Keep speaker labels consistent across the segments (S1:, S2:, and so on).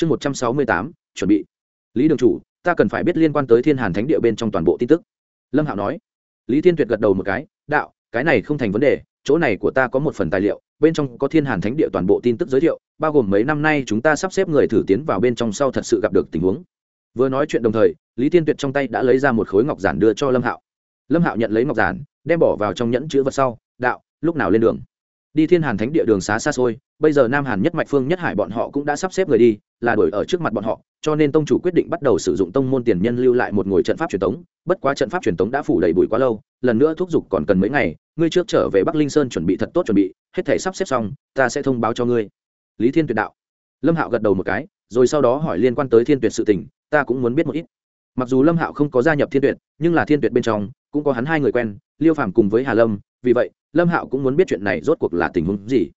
S1: chương một trăm sáu mươi tám, chuẩn bị. Lý đường chủ, ta cần phải biết liên quan tới thiên hàn thánh địa bên trong toàn bộ tin tức. Lâm hạo nói. Lý thiên tuyệt gật đầu một cái, đạo, cái này không thành vấn đề, chỗ này của ta có một phần tài liệu, bên trong có thiên hàn thánh địa toàn bộ tin tức giới thiệu, bao gồm mấy năm nay chúng ta sắp xếp người thử tiến vào bên trong sau thật sự gặp được tình huống. Vừa nói chuyện đồng thời, lý thiên tuyệt trong tay đã lấy ra một khối ngọc giản đưa cho lâm hạo. Lâm hạo nhận lấy ngọc giản, đem bỏ vào trong nhẫn chữ vật sau, đạo, lúc nào lên đường? Đi thiên hàn thánh địa đường xá xa xôi, bây giờ nam hàn nhất mạch phương nhất hải bọn họ cũng đã sắp xếp người đi, là đổi ở trước mặt bọn họ, cho nên tông chủ quyết định bắt đầu sử dụng tông môn tiền nhân lưu lại một ngồi trận pháp truyền thống. bất quá trận pháp truyền thống đã phủ đầy bụi quá lâu, lần nữa thúc giục còn cần mấy ngày, ngươi trước trở về bắc linh sơn chuẩn bị thật tốt chuẩn bị, hết thể sắp xếp xong, ta sẽ thông báo cho ngươi. Lý thiên tuyệt đạo. Lâm hạo gật đầu một cái, rồi sau đó hỏi liên quan tới thiên tuyệt sự tình, ta cũng muốn biết một ít. Mặc dù lâm hạo không có gia nhập thiên tuyệt, nhưng là thiên tuyệt bên trong, cũng có hắn hai người quen, liêu phàm cùng với hà lâm vì vậy, lâm hạo cũng muốn biết chuyện này rốt cuộc là tình huống gì.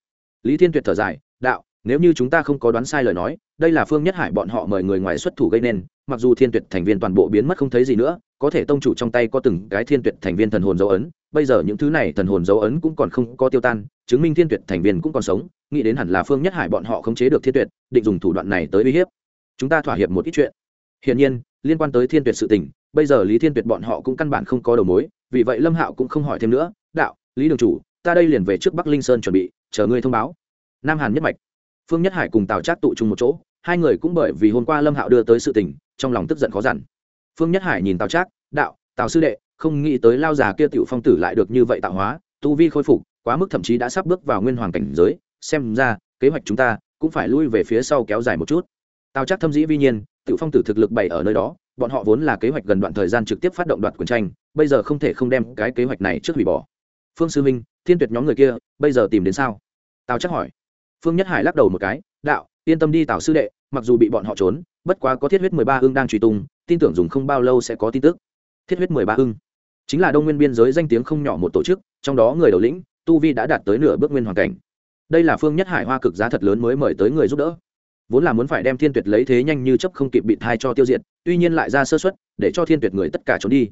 S1: Lý thiên tuyệt thở dài, đạo, nếu như chúng ta không có đoán sai lời nói, đây là phương nhất hải bọn họ mời người ngoài xuất thủ gây nên, mặc dù thiên tuyệt thành viên toàn bộ biến mất không thấy gì nữa, có thể tông chủ trong tay có từng cái thiên tuyệt thành viên thần hồn dấu ấn, bây giờ những thứ này thần hồn dấu ấn cũng còn không có tiêu tan, chứng minh thiên tuyệt thành viên cũng còn sống, nghĩ đến hẳn là phương nhất hải bọn họ khống chế được thiên tuyệt, định dùng thủ đoạn này tới uy hiếp. Chúng ta thỏa hiệp một ít chuyện. Hiển nhiên, liên quan tới thiên tuyệt sự tình, bây giờ lý thiên tuyệt bọn họ cũng căn bản không có đầu mối, vì vậy lâm hạo cũng không hỏi thêm nữa đạo, lý đường chủ, ta đây liền về trước bắc linh sơn chuẩn bị, chờ ngươi thông báo. Nam hàn nhất mạch. Phương nhất hải cùng tào trác tụ chung một chỗ, hai người cũng bởi vì hôm qua lâm hạo đưa tới sự tình, trong lòng tức giận khó dằn. Phương nhất hải nhìn tào trác, đạo, tào sư đệ, không nghĩ tới lao già kia tiểu phong tử lại được như vậy tạo hóa, tu vi khôi phục, quá mức thậm chí đã sắp bước vào nguyên hoàng cảnh giới, xem ra, kế hoạch chúng ta cũng phải lui về phía sau kéo dài một chút. Tào trác thâm dĩ vi nhiên, tiểu phong tử thực lực bày ở nơi đó, bọn họ vốn là kế hoạch gần đoạn thời gian trực tiếp phát động đoạt quyền tranh, bây giờ không thể không đem cái kế hoạch này trước hủy bỏ phương sư minh thiên tuyệt nhóm người kia, bây giờ tìm đến sao? Tào chắc hỏi. Phương nhất hải lắc đầu một cái, đạo, yên tâm đi tào sư đệ, mặc dù bị bọn họ trốn, bất quá có thiết huyết mười ba hưng đang truy tung, tin tưởng dùng không bao lâu sẽ có tin tức. Thiết huyết mười ba hưng chính là đông nguyên biên giới danh tiếng không nhỏ một tổ chức, trong đó người đầu lĩnh, tu vi đã đạt tới nửa bước nguyên hoàn cảnh. Đây là phương nhất hải hoa cực giá thật lớn mới mời tới người giúp đỡ. Vốn là muốn phải đem thiên tuyệt lấy thế nhanh như chấp không kịp bị thai cho tiêu diệt, tuy nhiên lại ra sơ xuất để cho thiên tuyệt người tất cả trốn đi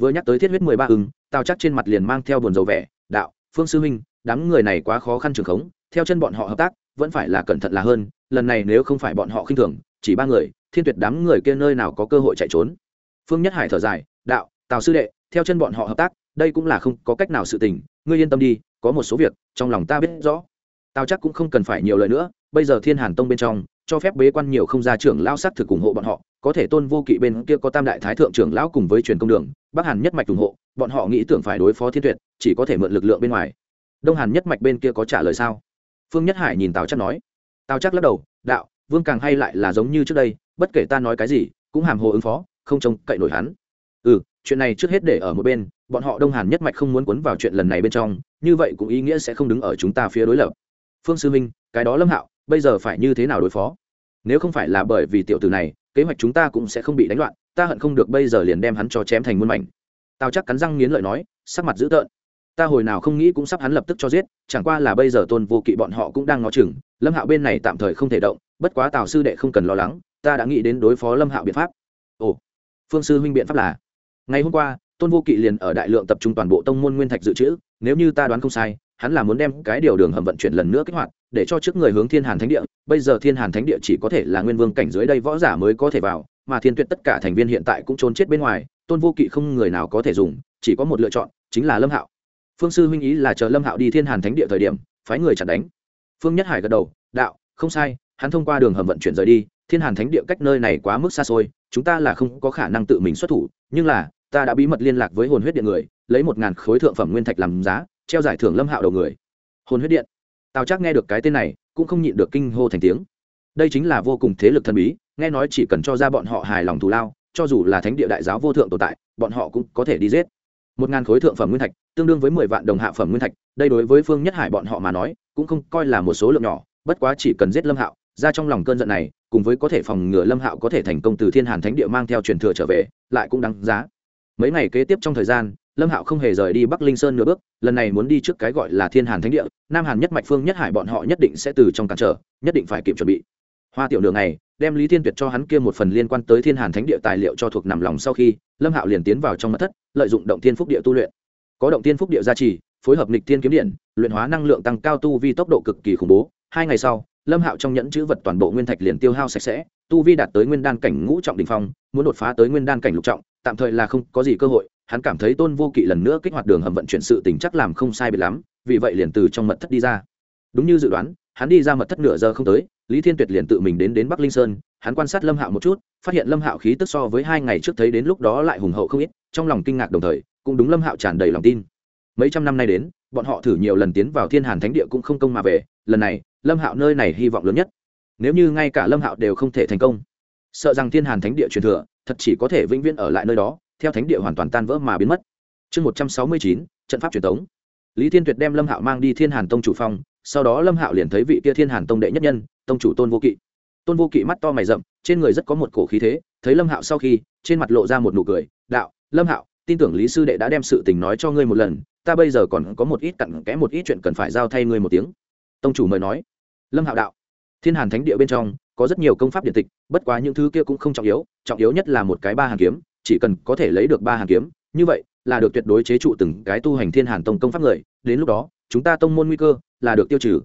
S1: vừa nhắc tới thiết huyết mười ba ưng, tào chắc trên mặt liền mang theo buồn dầu vẻ, đạo, phương sư huynh đám người này quá khó khăn trường khống, theo chân bọn họ hợp tác, vẫn phải là cẩn thận là hơn, lần này nếu không phải bọn họ khinh thường, chỉ ba người, thiên tuyệt đám người kia nơi nào có cơ hội chạy trốn. Phương nhất hải thở dài, đạo, tào sư đệ, theo chân bọn họ hợp tác, đây cũng là không có cách nào sự tình, ngươi yên tâm đi, có một số việc, trong lòng ta biết rõ. Tào chắc cũng không cần phải nhiều lời nữa, bây giờ thiên hàn tông bên trong, cho phép bế quan nhiều không ra trưởng lao sắc thực ủng hộ bọn họ, có thể tôn vô kỵ bên kia có tam đại thái thượng trưởng lão cùng với truyền công đường bắc hàn nhất mạch ủng hộ, bọn họ nghĩ tưởng phải đối phó thiên tuyệt, chỉ có thể mượn lực lượng bên ngoài. Đông hàn nhất mạch bên kia có trả lời sao? Phương nhất hải nhìn tào chắc nói. Tào chắc lắc đầu, đạo, vương càng hay lại là giống như trước đây, bất kể ta nói cái gì, cũng hàm hồ ứng phó, không trông cậy nổi hắn. Ừ chuyện này trước hết để ở một bên, bọn họ đông hàn nhất mạch không muốn cuốn vào chuyện lần này bên trong, như vậy cũng ý nghĩa sẽ không đứng ở chúng ta phía đối lập. Phương sư minh cái đó lâm hạo, bây giờ phải như thế nào đối phó? Nếu không phải là bởi vì tiểu tử này, kế hoạch chúng ta cũng sẽ không bị đánh loạn ta hận không được bây giờ liền đem hắn cho chém thành muôn mảnh. Tao chắc cắn răng nghiến lợi nói, sắc mặt dữ tợn. Ta hồi nào không nghĩ cũng sắp hắn lập tức cho giết, chẳng qua là bây giờ tôn vô kỵ bọn họ cũng đang ngó chừng, lâm hạo bên này tạm thời không thể động, bất quá tào sư đệ không cần lo lắng, ta đã nghĩ đến đối phó lâm hạo biện pháp. Ồ, phương sư huynh biện pháp là, ngày hôm qua, tôn vô kỵ liền ở đại lượng tập trung toàn bộ tông môn nguyên thạch dự trữ, nếu như ta đoán không sai, hắn là muốn đem cái điều đường hầm vận chuyển lần nữa kích hoạt, để cho trước người hướng thiên hàn thánh địa, bây giờ thiên hàn thánh địa chỉ có thể là nguyên vương cảnh dưới đây võ giả mới có thể vào mà thiên tuyệt tất cả thành viên hiện tại cũng trốn chết bên ngoài, tôn vô kỵ không người nào có thể dùng, chỉ có một lựa chọn, chính là lâm hạo. Phương sư huynh ý là chờ lâm hạo đi thiên hàn thánh địa thời điểm, phái người chặn đánh. Phương nhất hải gật đầu, đạo, không sai, hắn thông qua đường hầm vận chuyển rời đi, thiên hàn thánh địa cách nơi này quá mức xa xôi, chúng ta là không có khả năng tự mình xuất thủ, nhưng là, ta đã bí mật liên lạc với hồn huyết điện người, lấy một ngàn khối thượng phẩm nguyên thạch làm giá, treo giải thưởng lâm hạo đầu người. Hồn huyết điện. Tào chắc nghe được cái tên này, cũng không nhịn được kinh hô thành tiếng đây chính là vô cùng thế lực thần bí, nghe nói chỉ cần cho ra bọn họ hài lòng thù lao, cho dù là thánh địa đại giáo vô thượng tồn tại, bọn họ cũng có thể đi giết. Một ngàn khối thượng phẩm nguyên thạch, tương đương với mười vạn đồng hạ phẩm nguyên thạch, đây đối với phương nhất hải bọn họ mà nói, cũng không coi là một số lượng nhỏ, bất quá chỉ cần giết lâm hạo, ra trong lòng cơn giận này, cùng với có thể phòng ngừa lâm hạo có thể thành công từ thiên hàn thánh địa mang theo truyền thừa trở về, lại cũng đáng giá. Mấy ngày kế tiếp trong thời gian, lâm hạo không hề rời đi bắc linh sơn nửa bước, lần này muốn đi trước cái gọi là thiên hàn thánh địa, nam hàn nhất mạch phương nhất hải bọn họ nhất định sẽ từ trong cản trở, nhất định phải kịp chuẩn bị hoa tiểu đường này đem lý thiên tuyệt cho hắn kia một phần liên quan tới thiên hàn thánh địa tài liệu cho thuộc nằm lòng sau khi, lâm hạo liền tiến vào trong mật thất, lợi dụng động thiên phúc địa tu luyện. Có động thiên phúc địa gia trì, phối hợp nịch thiên kiếm điện, luyện hóa năng lượng tăng cao tu vi tốc độ cực kỳ khủng bố. Hai ngày sau, lâm hạo trong nhẫn chữ vật toàn bộ nguyên thạch liền tiêu hao sạch sẽ, tu vi đạt tới nguyên đan cảnh ngũ trọng đình phong, muốn đột phá tới nguyên đan cảnh lục trọng, tạm thời là không có gì cơ hội, hắn cảm thấy tôn vô kỵ lần nữa kích hoạt đường hầm vận chuyển sự tình chắc làm không sai biệt lắm, vì vậy liền từ trong mật thất đi ra. Đúng như dự đoán, hắn đi ra mật thất nửa giờ không tới lý thiên tuyệt liền tự mình đến đến bắc linh sơn, hắn quan sát lâm hạo một chút, phát hiện lâm hạo khí tức so với hai ngày trước thấy đến lúc đó lại hùng hậu không ít, trong lòng kinh ngạc đồng thời, cũng đúng lâm hạo tràn đầy lòng tin. Mấy trăm năm nay đến, bọn họ thử nhiều lần tiến vào thiên hàn thánh địa cũng không công mà về, lần này, lâm hạo nơi này hy vọng lớn nhất. Nếu như ngay cả lâm hạo đều không thể thành công, sợ rằng thiên hàn thánh địa truyền thừa, thật chỉ có thể vĩnh viễn ở lại nơi đó, theo thánh địa hoàn toàn tan vỡ mà biến mất. Chương một trăm sáu mươi chín, trận pháp truyền thống lý thiên tuyệt đem lâm hạo mang đi thiên hàn tông chủ phong sau đó lâm hạo liền thấy vị kia thiên hàn tông đệ nhất nhân, tông chủ tôn vô kỵ. tôn vô kỵ mắt to mày rậm, trên người rất có một cổ khí thế, thấy lâm hạo sau khi, trên mặt lộ ra một nụ cười, đạo, lâm hạo, tin tưởng lý sư đệ đã đem sự tình nói cho ngươi một lần, ta bây giờ còn có một ít cặn kẽ một ít chuyện cần phải giao thay ngươi một tiếng. Tông chủ mời nói. Lâm hạo đạo, thiên hàn thánh địa bên trong, có rất nhiều công pháp điện tịch, bất quá những thứ kia cũng không trọng yếu trọng yếu nhất là một cái ba hàn kiếm, chỉ cần có thể lấy được ba hàn kiếm, như vậy là được tuyệt đối chế trụ từng cái tu hành thiên hàn tông công pháp người, đến lúc đó chúng ta tông môn nguy cơ là được tiêu trừ.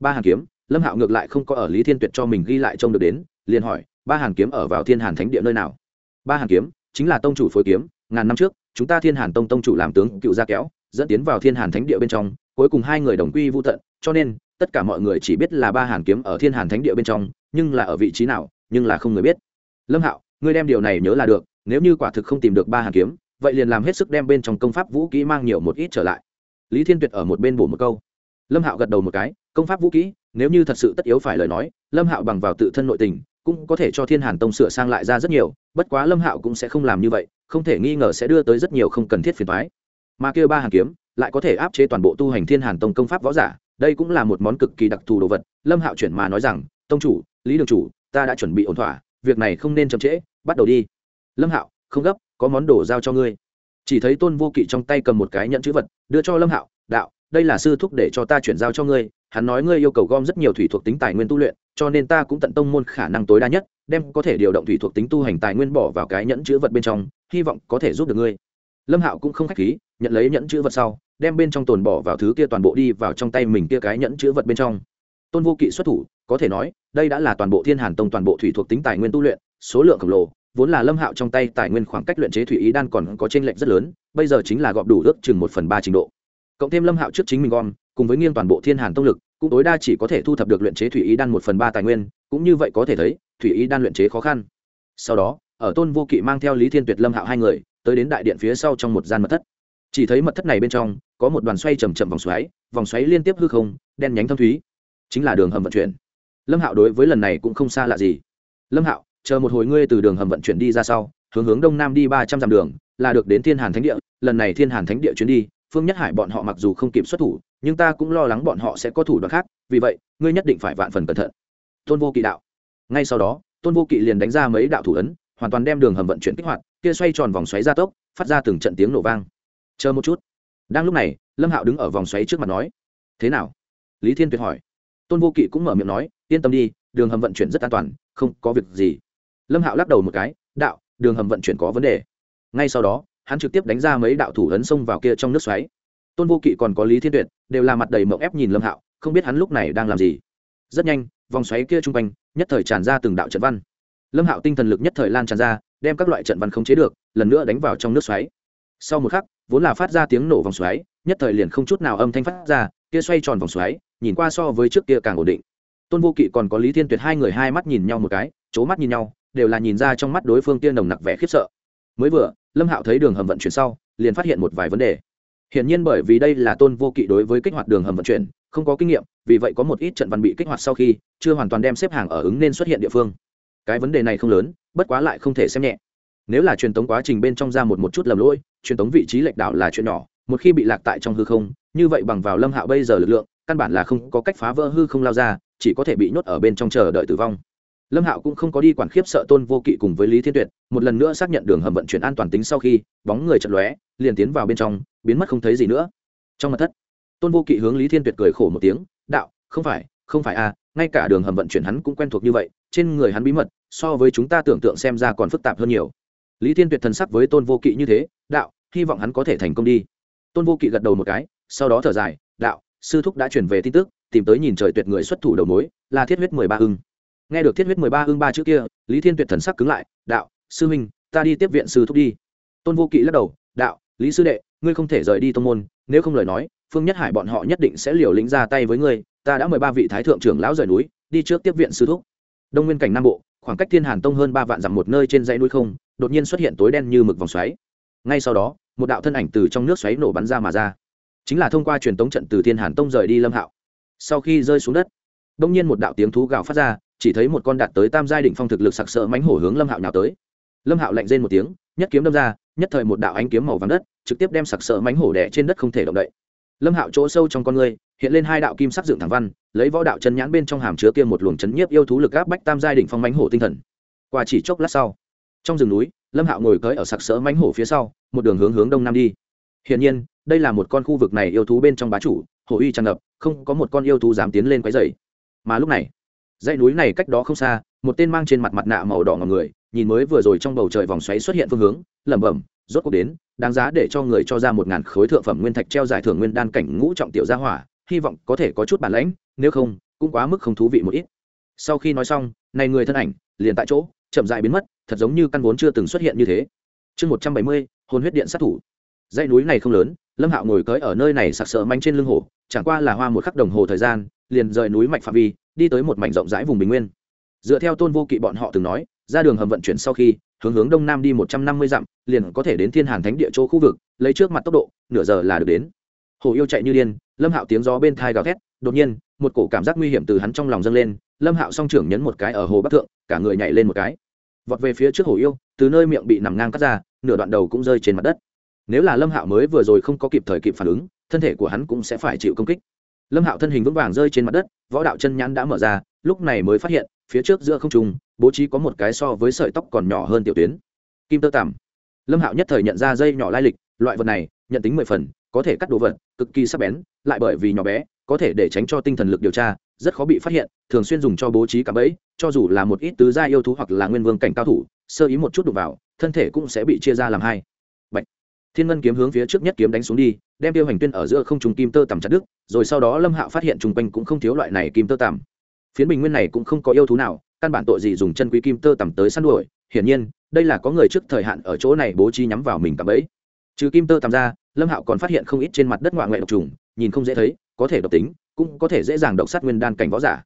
S1: Ba hàn kiếm, lâm hạo ngược lại không có ở lý thiên tuyệt cho mình ghi lại trông được đến, liền hỏi, ba hàn kiếm ở vào thiên hàn thánh địa nơi nào? Ba hàn kiếm chính là tông chủ phối kiếm, ngàn năm trước, chúng ta thiên hàn tông tông chủ làm tướng cựu gia kéo, dẫn tiến vào thiên hàn thánh địa bên trong, cuối cùng hai người đồng quy vô tận, cho nên, tất cả mọi người chỉ biết là ba hàn kiếm ở thiên hàn thánh địa bên trong, nhưng là ở vị trí nào, nhưng là không người biết. Lâm hạo, ngươi đem điều này nhớ là được, nếu như quả thực không tìm được ba hàn kiếm, vậy liền làm hết sức đem bên trong công pháp vũ kỹ mang nhiều một ít trở lại lý thiên tuyệt ở một bên bổ một câu. Lâm hạo gật đầu một cái, công pháp vũ kỹ, nếu như thật sự tất yếu phải lời nói, lâm hạo bằng vào tự thân nội tình, cũng có thể cho thiên hàn tông sửa sang lại ra rất nhiều, bất quá lâm hạo cũng sẽ không làm như vậy, không thể nghi ngờ sẽ đưa tới rất nhiều không cần thiết phiền thoái mà kêu ba hàn kiếm, lại có thể áp chế toàn bộ tu hành thiên hàn tông công pháp võ giả, đây cũng là một món cực kỳ đặc thù đồ vật, lâm hạo chuyển mà nói rằng, tông chủ, lý đường chủ, ta đã chuẩn bị ổn thỏa, việc này không nên chậm trễ, bắt đầu đi. Lâm hạo, không gấp, có món đồ giao cho ngươi chỉ thấy tôn vô kỵ trong tay cầm một cái nhận chữ vật, đưa cho lâm hạo, đạo, đây là sư thúc để cho ta chuyển giao cho ngươi, hắn nói ngươi yêu cầu gom rất nhiều thủy thuộc tính tài nguyên tu luyện, cho nên ta cũng tận tông môn khả năng tối đa nhất, đem có thể điều động thủy thuộc tính tu hành tài nguyên bỏ vào cái nhẫn chữ vật bên trong, hy vọng có thể giúp được ngươi. Lâm hạo cũng không k h á c h khí, nhận lấy nhẫn chữ vật sau, đem bên trong tồn bỏ vào thứ kia toàn bộ đi vào trong tay mình kia cái nhẫn chữ vật bên trong. Tôn vô kỵ xuất thủ, có thể nói, đây đã là toàn bộ thiên hàn tông toàn bộ thủy thuộc tính tài nguyên tu luyện, số lượng khổng lồ vốn là lâm hạo trong tay tài nguyên khoảng cách luyện chế thủy ý đan còn có t r ê n lệch rất lớn, bây giờ chính là gọp đủ ước chừng một phần ba trình độ. Cộng thêm lâm hạo trước chính mình gom, cùng với nghiêng toàn bộ thiên hàn tông lực, cũng tối đa chỉ có thể thu thập được luyện chế thủy ý đan một phần ba tài nguyên, cũng như vậy có thể thấy, thủy ý đan luyện chế khó khăn. Sau đó, ở tôn vô kỵ mang theo lý thiên tuyệt lâm hạo hai người, tới đến đại điện phía sau trong một gian mật thất. Chỉ thấy mật thất này bên trong, có một đoàn xoay chầm chậm vòng xoáy vòng xoáy liên tiếp hư không, đen nhánh thâm thúy. Chính là đường hầm vận chuyển. Lâm hạo đối với lần này cũng không xa lạ gì. Lâm hạo chờ một hồi ngươi từ đường hầm vận chuyển đi ra sau, hướng hướng đông nam đi ba trăm dặm đường, là được đến thiên hàn thánh địa. Lần này thiên hàn thánh địa chuyến đi, phương nhất hải bọn họ mặc dù không kịp xuất thủ, nhưng ta cũng lo lắng bọn họ sẽ có thủ đoạn khác, vì vậy, ngươi nhất định phải vạn phần cẩn thận. Tôn vô kỵ đạo. Ngay sau đó, tôn vô kỵ liền đánh ra mấy đạo thủ ấn, hoàn toàn đem đường hầm vận chuyển kích hoạt, kia xoay tròn vòng xoáy ra tốc, phát ra từng trận tiếng nổ vang. Chờ một chút. Đang lúc này, lâm hạo đứng ở vòng xoáy trước mặt nói, thế nào? Lý thiên tuyệt hỏi. Tôn vô kỵ cũng mở miệng nói, yên tâm đi, đường hầm vận chuyển rất an toàn, không có việc gì lâm hạo lắc đầu một cái, đạo, đường hầm vận chuyển có vấn đề. Ngay sau đó, hắn trực tiếp đánh ra mấy đạo thủ ấn xông vào kia trong nước xoáy. Tôn vô kỵ còn có lý thiên tuyệt, đều là mặt đầy mộng ép nhìn lâm hạo, không biết hắn lúc này đang làm gì. Rất nhanh, vòng xoáy kia chung quanh, nhất thời tràn ra từng đạo trận văn. Lâm hạo tinh thần lực nhất thời lan tràn ra, đem các loại trận văn khống chế được, lần nữa đánh vào trong nước xoáy. Sau một khắc, vốn là phát ra tiếng nổ vòng xoáy, nhất thời liền không chút nào âm thanh phát ra, kia xoay tròn vòng xoáy, nhìn qua so với trước kia càng ổn định. Tôn vô kỵ còn có lý thiên tuyệt hai người hai mắt nhìn nhau một cái c h ố mắt nhìn nhau đều là nhìn ra trong mắt đối phương tiên nồng nặc vẻ khiếp sợ. Mới vừa, lâm hạo thấy đường hầm vận chuyển sau, liền phát hiện một vài vấn đề. Hiển nhiên bởi vì đây là tôn vô kỵ đối với kích hoạt đường hầm vận chuyển, không có kinh nghiệm, vì vậy có một ít trận văn bị kích hoạt sau khi, chưa hoàn toàn đem xếp hàng ở ứng nên xuất hiện địa phương. Cái vấn đề này không lớn, bất quá lại không thể xem nhẹ. Nếu là truyền tống quá trình bên trong ra một một chút lầm lỗi, truyền tống vị trí lệch đảo là chuyện nhỏ, một khi bị lạc tại trong hư không, như vậy bằng vào lâm hạo bây giờ lực lượng, căn bản là không có cách phá vỡ hư không lao ra, chỉ có thể bị nhốt ở bên trong chờ đợi tử vong lâm hạo cũng không có đi quản khiếp sợ tôn vô kỵ cùng với lý thiên tuyệt, một lần nữa xác nhận đường hầm vận chuyển an toàn tính sau khi, bóng người chật lóe, liền tiến vào bên trong, biến mất không thấy gì nữa. Trong mặt thất, tôn vô kỵ hướng lý thiên tuyệt cười khổ một tiếng, đạo, không phải không phải à ngay cả đường hầm vận chuyển hắn cũng quen thuộc như vậy, trên người hắn bí mật, so với chúng ta tưởng tượng xem ra còn phức tạp hơn nhiều. Lý thiên tuyệt thần sắc với tôn vô kỵ như thế, đạo, hy vọng hắn có thể thành công đi. Tôn vô kỵ gật đầu một cái, sau đó thở dài, đạo, sư thúc đã chuyển về tin tức, tìm tới nhìn trời tuyệt người xuất thủ đầu mối, là thiết huyết mười ba ưng nghe được thiết huyết mười ba ưng ba chữ kia, lý thiên tuyệt thần sắc cứng lại, đạo, sư huynh, ta đi tiếp viện sư thúc đi. Tôn vô kỵ lắc đầu, đạo, lý sư đệ, ngươi không thể rời đi tông môn, nếu không lời nói, phương nhất hải bọn họ nhất định sẽ liều lĩnh ra tay với ngươi, ta đã mời ba vị thái thượng trưởng lão rời núi, đi trước tiếp viện sư thúc. Đông nguyên cảnh nam bộ, khoảng cách thiên hàn tông hơn ba vạn dặm một nơi trên dãy núi không, đột nhiên xuất hiện tối đen như mực vòng xoáy. Ngay sau đó, một đạo thân ảnh từ trong nước xoáy nổ bắn ra mà ra. Chính là thông qua truyền tống trận từ thiên hàn tông rời đi lâm hạo. Sau khi rơi xuống đất, đông nhiên một đạo tiếng thú gào phát ra chỉ thấy một con đạt tới tam giai đỉnh phong thực lực sặc sỡ mánh hổ hướng lâm hạo nhào tới. Lâm hạo lạnh rên một tiếng, nhất kiếm đâm ra, nhất thời một đạo ánh kiếm màu vàng đất, trực tiếp đem sặc sỡ mánh hổ đẻ trên đất không thể động đậy. Lâm hạo chỗ sâu trong con người, hiện lên hai đạo kim sắc dựng thẳng văn, lấy võ đạo chân nhãn bên trong hàm chứa kia một luồng chấn nhiếp yêu thú lực áp bách tam giai đỉnh phong mánh hổ tinh thần. Qua chỉ chốc lát sau, trong rừng núi, lâm hạo ngồi cưới ở sặc sỡ mánh hổ phía sau, một đường hướng hướng đông nam đi. Hiển nhiên, đây là một con khu vực này yêu thú bên trong bá chủ, hổ uy tràn ngập, không có một con yêu thú dám tiến lên quấy dày mà lúc này dãy núi này cách đó không xa, một tên mang trên mặt mặt nạ màu đỏ ngọc người, nhìn mới vừa rồi trong bầu trời vòng xoáy xuất hiện phương hướng, lẩm bẩm, rốt cuộc đến, đáng giá để cho người cho ra một ngàn khối thượng phẩm nguyên thạch treo giải thưởng nguyên đan cảnh ngũ trọng tiểu gia hỏa, hy vọng có thể có chút bản lãnh, nếu không, cũng quá mức không thú vị một ít. Sau khi nói xong, này người thân ảnh, liền tại chỗ, chậm dại biến mất, thật giống như căn vốn chưa từng xuất hiện như thế. Chương một trăm bảy mươi, hồn huyết điện sát thủ. Dãy núi này không lớn, lâm hạo ngồi cưới ở nơi này sặc sỡ manh trên lưng hồ, chẳng qua là hoa một khắc đồng hồ thời gian, liền rời núi mạch phạm vi đi tới một mảnh rộng rãi vùng bình nguyên. Dựa theo tôn vô kỵ bọn họ từng nói, ra đường hầm vận chuyển sau khi, hướng hướng đông nam đi một trăm năm mươi dặm, liền có thể đến thiên hàn thánh địa chỗ khu vực, lấy trước mặt tốc độ, nửa giờ là được đến. Hồ yêu chạy như điên, lâm hạo tiếng gió bên thai gào thét, đột nhiên, một cổ cảm giác nguy hiểm từ hắn trong lòng dâng lên, lâm hạo song trưởng nhấn một cái ở hồ bắc thượng, cả người nhảy lên một cái. Vọt về phía trước hồ yêu, từ nơi miệng bị nằm ngang cắt ra, nửa đoạn đầu cũng rơi trên mặt đất. Nếu là lâm hạo mới vừa rồi không có kịp thời kịp phản ứng, thân thể của hắn cũng sẽ phải chịu công kích lâm hạo thân hình vững vàng rơi trên mặt đất, võ đạo chân nhãn đã mở ra, lúc này mới phát hiện, phía trước giữa không trung, bố trí có một cái so với sợi tóc còn nhỏ hơn tiểu tuyến. Kim tơ tằm. Lâm hạo nhất thời nhận ra dây nhỏ lai lịch, loại vật này, nhận tính mười phần, có thể cắt đồ vật, cực kỳ sắc bén, lại bởi vì nhỏ bé, có thể để tránh cho tinh thần lực điều tra, rất khó bị phát hiện, thường xuyên dùng cho bố trí cả bẫy, cho dù là một ít tứ gia yêu thú hoặc là nguyên vương cảnh cao thủ, sơ ý một chút đụng vào, thân thể cũng sẽ bị chia ra làm hai thiên ngân kiếm hướng phía trước nhất kiếm đánh xuống đi, đem tiêu hành tuyên ở giữa không trùng kim tơ tằm chặt đứt, rồi sau đó lâm hạo phát hiện trùng quanh cũng không thiếu loại này kim tơ tằm. Phiến bình nguyên này cũng không có yêu thú nào, căn bản tội gì dùng chân quý kim tơ tằm tới săn đuổi, hiển nhiên, đây là có người trước thời hạn ở chỗ này bố trí nhắm vào mình cả ấy trừ kim tơ tằm ra, lâm hạo còn phát hiện không ít trên mặt đất ngoại ngoại độc trùng, nhìn không dễ thấy, có thể độc tính, cũng có thể dễ dàng độc sát nguyên đan cảnh võ giả.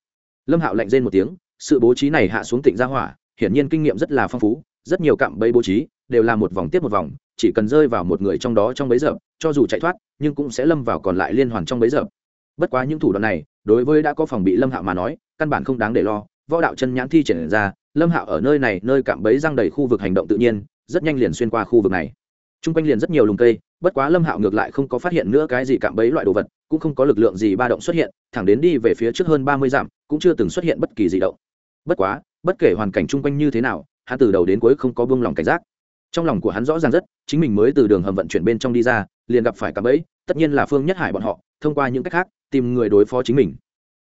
S1: Lâm hạo lạnh rên một tiếng, sự bố trí này hạ xuống tỉnh gia hỏa, hiển nhiên kinh nghiệm rất là phong phú, rất nhiều cạm bẫy bố trí, đều là một vòng tiếp một vòng chỉ cần rơi vào một người trong đó trong bấy giờ, cho dù chạy thoát, nhưng cũng sẽ lâm vào còn lại liên hoàn trong bấy giờ. Bất quá những thủ đoạn này, đối với đã có phòng bị lâm hạo mà nói, căn bản không đáng để lo. Võ đạo chân nhãn thi triển ra, lâm hạo ở nơi này, nơi cạm bẫy răng đầy khu vực hành động tự nhiên, rất nhanh liền xuyên qua khu vực này. T r u n g quanh liền rất nhiều lùng cây, bất quá lâm hạo ngược lại không có phát hiện nữa cái gì cạm bẫy loại đồ vật, cũng không có lực lượng gì ba động xuất hiện, thẳng đến đi về phía trước hơn ba mươi dặm, cũng chưa từng xuất hiện bất kỳ gì động. Bất quá, bất kể hoàn cảnh chung quanh như thế nào, hắn từ đầu đến cuối không có buông lòng cảnh giác trong lòng của hắn rõ ràng rất, chính mình mới từ đường hầm vận chuyển bên trong đi ra, liền gặp phải cả bẫy, tất nhiên là phương nhất hải bọn họ, thông qua những cách khác, tìm người đối phó chính mình.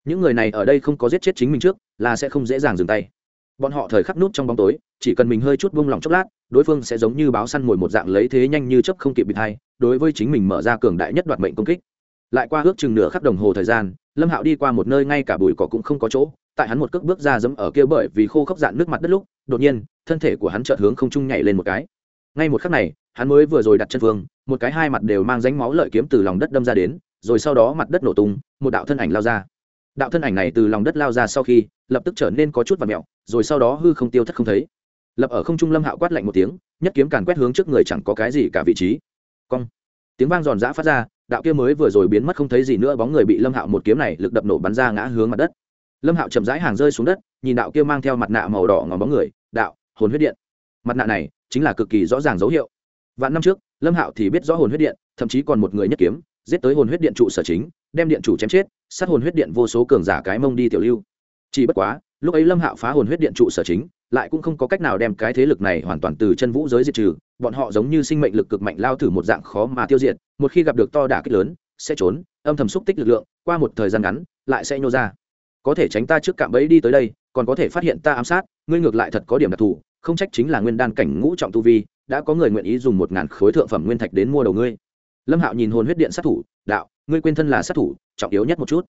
S1: Những người này ở đây không có giết chết chính mình trước, là sẽ không dễ dàng dừng tay. Bọn họ thời khắc nút trong bóng tối, chỉ cần mình hơi chút buông lỏng chốc lát, đối phương sẽ giống như báo săn mồi một dạng lấy thế nhanh như chấp không kịp bị thay, đối với chính mình mở ra cường đại nhất đoạt mệnh công kích. Lại qua ước chừng nửa khắc đồng hồ thời gian, lâm hạo đi qua một nơi ngay cả bụi cỏ cũng không có chỗ, tại hắn một cước bước ra dẫm ở kia bởi vì khô khốc dạn nước mặt đất lúc, đột nhiên, thân thể của hắn chợt hướng không trung nhảy lên một cái ngay một khắc này, hắn mới vừa rồi đặt chân phương một cái hai mặt đều mang ránh máu lợi kiếm từ lòng đất đâm ra đến, rồi sau đó mặt đất nổ tung, một đạo thân ảnh lao ra. Đạo thân ảnh này từ lòng đất lao ra sau khi, lập tức trở nên có chút và mẹo, rồi sau đó hư không tiêu thất không thấy. Lập ở không trung lâm hạo quát lạnh một tiếng, nhất kiếm càn quét hướng trước người chẳng có cái gì cả vị trí. Cong. Tiếng vang giòn giã phát ra, đạo kia mới vừa rồi biến mất không thấy gì nữa, bóng người bị lâm hạo một kiếm này lực đập nổ bắn ra ngã hướng mặt đất. Lâm hạo chậm rãi hàng rơi xuống đất, nhìn đạo kia mang theo mặt nạ màu đỏ ngòm bóng người, đạo, hồn huyết điện. Mặt nạ này chính là cực kỳ rõ ràng dấu hiệu. Vạn năm trước, lâm hạo thì biết rõ hồn huyết điện, thậm chí còn một người nhất kiếm, giết tới hồn huyết điện trụ sở chính, đem điện chủ chém chết, sát hồn huyết điện vô số cường giả cái mông đi tiểu lưu. Chỉ bất quá, lúc ấy lâm hạo phá hồn huyết điện trụ sở chính, lại cũng không có cách nào đem cái thế lực này hoàn toàn từ chân vũ giới diệt trừ, bọn họ giống như sinh mệnh lực cực mạnh lao thử một dạng khó mà tiêu diệt, một khi gặp được to đả kích lớn, sẽ trốn, âm thầm xúc tích lực lượng, qua một thời gian ngắn, lại sẽ nhô ra. Có thể tránh ta trước cạm bẫy đi tới đây, còn có thể phát hiện ta ám sát, ngươi ngược lại thật có điểm đặc thù không trách chính là nguyên đan cảnh ngũ trọng tu vi, đã có người nguyện ý dùng một ngàn khối thượng phẩm nguyên thạch đến mua đầu ngươi. Lâm hạo nhìn hồn huyết điện sát thủ, đạo, ngươi quên thân là sát thủ, trọng yếu nhất một chút.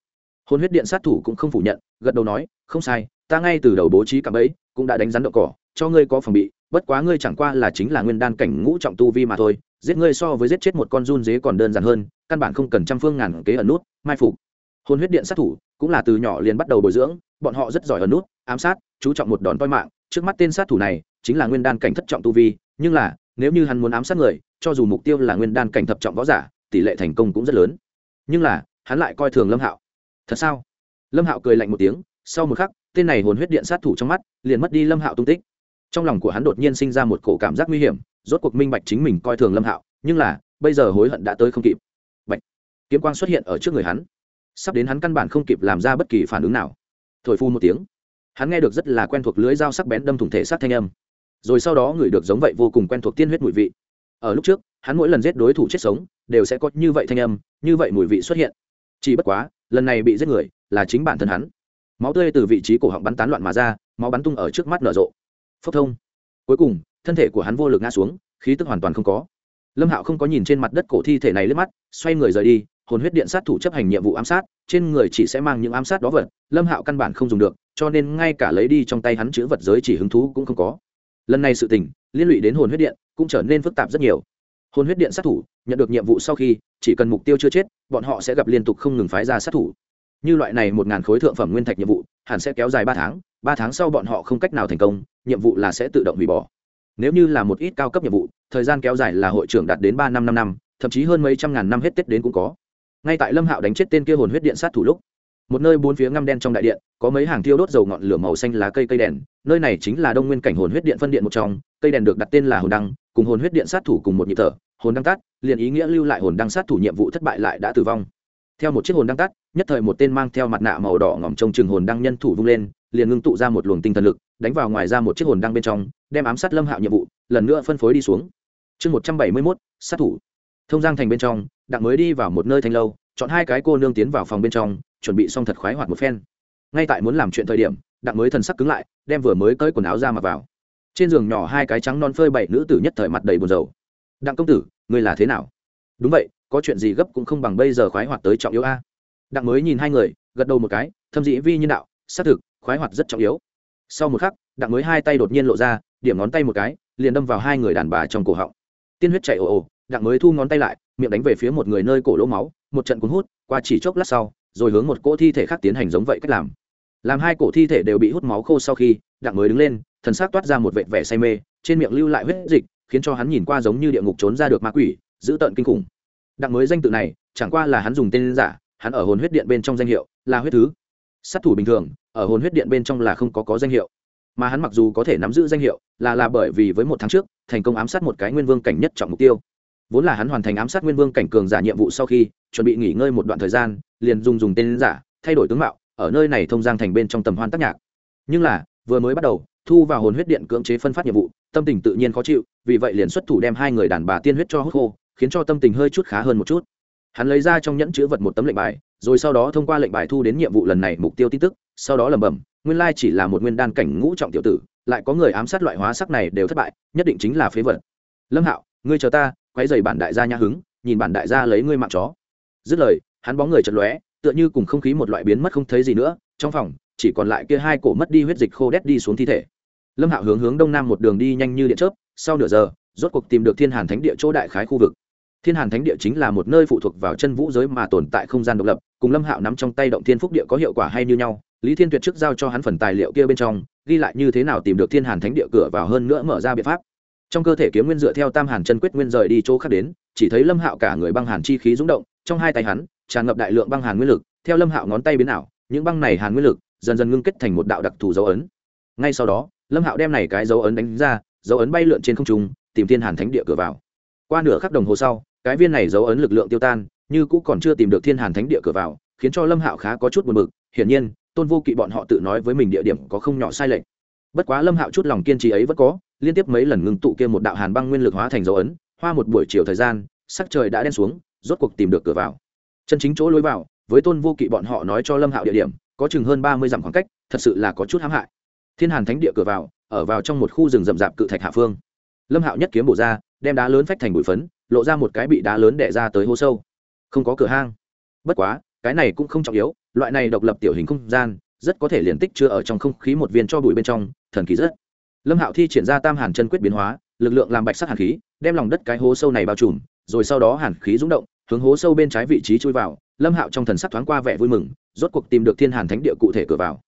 S1: Hồn huyết điện sát thủ cũng không phủ nhận, gật đầu nói, không sai, ta ngay từ đầu bố trí cả ấy cũng đã đánh rắn đậu cỏ, cho ngươi có phòng bị, bất quá ngươi chẳng qua là chính là nguyên đan cảnh ngũ trọng tu vi mà thôi, giết ngươi so với giết chết một con run dế còn đơn giản hơn, căn bản không cần trăm phương ngàn kế ẩn nút, mai phục. Hồn huyết điện sát thủ cũng là từ nhỏ liền bắt đầu bồi dưỡng, bọn họ rất giỏi ẩn nút, ám sát, chú trọng một đòn toi mạng trước mắt tên sát thủ này chính là nguyên đan cảnh thất trọng tu vi, nhưng là, nếu như hắn muốn ám sát người, cho dù mục tiêu là nguyên đan cảnh thập trọng võ giả, tỷ lệ thành công cũng rất lớn. Nhưng là, hắn lại coi thường lâm hạo. Thật sao? Lâm hạo cười lạnh một tiếng, sau một khắc, tên này hồn huyết điện sát thủ trong mắt liền mất đi lâm hạo tung tích. Trong lòng của hắn đột nhiên sinh ra một cổ cảm giác nguy hiểm, rốt cuộc minh bạch chính mình coi thường lâm hạo, nhưng là, bây giờ hối hận đã tới không kịp. Bạch, kiếm quang xuất hiện ở trước người hắn. Sắp đến hắn căn bản không kịp làm ra bất kỳ phản ứng nào. Thổi phu một tiếng hắn nghe được rất là quen thuộc lưới dao sắc bén đâm thủng thể sát thanh âm. Rồi sau đó ngửi được giống vậy vô cùng quen thuộc tiên huyết mùi vị. Ở lúc trước, hắn mỗi lần giết đối thủ chết sống, đều sẽ có như vậy thanh âm, như vậy mùi vị xuất hiện. Chỉ bất quá, lần này bị giết người là chính bản thân hắn. Máu tươi từ vị trí cổ họng bắn tán loạn mà ra, máu bắn tung ở trước mắt nở rộ. Phốc thông. Cuối cùng, thân thể của hắn vô lực ngã xuống, khí tức hoàn toàn không có. Lâm hạo không có nhìn trên mặt đất cổ thi thể này lướt mắt, xoay người rời đi, hồn huyết điện sát thủ chấp hành nhiệm vụ ám sát trên người chỉ sẽ mang những ám sát đó vật, lâm hạo căn bản không dùng được, cho nên ngay cả lấy đi trong tay hắn chữ vật giới chỉ hứng thú cũng không có. Lần này sự tình, liên lụy đến hồn huyết điện, cũng trở nên phức tạp rất nhiều. Hồn huyết điện sát thủ, nhận được nhiệm vụ sau khi, chỉ cần mục tiêu chưa chết, bọn họ sẽ gặp liên tục không ngừng phái ra sát thủ. Như loại này một ngàn khối thượng phẩm nguyên thạch nhiệm vụ, hẳn sẽ kéo dài ba tháng ba tháng sau bọn họ không cách nào thành công, nhiệm vụ là sẽ tự động hủy bỏ. Nếu như là một ít cao cấp nhiệm vụ, thời gian kéo dài là hội trưởng đạt đến ba năm năm năm, thậm chí hơn mấy trăm ngàn năm hết tết đến cũng có ngay tại lâm hạo đánh chết tên kia hồn huyết điện sát thủ lúc, một nơi bốn phía ngăm đen trong đại điện, có mấy hàng thiêu đốt dầu ngọn lửa màu xanh lá cây cây đèn, nơi này chính là đông nguyên cảnh hồn huyết điện phân điện một trong, cây đèn được đặt tên là hồn đăng, cùng hồn huyết điện sát thủ cùng một nhịp thở, hồn đăng tắt liền ý nghĩa lưu lại hồn đăng sát thủ nhiệm vụ thất bại lại đã tử vong. Theo một chiếc hồn đăng tắt nhất thời một tên mang theo mặt nạ màu đỏ ngỏm trông chừng hồn đăng nhân thủ vung lên, liền ngưng tụ ra một luồng tinh thần lực, đánh vào ngoài ra một chiếc hồn đăng bên trong, đem ám sát lâm hạo nhiệm vụ lần nữa phân phối đi xuống. Chương một trăm bảy mươi mốt, sát thủ thông giang thành bên trong, đặng mới đi vào một nơi thanh lâu, chọn hai cái cô nương tiến vào phòng bên trong, chuẩn bị xong thật khoái hoạt một phen. Ngay tại muốn làm chuyện thời điểm, đặng mới thần sắc cứng lại, đem vừa mới tới quần áo ra mặc vào. Trên giường nhỏ hai cái trắng non phơi bảy nữ tử nhất thời mặt đầy buồn rầu. Đặng công tử, ngươi là thế nào? Đúng vậy, có chuyện gì gấp cũng không bằng bây giờ khoái hoạt tới trọng yếu a. Đặng mới nhìn hai người, gật đầu một cái, thâm dĩ vi nhân đạo, xác thực, khoái hoạt rất trọng yếu. Sau một khắc, đặng mới hai tay đột nhiên lộ ra, điểm ngón tay một cái, liền đâm vào hai người đàn bà trong cổ họng. Tiên huyết chạy ồ ồ đặng mới thu ngón tay lại, miệng đánh về phía một người nơi cổ lỗ máu, một trận cuốn hút, qua chỉ chốc lát sau, rồi hướng một cỗ thi thể khác tiến hành giống vậy cách làm. Làm hai cổ thi thể đều bị hút máu khô sau khi, đặng mới đứng lên, thần xác toát ra một vệt vẻ say mê, trên miệng lưu lại huyết dịch, khiến cho hắn nhìn qua giống như địa ngục trốn ra được ma quỷ, dữ tợn kinh khủng. Đặng mới danh tự này, chẳng qua là hắn dùng tên giả, hắn ở hồn huyết điện bên trong danh hiệu, là huyết thứ. Sát thủ bình thường, ở hồn huyết điện bên trong là không có có danh hiệu. Mà hắn mặc dù có thể nắm giữ danh hiệu, là là bởi vì với một tháng trước, thành công ám sát một cái nguyên vương cảnh nhất trọng mục tiêu vốn là hắn hoàn thành ám sát nguyên vương cảnh cường giả nhiệm vụ sau khi chuẩn bị nghỉ ngơi một đoạn thời gian, liền dùng dùng tên giả, thay đổi tướng mạo, ở nơi này thông giang thành bên trong tầm hoan tác nhạc. Nhưng là, vừa mới bắt đầu, thu vào hồn huyết điện cưỡng chế phân phát nhiệm vụ, tâm tình tự nhiên khó chịu, vì vậy liền xuất thủ đem hai người đàn bà tiên huyết cho hút khô, khiến cho tâm tình hơi chút khá hơn một chút. Hắn lấy ra trong nhẫn chữ vật một tấm lệnh bài, rồi sau đó thông qua lệnh bài thu đến nhiệm vụ lần này mục tiêu tin tức, sau đó lẩm bẩm, nguyên lai chỉ là một nguyên đan cảnh ngũ trọng tiểu tử, lại có người ám sát loại hóa sắc này đều thất bại, nhất định chính là phế vật. Lâm hạo, ngươi chờ ta quay dày bản đại gia nhã hứng, nhìn bản đại gia lấy ngươi mạng chó. Dứt lời, hắn bóng người chật lóe, tựa như cùng không khí một loại biến mất không thấy gì nữa, trong phòng, chỉ còn lại kia hai cổ mất đi huyết dịch khô đét đi xuống thi thể. Lâm hạo hướng hướng đông nam một đường đi nhanh như điện chớp, sau nửa giờ, rốt cuộc tìm được thiên hàn thánh địa chỗ đại khái khu vực. Thiên hàn thánh địa chính là một nơi phụ thuộc vào chân vũ giới mà tồn tại không gian độc lập, cùng lâm hạo nắm trong tay động thiên phúc địa có hiệu quả hay như nhau. Lý thiên tuyệt trước giao cho hắn phần tài liệu kia bên trong, ghi lại như thế nào tìm được thiên hàn thánh địa cửa vào hơn nữa mở ra biện pháp trong cơ thể kiếm nguyên dựa theo tam hàn chân quyết nguyên rời đi chỗ khác đến, chỉ thấy lâm hạo cả người băng hàn chi khí rúng động, trong hai tay hắn, tràn ngập đại lượng băng hàn nguyên lực, theo lâm hạo ngón tay biến ảo, những băng này hàn nguyên lực dần dần ngưng kết thành một đạo đặc thù dấu ấn. Ngay sau đó, lâm hạo đem này cái dấu ấn đánh ra, dấu ấn bay lượn trên không trung, tìm thiên hàn thánh địa cửa vào. Qua nửa khắc đồng hồ sau, cái viên này dấu ấn lực lượng tiêu tan, như cũng còn chưa tìm được thiên hàn thánh địa cửa vào, khiến cho lâm hạo khá có chút buồn bực, hiển nhiên, tôn vô kỵ bọn họ tự nói với mình địa điểm có không nhỏ sai lệch. Bất quá lâm hạo chút lòng kiên trì ấy vẫn có liên tiếp mấy lần ngưng tụ kia một đạo hàn băng nguyên lực hóa thành dấu ấn, hoa một buổi chiều thời gian, sắc trời đã đen xuống, rốt cuộc tìm được cửa vào. Chân chính chỗ lối vào, với tôn vô kỵ bọn họ nói cho lâm hạo địa điểm, có chừng hơn ba mươi dặm khoảng cách, thật sự là có chút hãm hại. Thiên hàn thánh địa cửa vào, ở vào trong một khu rừng rậm rạp cự thạch hạ phương. Lâm hạo nhất kiếm bổ ra, đem đá lớn phách thành bụi phấn, lộ ra một cái bị đá lớn đẻ ra tới hố sâu. Không có cửa hang. Bất quá, cái này cũng không trọng yếu, loại này độc lập tiểu hình không gian, rất có thể liền tích chưa ở trong không khí một viên cho bụi bên trong, thần kỳ rất lâm hạo thi triển ra tam hàn chân quyết biến hóa, lực lượng làm bạch sắc hàn khí, đem lòng đất cái hố sâu này bao trùm, rồi sau đó hàn khí rúng động, hướng hố sâu bên trái vị trí chui vào. Lâm hạo trong thần sắc thoáng qua vẻ vui mừng, rốt cuộc tìm được thiên hàn thánh địa cụ thể cửa vào.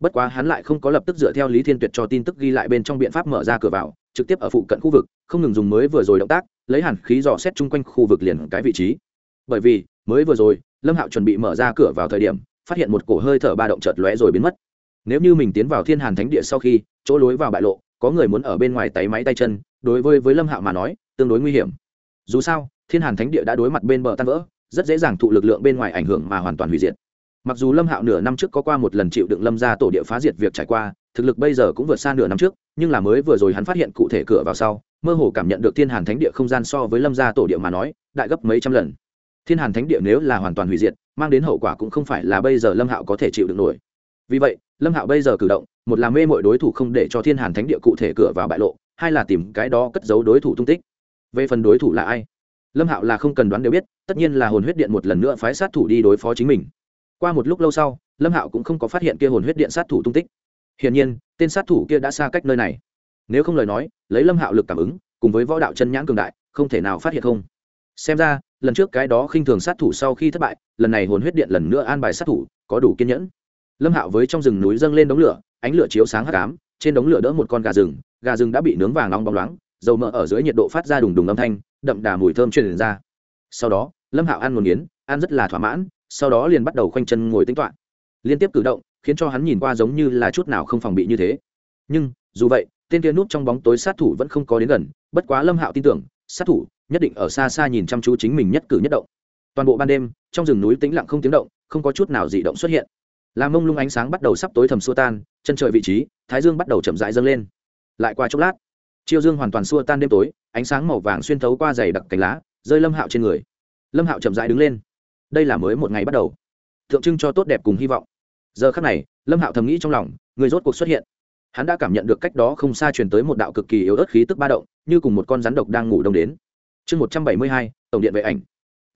S1: Bất quá hắn lại không có lập tức dựa theo lý thiên tuyệt cho tin tức ghi lại bên trong biện pháp mở ra cửa vào, trực tiếp ở phụ cận khu vực, không ngừng dùng mới vừa rồi động tác, lấy hàn khí dò xét chung quanh khu vực liền cái vị trí. Bởi vì, mới vừa rồi, lâm hạo chuẩn bị mở ra cửa vào thời điểm, phát hiện một cổ hơi thở ba động chợt lóe rồi biến mất. Nếu như mình tiến vào thiên hàn thánh địa sau khi chỗ lối vào bại lộ, có người muốn ở bên ngoài tay máy tay chân, đối với với lâm hạo mà nói, tương đối nguy hiểm. Dù sao, thiên hàn thánh địa đã đối mặt bên bờ tan vỡ, rất dễ dàng thụ lực lượng bên ngoài ảnh hưởng mà hoàn toàn hủy diệt. Mặc dù lâm hạo nửa năm trước có qua một lần chịu đựng lâm ra tổ địa phá diệt việc trải qua, thực lực bây giờ cũng vượt xa nửa năm trước, nhưng là mới vừa rồi hắn phát hiện cụ thể cửa vào sau, mơ hồ cảm nhận được thiên hàn thánh địa không gian so với lâm gia tổ địa mà nói, đại gấp mấy trăm lần. Thiên hàn thánh địa nếu là hoàn toàn hủy diệt, mang đến hậu quả cũng không phải là bây giờ lâm hạo có thể chịu được nổi. Vì vậy lâm hạo bây giờ cử động, một là mê mọi đối thủ không để cho thiên hàn thánh địa cụ thể cửa vào bại lộ, hai là tìm cái đó cất giấu đối thủ tung tích. Về phần đối thủ là ai? Lâm hạo là không cần đoán đều biết, tất nhiên là hồn huyết điện một lần nữa phái sát thủ đi đối phó chính mình. Qua một lúc lâu sau, lâm hạo cũng không có phát hiện kia hồn huyết điện sát thủ tung tích. Hiển nhiên, tên sát thủ kia đã xa cách nơi này. Nếu không lời nói, lấy lâm hạo lực cảm ứng, cùng với võ đạo chân nhãn cường đại, không thể nào phát hiện không. Xem ra, lần trước cái đó khinh thường sát thủ sau khi thất bại, lần này hồn huyết điện lần nữa an bài sát thủ, có đủ kiên nhẫn lâm hạo với trong rừng núi dâng lên đống lửa, ánh lửa chiếu sáng hắc ám, trên đống lửa đỡ một con gà rừng gà rừng đã bị nướng vàng nóng bóng loáng, dầu mỡ ở dưới nhiệt độ phát ra đùng đùng âm thanh, đậm đà mùi thơm truyền ra. Sau đó, lâm hạo ăn một nghiến ăn rất là thỏa mãn, sau đó liền bắt đầu khoanh chân ngồi tính toạ liên tiếp cử động, khiến cho hắn nhìn qua giống như là chút nào không phòng bị như thế. Nhưng, dù vậy, tên kia núp trong bóng tối sát thủ vẫn không có đến gần, bất quá lâm hạo tin tưởng, sát thủ nhất định ở xa xa nhìn chăm chú chính mình nhất cử nhất động. Toàn bộ ban đêm, trong rừng núi tĩnh lặng không tiếng động, không có chút nào dị động xuất hiện làm mông lung ánh sáng bắt đầu sắp tối thầm xua tan, chân trời vị trí, thái dương bắt đầu chậm rãi dâng lên. Lại qua chốc lát, chiêu dương hoàn toàn xua tan đêm tối, ánh sáng màu vàng xuyên thấu qua dày đặc cánh lá, rơi lâm hạo trên người. Lâm hạo chậm rãi đứng lên. Đây là mới một ngày bắt đầu. Tượng trưng cho tốt đẹp cùng hy vọng. Giờ khắc này, lâm hạo thầm nghĩ trong lòng, người rốt cuộc xuất hiện. Hắn đã cảm nhận được cách đó không xa truyền tới một đạo cực kỳ yếu ớt khí tức ba động, như cùng một con rắn độc đang ngủ đông đến. Chương một trăm bảy mươi hai, tổng điện vệ ảnh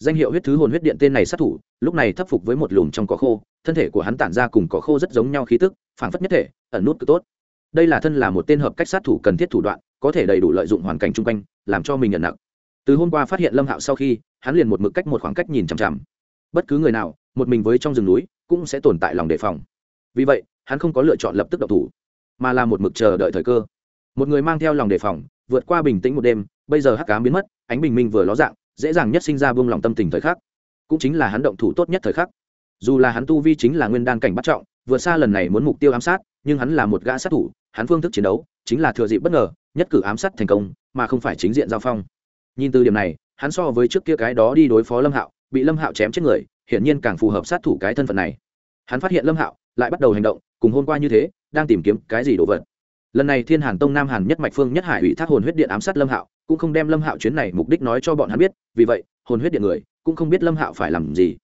S1: danh hiệu huyết thứ hồn huyết điện tên này sát thủ, lúc này thấp phục với một lùm trong cỏ khô, thân thể của hắn tản ra cùng cỏ khô rất giống nhau khí tức, phảng phất nhất thể, ẩn nút cực tốt. Đây là thân là một tên hợp cách sát thủ cần thiết thủ đoạn, có thể đầy đủ lợi dụng hoàn cảnh chung quanh, làm cho mình nhận nặng. Từ hôm qua phát hiện lâm hạo sau khi, hắn liền một mực cách một khoảng cách nhìn chằm chằm. Bất cứ người nào, một mình với trong rừng núi, cũng sẽ tồn tại lòng đề phòng. Vì vậy, hắn không có lựa chọn lập tức độc thủ, mà là một mực chờ đợi thời cơ. Một người mang theo lòng đề phòng, vượt qua bình tĩnh một đêm, bây giờ hắc cám biến mất, ánh bình minh vừa ló dạng dễ dàng nhất sinh ra buông lòng tâm tình thời khắc, cũng chính là hắn động thủ tốt nhất thời khắc. Dù là hắn tu vi chính là nguyên đan cảnh bắt trọng, vượt xa lần này muốn mục tiêu ám sát, nhưng hắn là một gã sát thủ, hắn phương thức chiến đấu chính là thừa dịp bất ngờ, nhất cử ám sát thành công, mà không phải chính diện giao phong. Nhìn từ điểm này, hắn so với trước kia cái đó đi đối phó lâm hạo, bị lâm hạo chém chết người, hiển nhiên càng phù hợp sát thủ cái thân phận này. Hắn phát hiện lâm hạo lại bắt đầu hành động, cùng hôm qua như thế, đang tìm kiếm cái gì đồ vật. Lần này thiên hàn tông nam hàn nhất mạch phương nhất hải ủy thác hồn huyết điện ám sát lâm hạo cũng không đem lâm hạo chuyến này mục đích nói cho bọn hắn biết, vì vậy, hồn huyết điện người cũng không biết lâm hạo phải làm gì.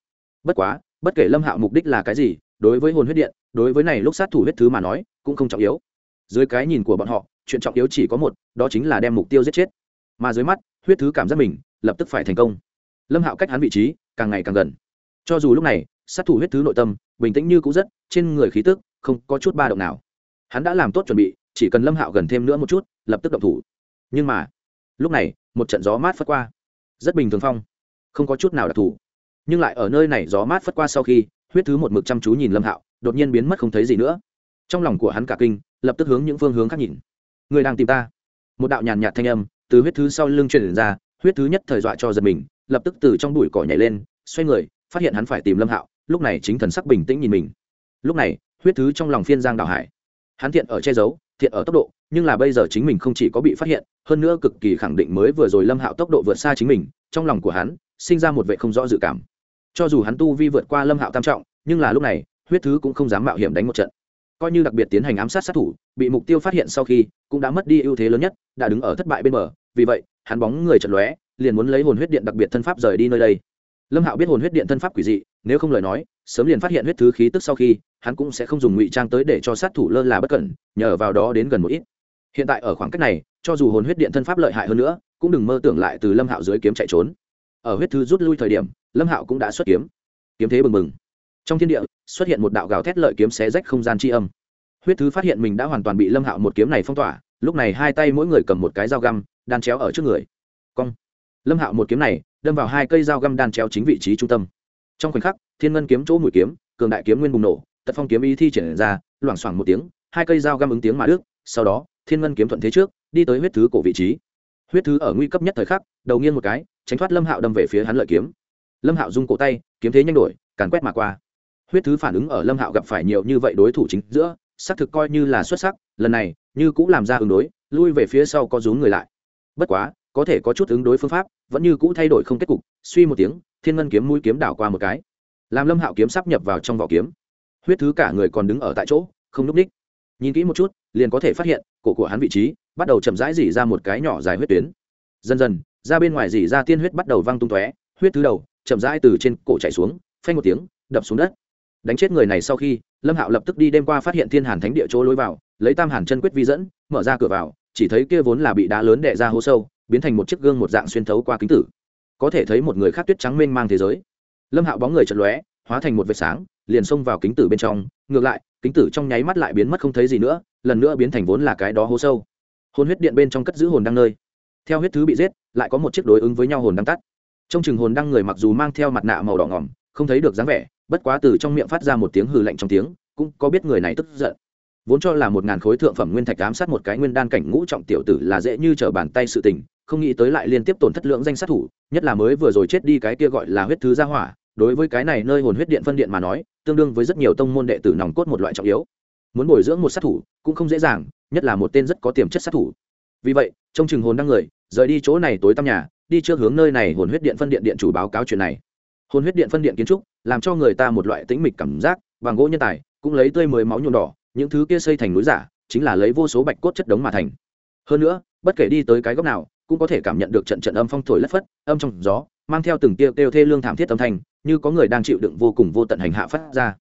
S1: Bất quá, bất kể lâm hạo mục đích là cái gì, đối với hồn huyết điện, đối với này lúc sát thủ huyết thứ mà nói, cũng không trọng yếu. Dưới cái nhìn của bọn họ, chuyện trọng yếu chỉ có một, đó chính là đem mục tiêu giết chết. Mà dưới mắt, huyết thứ cảm giác mình lập tức phải thành công. Lâm hạo cách hắn vị trí càng ngày càng gần. Cho dù lúc này, sát thủ huyết thứ nội tâm bình tĩnh như cũ rất, trên người khí tức không có chút ba động nào. Hắn đã làm tốt chuẩn bị, chỉ cần lâm hạo gần thêm nữa một chút, lập tức động thủ. Nhưng mà lúc này, một trận gió mát phất qua. Rất bình thường phong. Không có chút nào đặc thù. Nhưng lại ở nơi này gió mát phất qua sau khi, huyết thứ một mực chăm chú nhìn lâm hạo, đột nhiên biến mất không thấy gì nữa. Trong lòng của hắn cả kinh, lập tức hướng những phương hướng khác nhìn. Người đang tìm ta. Một đạo nhàn nhạt thanh âm từ huyết thứ sau lưng truyền ra, huyết thứ nhất thời dọa cho giật mình, lập tức từ trong bụi cỏ nhảy lên, xoay người, phát hiện hắn phải tìm lâm hạo, lúc này chính thần sắc bình tĩnh nhìn mình. Lúc này, huyết thứ trong lòng phiên giang đào hải. Hắn thiện ở che giấu, thiện ở tốc độ nhưng là bây giờ chính mình không chỉ có bị phát hiện, hơn nữa cực kỳ khẳng định mới vừa rồi lâm hạo tốc độ vượt xa chính mình, trong lòng của hắn, sinh ra một vệ không rõ dự cảm. Cho dù hắn tu vi vượt qua lâm hạo tam trọng, nhưng là lúc này, huyết thứ cũng không dám mạo hiểm đánh một trận. Coi như đặc biệt tiến hành ám sát sát thủ, bị mục tiêu phát hiện sau khi, cũng đã mất đi ưu thế lớn nhất, đã đứng ở thất bại bên bờ. Vì vậy, hắn bóng người trận lóe, liền muốn lấy hồn huyết điện đặc biệt thân pháp rời đi nơi đây. Lâm hạo biết hồn huyết điện thân pháp quỷ dị, nếu không lời nói, sớm liền phát hiện huyết thứ khí tức sau khi, hắn cũng sẽ không dùng ngụy trang tới để cho sát thủ lơ là bất cẩn, nhờ vào đó đến gần một ít hiện tại ở khoảng cách này, cho dù hồn huyết điện thân pháp lợi hại hơn nữa, cũng đừng mơ tưởng lại từ lâm hạo dưới kiếm chạy trốn. Ở huyết thư rút lui thời điểm, lâm hạo cũng đã xuất kiếm. Kiếm thế bừng bừng. Trong thiên địa, xuất hiện một đạo gào thét lợi kiếm xé rách không gian tri âm. Huyết thứ phát hiện mình đã hoàn toàn bị lâm hạo một kiếm này phong tỏa, lúc này hai tay mỗi người cầm một cái dao găm, đan chéo ở trước người. Cong. Lâm hạo một kiếm này, đâm vào hai cây dao găm đan chéo chính vị trí trung tâm. Trong khoảnh khắc, thiên ngân kiếm chỗ mũi kiếm, cường đại kiếm nguyên bùng nổ, tật phong kiếm ý thi triển ra, loảng xoảng một tiếng, hai cây dao găm ứng tiếng mà đức sau đó thiên ngân kiếm thuận thế trước, đi tới huyết thứ cổ vị trí. Huyết thứ ở nguy cấp nhất thời khắc, đầu nghiêng một cái, tránh thoát lâm hạo đâm về phía hắn lợi kiếm. Lâm hạo rung cổ tay, kiếm thế nhanh đổi, càn quét mà qua. Huyết thứ phản ứng ở lâm hạo gặp phải nhiều như vậy đối thủ chính giữa, xác thực coi như là xuất sắc, lần này, như cũng làm ra ứng đối, lui về phía sau có rúm người lại. Bất quá, có thể có chút ứng đối phương pháp, vẫn như cũ thay đổi không kết cục, suy một tiếng, thiên ngân kiếm mũi kiếm đảo qua một cái. Làm lâm hạo kiếm sắp nhập vào trong vỏ kiếm. Huyết thứ cả người còn đứng ở tại chỗ, không núp ních. Nhìn kỹ một chút liền có thể phát hiện, cổ của hắn vị trí bắt đầu chậm rãi dỉ ra một cái nhỏ dài huyết tuyến. Dần dần, ra bên ngoài dỉ ra tiên huyết bắt đầu văng tung tóe, huyết thứ đầu chậm rãi từ trên cổ chạy xuống, phanh một tiếng, đập xuống đất. Đánh chết người này sau khi, lâm hạo lập tức đi đêm qua phát hiện thiên hàn thánh địa chỗ lối vào, lấy tam hàn chân quyết vi dẫn, mở ra cửa vào, chỉ thấy kia vốn là bị đá lớn đẻ ra hố sâu, biến thành một chiếc gương một dạng xuyên thấu qua kính tử. Có thể thấy một người khác tuyết trắng mênh mang thế giới. Lâm hạo bóng người chật lóe, hóa thành một vệt sáng, liền xông vào kính tử bên trong, ngược lại kính tử trong nháy mắt lại biến mất không thấy gì nữa, lần nữa biến thành vốn là cái đó hố sâu. Hồn huyết điện bên trong cất giữ hồn đăng nơi. Theo huyết thứ bị giết, lại có một chiếc đối ứng với nhau hồn đăng tắt. Trong chừng hồn đăng người mặc dù mang theo mặt nạ màu đỏ ngỏm, không thấy được dáng vẻ, bất quá từ trong miệng phát ra một tiếng hừ lạnh trong tiếng, cũng có biết người này tức giận. Vốn cho là một ngàn khối thượng phẩm nguyên thạch ám sát một cái nguyên đan cảnh ngũ trọng tiểu tử là dễ như trở bàn tay sự tình, không nghĩ tới lại liên tiếp tổn thất lượng danh sát thủ, nhất là mới vừa rồi chết đi cái kia gọi là huyết thứ gia hỏa đối với cái này nơi hồn huyết điện phân điện mà nói, tương đương với rất nhiều tông môn đệ tử nòng cốt một loại trọng yếu. Muốn bồi dưỡng một sát thủ, cũng không dễ dàng, nhất là một tên rất có tiềm chất sát thủ. Vì vậy trong trường hồn đang người, rời đi chỗ này tối tăm nhà, đi trước hướng nơi này hồn huyết điện phân điện điện chủ báo cáo chuyện này. Hồn huyết điện phân điện kiến trúc, làm cho người ta một loại tĩnh mịch cảm giác bằng gỗ nhân tài, cũng lấy tươi mới máu nhuộm đỏ, những thứ kia xây thành núi giả, chính là lấy vô số bạch cốt chất đống mà thành. Hơn nữa, bất kể đi tới cái góc nào, cũng có thể cảm nhận được trận trận âm phong thổi lất phất, âm trong gió mang theo từng tia kêu thê lương thảm thiết âm thanh, như có người đang chịu đựng vô cùng vô tận hành hạ phát ra.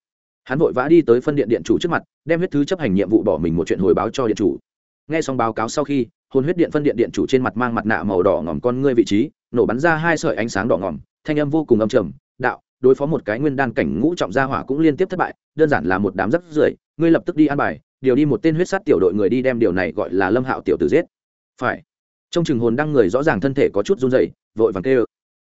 S1: Hắn vội vã đi tới phân điện điện chủ trước mặt, đem huyết thứ chấp hành nhiệm vụ bỏ mình một chuyện hồi báo cho điện chủ. Nghe xong báo cáo sau khi, hồn huyết điện phân điện điện chủ trên mặt mang mặt nạ màu đỏ ngòm con ngươi vị trí, nổ bắn ra hai sợi ánh sáng đỏ ngòm, thanh âm vô cùng âm trầm, đạo, đối phó một cái nguyên đan cảnh ngũ trọng gia hỏa cũng liên tiếp thất bại, đơn giản là một đám rắc rưởi, ngươi lập tức đi an bài, điều đi một tên huyết sát tiểu đội người đi đem điều này gọi là lâm hạo tiểu tử giết. Phải. Trong chừng hồn đăng người rõ ràng thân thể có chút run rẩy, vội vàng kêu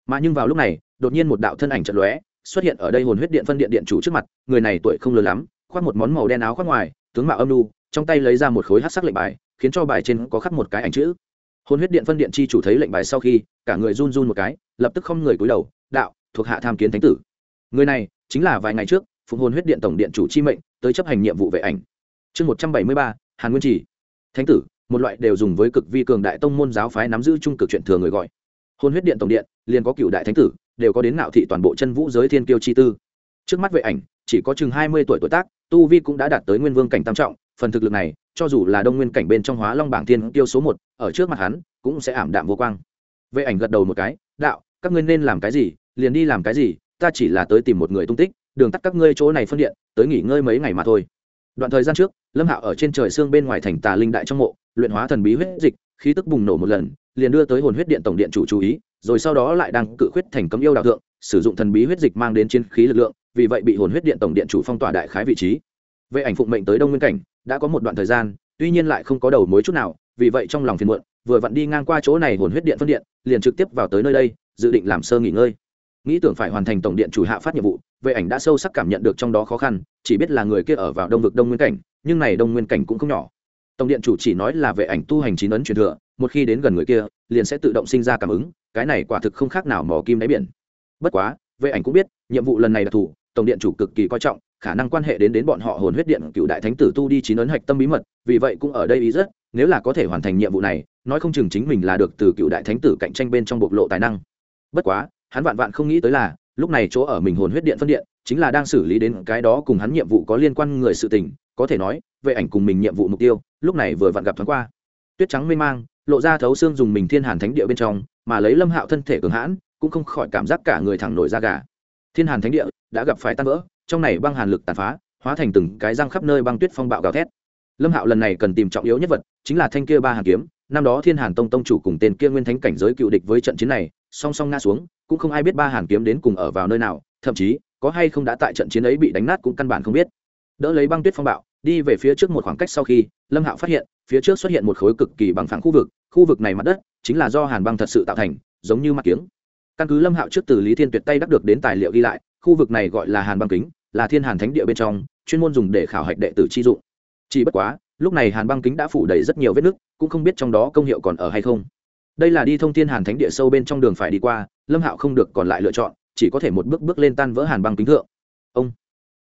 S1: mà nhưng vào lúc này, đột nhiên một đạo thân ảnh trận lóe, xuất hiện ở đây hồn huyết điện phân điện điện chủ trước mặt, người này tuổi không lớn lắm, khoác một món màu đen áo khoác ngoài, tướng mạo âm lu trong tay lấy ra một khối hát sắc lệnh bài, khiến cho bài trên có khắc một cái ảnh chữ. Hồn huyết điện phân điện chi chủ thấy lệnh bài sau khi, cả người run run một cái, lập tức không người cúi đầu, đạo, thuộc hạ tham kiến thánh tử. Người này, chính là vài ngày trước, phụng hồn huyết điện tổng điện chủ chi mệnh, tới chấp hành nhiệm vụ vệ ảnh. Chương một trăm bảy mươi ba, hàn nguyên trì. Thánh tử, một loại đều dùng với cực vi cường đại tông môn giáo phái nắm giữ trung cực chuyện thừa người gọi. Hôn huyết điện tổng điện, liền có cựu đại thánh tử, đều có đến ngạo thị toàn bộ chân vũ giới thiên kiêu chi tư. Trước mắt vệ ảnh, chỉ có chừng hai mươi tuổi tuổi tác, tu vi cũng đã đạt tới nguyên vương cảnh tam trọng, phần thực lực này, cho dù là đông nguyên cảnh bên trong hóa long bảng thiên tiêu số một, ở trước mặt hắn, cũng sẽ ảm đạm vô quang. Vệ ảnh gật đầu một cái, đạo, các ngươi nên làm cái gì, liền đi làm cái gì, ta chỉ là tới tìm một người tung tích, đường tắt các ngươi chỗ này phân điện, tới nghỉ ngơi mấy ngày mà thôi. Đoạn thời gian trước, lâm hạo ở trên trời xương bên ngoài thành tà linh đại trong mộ, luyện hóa thần bí huyết dịch, khí tức bùng nổ một lần liền đưa tới hồn huyết điện tổng điện chủ chú ý, rồi sau đó lại đang cự khuyết thành cấm yêu đạo thượng, sử dụng thần bí huyết dịch mang đến chiến khí lực lượng, vì vậy bị hồn huyết điện tổng điện chủ phong tỏa đại khái vị trí. Vệ ảnh phụng mệnh tới đông nguyên cảnh, đã có một đoạn thời gian, tuy nhiên lại không có đầu mối chút nào, vì vậy trong lòng phiền muộn, vừa vặn đi ngang qua chỗ này hồn huyết điện phân điện, liền trực tiếp vào tới nơi đây, dự định làm sơ nghỉ ngơi. Nghĩ tưởng phải hoàn thành tổng điện chủ hạ phát nhiệm vụ, vệ ảnh đã sâu sắc cảm nhận được trong đó khó khăn, chỉ biết là người kia ở vào đông vực đông nguyên cảnh, nhưng này đông nguyên cảnh cũng không nhỏ. Tổng điện chủ chỉ nói là vệ ảnh tu hành chín ấn truyền thừa một khi đến gần người kia, liền sẽ tự động sinh ra cảm ứng, cái này quả thực không khác nào mò kim đáy biển. Bất quá, vệ ảnh cũng biết, nhiệm vụ lần này đặc thù tổng điện chủ cực kỳ coi trọng, khả năng quan hệ đến đến bọn họ hồn huyết điện cựu đại thánh tử tu đi chín ấn hạch tâm bí mật, vì vậy cũng ở đây ý rất, nếu là có thể hoàn thành nhiệm vụ này, nói không chừng chính mình là được từ cựu đại thánh tử cạnh tranh bên trong bộc lộ tài năng. Bất quá, hắn vạn vạn không nghĩ tới là, lúc này chỗ ở mình hồn huyết điện phân điện, chính là đang xử lý đến cái đó cùng hắn nhiệm vụ có liên quan người sự tình, có thể nói, vệ ảnh cùng mình nhiệm vụ mục tiêu, lúc này vừa vặn gặp thoáng qua. Tuyết trắng mê mang lộ ra thấu xương dùng mình thiên hàn thánh địa bên trong, mà lấy lâm hạo thân thể cường hãn, cũng không khỏi cảm giác cả người thẳng nổi da gà. Thiên hàn thánh địa đã gặp phải tan vỡ, trong này băng hàn lực tàn phá, hóa thành từng cái răng khắp nơi băng tuyết phong bạo gào thét. Lâm hạo lần này cần tìm trọng yếu nhất vật, chính là thanh kia ba hàn kiếm, năm đó thiên hàn tông tông chủ cùng tên kia nguyên thánh cảnh giới cựu địch với trận chiến này, song song ngã xuống, cũng không ai biết ba hàn kiếm đến cùng ở vào nơi nào, thậm chí, có hay không đã tại trận chiến ấy bị đánh nát cũng căn bản không biết. Đỡ lấy băng tuyết phong bạo, đi về phía trước một khoảng cách sau khi, lâm hạo phát hiện, phía trước xuất hiện một khối cực kỳ bằng phẳng khu vực khu vực này mặt đất chính là do hàn băng thật sự tạo thành, giống như mặt kiếng. Căn cứ lâm hạo trước từ lý thiên tuyệt tay đắc được đến tài liệu ghi lại, khu vực này gọi là hàn băng kính, là thiên hàn thánh địa bên trong, chuyên môn dùng để khảo hạch đệ tử chi dụng. Chỉ bất quá, lúc này hàn băng kính đã phủ đầy rất nhiều vết nứt, cũng không biết trong đó công hiệu còn ở hay không. Đây là đi thông thiên hàn thánh địa sâu bên trong đường phải đi qua, lâm hạo không được còn lại lựa chọn, chỉ có thể một bước bước lên tan vỡ hàn băng kính thượng. Ông!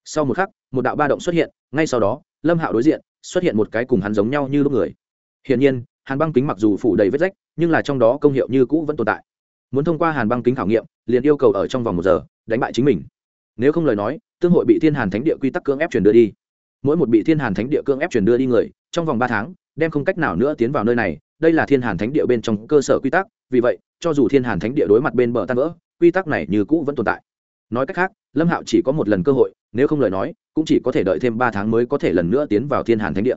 S1: Sau một khắc, một đạo ba động xuất hiện, ngay sau đó, lâm hạo đối diện, xuất hiện một cái cùng hắn giống nhau như lúc người. Hiển nhiên hàn băng kính mặc dù phủ đầy vết rách, nhưng là trong đó công hiệu như cũ vẫn tồn tại. Muốn thông qua hàn băng kính khảo nghiệm, liền yêu cầu ở trong vòng một giờ, đánh bại chính mình. Nếu không lời nói, tương hội bị thiên hàn thánh địa quy tắc cưỡng ép chuyển đưa đi. Mỗi một bị thiên hàn thánh địa cưỡng ép chuyển đưa đi người, trong vòng ba tháng, đem không cách nào nữa tiến vào nơi này, đây là thiên hàn thánh địa bên trong cơ sở quy tắc, vì vậy, cho dù thiên hàn thánh địa đối mặt bên bờ tan vỡ, quy tắc này như cũ vẫn tồn tại. Nói cách khác, lâm hạo chỉ có một lần cơ hội, nếu không lời nói, cũng chỉ có thể đợi thêm ba tháng mới có thể lần nữa tiến vào thiên hàn thánh địa.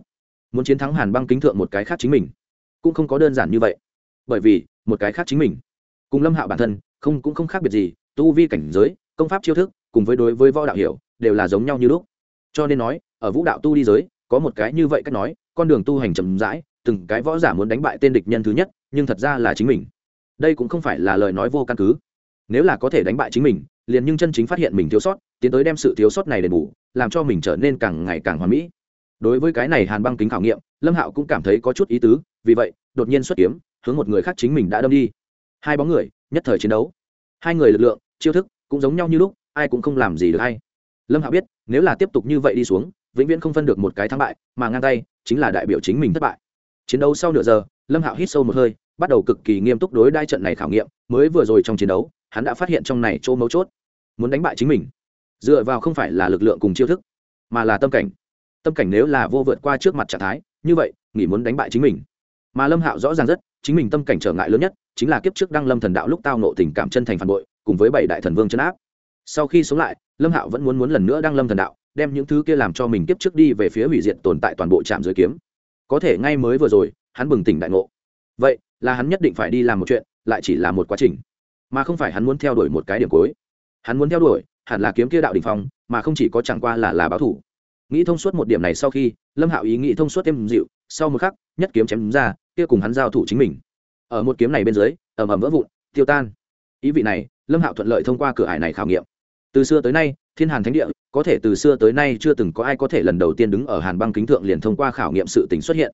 S1: Muốn chiến thắng hàn băng kính thượng một cái khác chính mình cũng không có đơn giản như vậy. Bởi vì, một cái khác chính mình. Cùng lâm hạo bản thân, không, cũng không khác biệt gì, tu vi cảnh giới, công pháp chiêu thức, cùng với đối với võ đạo hiểu, đều là giống nhau như lúc. Cho nên nói, ở vũ đạo tu đi giới, có một cái như vậy cách nói, con đường tu hành chậm rãi, từng cái võ giả muốn đánh bại tên địch nhân thứ nhất, nhưng thật ra là chính mình. Đây cũng không phải là lời nói vô căn cứ. Nếu là có thể đánh bại chính mình, liền nhưng chân chính phát hiện mình thiếu sót, tiến tới đem sự thiếu sót này đền bù, làm cho mình trở nên càng ngày càng hoàn mỹ. Đối với cái này hàn băng kính khảo nghiệm, lâm hạo cũng cảm thấy có chút ý tứ vì vậy, đột nhiên xuất kiếm, hướng một người khác chính mình đã đâm đi. Hai bóng người, nhất thời chiến đấu. Hai người lực lượng, chiêu thức cũng giống nhau như lúc, ai cũng không làm gì được hay. Lâm hạo biết, nếu là tiếp tục như vậy đi xuống, vĩnh viễn không phân được một cái thắng bại, mà ngang tay chính là đại biểu chính mình thất bại. Chiến đấu sau nửa giờ, lâm hạo hít sâu một hơi, bắt đầu cực kỳ nghiêm túc đối đai trận này khảo nghiệm, mới vừa rồi trong chiến đấu, hắn đã phát hiện trong này chỗ mấu chốt. Muốn đánh bại chính mình, dựa vào không phải là lực lượng cùng chiêu thức, mà là tâm cảnh. Tâm cảnh nếu là vô vượt qua trước mặt trạng thái, như vậy nghĩ muốn đánh bại chính mình mà lâm hạo rõ ràng rất chính mình tâm cảnh trở ngại lớn nhất chính là kiếp trước đăng lâm thần đạo lúc tao nộ tình cảm chân thành phản bội cùng với bảy đại thần vương chấn áp sau khi sống lại lâm hạo vẫn muốn muốn lần nữa đăng lâm thần đạo đem những thứ kia làm cho mình kiếp trước đi về phía hủy diệt tồn tại toàn bộ trạm dưới kiếm có thể ngay mới vừa rồi hắn bừng tỉnh đại ngộ vậy là hắn nhất định phải đi làm một chuyện lại chỉ là một quá trình mà không phải hắn muốn theo đuổi một cái điểm cuối hắn muốn theo đuổi hẳn là kiếm kia đạo đ ỉ n h phong mà không chỉ có chẳng qua là là báo thủ nghĩ thông suốt một điểm này sau khi lâm hạo ý nghĩ thông suốt thêm dịu sau một khắc nhất kiếm chém ra kia cùng hắn giao thủ chính mình. Ở một kiếm này bên dưới ẩm ẩm vỡ vụn, tiêu tan. Ý vị này, lâm hạo thuận lợi thông qua cửa hải này khảo nghiệm. Từ xưa tới nay, thiên hàn thánh địa, có thể từ xưa tới nay chưa từng có ai có thể lần đầu tiên đứng ở hàn băng kính thượng liền thông qua khảo nghiệm sự tình xuất hiện.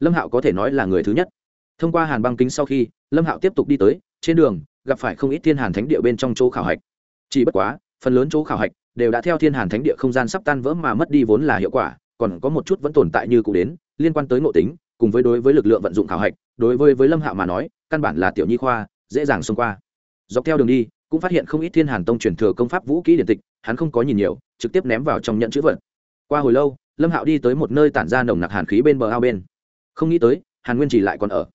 S1: Lâm hạo có thể nói là người thứ nhất. Thông qua hàn băng kính sau khi, lâm hạo tiếp tục đi tới, trên đường, gặp phải không ít thiên hàn thánh địa bên trong chỗ khảo hạch. Chỉ bất quá, phần lớn chỗ khảo hạch đều đã theo thiên hàn thánh địa không gian sắp tan vỡ mà mất đi vốn là hiệu quả, còn có một chút vẫn tồn tại như cụ đến, liên quan tới ngộ tính cùng với đối với lực lượng vận dụng khảo hạch đối với với lâm hạo mà nói căn bản là tiểu nhi khoa dễ dàng xông qua. Dọc theo đường đi cũng phát hiện không ít thiên hàn tông truyền thừa công pháp vũ kỹ điện tịch hắn không có nhìn nhiều trực tiếp ném vào trong nhận chữ vật. Qua hồi lâu lâm hạo đi tới một nơi tản ra nồng nặc hàn khí bên bờ ao bên. Không nghĩ tới hàn nguyên Chỉ lại còn ở.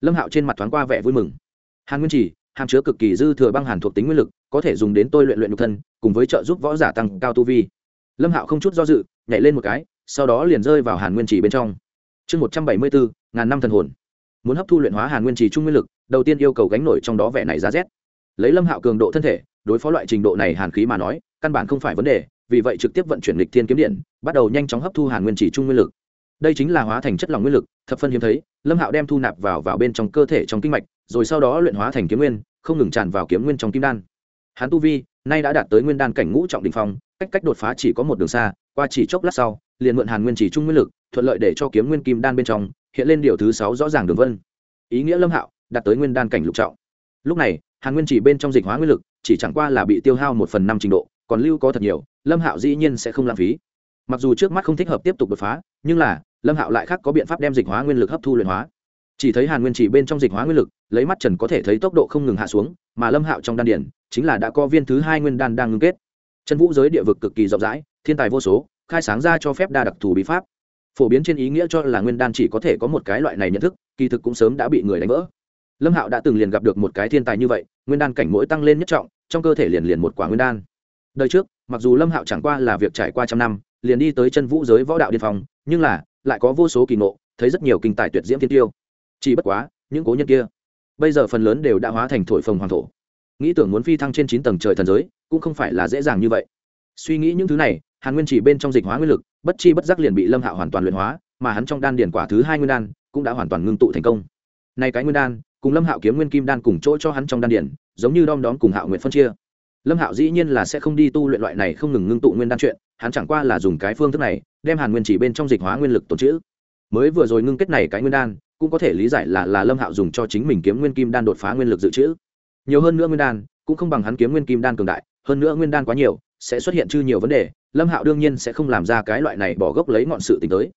S1: Lâm hạo trên mặt thoáng qua vẻ vui mừng. Hàn nguyên Chỉ, hàm chứa cực kỳ dư thừa băng hàn thuộc tính nguyên lực có thể dùng đến tôi luyện luyện nhục thân cùng với trợ giúp võ giả tăng cao tu vi. Lâm hạo không chút do dự nhảy lên một cái sau đó liền rơi vào hàn nguyên Chỉ bên trong chương một trăm bảy mươi bốn, ngàn năm thần hồn. Muốn hấp thu luyện hóa hàn nguyên trì trung nguyên lực, đầu tiên yêu cầu gánh nổi trong đó vẻ này giá rét. Lấy lâm hạo cường độ thân thể, đối phó loại trình độ này hàn khí mà nói, căn bản không phải vấn đề, vì vậy trực tiếp vận chuyển lịch thiên kiếm điện, bắt đầu nhanh chóng hấp thu hàn nguyên chỉ trung nguyên lực. Đây chính là hóa thành chất lỏng nguyên lực, thập phân hiếm thấy, lâm hạo đem thu nạp vào vào bên trong cơ thể trong kinh mạch, rồi sau đó luyện hóa thành kiếm nguyên, không ngừng tràn vào kiếm nguyên trong kim đan. Hắn tu vi, nay đã đạt tới nguyên đan cảnh ngũ trọng đình phong, cách cách đột phá chỉ có một đường xa, qua chỉ chốc lát sau, liền mượn hàn nguyên chỉ trung nguyên lực thuận lợi để cho kiếm nguyên kim đan bên trong hiện lên điều thứ sáu rõ ràng đường vân. Ý nghĩa lâm hạo, đạt tới nguyên đan cảnh lục trọng. Lúc này, hàn nguyên chỉ bên trong dịch hóa nguyên lực, chỉ chẳng qua là bị tiêu hao một phần năm trình độ, còn lưu có thật nhiều, lâm hạo dĩ nhiên sẽ không lãng phí. Mặc dù trước mắt không thích hợp tiếp tục đột phá, nhưng là, lâm hạo lại khác có biện pháp đem dịch hóa nguyên lực hấp thu luyện hóa. Chỉ thấy hàn nguyên chỉ bên trong dịch hóa nguyên lực, lấy mắt trần có thể thấy tốc độ không ngừng hạ xuống, mà lâm hạo trong đan điển chính là đã có viên thứ hai nguyên đan đang ngưng kết. Chân vũ giới địa vực cực kỳ rộng rãi, thiên tài vô số, khai sáng ra cho phép đa đặc thù bí pháp phổ biến trên ý nghĩa cho là nguyên đan chỉ có thể có một cái loại này nhận thức, kỳ thực cũng sớm đã bị người đánh vỡ. Lâm hạo đã từng liền gặp được một cái thiên tài như vậy, nguyên đan cảnh mỗi tăng lên nhất trọng, trong cơ thể liền liền một quả nguyên đan. Đời trước, mặc dù lâm hạo chẳng qua là việc trải qua trăm năm, liền đi tới chân vũ giới võ đạo điên phòng nhưng là, lại có vô số kỳ ngộ, thấy rất nhiều kinh tài tuyệt diễm thiên tiêu. Chỉ bất quá, những cố nhân kia, bây giờ phần lớn đều đã hóa thành thổi phồng hoàng thổ. Nghĩ tưởng muốn phi thăng trên chín tầng trời thần giới, cũng không phải là dễ dàng như vậy. Suy nghĩ những thứ này hàn nguyên chỉ bên trong dịch hóa nguyên lực, bất chi bất giác liền bị lâm hạo hoàn toàn luyện hóa, mà hắn trong đan điền quả thứ hai nguyên đan cũng đã hoàn toàn ngưng tụ thành công. Nay cái nguyên đan, cùng lâm hạo kiếm nguyên kim đan cùng chỗ cho hắn trong đan điền, giống như đom đóm cùng hạo nguyện phân chia. Lâm hạo dĩ nhiên là sẽ không đi tu luyện loại này không ngừng ngưng tụ nguyên đan chuyện, hắn chẳng qua là dùng cái phương thức này, đem hàn nguyên chỉ bên trong dịch hóa nguyên lực tồn chữ mới vừa rồi ngưng kết này cái nguyên đan, cũng có thể lý giải là là lâm hạo dùng cho chính mình kiếm nguyên kim đan đột phá nguyên lực dự trữ. Nhiều hơn nữa nguyên đan, cũng không bằng hắn kiếm nguyên kim đan cường đại, hơn nữa nguyên đan quá nhiều, sẽ xuất hiện chư nhiều vấn đề lâm hạo đương nhiên sẽ không làm ra cái loại này bỏ gốc lấy ngọn sự tính tới.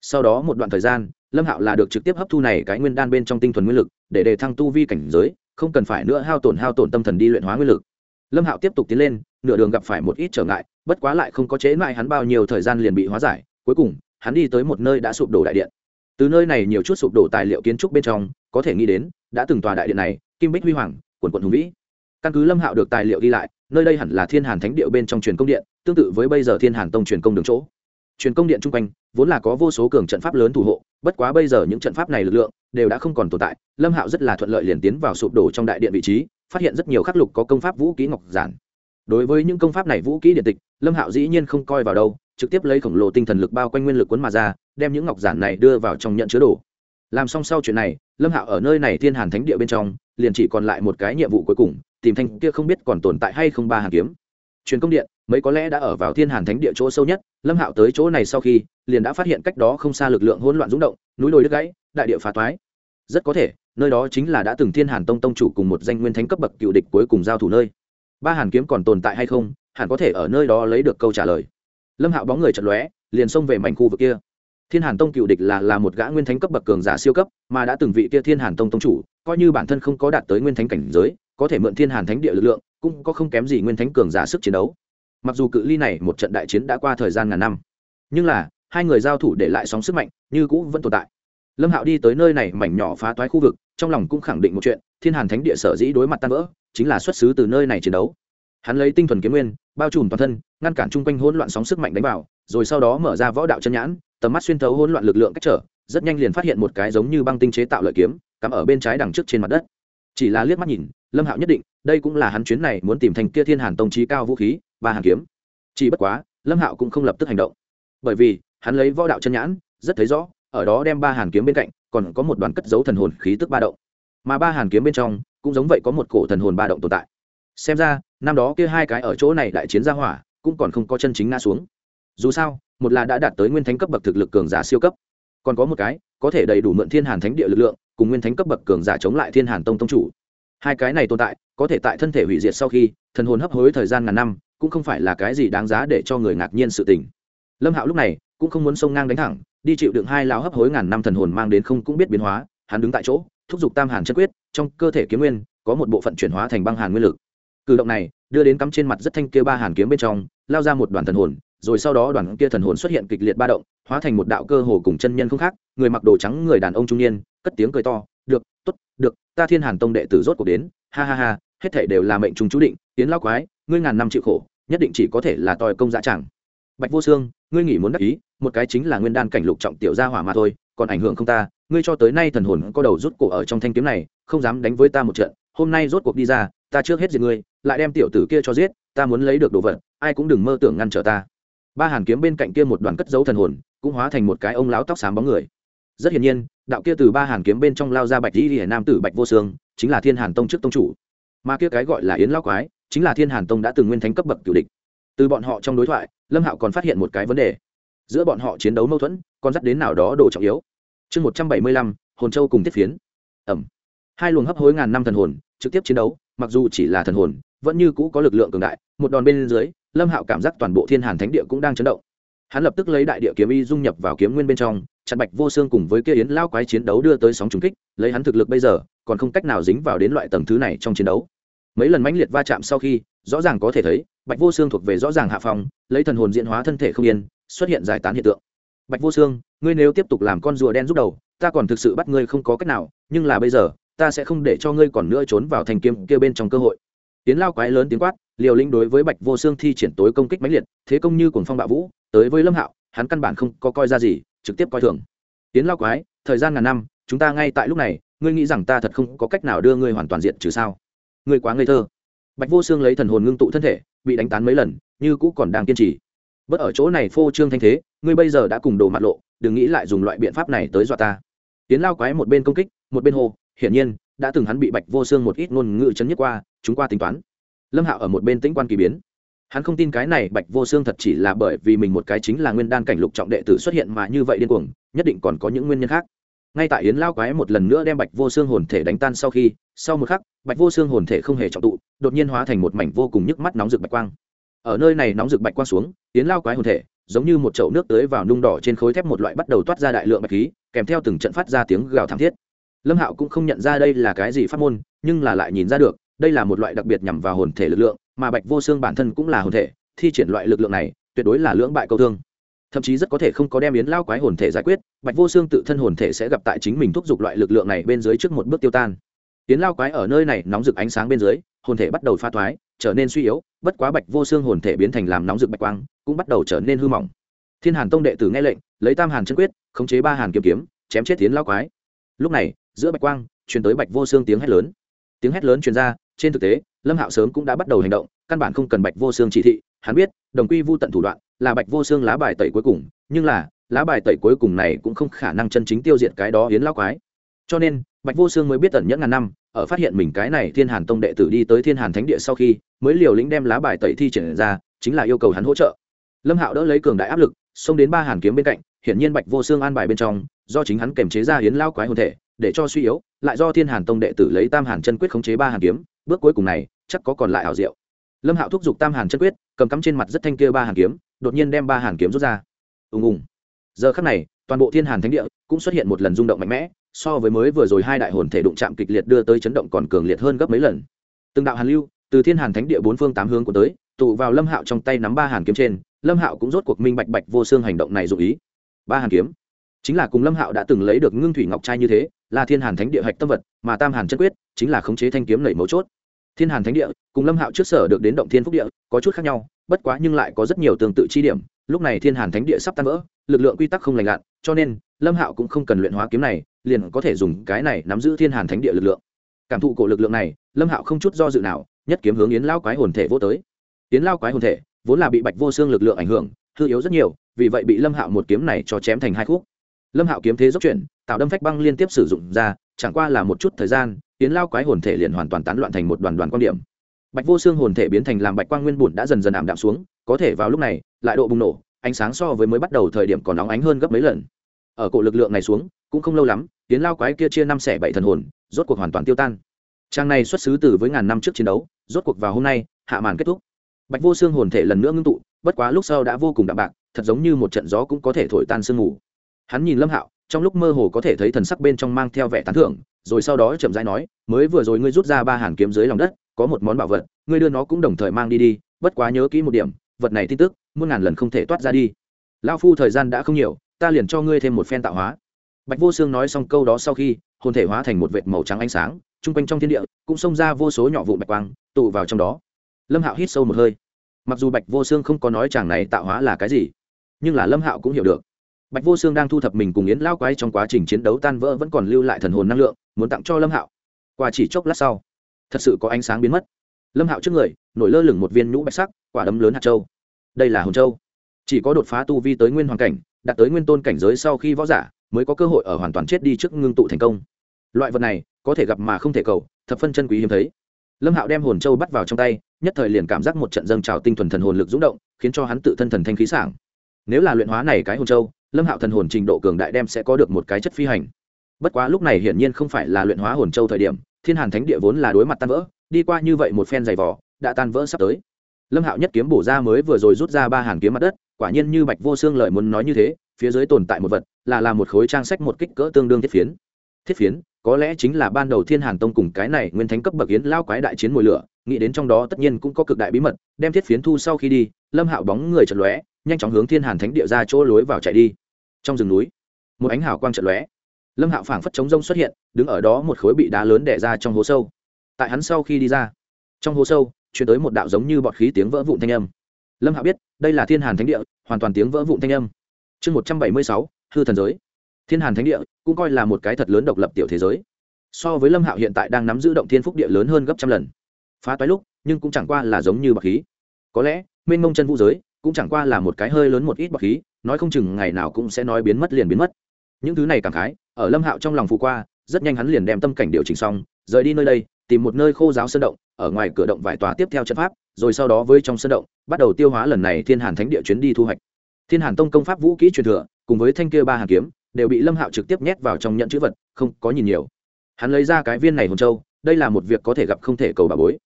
S1: Sau đó một đoạn thời gian, lâm hạo là được trực tiếp hấp thu này cái nguyên đan bên trong tinh thuần nguyên lực, để đề thăng tu vi cảnh giới, không cần phải nữa hao tổn hao tổn tâm thần đi luyện hóa nguyên lực. Lâm hạo tiếp tục tiến lên, nửa đường gặp phải một ít trở ngại, bất quá lại không có chế lại hắn bao nhiêu thời gian liền bị hóa giải. Cuối cùng, hắn đi tới một nơi đã sụp đổ đại điện. Từ nơi này nhiều chút sụp đổ tài liệu kiến trúc bên trong, có thể nghĩ đến, đã từng tòa đại điện này, kim bích huy hoàng, quần quận hùng vĩ. Căn cứ lâm hạo được tài liệu ghi lại nơi đây hẳn là thiên hàn thánh điệu bên trong truyền công điện, tương tự với bây giờ thiên hàn tông truyền công đường chỗ. Truyền công điện chung quanh, vốn là có vô số cường trận pháp lớn thủ hộ, bất quá bây giờ những trận pháp này lực lượng đều đã không còn tồn tại, lâm hạo rất là thuận lợi liền tiến vào sụp đổ trong đại điện vị trí, phát hiện rất nhiều khắc lục có công pháp vũ kỹ ngọc giản. Đối với những công pháp này vũ kỹ điện tịch, lâm hạo dĩ nhiên không coi vào đâu, trực tiếp lấy khổng lồ tinh thần lực bao quanh nguyên lực cuốn mà ra, đem những ngọc giản này đưa vào trong nhận chứa đồ làm xong sau chuyện này, lâm hạo ở nơi này thiên hàn thánh địa bên trong, liền chỉ còn lại một cái nhiệm vụ cuối cùng, tìm thanh kia không biết còn tồn tại hay không ba hàn kiếm. Truyền công điện, mấy có lẽ đã ở vào thiên hàn thánh địa chỗ sâu nhất, lâm hạo tới chỗ này sau khi, liền đã phát hiện cách đó không xa lực lượng hỗn loạn rúng động, núi đồi đứt gãy, đại địa phá toái. Rất có thể, nơi đó chính là đã từng thiên hàn tông tông chủ cùng một danh nguyên thánh cấp bậc cựu địch cuối cùng giao thủ nơi. Ba hàn kiếm còn tồn tại hay không, hẳn có thể ở nơi đó lấy được câu trả lời. Lâm hạo bóng người chật lóe, liền xông về mảnh khu vực kia thiên hàn tông cựu địch là là một gã nguyên thánh cấp bậc cường giả siêu cấp, mà đã từng vị kia thiên hàn tông tông chủ, coi như bản thân không có đạt tới nguyên thánh cảnh giới, có thể mượn thiên hàn thánh địa lực lượng, cũng có không kém gì nguyên thánh cường giả sức chiến đấu. Mặc dù cự ly này một trận đại chiến đã qua thời gian ngàn năm, nhưng là, hai người giao thủ để lại sóng sức mạnh, như cũ vẫn tồn tại. Lâm hạo đi tới nơi này mảnh nhỏ phá toái khu vực, trong lòng cũng khẳng định một chuyện, thiên hàn thánh địa sở dĩ đối mặt tan vỡ, chính là xuất xứ từ nơi này chiến đấu. Hắn lấy tinh thuần kiếm nguyên, bao trùm toàn thân, ngăn cản chung quanh hỗn loạn sóng sức mạnh đánh vào, rồi sau đó mở ra võ đạo chân nhãn tầm mắt xuyên thấu hỗn loạn lực lượng cách trở, rất nhanh liền phát hiện một cái giống như băng tinh chế tạo lợi kiếm, cắm ở bên trái đằng trước trên mặt đất. Chỉ là liếc mắt nhìn, lâm hạo nhất định, đây cũng là hắn chuyến này muốn tìm thành kia thiên hàn tông trí cao vũ khí, ba hàn kiếm. Chỉ bất quá, lâm hạo cũng không lập tức hành động. Bởi vì, hắn lấy võ đạo chân nhãn, rất thấy rõ, ở đó đem ba hàn kiếm bên cạnh, còn có một đoàn cất dấu thần hồn khí tức ba động. Mà ba hàn kiếm bên trong, cũng giống vậy có một cổ thần hồn ba động tồn tại. Xem ra, năm đó kia hai cái ở chỗ này đại chiến ra hỏa, cũng còn không có chân chính ngã xuống dù sao, một là đã đạt tới nguyên thánh cấp bậc thực lực cường giả siêu cấp, còn có một cái, có thể đầy đủ mượn thiên hàn thánh địa lực lượng, cùng nguyên thánh cấp bậc cường giả chống lại thiên hàn tông tông chủ. Hai cái này tồn tại, có thể tại thân thể hủy diệt sau khi, thần hồn hấp hối thời gian ngàn năm, cũng không phải là cái gì đáng giá để cho người ngạc nhiên sự tình. Lâm hạo lúc này, cũng không muốn sông ngang đánh thẳng, đi chịu đựng hai lao hấp hối ngàn năm thần hồn mang đến không cũng biết biến hóa, hắn đứng tại chỗ, thúc giục tam hàn chất quyết, trong cơ thể kiếm nguyên, có một bộ phận chuyển hóa thành băng hàn nguyên lực. Cử động này, đưa đến cắm trên mặt rất thanh kia ba hàn kiếm bên trong, lao ra một đoàn thần hồn rồi sau đó đoàn kia thần hồn xuất hiện kịch liệt ba động, hóa thành một đạo cơ hồ cùng chân nhân không khác, người mặc đồ trắng, người đàn ông trung niên, cất tiếng cười to, được, tốt, được, ta thiên hàn tông đệ tử rốt cuộc đến, ha ha ha, hết thể đều là mệnh trùng chú định tiến lao quái, ngươi ngàn năm chịu khổ, nhất định chỉ có thể là tòi công dã chẳng bạch vô xương ngươi nghĩ muốn đắc ý, một cái chính là nguyên đan cảnh lục trọng tiểu gia hỏa mà thôi, còn ảnh hưởng không ta, ngươi cho tới nay thần hồn có đầu rút cổ ở trong thanh kiếm này, không dám đánh với ta một trận, hôm nay rốt cuộc đi ra, ta trước hết giết ngươi, lại đem tiểu tử kia cho giết, ta muốn lấy được đồ vật, ai cũng đừng mơ tưởng ngăn trở ta ba hàn kiếm bên cạnh kia một đoàn cất dấu thần hồn, cũng hóa thành một cái ông láo tóc xám bóng người. Rất hiển nhiên, đạo kia từ ba hàn kiếm bên trong lao ra bạch di hiển nam tử bạch vô sương, chính là thiên hàn tông trước tông chủ. Mà kia cái gọi là yến lao quái, chính là thiên hàn tông đã từng nguyên thánh cấp bậc cửu địch. Từ bọn họ trong đối thoại, lâm hạo còn phát hiện một cái vấn đề. Giữa bọn họ chiến đấu mâu thuẫn, còn dắt đến nào đó đồ trọng yếu. Chương một trăm bảy mươi lăm, hồn châu cùng tiết phiến. Ẩm. Hai luồng hấp hối ngàn năm thần hồn, trực tiếp chiến đấu, mặc dù chỉ là thần hồn, vẫn như cũ có lực lượng cường đại, một đòn bên dưới lâm hạo cảm giác toàn bộ thiên hàn thánh địa cũng đang chấn động. Hắn lập tức lấy đại địa kiếm y dung nhập vào kiếm nguyên bên trong, chặn bạch vô xương cùng với kia yến lao quái chiến đấu đưa tới sóng trùng kích, lấy hắn thực lực bây giờ, còn không cách nào dính vào đến loại tầng thứ này trong chiến đấu. Mấy lần mãnh liệt va chạm sau khi, rõ ràng có thể thấy, bạch vô xương thuộc về rõ ràng hạ phòng lấy thần hồn diễn hóa thân thể không yên, xuất hiện giải tán hiện tượng. Bạch vô xương ngươi nếu tiếp tục làm con rùa đen giúp đầu, ta còn thực sự bắt ngươi không có cách nào, nhưng là bây giờ, ta sẽ không để cho ngươi còn nữa trốn vào thành kiếm kia bên trong cơ hội tiến lao quái lớn tiếng quát, liều lĩnh đối với bạch vô xương thi triển tối công kích mãnh liệt, thế công như cuồng phong bạo vũ, tới với lâm hạo, hắn căn bản không có coi ra gì, trực tiếp coi thường. Tiến lao quái, thời gian ngàn năm, chúng ta ngay tại lúc này, ngươi nghĩ rằng ta thật không có cách nào đưa ngươi hoàn toàn diện trừ sao? Ngươi quá ngây thơ. Bạch vô xương lấy thần hồn ngưng tụ thân thể, bị đánh tán mấy lần, như cũ còn đang kiên trì. Bất ở chỗ này phô trương thanh thế, ngươi bây giờ đã cùng đồ mặt lộ, đừng nghĩ lại dùng loại biện pháp này tới dọa ta. Tiến lao quái một bên công kích, một bên hô, hiển nhiên đã từng hắn bị bạch vô xương một ít ngôn ngữ chấn nhất qua, chúng qua tính toán. Lâm hạo ở một bên tĩnh quan kỳ biến. Hắn không tin cái này bạch vô xương thật chỉ là bởi vì mình một cái chính là nguyên đan cảnh lục trọng đệ tử xuất hiện mà như vậy điên cuồng, nhất định còn có những nguyên nhân khác. Ngay tại yến lao quái một lần nữa đem bạch vô xương hồn thể đánh tan sau khi, sau một khắc, bạch vô xương hồn thể không hề trọng tụ, đột nhiên hóa thành một mảnh vô cùng nhức mắt nóng rực bạch quang. Ở nơi này nóng rực bạch quang xuống, yến lao quái hồn thể, giống như một chậu nước tưới vào nung đỏ trên khối thép một loại bắt đầu toát ra đại lượng bạch khí, kèm theo từng trận phát ra tiếng gào thảm thiết lâm hạo cũng không nhận ra đây là cái gì phát môn, nhưng là lại nhìn ra được, đây là một loại đặc biệt nhằm vào hồn thể lực lượng, mà bạch vô xương bản thân cũng là hồn thể, thi triển loại lực lượng này, tuyệt đối là lưỡng bại câu thương. Thậm chí rất có thể không có đem yến lao quái hồn thể giải quyết, bạch vô xương tự thân hồn thể sẽ gặp tại chính mình thúc giục loại lực lượng này bên dưới trước một bước tiêu tan. Yến lao quái ở nơi này nóng rực ánh sáng bên dưới, hồn thể bắt đầu pha thoái, trở nên suy yếu, bất quá bạch vô xương hồn thể biến thành làm nóng rực bạch quang, cũng bắt đầu trở nên hư mỏng. Thiên hàn tông đệ tử nghe lệnh, lấy tam hàn chân quyết, khống chế ba hàn kiếm kiếm, chém chết tiến lao quái. Lúc này giữa bạch quang, truyền tới bạch vô xương tiếng hét lớn. Tiếng hét lớn truyền ra, trên thực tế, lâm hạo sớm cũng đã bắt đầu hành động, căn bản không cần bạch vô xương chỉ thị, hắn biết, đồng quy vô tận thủ đoạn, là bạch vô xương lá bài tẩy cuối cùng, nhưng là, lá bài tẩy cuối cùng này cũng không khả năng chân chính tiêu diệt cái đó hiến lao quái. Cho nên, bạch vô xương mới biết tận nhẫn ngàn năm, ở phát hiện mình cái này thiên hàn tông đệ tử đi tới thiên hàn thánh địa sau khi, mới liều lĩnh đem lá bài tẩy thi triển ra, chính là yêu cầu hắn hỗ trợ. Lâm hạo đỡ lấy cường đại áp lực, xông đến ba hàn kiếm bên cạnh, hiển nhiên bạch vô xương an bài bên trong, do chính hắn kềm chế ra hiến lao quái hồn thể để cho suy yếu, lại do thiên hàn tông đệ tử lấy tam hàn chân quyết khống chế ba hàn kiếm, bước cuối cùng này, chắc có còn lại hảo diệu. Lâm hạo thúc giục tam hàn chân quyết, cầm cắm trên mặt rất thanh kia ba hàn kiếm, đột nhiên đem ba hàn kiếm rút ra. Ùng ùng. Giờ khắc này, toàn bộ thiên hàn thánh địa cũng xuất hiện một lần rung động mạnh mẽ, so với mới vừa rồi hai đại hồn thể đụng chạm kịch liệt đưa tới chấn động còn cường liệt hơn gấp mấy lần. Từng đạo hàn lưu, từ thiên hàn thánh địa bốn phương tám hướng của tới, tụ vào lâm hạo trong tay nắm ba hàn kiếm trên, lâm hạo cũng rốt cuộc minh bạch bạch vô xương hành động này dụ ý. Ba hàn kiếm chính là cùng lâm hạo đã từng lấy được ngưng thủy ngọc trai như thế, là thiên hàn thánh địa hạch tâm vật, mà tam hàn chân quyết chính là khống chế thanh kiếm nảy mấu chốt. Thiên hàn thánh địa cùng lâm hạo trước sở được đến động thiên phúc địa, có chút khác nhau, bất quá nhưng lại có rất nhiều tương tự chi điểm. Lúc này thiên hàn thánh địa sắp tan vỡ, lực lượng quy tắc không lành lặn, cho nên lâm hạo cũng không cần luyện hóa kiếm này, liền có thể dùng cái này nắm giữ thiên hàn thánh địa lực lượng. Cảm thụ cổ lực lượng này, lâm hạo không chút do dự nào, nhất kiếm hướng yến lao quái hồn thể vô tới. Yến lao quái hồn thể vốn là bị bạch vô xương lực lượng ảnh hưởng, hư yếu rất nhiều, vì vậy bị lâm hạo một kiếm này cho chém thành hai khúc lâm hạo kiếm thế dốc chuyển, tạo đâm phách băng liên tiếp sử dụng ra, chẳng qua là một chút thời gian, tiến lao quái hồn thể liền hoàn toàn tán loạn thành một đoàn đoàn quan điểm. Bạch vô xương hồn thể biến thành làm bạch quang nguyên bùn đã dần dần ảm đạm xuống, có thể vào lúc này, lại độ bùng nổ, ánh sáng so với mới bắt đầu thời điểm còn nóng ánh hơn gấp mấy lần. Ở cổ lực lượng này xuống, cũng không lâu lắm, tiến lao quái kia chia năm xẻ bảy thần hồn, rốt cuộc hoàn toàn tiêu tan. Trang này xuất xứ từ với ngàn năm trước chiến đấu, rốt cuộc vào hôm nay, hạ màn kết thúc. Bạch vô xương hồn thể lần nữa ngưng tụ, bất quá lúc sau đã vô cùng đạm bạc, thật giống như một trận gió cũng có thể thổi tan sương mù hắn nhìn lâm hạo, trong lúc mơ hồ có thể thấy thần sắc bên trong mang theo vẻ tán thưởng, rồi sau đó chậm rãi nói, mới vừa rồi ngươi rút ra ba hàn kiếm dưới lòng đất, có một món bảo vật, ngươi đưa nó cũng đồng thời mang đi đi, bất quá nhớ kỹ một điểm, vật này tin tức, muôn ngàn lần không thể toát ra đi. Lão phu, thời gian đã không nhiều, ta liền cho ngươi thêm một phen tạo hóa. Bạch vô xương nói xong câu đó sau khi, hồn thể hóa thành một vệt màu trắng ánh sáng, chung quanh trong thiên địa cũng xông ra vô số nhỏ vụ bạch quang, tụ vào trong đó. Lâm hạo hít sâu một hơi. Mặc dù bạch vô xương không có nói chàng này tạo hóa là cái gì, nhưng là lâm hạo cũng hiểu được bạch vô xương đang thu thập mình cùng yến lao quái trong quá trình chiến đấu tan vỡ vẫn còn lưu lại thần hồn năng lượng, muốn tặng cho lâm hạo. Qua chỉ chốc lát sau, thật sự có ánh sáng biến mất. Lâm hạo trước người, nổi lơ lửng một viên nhũ bạch sắc, quả đấm lớn hạt châu. Đây là hồn châu. Chỉ có đột phá tu vi tới nguyên hoàn cảnh, đạt tới nguyên tôn cảnh giới sau khi võ giả, mới có cơ hội ở hoàn toàn chết đi trước ngưng tụ thành công. Loại vật này, có thể gặp mà không thể cầu, thập phân chân quý hiếm thấy. Lâm hạo đem hồn châu bắt vào trong tay, nhất thời liền cảm giác một trận dâng trào tinh thuần thần hồn lực rúng động, khiến cho hắn tự thân thần thanh khí sảng. Nếu là luyện hóa này cái hồn châu lâm hạo thần hồn trình độ cường đại đem sẽ có được một cái chất phi hành. Bất quá lúc này hiển nhiên không phải là luyện hóa hồn châu thời điểm, thiên hàn thánh địa vốn là đối mặt tan vỡ, đi qua như vậy một phen dày vỏ đã tan vỡ sắp tới. Lâm hạo nhất kiếm bổ ra mới vừa rồi rút ra ba hàn kiếm mặt đất, quả nhiên như bạch vô xương lợi muốn nói như thế, phía dưới tồn tại một vật, là là một khối trang sách một kích cỡ tương đương thiết phiến. Thiết phiến, có lẽ chính là ban đầu thiên hàn tông cùng cái này nguyên thánh cấp bậc yến lao quái đại chiến mùi lửa, nghĩ đến trong đó tất nhiên cũng có cực đại bí mật, đem thiết phiến thu sau khi đi lâm hạo bóng người chật lóe, nhanh chóng hướng thiên hàn thánh địa ra chỗ lối vào chạy đi. Trong rừng núi, một ánh hào quang trận lóe. Lâm hạo phảng phất chống rông xuất hiện, đứng ở đó một khối bị đá lớn đẻ ra trong hố sâu. Tại hắn sau khi đi ra, trong hố sâu chuyển tới một đạo giống như bọt khí tiếng vỡ vụn thanh âm. Lâm hạo biết, đây là thiên hàn thánh địa, hoàn toàn tiếng vỡ vụn thanh âm. Chương một trăm bảy mươi sáu, hư thần giới. Thiên hàn thánh địa cũng coi là một cái thật lớn độc lập tiểu thế giới. So với lâm hạo hiện tại đang nắm giữ động thiên phúc địa lớn hơn gấp trăm lần. Phá toái lúc, nhưng cũng chẳng qua là giống như bọt khí. Có lẽ mênh mông chân vũ giới, cũng chẳng qua là một cái hơi lớn một ít bọc khí, nói không chừng ngày nào cũng sẽ nói biến mất liền biến mất. Những thứ này cảm khái, ở lâm hạo trong lòng phụ qua, rất nhanh hắn liền đem tâm cảnh điều chỉnh xong, rời đi nơi đây, tìm một nơi khô giáo sơn động, ở ngoài cửa động vài tòa tiếp theo trận pháp, rồi sau đó với trong sơn động, bắt đầu tiêu hóa lần này thiên hàn thánh địa chuyến đi thu hoạch. Thiên hàn tông công pháp vũ kỹ truyền thừa, cùng với thanh kia ba hàn kiếm, đều bị lâm hạo trực tiếp nhét vào trong nhận chữ vật, không có nhìn nhiều. Hắn lấy ra cái viên này hồn châu, đây là một việc có thể gặp không thể cầu bà bối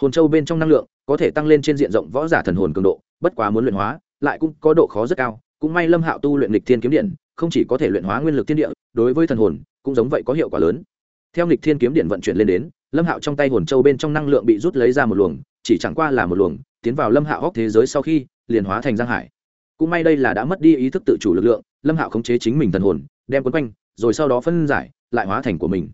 S1: hồn châu bên trong năng lượng có thể tăng lên trên diện rộng võ giả thần hồn cường độ, bất quá muốn luyện hóa, lại cũng có độ khó rất cao. Cũng may lâm hạo tu luyện lịch thiên kiếm điện, không chỉ có thể luyện hóa nguyên lực thiên địa, đối với thần hồn cũng giống vậy có hiệu quả lớn. Theo lịch thiên kiếm điện vận chuyển lên đến, lâm hạo trong tay hồn châu bên trong năng lượng bị rút lấy ra một luồng, chỉ chẳng qua là một luồng, tiến vào lâm hạo góc thế giới sau khi, liền hóa thành giang hải. Cũng may đây là đã mất đi ý thức tự chủ lực lượng, lâm hạo khống chế chính mình thần hồn, đem quấn quanh, rồi sau đó phân giải, lại hóa thành của mình.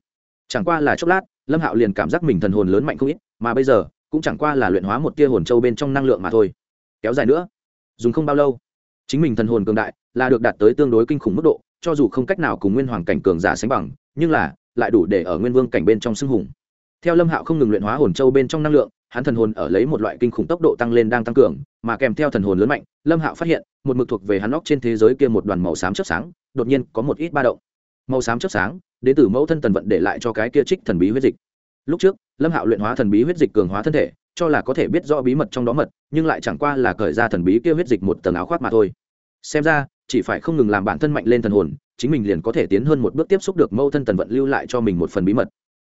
S1: Chẳng qua là chốc lát, lâm hạo liền cảm giác mình thần hồn lớn mạnh không ít, mà bây giờ cũng chẳng qua là luyện hóa một tia hồn châu bên trong năng lượng mà thôi. Kéo dài nữa, dùng không bao lâu, chính mình thần hồn cường đại là được đạt tới tương đối kinh khủng mức độ, cho dù không cách nào cùng nguyên hoàng cảnh cường giả sánh bằng, nhưng là lại đủ để ở nguyên vương cảnh bên trong xưng hùng. Theo lâm hạo không ngừng luyện hóa hồn châu bên trong năng lượng, hắn thần hồn ở lấy một loại kinh khủng tốc độ tăng lên đang tăng cường, mà kèm theo thần hồn lớn mạnh, lâm hạo phát hiện, một mực thuộc về hắn óc trên thế giới kia một đoàn màu xám chớp sáng, đột nhiên có một ít ba động. Màu xám chớp sáng, đến từ mẫu thân tần vận để lại cho cái kia trích thần bí huyết dịch. Lúc trước lâm hạo luyện hóa thần bí huyết dịch cường hóa thân thể, cho là có thể biết rõ bí mật trong đó mật, nhưng lại chẳng qua là cởi ra thần bí kia huyết dịch một tầng áo khoác mà thôi. Xem ra, chỉ phải không ngừng làm bản thân mạnh lên thần hồn, chính mình liền có thể tiến hơn một bước tiếp xúc được mâu thân tần vận lưu lại cho mình một phần bí mật.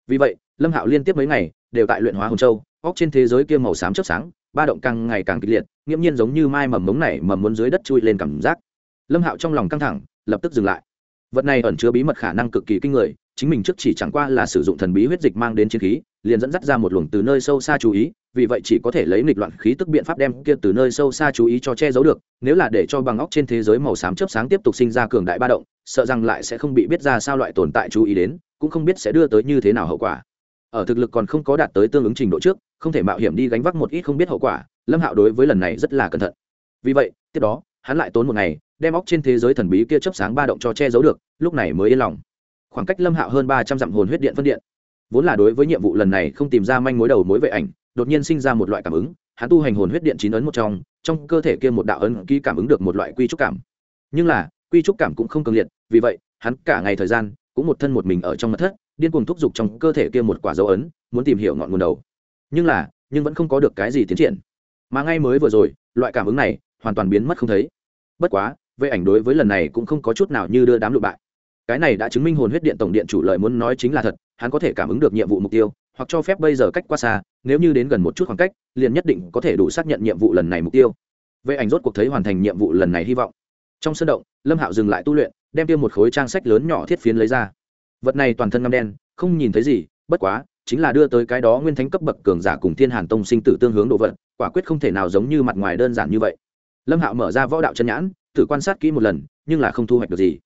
S1: Vì vậy, lâm hạo liên tiếp mấy ngày, đều tại luyện hóa hồn châu, óc trên thế giới kia màu xám chớp sáng, ba động càng ngày càng kịch liệt, nghiễm nhiên giống như mai mầm mống này mầm muốn dưới đất chui lên cảm giác. Lâm hạo trong lòng căng thẳng, lập tức dừng lại. Vật này ẩn chứa bí mật khả năng cực kỳ kinh người, chính mình trước chỉ chẳng qua là sử dụng thần bí huyết dịch mang đến chiến khí liền dẫn dắt ra một luồng từ nơi sâu xa chú ý, vì vậy chỉ có thể lấy nghịch loạn khí tức biện pháp đem kia từ nơi sâu xa chú ý cho che giấu được, nếu là để cho bằng óc trên thế giới màu xám chớp sáng tiếp tục sinh ra cường đại ba động, sợ rằng lại sẽ không bị biết ra sao loại tồn tại chú ý đến, cũng không biết sẽ đưa tới như thế nào hậu quả. Ở thực lực còn không có đạt tới tương ứng trình độ trước, không thể mạo hiểm đi gánh vác một ít không biết hậu quả, lâm hạo đối với lần này rất là cẩn thận. Vì vậy, tiếp đó, hắn lại tốn một ngày, đem óc trên thế giới thần bí kia chớp sáng ba động cho che giấu được, lúc này mới yên lòng. Khoảng cách lâm hạo hơn ba trăm dặm hồn huyết điện phân điện vốn là đối với nhiệm vụ lần này không tìm ra manh mối đầu mối vệ ảnh, đột nhiên sinh ra một loại cảm ứng, hắn tu hành hồn huyết điện chín ấn một trong trong cơ thể kia một đạo ấn ký cảm ứng được một loại quy trúc cảm. Nhưng là, quy trúc cảm cũng không cường liệt, vì vậy, hắn cả ngày thời gian cũng một thân một mình ở trong mặt thất, điên cuồng thúc giục trong cơ thể kia một quả dấu ấn, muốn tìm hiểu ngọn nguồn đầu. Nhưng là, nhưng vẫn không có được cái gì tiến triển. Mà ngay mới vừa rồi, loại cảm ứng này hoàn toàn biến mất không thấy. Bất quá vệ ảnh đối với lần này cũng không có chút nào như đưa đám lụ bại. Cái này đã chứng minh hồn huyết điện tổng điện chủ lợi muốn nói chính là thật hắn có thể cảm ứng được nhiệm vụ mục tiêu, hoặc cho phép bây giờ cách qua xa, nếu như đến gần một chút khoảng cách, liền nhất định có thể đủ xác nhận nhiệm vụ lần này mục tiêu. Vệ ảnh rốt cuộc thấy hoàn thành nhiệm vụ lần này hy vọng. Trong sân động, lâm hạo dừng lại tu luyện, đem tiêu một khối trang sách lớn nhỏ thiết phiến lấy ra. Vật này toàn thân ngâm đen, không nhìn thấy gì, bất quá, chính là đưa tới cái đó nguyên thánh cấp bậc cường giả cùng thiên hàn tông sinh tử tương hướng đồ vật, quả quyết không thể nào giống như mặt ngoài đơn giản như vậy. Lâm hạo mở ra võ đạo chân nhãn tự quan sát kỹ một lần, nhưng là không thu hoạch được gì.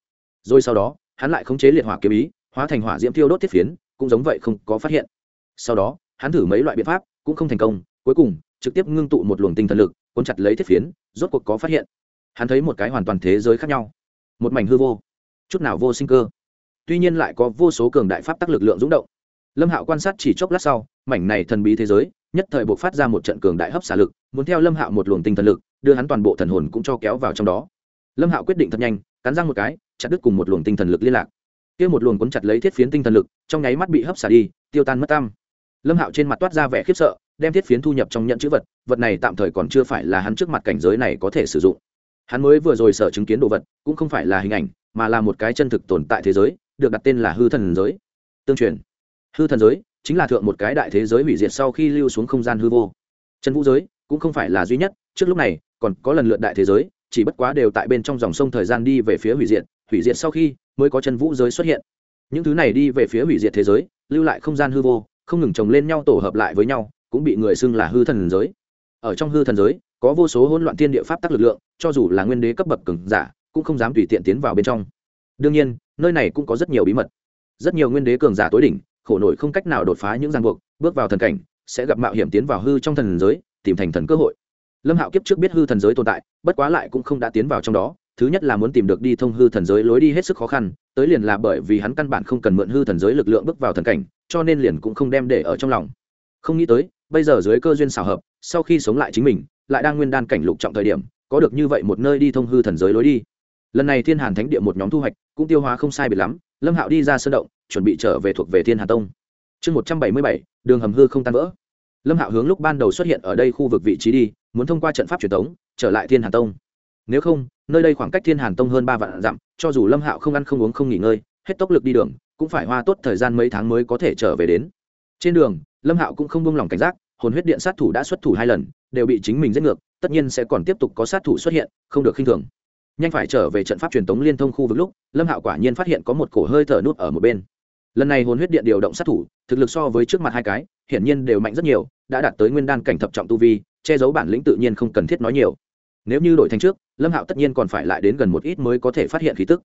S1: Rồi sau đó, hắn lại khống chế liệt hỏa kiếm ý hóa thành hỏa diễm thiêu đốt thiết phiến, cũng giống vậy không có phát hiện. Sau đó, hắn thử mấy loại biện pháp, cũng không thành công, cuối cùng, trực tiếp ngưng tụ một luồng tinh thần lực, cuốn chặt lấy thiết phiến, rốt cuộc có phát hiện. Hắn thấy một cái hoàn toàn thế giới khác nhau. Một mảnh hư vô. Chút nào vô sinh cơ. Tuy nhiên lại có vô số cường đại pháp tắc lực lượng rúng động. Lâm hạo quan sát chỉ chốc lát sau, mảnh này thần bí thế giới, nhất thời buộc phát ra một trận cường đại hấp xả lực, muốn theo lâm hạo một luồng tinh thần lực, đưa hắn toàn bộ thần hồn cũng cho kéo vào trong đó. Lâm hạo quyết định thật nhanh, cắn răng một cái, chặt đứt cùng một luồng tinh thần lực liên lạc kia một luồng cuốn chặt lấy thiết phiến tinh thần lực, trong nháy mắt bị hấp xả đi, tiêu tan mất tam lâm hạo trên mặt toát ra vẻ khiếp sợ, đem thiết phiến thu nhập trong nhận chữ vật vật này tạm thời còn chưa phải là hắn trước mặt cảnh giới này có thể sử dụng. Hắn mới vừa rồi sở chứng kiến đồ vật, cũng không phải là hình ảnh, mà là một cái chân thực tồn tại thế giới, được đặt tên là hư thần giới. Tương truyền, hư thần giới chính là thượng một cái đại thế giới hủy diệt sau khi lưu xuống không gian hư vô. Chân vũ giới cũng không phải là duy nhất, trước lúc này, còn có lần lượt đại thế giới, chỉ bất quá đều tại bên trong dòng sông thời gian đi về phía hủy diệt hủy diệt sau khi mới có chân vũ giới xuất hiện. Những thứ này đi về phía hủy diệt thế giới, lưu lại không gian hư vô, không ngừng chồng lên nhau tổ hợp lại với nhau, cũng bị người xưng là hư thần giới. Ở trong hư thần giới, có vô số hỗn loạn thiên địa pháp tắc lực lượng, cho dù là nguyên đế cấp bậc cường giả, cũng không dám tùy tiện tiến vào bên trong. Đương nhiên, nơi này cũng có rất nhiều bí mật. Rất nhiều nguyên đế cường giả tối đỉnh, khổ nổi không cách nào đột phá những ràng buộc, bước vào thần cảnh, sẽ gặp mạo hiểm tiến vào hư trong thần giới, tìm thành thần cơ hội. Lâm hạo kiếp trước biết hư thần giới tồn tại, bất quá lại cũng không đã tiến vào trong đó thứ nhất là muốn tìm được đi thông hư thần giới lối đi hết sức khó khăn, tới liền là bởi vì hắn căn bản không cần mượn hư thần giới lực lượng bước vào thần cảnh, cho nên liền cũng không đem để ở trong lòng. Không nghĩ tới, bây giờ dưới cơ duyên xảo hợp, sau khi sống lại chính mình, lại đang nguyên đan cảnh lục trọng thời điểm, có được như vậy một nơi đi thông hư thần giới lối đi. Lần này thiên hàn thánh địa một nhóm thu hoạch, cũng tiêu hóa không sai biệt lắm, lâm hạo đi ra sơn động, chuẩn bị trở về thuộc về thiên hà tông. Chương một trăm bảy mươi bảy, đường hầm hư không tan vỡ. Lâm hạo hướng lúc ban đầu xuất hiện ở đây khu vực vị trí đi, muốn thông qua trận pháp truyền thống trở lại thiên hà tông nếu không, nơi đây khoảng cách thiên hàn tông hơn ba vạn dặm, cho dù lâm hạo không ăn không uống không nghỉ ngơi, hết tốc lực đi đường, cũng phải hoa tốt thời gian mấy tháng mới có thể trở về đến. Trên đường, lâm hạo cũng không buông lỏng cảnh giác, hồn huyết điện sát thủ đã xuất thủ hai lần, đều bị chính mình giết ngược, tất nhiên sẽ còn tiếp tục có sát thủ xuất hiện, không được khinh thường. Nhanh phải trở về trận pháp truyền tống liên thông khu vực lúc, lâm hạo quả nhiên phát hiện có một cổ hơi thở nút ở một bên. Lần này hồn huyết điện điều động sát thủ, thực lực so với trước mặt hai cái, hiển nhiên đều mạnh rất nhiều, đã đạt tới nguyên đan cảnh thập trọng tu vi, che giấu bản lĩnh tự nhiên không cần thiết nói nhiều. Nếu như đổi thành trước lâm hạo tất nhiên còn phải lại đến gần một ít mới có thể phát hiện khí tức.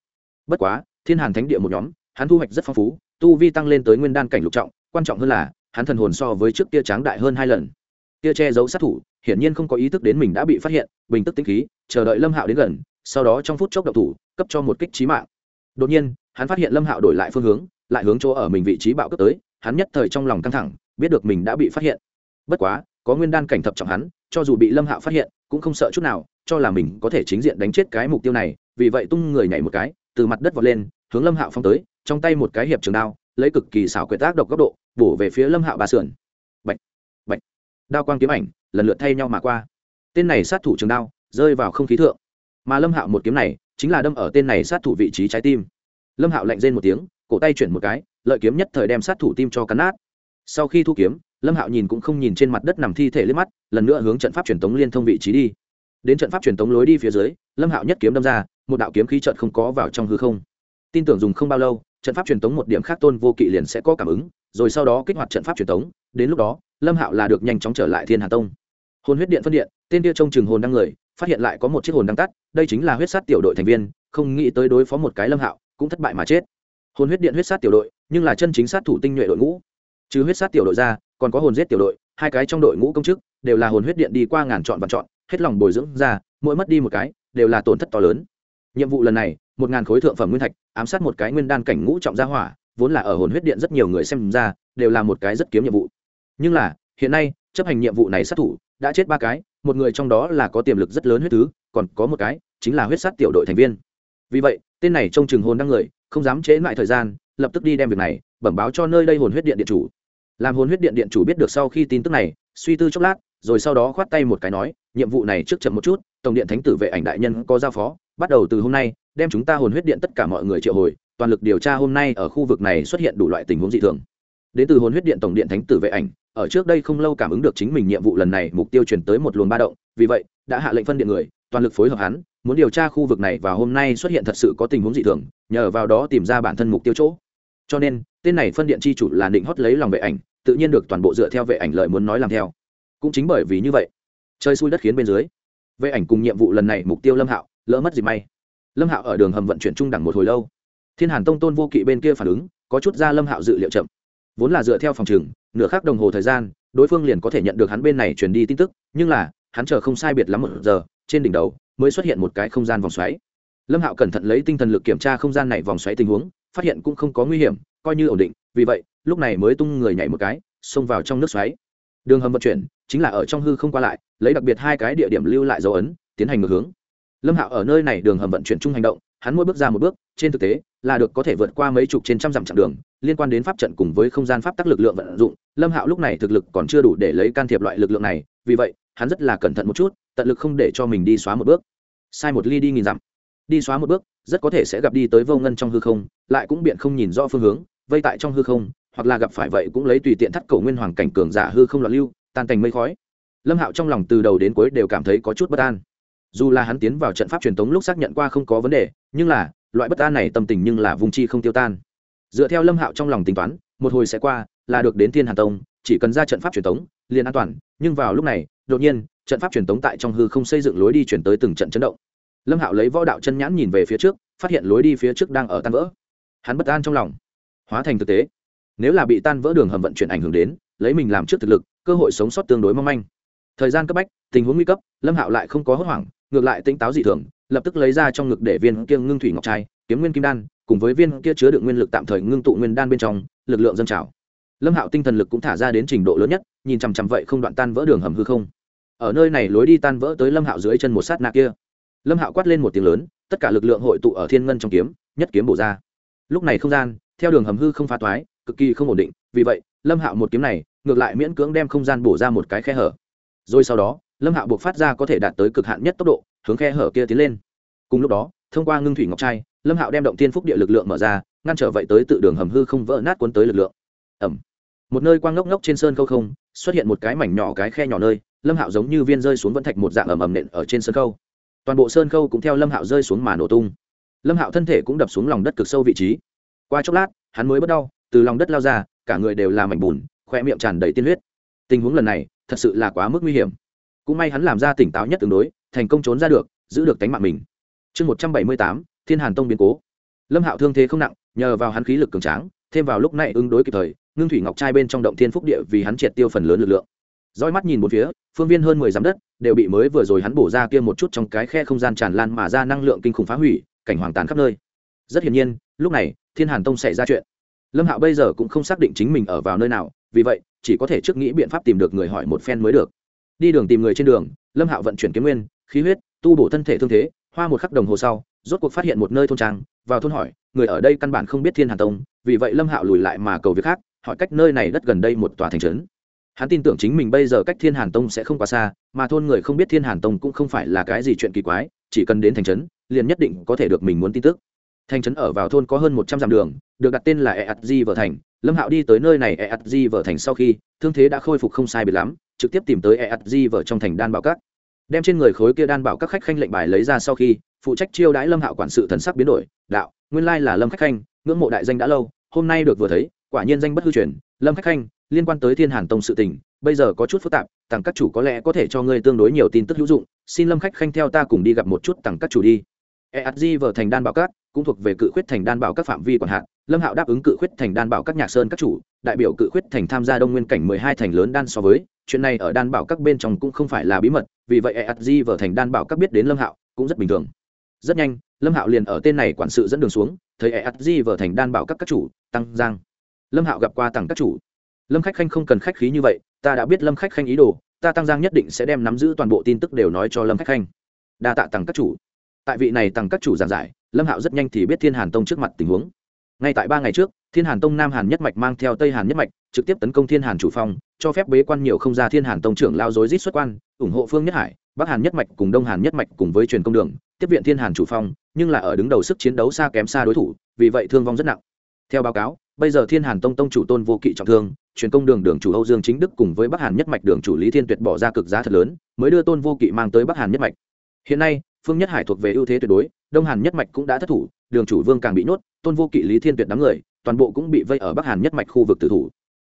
S1: Bất quá, thiên hàn thánh địa một nhóm, hắn thu hoạch rất phong phú, tu vi tăng lên tới nguyên đan cảnh lục trọng, quan trọng hơn là, hắn thần hồn so với trước kia tráng đại hơn hai lần. Tia che giấu sát thủ, hiển nhiên không có ý thức đến mình đã bị phát hiện, bình tức tĩnh khí, chờ đợi lâm hạo đến gần, sau đó trong phút chốc độc thủ, cấp cho một kích trí mạng. Đột nhiên, hắn phát hiện lâm hạo đổi lại phương hướng, lại hướng chỗ ở mình vị trí bạo cấp tới, hắn nhất thời trong lòng căng thẳng, biết được mình đã bị phát hiện. Bất quá, có nguyên đan cảnh thập trọng hắn, cho dù bị lâm hạo phát hiện, cũng không sợ chút nào cho là mình có thể chính diện đánh chết cái mục tiêu này, vì vậy tung người nhảy một cái, từ mặt đất vọt lên, hướng lâm hạo phong tới, trong tay một cái hiệp trường đao, lấy cực kỳ xảo quyệt tác độc góc độ, bổ về phía lâm hạo bà sườn. Bạch bạch. Đao quang kiếm ảnh, lần lượt thay nhau mà qua. Tên này sát thủ trường đao, rơi vào không khí thượng. Mà lâm hạo một kiếm này, chính là đâm ở tên này sát thủ vị trí trái tim. Lâm hạo lạnh rên một tiếng, cổ tay chuyển một cái, lợi kiếm nhất thời đem sát thủ tim cho cắn nát. Sau khi thu kiếm, lâm hạo nhìn cũng không nhìn trên mặt đất nằm thi thể lên mắt, lần nữa hướng trận pháp truyền tống liên thông vị trí đi đến trận pháp truyền tống lối đi phía dưới, lâm hạo nhất kiếm đâm ra, một đạo kiếm khí trận không có vào trong hư không. Tin tưởng dùng không bao lâu, trận pháp truyền tống một điểm khác tôn vô kỵ liền sẽ có cảm ứng, rồi sau đó kích hoạt trận pháp truyền tống, đến lúc đó, lâm hạo là được nhanh chóng trở lại thiên hà tông. Hồn huyết điện phân điện, tên kia trông chừng hồn đăng người, phát hiện lại có một chiếc hồn đăng tắt, đây chính là huyết sát tiểu đội thành viên, không nghĩ tới đối phó một cái lâm hạo, cũng thất bại mà chết. Hồn huyết điện huyết sát tiểu đội, nhưng là chân chính sát thủ tinh nhuệ đội ngũ. Trừ huyết sát tiểu đội ra, còn có hồn giết tiểu đội, hai cái trong đội ngũ công chức, đều là hồn huyết điện đi qua ngàn chọn và chọn hết lòng bồi dưỡng ra, mỗi mất đi một cái, đều là tổn thất to lớn. Nhiệm vụ lần này, một ngàn khối thượng phẩm nguyên thạch, ám sát một cái nguyên đan cảnh ngũ trọng gia hỏa, vốn là ở hồn huyết điện rất nhiều người xem ra, đều là một cái rất kiếm nhiệm vụ. Nhưng là, hiện nay, chấp hành nhiệm vụ này sát thủ, đã chết ba cái, một người trong đó là có tiềm lực rất lớn huyết thứ, còn có một cái, chính là huyết sát tiểu đội thành viên. Vì vậy, tên này trông chừng hồn đăng người, không dám chế lại thời gian, lập tức đi đem việc này, bẩm báo cho nơi đây hồn huyết điện điện chủ. Làm hồn huyết điện điện chủ biết được sau khi tin tức này, suy tư chốc lát rồi sau đó khoát tay một cái nói, nhiệm vụ này trước chậm một chút, tổng điện thánh tử vệ ảnh đại nhân có giao phó, bắt đầu từ hôm nay, đem chúng ta hồn huyết điện tất cả mọi người triệu hồi, toàn lực điều tra hôm nay ở khu vực này xuất hiện đủ loại tình huống dị thường. Đến từ hồn huyết điện tổng điện thánh tử vệ ảnh, ở trước đây không lâu cảm ứng được chính mình nhiệm vụ lần này mục tiêu chuyển tới một luồng ba động, vì vậy, đã hạ lệnh phân điện người, toàn lực phối hợp hắn, muốn điều tra khu vực này và hôm nay xuất hiện thật sự có tình huống dị thường, nhờ vào đó tìm ra bản thân mục tiêu chỗ. Cho nên, tên này phân điện chi chủ là định hót lấy lòng vệ ảnh, tự nhiên được toàn bộ dựa theo vệ ảnh lời muốn nói làm theo cũng chính bởi vì như vậy chơi xui đất khiến bên dưới. Vệ ảnh cùng nhiệm vụ lần này mục tiêu lâm hạo, lỡ mất gì may. Lâm hạo ở đường hầm vận chuyển trung đẳng một hồi lâu. Thiên hàn tông tôn vô kỵ bên kia phản ứng, có chút ra lâm hạo dự liệu chậm. Vốn là dựa theo phòng trừng nửa khắc đồng hồ thời gian, đối phương liền có thể nhận được hắn bên này truyền đi tin tức, nhưng là, hắn chờ không sai biệt lắm một giờ, trên đỉnh đầu, mới xuất hiện một cái không gian vòng xoáy. Lâm hạo cẩn thận lấy tinh thần lực kiểm tra không gian này vòng xoáy tình huống, phát hiện cũng không có nguy hiểm, coi như ổn định, vì vậy, lúc này mới tung người nhảy một cái, xông vào trong nước xoáy. Đường hầm vận chuyển chính là ở trong hư không qua lại, lấy đặc biệt hai cái địa điểm lưu lại dấu ấn, tiến hành ngược hướng. Lâm hạo ở nơi này đường hầm vận chuyển chung hành động, hắn mỗi bước ra một bước, trên thực tế, là được có thể vượt qua mấy chục trên trăm dặm chặng đường, liên quan đến pháp trận cùng với không gian pháp tắc lực lượng vận dụng, lâm hạo lúc này thực lực còn chưa đủ để lấy can thiệp loại lực lượng này, vì vậy, hắn rất là cẩn thận một chút, tận lực không để cho mình đi xóa một bước. Sai một ly đi nghìn dặm. Đi xóa một bước, rất có thể sẽ gặp đi tới vô ngân trong hư không, lại cũng biện không nhìn rõ phương hướng, vây tại trong hư không, hoặc là gặp phải vậy cũng lấy tùy tiện thắt cổ nguyên hoàng cảnh cường giả hư không loạn lưu tan cảnh mây khói. Lâm hạo trong lòng từ đầu đến cuối đều cảm thấy có chút bất an. Dù là hắn tiến vào trận pháp truyền thống lúc xác nhận qua không có vấn đề, nhưng là, loại bất an này tâm tình nhưng là vùng chi không tiêu tan. Dựa theo lâm hạo trong lòng tính toán, một hồi sẽ qua, là được đến thiên hàn tông, chỉ cần ra trận pháp truyền thống liền an toàn, nhưng vào lúc này, đột nhiên, trận pháp truyền thống tại trong hư không xây dựng lối đi chuyển tới từng trận chấn động. Lâm hạo lấy võ đạo chân nhãn nhìn về phía trước, phát hiện lối đi phía trước đang ở tan vỡ. Hắn bất an trong lòng. Hóa thành thực tế. Nếu là bị tan vỡ đường hầm vận chuyển ảnh hưởng đến, lấy mình làm trước thực lực cơ hội sống sót tương đối mong manh. Thời gian cấp bách, tình huống nguy cấp, lâm hạo lại không có hốt hoảng, ngược lại tỉnh táo dị thường, lập tức lấy ra trong ngực để viên kia ngưng thủy ngọc trai, kiếm nguyên kim đan, cùng với viên kia chứa đựng nguyên lực tạm thời ngưng tụ nguyên đan bên trong, lực lượng dân trào. Lâm hạo tinh thần lực cũng thả ra đến trình độ lớn nhất, nhìn chằm chằm vậy không đoạn tan vỡ đường hầm hư không. Ở nơi này lối đi tan vỡ tới lâm hạo dưới chân một sát nạ kia. Lâm hạo quát lên một tiếng lớn, tất cả lực lượng hội tụ ở thiên ngân trong kiếm, nhất kiếm bổ ra. Lúc này không gian, theo đường hầm hư không phá toái, cực kỳ không ổn định, vì vậy, lâm hạo một kiếm này ngược lại miễn cưỡng đem không gian bổ ra một cái khe hở. Rồi sau đó, lâm hạo buộc phát ra có thể đạt tới cực hạn nhất tốc độ, hướng khe hở kia tiến lên. Cùng lúc đó, thông qua ngưng thủy ngọc trai, lâm hạo đem động tiên phúc địa lực lượng mở ra, ngăn trở vậy tới tự đường hầm hư không vỡ nát cuốn tới lực lượng. Ẩm một nơi quang ngốc ngốc trên sơn khâu không, xuất hiện một cái mảnh nhỏ cái khe nhỏ nơi, lâm hạo giống như viên rơi xuống vẫn thạch một dạng ầm ầm nện ở trên sơn khâu. Toàn bộ sơn khâu cũng theo lâm hạo rơi xuống mà nổ tung. Lâm hạo thân thể cũng đập xuống lòng đất cực sâu vị trí. Qua chốc lát, hắn mới bất đau, từ lòng đất lao ra, cả người đều là mảnh bùn khoe miệng tràn đầy tiên huyết. Tình huống lần này, thật sự là quá mức nguy hiểm. Cũng may hắn làm ra tỉnh táo nhất tương đối, thành công trốn ra được, giữ được tánh mạng mình. Chương một trăm bảy mươi tám, thiên hàn tông biến cố. Lâm hạo thương thế không nặng, nhờ vào hắn khí lực cường tráng, thêm vào lúc này ứng đối kịp thời, ngưng thủy ngọc trai bên trong động thiên phúc địa vì hắn triệt tiêu phần lớn lực lượng. Roi mắt nhìn một phía, phương viên hơn mười dặm đất, đều bị mới vừa rồi hắn bổ ra kia một chút trong cái khe không gian tràn lan mà ra năng lượng kinh khủng phá hủy, cảnh hoàng tàn khắp nơi. Rất hiển nhiên, lúc này, thiên hàn tông xảy ra chuyện. Lâm hạo bây giờ cũng không xác định chính mình ở vào nơi nào vì vậy, chỉ có thể trước nghĩ biện pháp tìm được người hỏi một phen mới được. Đi đường tìm người trên đường, lâm hạo vận chuyển kiếm nguyên, khí huyết, tu bổ thân thể thương thế, hoa một khắc đồng hồ sau, rốt cuộc phát hiện một nơi thôn trang, vào thôn hỏi, người ở đây căn bản không biết thiên hàn tông, vì vậy lâm hạo lùi lại mà cầu việc khác, hỏi cách nơi này đất gần đây một tòa thành trấn. Hắn tin tưởng chính mình bây giờ cách thiên hàn tông sẽ không quá xa, mà thôn người không biết thiên hàn tông cũng không phải là cái gì chuyện kỳ quái, chỉ cần đến thành trấn, liền nhất định có thể được mình muốn tin tức thành trấn ở vào thôn có hơn một trăm dặm đường, được đặt tên là eatg vở thành. Lâm hạo đi tới nơi này eatg vở thành sau khi, thương thế đã khôi phục không sai biệt lắm, trực tiếp tìm tới eatg vở trong thành đan bảo các. Đem trên người khối kia đan bảo các khách khanh lệnh bài lấy ra sau khi, phụ trách chiêu đãi lâm hạo quản sự thần sắc biến đổi, đạo, nguyên lai là lâm khách khanh, ngưỡng mộ đại danh đã lâu, hôm nay được vừa thấy, quả nhiên danh bất hư truyền. Lâm khách khanh, liên quan tới thiên hàn tông sự tình, bây giờ có chút phức tạp, tặng các chủ có lẽ có thể cho ngươi tương đối nhiều tin tức hữu dụng. Xin lâm khách khanh theo ta cùng đi gặp một chút tặng các chủ đi. Eadg vở thành đan bảo các cũng thuộc về cự khuyết thành đan bảo các phạm vi quản hạn lâm hạo đáp ứng cự khuyết thành đan bảo các nhạc sơn các chủ, đại biểu cự khuyết thành tham gia đông nguyên cảnh mười hai thành lớn đan so với, chuyện này ở đan bảo các bên trong cũng không phải là bí mật, vì vậy eadg vở thành đan bảo các biết đến lâm hạo cũng rất bình thường. Rất nhanh, lâm hạo liền ở tên này quản sự dẫn đường xuống, thấy eadg vở thành đan bảo các các chủ, tăng giang. Lâm hạo gặp qua tặng các chủ. Lâm khách khanh không cần khách khí như vậy, ta đã biết lâm khách khanh ý đồ, ta tăng giang nhất định sẽ đem nắm giữ toàn bộ tin tức đều nói cho lâm khách khanh. Đa tạ tặng các chủ. Tại vị này tặng các chủ giảng giải lâm hạo rất nhanh thì biết thiên hàn tông trước mặt tình huống. Ngay tại ba ngày trước, thiên hàn tông nam hàn nhất mạch mang theo tây hàn nhất mạch, trực tiếp tấn công thiên hàn chủ phong, cho phép bế quan nhiều không ra thiên hàn tông trưởng lao dối rít xuất quan, ủng hộ phương nhất hải, bắc hàn nhất mạch cùng đông hàn nhất mạch cùng với truyền công đường, tiếp viện thiên hàn chủ phong, nhưng là ở đứng đầu sức chiến đấu xa kém xa đối thủ, vì vậy thương vong rất nặng. Theo báo cáo, bây giờ thiên hàn tông tông chủ tôn vô kỵ trọng thương, truyền công đường đường chủ âu dương chính đức cùng với bắc hàn nhất mạch đường chủ lý thiên tuyệt bỏ ra cực giá thật lớn, mới đưa tôn vô kỵ mang tới bắc hàn nhất mạch. Hiện nay, phương nhất hải thuộc về ưu thế tuyệt đối đông hàn nhất mạch cũng đã thất thủ, đường chủ vương càng bị nhốt, tôn vô kỵ, lý thiên tuyệt đám người, toàn bộ cũng bị vây ở bắc hàn nhất mạch khu vực tử thủ.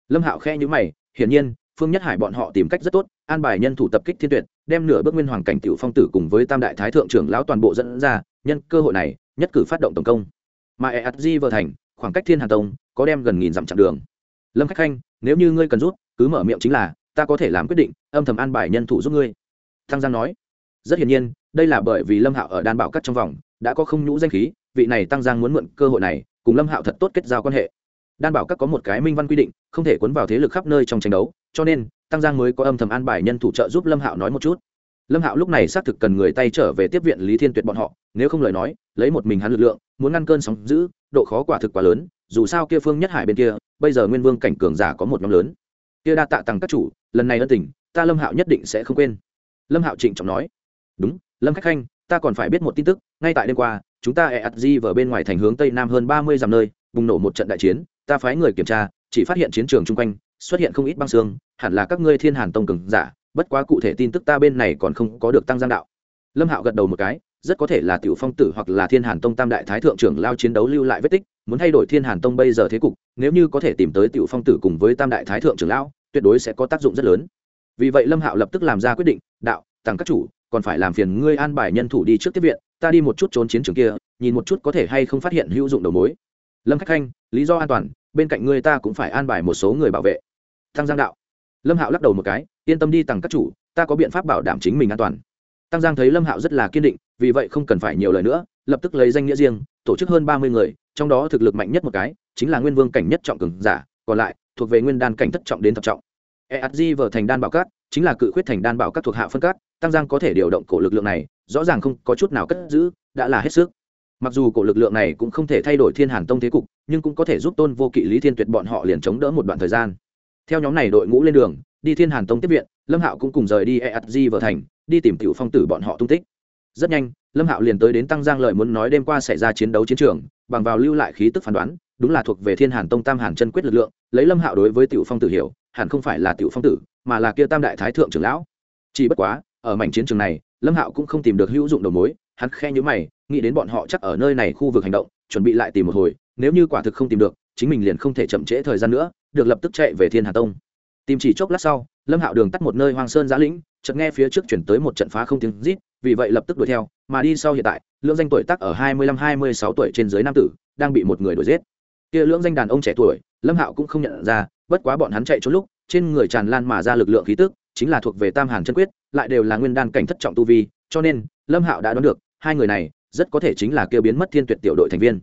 S1: Lâm hạo khe nhữ mày, hiển nhiên, phương nhất hải bọn họ tìm cách rất tốt, an bài nhân thủ tập kích thiên tuyệt, đem nửa bước nguyên hoàng cảnh tiểu phong tử cùng với tam đại thái thượng trưởng lão toàn bộ dẫn ra, nhân cơ hội này, nhất cử phát động tổng công. Mà e di vỡ thành, khoảng cách thiên hà tông, có đem gần nghìn dặm chặng đường. Lâm khách khanh, nếu như ngươi cần rút, cứ mở miệng chính là, ta có thể làm quyết định, âm thầm an bài nhân thủ giúp ngươi. Thăng giang nói. Rất hiển nhiên đây là bởi vì lâm hạo ở đan bảo cắt trong vòng, đã có không nhũ danh khí, vị này tăng giang muốn mượn cơ hội này, cùng lâm hạo thật tốt kết giao quan hệ. Đan bảo các có một cái minh văn quy định, không thể cuốn vào thế lực khắp nơi trong tranh đấu, cho nên, tăng giang mới có âm thầm an bài nhân thủ trợ giúp lâm hạo nói một chút. Lâm hạo lúc này xác thực cần người tay trở về tiếp viện lý thiên tuyệt bọn họ, nếu không lời nói, lấy một mình hắn lực lượng, muốn ngăn cơn sóng giữ độ khó quả thực quá lớn, dù sao kia phương nhất hải bên kia, bây giờ nguyên vương cảnh cường giả có một nhóm lớn. Kia đa tạ tăng các chủ, lần này ân tình, ta lâm hạo nhất định sẽ không quên. Lâm hạo trịnh trọng nói. Đúng lâm khách khanh, ta còn phải biết một tin tức, ngay tại đêm qua, chúng ta e ắt di vở bên ngoài thành hướng tây nam hơn ba mươi dặm nơi, bùng nổ một trận đại chiến, ta phái người kiểm tra, chỉ phát hiện chiến trường chung quanh, xuất hiện không ít băng xương, hẳn là các ngươi thiên hàn tông cường giả, bất quá cụ thể tin tức ta bên này còn không có được tăng giang đạo. Lâm hạo gật đầu một cái, rất có thể là tiểu phong tử hoặc là thiên hàn tông tam đại thái thượng trưởng lao chiến đấu lưu lại vết tích, muốn thay đổi thiên hàn tông bây giờ thế cục, nếu như có thể tìm tới tiểu phong tử cùng với tam đại thái thượng trưởng lão, tuyệt đối sẽ có tác dụng rất lớn. Vì vậy lâm hạo lập tức làm ra quyết định, đạo tặng các chủ còn phải làm phiền ngươi an bài nhân thủ đi trước tiếp viện, ta đi một chút trốn chiến trường kia, nhìn một chút có thể hay không phát hiện hữu dụng đầu mối. Lâm khách khanh, lý do an toàn, bên cạnh ngươi ta cũng phải an bài một số người bảo vệ. Tăng giang đạo, lâm hạo lắc đầu một cái, yên tâm đi tặng các chủ, ta có biện pháp bảo đảm chính mình an toàn. Tăng giang thấy lâm hạo rất là kiên định, vì vậy không cần phải nhiều lời nữa, lập tức lấy danh nghĩa riêng, tổ chức hơn ba mươi người, trong đó thực lực mạnh nhất một cái, chính là nguyên vương cảnh nhất trọng cường giả, còn lại thuộc về nguyên đan cảnh thất trọng đến thập trọng. Eadg vở thành đan bảo cát chính là cự khuyết thành đan bảo các thuộc hạ phân cát, tăng giang có thể điều động cổ lực lượng này, rõ ràng không có chút nào cất giữ, đã là hết sức. Mặc dù cổ lực lượng này cũng không thể thay đổi thiên hàn tông thế cục, nhưng cũng có thể giúp tôn vô kỵ lý thiên tuyệt bọn họ liền chống đỡ một đoạn thời gian. Theo nhóm này đội ngũ lên đường, đi thiên hàn tông tiếp viện, lâm hạo cũng cùng rời đi e ắt di vợ thành, đi tìm tiểu phong tử bọn họ tung tích. Rất nhanh, lâm hạo liền tới đến tăng giang lợi muốn nói đêm qua xảy ra chiến đấu chiến trường, bằng vào lưu lại khí tức phán đoán, đúng là thuộc về thiên hàn tông tam hàn chân quyết lực lượng, lấy lâm hạo đối với tiểu phong tử hiểu, hẳn không phải là tiểu phong tử mà là kia tam đại thái thượng trưởng lão. Chỉ bất quá, ở mảnh chiến trường này, lâm hạo cũng không tìm được hữu dụng đầu mối, hắn khe nhữ mày, nghĩ đến bọn họ chắc ở nơi này khu vực hành động, chuẩn bị lại tìm một hồi, nếu như quả thực không tìm được, chính mình liền không thể chậm trễ thời gian nữa, được lập tức chạy về thiên hà tông. Tìm chỉ chốc lát sau, lâm hạo đường tắt một nơi hoang sơn giã lĩnh, chợt nghe phía trước chuyển tới một trận phá không tiếng rít, vì vậy lập tức đuổi theo, mà đi sau hiện tại, lưỡng danh tuổi tác ở hai mươi lăm, hai mươi sáu tuổi trên dưới nam tử, đang bị một người đuổi giết. Kia lưỡng danh đàn ông trẻ tuổi, lâm hạo cũng không nhận ra, bất quá bọn hắn chạy trốn lúc trên người tràn lan mà ra lực lượng khí tức, chính là thuộc về tam hàn chân quyết, lại đều là nguyên đan cảnh thất trọng tu vi, cho nên, lâm hạo đã đoán được, hai người này, rất có thể chính là kêu biến mất thiên tuyệt tiểu đội thành viên.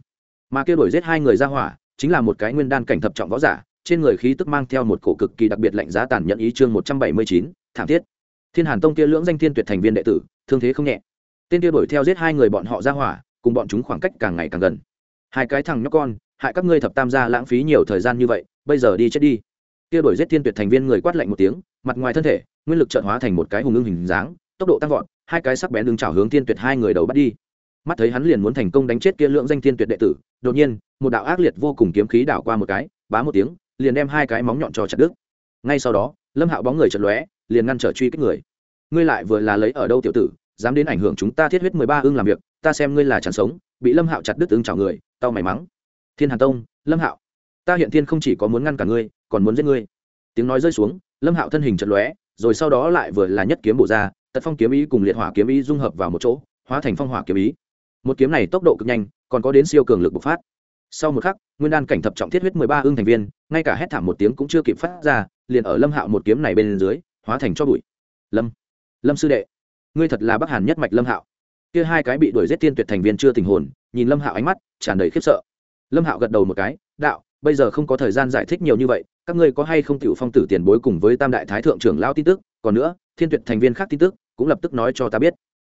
S1: Mà kêu đổi giết hai người ra hỏa, chính là một cái nguyên đan cảnh thập trọng võ giả, trên người khí tức mang theo một cổ cực kỳ đặc biệt lạnh giá tàn nhẫn ý chương một trăm bảy mươi chín, thảm thiết. Thiên hàn tông kia lưỡng danh thiên tuyệt thành viên đệ tử, thương thế không nhẹ. Tên kia đuổi theo giết hai người bọn họ ra hỏa, cùng bọn chúng khoảng cách càng ngày càng gần. Hai cái thằng nhóc con, hại các ngươi thập tam gia lãng phí nhiều thời gian như vậy, bây giờ đi chết đi kia Đổi giết thiên tuyệt thành viên người quát lạnh một tiếng, mặt ngoài thân thể, nguyên lực trợn hóa thành một cái hùng ưng hình dáng, tốc độ tăng vọt, hai cái sắc bén đứng chảo hướng thiên tuyệt hai người đầu bắt đi. Mắt thấy hắn liền muốn thành công đánh chết kia lượng danh thiên tuyệt đệ tử, đột nhiên, một đạo ác liệt vô cùng kiếm khí đảo qua một cái, bá một tiếng, liền đem hai cái móng nhọn cho chặt đứt. Ngay sau đó, lâm hạo bóng người chật lóe, liền ngăn trở truy kích người. Ngươi lại vừa là lấy ở đâu tiểu tử, dám đến ảnh hưởng chúng ta thiết huyết mười ba ương làm việc, ta xem ngươi là chẳng sống, bị lâm hạo chặt đứt ứng chảo người, tao mày mắng. Thiên hà tông, lâm hạo, ta hiện thiên không chỉ có muốn ngăn cả ngươi còn muốn giết ngươi. Tiếng nói rơi xuống, lâm hạo thân hình chật lóe, rồi sau đó lại vừa là nhất kiếm bổ ra, tật phong kiếm ý cùng liệt hỏa kiếm ý dung hợp vào một chỗ, hóa thành phong hỏa kiếm ý. Một kiếm này tốc độ cực nhanh, còn có đến siêu cường lực bộc phát. Sau một khắc, nguyên đan cảnh thập trọng thiết huyết mười ba ương thành viên, ngay cả hét thảm một tiếng cũng chưa kịp phát ra, liền ở lâm hạo một kiếm này bên dưới, hóa thành cho bụi. Lâm lâm sư đệ, ngươi thật là bắc hàn nhất mạch lâm hạo. Kia hai cái bị đuổi giết tiên tuyệt thành viên chưa tình hồn, nhìn lâm hạo ánh mắt, tràn đầy khiếp sợ. Lâm hạo gật đầu một cái, đạo bây giờ không có thời gian giải thích nhiều như vậy các ngươi có hay không tiểu phong tử tiền bối cùng với tam đại thái thượng trưởng lao tin tức còn nữa thiên tuyệt thành viên khác tin tức cũng lập tức nói cho ta biết.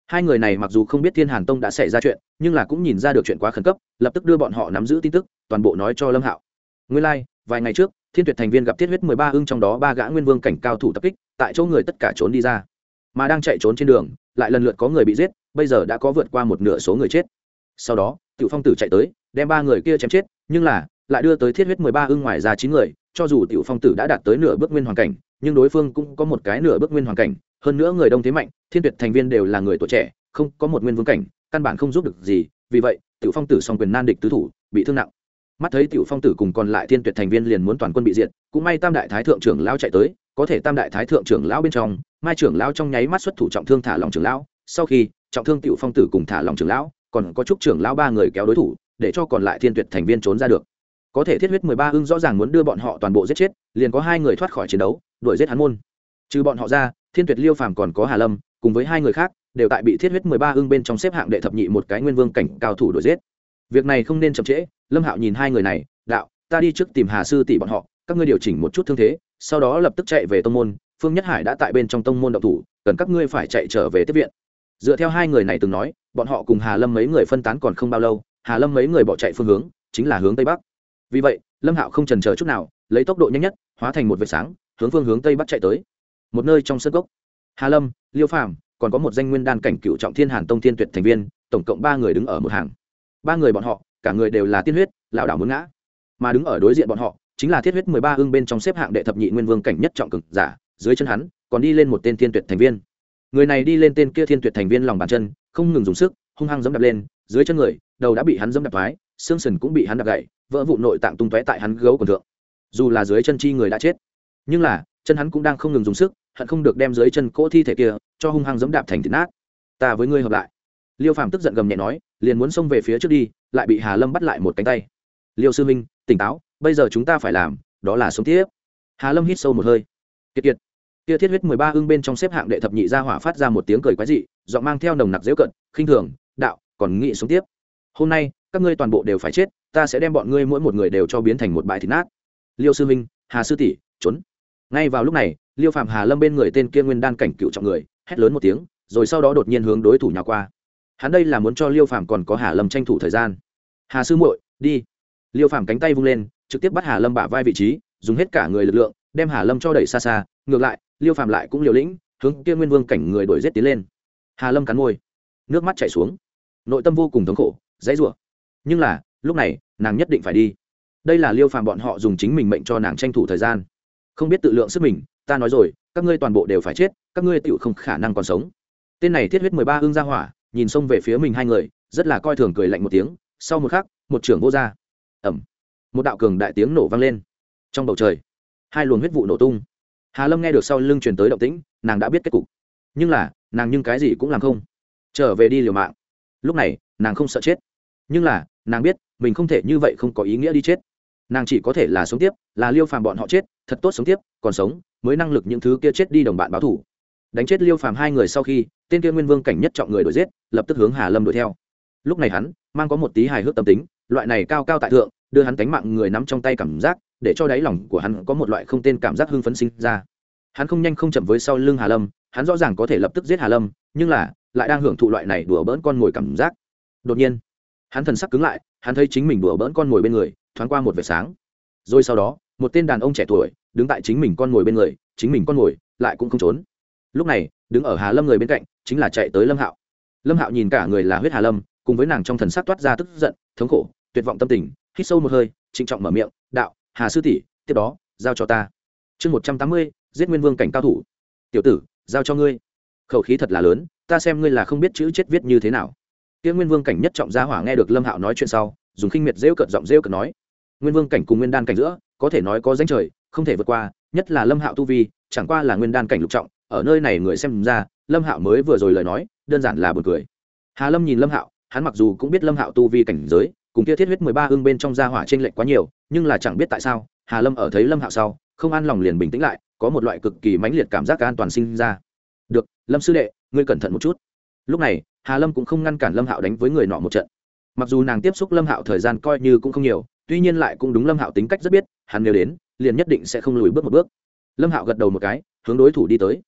S1: Hai người này mặc dù không biết thiên hàn tông đã xảy ra chuyện nhưng là cũng nhìn ra được chuyện quá khẩn cấp lập tức đưa bọn họ nắm giữ tin tức toàn bộ nói cho lâm hạo. Nguyên lai、like, vài ngày trước thiên tuyệt thành viên gặp thiết huyết mười ba ưng trong đó ba gã nguyên vương cảnh cao thủ tập kích tại chỗ người tất cả trốn đi ra. Mà đang chạy trốn trên đường lại lần lượt có người bị giết bây giờ đã có vượt qua một nửa số người chết. Sau đó tiểu phong tử chạy tới đem ba người kia chém chết nhưng là lại đưa tới thiết huyết mười ba ưng ngoài ra chín người, cho dù tiểu phong tử đã đạt tới nửa bước nguyên hoàn cảnh, nhưng đối phương cũng có một cái nửa bước nguyên hoàn cảnh, hơn nữa người đông thế mạnh, thiên tuyệt thành viên đều là người tuổi trẻ, không có một nguyên vương cảnh, căn bản không giúp được gì, vì vậy, tiểu phong tử song quyền nan địch tứ thủ, bị thương nặng. Mắt thấy tiểu phong tử cùng còn lại thiên tuyệt thành viên liền muốn toàn quân bị diệt, cũng may tam đại thái thượng trưởng lão chạy tới, có thể tam đại thái thượng trưởng lão bên trong, mai trưởng lão trong nháy mắt xuất thủ trọng thương thả lòng trưởng lão, sau khi trọng thương tiểu phong tử cùng thả lòng trưởng lão, còn có chúc trưởng lão ba người kéo đối thủ, để cho còn lại thiên tuyệt thành viên trốn ra được có thể thiết huyết mười ba ưng rõ ràng muốn đưa bọn họ toàn bộ giết chết, liền có hai người thoát khỏi chiến đấu, đuổi giết hắn môn. Trừ bọn họ ra, thiên tuyệt liêu phàm còn có hà lâm, cùng với hai người khác, đều tại bị thiết huyết mười ba ưng bên trong xếp hạng đệ thập nhị một cái nguyên vương cảnh cao thủ đuổi giết. Việc này không nên chậm trễ, lâm hạo nhìn hai người này, đạo, ta đi trước tìm hà sư tỷ bọn họ, các ngươi điều chỉnh một chút thương thế, sau đó lập tức chạy về tông môn, phương nhất hải đã tại bên trong tông môn động thủ, cần các ngươi phải chạy trở về tiếp viện. Dựa theo hai người này từng nói, bọn họ cùng hà lâm mấy người phân tán còn không bao lâu, hà lâm mấy người bỏ chạy phương hướng, chính là hướng tây bắc vì vậy, lâm hạo không trần chờ chút nào, lấy tốc độ nhanh nhất, hóa thành một vệt sáng, hướng phương hướng tây bắc chạy tới. Một nơi trong sân gốc. Hà lâm, liêu phàm, còn có một danh nguyên đan cảnh cựu trọng thiên hàn tông thiên tuyệt thành viên, tổng cộng ba người đứng ở một hàng. Ba người bọn họ, cả người đều là tiên huyết, lảo đảo muốn ngã. Mà đứng ở đối diện bọn họ, chính là thiết huyết mười ba hưng bên trong xếp hạng đệ thập nhị nguyên vương cảnh nhất trọng cực giả, dưới chân hắn, còn đi lên một tên thiên tuyệt thành viên. Người này đi lên tên kia thiên tuyệt thành viên lòng bàn chân, không ngừng dùng sức, hung hăng dẫm đập lên, dưới chân người, đầu đã bị hắn dẫm đập thoái xương sườn cũng bị hắn đập gậy, vỡ vụ nội tạng tung tóe tại hắn gấu quần thượng. Dù là dưới chân chi người đã chết, nhưng là, chân hắn cũng đang không ngừng dùng sức, hận không được đem dưới chân cỗ thi thể kia cho hung hăng dẫm đạp thành thịt nát. Ta với ngươi hợp lại. Liêu phàm tức giận gầm nhẹ nói, liền muốn xông về phía trước đi, lại bị hà lâm bắt lại một cánh tay. Liêu sư minh, tỉnh táo, bây giờ chúng ta phải làm, đó là sống tiếp. Hà lâm hít sâu một hơi. Kiệt kiệt. Kia thiết huyết mười ba ưng bên trong xếp hạng đệ thập nhị gia hỏa phát ra một tiếng cười quái dị, giọng mang theo nồng nặc dễu cận, khinh thường, đạo, còn nghị sống tiếp. Hôm nay các ngươi toàn bộ đều phải chết, ta sẽ đem bọn ngươi mỗi một người đều cho biến thành một bãi thịt nát. Liêu sư minh hà sư tỷ, trốn. Ngay vào lúc này, liêu phạm hà lâm bên người tên kia nguyên đan cảnh cựu trọng người, hét lớn một tiếng, rồi sau đó đột nhiên hướng đối thủ nhào qua. Hắn đây là muốn cho liêu phạm còn có hà lâm tranh thủ thời gian. Hà sư muội, đi. Liêu phạm cánh tay vung lên, trực tiếp bắt hà lâm bả vai vị trí, dùng hết cả người lực lượng, đem hà lâm cho đẩy xa xa. Ngược lại, liêu phạm lại cũng liều lĩnh, hướng kia nguyên vương cảnh người đuổi giết tiến lên. Hà lâm cắn môi, nước mắt chảy xuống. Nội tâm vô cùng thống khổ, dãy rủa nhưng là, lúc này, nàng nhất định phải đi. Đây là liêu phàm bọn họ dùng chính mình mệnh cho nàng tranh thủ thời gian. Không biết tự lượng sức mình, ta nói rồi, các ngươi toàn bộ đều phải chết, các ngươi tựu không khả năng còn sống. Tên này thiết huyết mười ba hương ra hỏa, nhìn xông về phía mình hai người, rất là coi thường cười lạnh một tiếng, sau một khắc, một trưởng vô r ẩm một đạo cường đại tiếng nổ vang lên. Trong bầu trời, hai luồng huyết vụ nổ tung. Hà lâm nghe được sau lưng truyền tới động tĩnh, nàng đã biết kết cục. Nhưng là, nàng nhưng cái gì cũng làm không. Trở về đi liều mạng. Lúc này, nàng không sợ chết nhưng là, nàng biết, mình không thể như vậy không có ý nghĩa đi chết. Nàng chỉ có thể là sống tiếp, là liêu phàm bọn họ chết, thật tốt sống tiếp, còn sống, mới năng lực những thứ kia chết đi đồng bạn báo thủ đánh chết liêu phàm hai người sau khi, tên kia nguyên vương cảnh nhất trọng người đuổi giết, lập tức hướng hà lâm đuổi theo. Lúc này hắn, mang có một tí hài hước tâm tính, loại này cao cao tại thượng, đưa hắn cánh mạng người nắm trong tay cảm giác, để cho đáy lòng của hắn có một loại không tên cảm giác hưng phấn sinh ra. Hắn không nhanh không chậm với sau lưng hà lâm, hắn rõ ràng có thể lập tức giết hà lâm, nhưng là, lại đang hưởng thụ loại này đùa bỡn con ngồi cảm giác. Đột nhiên hắn thần sắc cứng lại, hắn thấy chính mình đùa bỡn con ngồi bên người, thoáng qua một vệt sáng. Rồi sau đó, một tên đàn ông trẻ tuổi đứng tại chính mình con ngồi bên người, chính mình con ngồi lại cũng không trốn. Lúc này, đứng ở hà lâm người bên cạnh chính là chạy tới lâm hạo. Lâm hạo nhìn cả người là huyết hà lâm, cùng với nàng trong thần sắc toát ra tức giận, thống khổ, tuyệt vọng tâm tình, hít sâu một hơi, trịnh trọng mở miệng, đạo, hà sư tỷ, tiếp đó, giao cho ta. Chương một trăm tám mươi, giết nguyên vương cảnh cao thủ. Tiểu tử, giao cho ngươi. Khẩu khí thật là lớn, ta xem ngươi là không biết chữ chết viết như thế nào kia nguyên vương cảnh nhất trọng gia hỏa nghe được lâm hạo nói chuyện sau, dùng khinh miệt rêu cợt giọng rêu cợt nói, nguyên vương cảnh cùng nguyên đan cảnh giữa, có thể nói có danh trời, không thể vượt qua, nhất là lâm hạo tu vi, chẳng qua là nguyên đan cảnh lục trọng, ở nơi này người xem ra, lâm hạo mới vừa rồi lời nói, đơn giản là b u ồ n cười. Hà lâm nhìn lâm hạo, hắn mặc dù cũng biết lâm hạo tu vi cảnh giới, cùng kia thiết huyết mười ba hương bên trong gia hỏa t r ê n lệch quá nhiều, nhưng là chẳng biết tại sao, hà lâm ở thấy lâm hạo sau, không an lòng liền bình tĩnh lại, có một loại cực kỳ mãnh liệt cảm giác cả an toàn sinh ra. Được, lâm sư đệ, ngươi cẩn thận một chút. Lúc này hà lâm cũng không ngăn cản lâm hạo đánh với người nọ một trận. Mặc dù nàng tiếp xúc lâm hạo thời gian coi như cũng không nhiều, tuy nhiên lại cũng đúng lâm hạo tính cách rất biết, hắn nếu đến, liền nhất định sẽ không lùi bước một bước. Lâm hạo gật đầu một cái, hướng đối thủ đi tới.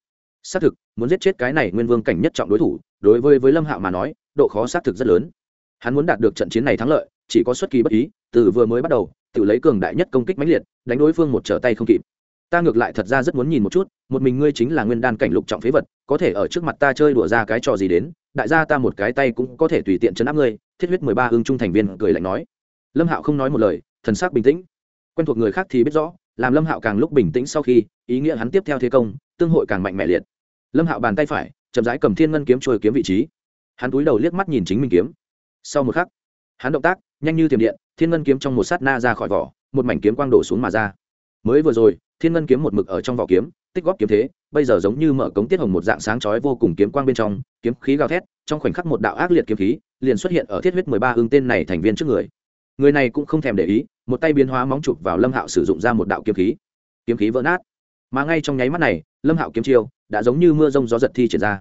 S1: Xác thực, muốn giết chết cái này nguyên vương cảnh nhất trọng đối thủ, đối với với lâm hạo mà nói, độ khó xác thực rất lớn. Hắn muốn đạt được trận chiến này thắng lợi, chỉ có xuất kỳ bất ý, từ vừa mới bắt đầu, tự lấy cường đại nhất công kích mãnh liệt, đánh đối phương một trở tay không kịp. Ta ngược lại thật ra rất muốn nhìn một chút một mình ngươi chính là nguyên đan cảnh lục trọng phế vật, có thể ở trước mặt ta chơi đùa ra cái trò gì đến, đại gia ta một cái tay cũng có thể tùy tiện chấn áp ngươi, thiết huyết mười ba hương trung thành viên cười lạnh nói. Lâm hạo không nói một lời, thần sắc bình tĩnh. Quen thuộc người khác thì biết rõ, làm lâm hạo càng lúc bình tĩnh sau khi, ý nghĩa hắn tiếp theo thế công, tương hội càng mạnh mẽ liệt. Lâm hạo bàn tay phải, chậm rãi cầm thiên ngân kiếm trôi kiếm vị trí. Hắn túi đầu liếc mắt nhìn chính mình kiếm. Sau một khắc, hắn động tác, nhanh như tiềm điện, thiên ngân kiếm trong một sát na ra khỏi vỏ, một mảnh kiếm quang đổ xuống mà ra. Mới vừa rồi, thiên ngân kiếm một mực ở trong vỏ kiếm tích góp kiếm thế, bây giờ giống như mở cống tiết hồng một dạng sáng chói vô cùng kiếm quang bên trong, kiếm khí gào thét, trong khoảnh khắc một đạo ác liệt kiếm khí liền xuất hiện ở thiết huyết mười ba ương tên này thành viên trước người. Người này cũng không thèm để ý, một tay biến hóa móng chụp vào lâm hạo sử dụng ra một đạo kiếm khí. Kiếm khí vỡ nát. Mà ngay trong nháy mắt này, lâm hạo kiếm chiêu đã giống như mưa rông gió giật thi triển ra.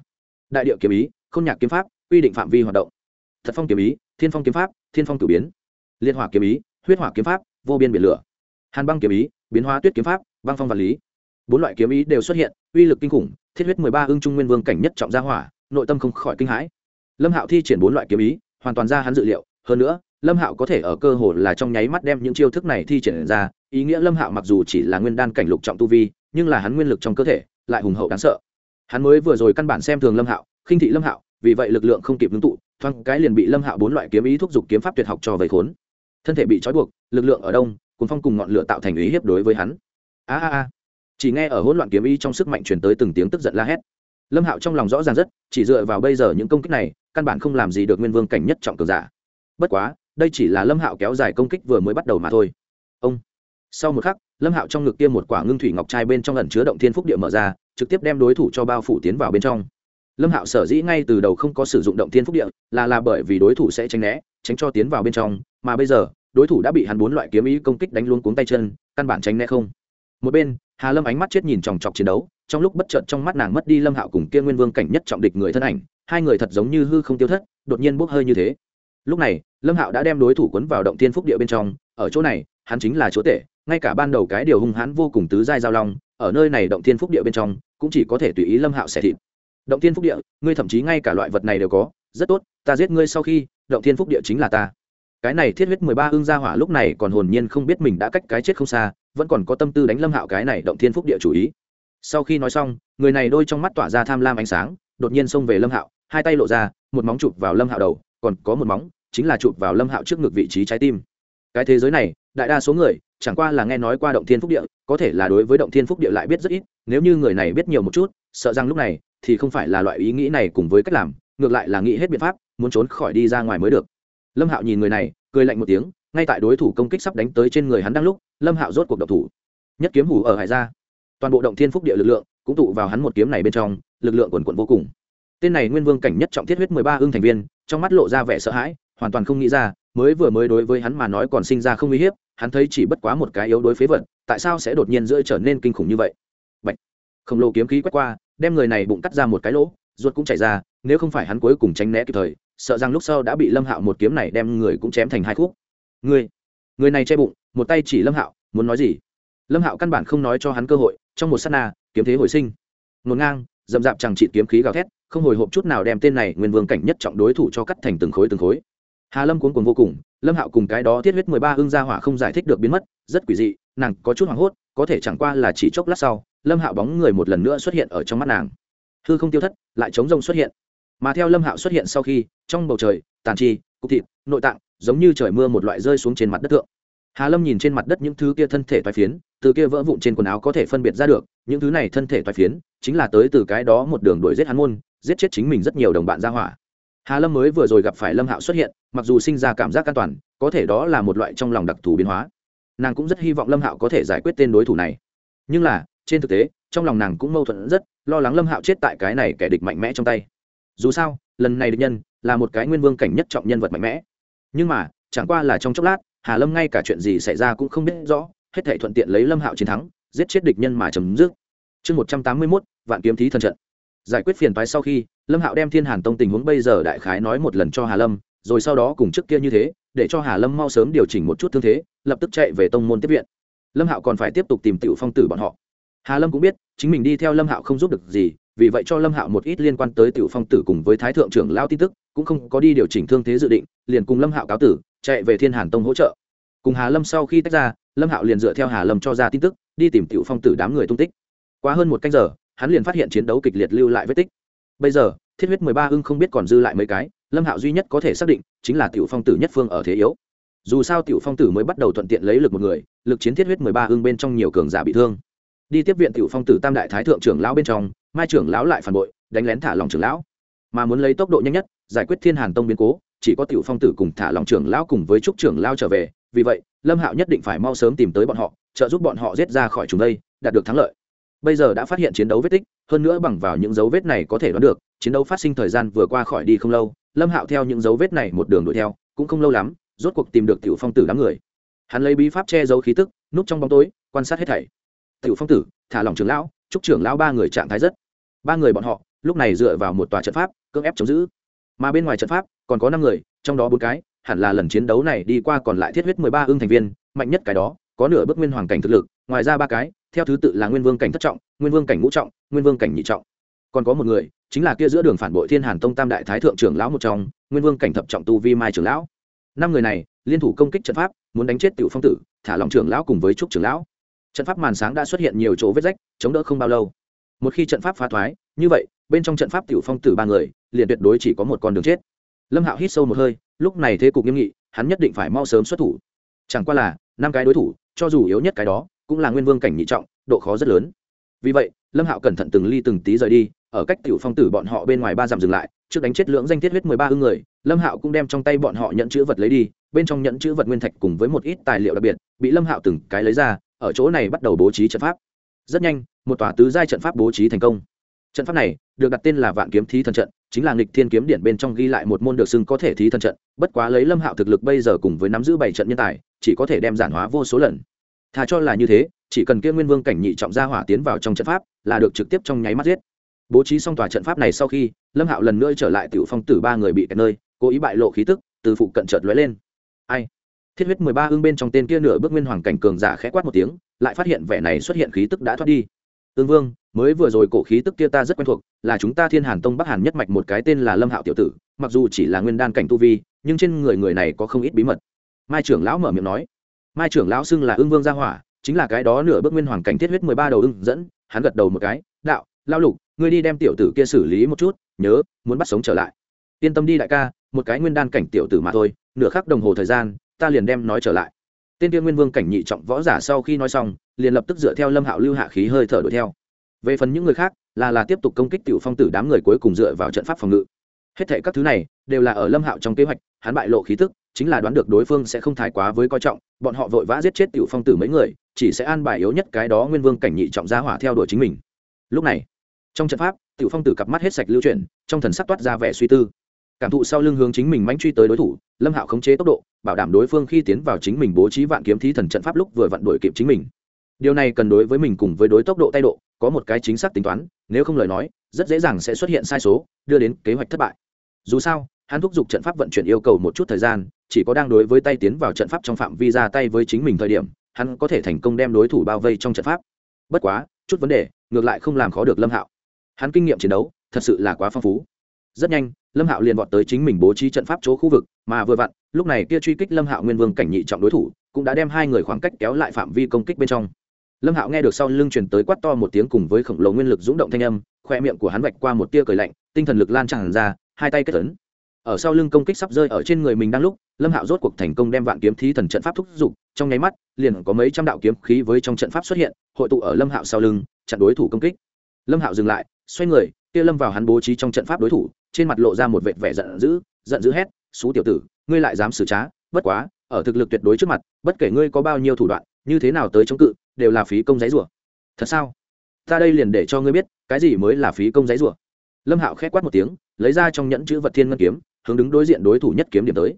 S1: Đại điệu kiếm ý k h ô n nhạc kiếm pháp, quy định phạm vi hoạt động. Thật phong kiếm ý, thiên phong kiếm pháp, thiên phong cử biến. Liên hỏa kiếm ý, huyết hỏa kiếm pháp, vô biên biển lửa. Hàn băng kiếm ý, biến hóa tuyết kiếm pháp băng phong vật lý bốn loại kiếm ý đều xuất hiện, uy lực kinh khủng, thiết huyết mười ba ưng trung nguyên vương cảnh nhất trọng gia hỏa, nội tâm không khỏi kinh hãi. Lâm hạo thi triển bốn loại kiếm ý, hoàn toàn ra hắn dự liệu, hơn nữa, lâm hạo có thể ở cơ hội là trong nháy mắt đem những chiêu thức này thi triển ra, ý nghĩa lâm hạo mặc dù chỉ là nguyên đan cảnh lục trọng tu vi, nhưng là hắn nguyên lực trong cơ thể lại hùng hậu đáng sợ. Hắn mới vừa rồi căn bản xem thường lâm hạo, khinh thị lâm hạo, vì vậy lực lượng không kịp ngưng tụ, thoáng cái liền bị lâm hạo bốn loại kiếm ý thúc giục kiếm pháp tuyệt học cho vây khốn. Thân thể bị trói buộc, lực lượng ở đông cùng phong cùng ngọn lửa tạo thành ý hiếp đối với hắn. A a a chỉ nghe ở hỗn loạn kiếm ý trong sức mạnh truyền tới từng tiếng tức giận la hét. Lâm hạo trong lòng rõ ràng rất, chỉ dựa vào bây giờ những công kích này, căn bản không làm gì được nguyên vương cảnh nhất trọng cường giả. Bất quá, đây chỉ là lâm hạo kéo dài công kích vừa mới bắt đầu mà thôi. Ông. Sau một khắc, lâm hạo trong ngực tiêm một quả ngưng thủy ngọc trai bên trong lần chứa động thiên phúc địa mở ra, trực tiếp đem đối thủ cho bao phủ tiến vào bên trong. Lâm hạo sở dĩ ngay từ đầu không có sử dụng động thiên phúc địa, là là bởi vì đối thủ sẽ tránh né, tránh cho tiến vào bên trong, mà bây giờ, đối thủ đã bị hắn bốn loại kiếm ý công kích đánh luôn cuống tay chân, căn bản tránh né không. Một bên hà lâm ánh mắt chết nhìn chòng chọc chiến đấu, trong lúc bất chợt trong mắt nàng mất đi lâm hạo cùng kia nguyên vương cảnh nhất trọng địch người thân ảnh, hai người thật giống như hư không tiêu thất, đột nhiên bốc hơi như thế. Lúc này, lâm hạo đã đem đối thủ quấn vào động thiên phúc địa bên trong, ở chỗ này, hắn chính là chúa tể ngay cả ban đầu cái điều hung hãn vô cùng tứ giai giao long, ở nơi này động thiên phúc địa bên trong, cũng chỉ có thể tùy ý lâm hạo xẻ thịt. Động thiên phúc địa, ngươi thậm chí ngay cả loại vật này đều có, rất tốt, ta giết ngươi sau khi, động thiên phúc địa chính là ta. Cái này thiết huyết mười ba ương gia hỏa lúc này còn hồn nhiên không biết mình đã cách cái chết không xa vẫn còn có tâm tư đánh lâm hạo cái này động thiên phúc địa chủ ý. Sau khi nói xong, người này đôi trong mắt tỏa ra tham lam ánh sáng, đột nhiên xông về lâm hạo, hai tay lộ ra, một móng chụp vào lâm hạo đầu, còn có một móng, chính là chụp vào lâm hạo trước ngực vị trí trái tim. Cái thế giới này, đại đa số người, chẳng qua là nghe nói qua động thiên phúc địa, có thể là đối với động thiên phúc địa lại biết rất ít, nếu như người này biết nhiều một chút, sợ rằng lúc này thì không phải là loại ý nghĩ này cùng với cách làm, ngược lại là nghĩ hết biện pháp, muốn trốn khỏi đi ra ngoài mới được. Lâm hạo nhìn người này, cười lạnh một tiếng ngay tại đối thủ công kích sắp đánh tới trên người hắn đang lúc, lâm hạo rốt cuộc độc thủ. Nhất kiếm hủ ở hải ra. Toàn bộ động thiên phúc địa lực lượng cũng tụ vào hắn một kiếm này bên trong, lực lượng quần quận vô cùng. Tên này nguyên vương cảnh nhất trọng thiết huyết mười ba ương thành viên, trong mắt lộ ra vẻ sợ hãi, hoàn toàn không nghĩ ra, mới vừa mới đối với hắn mà nói còn sinh ra không uy hiếp, hắn thấy chỉ bất quá một cái yếu đối phế vật, tại sao sẽ đột nhiên rơi trở nên kinh khủng như vậy? Bạch. khổng lồ kiếm khí quét qua, đem người này bụng cắt ra một cái lỗ, ruột cũng chảy ra, nếu không phải hắn cuối cùng tránh né kịp thời, sợ rằng lúc sau đã bị lâm hạo một kiếm này đem người cũng chém thành hai khúc người người này che bụng, một tay chỉ lâm hạo, muốn nói gì? Lâm hạo căn bản không nói cho hắn cơ hội, trong một s á t na, kiếm thế hồi sinh. Ngột ngang d ầ m d ạ p chẳng trị kiếm khí gào thét, không hồi hộp chút nào đem tên này nguyên vương cảnh nhất trọng đối thủ cho cắt thành từng khối từng khối. Hà lâm cuốn cuồng vô cùng, lâm hạo cùng cái đó thiết huyết mười ba hưng gia hỏa không giải thích được biến mất, rất quỷ dị, nàng có chút hoảng hốt, có thể chẳng qua là chỉ chốc lát sau, lâm hạo bóng người một lần nữa xuất hiện ở trong mắt nàng. Hư không tiêu thất, lại chống rông xuất hiện. Mà theo lâm hạo xuất hiện sau khi, trong bầu trời, tàn chi, cục thịt, nội tạng giống như trời mưa một loại rơi xuống trên mặt đất thượng hà lâm nhìn trên mặt đất những thứ kia thân thể toái phiến, từ kia vỡ vụn trên quần áo có thể phân biệt ra được, những thứ này thân thể toái phiến, chính là tới từ cái đó một đường đuổi giết hắn môn, giết chết chính mình rất nhiều đồng bạn ra hỏa. Hà lâm mới vừa rồi gặp phải lâm hạo xuất hiện, mặc dù sinh ra cảm giác an toàn, có thể đó là một loại trong lòng đặc thù biến hóa. Nàng cũng rất hy vọng lâm hạo có thể giải quyết tên đối thủ này. Nhưng là, trên thực tế, trong lòng nàng cũng mâu thuẫn rất, lo lắng lâm hạo chết tại cái này kẻ địch mạnh mẽ trong tay. Dù sao, lần này địch nhân là một cái nguyên vương cảnh nhất trọng nhân vật mạnh mẽ nhưng mà, chẳng qua là trong chốc lát, hà lâm ngay cả chuyện gì xảy ra cũng không biết rõ, hết thể thuận tiện lấy lâm hạo chiến thắng, giết chết địch nhân mà chấm dứt. Chương một trăm tám mươi mốt, vạn kiếm thí thần trận. Giải quyết phiền phái sau khi, lâm hạo đem thiên hàn tông tình huống bây giờ đại khái nói một lần cho hà lâm, rồi sau đó cùng trước kia như thế, để cho hà lâm mau sớm điều chỉnh một chút thương thế, lập tức chạy về tông môn tiếp viện. Lâm hạo còn phải tiếp tục tìm tiểu phong tử bọn họ. Hà lâm cũng biết, chính mình đi theo lâm hạo không giúp được gì, vì vậy cho lâm hạo một ít liên quan tới tiểu phong tử cùng với thái thượng trưởng lao tin tức cũng không có đi điều chỉnh thương thế dự định, liền cùng lâm hạo cáo tử, chạy về thiên hàn tông hỗ trợ. Cùng hà lâm sau khi tách ra, lâm hạo liền dựa theo hà lâm cho ra tin tức, đi tìm tiểu phong tử đám người tung tích. Qua hơn một canh giờ, hắn liền phát hiện chiến đấu kịch liệt lưu lại vết tích. Bây giờ, thiết huyết mười ba ưng không biết còn dư lại mấy cái, lâm hạo duy nhất có thể xác định chính là tiểu phong tử nhất phương ở thế yếu. Dù sao tiểu phong tử mới bắt đầu thuận tiện lấy lực một người, lực chiến thiết huyết mười ba ưng bên trong nhiều cường giả bị thương. Đi tiếp viện tiểu phong tử tam đại thái thượng trưởng lão bên trong, mai trưởng lão lại phản bội, đánh lén thả lòng trưởng lão mà muốn lấy tốc độ nhanh nhất, giải quyết thiên hàn tông biến cố, chỉ có tiểu phong tử cùng thả lòng trưởng lão cùng với trúc trưởng lão trở về, vì vậy, lâm hạo nhất định phải mau sớm tìm tới bọn họ, trợ giúp bọn họ giết ra khỏi chúng đây, đạt được thắng lợi. Bây giờ đã phát hiện chiến đấu vết tích, hơn nữa bằng vào những dấu vết này có thể đoán được, chiến đấu phát sinh thời gian vừa qua khỏi đi không lâu, lâm hạo theo những dấu vết này một đường đuổi theo, cũng không lâu lắm, rốt cuộc tìm được tiểu phong tử đám người. Hắn lấy bí pháp che giấu khí tức, núp trong bóng tối, quan sát hết thảy. Tiểu phong tử, thả lòng trưởng lão, trúc trưởng lão ba người trạng thái rất. Ba người bọn họ lúc này dựa vào một tòa trận pháp, cưỡng ép chống giữ. Mà bên ngoài trận pháp, còn có năm người, trong đó bốn cái, hẳn là lần chiến đấu này đi qua còn lại thiết huyết mười ba ương thành viên, mạnh nhất cái đó, có nửa bước nguyên hoàng cảnh thực lực, ngoài ra ba cái, theo thứ tự là nguyên vương cảnh thất trọng, nguyên vương cảnh ngũ trọng, nguyên vương cảnh nhị trọng. Còn có một người, chính là kia giữa đường phản bội thiên hàn tông tam đại thái thượng trưởng lão một trong, nguyên vương cảnh thập trọng tu vi mai trưởng lão. Năm người này, liên thủ công kích trận pháp, muốn đánh chết tiểu phong tử, thả lòng trưởng lão cùng với trúc trưởng lão. Trận pháp màn sáng đã xuất hiện nhiều chỗ vết rách, chống đỡ không bao lâu một khi trận pháp phá thoái, như vậy, bên trong trận pháp tiểu phong tử ba người, liền tuyệt đối chỉ có một con đường chết. Lâm hạo hít sâu một hơi, lúc này thế cục nghiêm nghị, hắn nhất định phải mau sớm xuất thủ. Chẳng qua là, năm cái đối thủ, cho dù yếu nhất cái đó, cũng là nguyên vương cảnh nhị trọng, độ khó rất lớn. Vì vậy, lâm hạo cẩn thận từng ly từng tí rời đi, ở cách tiểu phong tử bọn họ bên ngoài ba dặm dừng lại, trước đánh chết lưỡng danh thiết huyết mười ba ưng người, lâm hạo cũng đem trong tay bọn họ nhận chữ vật lấy đi, bên trong nhận chữ vật nguyên thạch cùng với một ít tài liệu đặc biệt, bị lâm hạo từng cái lấy ra, ở chỗ này bắt đầu bố trí trận pháp rất nhanh, một tòa tứ giai trận pháp bố trí thành công. Trận pháp này được đặt tên là vạn kiếm thí thần trận, chính là nghịch thiên kiếm điện bên trong ghi lại một môn được xưng có thể thí thần trận, bất quá lấy lâm hạo thực lực bây giờ cùng với nắm giữ bảy trận nhân tài, chỉ có thể đem giản hóa vô số lần. Thà cho là như thế, chỉ cần kia nguyên vương cảnh nhị trọng gia hỏa tiến vào trong trận pháp là được trực tiếp trong nháy mắt giết. Bố trí xong tòa trận pháp này sau khi, lâm hạo lần nữa trở lại tiểu phong tử ba người bị kẹt nơi, cố ý bại lộ khí tức, từ phụ cận chợt lóe lên. Ai? Thiết huyết mười ba ương bên trong tên kia nửa bước nguyên hoàng cảnh cường giả khẽ quát một tiếng, lại phát hiện vẻ này xuất hiện khí tức đã thoát đi. Ương vương, mới vừa rồi cổ khí tức kia ta rất quen thuộc, là chúng ta thiên hàn tông bắc hàn nhất mạch một cái tên là lâm hạo tiểu tử, mặc dù chỉ là nguyên đan cảnh tu vi, nhưng trên người người này có không ít bí mật. Mai trưởng lão mở miệng nói. Mai trưởng lão xưng là ương vương gia hỏa, chính là cái đó nửa bước nguyên hoàng cảnh thiết huyết mười ba đầu ưng dẫn, hắn gật đầu một cái, đạo lao lục, ngươi đi đem tiểu tử kia xử lý một chút, nhớ, muốn bắt sống trở lại. Yên tâm đi đại ca, một cái nguyên đan cảnh tiểu tử mà thôi, nửa khắc đồng hồ thời gian ta liền đem nói trở lại. Tên tiên nguyên vương cảnh nhị trọng võ giả sau khi nói xong, liền lập tức dựa theo lâm hạo lưu hạ khí hơi thở đuổi theo. Về phần những người khác, là là tiếp tục công kích tiểu phong tử đám người cuối cùng dựa vào trận pháp phòng ngự. Hết thệ các thứ này, đều là ở lâm hạo trong kế hoạch, hắn bại lộ khí tức, chính là đoán được đối phương sẽ không thái quá với coi trọng, bọn họ vội vã giết chết tiểu phong tử mấy người, chỉ sẽ an bài yếu nhất cái đó nguyên vương cảnh nhị trọng gia hỏa theo đuổi chính mình. Lúc này, trong trận pháp, tiểu phong tử cặp mắt hết sạch lưu chuyển, trong thần sắc toát ra vẻ suy tư cảm thụ sau lưng hướng chính mình mánh truy tới đối thủ, lâm hạo khống chế tốc độ, bảo đảm đối phương khi tiến vào chính mình bố trí vạn kiếm thí thần trận pháp lúc vừa vặn đuổi kịp chính mình. Điều này cần đối với mình cùng với đối tốc độ tay độ, có một cái chính xác tính toán, nếu không lời nói, rất dễ dàng sẽ xuất hiện sai số, đưa đến kế hoạch thất bại. Dù sao, hắn thúc giục trận pháp vận chuyển yêu cầu một chút thời gian, chỉ có đang đối với tay tiến vào trận pháp trong phạm vi ra tay với chính mình thời điểm, hắn có thể thành công đem đối thủ bao vây trong trận pháp. Bất quá, chút vấn đề, ngược lại không làm khó được lâm hạo. Hắn kinh nghiệm chiến đấu, thật sự là quá phong phú rất nhanh, lâm hạo liền vọt tới chính mình bố trí trận pháp chỗ khu vực, mà vừa vặn, lúc này kia truy kích lâm hạo nguyên vương cảnh nhị trọng đối thủ, cũng đã đem hai người khoảng cách kéo lại phạm vi công kích bên trong. Lâm hạo nghe được sau lưng truyền tới quát to một tiếng cùng với khổng lồ nguyên lực rúng động thanh âm, khoe miệng của hắn vạch qua một tia cười lạnh, tinh thần lực lan tràn ra, hai tay kết tấn ở sau lưng công kích sắp rơi ở trên người mình đang lúc, lâm hạo rốt cuộc thành công đem vạn kiếm thí thần trận pháp thúc giục, trong nháy mắt, liền có mấy trăm đạo kiếm khí với trong trận pháp xuất hiện, hội tụ ở lâm hạo sau lưng, chặn đối thủ công kích. Lâm hạo dừng lại, xoay người, kia lâm vào hắn bố trí trong trận pháp đối thủ trên mặt lộ ra một vệt vẻ giận dữ giận dữ hét xú tiểu tử, ngươi lại dám xử trá, bất quá, ở thực lực tuyệt đối trước mặt, bất kể ngươi có bao nhiêu thủ đoạn, như thế nào tới chống cự, đều là phí công giấy rủa. Thật sao? Ta đây liền để cho ngươi biết, cái gì mới là phí công giấy rủa. Lâm hạo khẽ quát một tiếng, lấy ra trong nhẫn chữ vật thiên ngân kiếm, hướng đứng đối diện đối thủ nhất kiếm điểm tới.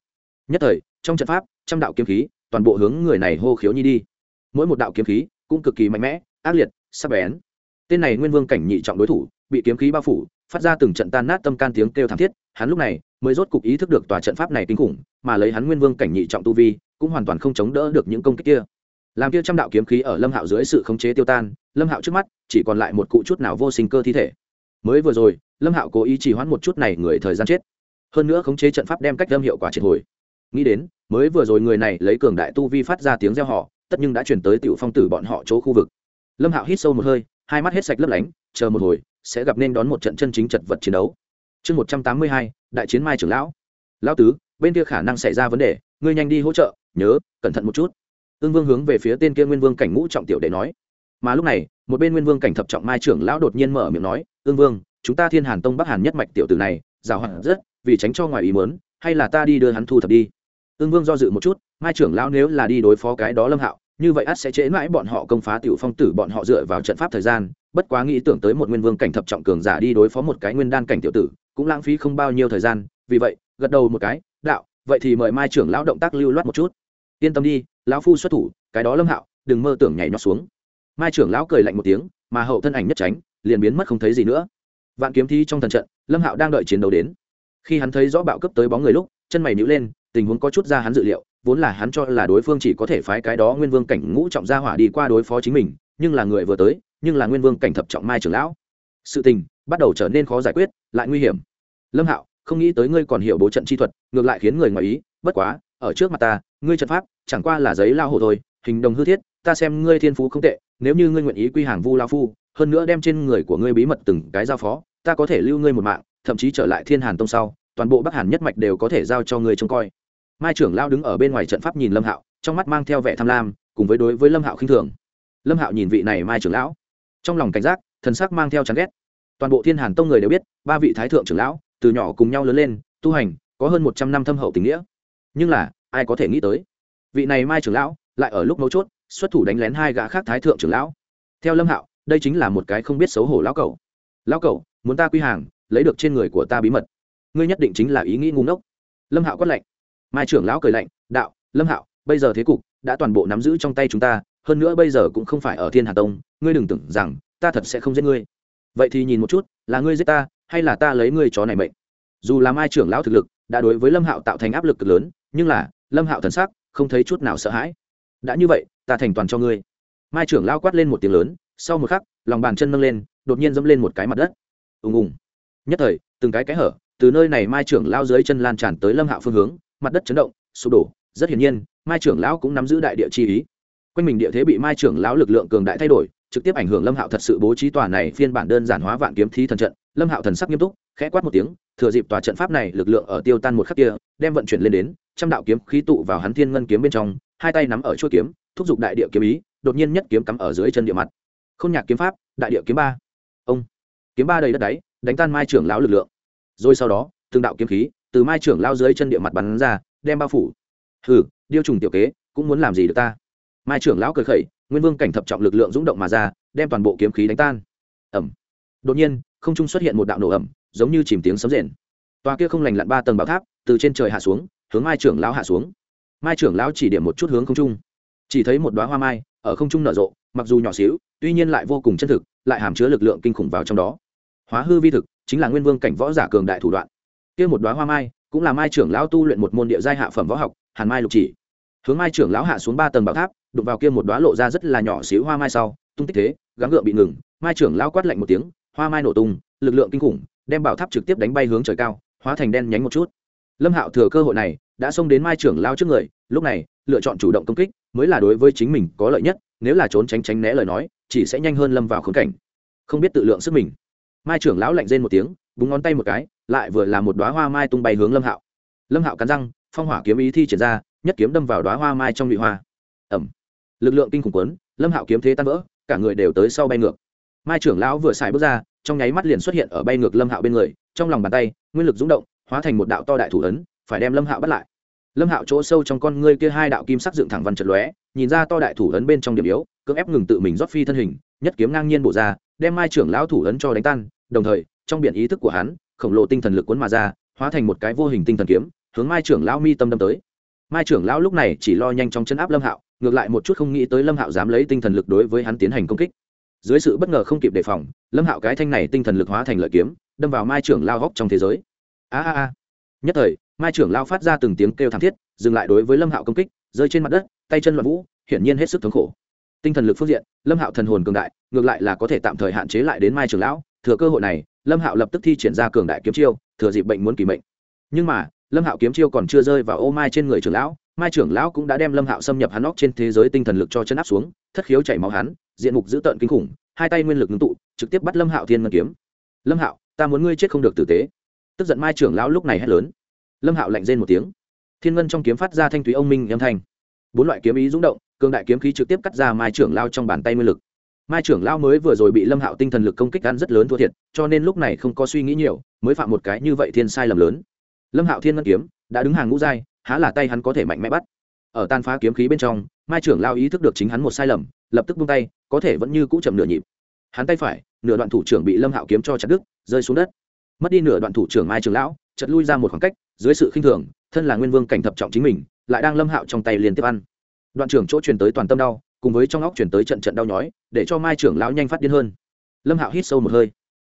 S1: Nhất thời, trong trận pháp, trăm đạo kiếm khí, toàn bộ hướng người này hô khiếu nhi đi. Mỗi một đạo kiếm khí cũng cực kỳ mạnh mẽ, ác liệt, sắc bén. Tên này nguyên vương cảnh nhị trọng đối thủ, bị kiếm khí bao phủ phát ra từng trận tan nát tâm can tiếng kêu thảm thiết, hắn lúc này mới rốt cục ý thức được tòa trận pháp này kinh khủng, mà lấy hắn nguyên vương cảnh nhị trọng tu vi, cũng hoàn toàn không chống đỡ được những công kích kia. Làm kia trăm đạo kiếm khí ở lâm hạo dưới sự khống chế tiêu tan, lâm hạo trước mắt chỉ còn lại một cụ chút nào vô sinh cơ thi thể. Mới vừa rồi, lâm hạo cố ý chỉ hoãn một chút này người thời gian chết. Hơn nữa khống chế trận pháp đem cách lâm hiệu quả triệt hồi. Nghĩ đến, mới vừa rồi người này lấy cường đại tu vi phát ra tiếng reo họ tất nhưng đã chuyển tới tiểu phong tử bọn họ chỗ khu vực. Lâm hạo hít sâu một hơi hai mắt hết sạch lấp lánh, chờ một hồi, sẽ gặp nên đón một trận chân chính chật vật chiến đấu. Chương một trăm tám mươi hai, đại chiến mai trưởng lão. Lão tứ, bên kia khả năng xảy ra vấn đề, ngươi nhanh đi hỗ trợ, nhớ, cẩn thận một chút. Ương vương hướng về phía tên kia nguyên vương cảnh ngũ trọng tiểu để nói. Mà lúc này, một bên nguyên vương cảnh thập trọng mai trưởng lão đột nhiên mở miệng nói ương vương, chúng ta thiên hàn tông bắc hàn nhất mạch tiểu tử này, giàu hẳn rất, vì tránh cho ngoài ý mớn hay là ta đi đưa hắn thu thập đi? Ương vương do dự một chút, mai trưởng lão nếu là đi đối phó cái đó lâm hạo như vậy ắt sẽ trễ mãi bọn họ công phá tiểu phong tử, bọn họ dựa vào trận pháp thời gian, bất quá nghĩ tưởng tới một nguyên vương cảnh thập trọng cường giả đi đối phó một cái nguyên đan cảnh tiểu tử, cũng lãng phí không bao nhiêu thời gian. Vì vậy, gật đầu một cái, đạo, vậy thì mời mai trưởng lão động tác lưu loát một chút. Yên tâm đi, lão phu xuất thủ, cái đó lâm hạo, đừng mơ tưởng nhảy nhót xuống. Mai trưởng lão cười lạnh một tiếng, mà hậu thân ảnh nhất tránh, liền biến mất không thấy gì nữa. Vạn kiếm thi trong thần trận, lâm hạo đang đợi chiến đấu đến. Khi hắn thấy rõ bạo cấp tới bóng người lúc, chân mày nhữ lên tình huống có chút ra hắn dự liệu, vốn là hắn cho là đối phương chỉ có thể phái cái đó nguyên vương cảnh ngũ trọng gia hỏa đi qua đối phó chính mình, nhưng là người vừa tới, nhưng là nguyên vương cảnh thập trọng mai trưởng lão. Sự tình bắt đầu trở nên khó giải quyết, lại nguy hiểm. Lâm hạo, không nghĩ tới ngươi còn hiểu bố trận chi thuật, ngược lại khiến người ngoài ý, bất quá, ở trước mặt ta, ngươi trận pháp, chẳng qua là giấy lao hổ thôi, hình đồng hư thiết, ta xem ngươi thiên phú không tệ, nếu như ngươi nguyện ý quy hàng vu lao phu, hơn nữa đem trên người của ngươi bí mật từng cái giao phó, ta có thể lưu ngươi một mạng, thậm chí trở lại thiên hàn tông sau, toàn bộ bắc hàn nhất mạch đều có thể giao cho ngươi trông coi mai trưởng lao đứng ở bên ngoài trận pháp nhìn lâm hạo, trong mắt mang theo vẻ tham lam, cùng với đối với lâm hạo khinh thường. Lâm hạo nhìn vị này mai trưởng lão, trong lòng cảnh giác, thần sắc mang theo chán ghét. Toàn bộ thiên hàn tông người đều biết, ba vị thái thượng trưởng lão, từ nhỏ cùng nhau lớn lên, tu hành, có hơn một trăm năm thâm hậu tình nghĩa. Nhưng là, ai có thể nghĩ tới? Vị này mai trưởng lão, lại ở lúc mấu chốt, xuất thủ đánh lén hai gã khác thái thượng trưởng lão. Theo lâm hạo, đây chính là một cái không biết xấu hổ lão cẩu. Lão cẩu, muốn ta quy hàng, lấy được trên người của ta bí mật. Ngươi nhất định chính là ý nghĩ ngu ngốc. Lâm hạo quát lạnh mai trưởng lão cười lạnh, đạo, lâm hạo, bây giờ thế cục đã toàn bộ nắm giữ trong tay chúng ta, hơn nữa bây giờ cũng không phải ở thiên hà tông, ngươi đừng tưởng rằng ta thật sẽ không giết ngươi. Vậy thì nhìn một chút, là ngươi giết ta, hay là ta lấy ngươi chó này mệnh? Dù là mai trưởng lão thực lực đã đối với lâm hạo tạo thành áp lực cực lớn, nhưng là lâm hạo thần sắc không thấy chút nào sợ hãi. Đã như vậy, ta thành toàn cho ngươi. Mai trưởng lao quát lên một tiếng lớn, sau một khắc, lòng bàn chân nâng lên, đột nhiên dẫm lên một cái mặt đất. Ùng ùng. Nhất thời, từng cái cái hở từ nơi này mai trưởng lao dưới chân lan tràn tới lâm hạo phương hướng mặt đất chấn động, sụp đổ, rất hiển nhiên, mai trưởng lão cũng nắm giữ đại địa chi ý. Quanh mình địa thế bị mai trưởng lão lực lượng cường đại thay đổi, trực tiếp ảnh hưởng lâm hạo thật sự bố trí tòa này phiên bản đơn giản hóa vạn kiếm thí thần trận. Lâm hạo thần sắc nghiêm túc, khẽ quát một tiếng, thừa dịp tòa trận pháp này lực lượng ở tiêu tan một khắc kia, đem vận chuyển lên đến, trăm đạo kiếm khí tụ vào hắn thiên ngân kiếm bên trong, hai tay nắm ở chuôi kiếm, thúc giục đại địa kiếm ý, đột nhiên nhất kiếm cắm ở dưới chân địa mặt. Không nhạc kiếm pháp, đại địa kiếm ba. Ông. Kiếm ba đầy đất đáy, đánh tan mai trưởng lão lực lượng. Rồi sau đó, từng đạo kiếm khí từ mai trưởng lao dưới chân địa mặt bắn ra, đem bao phủ. Hừ, điêu trùng tiểu kế, cũng muốn làm gì được ta? Mai trưởng lão cười khẩy, nguyên vương cảnh thập trọng lực lượng rúng động mà ra, đem toàn bộ kiếm khí đánh tan. Ẩm. Đột nhiên, không trung xuất hiện một đạo nổ ẩm, giống như chìm tiếng sấm rền. Tòa kia không lành lặn ba tầng bảo tháp, từ trên trời hạ xuống, hướng mai trưởng lão hạ xuống. Mai trưởng lão chỉ điểm một chút hướng không trung. Chỉ thấy một đoá hoa mai, ở không trung nở rộ, mặc dù nhỏ xíu, tuy nhiên lại vô cùng chân thực, lại hàm chứa lực lượng kinh khủng vào trong đó. Hóa hư vi thực, chính là nguyên vương cảnh võ giả cường đại thủ đoạn kia một đoá hoa mai, cũng là mai trưởng lão tu luyện một môn địa giai hạ phẩm võ học, hàn mai lục chỉ. Hướng mai trưởng lão hạ xuống ba tầng bảo tháp, đụng vào kia một đoá lộ ra rất là nhỏ xíu hoa mai sau, tung tích thế, gắng gượng bị ngừng. Mai trưởng lão quát lạnh một tiếng, hoa mai nổ tung, lực lượng kinh khủng, đem bảo tháp trực tiếp đánh bay hướng trời cao, hóa thành đen nhánh một chút. Lâm hạo thừa cơ hội này, đã xông đến mai trưởng lao trước người, lúc này, lựa chọn chủ động công kích, mới là đối với chính mình có lợi nhất, nếu là trốn tránh tránh né lời nói, chỉ sẽ nhanh hơn lâm vào khốn cảnh. Không biết tự lượng sức mình. Mai trưởng lão lạnh rên một tiếng búng ngón tay một cái, lại vừa là một đoá hoa mai tung bay hướng lâm hạo. Lâm hạo cắn răng, phong hỏa kiếm ý thi triển ra, nhất kiếm đâm vào đoá hoa mai trong nhụy hoa. Ẩm lực lượng kinh khủng quấn lâm hạo kiếm thế tan vỡ, cả người đều tới sau bay ngược. Mai trưởng lão vừa xài bước ra, trong nháy mắt liền xuất hiện ở bay ngược lâm hạo bên người, trong lòng bàn tay, nguyên lực rúng động, hóa thành một đạo to đại thủ ấn, phải đem lâm hạo bắt lại. Lâm hạo chỗ sâu trong con ngươi kia hai đạo kim sắc dựng thẳng văn trật lóe, nhìn ra to đại thủ ấn bên trong điểm yếu, cưỡng ép ngừng tự mình rót phi thân hình, nhất kiếm ngang nhiên bổ ra, đem mai trưởng lão thủ ấn cho đánh tan, đồng thời trong biển ý thức của hắn, khổng lồ tinh thần lực cuốn mà ra, hóa thành một cái vô hình tinh thần kiếm, hướng mai trưởng lão mi tâm đâm tới. Mai trưởng lão lúc này chỉ lo nhanh trong chân áp lâm hạo, ngược lại một chút không nghĩ tới lâm hạo dám lấy tinh thần lực đối với hắn tiến hành công kích. Dưới sự bất ngờ không kịp đề phòng, lâm hạo cái thanh này tinh thần lực hóa thành lợi kiếm, đâm vào mai trưởng lao góc trong thế giới. A a a. Nhất thời, mai trưởng lao phát ra từng tiếng kêu thảm thiết, dừng lại đối với lâm hạo công kích, rơi trên mặt đất, tay chân loạn vũ, hiển nhiên hết sức thống khổ. Tinh thần lực phương diện, lâm hạo thần hồn cường đại, ngược lại là có thể tạm thời hạn chế lại đến mai trưởng lão, thừa cơ hội này lâm hạo lập tức thi triển ra cường đại kiếm chiêu, thừa dịp bệnh muốn kỳ mệnh. Nhưng mà, lâm hạo kiếm chiêu còn chưa rơi vào ô mai trên người trưởng lão, mai trưởng lão cũng đã đem lâm hạo xâm nhập hắn óc trên thế giới tinh thần lực cho chân áp xuống, thất khiếu chảy máu hắn, diện mục dữ tợn kinh khủng, hai tay nguyên lực ngưng tụ, trực tiếp bắt lâm hạo thiên ngân kiếm. Lâm hạo, ta muốn ngươi chết không được tử tế. Tức giận mai trưởng lão lúc này hét lớn. Lâm hạo lạnh rên một tiếng. Thiên ngân trong kiếm phát ra thanh thúy ông minh âm thanh. Bốn loại kiếm ý rúng động, cường đại kiếm khí trực tiếp cắt ra mai trưởng lao trong bàn tay nguyên lực mai trưởng lao mới vừa rồi bị lâm hạo tinh thần lực công kích ăn rất lớn thua thiệt, cho nên lúc này không có suy nghĩ nhiều, mới phạm một cái như vậy thiên sai lầm lớn. Lâm hạo thiên ngân kiếm, đã đứng hàng ngũ giai, há là tay hắn có thể mạnh mẽ bắt. Ở tan phá kiếm khí bên trong, mai trưởng lao ý thức được chính hắn một sai lầm, lập tức buông tay, có thể vẫn như cũ chậm nửa nhịp. Hắn tay phải, nửa đoạn thủ trưởng bị lâm hạo kiếm cho chặt đứt, rơi xuống đất. Mất đi nửa đoạn thủ trưởng mai trưởng lão chật lui ra một khoảng cách, dưới sự khinh thường, thân là nguyên vương cảnh thập trọng chính mình, lại đang lâm hạo trong tay liên tiếp ăn. Đoạn trưởng chỗ truyền tới toàn tâm đau cùng với trong óc chuyển tới trận trận đau nhói, để cho mai trưởng lão nhanh phát điên hơn. Lâm hạo hít sâu một hơi.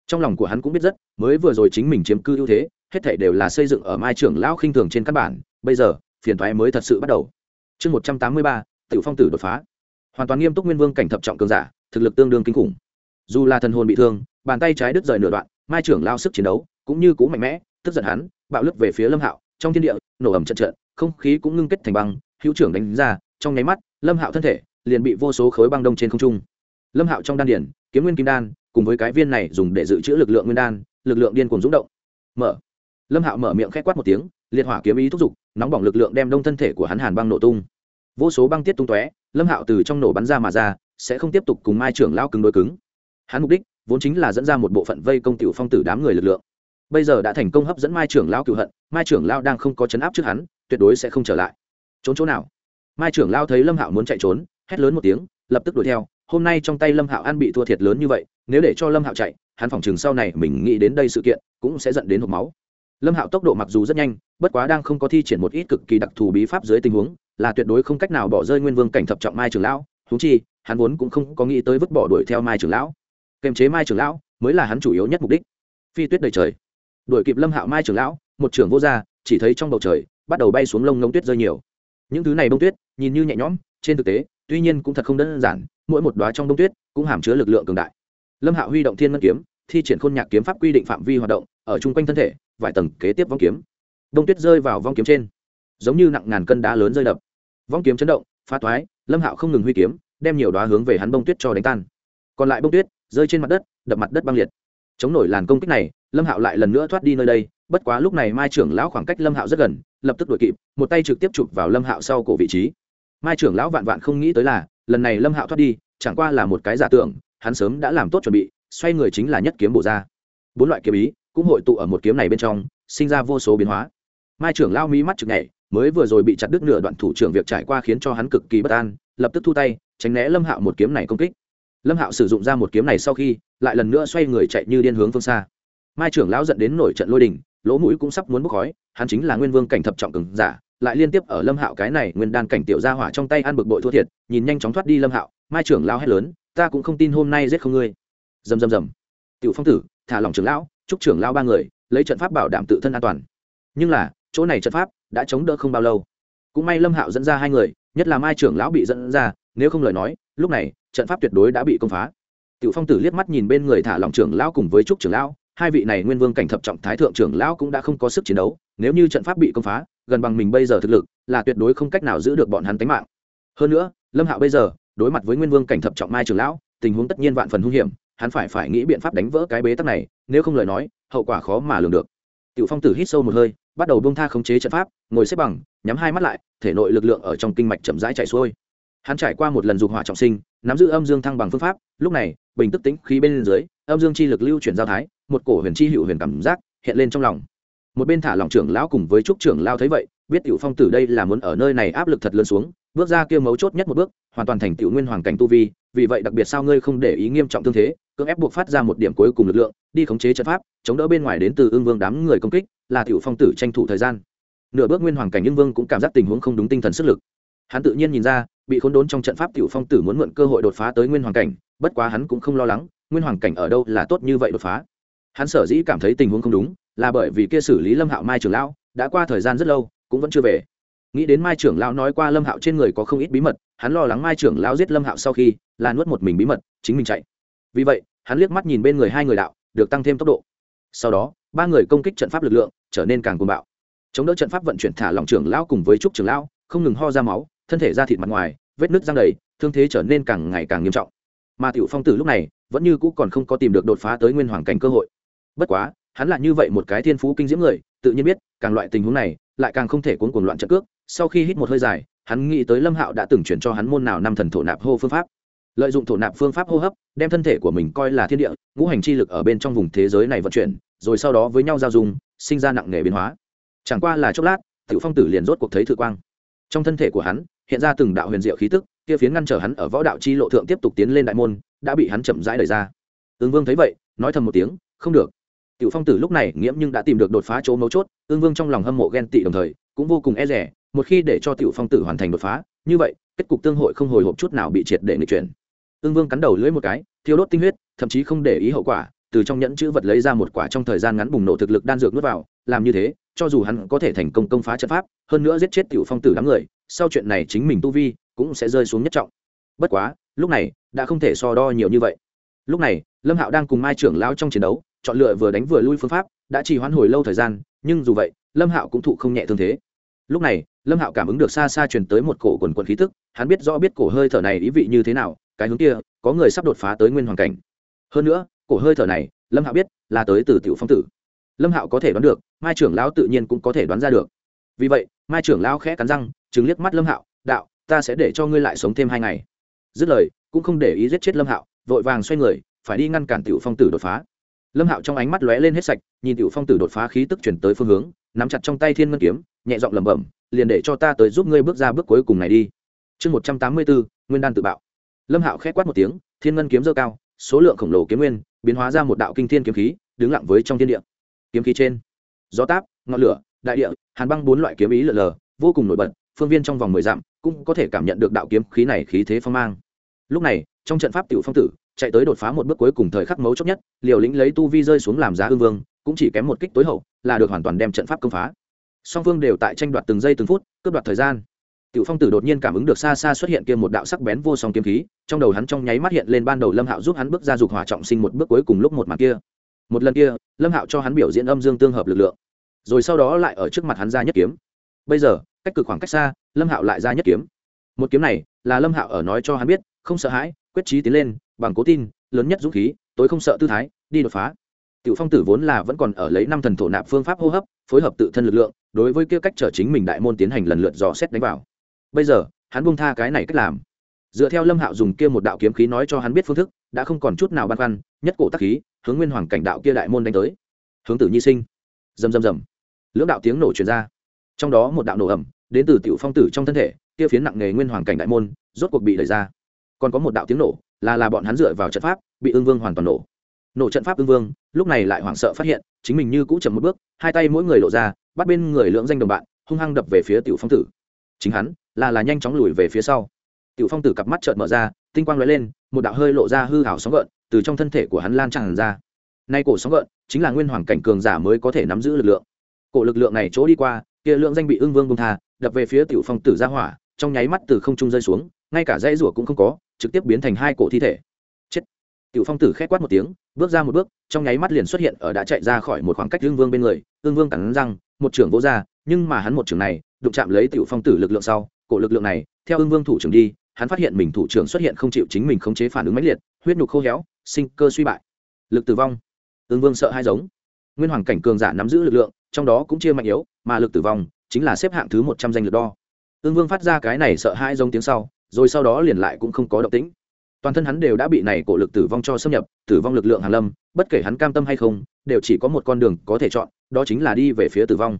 S1: Trong lòng của hắn cũng biết rất, mới vừa rồi chính mình chiếm cư ưu thế, hết thể đều là xây dựng ở mai trưởng lão khinh thường trên căn bản, bây giờ, phiền thoái mới thật sự bắt đầu. Chương một trăm tám mươi ba, tiểu phong tử đột phá. Hoàn toàn nghiêm túc nguyên vương cảnh thập trọng cường giả, thực lực tương đương kinh khủng. Dù là thần hồn bị thương, bàn tay trái đứt rời nửa đoạn, mai trưởng lao sức chiến đấu cũng như cũ mạnh mẽ, tức giận hắn, bạo lực về phía lâm hạo, trong thiên địa, nổ ẩm trận trận, không khí cũng ngưng kết thành băng, hữu trưởng đánh ra, trong nháy mắt, lâm hạo thân thể liền bị vô số khối băng đông trên không trung. Lâm hạo trong đan điển kiếm nguyên kim đan, cùng với cái viên này dùng để dự trữ lực lượng nguyên đan, lực lượng điên cuồng rúng động. Mở. Lâm hạo mở miệng k h é quát một tiếng, liệt hỏa kiếm ý thúc giục, nóng bỏng lực lượng đem đông thân thể của hắn hàn băng nổ tung. Vô số băng tiết tung tóe, lâm hạo từ trong nổ bắn ra mà ra, sẽ không tiếp tục cùng mai trưởng lao cứng đối cứng. Hắn mục đích, vốn chính là dẫn ra một bộ phận vây công tiểu phong tử đám người lực lượng. Bây giờ đã thành công hấp dẫn mai trưởng lao cựu hận, mai trưởng lao đang không có chấn áp trước hắn, tuyệt đối sẽ không trở lại. Trốn chỗ nào? Mai trưởng lao thấy lâm hạo muốn chạy trốn hét lớn một tiếng, lập tức đuổi theo. Hôm nay trong tay lâm hạo An bị thua thiệt lớn như vậy, nếu để cho lâm hạo chạy, hắn phòng chừng sau này mình nghĩ đến đây sự kiện cũng sẽ dẫn đến hộp máu. Lâm hạo tốc độ mặc dù rất nhanh, bất quá đang không có thi triển một ít cực kỳ đặc thù bí pháp dưới tình huống, là tuyệt đối không cách nào bỏ rơi nguyên vương cảnh thập trọng mai Trường lão. Thú chi, hắn vốn cũng không có nghĩ tới vứt bỏ đuổi theo mai Trường lão. Kềm chế mai Trường lão mới là hắn chủ yếu nhất mục đích. Phi tuyết đầy trời. Đuổi kịp lâm hạo mai Trường lão, một trưởng vô gia, chỉ thấy trong bầu trời bắt đầu bay xuống lông ngông tuyết rơi nhiều. Những thứ này bông tuyết, nhìn như nhẹ nhõm, trên thực tế tuy nhiên cũng thật không đơn giản, mỗi một đoá trong đông tuyết cũng hàm chứa lực lượng cường đại. Lâm hạo huy động thiên ngân kiếm, thi triển khôn nhạc kiếm pháp quy định phạm vi hoạt động, ở chung quanh thân thể, vài tầng kế tiếp vong kiếm. Đông tuyết rơi vào vong kiếm trên, giống như nặng ngàn cân đá lớn rơi đập. Vong kiếm chấn động, phá toái, lâm hạo không ngừng huy kiếm, đem nhiều đoá hướng về hắn bông tuyết cho đánh tan. Còn lại bông tuyết rơi trên mặt đất, đập mặt đất băng liệt. Chống nổi làn công kích này, lâm hạo lại lần nữa thoát đi nơi đây, bất quá lúc này mai trưởng lão khoảng cách lâm hạo rất gần, lập tức đuổi kịp, một tay trực tiếp chụp vào lâm hạo sau cổ vị trí mai trưởng lão vạn vạn không nghĩ tới là, lần này lâm hạo thoát đi, chẳng qua là một cái giả tưởng, hắn sớm đã làm tốt chuẩn bị, xoay người chính là nhất kiếm bổ ra. Bốn loại kiếm ý cũng hội tụ ở một kiếm này bên trong, sinh ra vô số biến hóa. Mai trưởng lao mỹ mắt chực nhảy, mới vừa rồi bị chặt đứt nửa đoạn thủ trưởng việc trải qua khiến cho hắn cực kỳ bất an, lập tức thu tay, tránh né lâm hạo một kiếm này công kích. Lâm hạo sử dụng ra một kiếm này sau khi, lại lần nữa xoay người chạy như điên hướng phương xa. Mai trưởng lão dẫn đến nổi trận lôi đình, lỗ mũi cũng sắp muốn bốc khói, hắn chính là nguyên vương cảnh thập trọng cường giả lại liên tiếp ở lâm hạo cái này nguyên đan cảnh tiểu gia hỏa trong tay ăn bực bội thua thiệt, nhìn nhanh chóng thoát đi lâm hạo, mai trưởng lao hét lớn, ta cũng không tin hôm nay giết không ngươi. Dầm dầm dầm tiểu phong tử, thả lòng trưởng lão, chúc trưởng lao ba người, lấy trận pháp bảo đảm tự thân an toàn. Nhưng là, chỗ này trận pháp đã chống đỡ không bao lâu. Cũng may lâm hạo dẫn ra hai người, nhất là mai trưởng lão bị dẫn ra, nếu không lời nói, lúc này, trận pháp tuyệt đối đã bị công phá. Tiểu phong tử liếc mắt nhìn bên người thả lòng trưởng lão cùng với trúc trưởng lão, hai vị này nguyên vương cảnh thập trọng thái thượng trưởng lão cũng đã không có sức chiến đấu, nếu như trận pháp bị công phá gần bằng mình bây giờ thực lực, là tuyệt đối không cách nào giữ được bọn hắn tính mạng. Hơn nữa, lâm hạo bây giờ, đối mặt với nguyên vương cảnh thập trọng mai trưởng lão, tình huống tất nhiên vạn phần hung hiểm, hắn phải phải nghĩ biện pháp đánh vỡ cái bế tắc này, nếu không lời nói, hậu quả khó mà lường được. Tiểu phong tử hít sâu một hơi, bắt đầu bông tha khống chế trận pháp, ngồi xếp bằng, nhắm hai mắt lại, thể nội lực lượng ở trong kinh mạch chậm rãi chạy xuôi. Hắn trải qua một lần dục hỏa trọng sinh, nắm giữ âm dương thăng bằng phương pháp, lúc này, bình tức tính khí bên dưới, âm dương chi lực lưu chuyển giao thái, một cổ huyền chi hữu huyền cảm giác hiện lên trong lòng một bên thả lòng trưởng lão cùng với trúc trưởng lao thấy vậy, biết tiểu phong tử đây là muốn ở nơi này áp lực thật lớn xuống, bước ra kia mấu chốt nhất một bước, hoàn toàn thành tiểu nguyên hoàng cảnh tu vi, vì vậy đặc biệt sao ngươi không để ý nghiêm trọng tương thế, cưỡng ép buộc phát ra một điểm cuối cùng lực lượng, đi khống chế trận pháp, chống đỡ bên ngoài đến từ ương vương đám người công kích, là tiểu phong tử tranh thủ thời gian. Nửa bước nguyên hoàng cảnh ương vương cũng cảm giác tình huống không đúng tinh thần sức lực. Hắn tự nhiên nhìn ra, bị khốn đốn trong trận pháp tiểu phong tử muốn mượn cơ hội đột phá tới nguyên hoàng cảnh, bất quá hắn cũng không lo lắng, nguyên hoàng cảnh ở đâu là tốt như vậy đột phá. Hắn sở dĩ cảm thấy tình huống không đúng là bởi vì kia xử lý lâm hạo mai trưởng lão, đã qua thời gian rất lâu, cũng vẫn chưa về. Nghĩ đến mai trưởng lão nói qua lâm hạo trên người có không ít bí mật, hắn lo lắng mai trưởng lão giết lâm hạo sau khi, là nuốt một mình bí mật, chính mình chạy. Vì vậy, hắn liếc mắt nhìn bên người hai người đạo, được tăng thêm tốc độ. Sau đó, ba người công kích trận pháp lực lượng, trở nên càng cuồng bạo. Chống đỡ trận pháp vận chuyển thả lòng trưởng lão cùng với trúc trưởng lão, không ngừng ho ra máu, thân thể ra thịt mặt ngoài, vết nứt răng đầy, thương thế trở nên càng ngày càng nghiêm trọng. Mà tiểu phong tử lúc này, vẫn như cũ còn không có tìm được đột phá tới nguyên hoàng cảnh cơ hội. Bất quá hắn là như vậy một cái thiên phú kinh diễm người, tự nhiên biết, càng loại tình huống này, lại càng không thể cuốn cuồng loạn trận cước. Sau khi hít một hơi dài, hắn nghĩ tới lâm hạo đã từng chuyển cho hắn môn nào năm thần thổ nạp hô phương pháp. Lợi dụng thổ nạp phương pháp hô hấp, đem thân thể của mình coi là thiên địa, ngũ hành chi lực ở bên trong vùng thế giới này vận chuyển, rồi sau đó với nhau giao dung, sinh ra nặng nề biến hóa. Chẳng qua là chốc lát, tiểu phong tử liền rốt cuộc thấy thự quang. Trong thân thể của hắn, hiện ra từng đạo huyền diệu khí tức, kia phiến ngăn trở hắn ở võ đạo chi lộ thượng tiếp tục tiến lên đại môn, đã bị hắn chậm rãi đẩy ra. Ương vương thấy vậy, nói thầm một tiếng, không được tiểu phong tử lúc này nghiễm nhưng đã tìm được đột phá chỗ mấu chốt Ưng vương trong lòng hâm mộ ghen tị đồng thời, cũng vô cùng e dè. một khi để cho tiểu phong tử hoàn thành đột phá, như vậy, kết cục tương hội không hồi hộp chút nào bị triệt để nghịch chuyển Ưng vương cắn đầu lưỡi một cái, thiêu đốt tinh huyết, thậm chí không để ý hậu quả, từ trong nhẫn chữ vật lấy ra một quả trong thời gian ngắn bùng nổ thực lực đan dược nuốt vào, làm như thế, cho dù hắn có thể thành công công phá trận pháp, hơn nữa giết chết tiểu phong tử đám người, sau chuyện này chính mình tu vi cũng sẽ rơi xuống nhất trọng bất quá, lúc này, đã không thể so đo nhiều như vậy lúc này, lâm hạo đang cùng mai trưởng lão trong chiến đấu chọn lựa vừa đánh vừa lui phương pháp, đã chỉ hoãn hồi lâu thời gian, nhưng dù vậy, lâm hạo cũng thụ không nhẹ thương thế. Lúc này, lâm hạo cảm ứng được xa xa truyền tới một cổ quần quần khí tức, hắn biết rõ biết cổ hơi thở này ý vị như thế nào, cái hướng kia, có người sắp đột phá tới nguyên hoàng cảnh. Hơn nữa, cổ hơi thở này, lâm hạo biết là tới từ tiểu phong tử. Lâm hạo có thể đoán được, mai trưởng lão tự nhiên cũng có thể đoán ra được. Vì vậy, mai trưởng lão khẽ cắn răng chứng liếc mắt lâm hạo, đạo, ta sẽ để cho ngươi lại sống thêm hai ngày. Dứt lời, cũng không để ý giết chết lâm hạo, vội vàng xoay người, phải đi ngăn cản tiểu phong tử đột phá lâm hạo trong ánh mắt lóe lên hết sạch, nhìn tiểu phong tử đột phá khí tức chuyển tới phương hướng, nắm chặt trong tay thiên ngân kiếm, nhẹ giọng lẩm bẩm, liền để cho ta tới giúp ngươi bước ra bước cuối cùng này đi. Chương một trăm tám mươi bốn, nguyên đan tự bạo. Lâm hạo khẽ quát một tiếng, thiên ngân kiếm dơ cao, số lượng khổng lồ kiếm nguyên, biến hóa ra một đạo kinh thiên kiếm khí, đứng lặng với trong thiên địa. Kiếm khí trên, gió táp, ngọn lửa, đại địa, hàn băng bốn loại kiếm ý lờ lờ, vô cùng nổi bật, phương viên trong vòng mười dặm cũng có thể cảm nhận được đạo kiếm khí này khí thế phong mang. Lúc này, trong trận pháp tiểu phong tử chạy tới đột phá một bước cuối cùng thời khắc mấu chốt nhất, liều lĩnh lấy tu vi rơi xuống làm giá ương vương, cũng chỉ kém một kích tối hậu, là được hoàn toàn đem trận pháp công phá. Song phương đều tại tranh đoạt từng giây từng phút, cướp đoạt thời gian. Tiểu phong tử đột nhiên cảm ứng được xa xa xuất hiện kia một đạo sắc bén vô song kiếm khí, trong đầu hắn trong nháy mắt hiện lên ban đầu lâm hạo giúp hắn bước ra dục hỏa trọng sinh một bước cuối cùng lúc một mặt kia. Một lần kia, lâm hạo cho hắn biểu diễn âm dương tương hợp lực lượng. Rồi sau đó lại ở trước mặt hắn ra nhất kiếm. Bây giờ, cách cực khoảng cách xa, lâm hạo lại ra nhất kiếm. Một kiếm này, là lâm hạo ở nói cho hắn biết, không sợ hãi, quyết trí tiến lên bằng cố tin, lớn nhất dũng khí, tối không sợ tư thái, đi đột phá. Tiểu phong tử vốn là vẫn còn ở lấy năm thần thổ nạp phương pháp hô hấp, phối hợp tự thân lực lượng, đối với kia cách trở chính mình đại môn tiến hành lần lượt dò xét đánh vào. Bây giờ, hắn buông tha cái này cách làm. Dựa theo lâm hạo dùng kia một đạo kiếm khí nói cho hắn biết phương thức, đã không còn chút nào băn khoăn, nhất cổ tắc khí, hướng nguyên hoàng cảnh đạo kia đại môn đánh tới. Hướng tử nhi sinh. Rầm rầm rầm. Lưỡng đạo tiếng nổ truyền ra. Trong đó một đạo nổ ẩm đến từ tiểu phong tử trong thân thể, kia phiến nặng nghề nguyên hoàng cảnh đại môn, rốt cuộc bị đẩy ra. Còn có một đạo tiếng nổ là là bọn hắn dựa vào trận pháp, bị ương vương hoàn toàn nổ. Nổ trận pháp ương vương, lúc này lại hoảng sợ phát hiện, chính mình như cũ chậm một bước, hai tay mỗi người lộ ra, bắt bên người lưỡng danh đồng bạn, hung hăng đập về phía tiểu phong tử. Chính hắn, là là nhanh chóng lùi về phía sau. Tiểu phong tử cặp mắt trợn mở ra, tinh quang lóe lên, một đạo hơi lộ ra hư hảo sóng gợn từ trong thân thể của hắn lan tràn ra. Nay cổ sóng gợn chính là nguyên hoàng cảnh cường giả mới có thể nắm giữ lực lượng. Cổ lực lượng này chỗ đi qua, kia lượng danh bị ưng vương bông tha, đập về phía tiểu phong tử ra hỏa, trong nháy mắt từ không trung rơi xuống, ngay cả dãy rủa cũng không có trực tiếp biến thành hai cổ thi thể. Chết. Tiểu phong tử khét quát một tiếng, bước ra một bước, trong nháy mắt liền xuất hiện ở đã chạy ra khỏi một khoảng cách hương vương bên người hương vương cắn răng, một trưởng vỗ ra, nhưng mà hắn một trưởng này, đụng chạm lấy tiểu phong tử lực lượng sau, cổ lực lượng này, theo hương vương thủ trưởng đi, hắn phát hiện mình thủ trưởng xuất hiện không chịu chính mình khống chế phản ứng mãnh liệt, huyết nhục khô héo, sinh cơ suy bại. Lực tử vong. Hương vương sợ hai giống. Nguyên hoàng cảnh cường giả nắm giữ lực lượng, trong đó cũng chia mạnh yếu, mà lực tử vong chính là xếp hạng thứ một trăm danh lực đo. Ương vương phát ra cái này sợ hai giống tiếng sau rồi sau đó liền lại cũng không có động tĩnh. Toàn thân hắn đều đã bị này cổ lực tử vong cho xâm nhập, tử vong lực lượng hàn lâm, bất kể hắn cam tâm hay không, đều chỉ có một con đường có thể chọn, đó chính là đi về phía tử vong.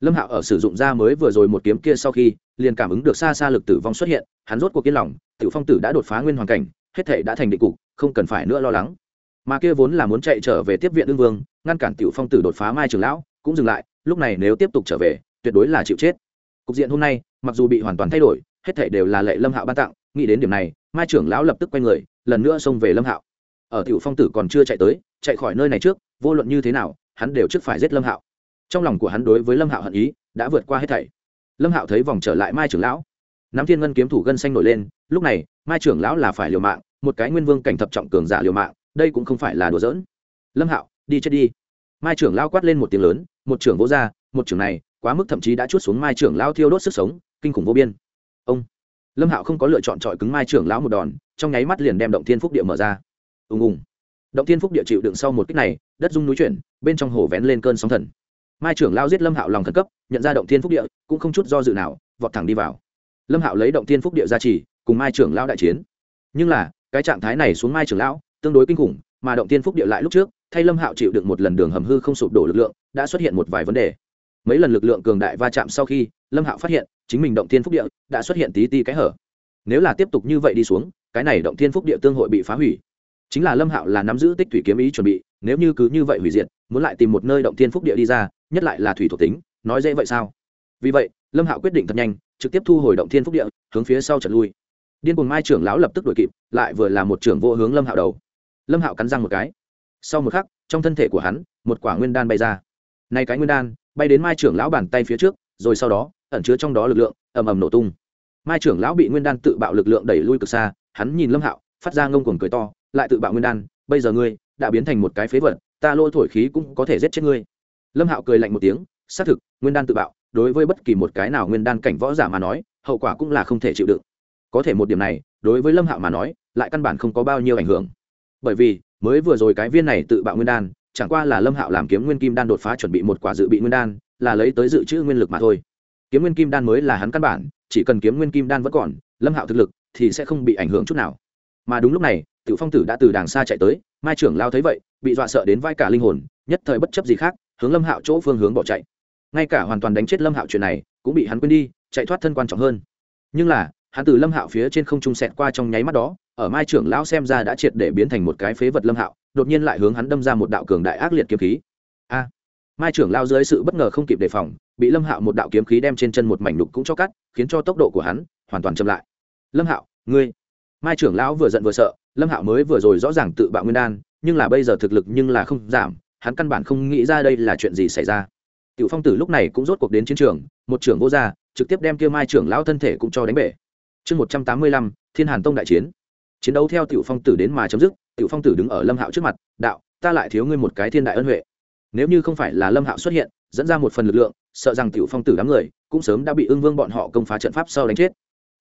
S1: Lâm hạo ở sử dụng ra mới vừa rồi một kiếm kia sau khi, liền cảm ứng được xa xa lực tử vong xuất hiện, hắn rốt cuộc yên lòng, tiểu phong tử đã đột phá nguyên hoàn cảnh, hết thể đã thành định cục, không cần phải nữa lo lắng. Mà kia vốn là muốn chạy trở về tiếp viện ương vương, ngăn cản tiểu phong tử đột phá mai trường lão, cũng dừng lại, lúc này nếu tiếp tục trở về, tuyệt đối là chịu chết. Cục diện hôm nay, mặc dù bị hoàn toàn thay đổi hết thảy đều là lệ lâm hạo ban tặng, nghĩ đến điểm này, mai trưởng lão lập tức quay người, lần nữa xông về lâm hạo. Ở tiểu phong tử còn chưa chạy tới, chạy khỏi nơi này trước, vô luận như thế nào, hắn đều trước phải giết lâm hạo. Trong lòng của hắn đối với lâm hạo hận ý, đã vượt qua hết thảy. Lâm hạo thấy vòng trở lại mai trưởng lão. Nắm thiên ngân kiếm thủ gân xanh nổi lên, lúc này, mai trưởng lão là phải liều mạng, một cái nguyên vương cảnh thập trọng cường giả liều mạng, đây cũng không phải là đùa giỡn. Lâm hạo, đi chết đi. Mai trưởng lão quát lên một tiếng lớn, một trưởng vỗ ra một trưởng này, quá mức thậm chí đã chút xuống mai trưởng lão thiêu đốt sức sống, kinh khủng vô biên ông. Lâm hạo không có lựa chọn trọi cứng mai trưởng lão một đòn, trong nháy mắt liền đem động thiên phúc địa mở ra. Ùng ùng. Động thiên phúc địa chịu đựng sau một kích này, đất dung núi chuyển, bên trong hồ vén lên cơn sóng thần. Mai trưởng lao giết lâm hạo lòng khẩn cấp, nhận ra động thiên phúc địa, cũng không chút do dự nào, vọt thẳng đi vào. Lâm hạo lấy động thiên phúc địa ra chỉ, cùng mai trưởng lao đại chiến. Nhưng là, cái trạng thái này xuống mai trưởng lão, tương đối kinh khủng, mà động thiên phúc địa lại lúc trước, thay lâm hạo chịu đựng một lần đường hầm hư không sụp đổ lực lượng, đã xuất hiện một vài vấn đề mấy lần lực lượng cường đại va chạm sau khi, lâm hạo phát hiện, chính mình động thiên phúc địa đã xuất hiện tí ti cái hở. Nếu là tiếp tục như vậy đi xuống, cái này động thiên phúc địa tương hội bị phá hủy. Chính là lâm hạo là nắm giữ tích thủy kiếm ý chuẩn bị, nếu như cứ như vậy hủy diệt, muốn lại tìm một nơi động thiên phúc địa đi ra, nhất lại là thủy thuộc tính, nói dễ vậy sao? Vì vậy, lâm hạo quyết định thật nhanh, trực tiếp thu hồi động thiên phúc địa, hướng phía sau trận lui. Điên cuồng mai trưởng lão lập tức đuổi kịp, lại vừa là một trưởng vô hướng lâm hạo đầu. Lâm hạo cắn răng một cái. Sau một khắc, trong thân thể của hắn, một quả nguyên đan bay ra. Nay cái nguyên đan bay đến mai trưởng lão bàn tay phía trước, rồi sau đó, ẩn chứa trong đó lực lượng, ầm ầm nổ tung. Mai trưởng lão bị nguyên đan tự bạo lực lượng đẩy lui cực xa, hắn nhìn lâm hạo, phát ra ngông cuồng cười to, lại tự bạo nguyên đan, bây giờ ngươi đã biến thành một cái phế vật, ta lôi thổi khí cũng có thể giết chết ngươi. Lâm hạo cười lạnh một tiếng, xác thực, nguyên đan tự bạo, đối với bất kỳ một cái nào nguyên đan cảnh võ giả mà nói, hậu quả cũng là không thể chịu đựng. Có thể một điểm này, đối với lâm hạo mà nói, lại căn bản không có bao nhiêu ảnh hưởng. Bởi vì, mới vừa rồi cái viên này tự bạo nguyên đan chẳng qua là lâm hạo làm kiếm nguyên kim đan đột phá chuẩn bị một quả dự bị nguyên đan, là lấy tới dự trữ nguyên lực mà thôi. Kiếm nguyên kim đan mới là hắn căn bản, chỉ cần kiếm nguyên kim đan vẫn còn, lâm hạo thực lực thì sẽ không bị ảnh hưởng chút nào. Mà đúng lúc này, tiểu phong tử đã từ đàng xa chạy tới, mai trưởng lao thấy vậy, bị dọa sợ đến vai cả linh hồn, nhất thời bất chấp gì khác, hướng lâm hạo chỗ phương hướng bỏ chạy. Ngay cả hoàn toàn đánh chết lâm hạo chuyện này, cũng bị hắn quên đi, chạy thoát thân quan trọng hơn. Nhưng là, hắn từ lâm hạo phía trên không trung sẹt qua trong nháy mắt đó, ở mai trưởng lão xem ra đã triệt để biến thành một cái phế vật lâm hạo đột nhiên lại hướng hắn đâm ra một đạo cường đại ác liệt kiếm khí. A! Mai trưởng lao dưới sự bất ngờ không kịp đề phòng, bị lâm hạo một đạo kiếm khí đem trên chân một mảnh đục cũng cho cắt, khiến cho tốc độ của hắn hoàn toàn chậm lại. Lâm hạo, ngươi! Mai trưởng lão vừa giận vừa sợ, lâm hạo mới vừa rồi rõ ràng tự bạo nguyên đan, nhưng là bây giờ thực lực nhưng là không giảm, hắn căn bản không nghĩ ra đây là chuyện gì xảy ra. Tiểu phong tử lúc này cũng rốt cuộc đến chiến trường, một trưởng vô gia, trực tiếp đem kia mai trưởng lão thân thể cũng cho đánh bể. Chương một trăm tám mươi lăm, thiên hàn tông đại chiến. Chiến đấu theo tiểu phong tử đến mà chấm dứt tiểu phong tử đứng ở lâm hạo trước mặt, đạo, ta lại thiếu ngươi một cái thiên đại ân huệ. Nếu như không phải là lâm hạo xuất hiện, dẫn ra một phần lực lượng, sợ rằng tiểu phong tử đám người cũng sớm đã bị ưng vương bọn họ công phá trận pháp sau đánh chết.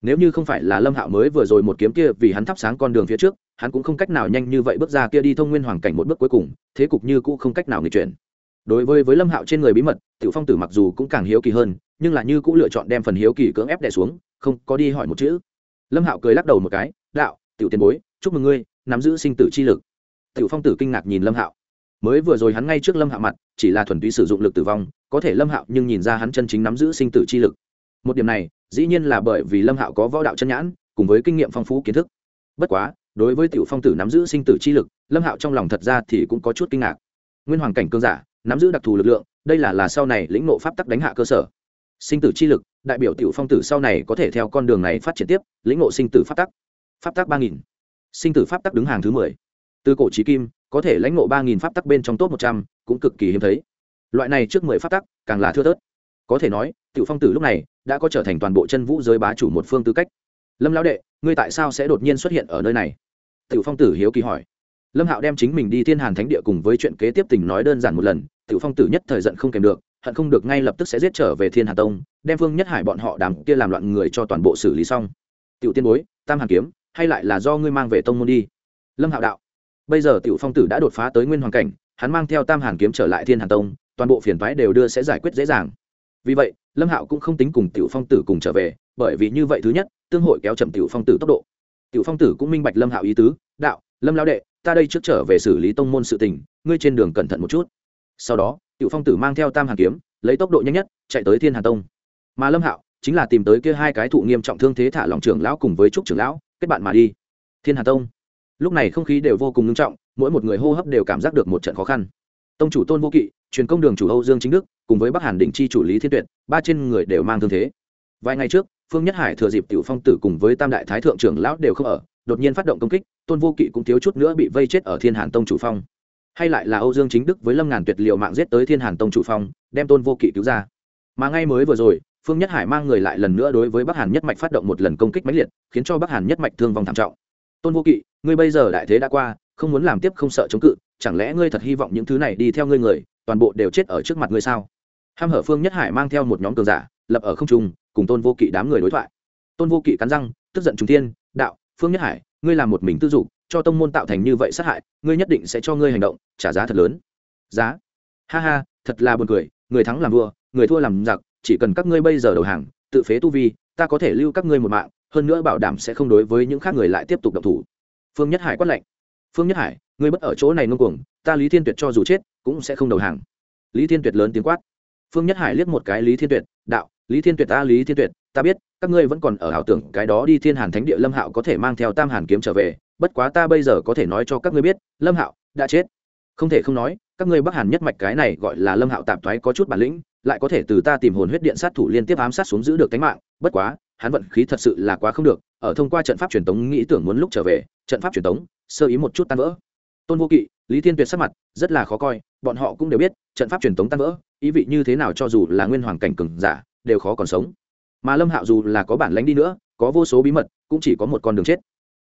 S1: Nếu như không phải là lâm hạo mới vừa rồi một kiếm kia vì hắn thắp sáng con đường phía trước, hắn cũng không cách nào nhanh như vậy bước ra kia đi thông nguyên hoàng cảnh một bước cuối cùng, thế cục như cũ không cách nào nghịch chuyển. Đối với với lâm hạo trên người bí mật, tiểu phong tử mặc dù cũng càng hiếu kỳ hơn, nhưng là như cũng lựa chọn đem phần hiếu kỳ cưỡng ép đè xuống, không có đi hỏi một chữ. Lâm hạo cười lắc đầu một cái, đạo, tiểu tiền bối, chúc mừng ngươi nắm giữ sinh tử chi lực. Tiểu phong tử kinh ngạc nhìn lâm hạo. Mới vừa rồi hắn ngay trước lâm hạo mặt, chỉ là thuần túy sử dụng lực tử vong, có thể lâm hạo nhưng nhìn ra hắn chân chính nắm giữ sinh tử chi lực. Một điểm này, dĩ nhiên là bởi vì lâm hạo có võ đạo chân nhãn, cùng với kinh nghiệm phong phú kiến thức. Bất quá, đối với tiểu phong tử nắm giữ sinh tử chi lực, lâm hạo trong lòng thật ra thì cũng có chút kinh ngạc. Nguyên hoàng cảnh cương giả, nắm giữ đặc thù lực lượng, đây là là sau này lĩnh nộ pháp tắc đánh hạ cơ sở. Sinh tử chi lực, đại biểu tiểu phong tử sau này có thể theo con đường này phát triển tiếp, lĩnh ngộ sinh tử pháp tắc. Pháp tắc ba nghìn sinh tử pháp tắc đứng hàng thứ mười. Từ cổ trí kim, có thể lãnh ngộ ba nghìn pháp tắc bên trong top một trăm, cũng cực kỳ hiếm thấy. Loại này trước mười pháp tắc, càng là thưa thớt. Có thể nói, tiểu phong tử lúc này, đã có trở thành toàn bộ chân vũ giới bá chủ một phương tư cách. Lâm lão đệ, ngươi tại sao sẽ đột nhiên xuất hiện ở nơi này? Tiểu phong tử hiếu kỳ hỏi. Lâm hạo đem chính mình đi thiên hàn thánh địa cùng với chuyện kế tiếp tình nói đơn giản một lần, tiểu phong tử nhất thời giận không kèm được, hận không được ngay lập tức sẽ giết trở về thiên hà tông, đem phương nhất hải bọn họ đám kia làm loạn người cho toàn bộ xử lý xong. Tiểu tiên bối, tam hàn kiếm hay lại là do ngươi mang về tông môn đi? Lâm hạo đạo. Bây giờ tiểu phong tử đã đột phá tới nguyên hoàng cảnh, hắn mang theo tam hàn kiếm trở lại thiên hàn tông, toàn bộ phiền thoái đều đưa sẽ giải quyết dễ dàng. Vì vậy, lâm hạo cũng không tính cùng tiểu phong tử cùng trở về, bởi vì như vậy thứ nhất, tương hội kéo chậm tiểu phong tử tốc độ. Tiểu phong tử cũng minh bạch lâm hạo ý tứ, đạo, lâm lao đệ, ta đây trước trở về xử lý tông môn sự tình, ngươi trên đường cẩn thận một chút. Sau đó, tiểu phong tử mang theo tam hàn kiếm, lấy tốc độ nhanh nhất, chạy tới thiên hàn tông. Mà lâm hạo chính là tìm tới kia hai cái thụ nghiêm trọng thương thế thả lòng trưởng lão cùng với trúc trưởng lão kết bạn mà đi. Thiên hà tông. Lúc này không khí đều vô cùng ngưng trọng, mỗi một người hô hấp đều cảm giác được một trận khó khăn. Tông chủ tôn vô kỵ, truyền công đường chủ âu dương chính đức, cùng với bắc hàn đình chi chủ lý thiên tuyệt, ba trên người đều mang thương thế. Vài ngày trước, phương nhất hải thừa dịp tiểu phong tử cùng với tam đại thái thượng trưởng lão đều không ở, đột nhiên phát động công kích, tôn vô kỵ cũng thiếu chút nữa bị vây chết ở thiên hàn tông chủ phong. Hay lại là âu dương chính đức với lâm ngàn tuyệt liệu mạng giết tới thiên hàn tông chủ phong, đem tôn vô kỵ cứu ra. Mà ngay mới vừa rồi phương nhất hải mang người lại lần nữa đối với bắc hàn nhất mạch phát động một lần công kích mãnh liệt, khiến cho bắc hàn nhất mạch thương vong thảm trọng. Tôn vô kỵ, ngươi bây giờ đại thế đã qua, không muốn làm tiếp, không sợ chống cự, chẳng lẽ ngươi thật hy vọng những thứ này đi theo ngươi người, toàn bộ đều chết ở trước mặt ngươi sao? Ham hở phương nhất hải mang theo một nhóm cường giả, lập ở không trung, cùng tôn vô kỵ đám người đối thoại. Tôn vô kỵ cắn răng, tức giận trung thiên, đạo, phương nhất hải, ngươi làm một mình tư dục, cho tông môn tạo thành như vậy sát hại, ngươi nhất định sẽ cho ngươi hành động, trả giá thật lớn. Giá? Ha ha, thật là buồn cười, người thắng làm vua, người thua làm giặc chỉ cần các ngươi bây giờ đầu hàng, tự phế tu vi, ta có thể lưu các ngươi một mạng, hơn nữa bảo đảm sẽ không đối với những khác người lại tiếp tục động thủ. Phương nhất hải quát lệnh phương nhất hải, ngươi bất ở chỗ này ngông cuồng, ta lý thiên tuyệt cho dù chết, cũng sẽ không đầu hàng. Lý thiên tuyệt lớn tiếng quát. Phương nhất hải liếc một cái lý thiên tuyệt, đạo, lý thiên tuyệt ta, lý thiên tuyệt, ta biết, các ngươi vẫn còn ở ảo tưởng, cái đó đi thiên hàn thánh địa lâm hạo có thể mang theo tam hàn kiếm trở về, bất quá ta bây giờ có thể nói cho các ngươi biết, lâm hạo đã chết. Không thể không nói, các ngươi bắc hàn nhất mạch cái này gọi là lâm hạo tạp thoái có chút bản lĩnh lại có thể từ ta tìm hồn huyết điện sát thủ liên tiếp ám sát xuống giữ được tính mạng, bất quá, hắn vận khí thật sự là quá không được, ở thông qua trận pháp truyền tống nghĩ tưởng muốn lúc trở về, trận pháp truyền tống, sơ ý một chút tan vỡ. Tôn vô kỵ, lý thiên tuyệt sắc mặt, rất là khó coi, bọn họ cũng đều biết, trận pháp truyền tống tan vỡ, ý vị như thế nào cho dù là nguyên hoàng cảnh cường giả, đều khó còn sống. Mà lâm hạo dù là có bản lãnh đi nữa, có vô số bí mật, cũng chỉ có một con đường chết.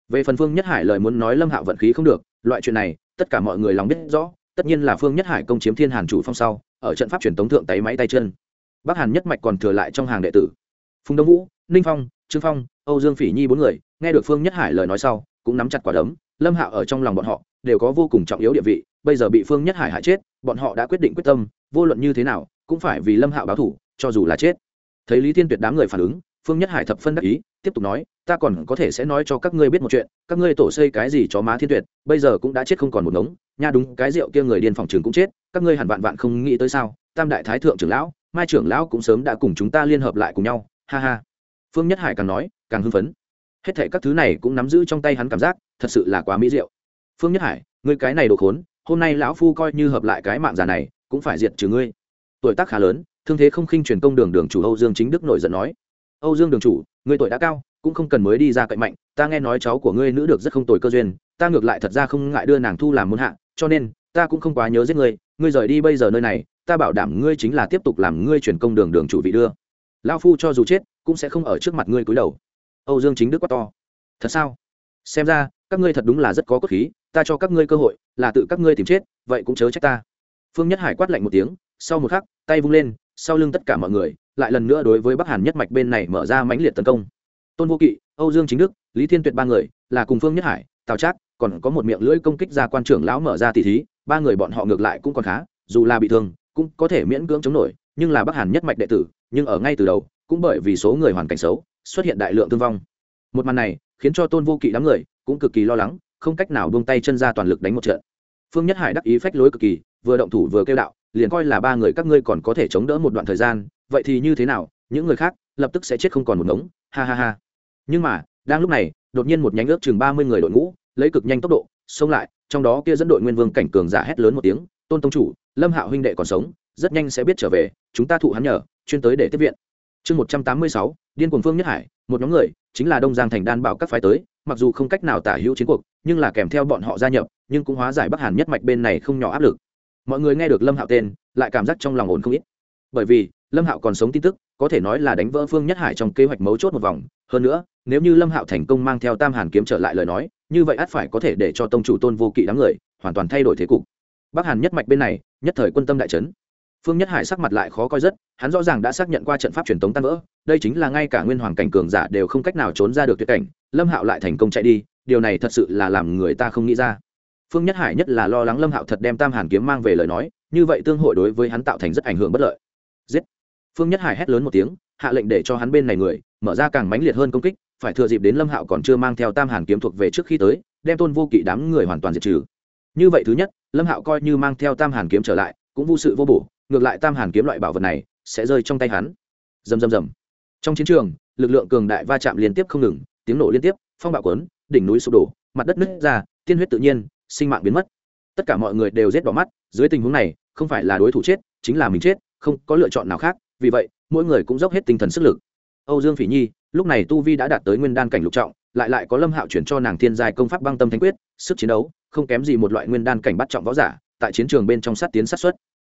S1: Về phần phương nhất hải lời muốn nói lâm hạo vận khí không được, loại chuyện này, tất cả mọi người lòng biết rõ, tất nhiên là phương nhất hải công chiếm thiên hàn chủ phong sau ở trận pháp truyền tống thượng tay máy tay chân. Bắc hàn nhất mạch còn thừa lại trong hàng đệ tử. Phùng đông vũ, ninh phong, trương phong, âu dương phỉ nhi bốn người, nghe được phương nhất hải lời nói sau, cũng nắm chặt quả đấm, lâm hạo ở trong lòng bọn họ, đều có vô cùng trọng yếu địa vị, bây giờ bị phương nhất hải hại chết, bọn họ đã quyết định quyết tâm, vô luận như thế nào, cũng phải vì lâm hạo báo thủ, cho dù là chết. Thấy lý thiên tuyệt đám người phản ứng phương nhất hải thập phân đắc ý, tiếp tục nói, ta còn có thể sẽ nói cho các ngươi biết một chuyện, các ngươi tổ xây cái gì cho má thiên tuyệt, bây giờ cũng đã chết không còn một ngống, nha đúng, cái rượu kia người điên phòng trường cũng chết, các ngươi hẳn vạn vạn không nghĩ tới sao, tam đại thái thượng trưởng lão, mai trưởng lão cũng sớm đã cùng chúng ta liên hợp lại cùng nhau, ha ha. Phương nhất hải càng nói, càng hưng phấn. Hết thệ các thứ này cũng nắm giữ trong tay hắn cảm giác, thật sự là quá mỹ diệu. Phương nhất hải, ngươi cái này đồ khốn, hôm nay lão phu coi như hợp lại cái mạng già này, cũng phải diệt trừ ngươi. Tuổi tác khá lớn, thương thế không khinh truyền công đường đường chủ âu dương chính đức nổi giận nói âu dương đường chủ ngươi tuổi đã cao, cũng không cần mới đi ra cậy mạnh, ta nghe nói cháu của ngươi nữ được rất không tồi cơ duyên, ta ngược lại thật ra không ngại đưa nàng thu làm môn hạ, cho nên, ta cũng không quá nhớ giết ngươi ngươi rời đi bây giờ nơi này, ta bảo đảm ngươi chính là tiếp tục làm ngươi truyền công đường đường chủ vị đưa. Lao phu cho dù chết, cũng sẽ không ở trước mặt ngươi cúi đầu. Âu dương chính đức quát to. Thật sao? Xem ra, các ngươi thật đúng là rất có cốt khí, ta cho các ngươi cơ hội, là tự các ngươi tìm chết, vậy cũng chớ trách ta. Phương nhất hải quát lạnh một tiếng, sau một khắc, tay vung lên, sau lưng tất cả mọi người lại lần nữa đối với bắc hàn nhất mạch bên này mở ra mãnh liệt tấn công. Tôn vô kỵ, âu dương chính đức, lý thiên tuyệt ba người, là cùng phương nhất hải, tào trác, còn có một miệng lưỡi công kích ra quan trưởng lão mở ra tỷ thí, ba người bọn họ ngược lại cũng còn khá, dù là bị thương, cũng có thể miễn cưỡng chống nổi, nhưng là bắc hàn nhất mạch đệ tử, nhưng ở ngay từ đầu, cũng bởi vì số người hoàn cảnh xấu, xuất hiện đại lượng thương vong. Một màn này, khiến cho tôn vô kỵ đám người cũng cực kỳ lo lắng, không cách nào buông tay chân ra toàn lực đánh một trận. Phương nhất hải đắc ý phách lối cực kỳ, vừa động thủ vừa kêu đạo, liền coi là ba người các ngươi còn có thể chống đỡ một đoạn thời gian vậy thì như thế nào, những người khác lập tức sẽ chết không còn một ngống, ha ha ha. Nhưng mà, đang lúc này, đột nhiên một nhánh ước chừng ba mươi người đội ngũ, lấy cực nhanh tốc độ, xông lại, trong đó kia dẫn đội nguyên vương cảnh cường giả hét lớn một tiếng, tôn tông chủ, lâm hạo huynh đệ còn sống, rất nhanh sẽ biết trở về, chúng ta thụ hắn nhờ, chuyên tới để tiếp viện. Chương một trăm tám mươi sáu, điên cuồng phương nhất hải, một nhóm người, chính là đông giang thành đan bảo các phái tới, mặc dù không cách nào tả hữu chiến cuộc, nhưng là kèm theo bọn họ gia nhập, nhưng cũng hóa giải bắc hàn nhất mạch bên này không nhỏ áp lực. Mọi người nghe được lâm hạo tên, lại cảm giác trong lòng ổn không ít. Bởi vì lâm hạo còn sống tin tức, có thể nói là đánh vỡ phương nhất hải trong kế hoạch mấu chốt một vòng. Hơn nữa, nếu như lâm hạo thành công mang theo tam hàn kiếm trở lại lời nói, như vậy ắt phải có thể để cho tông chủ tôn vô kỵ đám người hoàn toàn thay đổi thế cục. Bắc hàn nhất mạch bên này, nhất thời quân tâm đại trấn phương nhất hải sắc mặt lại khó coi rất, hắn rõ ràng đã xác nhận qua trận pháp truyền tống tan vỡ, đây chính là ngay cả nguyên hoàng cảnh cường giả đều không cách nào trốn ra được tuyệt cảnh, lâm hạo lại thành công chạy đi, điều này thật sự là làm người ta không nghĩ ra. Phương nhất hải nhất là lo lắng lâm hạo thật đem tam hàn kiếm mang về lời nói, như vậy tương hội đối với hắn tạo thành rất ảnh hưởng bất lợi. Giết! Phương nhất hải hét lớn một tiếng, hạ lệnh để cho hắn bên này người, mở ra càng mãnh liệt hơn công kích, phải thừa dịp đến lâm hạo còn chưa mang theo tam hàn kiếm thuộc về trước khi tới, đem tôn vô kỵ đám người hoàn toàn diệt trừ. Như vậy thứ nhất, lâm hạo coi như mang theo tam hàn kiếm trở lại, cũng vô sự vô bổ, ngược lại tam hàn kiếm loại bảo vật này sẽ rơi trong tay hắn. Rầm rầm rầm. Trong chiến trường, lực lượng cường đại va chạm liên tiếp không ngừng, tiếng nổ liên tiếp, phong bạo quấn đỉnh núi sụp đổ, mặt đất nứt ra, tiên huyết tự nhiên, sinh mạng biến mất. Tất cả mọi người đều rét đỏ mắt, dưới tình huống này, không phải là đối thủ chết, chính là mình chết, không có lựa chọn nào khác vì vậy, mỗi người cũng dốc hết tinh thần sức lực. Âu dương phỉ nhi, lúc này tu vi đã đạt tới nguyên đan cảnh lục trọng, lại lại có lâm hạo chuyển cho nàng thiên giai công pháp băng tâm thánh quyết, sức chiến đấu, không kém gì một loại nguyên đan cảnh bắt trọng võ giả, tại chiến trường bên trong sát tiến sát xuất.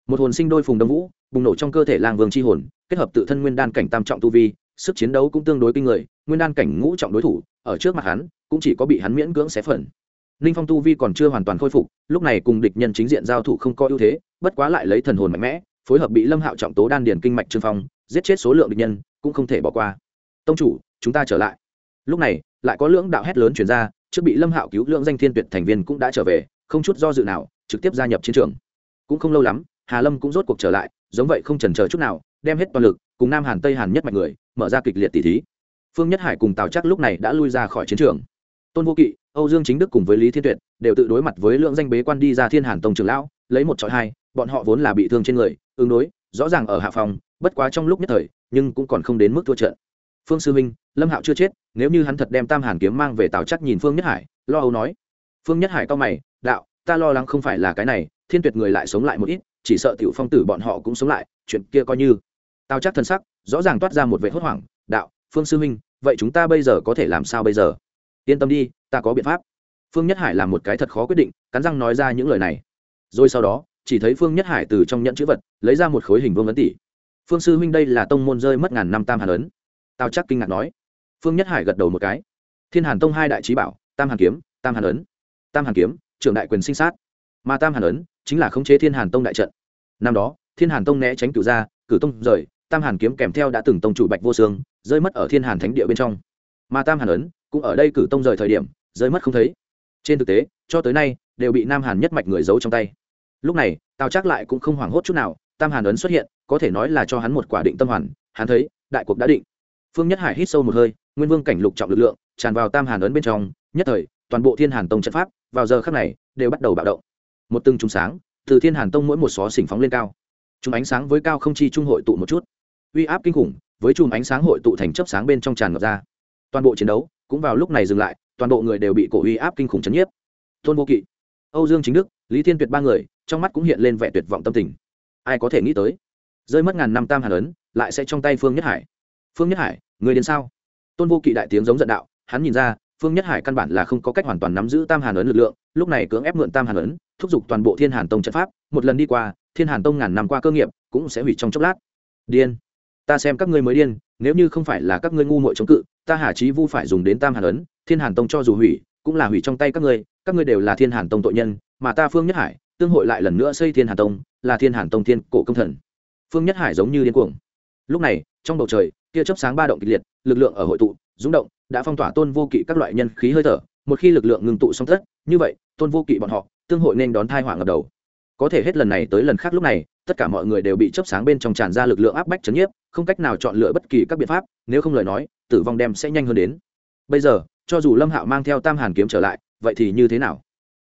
S1: Một hồn sinh đôi phùng đông vũ, bùng nổ trong cơ thể làng vương c h i hồn, kết hợp tự thân nguyên đan cảnh tam trọng tu vi, sức chiến đấu cũng tương đối kinh người, nguyên đan cảnh ngũ trọng đối thủ, ở trước mặt hắn, cũng chỉ có bị hắn miễn cưỡng xé phần. Ninh phong tu vi còn chưa hoàn toàn khôi phục, lúc này cùng địch nhân chính diện giao thủ không có ưu thế, bất quá lại lấy thần hồn mạnh mẽ phối hợp bị lâm hạo trọng tố đan điền kinh mạch trương phong, giết chết số lượng địch nhân, cũng không thể bỏ qua. Tông chủ, chúng ta trở lại. Lúc này, lại có lưỡng đạo hét lớn chuyển ra, trước bị lâm hạo cứu lượng danh thiên tuyệt thành viên cũng đã trở về, không chút do dự nào, trực tiếp gia nhập chiến trường. Cũng không lâu lắm, hà lâm cũng rốt cuộc trở lại, giống vậy không chần chờ chút nào, đem hết toàn lực, cùng nam hàn tây hàn nhất mạnh người, mở ra kịch liệt tỷ thí. Phương nhất hải cùng tào chắc lúc này đã lui ra khỏi chiến trường. Tôn vô kỵ, âu dương chính đức cùng với lý thiên tuyệt, đều tự đối mặt với lượng danh bế quan đi ra thiên hàn tông trường lão, lấy một trọi hai, bọn họ vốn là bị thương trên người ứng đối, rõ ràng ở hạ phòng, bất quá trong lúc nhất thời, nhưng cũng còn không đến mức thua trận. Phương sư minh lâm hạo chưa chết, nếu như hắn thật đem tam hàn kiếm mang về tào chắc nhìn phương nhất hải, lo âu nói. Phương nhất hải cao mày, đạo, ta lo lắng không phải là cái này, thiên tuyệt người lại sống lại một ít, chỉ sợ tiểu phong tử bọn họ cũng sống lại, chuyện kia coi như. Tào chắc thân sắc, rõ ràng toát ra một vệ hốt hoảng, đạo, phương sư minh vậy chúng ta bây giờ có thể làm sao bây giờ? Yên tâm đi, ta có biện pháp. Phương nhất hải làm một cái thật khó quyết định, cắn răng nói ra những lời này. Rồi sau đó chỉ thấy phương nhất hải từ trong nhận chữ vật, lấy ra một khối hình vương ấn tỷ phương sư huynh đây là tông môn rơi mất ngàn năm tam hàn ấn. Tao chắc kinh ngạc nói. Phương nhất hải gật đầu một cái. Thiên hàn tông hai đại trí bảo, tam hàn kiếm, tam hàn ấn. Tam hàn kiếm, trưởng đại quyền sinh sát. Mà tam hàn ấn, chính là khống chế thiên hàn tông đại trận. Năm đó, thiên hàn tông né tránh cử ra cử tông rời, tam hàn kiếm kèm theo đã từng tông chủ bạch vô sương, rơi mất ở thiên hàn thánh địa bên trong. Mà tam hàn ấn, cũng ở đây cử tông rời thời điểm, rơi mất không thấy. Trên thực tế, cho tới nay, đều bị nam hàn nhất mạch người giấu trong tay lúc này, tào trác lại cũng không hoảng hốt chút nào, tam hàn ấn xuất hiện, có thể nói là cho hắn một quả định tâm hoàn, hắn thấy, đại cuộc đã định. Phương nhất hải hít sâu một hơi, nguyên vương cảnh lục trọng lực lượng, tràn vào tam hàn ấn bên trong, nhất thời, toàn bộ thiên hàn tông trận pháp, vào giờ khắc này, đều bắt đầu bạo động. Một từng trùng sáng, từ thiên hàn tông mỗi một xó xỉnh phóng lên cao. Chúng ánh sáng với cao không chi trung hội tụ một chút. Uy áp kinh khủng, với chùm ánh sáng hội tụ thành chấp sáng bên trong tràn ngập ra. Toàn bộ chiến đấu, cũng vào lúc này dừng lại, toàn bộ người đều bị cổ uy áp kinh khủng chấn nhiếp. Tôn vô kỵ, âu dương chính đức, lý thiên tuyệt ba người trong mắt cũng hiện lên vẻ tuyệt vọng tâm tình. Ai có thể nghĩ tới, rơi mất ngàn năm tam hàn ấn lại sẽ trong tay phương nhất hải. Phương nhất hải, người đến sao? Tôn vô kỵ đại tiếng giống giận đạo, hắn nhìn ra, phương nhất hải căn bản là không có cách hoàn toàn nắm giữ tam hàn ấn lực lượng, lúc này cưỡng ép mượn tam hàn ấn, thúc giục toàn bộ thiên hàn tông trận pháp, một lần đi qua, thiên hàn tông ngàn năm qua cơ nghiệp cũng sẽ hủy trong chốc lát. Điên. Ta xem các ngươi mới điên, nếu như không phải là các ngươi ngu muội chống cự, ta hà chí vu phải dùng đến tam hàn ấn, thiên hàn tông cho dù hủy, cũng là hủy trong tay các ngươi các ngươi đều là thiên hàn tông tội nhân, mà ta phương nhất hải tương hội lại lần nữa xây thiên hàn tông, là thiên hàn tông thiên cổ công thần. Phương nhất hải giống như điên cuồng. Lúc này, trong bầu trời kia chớp sáng ba động kịch liệt, lực lượng ở hội tụ rúng động, đã phong tỏa tôn vô kỵ các loại nhân khí hơi thở, một khi lực lượng ngừng tụ xong tất, như vậy, tôn vô kỵ bọn họ, tương hội nên đón thai hỏa ngập đầu. Có thể hết lần này tới lần khác lúc này, tất cả mọi người đều bị chớp sáng bên trong tràn ra lực lượng áp bách chấn nhiếp, không cách nào chọn lựa bất kỳ các biện pháp, nếu không lời nói, tử vong đem sẽ nhanh hơn đến. Bây giờ, cho dù lâm hạo mang theo tam hàn kiếm trở lại, vậy thì như thế nào?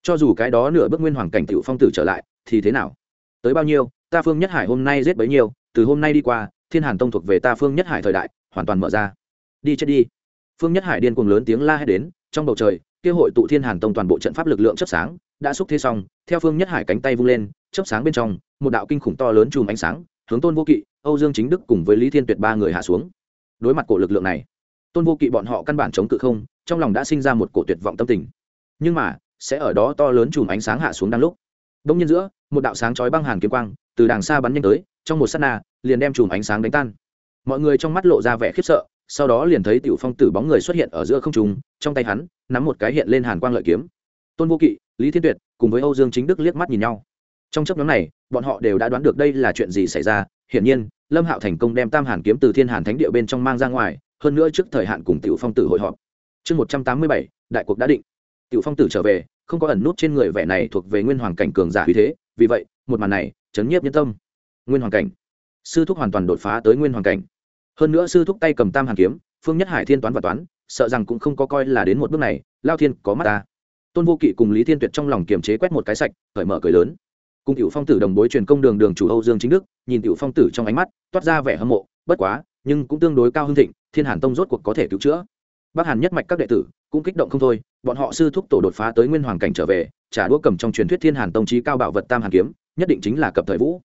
S1: Cho dù cái đó nửa bước nguyên hoàng cảnh tiểu phong tử trở lại, thì thế nào? Tới bao nhiêu, ta phương nhất hải hôm nay giết bấy nhiêu, từ hôm nay đi qua, thiên hàn tông thuộc về ta phương nhất hải thời đại, hoàn toàn mở ra. Đi chết đi. Phương nhất hải điên cuồng lớn tiếng la hét đến, trong bầu trời, kia hội tụ thiên hàn tông toàn bộ trận pháp lực lượng chấp sáng, đã xúc thế xong, theo phương nhất hải cánh tay vung lên chấp sáng bên trong, một đạo kinh khủng to lớn chùm ánh sáng, hướng tôn vô kỵ, âu dương chính đức cùng với lý thiên tuyệt ba người hạ xuống. Đối mặt cổ lực lượng này, tôn vô kỵ bọn họ căn bản chống cự không, trong lòng đã sinh ra một cổ tuyệt vọng tâm tình. Nhưng mà sẽ ở đó to lớn chùm ánh sáng hạ xuống đang lúc. Đông nhiên giữa, một đạo sáng chói băng hàn kiếm quang từ đàng xa bắn nhanh tới, trong một s á t na, liền đem chùm ánh sáng đánh tan. Mọi người trong mắt lộ ra vẻ khiếp sợ, sau đó liền thấy tiểu phong tử bóng người xuất hiện ở giữa không trùng trong tay hắn, nắm một cái hiện lên hàn quang lợi kiếm. Tôn vô kỵ, lý thiên tuyệt cùng với âu dương chính đức liếc mắt nhìn nhau. Trong chấp nhóm này, bọn họ đều đã đoán được đây là chuyện gì xảy ra, hiển nhiên, lâm hạo thành công đem tam hàn kiếm từ thiên hàn thánh địa bên trong mang ra ngoài, hơn nữa trước thời hạn cùng tiểu phong tử hội họp. Chương một trăm tám mươi bảy, đại cuộc đã định. Tiểu phong tử trở về không có ẩn nút trên người vẻ này thuộc về nguyên hoàng cảnh cường giả uy thế, vì vậy, một màn này, chấn nhiếp nhân tâm. Nguyên hoàng cảnh. Sư thúc hoàn toàn đột phá tới nguyên hoàng cảnh. Hơn nữa sư thúc tay cầm tam hàn kiếm, phương nhất hải thiên toán và toán, sợ rằng cũng không có coi là đến một bước này, lao thiên có mắt ta. Tôn vô kỵ cùng lý thiên tuyệt trong lòng kiềm chế quét một cái sạch, cởi mở cười lớn. Cùng tiểu phong tử đồng bối truyền công đường đường chủ âu dương chính đức, nhìn tiểu phong tử trong ánh mắt, toát ra vẻ hâm mộ, bất quá, nhưng cũng tương đối cao hưng thịnh, thiên hàn tông rốt cuộc có thể cứu chữa. Bắc hàn nhất mạch các đệ tử cũng kích động không thôi, bọn họ sư thúc tổ đột phá tới nguyên hoàng cảnh trở về, trả đũa cầm trong truyền thuyết thiên hàn tông trí cao bảo vật tam hàn kiếm, nhất định chính là cập thời vũ.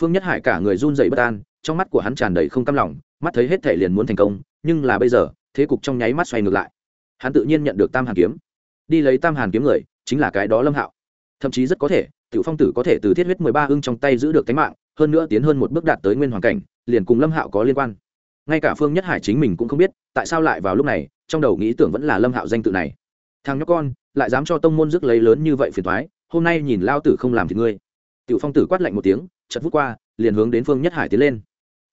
S1: Phương nhất hải cả người run dậy bất an, trong mắt của hắn tràn đầy không cam lòng, mắt thấy hết thể liền muốn thành công, nhưng là bây giờ, thế cục trong nháy mắt xoay ngược lại. Hắn tự nhiên nhận được tam hàn kiếm. Đi lấy tam hàn kiếm người, chính là cái đó lâm hạo. Thậm chí rất có thể, tiểu phong tử có thể từ thiết huyết mười ba ưng trong tay giữ được tính mạng, hơn nữa tiến hơn một bước đạt tới nguyên hoàng cảnh, liền cùng lâm hạo có liên quan ngay cả phương nhất hải chính mình cũng không biết, tại sao lại vào lúc này, trong đầu nghĩ tưởng vẫn là lâm hạo danh tự này. Thằng nhóc con, lại dám cho tông môn rước lấy lớn như vậy phiền thoái hôm nay nhìn lao tử không làm thì ngươi. Tiểu phong tử quát lạnh một tiếng chật vút qua, liền hướng đến phương nhất hải tiến lên.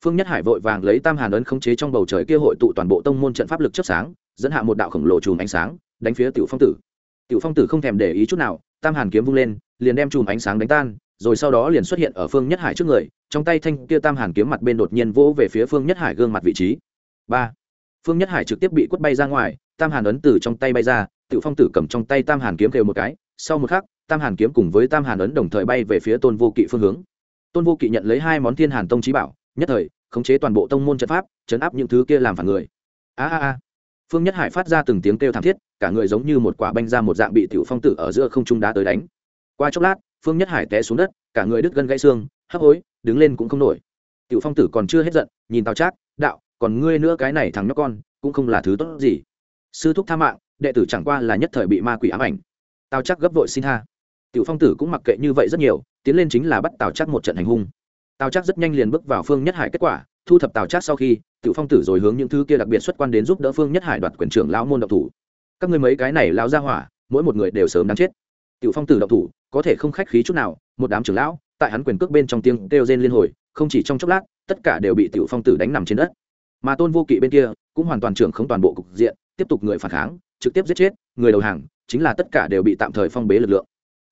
S1: Phương nhất hải vội vàng lấy tam hàn ấn khống chế trong bầu trời kia hội tụ toàn bộ tông môn trận pháp lực chấp sáng, dẫn hạ một đạo khổng lồ chùm ánh sáng, đánh phía tiểu phong tử. Tiểu phong tử không thèm để ý chút nào, tam hàn kiếm vung lên, liền đem chùm ánh sáng đánh tan rồi sau đó liền xuất hiện ở phương nhất hải trước người, trong tay thanh kia tam hàn kiếm mặt bên đột nhiên vỗ về phía phương nhất hải gương mặt vị trí. Ba. Phương nhất hải trực tiếp bị quất bay ra ngoài, tam hàn ấn từ trong tay bay ra, tiểu phong tử cầm trong tay tam hàn kiếm kêu một cái, sau một khắc, tam hàn kiếm cùng với tam hàn ấn đồng thời bay về phía tôn vô kỵ phương hướng. Tôn vô kỵ nhận lấy hai món thiên hàn tông trí bảo, nhất thời, khống chế toàn bộ tông môn trận pháp, chấn áp những thứ kia làm phản người. A a a. Phương nhất hải phát ra từng tiếng kêu thảm thiết, cả người giống như một quả banh ra một dạng bị tiểu phong tử ở giữa không trung đá tới đánh. Qua chốc lát phương nhất hải té xuống đất, cả người đứt gân gãy xương, hấp hối, đứng lên cũng không nổi. Tiểu phong tử còn chưa hết giận, nhìn tào trác, đạo, còn ngươi nữa cái này thằng nhóc con, cũng không là thứ tốt gì. Sư thúc tha mạng, đệ tử chẳng qua là nhất thời bị ma quỷ ám ảnh. Tào trác gấp vội xin tha. Tiểu phong tử cũng mặc kệ như vậy rất nhiều, tiến lên chính là bắt tào trác một trận hành hung. Tào trác rất nhanh liền bước vào phương nhất hải kết quả, thu thập tào trác sau khi, tiểu phong tử rồi hướng những thứ kia đặc biệt xuất quan đến giúp đỡ phương nhất hải đoạt quyền trưởng lão môn độc thủ. Các ngươi mấy cái này lão ra hỏa, mỗi một người đều sớm đáng chết tiểu phong tử động thủ, có thể không khách khí chút nào, một đám trưởng lão, tại hắn quyền cước bên trong tiếng kêu rên liên hồi, không chỉ trong chốc lát, tất cả đều bị tiểu phong tử đánh nằm trên đất. Mà tôn vô kỵ bên kia, cũng hoàn toàn trưởng không toàn bộ cục diện, tiếp tục người phản kháng, trực tiếp giết chết, người đầu hàng, chính là tất cả đều bị tạm thời phong bế lực lượng.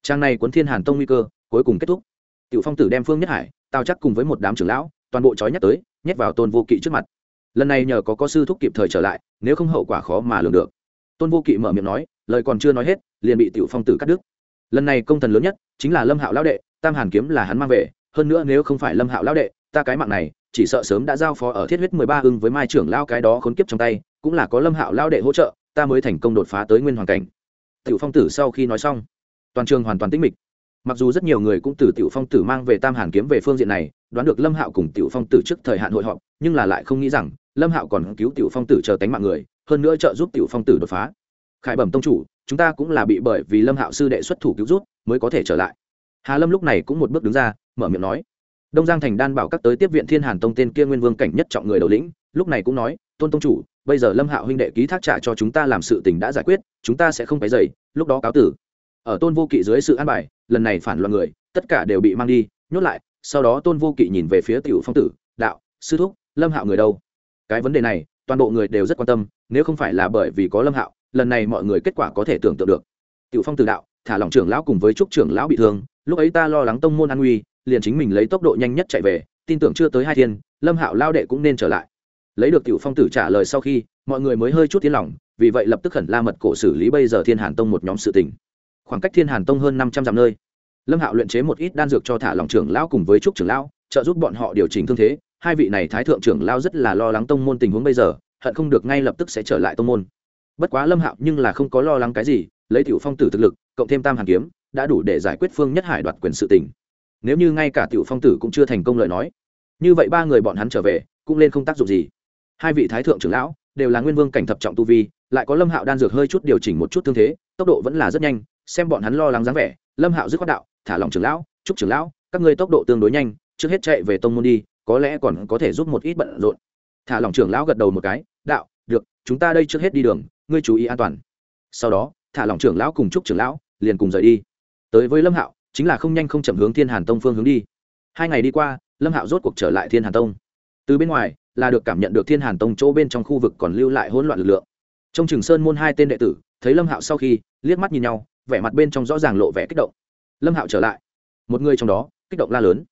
S1: Trang này cuốn thiên hàn tông nguy cơ, cuối cùng kết thúc. Tiểu phong tử đem phương nhất hải tao chắc cùng với một đám trưởng lão, toàn bộ trói nhắc tới, nhét vào tôn vô kỵ trước mặt. Lần này nhờ có có sư thúc kịp thời trở lại, nếu không hậu quả khó mà lường được. Tôn vô kỵ mở miệng nói, lời còn chưa nói hết, liền bị tiểu phong tử cắt đứt lần này công thần lớn nhất chính là lâm hạo lão đệ, tam hàn kiếm là hắn mang về, hơn nữa nếu không phải lâm hạo lão đệ, ta cái mạng này, chỉ sợ sớm đã giao phó ở thiết huyết mười ba ưng với mai trưởng lao cái đó khốn kiếp trong tay, cũng là có lâm hạo lão đệ hỗ trợ, ta mới thành công đột phá tới nguyên hoàn cảnh. Tiểu phong tử sau khi nói xong, toàn trường hoàn toàn tĩnh mịch. Mặc dù rất nhiều người cũng từ tiểu phong tử mang về tam hàn kiếm về phương diện này, đoán được lâm hạo cùng tiểu phong tử trước thời hạn hội họp, nhưng là lại không nghĩ rằng lâm hạo còn cứu tiểu phong tử chờ tánh mạng người, hơn nữa trợ giúp tiểu phong tử đột phá. Khải bẩm tông chủ chúng ta cũng là bị bởi vì lâm hạo sư đệ xuất thủ cứu rút mới có thể trở lại. Hà lâm lúc này cũng một bước đứng ra, mở miệng nói. Đông giang thành đan bảo các tới tiếp viện thiên hàn tông tên kia nguyên vương cảnh nhất trọng người đầu lĩnh, lúc này cũng nói, tôn tông chủ, bây giờ lâm hạo huynh đệ ký thác trả cho chúng ta làm sự tình đã giải quyết, chúng ta sẽ không phải dày lúc đó cáo tử. Ở tôn vô kỵ dưới sự an bài, lần này phản loạn người, tất cả đều bị mang đi, nhốt lại, sau đó tôn vô kỵ nhìn về phía tiểu phong tử, đạo, sư thúc, lâm hạo người đâu? Cái vấn đề này, toàn bộ người đều rất quan tâm, nếu không phải là bởi vì có lâm hạo lần này mọi người kết quả có thể tưởng tượng được. Tiểu phong tử đạo, thả lòng trưởng lão cùng với trúc trưởng lão bị thương, lúc ấy ta lo lắng tông môn an nguy, liền chính mình lấy tốc độ nhanh nhất chạy về, tin tưởng chưa tới hai thiên, lâm hạo lao đệ cũng nên trở lại. Lấy được tiểu phong tử trả lời sau khi, mọi người mới hơi chút tiến lòng, vì vậy lập tức khẩn la mật cổ xử lý bây giờ thiên hàn tông một nhóm sự tình. Khoảng cách thiên hàn tông hơn năm trăm dặm nơi. Lâm hạo luyện chế một ít đan dược cho thả lòng trưởng lão cùng với trúc trưởng lão, trợ giúp bọn họ điều chỉnh thương thế. Hai vị này thái thượng trưởng lão rất là lo lắng tông môn tình huống bây giờ, hận không được ngay lập tức sẽ trở lại tông môn bất quá lâm hạo nhưng là không có lo lắng cái gì, lấy tiểu phong tử thực lực, cộng thêm tam hàn kiếm, đã đủ để giải quyết phương nhất hải đoạt quyền sự tình. Nếu như ngay cả tiểu phong tử cũng chưa thành công lời nói, như vậy ba người bọn hắn trở về, cũng lên không tác dụng gì. Hai vị thái thượng trưởng lão, đều là nguyên vương cảnh thập trọng tu vi, lại có lâm hạo đan dược hơi chút điều chỉnh một chút thương thế, tốc độ vẫn là rất nhanh, xem bọn hắn lo lắng dáng vẻ, lâm hạo dứt khoát đạo, thả lòng trưởng lão, chúc trưởng lão, các ngươi tốc độ tương đối nhanh, trước hết chạy về tông môn đi, có lẽ còn có thể giúp một ít bận rộn. Thả lòng trưởng lão gật đầu một cái, đạo, được, chúng ta đây trước hết đi đường ngươi chú ý an toàn. Sau đó, thả lỏng trưởng lão cùng chúc trưởng lão, liền cùng rời đi. Tới với lâm hạo, chính là không nhanh không chậm hướng thiên hàn tông phương hướng đi. Hai ngày đi qua, lâm hạo rốt cuộc trở lại thiên hàn tông. Từ bên ngoài, là được cảm nhận được thiên hàn tông chỗ bên trong khu vực còn lưu lại hỗn loạn lực lượng. Trong trường sơn môn hai tên đệ tử, thấy lâm hạo sau khi, liếc mắt nhìn nhau, vẻ mặt bên trong rõ ràng lộ vẻ kích động. Lâm hạo trở lại. Một người trong đó, kích động la lớn.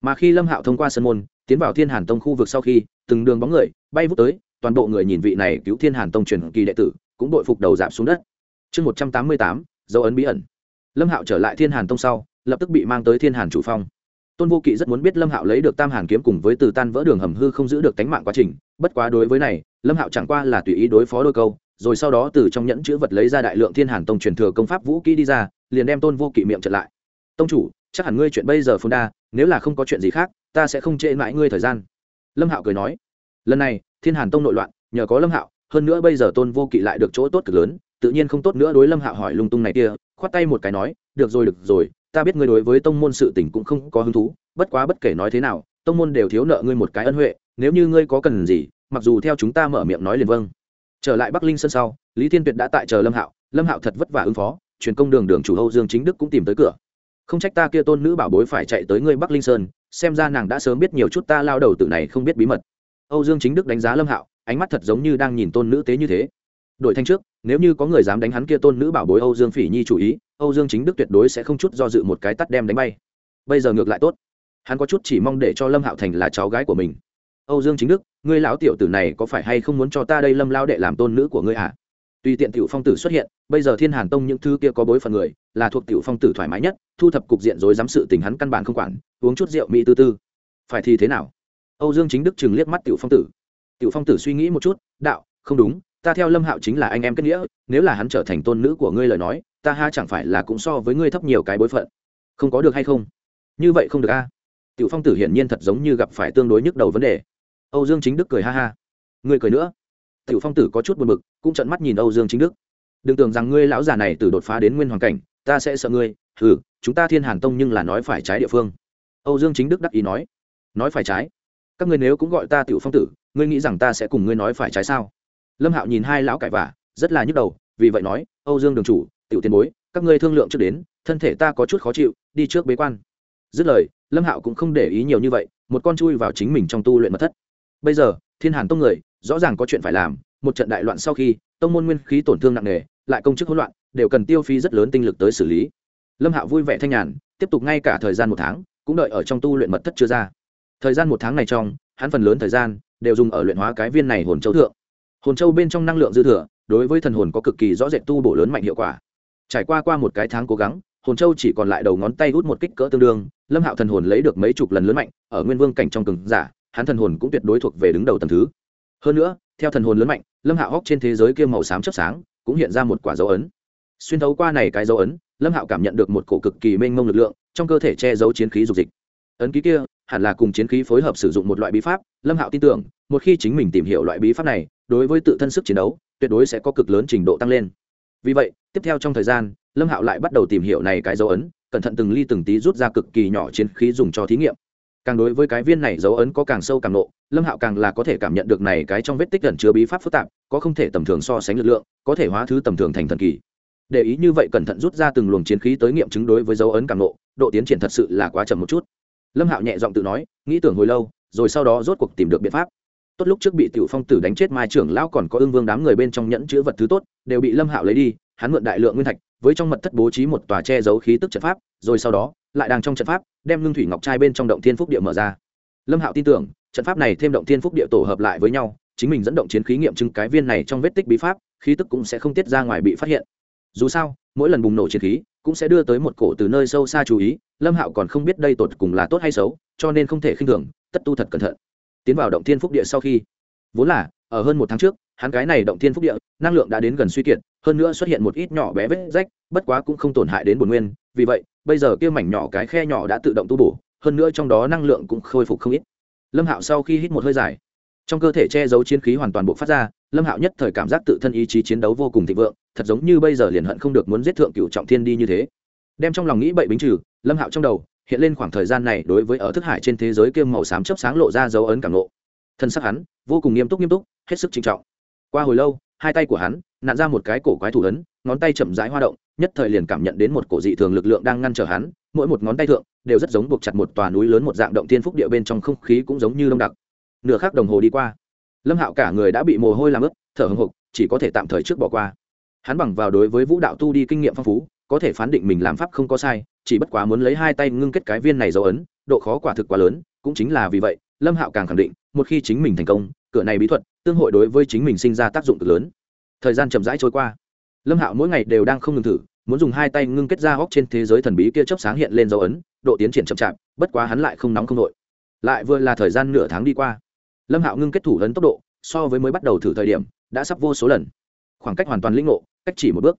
S1: Mà khi lâm hạo thông qua sân môn, tiến vào thiên hàn tông khu vực sau khi, từng đường bóng người bay vút tới toàn bộ người nhìn vị này cứu thiên hàn tông truyền kỳ đệ tử, cũng đội phục đầu giảm xuống đất. Chương một trăm tám mươi tám, dấu ấn bí ẩn. Lâm hạo trở lại thiên hàn tông sau, lập tức bị mang tới thiên hàn chủ phong. Tôn vô kỵ rất muốn biết lâm hạo lấy được tam hàn kiếm cùng với từ tan vỡ đường hầm hư không giữ được tánh mạng quá trình, bất quá đối với này, lâm hạo chẳng qua là tùy ý đối phó đôi câu, rồi sau đó từ trong nhẫn chữ vật lấy ra đại lượng thiên hàn tông truyền thừa công pháp vũ kỹ đi ra, liền đem tôn vô kỵ miệng trật lại. Tông chủ, chắc hẳn ngươi chuyện bây giờ phun đa, nếu là không có chuyện gì khác, ta sẽ không trễ mãi ngươi thời gian. Lâm hạo cười nói lần này, thiên hàn tông nội loạn, nhờ có lâm hạo, hơn nữa bây giờ tôn vô kỵ lại được chỗ tốt cực lớn, tự nhiên không tốt nữa đối lâm hạo hỏi lung tung này kia, khoát tay một cái nói, được rồi được rồi, ta biết ngươi đối với tông môn sự tình cũng không có hứng thú, bất quá bất kể nói thế nào, tông môn đều thiếu nợ ngươi một cái ân huệ, nếu như ngươi có cần gì, mặc dù theo chúng ta mở miệng nói liền vâng. Trở lại bắc linh sân sau, lý thiên tuyệt đã tại chờ lâm hạo lâm hạo thật vất vả ứng phó, truyền công đường đường chủ hậu dương chính đức cũng tìm tới cửa. Không trách ta kia tôn nữ bảo bối phải chạy tới ngươi bắc linh sơn, xem ra nàng đã sớm biết nhiều chút ta lao đầu tự này không biết bí mật âu dương chính đức đánh giá lâm hạo, ánh mắt thật giống như đang nhìn tôn nữ tế như thế. Đổi thanh trước, nếu như có người dám đánh hắn kia tôn nữ bảo bối âu dương phỉ nhi chủ ý, âu dương chính đức tuyệt đối sẽ không chút do dự một cái tắt đem đánh bay. Bây giờ ngược lại tốt. Hắn có chút chỉ mong để cho lâm hạo thành là cháu gái của mình. Âu dương chính đức, ngươi lão tiểu tử này có phải hay không muốn cho ta đây lâm lao đệ làm tôn nữ của ngươi hả? À? tùy tiện tiểu phong tử xuất hiện, bây giờ thiên hàn tông những thứ kia có bối phần người, là thuộc tiểu phong tử thoải mái nhất, thu thập cục diện rồi dám sự tình hắn căn bản không quản, uống chút rượu mỹ tư tư. Phải thì thế nào? Âu dương chính đức chừng liếc mắt tiểu phong tử. Tiểu phong tử suy nghĩ một chút, đạo, không đúng, ta theo lâm hạo chính là anh em kết nghĩa, nếu là hắn trở thành tôn nữ của ngươi lời nói, ta ha chẳng phải là cũng so với ngươi thấp nhiều cái bối phận. Không có được hay không? Như vậy không được a. Tiểu phong tử hiển nhiên thật giống như gặp phải tương đối nhức đầu vấn đề. Âu dương chính đức cười ha ha. Ngươi cười nữa. Tiểu phong tử có chút buồn bực, cũng trận mắt nhìn âu dương chính đức. Đừng tưởng rằng ngươi lão già này từ đột phá đến nguyên hoàn cảnh, ta sẽ sợ ngươi ừ chúng ta thiên hàn tông nhưng là nói phải trái địa phương. Âu dương chính đức đắc ý nói. Nói phải trái các ngươi nếu cũng gọi ta tiểu phong tử, ngươi nghĩ rằng ta sẽ cùng ngươi nói phải trái sao? Lâm hạo nhìn hai lão cãi vả rất là nhức đầu, vì vậy nói, âu dương đường chủ, tiểu tiền bối, các ngươi thương lượng trước đến, thân thể ta có chút khó chịu, đi trước bế quan. Dứt lời, lâm hạo cũng không để ý nhiều như vậy, một con chui vào chính mình trong tu luyện mật thất. Bây giờ, thiên hàn tông người, rõ ràng có chuyện phải làm, một trận đại loạn sau khi, tông môn nguyên khí tổn thương nặng nề, lại công chức hỗn loạn, đều cần tiêu phí rất lớn tinh lực tới xử lý. Lâm hạo vui vẻ thanh nhàn, tiếp tục ngay cả thời gian một tháng, cũng đợi ở trong tu luyện mật thất chưa ra thời gian một tháng này trong, hắn phần lớn thời gian đều dùng ở luyện hóa cái viên này hồn châu thượng. Hồn châu bên trong năng lượng dư thừa, đối với thần hồn có cực kỳ rõ rệt tu bổ lớn mạnh hiệu quả. Trải qua qua một cái tháng cố gắng, hồn châu chỉ còn lại đầu ngón tay hút một kích cỡ tương đương, lâm hạo thần hồn lấy được mấy chục lần lớn mạnh, ở nguyên vương cảnh trong cường giả, hắn thần hồn cũng tuyệt đối thuộc về đứng đầu tầm thứ. Hơn nữa, theo thần hồn lớn mạnh, lâm hạo hóc trên thế giới kia màu xám chớp sáng cũng hiện ra một quả dấu ấn. Xuyên thấu qua này cái dấu ấn, lâm hạo cảm nhận được một cổ cực kỳ mênh mông lực lượng, trong cơ thể che giấu chiến khí dục dịch. Ấn ký kia hẳn là cùng chiến khí phối hợp sử dụng một loại bí pháp, lâm hạo tin tưởng, một khi chính mình tìm hiểu loại bí pháp này, đối với tự thân sức chiến đấu, tuyệt đối sẽ có cực lớn trình độ tăng lên. Vì vậy, tiếp theo trong thời gian, lâm hạo lại bắt đầu tìm hiểu này cái dấu ấn, cẩn thận từng ly từng tí rút ra cực kỳ nhỏ chiến khí dùng cho thí nghiệm. Càng đối với cái viên này dấu ấn có càng sâu càng nộ, lâm hạo càng là có thể cảm nhận được này cái trong vết tích gần chứa bí pháp phức tạp, có không thể tầm thường so sánh lực lượng, có thể hóa thứ tầm thường thành thần kỳ. Để ý như vậy cẩn thận rút ra từng luồng chiến khí tới nghiệm chứng đối với dấu ấn càng nộ, độ tiến triển thật sự là quá chậm một chút lâm hạo nhẹ giọng tự nói, nghĩ tưởng hồi lâu, rồi sau đó rốt cuộc tìm được biện pháp. Tốt lúc trước bị tiểu phong tử đánh chết mai trưởng lão còn có ương vương đám người bên trong nhẫn chứa vật thứ tốt, đều bị lâm hạo lấy đi, hắn mượn đại lượng nguyên thạch, với trong mật thất bố trí một tòa che giấu khí tức trận pháp, rồi sau đó, lại đang trong trận pháp, đem ngưng thủy ngọc trai bên trong động thiên phúc địa mở ra. Lâm hạo tin tưởng, trận pháp này thêm động thiên phúc địa tổ hợp lại với nhau, chính mình dẫn động chiến khí nghiệm chứng cái viên này trong vết tích bí pháp, khí tức cũng sẽ không tiết ra ngoài bị phát hiện. Dù sao, mỗi lần bùng nổ chiến khí cũng sẽ đưa tới một cổ từ nơi sâu xa chú ý, lâm hạo còn không biết đây tột cùng là tốt hay xấu, cho nên không thể khinh thường, tất tu thật cẩn thận. Tiến vào động thiên phúc địa sau khi, vốn là, ở hơn một tháng trước, hắn cái này động thiên phúc địa, năng lượng đã đến gần suy kiệt, hơn nữa xuất hiện một ít nhỏ bé vết rách, bất quá cũng không tổn hại đến bồn nguyên, vì vậy, bây giờ kia mảnh nhỏ cái khe nhỏ đã tự động tu bổ, hơn nữa trong đó năng lượng cũng khôi phục không ít. Lâm hạo sau khi hít một hơi dài, trong cơ thể che giấu chiến khí hoàn toàn bộ phát ra lâm hạo nhất thời cảm giác tự thân ý chí chiến đấu vô cùng thịnh vượng, thật giống như bây giờ liền hận không được muốn giết thượng cựu trọng thiên đi như thế. Đem trong lòng nghĩ bậy bính trừ, lâm hạo trong đầu hiện lên khoảng thời gian này đối với ở thức hải trên thế giới kiêm màu xám chấp sáng lộ ra dấu ấn cảm lộ thân sắc hắn vô cùng nghiêm túc nghiêm túc, hết sức trinh trọng. Qua hồi lâu, hai tay của hắn nạn ra một cái cổ quái thủ ấn, ngón tay chậm rãi hoa động, nhất thời liền cảm nhận đến một cổ dị thường lực lượng đang ngăn trở hắn, mỗi một ngón tay thượng đều rất giống buộc chặt một tòa núi lớn một dạng động thiên phúc địa bên trong không khí cũng giống như đông đặc. Nửa khắc đồng hồ đi qua lâm hạo cả người đã bị mồ hôi làm ướt, thở hồng hộc chỉ có thể tạm thời trước bỏ qua. Hắn bằng vào đối với vũ đạo tu đi kinh nghiệm phong phú, có thể phán định mình làm pháp không có sai, chỉ bất quá muốn lấy hai tay ngưng kết cái viên này dấu ấn, độ khó quả thực quá lớn, cũng chính là vì vậy, lâm hạo càng khẳng định, một khi chính mình thành công, cửa này bí thuật, tương hội đối với chính mình sinh ra tác dụng cực lớn. Thời gian chậm rãi trôi qua. Lâm hạo mỗi ngày đều đang không ngừng thử, muốn dùng hai tay ngưng kết ra góc trên thế giới thần bí kia chớp sáng hiện lên dấu ấn, độ tiến triển chậm chạp, bất quá hắn lại không nóng không nội. Lại vừa là thời gian nửa tháng đi qua lâm hạo ngưng kết thủ ấn tốc độ, so với mới bắt đầu thử thời điểm, đã sắp vô số lần. Khoảng cách hoàn toàn linh ngộ, cách chỉ một bước.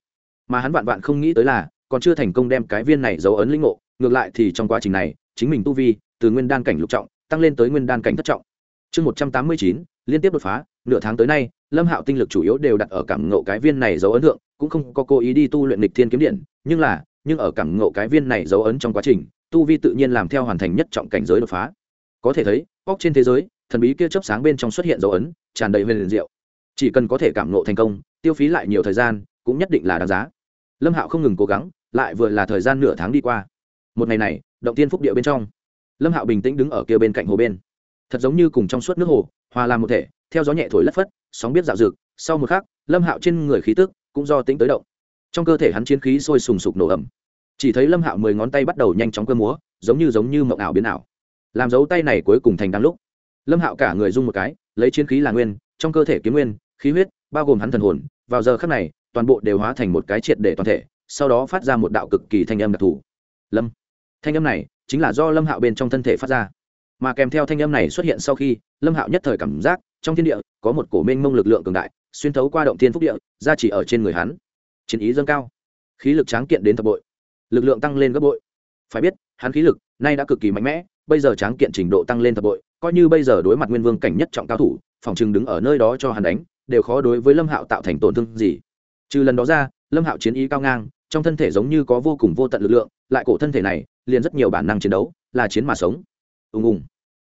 S1: Mà hắn vạn vạn không nghĩ tới là, còn chưa thành công đem cái viên này dấu ấn linh ngộ, ngược lại thì trong quá trình này, chính mình tu vi, từ nguyên đan cảnh lục trọng, tăng lên tới nguyên đan cảnh thất trọng. Chương một trăm tám mươi chín, liên tiếp đột phá, nửa tháng tới nay, lâm hạo tinh lực chủ yếu đều đặt ở cảm ngộ cái viên này dấu ấn thượng, cũng không có cố ý đi tu luyện lịch thiên kiếm điện, nhưng là, nhưng ở cảm ngộ cái viên này dấu ấn trong quá trình, tu vi tự nhiên làm theo hoàn thành nhất trọng cảnh giới đột phá. Có thể thấy bóc trên thế giới thần bí kia chớp sáng bên trong xuất hiện dấu ấn, tràn đầy huyền diệu. Chỉ cần có thể cảm ngộ thành công, tiêu phí lại nhiều thời gian, cũng nhất định là đáng giá. Lâm hạo không ngừng cố gắng, lại vừa là thời gian nửa tháng đi qua. Một ngày này, động tiên phúc địa bên trong, lâm hạo bình tĩnh đứng ở kia bên cạnh hồ bên. Thật giống như cùng trong suốt nước hồ, hòa làm một thể, theo gió nhẹ thổi lất phất, sóng biết dạo dược. sau một khắc, lâm hạo trên người khí tức cũng do tính tới động. Trong cơ thể hắn chiến khí sôi sùng sục nổ ẩm chỉ thấy lâm hạo mười ngón tay bắt đầu nhanh chóng cơ múa, giống như giống như mộng ảo biến ảo. Làm dấu tay này cuối cùng thành đáng lúc lâm hạo cả người dung một cái, lấy chiến khí là nguyên, trong cơ thể kiếm nguyên, khí huyết, bao gồm hắn thần hồn, vào giờ khắc này, toàn bộ đều hóa thành một cái triệt để toàn thể, sau đó phát ra một đạo cực kỳ thanh âm đặc thù. Lâm. Thanh âm này chính là do lâm hạo bên trong thân thể phát ra. Mà kèm theo thanh âm này xuất hiện sau khi, lâm hạo nhất thời cảm giác, trong thiên địa, có một cổ mênh mông lực lượng cường đại, xuyên thấu qua động thiên phúc địa, ra chỉ ở trên người hắn. Chiến ý dâng cao. Khí lực tráng kiện đến thập bội. Lực lượng tăng lên gấp bội. Phải biết, hắn khí lực nay đã cực kỳ mạnh mẽ bây giờ tráng kiện trình độ tăng lên thập bội, coi như bây giờ đối mặt nguyên vương cảnh nhất trọng cao thủ, phòng chừng đứng ở nơi đó cho hắn đánh, đều khó đối với lâm hạo tạo thành tổn thương gì. Trừ lần đó ra, lâm hạo chiến ý cao ngang, trong thân thể giống như có vô cùng vô tận lực lượng, lại cổ thân thể này, liền rất nhiều bản năng chiến đấu, là chiến mà sống. Ùng ùng.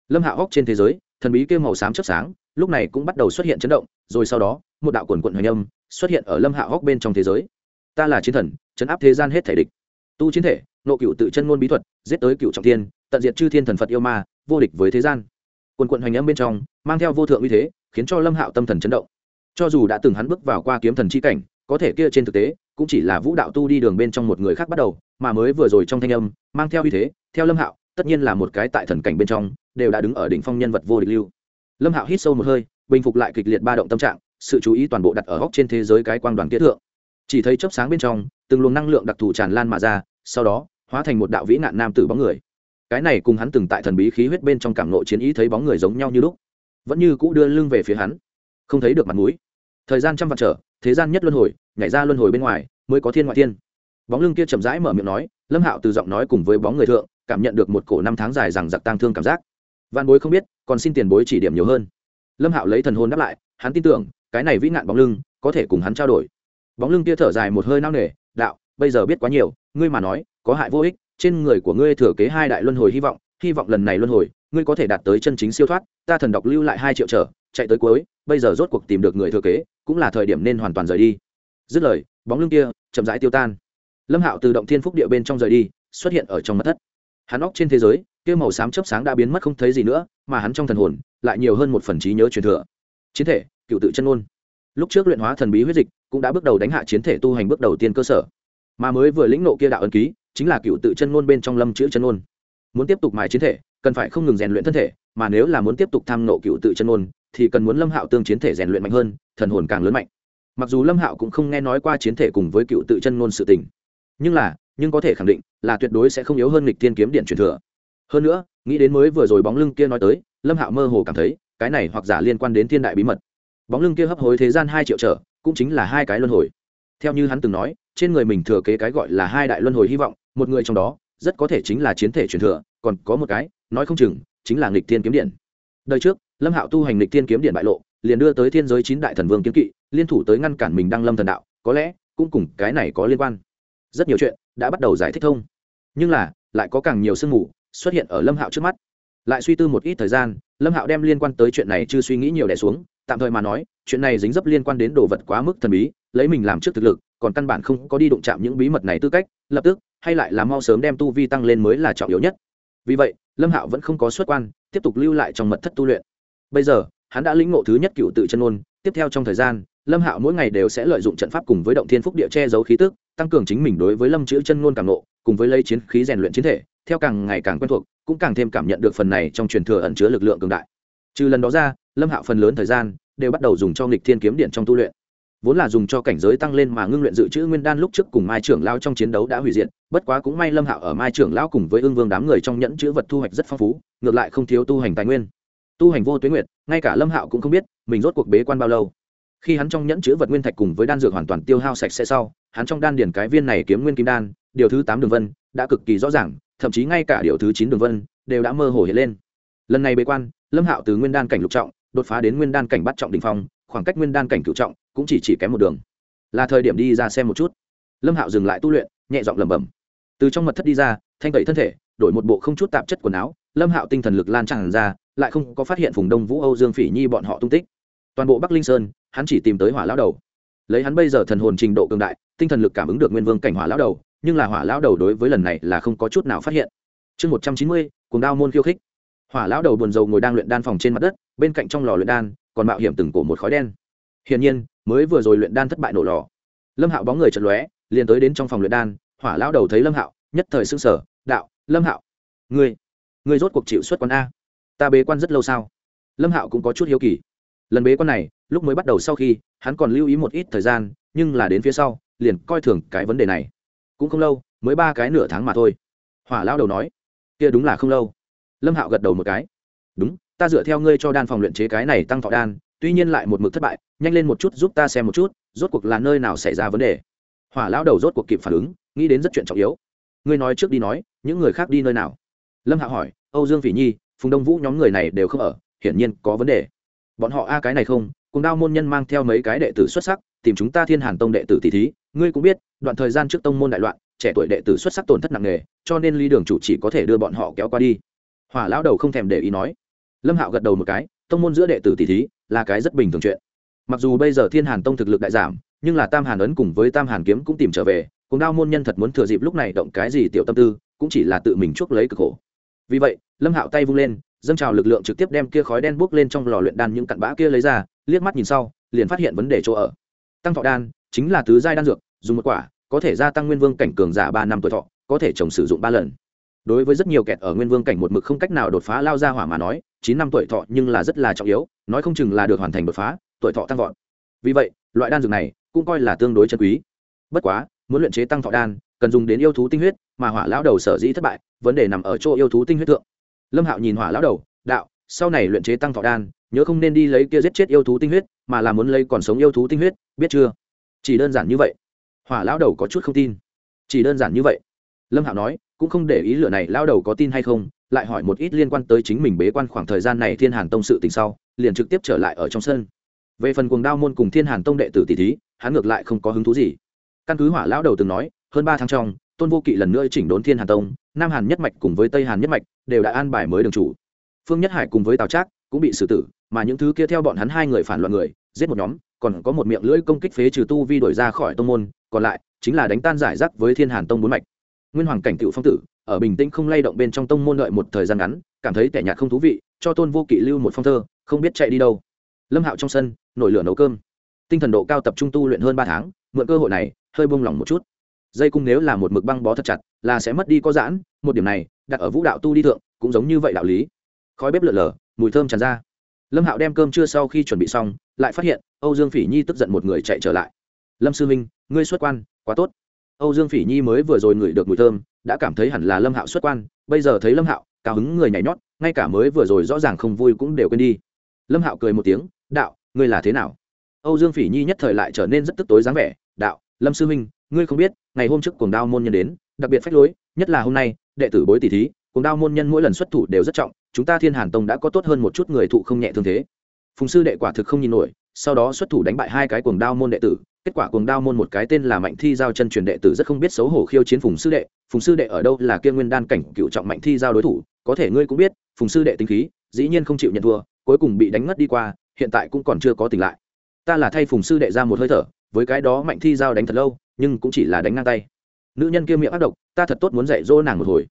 S1: Lâm hạo góc trên thế giới, thần bí kêu màu xám chớp sáng, lúc này cũng bắt đầu xuất hiện chấn động, rồi sau đó, một đạo quần quận hoành âm xuất hiện ở lâm hạo góc bên trong thế giới. Ta là chiến thần, chấn áp thế gian hết thể địch. Tu chiến thể, nộ cựu tự chân ngôn bí thuật, giết tới cựu trọng tiên tận diệt chư thiên thần phật yêu ma, vô địch với thế gian. Quần quận hoành âm bên trong, mang theo vô thượng uy thế, khiến cho lâm hạo tâm thần chấn động. Cho dù đã từng hắn bước vào qua kiếm thần chi cảnh, có thể kia trên thực tế, cũng chỉ là vũ đạo tu đi đường bên trong một người khác bắt đầu, mà mới vừa rồi trong thanh âm, mang theo uy thế, theo lâm hạo, tất nhiên là một cái tại thần cảnh bên trong, đều đã đứng ở đỉnh phong nhân vật vô địch lưu. Lâm hạo hít sâu một hơi, bình phục lại kịch liệt ba động tâm trạng, sự chú ý toàn bộ đặt ở góc trên thế giới cái quang đoàn kết thượng. Chỉ thấy chớp sáng bên trong, từng luồng năng lượng đặc thù tràn lan mà ra, sau đó, hóa thành một đạo vĩ nạn nam tử bóng người cái này cùng hắn từng tại thần bí khí huyết bên trong cảm nộ chiến ý thấy bóng người giống nhau như lúc. Vẫn như cũ đưa lưng về phía hắn. Không thấy được mặt mũi. Thời gian trăm vạn trở, thế gian nhất luân hồi, nhảy ra luân hồi bên ngoài, mới có thiên ngoại thiên. Bóng lưng kia chậm rãi mở miệng nói, lâm hạo từ giọng nói cùng với bóng người thượng, cảm nhận được một cổ năm tháng dài rằng giặc tang thương cảm giác. Văn bối không biết, còn xin tiền bối chỉ điểm nhiều hơn. Lâm hạo lấy thần hồn đáp lại, hắn tin tưởng, cái này vĩ nạn bóng lưng, có thể cùng hắn trao đổi. Bóng lưng kia thở dài một hơi nao nề, đạo, bây giờ biết quá nhiều, ngươi mà nói, có hại vô ích trên người của ngươi thừa kế hai đại luân hồi hy vọng hy vọng lần này luân hồi, ngươi có thể đạt tới chân chính siêu thoát, ta thần đọc lưu lại hai triệu trở, chạy tới cuối, bây giờ rốt cuộc tìm được người thừa kế, cũng là thời điểm nên hoàn toàn rời đi. Dứt lời, bóng lưng kia chậm rãi tiêu tan. Lâm hạo từ động thiên phúc địa bên trong rời đi, xuất hiện ở trong mật thất. Hắn óc trên thế giới, kia màu xám chớp sáng đã biến mất không thấy gì nữa, mà hắn trong thần hồn, lại nhiều hơn một phần trí nhớ truyền thừa. Chiến thể, cựu tự chân ôn lúc trước luyện hóa thần bí huyết dịch, cũng đã bước đầu đánh hạ chiến thể tu hành bước đầu tiên cơ sở. Mà mới vừa lĩnh nộ kia đạo ân ký chính là cựu tự chân ngôn bên trong lâm chữ chân ngôn. Muốn tiếp tục mài chiến thể, cần phải không ngừng rèn luyện thân thể, mà nếu là muốn tiếp tục tham nộ cựu tự chân ngôn, thì cần muốn lâm hạo tương chiến thể rèn luyện mạnh hơn, thần hồn càng lớn mạnh. Mặc dù lâm hạo cũng không nghe nói qua chiến thể cùng với cựu tự chân ngôn sự tình, nhưng là, nhưng có thể khẳng định là tuyệt đối sẽ không yếu hơn nghịch tiên kiếm điện truyền thừa. Hơn nữa, nghĩ đến mới vừa rồi bóng lưng kia nói tới, lâm hạo mơ hồ cảm thấy, cái này hoặc giả liên quan đến thiên đại bí mật. Bóng lưng kia hấp hối thế gian hai triệu trở, cũng chính là hai cái luân hồi. Theo như hắn từng nói, trên người mình thừa kế cái gọi là hai đại luân hồi hy vọng một người trong đó, rất có thể chính là chiến thể truyền thừa, còn có một cái, nói không chừng, chính là nghịch thiên kiếm điện. Đời trước, lâm hạo tu hành nghịch thiên kiếm điện bại lộ, liền đưa tới thiên giới chín đại thần vương kiếm kỵ, liên thủ tới ngăn cản mình đăng lâm thần đạo, có lẽ, cũng cùng cái này có liên quan. Rất nhiều chuyện đã bắt đầu giải thích thông. Nhưng là, lại có càng nhiều sương mù xuất hiện ở lâm hạo trước mắt. Lại suy tư một ít thời gian, lâm hạo đem liên quan tới chuyện này chưa suy nghĩ nhiều đẻ xuống, tạm thời mà nói, chuyện này dính dấp liên quan đến đồ vật quá mức thần bí, lấy mình làm trước thực lực, còn căn bản không có đi đụng chạm những bí mật này tư cách, lập tức hay lại là mau sớm đem tu vi tăng lên mới là trọng yếu nhất. Vì vậy, lâm hạo vẫn không có xuất quan, tiếp tục lưu lại trong mật thất tu luyện. Bây giờ, hắn đã lĩnh ngộ thứ nhất cựu tự chân ôn tiếp theo trong thời gian, lâm hạo mỗi ngày đều sẽ lợi dụng trận pháp cùng với động thiên phúc địa che giấu khí tức, tăng cường chính mình đối với lâm chữ chân ngôn càng nộ cùng với lấy chiến khí rèn luyện chiến thể, theo càng ngày càng quen thuộc, cũng càng thêm cảm nhận được phần này trong truyền thừa ẩn chứa lực lượng cường đại. Trừ lần đó ra, lâm hạo phần lớn thời gian đều bắt đầu dùng cho nghịch thiên kiếm điện trong tu luyện vốn là dùng cho cảnh giới tăng lên mà ngưng luyện dự trữ nguyên đan lúc trước cùng mai trưởng lao trong chiến đấu đã hủy diệt, bất quá cũng may lâm hạo ở mai trưởng lao cùng với ương vương đám người trong nhẫn chữ vật thu hoạch rất phong phú, ngược lại không thiếu tu hành tài nguyên. Tu hành vô tuyến nguyệt, ngay cả lâm hạo cũng không biết, mình rốt cuộc bế quan bao lâu. Khi hắn trong nhẫn chữ vật nguyên thạch cùng với đan dược hoàn toàn tiêu hao sạch sẽ sau, hắn trong đan điển cái viên này kiếm nguyên kim đan, điều thứ tám đường vân, đã cực kỳ rõ ràng, thậm chí ngay cả điều thứ chín đường vân đều đã mơ hồ hiện lên. Lần này bế quan, lâm hạo từ nguyên đan cảnh lục trọng, đột phá đến nguyên đan cảnh bắt trọng đình phong khoảng cách nguyên đan cảnh cựu trọng cũng chỉ chỉ kém một đường. Là thời điểm đi ra xem một chút. Lâm hạo dừng lại tu luyện, nhẹ giọng lẩm bẩm. Từ trong mật thất đi ra, thanh tẩy thân thể, đổi một bộ không chút tạp chất quần áo, lâm hạo tinh thần lực lan tràn ra, lại không có phát hiện vùng đông vũ, âu dương phỉ nhi bọn họ tung tích. Toàn bộ bắc linh sơn, hắn chỉ tìm tới hỏa lão đầu. Lấy hắn bây giờ thần hồn trình độ cường đại, tinh thần lực cảm ứng được nguyên vương cảnh hỏa lão đầu, nhưng là hỏa lão đầu đối với lần này là không có chút nào phát hiện. Chương một trăm chín mươi cùng đao môn khiêu khích. Hỏa lão đầu buồn rầu ngồi đang luyện đan phòng trên mặt đất, bên cạnh trong lò luyện đan còn mạo hiểm từng cổ một khói đen. Hiển nhiên, mới vừa rồi luyện đan thất bại nổ lò. Lâm hạo bóng người chật lóe, liền tới đến trong phòng luyện đan, hỏa lão đầu thấy lâm hạo, nhất thời s sở đạo, lâm hạo, ngươi ngươi rốt cuộc chịu xuất quan a? Ta bế quan rất lâu sao? Lâm hạo cũng có chút hiếu kỳ. Lần bế quan này, lúc mới bắt đầu sau khi, hắn còn lưu ý một ít thời gian, nhưng là đến phía sau, liền coi thường cái vấn đề này. Cũng không lâu, mới ba cái nửa tháng mà thôi. Hỏa lão đầu nói, kia đúng là không lâu. Lâm hạo gật đầu một cái, đúng ta dựa theo ngươi cho đan phòng luyện chế cái này tăng thọ đan, tuy nhiên lại một mực thất bại, nhanh lên một chút giúp ta xem một chút, rốt cuộc là nơi nào xảy ra vấn đề. Hỏa lão đầu rốt cuộc kịp phản ứng, nghĩ đến rất chuyện trọng yếu. Ngươi nói trước đi nói, những người khác đi nơi nào? Lâm hạ hỏi, âu dương phỉ nhi, phùng đông vũ nhóm người này đều không ở, hiển nhiên có vấn đề. Bọn họ a cái này không, cùng đao môn nhân mang theo mấy cái đệ tử xuất sắc, tìm chúng ta thiên hàn tông đệ tử tỷ thí, ngươi cũng biết, đoạn thời gian trước tông môn đại loạn, trẻ tuổi đệ tử xuất sắc tổn thất nặng nề, cho nên ly đường chủ chỉ có thể đưa bọn họ kéo qua đi. Hỏa lão đầu không thèm để ý nói lâm hạo gật đầu một cái, tông môn giữa đệ tử tỷ thí là cái rất bình thường chuyện. Mặc dù bây giờ thiên hàn tông thực lực đại giảm, nhưng là tam hàn ấn cùng với tam hàn kiếm cũng tìm trở về, cùng đao môn nhân thật muốn thừa dịp lúc này động cái gì tiểu tâm tư, cũng chỉ là tự mình chuốc lấy cực khổ. Vì vậy, lâm hạo tay vung lên, dâng trào lực lượng trực tiếp đem kia khói đen bốc lên trong lò luyện đan những cặn bã kia lấy ra, liếc mắt nhìn sau, liền phát hiện vấn đề chỗ ở. Tăng thọ đan chính là tứ giai đan dược, dùng một quả, có thể gia tăng nguyên vương cảnh cường giả ba năm tuổi thọ, có thể trồng sử dụng ba lần đối với rất nhiều kẹt ở nguyên vương cảnh một mực không cách nào đột phá lao ra hỏa mà nói, chín năm tuổi thọ nhưng là rất là trọng yếu, nói không chừng là được hoàn thành đột phá, tuổi thọ tăng vọt. Vì vậy, loại đan dược này cũng coi là tương đối chân quý. Bất quá, muốn luyện chế tăng thọ đan, cần dùng đến yêu thú tinh huyết, mà hỏa lão đầu sở dĩ thất bại, vấn đề nằm ở chỗ yêu thú tinh huyết thượng. Lâm hạo nhìn hỏa lão đầu, đạo, sau này luyện chế tăng thọ đan, nhớ không nên đi lấy kia giết chết yêu thú tinh huyết, mà là muốn lấy còn sống yêu thú tinh huyết, biết chưa? Chỉ đơn giản như vậy. Hỏa lão đầu có chút không tin. Chỉ đơn giản như vậy? Lâm hạo nói cũng không để ý lựa này lao đầu có tin hay không, lại hỏi một ít liên quan tới chính mình bế quan khoảng thời gian này thiên hàn tông sự tình sau, liền trực tiếp trở lại ở trong sân. Về phần cuồng đao môn cùng thiên hàn tông đệ tử tỷ thí, hắn ngược lại không có hứng thú gì. Căn cứ hỏa lão đầu từng nói, hơn ba tháng trong, tôn vô kỵ lần nữa chỉnh đốn thiên hàn tông, nam hàn nhất mạch cùng với tây hàn nhất mạch đều đã an bài mới đường chủ. Phương nhất hải cùng với tào trác cũng bị xử tử, mà những thứ kia theo bọn hắn hai người phản loạn người, giết một nhóm, còn có một miệng lưỡi công kích phế trừ tu vi đổi ra khỏi tông môn, còn lại chính là đánh tan giải rác với thiên hàn tông bốn mạch nguyên hoàng cảnh cựu phong tử, ở bình tĩnh không lay động bên trong tông môn đợi một thời gian ngắn, cảm thấy tẻ nhạt không thú vị, cho tôn vô kỵ lưu một phong thơ, không biết chạy đi đâu. Lâm hạo trong sân, nổi lửa nấu cơm. Tinh thần độ cao tập trung tu luyện hơn ba tháng, mượn cơ hội này, hơi buông lỏng một chút. Dây cung nếu là một mực băng bó thật chặt, là sẽ mất đi có giãn, một điểm này, đặt ở vũ đạo tu đi thượng, cũng giống như vậy đạo lý. Khói bếp lửa lờ mùi thơm tràn ra. Lâm hạo đem cơm trưa sau khi chuẩn bị xong, lại phát hiện âu dương phỉ nhi tức giận một người chạy trở lại. Lâm sư minh ngươi xuất quan, quá tốt âu dương phỉ nhi mới vừa rồi ngửi được mùi thơm, đã cảm thấy hẳn là lâm hạo xuất quan, bây giờ thấy lâm hạo, cao hứng người nhảy nhót, ngay cả mới vừa rồi rõ ràng không vui cũng đều quên đi. Lâm hạo cười một tiếng, đạo, ngươi là thế nào? Âu dương phỉ nhi nhất thời lại trở nên rất tức tối dáng vẻ, đạo, lâm sư minh ngươi không biết, ngày hôm trước cuồng đao môn nhân đến, đặc biệt phách lối, nhất là hôm nay, đệ tử bối tỷ thí, cuồng đao môn nhân mỗi lần xuất thủ đều rất trọng, chúng ta thiên hàn tông đã có tốt hơn một chút người thụ không nhẹ thương thế. Phùng sư đệ quả thực không nhìn nổi sau đó xuất thủ đánh bại hai cái cuồng đao môn đệ tử, kết quả cuồng đao môn một cái tên là mạnh thi giao chân truyền đệ tử rất không biết xấu hổ khiêu chiến phùng sư đệ. Phùng sư đệ ở đâu là kia nguyên đan cảnh cựu trọng mạnh thi giao đối thủ, có thể ngươi cũng biết, phùng sư đệ tính khí, dĩ nhiên không chịu nhận thua, cuối cùng bị đánh ngất đi qua, hiện tại cũng còn chưa có tỉnh lại. Ta là thay phùng sư đệ ra một hơi thở, với cái đó mạnh thi giao đánh thật lâu, nhưng cũng chỉ là đánh ngang tay. Nữ nhân kia miệng ác độc, ta thật tốt muốn dạy dỗ nàng một hồi.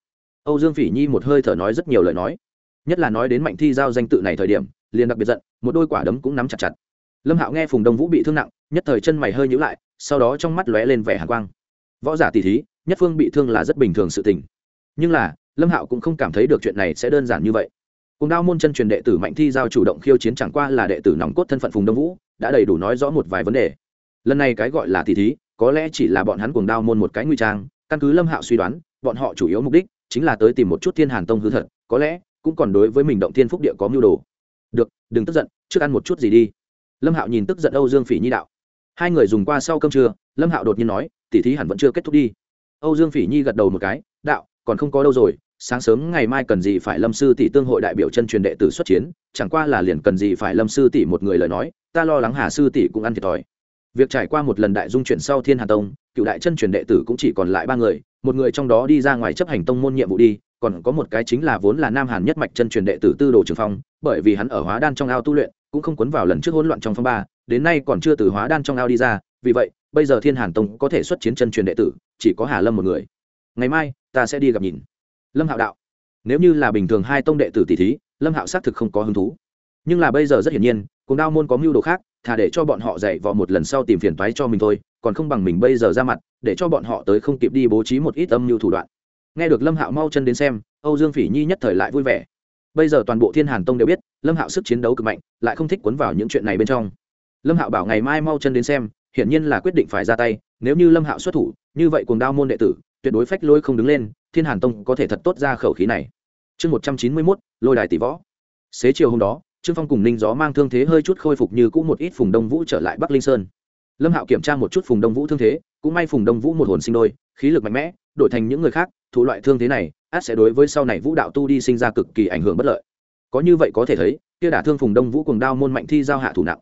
S1: Âu dương phỉ nhi một hơi thở nói rất nhiều lời nói. Nhất là nói đến mạnh thi giao danh tự này thời điểm, liền đặc biệt giận, một đôi quả đấm cũng nắm chặt chặt lâm hạo nghe phùng đông vũ bị thương nặng, nhất thời chân mày hơi nhữ lại, sau đó trong mắt lóe lên vẻ hàn quang. Võ giả tỷ thí, nhất phương bị thương là rất bình thường sự tình. Nhưng là, lâm hạo cũng không cảm thấy được chuyện này sẽ đơn giản như vậy. Cùng đao môn chân truyền đệ tử mạnh thi giao chủ động khiêu chiến chẳng qua là đệ tử nòng cốt thân phận phùng đông vũ, đã đầy đủ nói rõ một vài vấn đề. Lần này cái gọi là tỷ thí, có lẽ chỉ là bọn hắn cuồng đao môn một cái nguy trang, căn cứ lâm hạo suy đoán, bọn họ chủ yếu mục đích chính là tới tìm một chút thiên hàn tông hư thật, có lẽ cũng còn đối với mình động thiên phúc địa có mưu đồ. Được, đừng tức giận, trước ăn một chút gì đi lâm hạo nhìn tức giận âu dương phỉ nhi đạo. Hai người dùng qua sau cơm trưa, lâm hạo đột nhiên nói tỉ thí hẳn vẫn chưa kết thúc đi. Âu dương phỉ nhi gật đầu một cái, đạo, còn không có đâu rồi, sáng sớm ngày mai cần gì phải lâm sư tỷ tương hội đại biểu chân truyền đệ tử xuất chiến, chẳng qua là liền cần gì phải lâm sư tỷ một người lời nói, ta lo lắng hà sư tỷ cũng ăn thiệt thòi. Việc trải qua một lần đại dung chuyển sau thiên hà tông, cựu đại chân truyền đệ tử cũng chỉ còn lại ba người, một người trong đó đi ra ngoài chấp hành tông môn nhiệm vụ đi, còn có một cái chính là vốn là nam hàn nhất mạch chân truyền đệ tử tư đồ trường phong, bởi vì hắn ở hóa đan trong ao tu luyện cũng không cuốn vào lần trước hỗn loạn trong phong ba, đến nay còn chưa từ hóa đan trong ao đi ra, vì vậy, bây giờ thiên hàn tông có thể xuất chiến chân truyền đệ tử, chỉ có hà lâm một người. Ngày mai, ta sẽ đi gặp nhìn. Lâm hạo đạo. Nếu như là bình thường hai tông đệ tử tỷ thí, lâm hạo xác thực không có hứng thú. Nhưng là bây giờ rất hiển nhiên, cùng đao môn có mưu đồ khác, thà để cho bọn họ dạy vò một lần sau tìm phiền toái cho mình thôi, còn không bằng mình bây giờ ra mặt, để cho bọn họ tới không kịp đi bố trí một ít âm mưu thủ đoạn. Nghe được lâm hạo mau chân đến xem, âu dương phỉ nhi nhất thời lại vui vẻ bây giờ toàn bộ thiên hàn tông đều biết, lâm hạo sức chiến đấu cực mạnh, lại không thích cuốn vào những chuyện này bên trong. Lâm hạo bảo ngày mai mau chân đến xem, hiển nhiên là quyết định phải ra tay, nếu như lâm hạo xuất thủ, như vậy cùng đao môn đệ tử, tuyệt đối phách lôi không đứng lên, thiên hàn tông có thể thật tốt ra khẩu khí này. Chương một trăm chín mươi mốt, lôi đài tỷ võ. Xế chiều hôm đó, trương phong cùng ninh gió mang thương thế hơi chút khôi phục như cũ một ít phùng đông vũ trở lại bắc linh sơn. Lâm hạo kiểm tra một chút phùng đông vũ thương thế, cũng may phùng đông vũ một hồn sinh đôi, khí lực mạnh mẽ, đổi thành những người khác, thủ loại thương thế này át sẽ đối với sau này vũ đạo tu đi sinh ra cực kỳ ảnh hưởng bất lợi. Có như vậy có thể thấy, kia đả thương phùng đông vũ cùng đao môn mạnh thi giao hạ thủ nặng.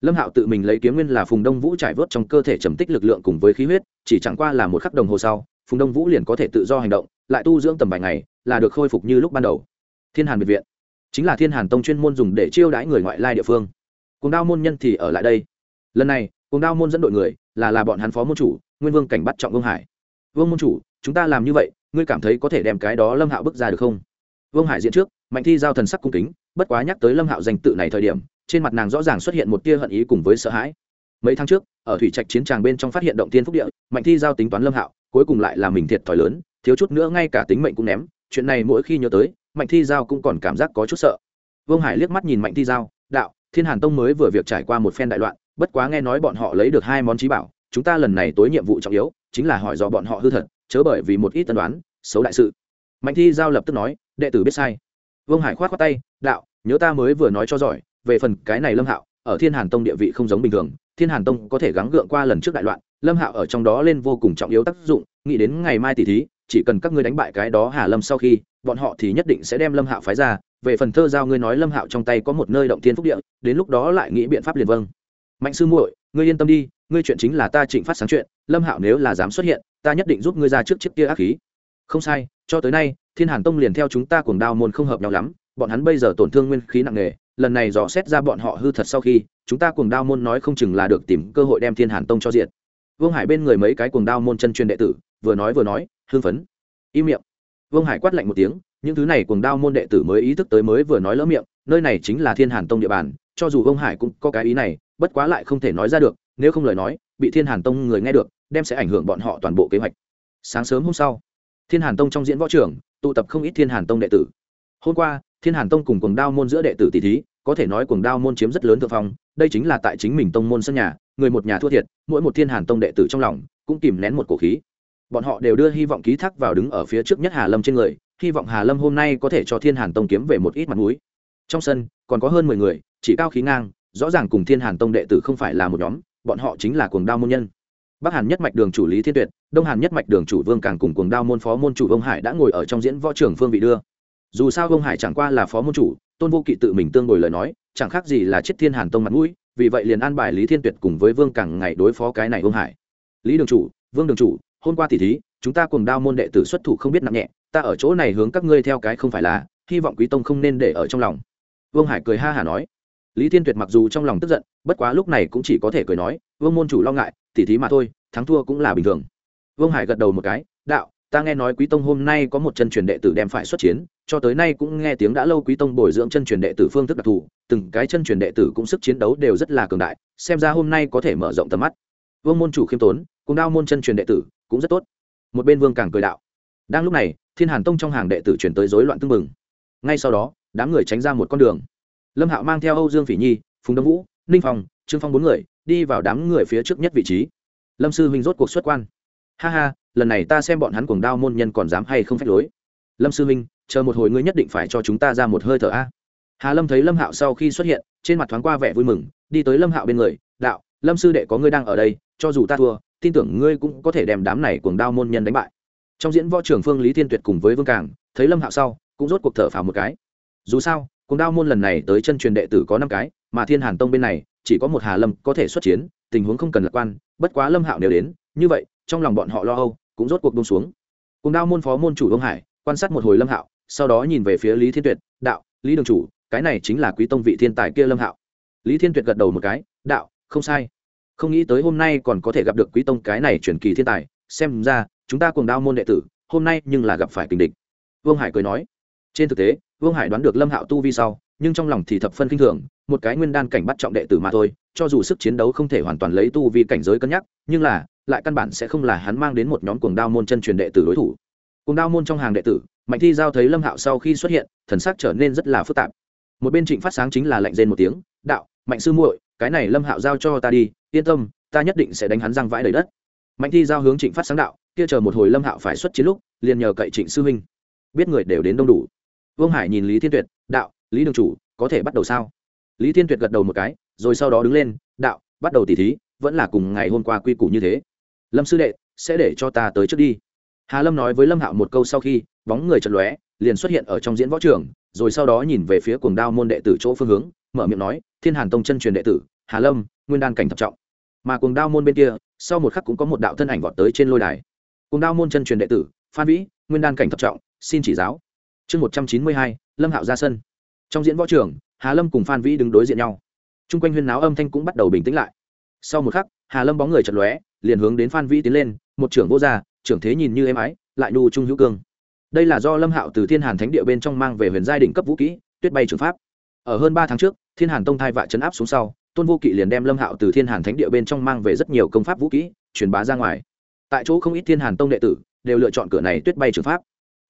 S1: Lâm hạo tự mình lấy kiếm nguyên là phùng đông vũ trải vớt trong cơ thể trầm tích lực lượng cùng với khí huyết, chỉ chẳng qua là một khắc đồng hồ sau, phùng đông vũ liền có thể tự do hành động, lại tu dưỡng tầm vài ngày, là được khôi phục như lúc ban đầu. Thiên hàn biệt viện. Chính là thiên hàn tông chuyên môn dùng để chiêu đãi người ngoại lai địa phương. Cùng đao môn nhân thì ở lại đây. Lần này cùng đao môn dẫn đội người, là là bọn hắn phó môn chủ, nguyên vương cảnh bắt trọng vương hải. Vương môn chủ, chúng ta làm như vậy ngươi cảm thấy có thể đem cái đó lâm hạo bước ra được không? Vương hải diện trước, mạnh thi giao thần sắc cung kính, bất quá nhắc tới lâm hạo danh tự này thời điểm, trên mặt nàng rõ ràng xuất hiện một tia hận ý cùng với sợ hãi. Mấy tháng trước, ở thủy trạch chiến tràng bên trong phát hiện động tiên phúc địa, mạnh thi giao tính toán lâm hạo, cuối cùng lại là mình thiệt thòi lớn, thiếu chút nữa ngay cả tính mệnh cũng ném. Chuyện này mỗi khi nhớ tới, mạnh thi giao cũng còn cảm giác có chút sợ. Vương hải liếc mắt nhìn mạnh thi giao, đạo, thiên hàn tông mới vừa việc trải qua một phen đại loạn, bất quá nghe nói bọn họ lấy được hai món trí bảo, chúng ta lần này tối nhiệm vụ trọng yếu, chính là hỏi do bọn họ hư thật, chớ bởi vì một ít tân đoán xấu đại sự. Mạnh thi giao lập tức nói, đệ tử biết sai. Vương hải khoát khoát tay, đạo, nhớ ta mới vừa nói cho giỏi, về phần cái này lâm hạo, ở thiên hàn tông địa vị không giống bình thường, thiên hàn tông có thể gắng gượng qua lần trước đại loạn, lâm hạo ở trong đó lên vô cùng trọng yếu tác dụng, nghĩ đến ngày mai tỷ thí, chỉ cần các ngươi đánh bại cái đó hà lâm sau khi, bọn họ thì nhất định sẽ đem lâm hạo phái ra, về phần thơ giao ngươi nói lâm hạo trong tay có một nơi động thiên phúc địa, đến lúc đó lại nghĩ biện pháp liền vâng. Mạnh sư muội, ngươi yên tâm đi, ngươi chuyện chính là ta trịnh phát sáng chuyện, lâm hạo nếu là dám xuất hiện, ta nhất định giúp ngươi ra trước chiếc kia ác khí không sai, cho tới nay, thiên hàn tông liền theo chúng ta cuồng đao môn không hợp nhau lắm, bọn hắn bây giờ tổn thương nguyên khí nặng nề, lần này dò xét ra bọn họ hư thật sau khi, chúng ta cuồng đao môn nói không chừng là được tìm cơ hội đem thiên hàn tông cho diệt. Vương hải bên người mấy cái cuồng đao môn chân truyền đệ tử, vừa nói vừa nói, hưng phấn. Im miệng. Vương hải quát lạnh một tiếng, những thứ này cuồng đao môn đệ tử mới ý thức tới mới vừa nói lỡ miệng, nơi này chính là thiên hàn tông địa bàn, cho dù vương hải cũng có cái ý này, bất quá lại không thể nói ra được, nếu không lời nói, bị thiên hàn tông người nghe được, đem sẽ ảnh hưởng bọn họ toàn bộ kế hoạch. Sáng sớm hôm sau thiên hàn tông trong diễn võ trường, tụ tập không ít thiên hàn tông đệ tử. Hôm qua, thiên hàn tông cùng cuồng đao môn giữa đệ tử tỷ thí, có thể nói cuồng đao môn chiếm rất lớn thượng phong, đây chính là tại chính mình tông môn sân nhà, người một nhà thua thiệt, mỗi một thiên hàn tông đệ tử trong lòng cũng kìm nén một cổ khí. Bọn họ đều đưa hy vọng ký thác vào đứng ở phía trước nhất hà lâm trên người, hy vọng hà lâm hôm nay có thể cho thiên hàn tông kiếm về một ít mặt mũi. trong sân, còn có hơn mười người, chỉ cao khí ngang, rõ ràng cùng thiên hàn tông đệ tử không phải là một nhóm, bọn họ chính là cuồng đao môn nhân bắc hàn nhất mạch đường chủ lý thiên tuyệt, đông hàn nhất mạch đường chủ vương càng cùng cuồng đao môn phó môn chủ vương hải đã ngồi ở trong diễn võ trưởng phương vị đưa. Dù sao vương hải chẳng qua là phó môn chủ, tôn vô kỵ tự mình tương đổi lời nói, chẳng khác gì là chết thiên hàn tông mặt mũi, vì vậy liền an bài lý thiên tuyệt cùng với vương càng ngày đối phó cái này vương hải. Lý đường chủ, vương đường chủ, hôm qua tỷ thí, chúng ta cùng đao môn đệ tử xuất thủ không biết nặng nhẹ, ta ở chỗ này hướng các ngươi theo cái không phải là, hy vọng quý tông không nên để ở trong lòng. Vương hải cười ha hả nói. Lý thiên tuyệt mặc dù trong lòng tức giận, bất quá lúc này cũng chỉ có thể cười nói, vương môn chủ lo ngại tỷ thí mà thôi, thắng thua cũng là bình thường. Vương hải gật đầu một cái, đạo, ta nghe nói quý tông hôm nay có một chân truyền đệ tử đem phải xuất chiến, cho tới nay cũng nghe tiếng đã lâu quý tông bồi dưỡng chân truyền đệ tử phương thức đặc thù, từng cái chân truyền đệ tử cũng sức chiến đấu đều rất là cường đại, xem ra hôm nay có thể mở rộng tầm mắt. Vương môn chủ khiêm tốn, cùng đao môn chân truyền đệ tử cũng rất tốt. Một bên vương càng cười đạo, đang lúc này, thiên hàn tông trong hàng đệ tử chuyển tới rối loạn tưng bừng. Ngay sau đó, đám người tránh ra một con đường. Lâm hạo mang theo âu dương phỉ nhi, phùng đông vũ, ninh phong, trương phong bốn người đi vào đám người phía trước nhất vị trí. Lâm sư huynh rốt cuộc xuất quan. Ha ha, lần này ta xem bọn hắn cuồng đao môn nhân còn dám hay không phép lối. Lâm sư huynh, chờ một hồi ngươi nhất định phải cho chúng ta ra một hơi thở a. Hà lâm thấy lâm hạo sau khi xuất hiện, trên mặt thoáng qua vẻ vui mừng, đi tới lâm hạo bên người, đạo, lâm sư đệ có ngươi đang ở đây, cho dù ta thua, tin tưởng ngươi cũng có thể đem đám này cuồng đao môn nhân đánh bại. Trong diễn võ trưởng phương lý thiên tuyệt cùng với vương cảng thấy lâm hạo sau, cũng rốt cuộc thở phào một cái. Dù sao, cuồng đao môn lần này tới chân truyền đệ tử có năm cái, mà thiên hàn tông bên này chỉ có một hà lâm có thể xuất chiến, tình huống không cần lạc quan, bất quá lâm hạo nếu đến, như vậy, trong lòng bọn họ lo âu, cũng rốt cuộc bông xuống. Cùng đao môn phó môn chủ đông hải, quan sát một hồi lâm hạo, sau đó nhìn về phía lý thiên tuyệt, đạo, lý đường chủ, cái này chính là quý tông vị thiên tài kia lâm hạo. Lý thiên tuyệt gật đầu một cái, đạo, không sai. Không nghĩ tới hôm nay còn có thể gặp được quý tông cái này chuyển kỳ thiên tài, xem ra, chúng ta cùng đao môn đệ tử, hôm nay nhưng là gặp phải tình địch. Vương hải cười nói. Trên thực tế, vương hải đoán được lâm hạo tu vi sau nhưng trong lòng thì thập phân kinh thường, một cái nguyên đan cảnh bắt trọng đệ tử mà thôi, cho dù sức chiến đấu không thể hoàn toàn lấy tu vi cảnh giới cân nhắc, nhưng là, lại căn bản sẽ không là hắn mang đến một nhóm cuồng đao môn chân truyền đệ tử đối thủ. Cuồng đao môn trong hàng đệ tử, mạnh thi giao thấy lâm hạo sau khi xuất hiện, thần sắc trở nên rất là phức tạp. Một bên trịnh phát sáng chính là lạnh rên một tiếng, đạo, mạnh sư muội, cái này lâm hạo giao cho ta đi, yên tâm, ta nhất định sẽ đánh hắn răng vãi đầy đất. Mạnh thi giao hướng trịnh phát sáng đạo, kia chờ một hồi lâm hạo phải xuất chiến lúc, liền nhờ cậy trịnh sư huynh. Biết người đều đến đông đủ. Vương hải nhìn lý thiên tuyệt, đạo lý đường chủ, có thể bắt đầu sao? Lý thiên tuyệt gật đầu một cái, rồi sau đó đứng lên, đạo, bắt đầu tỉ thí, vẫn là cùng ngày hôm qua quy củ như thế. Lâm sư đệ, sẽ để cho ta tới trước đi. Hà lâm nói với lâm hạo một câu sau khi, bóng người chật lóe, liền xuất hiện ở trong diễn võ trường, rồi sau đó nhìn về phía cuồng đao môn đệ tử chỗ phương hướng, mở miệng nói, thiên hàn tông chân truyền đệ tử, hà lâm, nguyên đan cảnh thập trọng. Mà cuồng đao môn bên kia, sau một khắc cũng có một đạo thân ảnh vọt tới trên lôi đài. Cuồng đao môn chân truyền đệ tử, phan vĩ, nguyên đan cảnh thập trọng, xin chỉ giáo. Chương một trăm chín mươi hai, lâm hạo ra sân trong diễn võ trường, hà lâm cùng phan vĩ đứng đối diện nhau. T r u n g quanh huyên náo âm thanh cũng bắt đầu bình tĩnh lại. Sau một khắc, hà lâm bóng người chật lóe, liền hướng đến phan vĩ tiến lên, một trưởng vô gia, trưởng thế nhìn như êm ái, lại nhu trung hữu cương. Đây là do lâm hạo từ thiên hàn thánh địa bên trong mang về huyền giai đỉnh cấp vũ kỹ, tuyết bay trường pháp. Ở hơn ba tháng trước, thiên hàn tông thai vạ chấn áp xuống sau, tôn vô kỵ liền đem lâm hạo từ thiên hàn thánh địa bên trong mang về rất nhiều công pháp vũ kỹ, truyền bá ra ngoài. Tại chỗ không ít thiên hàn tông đệ tử đều lựa chọn cửa này tuyết bay trường pháp.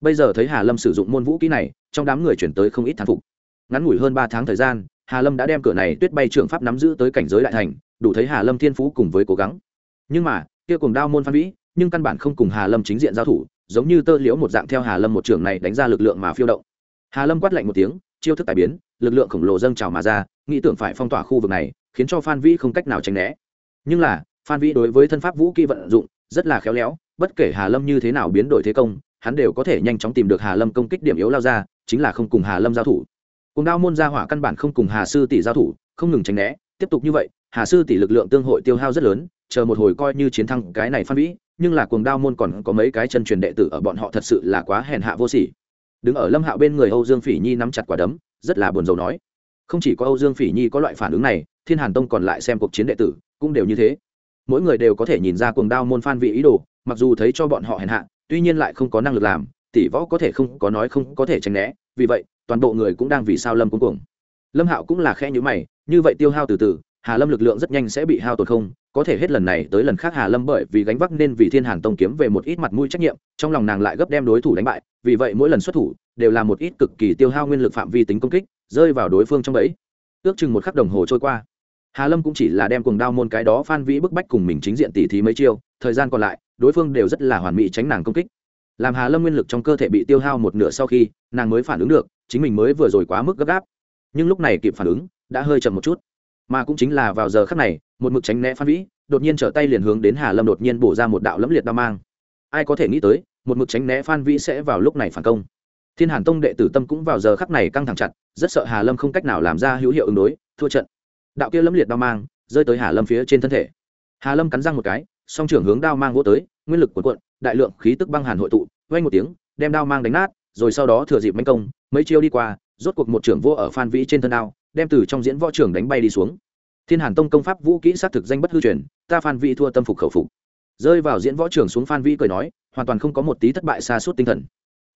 S1: Bây giờ thấy hà lâm sử dụng môn vũ kỹ này, trong đám người chuyển tới không ít thán phục ngắn ngủi hơn ba tháng thời gian, hà lâm đã đem cửa này tuyết bay trường pháp nắm giữ tới cảnh giới đại thành, đủ thấy hà lâm thiên phú cùng với cố gắng. Nhưng mà, kia cùng đao môn phan vĩ, nhưng căn bản không cùng hà lâm chính diện giao thủ, giống như tơ liễu một dạng theo hà lâm một trường này đánh ra lực lượng mà phiêu động. Hà lâm quát lạnh một tiếng, chiêu thức tài biến, lực lượng khổng lồ dâng trào mà ra, nghĩ tưởng phải phong tỏa khu vực này, khiến cho phan vĩ không cách nào tránh né. Nhưng là, phan vĩ đối với thân pháp vũ kỹ vận dụng, rất là khéo léo, bất kể hà lâm như thế nào biến đổi thế công, hắn đều có thể nhanh chóng tìm được hà lâm công kích điểm yếu lao ra, chính là không cùng hà lâm giao thủ cùng đao môn gia hỏa căn bản không cùng hà sư tỷ giao thủ, không ngừng tránh né. Tiếp tục như vậy, hà sư tỷ lực lượng tương hội tiêu hao rất lớn, chờ một hồi coi như chiến thắng cái này phan vĩ, nhưng là cuồng đao môn còn có mấy cái chân truyền đệ tử ở bọn họ thật sự là quá hèn hạ vô sỉ. Đứng ở lâm hạo bên người âu dương phỉ nhi nắm chặt quả đấm, rất là buồn rầu nói. Không chỉ có âu dương phỉ nhi có loại phản ứng này, thiên hàn tông còn lại xem cuộc chiến đệ tử, cũng đều như thế. Mỗi người đều có thể nhìn ra cuồng đao môn phan vị ý đồ, mặc dù thấy cho bọn họ hèn hạ, tuy nhiên lại không có năng lực làm tỷ võ có thể không có nói không có thể tránh né, vì vậy, toàn bộ người cũng đang vì sao lâm cuống cuồng. Lâm hạo cũng là khe nhữ mày, như vậy tiêu hao từ từ, hà lâm lực lượng rất nhanh sẽ bị hao tổn không? Có thể hết lần này tới lần khác hà lâm bởi vì gánh vác nên vì thiên hàn tông kiếm về một ít mặt mũi trách nhiệm, trong lòng nàng lại gấp đem đối thủ đánh bại, vì vậy mỗi lần xuất thủ, đều là một ít cực kỳ tiêu hao nguyên lực phạm vi tính công kích, rơi vào đối phương trong bẫy. Ước chừng một khắc đồng hồ trôi qua, hà lâm cũng chỉ là đem cuồng đao môn cái đó phan vĩ bức bách cùng mình chính diện tỉ thí mấy chiêu, thời gian còn lại, đối phương đều rất là hoàn mỹ tránh nàng công kích làm hà lâm nguyên lực trong cơ thể bị tiêu hao một nửa sau khi, nàng mới phản ứng được, chính mình mới vừa rồi quá mức gấp gáp. Nhưng lúc này kịp phản ứng, đã hơi chậm một chút. Mà cũng chính là vào giờ khắc này, một mực tránh né phan vĩ, đột nhiên trở tay liền hướng đến hà lâm đột nhiên bổ ra một đạo lẫm liệt đao mang. Ai có thể nghĩ tới, một mực tránh né phan vĩ sẽ vào lúc này phản công. Thiên hàn tông đệ tử tâm cũng vào giờ khắc này căng thẳng chặt, rất sợ hà lâm không cách nào làm ra hữu hiệu ứng đối, thua trận. Đạo kia lẫm liệt đao mang, rơi tới hà lâm phía trên thân thể. Hà lâm cắn răng một cái, song trưởng hướng đao mang vỗ tới, nguyên lực cuộn cuộn đại lượng khí tức băng hàn hội tụ, vang một tiếng, đem đao mang đánh nát, rồi sau đó thừa dịp manh công, mấy chiêu đi qua, rốt cuộc một trưởng vô ở phan vĩ trên thân đao, đem từ trong diễn võ trưởng đánh bay đi xuống. Thiên hàn tông công pháp vũ kỹ xác thực danh bất hư truyền, ta phan vĩ thua tâm phục khẩu phục. Rơi vào diễn võ trưởng xuống phan vĩ cười nói, hoàn toàn không có một tí thất bại xa suốt tinh thần.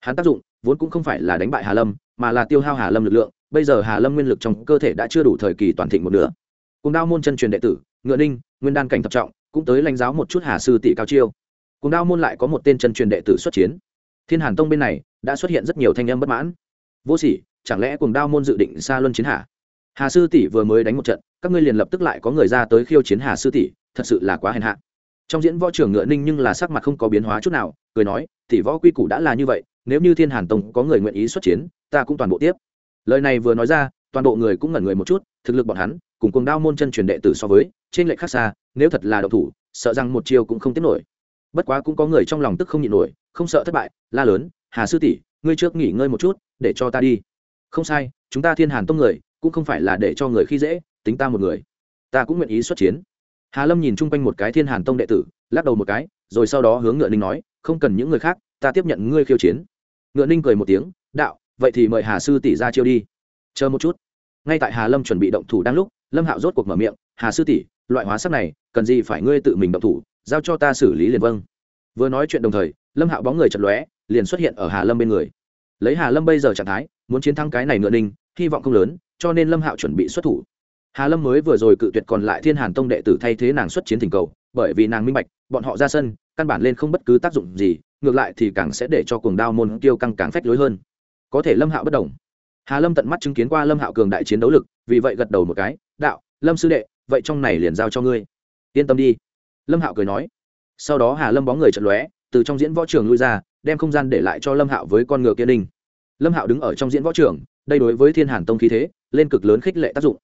S1: Hắn tác dụng, vốn cũng không phải là đánh bại hà lâm, mà là tiêu hao hà lâm lực lượng, bây giờ hà lâm nguyên lực trong cơ thể đã chưa đủ thời kỳ toàn thịnh một nửa. Cùng đao môn chân truyền đệ tử, ngựa ninh, nguyên đan cảnh thập trọng, cũng tới lãnh giáo một chút hà sư tỷ cao chiêu cùng đao môn lại có một tên chân truyền đệ tử xuất chiến. Thiên hàn tông bên này đã xuất hiện rất nhiều thanh âm bất mãn. Vô sỉ, chẳng lẽ cùng đao môn dự định xa luân chiến hà hà sư tỷ vừa mới đánh một trận, các ngươi liền lập tức lại có người ra tới khiêu chiến hà sư tỷ, thật sự là quá hèn hạ. Trong diễn võ trưởng ngựa ninh nhưng là sắc mặt không có biến hóa chút nào, cười nói, tỷ võ quy củ đã là như vậy, nếu như thiên hàn tông có người nguyện ý xuất chiến, ta cũng toàn bộ tiếp. Lời này vừa nói ra, toàn bộ người cũng ngẩn người một chút, thực lực bọn hắn, cùng cùng đao môn chân truyền đệ tử so với, trên lệnh khác xa, nếu thật là đậu thủ, sợ rằng một chiều cũng không tiếp nổi bất quá cũng có người trong lòng tức không nhịn nổi, không sợ thất bại, la lớn, hà sư tỷ, ngươi trước nghỉ ngơi một chút, để cho ta đi. Không sai, chúng ta thiên hàn tông người, cũng không phải là để cho người khi dễ, tính ta một người. Ta cũng nguyện ý xuất chiến. Hà lâm nhìn chung quanh một cái thiên hàn tông đệ tử, lắc đầu một cái, rồi sau đó hướng ngựa ninh nói, không cần những người khác, ta tiếp nhận ngươi khiêu chiến. Ngựa ninh cười một tiếng, đạo, vậy thì mời hà sư tỷ ra chiêu đi. Chờ một chút. Ngay tại hà lâm chuẩn bị động thủ đang lúc, lâm hạo rốt cuộc mở miệng, hà sư tỷ, loại hóa sắc này, cần gì phải ngươi tự mình động thủ giao cho ta xử lý liền vâng. Vừa nói chuyện đồng thời, lâm hạo bóng người chật lóe, liền xuất hiện ở hà lâm bên người. Lấy hà lâm bây giờ trạng thái, muốn chiến thắng cái này ngựa ninh hy vọng không lớn, cho nên lâm hạo chuẩn bị xuất thủ. Hà lâm mới vừa rồi cự tuyệt còn lại thiên hàn tông đệ tử thay thế nàng xuất chiến thỉnh cầu, bởi vì nàng minh bạch, bọn họ ra sân, căn bản lên không bất cứ tác dụng gì, ngược lại thì càng sẽ để cho cuồng đao môn tiêu căng càng phách lối hơn. Có thể lâm hạo bất đồng hà lâm tận mắt chứng kiến qua lâm hạo cường đại chiến đấu lực, vì vậy gật đầu một cái, đạo, lâm sư đệ, vậy trong này liền giao cho ngươi. Yên tâm đi lâm hạo cười nói. Sau đó hà lâm bóng người chật lóe, từ trong diễn võ trường lui ra, đem không gian để lại cho lâm hạo với con ngựa kia đinh lâm hạo đứng ở trong diễn võ trường, đây đối với thiên hàn tông khí thế, lên cực lớn khích lệ tác dụng.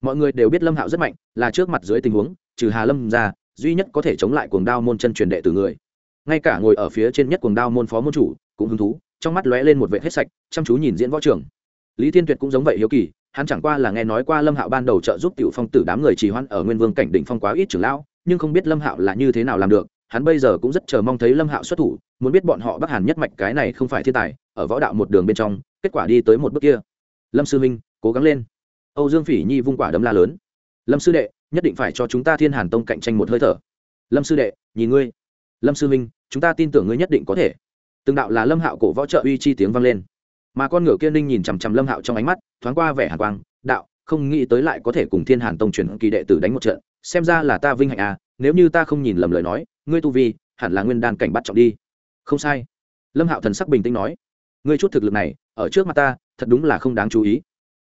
S1: Mọi người đều biết lâm hạo rất mạnh, là trước mặt dưới tình huống, trừ hà lâm ra, duy nhất có thể chống lại cuồng đao môn chân truyền đệ từ người. Ngay cả ngồi ở phía trên nhất cuồng đao môn phó môn chủ, cũng hứng thú, trong mắt lóe lên một vệ hết sạch, chăm chú nhìn diễn võ trường. Lý thiên tuyệt cũng giống vậy hiếu kỳ, hắn chẳng qua là nghe nói qua lâm hạo ban đầu trợ giúp tiểu phong tử đám người trì hoãn ở nguyên vương cảnh đỉnh phong quá ít trưởng lão nhưng không biết lâm hạo là như thế nào làm được, hắn bây giờ cũng rất chờ mong thấy lâm hạo xuất thủ, muốn biết bọn họ bắc hàn nhất mạch cái này không phải thiên tài, ở võ đạo một đường bên trong, kết quả đi tới một bước kia. Lâm sư minh, cố gắng lên. Âu dương phỉ nhi vung quả đấm la lớn. Lâm sư đệ, nhất định phải cho chúng ta thiên hàn tông cạnh tranh một hơi thở. Lâm sư đệ, nhìn ngươi. Lâm sư minh, chúng ta tin tưởng ngươi nhất định có thể. Từng đạo là lâm hạo cổ võ trợ uy chi tiếng vang lên. Mà con ngựa kia ninh nhìn chằm chằm lâm hạo trong ánh mắt, thoáng qua vẻ hàn quang, đạo không nghĩ tới lại có thể cùng thiên hàn tông truyền kỳ đệ tử đánh một trận, xem ra là ta vinh hạnh à nếu như ta không nhìn lầm lời nói, ngươi tu vi, hẳn là nguyên đan cảnh bắt trọng đi. Không sai. Lâm hạo thần sắc bình tĩnh nói, ngươi chút thực lực này, ở trước mặt ta, thật đúng là không đáng chú ý.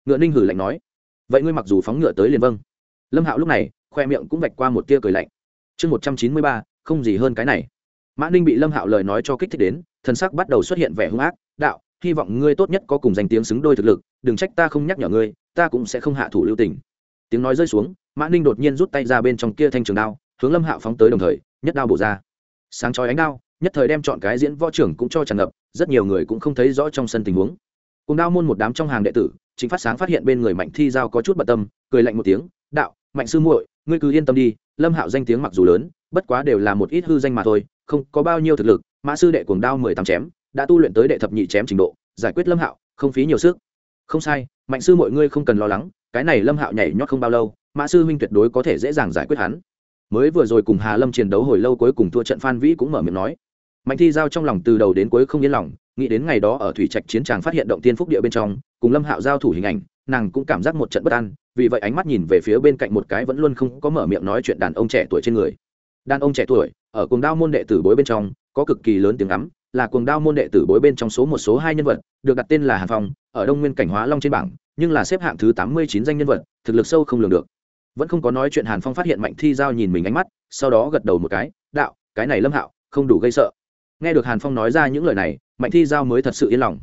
S1: Ngựa ninh hử lạnh nói, vậy ngươi mặc dù phóng ngựa tới liền vâng. Lâm hạo lúc này, khoe miệng cũng vạch qua một tia cười lạnh. Chương một trăm chín mươi ba, không gì hơn cái này. Mã ninh bị lâm hạo lời nói cho kích thích đến, thần sắc bắt đầu xuất hiện vẻ hung ác, đạo, hy vọng ngươi tốt nhất có cùng danh tiếng xứng đôi thực lực, đừng trách ta không nhắc nhở ngươi ta cũng sẽ không hạ thủ lưu tình. Tiếng nói rơi xuống, mã ninh đột nhiên rút tay ra bên trong kia thanh trường đao, hướng lâm hạo phóng tới đồng thời, nhất đao bổ ra. Sáng chói ánh đao, nhất thời đem chọn cái diễn võ trưởng cũng cho tràn ngập, rất nhiều người cũng không thấy rõ trong sân tình huống. Cùng đao môn một đám trong hàng đệ tử, chính phát sáng phát hiện bên người mạnh thi giao có chút bận tâm, cười lạnh một tiếng, đạo, mạnh sư muội, ngươi cứ yên tâm đi, lâm hạo danh tiếng mặc dù lớn, bất quá đều là một ít hư danh mà thôi, không có bao nhiêu thực lực, mã sư đệ cuồng đao mười tám chém, đã tu luyện tới đệ thập nhị chém trình độ, giải quyết lâm hạo, không phí nhiều sức không sai, mạnh sư mọi ngươi không cần lo lắng, cái này lâm hạo nhảy nhót không bao lâu, mã sư huynh tuyệt đối có thể dễ dàng giải quyết hắn. Mới vừa rồi cùng hà lâm chiến đấu hồi lâu cuối cùng thua trận phan vĩ cũng mở miệng nói. Mạnh thi giao trong lòng từ đầu đến cuối không yên lòng, nghĩ đến ngày đó ở thủy trạch chiến tràng phát hiện động tiên phúc địa bên trong, cùng lâm hạo giao thủ hình ảnh, nàng cũng cảm giác một trận bất an, vì vậy ánh mắt nhìn về phía bên cạnh một cái vẫn luôn không có mở miệng nói chuyện đàn ông trẻ tuổi trên người. Đàn ông trẻ tuổi, ở cùng đao môn đệ tử bối bên trong, có cực kỳ lớn tiếng ngắm là cuồng đao môn đệ tử bối bên trong số một số hai nhân vật, được đặt tên là hàn phong, ở đông nguyên cảnh hóa long trên bảng, nhưng là xếp hạng thứ tám mươi chín danh nhân vật, thực lực sâu không lường được. Vẫn không có nói chuyện hàn phong phát hiện mạnh thi giao nhìn mình ánh mắt, sau đó gật đầu một cái, đạo, cái này lâm hạo, không đủ gây sợ. Nghe được hàn phong nói ra những lời này, mạnh thi giao mới thật sự yên lòng.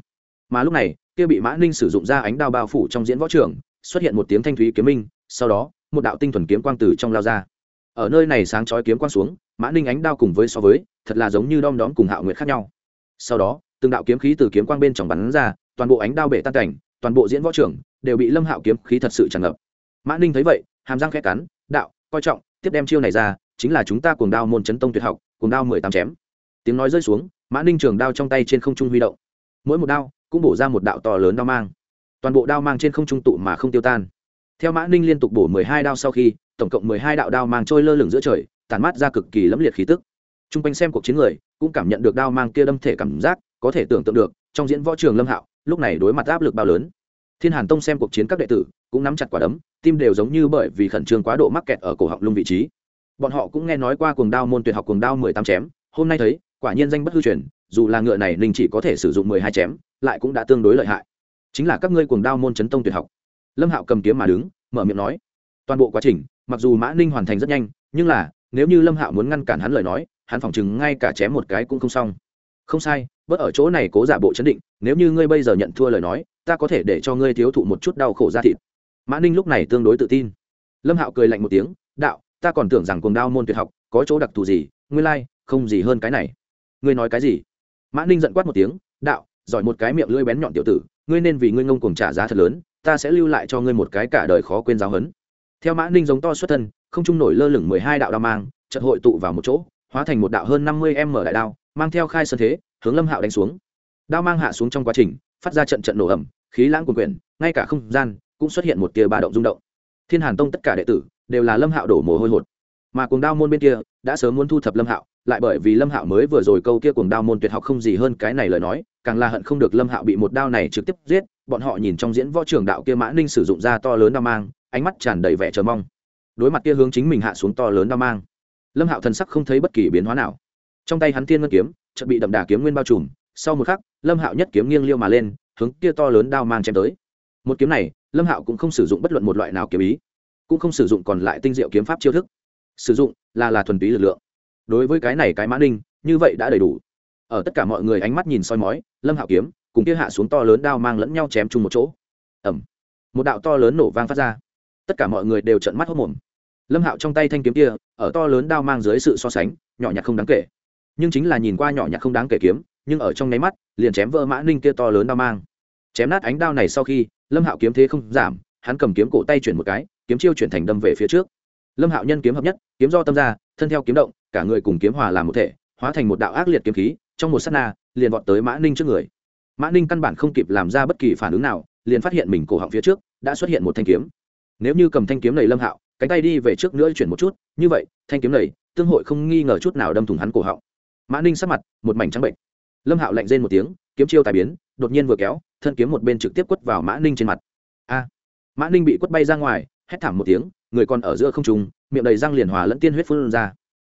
S1: Mà lúc này, kia bị mã ninh sử dụng ra ánh đao bao phủ trong diễn võ trường, xuất hiện một tiếng thanh thúy kiếm minh, sau đó, một đạo tinh thuần kiếm quang từ trong lao ra. Ở nơi này sáng chói kiếm quang xuống, mã ninh ánh đao cùng với so với, thật là giống như đom đóm cùng hạo nguyệt khác nhau sau đó, từng đạo kiếm khí từ kiếm quang bên trong bắn ra, toàn bộ ánh đao bể tan cảnh, toàn bộ diễn võ trưởng đều bị lâm hạo kiếm khí thật sự tràn ngập. Mã ninh thấy vậy, hàm răng khẽ cắn, đạo, coi trọng, tiếp đem chiêu này ra, chính là chúng ta cuồng đao môn chấn tông tuyệt học, cuồng đao mười tám chém. Tiếng nói rơi xuống, mã ninh trường đao trong tay trên không trung huy động. Mỗi một đao cũng bổ ra một đạo to lớn đao mang. Toàn bộ đao mang trên không trung tụ mà không tiêu tan. Theo mã ninh liên tục bổ mười hai đao sau khi, tổng cộng mười hai đạo đao mang trôi lơ lửng giữa trời tàn mát ra cực kỳ lẫm liệt khí tức. T r u n g quanh xem cuộc chiến người cũng cảm nhận được đao mang kia đâm thể cảm giác, có thể tưởng tượng được, trong diễn võ trường lâm hạo, lúc này đối mặt áp lực bao lớn. Thiên hàn tông xem cuộc chiến các đệ tử, cũng nắm chặt quả đấm, tim đều giống như bởi vì khẩn trương quá độ mắc kẹt ở cổ họng lung vị trí. Bọn họ cũng nghe nói qua cuồng đao môn tuyệt học cuồng đao mười tám chém, hôm nay thấy, quả nhiên danh bất hư truyền, dù là ngựa này ninh chỉ có thể sử dụng mười hai chém, lại cũng đã tương đối lợi hại. Chính là các ngươi cuồng đao môn chấn tông tuyệt học. Lâm hạo cầm kiếm mà đứng, mở miệng nói, toàn bộ quá trình, mặc dù mã ninh hoàn thành rất nhanh, nhưng là, nếu như lâm hạo muốn ngăn cản hắn lời nói hắn phỏng chừng ngay cả chém một cái cũng không xong. Không sai bớt ở chỗ này cố giả bộ chấn định nếu như ngươi bây giờ nhận thua lời nói ta có thể để cho ngươi thiếu thụ một chút đau khổ ra thịt. Mã ninh lúc này tương đối tự tin. Lâm hạo cười lạnh một tiếng đạo ta còn tưởng rằng cuồng đao môn tuyệt học có chỗ đặc thù gì ngươi lai、like, không gì hơn cái này. Ngươi nói cái gì? Mã ninh giận quát một tiếng đạo giỏi một cái miệng lưỡi bén nhọn tiểu tử ngươi nên vì ngươi ngông cuồng trả giá thật lớn ta sẽ lưu lại cho ngươi một cái cả đời khó quên giáo hấn theo mã ninh giống to xuất thân không trung nổi lơ lửng mười hai đạo đao mang trận hội tụ vào một chỗ hóa thành một đạo hơn năm mươi m đại đao, mang theo khai sơn thế, hướng lâm hạo đánh xuống. Đao mang hạ xuống trong quá trình, phát ra trận trận nổ ẩm khí lãng quần quyển ngay cả không gian cũng xuất hiện một tia ba động rung động. Thiên hàn tông tất cả đệ tử đều là lâm hạo đổ mồ hôi hột. Mà cuồng đao môn bên kia đã sớm muốn thu thập lâm hạo, lại bởi vì lâm hạo mới vừa rồi câu kia cuồng đao môn tuyệt học không gì hơn cái này lời nói, càng là hận không được lâm hạo bị một đao này trực tiếp giết, bọn họ nhìn trong diễn võ trường đạo kia mã ninh sử dụng ra to lớn đao mang, ánh mắt tràn đầy vẻ chờ mong. Đối mặt kia hướng chính mình hạ xuống to lớn đao mang lâm hạo thần sắc không thấy bất kỳ biến hóa nào. Trong tay hắn thiên ngân kiếm, chợt bị đậm đà kiếm nguyên bao trùm, sau một khắc, lâm hạo nhất kiếm nghiêng liêu mà lên, hướng kia to lớn đao mang chém tới. Một kiếm này, lâm hạo cũng không sử dụng bất luận một loại nào kiếm ý, cũng không sử dụng còn lại tinh diệu kiếm pháp chiêu thức. Sử dụng là là thuần túy lực lượng. Đối với cái này cái mã ninh, như vậy đã đầy đủ. Ở tất cả mọi người ánh mắt nhìn soi mói, lâm hạo kiếm cùng kia hạ xuống to lớn đao mang lẫn nhau chém chung một chỗ. Ẩm một đạo to lớn nổ vang phát ra. Tất cả mọi người đều trận mắt hốc mồm lâm hạo trong tay thanh kiếm kia, ở to lớn đao mang dưới sự so sánh, nhỏ nhặt không đáng kể. Nhưng chính là nhìn qua nhỏ nhặt không đáng kể kiếm, nhưng ở trong nháy mắt, liền chém vỡ mã ninh kia to lớn đao mang. Chém nát ánh đao này sau khi, lâm hạo kiếm thế không giảm, hắn cầm kiếm cổ tay chuyển một cái, kiếm chiêu chuyển thành đâm về phía trước. Lâm hạo nhân kiếm hợp nhất, kiếm do tâm ra, thân theo kiếm động, cả người cùng kiếm hòa làm một thể, hóa thành một đạo ác liệt kiếm khí, trong một s á t na, liền vọt tới mã ninh trước người. Mã ninh căn bản không kịp làm ra bất kỳ phản ứng nào, liền phát hiện mình cổ họng phía trước, đã xuất hiện một thanh kiếm. Nếu như cầm thanh kiếm này lâm hạo cánh tay đi về trước nữa chuyển một chút, như vậy, thanh kiếm này, tương hội không nghi ngờ chút nào đâm thủng hắn cổ họng. Mã ninh sắc mặt, một mảnh trắng bệnh. Lâm hạo lạnh rên một tiếng, kiếm chiêu tài biến, đột nhiên vừa kéo, thân kiếm một bên trực tiếp quất vào mã ninh trên mặt. A! Mã ninh bị quất bay ra ngoài, hét thảm một tiếng, người còn ở giữa không trùng miệng đầy răng liền hòa lẫn tiên huyết phun ra.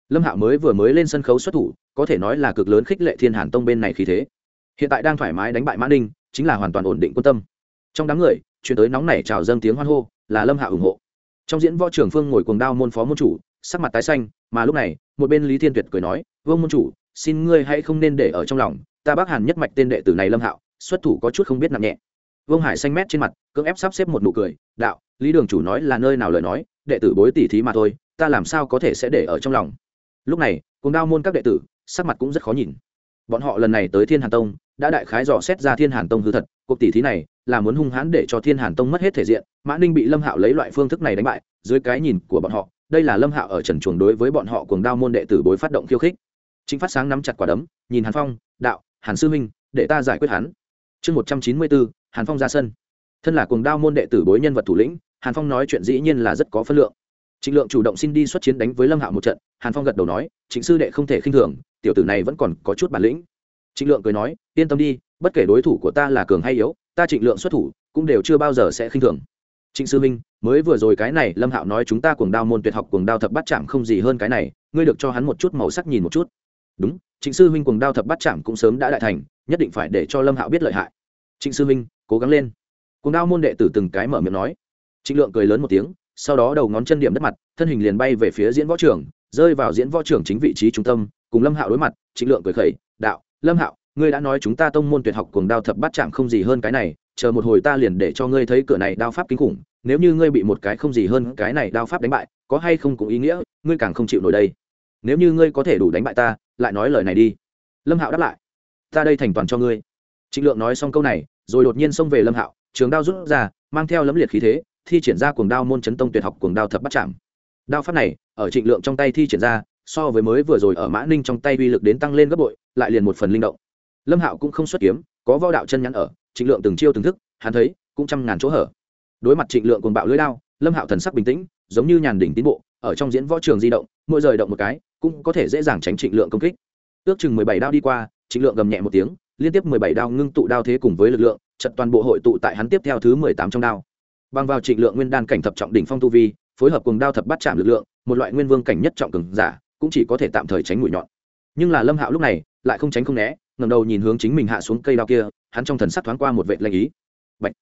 S1: Lâm hạo mới vừa mới lên sân khấu xuất thủ, có thể nói là cực lớn khích lệ thiên hàn tông bên này khí thế. Hiện tại đang thoải mái đánh bại mã ninh, chính là hoàn toàn ổn định quân tâm. Trong đám người chuyển tới nóng nảy trào dâng tiếng hoan hô, là lâm hạo ủng hộ trong diễn võ trưởng phương ngồi cuồng đao môn phó môn chủ, sắc mặt tái xanh, mà lúc này, một bên lý thiên tuyệt cười nói, vương môn chủ, xin ngươi hãy không nên để ở trong lòng, ta bác hàn nhất mạch tên đệ tử này lâm hạo, xuất thủ có chút không biết nặng nhẹ. Vương hải xanh mét trên mặt, cưỡng ép sắp xếp một nụ cười, đạo, lý đường chủ nói là nơi nào lời nói, đệ tử bối tỉ thí mà thôi, ta làm sao có thể sẽ để ở trong lòng? Lúc này cùng đao môn các đệ tử, sắc mặt cũng rất khó nhìn. Bọn họ lần này tới thiên hàn tông đã đại khái dò xét ra thiên hàn tông hư thật, cuộc tỷ thí này là muốn hung hãn để cho thiên hàn tông mất hết thể diện. Mã ninh bị lâm hạo lấy loại phương thức này đánh bại, dưới cái nhìn của bọn họ, đây là lâm hạo ở trần chuồng đối với bọn họ Cuồng đao môn đệ tử bối phát động khiêu khích. Chính phát sáng nắm chặt quả đấm, nhìn hàn phong, đạo, hàn sư huynh, để ta giải quyết hắn. Chương một trăm chín mươi bốn, hàn phong ra sân. Thân là cuồng đao môn đệ tử bối nhân vật thủ lĩnh, hàn phong nói chuyện dĩ nhiên là rất có phân lượng. Trịnh lượng chủ động xin đi xuất chiến đánh với lâm hạo một trận, hàn phong gật đầu nói chính sư đệ không thể khinh thường, tiểu tử này vẫn còn có chút bản lĩnh trịnh lượng cười nói, yên tâm đi, bất kể đối thủ của ta là cường hay yếu, ta trịnh lượng xuất thủ cũng đều chưa bao giờ sẽ khinh thường. Trịnh sư minh, mới vừa rồi cái này, lâm hạo nói chúng ta cuồng đao môn tuyệt học, cuồng đao thập bắt chạm không gì hơn cái này, ngươi được cho hắn một chút màu sắc nhìn một chút. Đúng, trịnh sư minh cuồng đao thập bắt chạm cũng sớm đã đại thành, nhất định phải để cho lâm hạo biết lợi hại. Trịnh sư minh, cố gắng lên. Cuồng đao môn đệ tử từng cái mở miệng nói. Trịnh lượng cười lớn một tiếng, sau đó đầu ngón chân điểm đất mặt, thân hình liền bay về phía diễn võ trưởng rơi vào diễn võ trưởng chính vị trí trung tâm, cùng lâm hạo đối mặt, trịnh lượng cười khẩy, đạo lâm hạo, ngươi đã nói chúng ta tông môn tuyệt học cuồng đao thập bát chạm không gì hơn cái này, chờ một hồi ta liền để cho ngươi thấy cửa này đao pháp kinh khủng, nếu như ngươi bị một cái không gì hơn cái này đao pháp đánh bại, có hay không cũng ý nghĩa, ngươi càng không chịu nổi đây. Nếu như ngươi có thể đủ đánh bại ta, lại nói lời này đi. Lâm hạo đáp lại. Ta đây thành toàn cho ngươi. Trịnh lượng nói xong câu này, rồi đột nhiên xông về lâm hạo, trường đao rút ra, mang theo lấm liệt khí thế, thi triển ra cuồng đao môn chấn tông tuyệt học cuồng đao thập bắt chạm. Đao pháp này, ở trịnh lượng trong tay thi triển ra, so với mới vừa rồi ở mã ninh trong tay uy lực đến tăng lên gấp bội lại liền một phần linh động. Lâm hạo cũng không xuất kiếm, có võ đạo chân nhắn ở, trịnh lượng từng chiêu từng thức, hắn thấy, cũng trăm ngàn chỗ hở. Đối mặt trịnh lượng cuồng bạo lưới đao, lâm hạo thần sắc bình tĩnh, giống như nhàn đỉnh tiến bộ, ở trong diễn võ trường di động, mỗi rời động một cái, cũng có thể dễ dàng tránh trịnh lượng công kích. Ước chừng mười bảy đao đi qua, trịnh lượng gầm nhẹ một tiếng, liên tiếp mười bảy đao ngưng tụ đao thế cùng với lực lượng trận toàn bộ hội tụ tại hắn tiếp theo thứ mười tám trong đao. Bằng vào trịnh lượng nguyên đan cảnh thập trọng đỉnh phong tu vi, phối hợp cùng đao thập bắt chạm lực lượng, một loại nguyên vương cảnh nhất trọng cường giả, cũng chỉ có thể tạm thời tránh mũi nhọn. Nhưng là lâm hạo lúc này lại không tránh không né ngầm đầu nhìn hướng chính mình hạ xuống cây đao kia, hắn trong thần sắc thoáng qua một vệ lanh ý. Bạch.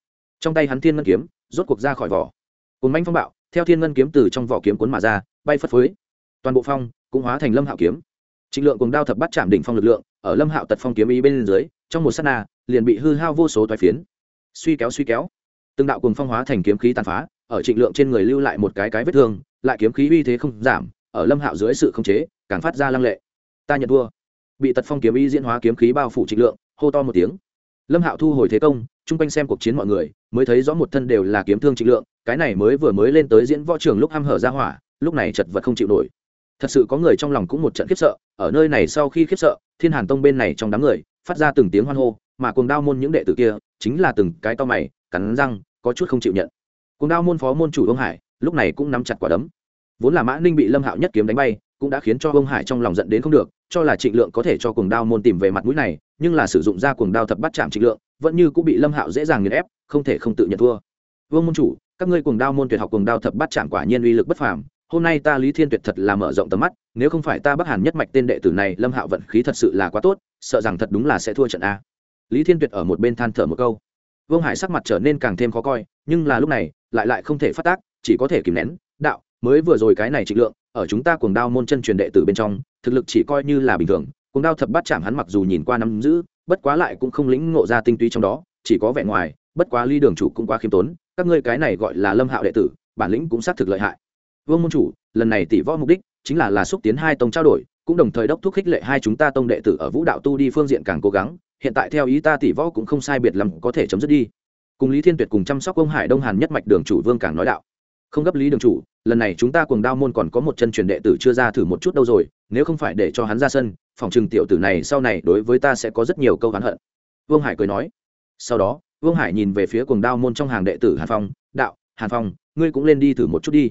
S1: trong tay hắn thiên ngân kiếm, rốt cuộc ra khỏi vỏ. Cồn manh phong bạo, theo thiên ngân kiếm từ trong vỏ kiếm cuốn mà ra, bay phất phới. Toàn bộ phong cũng hóa thành lâm hạo kiếm. Trịnh lượng cùng đao thập bắt chạm đỉnh phong lực lượng, ở lâm hạo tật phong kiếm ý bên dưới, trong một sát na, liền bị hư hao vô số toái phiến. Suy kéo suy kéo. Từng đạo cùng phong hóa thành kiếm khí tàn phá, ở trịnh lượng trên người lưu lại một cái cái vết thương, lại kiếm khí uy thế không giảm, ở lâm hạo dưới sự khống chế, càng phát ra lăng lệ. Ta nhận thua bị tật phong kiếm ý diễn hóa kiếm khí bao phủ trịnh lượng, hô to một tiếng. Lâm hạo thu hồi thế công, chung quanh xem cuộc chiến mọi người, mới thấy rõ một thân đều là kiếm thương trịnh lượng, cái này mới vừa mới lên tới diễn võ trường lúc h hở ra hỏa, lúc này chật vật không chịu nổi. Thật sự có người trong lòng cũng một trận khiếp sợ, ở nơi này sau khi khiếp sợ, thiên hàn tông bên này trong đám người, phát ra từng tiếng hoan hô, mà cùng đao môn những đệ tử kia, chính là từng cái to mày, cắn răng, có chút không chịu nhận. Cùng đao môn phó môn chủ ông hải, lúc này cũng nắm chặt quả đấm. Vốn là mã ninh bị lâm hạo nhất kiếm đánh bay cũng đã khiến cho ông hải trong lòng giận đến không được, cho là trịnh lượng có thể cho cuồng đao môn tìm về mặt mũi này, nhưng là sử dụng ra cuồng đao thập bắt chạm trịnh lượng, vẫn như cũng bị lâm hạo dễ dàng nghiền ép, không thể không tự nhận thua. Vương môn chủ, các ngươi cuồng đao môn tuyệt học cuồng đao thập bắt chạm quả nhiên uy lực bất phàm, hôm nay ta lý thiên tuyệt thật là mở rộng tầm mắt, nếu không phải ta bắc hàn nhất mạch tên đệ tử này, lâm hạo vận khí thật sự là quá tốt, sợ rằng thật đúng là sẽ thua trận a. Lý thiên tuyệt ở một bên than thở một câu. Vương hải sắc mặt trở nên càng thêm khó coi, nhưng là lúc này, lại lại không thể phát tác, chỉ có thể kìm nén, đạo, mới vừa rồi cái này trịnh lượng ở chúng ta cuồng đao môn chân truyền đệ tử bên trong, thực lực chỉ coi như là bình thường, cuồng đao thập bát chạm hắn mặc dù nhìn qua nắm giữ, bất quá lại cũng không lĩnh ngộ ra tinh túy trong đó, chỉ có vẻ ngoài, bất quá ly đường chủ cũng quá khiêm tốn, các ngươi cái này gọi là lâm hạo đệ tử, bản lĩnh cũng xác thực lợi hại. Vương môn chủ, lần này tỷ võ mục đích chính là là xúc tiến hai tông trao đổi, cũng đồng thời đốc thúc khích lệ hai chúng ta tông đệ tử ở vũ đạo tu đi phương diện càng cố gắng, hiện tại theo ý ta tỷ võ cũng không sai biệt lắm có thể chấm dứt đi. Cùng lý thiên tuyệt cùng chăm sóc ông hải đông hàn nhất mạch đường chủ vương càng nói đạo không gấp lý đường chủ, lần này chúng ta cùng đao môn còn có một chân truyền đệ tử chưa ra thử một chút đâu rồi, nếu không phải để cho hắn ra sân, phòng trừng tiểu tử này sau này đối với ta sẽ có rất nhiều câu hắn hận. Vương hải cười nói. Sau đó, vương hải nhìn về phía cùng đao môn trong hàng đệ tử hàn phong, đạo, hàn phong, ngươi cũng lên đi thử một chút đi.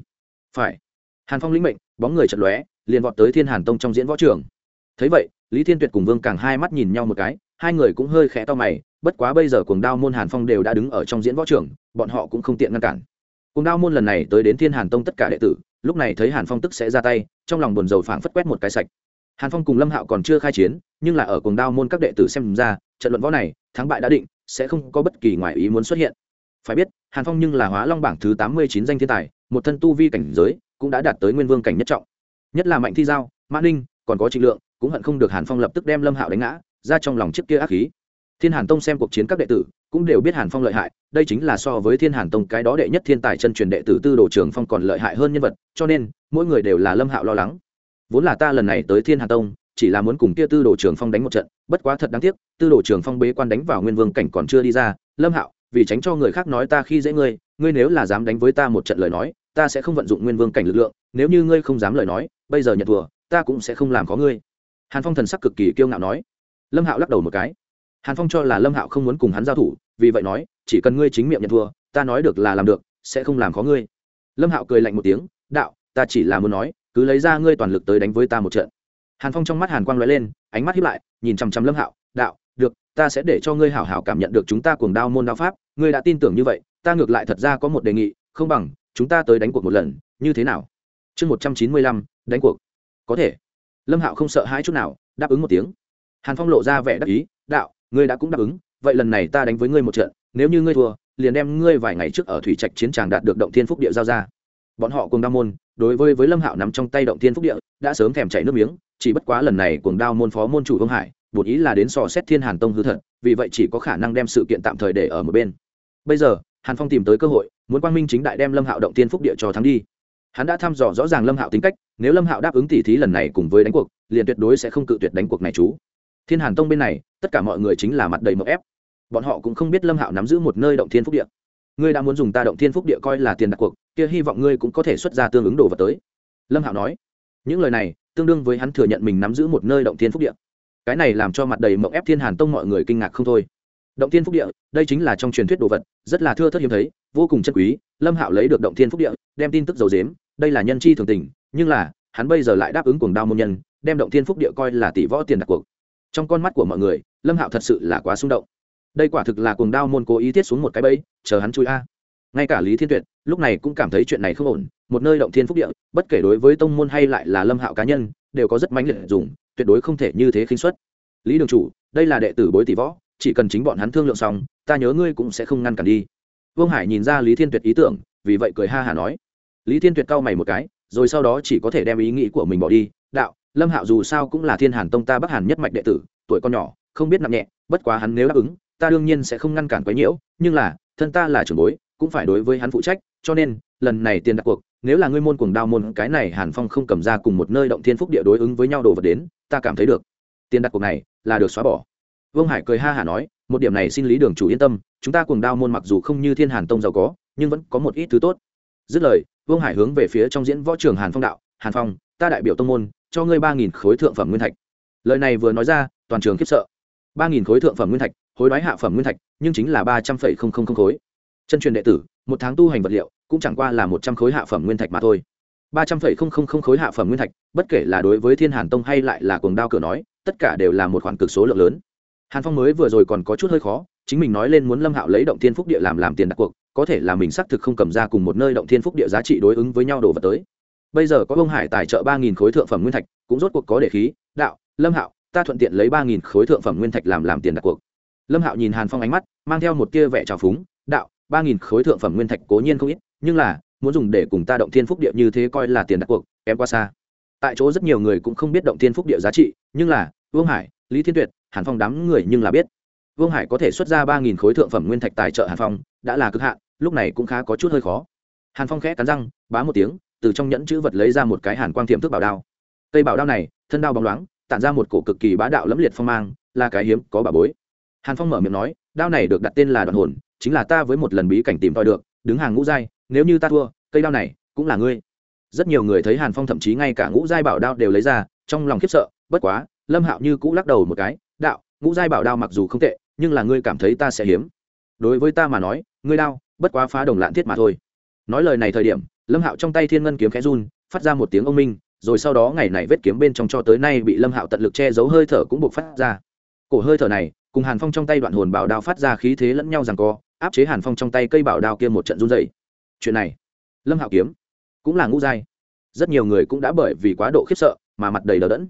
S1: Phải. Hàn phong lĩnh mệnh, bóng người chật lóe, liền vọt tới thiên hàn tông trong diễn võ trường. Thấy vậy, lý thiên tuyệt cùng vương càng hai mắt nhìn nhau một cái, hai người cũng hơi khẽ to mày, bất quá bây giờ cuồng đao môn hàn phong đều đã đứng ở trong diễn võ trường, bọn họ cũng không tiện ngăn cản cùng đao môn lần này tới đến thiên hàn tông tất cả đệ tử, lúc này thấy hàn phong tức sẽ ra tay, trong lòng buồn rầu phảng phất quét một cái sạch. Hàn phong cùng lâm hạo còn chưa khai chiến, nhưng là ở cùng đao môn các đệ tử xem ra, trận luận võ này, thắng bại đã định, sẽ không có bất kỳ ngoại ý muốn xuất hiện. Phải biết, hàn phong nhưng là hóa long bảng thứ tám mươi chín danh thiên tài, một thân tu vi cảnh giới, cũng đã đạt tới nguyên vương cảnh nhất trọng. Nhất là mạnh thi giao, mã ninh, còn có trịnh lượng, cũng hận không được hàn phong lập tức đem lâm hạo đánh ngã, ra trong lòng chiếc kia ác khí. Thiên hàn tông xem cuộc chiến các đệ tử cũng đều biết hàn phong lợi hại, đây chính là so với thiên hàn tông cái đó đệ nhất thiên tài chân truyền đệ tử tư đồ trường phong còn lợi hại hơn nhân vật, cho nên, mỗi người đều là lâm hạo lo lắng. Vốn là ta lần này tới thiên hàn tông, chỉ là muốn cùng kia tư đồ trường phong đánh một trận, bất quá thật đáng tiếc, tư đồ trường phong bế quan đánh vào nguyên vương cảnh còn chưa đi ra, lâm hạo, vì tránh cho người khác nói ta khi dễ ngươi ngươi nếu là dám đánh với ta một trận lời nói, ta sẽ không vận dụng nguyên vương cảnh lực lượng, nếu như ngươi không dám lời nói, bây giờ nhận thùa ta cũng sẽ không làm có ngươi. Hàn phong thần sắc cực kỳ kiêu ngạo nói. Lâm hạo lắc đầu một cái hàn phong cho là lâm hạo không muốn cùng hắn giao thủ, vì vậy nói, chỉ cần ngươi chính miệng nhận thua, ta nói được là làm được, sẽ không làm khó ngươi. Lâm hạo cười lạnh một tiếng, đạo, ta chỉ là muốn nói, cứ lấy ra ngươi toàn lực tới đánh với ta một trận. Hàn phong trong mắt hàn quang l ó e lên, ánh mắt hiếp lại, nhìn chằm chằm lâm hạo, đạo, được, ta sẽ để cho ngươi hảo hảo cảm nhận được chúng ta cuồng đao môn đao pháp, ngươi đã tin tưởng như vậy, ta ngược lại thật ra có một đề nghị, không bằng, chúng ta tới đánh cuộc một lần, như thế nào? Chương một trăm chín mươi lăm, đánh cuộc. Có thể. Lâm hạo không sợ hãi chút nào, đáp ứng một tiếng. Hàn phong lộ ra vẻ đắc ý, đạo ngươi đã cũng đáp ứng, vậy lần này ta đánh với ngươi một trận, nếu như ngươi thua, liền đem ngươi vài ngày trước ở thủy trạch chiến tràng đạt được động thiên phúc địa giao ra. Bọn họ cùng đao môn, đối với với lâm hạo nắm trong tay động thiên phúc địa, đã sớm thèm chảy nước miếng, chỉ bất quá lần này cuồng đao môn phó môn chủ vương hải bột ý là đến sò xét thiên hàn tông hư thật, vì vậy chỉ có khả năng đem sự kiện tạm thời để ở một bên. Bây giờ, hàn phong tìm tới cơ hội, muốn quang minh chính đại đem lâm hạo động thiên phúc địa cho thắng đi. Hắn đã thăm dò rõ ràng lâm hạo tính cách, nếu lâm hạo đáp ứng tỉ thí lần này cùng với đánh cuộc, liền tuyệt đối sẽ không cự tuyệt đánh cuộc này chú thiên hàn tông bên này, tất cả mọi người chính là mặt đầy mậu ép. Bọn họ cũng không biết lâm hạo nắm giữ một nơi động thiên phúc địa. Ngươi đã muốn dùng ta động thiên phúc địa coi là tiền đặt cuộc, kia hy vọng ngươi cũng có thể xuất ra tương ứng đồ vật tới. Lâm hạo nói. Những lời này, tương đương với hắn thừa nhận mình nắm giữ một nơi động thiên phúc địa. Cái này làm cho mặt đầy mậu ép thiên hàn tông mọi người kinh ngạc không thôi. Động thiên phúc địa, đây chính là trong truyền thuyết đồ vật, rất là thưa thất hiếm thấy, vô cùng chân quý, lâm hạo lấy được động thiên phúc địa, đem tin tức dầu dếm đây là nhân chi thường tình, nhưng là, hắn bây giờ lại đáp ứng cuồng đao môn nhân, đem động thiên phúc địa coi là tỷ võ tiền đặt cuộc trong con mắt của mọi người, lâm hạo thật sự là quá xung động. Đây quả thực là cuồng đao môn cố ý thiết xuống một cái bẫy, chờ hắn chui a. Ngay cả lý thiên tuyệt, lúc này cũng cảm thấy chuyện này không ổn, một nơi động thiên phúc địa, bất kể đối với tông môn hay lại là lâm hạo cá nhân, đều có rất mãnh liệt dùng, tuyệt đối không thể như thế khinh suất. Lý đường chủ, đây là đệ tử bối tỷ võ, chỉ cần chính bọn hắn thương lượng xong, ta nhớ ngươi cũng sẽ không ngăn cản đi. Vương hải nhìn ra lý thiên tuyệt ý tưởng, vì vậy cười ha hả nói. Lý thiên tuyệt cau mày một cái, rồi sau đó chỉ có thể đem ý nghĩ của mình bỏ đi, đạo lâm hạo dù sao cũng là thiên hàn tông ta bắc hàn nhất mạch đệ tử, tuổi con nhỏ, không biết nặng nhẹ, bất quá hắn nếu đáp ứng, ta đương nhiên sẽ không ngăn cản quấy nhiễu, nhưng là, thân ta là trưởng bối, cũng phải đối với hắn phụ trách, cho nên, lần này tiền đặt cuộc, nếu là ngươi môn cuồng đao môn, cái này hàn phong không cầm ra cùng một nơi động thiên phúc địa đối ứng với nhau đồ vật đến, ta cảm thấy được. Tiền đặt cuộc này, là được xóa bỏ. Vương hải cười ha hả nói, một điểm này xin lý đường chủ yên tâm, chúng ta cuồng đao môn mặc dù không như thiên hàn tông giàu có, nhưng vẫn có một ít thứ tốt. Dứt lời, vương hải hướng về phía trong diễn võ trường hàn phong đạo, hàn phong, ta đại biểu tông môn cho ngươi ba nghìn khối thượng phẩm nguyên thạch. Lời này vừa nói ra, toàn trường khiếp sợ. ba nghìn khối thượng phẩm nguyên thạch, hối đoái hạ phẩm nguyên thạch, nhưng chính là ba trăm phẩy không không không khối. Chân truyền đệ tử, một tháng tu hành vật liệu, cũng chẳng qua là một trăm khối hạ phẩm nguyên thạch mà thôi. ba trăm phẩy không không không khối hạ phẩm nguyên thạch, bất kể là đối với thiên hàn tông hay lại là cuồng đao cửa nói, tất cả đều là một khoản cực số lượng lớn. Hàn phong mới vừa rồi còn có chút hơi khó, chính mình nói lên muốn lâm hạo lấy động thiên phúc địa làm làm tiền đặt cuộc, có thể là mình xác thực không cầm ra cùng một nơi động thiên phúc địa giá trị đối ứng với nhau đồ vật tới bây giờ có ông hải tài trợ ba nghìn khối thượng phẩm nguyên thạch, cũng rốt cuộc có để khí, đạo, lâm hạo, ta thuận tiện lấy ba nghìn khối thượng phẩm nguyên thạch làm làm tiền đặt cuộc. Lâm hạo nhìn hàn phong ánh mắt, mang theo một tia vẻ trào phúng, đạo, ba nghìn khối thượng phẩm nguyên thạch cố nhiên không ít, nhưng là, muốn dùng để cùng ta động thiên phúc địa như thế coi là tiền đặt cuộc em qua xa. Tại chỗ rất nhiều người cũng không biết động thiên phúc địa giá trị, nhưng là, vương hải, lý thiên tuyệt, hàn phong đám người nhưng là biết. Vương hải có thể xuất ra ba nghìn khối thượng phẩm nguyên thạch tài trợ hàn phong, đã là cực hạn, lúc này cũng khá có chút hơi khó. Hàn phong khẽ cắn răng, bá một tiếng từ trong nhẫn chữ vật lấy ra một cái hàn quang thiểm thức bảo đao. Cây bảo đao này, thân đao bóng loáng, tản ra một cổ cực kỳ bá đạo lẫm liệt phong mang, là cái hiếm có bà bối. Hàn phong mở miệng nói, đao này được đặt tên là đoạn hồn, chính là ta với một lần bí cảnh tìm tòi được, đứng hàng ngũ giai, nếu như ta thua, cây đao này cũng là ngươi. Rất nhiều người thấy hàn phong thậm chí ngay cả ngũ giai bảo đao đều lấy ra, trong lòng khiếp sợ, bất quá, lâm hạo như cũ lắc đầu một cái, đạo, ngũ giai bảo đao mặc dù không tệ, nhưng là ngươi cảm thấy ta sẽ hiếm. Đối với ta mà nói, ngươi đao bất quá phá đồng lạn thiết mà thôi. Nói lời này thời điểm lâm hạo trong tay thiên ngân kiếm khẽ run, phát ra một tiếng ông minh, rồi sau đó ngày này vết kiếm bên trong cho tới nay bị lâm hạo tận lực che giấu hơi thở cũng buộc phát ra. Cổ hơi thở này, cùng hàn phong trong tay đoạn hồn bảo đao phát ra khí thế lẫn nhau rằng co, áp chế hàn phong trong tay cây bảo đao kia một trận run dày chuyện này, lâm hạo kiếm cũng là ngũ giai. Rất nhiều người cũng đã bởi vì quá độ khiếp sợ mà mặt đầy đờ đẫn.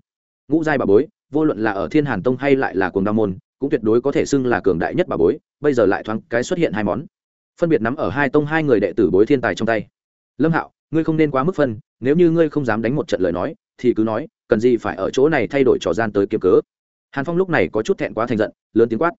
S1: Ngũ giai bà bối, vô luận là ở thiên hàn tông hay lại là cuồng đao môn, cũng tuyệt đối có thể xưng là cường đại nhất bà bối, bây giờ lại thoáng cái xuất hiện hai món. Phân biệt nắm ở hai tông hai người đệ tử bối thiên tài trong tay lâm hạo, ngươi không nên quá mức phân, nếu như ngươi không dám đánh một trận lời nói, thì cứ nói, cần gì phải ở chỗ này thay đổi trò gian tới kiếm cớ. Hàn phong lúc này có chút thẹn quá thành giận, lớn tiếng quát.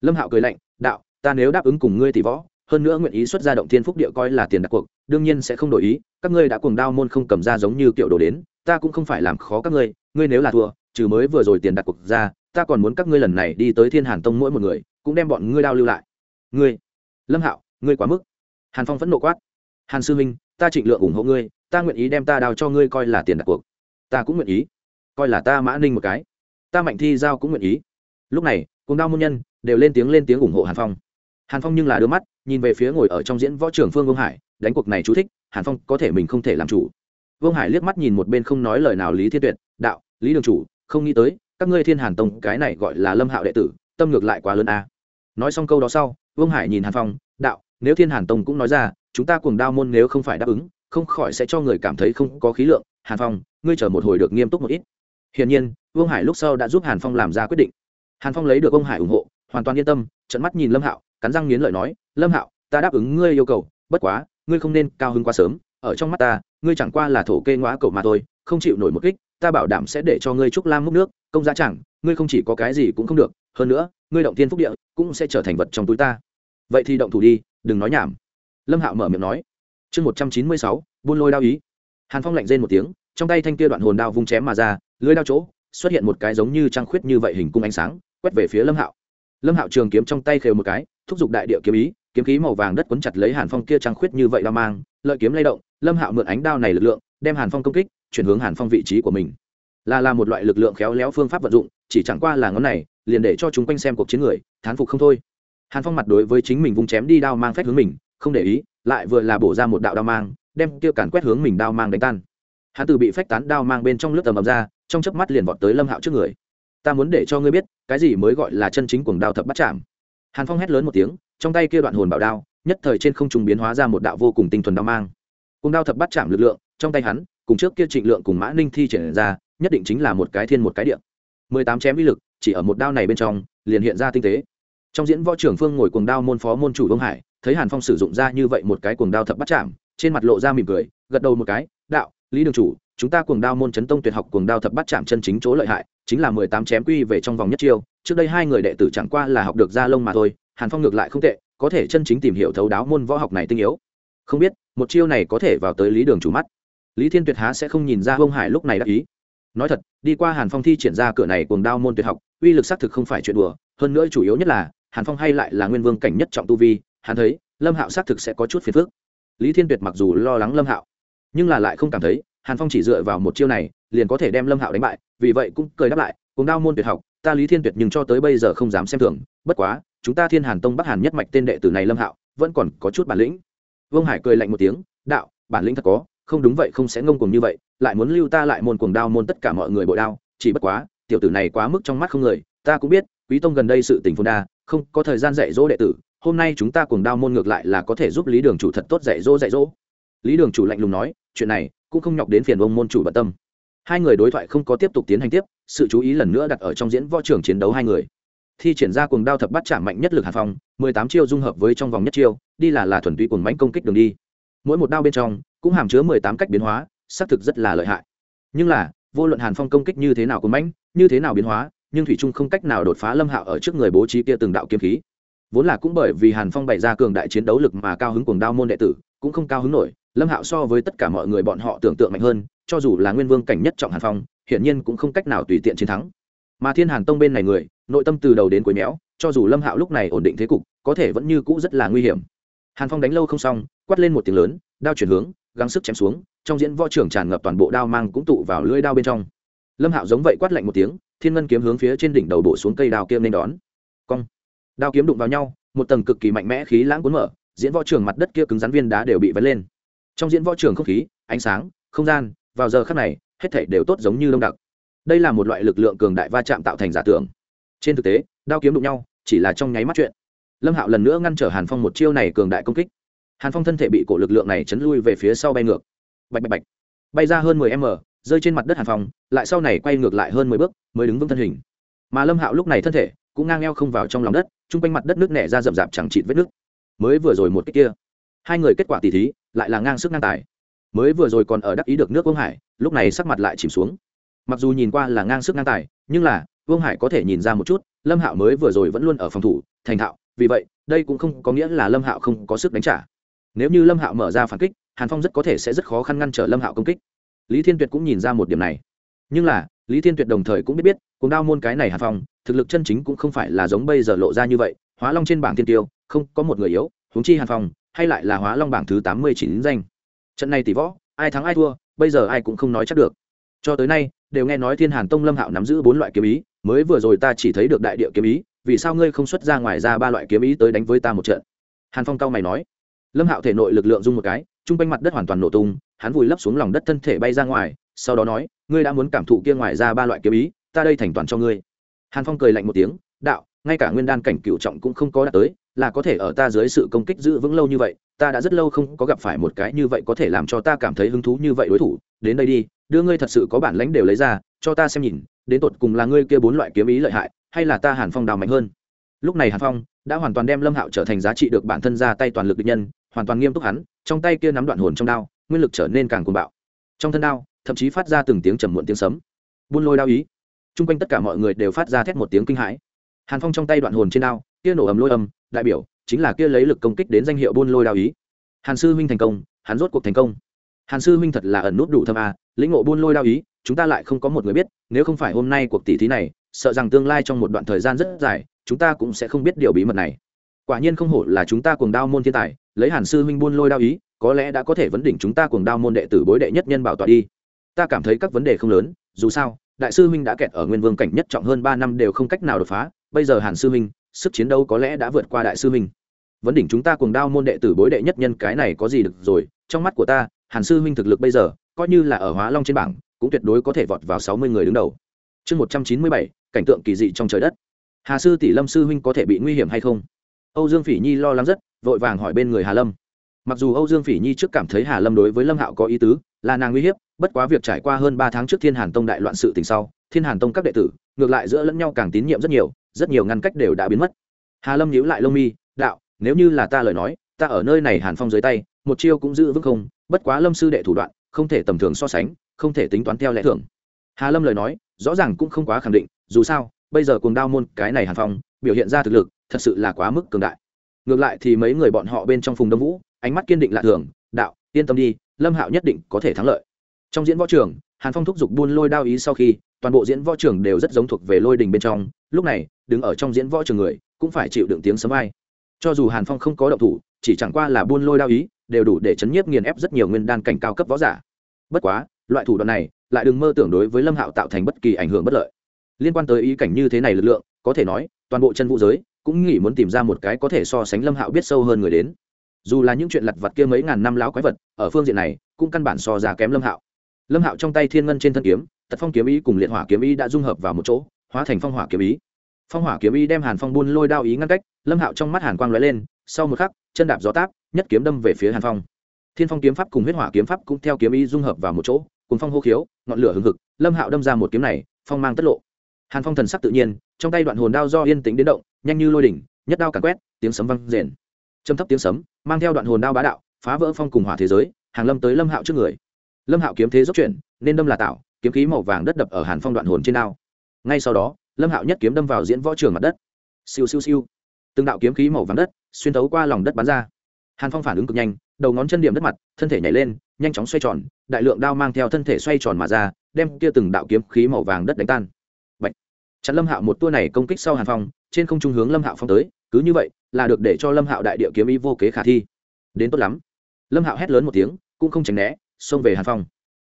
S1: Lâm hạo cười lạnh, đạo, ta nếu đáp ứng cùng ngươi thì võ, hơn nữa nguyện ý xuất ra động thiên phúc địa coi là tiền đặt cuộc, đương nhiên sẽ không đổi ý, các ngươi đã cuồng đao môn không cầm ra giống như kiểu đồ đến, ta cũng không phải làm khó các ngươi ngươi nếu là thua, trừ mới vừa rồi tiền đặt cuộc ra, ta còn muốn các ngươi lần này đi tới thiên hàn tông mỗi một người, cũng đem bọn ngươi đao lưu lại. Ngươi, lâm hạo, ngươi quá mức. Hàn phong vẫn nộ quát hàn sư minh ta trịnh lượng ủng hộ ngươi, ta nguyện ý đem ta đào cho ngươi coi là tiền đặt cuộc. Ta cũng nguyện ý, coi là ta mã ninh một cái. Ta mạnh thi giao cũng nguyện ý. Lúc này cùng đao môn nhân đều lên tiếng lên tiếng ủng hộ hàn phong. Hàn phong nhưng là đưa mắt, nhìn về phía ngồi ở trong diễn võ trưởng phương vương hải, đánh cuộc này chú thích, hàn phong có thể mình không thể làm chủ. Vương hải liếc mắt nhìn một bên không nói lời nào lý thiên tuyệt, đạo, lý đường chủ, không nghĩ tới, các ngươi thiên hàn tông, cái này gọi là lâm hạo đệ tử, tâm ngược lại quá lớn a. Nói xong câu đó sau, vương hải nhìn hàn phong, đạo, nếu thiên hàn tông cũng nói ra chúng ta cùng đao môn nếu không phải đáp ứng, không khỏi sẽ cho người cảm thấy không có khí lượng. Hàn phong, ngươi chờ một hồi được nghiêm túc một ít. Hiển nhiên, vương hải lúc sau đã giúp hàn phong làm ra quyết định. Hàn phong lấy được ông hải ủng hộ, hoàn toàn yên tâm trận mắt nhìn lâm hạo, cắn răng nghiến lợi nói, lâm hạo, ta đáp ứng ngươi yêu cầu, bất quá, ngươi không nên cao hứng quá sớm, ở trong mắt ta, ngươi chẳng qua là thổ kê ngõa cầu mà thôi, không chịu nổi một kích, ta bảo đảm sẽ để cho ngươi trúc lam múc nước, công giá chẳng, ngươi không chỉ có cái gì cũng không được, hơn nữa, ngươi động tiên phúc địa cũng sẽ trở thành vật trong túi ta. Vậy thì động thủ đi, đừng nói nhảm lâm hạo mở miệng nói. Chương một trăm chín mươi sáu, buôn lôi đao ý. Hàn phong lạnh rên một tiếng, trong tay thanh kia đoạn hồn đao vung chém mà ra, lưới đao chỗ, xuất hiện một cái giống như trăng khuyết như vậy hình cung ánh sáng, quét về phía lâm hạo. Lâm hạo trường kiếm trong tay khều một cái, thúc giục đại địa kiếm ý, kiếm khí màu vàng đất quấn chặt lấy hàn phong kia trăng khuyết như vậy đao mang, lợi kiếm lay động, lâm hạo mượn ánh đao này lực lượng, đem hàn phong công kích, chuyển hướng hàn phong vị trí của mình. Là là một loại lực lượng khéo léo phương pháp vận dụng, chỉ chẳng qua là ngón này, liền để cho chúng quanh xem cuộc chiến người, thán phục không thôi. Hàn phong mặt đối với chính mình vung chém đi đao mang phép hướng mình không để ý, lại vừa là bổ ra một đạo đao mang, đem kia càn quét hướng mình đao mang đánh tan. Hắn từ bị phách tán đao mang bên trong lớp tầm ầm ra, trong chớp mắt liền vọt tới lâm hạo trước người. Ta muốn để cho ngươi biết, cái gì mới gọi là chân chính cuồng đao thập bắt chạm hàn phong hét lớn một tiếng, trong tay kia đoạn hồn bảo đao, nhất thời trên không trung biến hóa ra một đạo vô cùng tinh thuần đao mang. Cuồng đao thập bắt chạm lực lượng, trong tay hắn, cùng trước kia trịnh lượng cùng mã ninh thi triển ra, nhất định chính là một cái thiên một cái điện mười tám chém uy lực, chỉ ở một đao này bên trong, liền hiện ra tinh tế. Trong diễn võ trưởng phương ngồi cuồng đao môn phó môn chủ đông hải thấy hàn phong sử dụng ra như vậy một cái cuồng đao thập bắt chạm, trên mặt lộ ra mỉm cười, gật đầu một cái, đạo, lý đường chủ, chúng ta cuồng đao môn chấn tông tuyệt học cuồng đao thập bắt chạm chân chính chỗ lợi hại, chính là mười tám chém quy về trong vòng nhất chiêu, trước đây hai người đệ tử chẳng qua là học được ra lông mà thôi, hàn phong ngược lại không tệ, có thể chân chính tìm hiểu thấu đáo môn võ học này tinh yếu. Không biết, một chiêu này có thể vào tới lý đường chủ mắt. Lý thiên tuyệt há sẽ không nhìn ra Vương hải lúc này đã ý. Nói thật, đi qua hàn phong thi triển ra cửa này cuồng đao môn tuyệt học, uy lực xác thực không phải chuyện đùa, hơn nữa chủ yếu nhất là, hàn phong hay lại là nguyên vương cảnh nhất trọng tu vi hắn thấy, lâm hạo xác thực sẽ có chút phiền phức. Lý thiên tuyệt mặc dù lo lắng lâm hạo, nhưng là lại không cảm thấy, hàn phong chỉ dựa vào một chiêu này, liền có thể đem lâm hạo đánh bại, vì vậy cũng cười đáp lại, cùng đao môn tuyệt học, ta lý thiên tuyệt nhưng cho tới bây giờ không dám xem thường, bất quá, chúng ta thiên hàn tông bắc hàn nhất mạch tên đệ tử này lâm hạo, vẫn còn có chút bản lĩnh. Vương hải cười lạnh một tiếng, đạo, bản lĩnh thật có, không đúng vậy không sẽ ngông cuồng như vậy, lại muốn lưu ta lại môn cuồng đao môn tất cả mọi người bội đao, chỉ bất quá, tiểu tử này quá mức trong mắt không người, ta cũng biết, quý tông gần đây sự tình phồn đa, không có thời gian dạy dỗ đệ tử hôm nay chúng ta cuồng đao môn ngược lại là có thể giúp lý đường chủ thật tốt dạy dỗ dạy dỗ. Lý đường chủ lạnh lùng nói, chuyện này cũng không nhọc đến phiền ông môn chủ bận tâm. Hai người đối thoại không có tiếp tục tiến hành tiếp, sự chú ý lần nữa đặt ở trong diễn võ trường chiến đấu hai người. Thi triển ra cuồng đao thập bắt trả mạnh nhất lực hàn phong, mười tám chiêu dung hợp với trong vòng nhất chiêu, đi là là thuần túy cuồng mánh công kích đường đi. Mỗi một đao bên trong cũng hàm chứa mười tám cách biến hóa, xác thực rất là lợi hại. Nhưng là, vô luận hàn phong công kích như thế nào cuồng mánh như thế nào biến hóa, nhưng thủy trung không cách nào đột phá lâm hạo ở trước người bố trí kia từng đạo kiếm khí vốn là cũng bởi vì hàn phong bày ra cường đại chiến đấu lực mà cao hứng cuồng đao môn đệ tử, cũng không cao hứng nổi, lâm hạo so với tất cả mọi người bọn họ tưởng tượng mạnh hơn, cho dù là nguyên vương cảnh nhất trọng hàn phong, hiển nhiên cũng không cách nào tùy tiện chiến thắng. Mà thiên hàn tông bên này người, nội tâm từ đầu đến cuối méo, cho dù lâm hạo lúc này ổn định thế cục, có thể vẫn như cũ rất là nguy hiểm. Hàn phong đánh lâu không xong, quát lên một tiếng lớn, đao chuyển hướng, gắng sức chém xuống, trong diễn võ trưởng tràn ngập toàn bộ đao mang cũng tụ vào lưỡi đao bên trong. Lâm hạo giống vậy quát lạnh một tiếng, thiên ngân kiếm hướng phía trên đỉnh đầu bổ xuống cây đao kia nên đón. Cong đao kiếm đụng vào nhau, một tầng cực kỳ mạnh mẽ khí lãng cuốn mở, diễn võ trường mặt đất kia cứng rắn viên đá đều bị vấn lên. Trong diễn võ trường không khí, ánh sáng, không gian, vào giờ khắc này, hết thảy đều tốt giống như đông đặc. Đây là một loại lực lượng cường đại va chạm tạo thành giả tưởng. Trên thực tế, đao kiếm đụng nhau, chỉ là trong nháy mắt chuyện. Lâm hạo lần nữa ngăn trở hàn phong một chiêu này cường đại công kích. Hàn phong thân thể bị cổ lực lượng này chấn lui về phía sau bay ngược. Bạch bạch bạch. Bay ra hơn mười m, rơi trên mặt đất hàn phong, lại sau này quay ngược lại hơn mười bước, mới đứng vững thân hình. Mà lâm hạo lúc này thân thể, cũng ngang eo không vào trong lòng đất chung quanh mặt đất nước nẻ ra rậm rạp chẳng chịt vết nước. Mới vừa rồi một cách kia, hai người kết quả tỷ thí, lại là ngang sức ngang tài. Mới vừa rồi còn ở đắc ý được nước vương hải, lúc này sắc mặt lại chìm xuống. Mặc dù nhìn qua là ngang sức ngang tài, nhưng là, vương hải có thể nhìn ra một chút, lâm hạo mới vừa rồi vẫn luôn ở phòng thủ, thành thạo, vì vậy, đây cũng không có nghĩa là lâm hạo không có sức đánh trả. Nếu như lâm hạo mở ra phản kích, hàn phong rất có thể sẽ rất khó khăn ngăn trở lâm hạo công kích. Lý thiên tuyệt cũng nhìn ra một điểm này. Nhưng là lý thiên tuyệt đồng thời cũng biết biết cùng đao môn cái này hàn phong, thực lực chân chính cũng không phải là giống bây giờ lộ ra như vậy, hóa long trên bảng tiên tiêu, không có một người yếu, huống chi hàn phong, hay lại là hóa long bảng thứ tám mươi chín danh. Trận này tỷ võ, ai thắng ai thua, bây giờ ai cũng không nói chắc được. Cho tới nay, đều nghe nói thiên hàn tông lâm hạo nắm giữ bốn loại kiếm ý, mới vừa rồi ta chỉ thấy được đại địa kiếm ý, vì sao ngươi không xuất ra ngoài ra ba loại kiếm ý tới đánh với ta một trận? Hàn phong cao mày nói. Lâm hạo thể nội lực lượng dung một cái t r u n g quanh mặt đất hoàn toàn nổ tung, hắn vùi lấp xuống lòng đất thân thể bay ra ngoài sau đó nói, ngươi đã muốn cảm thụ kia ngoài ra ba loại kiếm ý, ta đây thành toàn cho ngươi. Hàn phong cười lạnh một tiếng, đạo, ngay cả nguyên đan cảnh cựu trọng cũng không có đạt tới, là có thể ở ta dưới sự công kích giữ vững lâu như vậy, ta đã rất lâu không có gặp phải một cái như vậy có thể làm cho ta cảm thấy hứng thú như vậy đối thủ. Đến đây đi, đưa ngươi thật sự có bản lãnh đều lấy ra, cho ta xem nhìn, đến tột cùng là ngươi kia bốn loại kiếm ý lợi hại, hay là ta hàn phong đào mạnh hơn. Lúc này hàn phong đã hoàn toàn đem lâm hạo trở thành giá trị được bản thân ra tay toàn lực địch nhân, hoàn toàn nghiêm túc hắn, trong tay kia nắm đoạn hồn trong đao, nguyên lực trở nên càng cuồng bạo. Trong thân đao thậm chí phát ra từng tiếng trầm muộn tiếng sấm. Buôn lôi đao ý. T r u n g quanh tất cả mọi người đều phát ra thét một tiếng kinh hãi. Hàn phong trong tay đoạn hồn trên đao kia nổ ầm lôi âm đại biểu chính là kia lấy lực công kích đến danh hiệu buôn lôi đao ý. Hàn sư huynh thành công hắn rốt cuộc thành công. Hàn sư huynh thật là ẩn nút đủ thâm à, lĩnh ngộ buôn lôi đao ý chúng ta lại không có một người biết nếu không phải hôm nay cuộc tỷ thí này sợ rằng tương lai trong một đoạn thời gian rất dài chúng ta cũng sẽ không biết điều bí mật này. Quả nhiên không hổ là chúng ta cuồng đao môn thiên tài lấy hàn sư huynh buôn lôi đao ý có lẽ đã có thể vấn đỉnh chúng ta cuồng đao môn đệ tử bối đệ nhất nhân bảo tọa đi ta cảm thấy các vấn đề không lớn, dù sao, đại sư huynh đã kẹt ở nguyên vương cảnh nhất trọng hơn ba năm đều không cách nào đột phá, bây giờ hàn sư huynh, sức chiến đấu có lẽ đã vượt qua đại sư huynh. Vấn đỉnh chúng ta cuồng đao môn đệ tử bối đệ nhất nhân cái này có gì được rồi, trong mắt của ta, hàn sư huynh thực lực bây giờ, coi như là ở hóa long trên bảng, cũng tuyệt đối có thể vọt vào sáu mươi người đứng đầu. Chương một trăm chín mươi bảy, cảnh tượng kỳ dị trong trời đất. Hà sư tỷ lâm sư huynh có thể bị nguy hiểm hay không? Âu dương phỉ nhi lo lắng rất, vội vàng hỏi bên người hà lâm. Mặc dù âu dương phỉ nhi trước cảm thấy hà lâm đối với lâm hạo có ý tứ, là nàng nguy hiếp bất quá việc trải qua hơn ba tháng trước thiên hàn tông đại loạn sự tình sau, thiên hàn tông các đệ tử, ngược lại giữa lẫn nhau càng tín nhiệm rất nhiều rất nhiều ngăn cách đều đã biến mất. Hà lâm nhíu lại lông mi, đạo, nếu như là ta lời nói, ta ở nơi này hàn phong dưới tay, một chiêu cũng giữ vững không, bất quá lâm sư đệ thủ đoạn, không thể tầm thường so sánh, không thể tính toán theo lẽ thường. Hà lâm lời nói, rõ ràng cũng không quá khẳng định, dù sao, bây giờ cuồng đao môn, cái này hàn phong, biểu hiện ra thực lực, thật sự là quá mức cường đại. Ngược lại thì mấy người bọn họ bên trong phùng đông vũ, ánh mắt kiên định lạ thường, đạo, yên tâm đi, lâm hạo nhất định có thể thắng lợi trong diễn võ trường, hàn phong thúc giục buôn lôi đao ý sau khi, toàn bộ diễn võ trường đều rất giống thuộc về lôi đình bên trong, lúc này, đứng ở trong diễn võ trường người, cũng phải chịu đựng tiếng sấm ai. Cho dù hàn phong không có động thủ, chỉ chẳng qua là buôn lôi đao ý, đều đủ để chấn nhiếp nghiền ép rất nhiều nguyên đan cảnh cao cấp võ giả. Bất quá, loại thủ đoạn này, lại đừng mơ tưởng đối với lâm hạo tạo thành bất kỳ ảnh hưởng bất lợi. Liên quan tới ý cảnh như thế này lực lượng, có thể nói, toàn bộ chân vũ giới, cũng nghĩ muốn tìm ra một cái có thể so sánh lâm hạo biết sâu hơn người đến. Dù là những chuyện lặt vặt kia mấy ngàn năm láo quái vật, ở phương diện này, cũng căn bản so ra kém lâm hạo lâm hạo trong tay thiên ngân trên thân kiếm, tật phong kiếm ý cùng liệt hỏa kiếm ý đã dung hợp vào một chỗ, hóa thành phong hỏa kiếm ý. Phong hỏa kiếm ý đem hàn phong buôn lôi đao ý ngăn cách, lâm hạo trong mắt hàn quang lóe lên, sau một khắc, chân đạp gió táp, nhất kiếm đâm về phía hàn phong. Thiên phong kiếm pháp cùng huyết hỏa kiếm pháp cũng theo kiếm ý dung hợp vào một chỗ, cùng phong hô khiếu, ngọn lửa hừng hực, lâm hạo đâm ra một kiếm này, phong mang tất lộ. Hàn phong thần sắc tự nhiên, trong tay đoạn hồn đao do yên tĩnh đến động, nhanh như lôi đỉnh, nhất đao càn quét, tiếng sấm vang rền. Châm thấp tiếng sấm, mang theo đoạn hồn đao bá đạo, phá vỡ phong cùng hỏa thế giới, hàng lâm tới lâm hạo trước người lâm hạo kiếm thế dốc chuyển, nên đâm là tạo, kiếm khí màu vàng đất đập ở hàn phong đoạn hồn trên đao. Ngay sau đó, lâm hạo nhất kiếm đâm vào diễn võ trường mặt đất. Siêu siêu siêu. Từng đạo kiếm khí màu vàng đất xuyên tấu qua lòng đất bắn ra. Hàn phong phản ứng cực nhanh, đầu ngón chân điểm đất mặt, thân thể nhảy lên, nhanh chóng xoay tròn, đại lượng đao mang theo thân thể xoay tròn mà ra, đem kia từng đạo kiếm khí màu vàng đất đánh tan. Bạch. chặn lâm hạo một tua này công kích sau hàn phong, trên không trung hướng lâm hạo phong tới, cứ như vậy là được để cho lâm hạo đại địa kiếm ý vô kế khả thi. Đến tốt lắm. Lâm hạo hét lớn một tiếng, cũng không tránh né xông về hàn phong.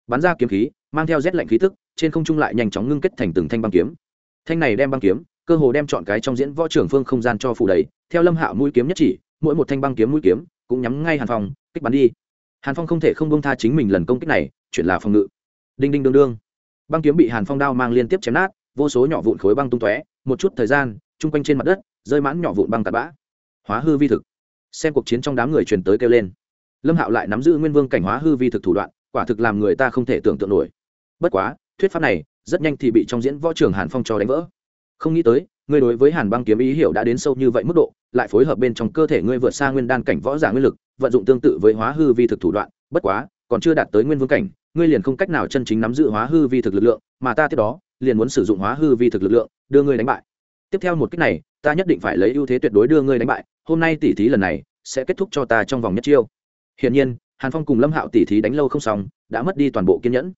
S1: Bắn ra kiếm khí, mang theo rét lạnh khí tức, trên không trung lại nhanh chóng ngưng kết thành từng thanh băng kiếm. Thanh này đem băng kiếm, cơ hồ đem chọn cái trong diễn võ trưởng phương không gian cho phủ đầy, theo lâm hạo mũi kiếm nhất chỉ, mỗi một thanh băng kiếm mũi kiếm cũng nhắm ngay hàn phong, kích bắn đi. Hàn phong không thể không bông tha chính mình lần công kích này, chuyển là phòng ngự. Đinh đinh đương đương. Băng kiếm bị hàn phong đao mang liên tiếp chém nát, vô số nhỏ vụn khối băng tung tóe, một chút thời gian, chung quanh trên mặt đất, rơi mãn nhỏ vụn băng tạt bã. Hóa hư vi thực. Xem cuộc chiến trong đám người truyền tới kêu lên lâm hạo lại nắm giữ nguyên vương cảnh hóa hư vi thực thủ đoạn, quả thực làm người ta không thể tưởng tượng nổi. Bất quá, thuyết pháp này rất nhanh thì bị trong diễn võ trường hàn phong cho đánh vỡ. Không nghĩ tới, ngươi đối với hàn băng kiếm ý hiểu đã đến sâu như vậy mức độ, lại phối hợp bên trong cơ thể ngươi vượt xa nguyên đan cảnh võ giả nguyên lực, vận dụng tương tự với hóa hư vi thực thủ đoạn, bất quá, còn chưa đạt tới nguyên vương cảnh, ngươi liền không cách nào chân chính nắm giữ hóa hư vi thực lực lượng, mà ta tiếp đó, liền muốn sử dụng hóa hư vi thực lực lượng, đưa ngươi đánh bại. Tiếp theo một cách này, ta nhất định phải lấy ưu thế tuyệt đối đưa ngươi đánh bại, hôm nay tỉ thí lần này, sẽ kết thúc cho ta trong vòng nhất chiêu hiển nhiên, hàn phong cùng lâm hạo tỉ thí đánh lâu không xong, đã mất đi toàn bộ kiên nhẫn.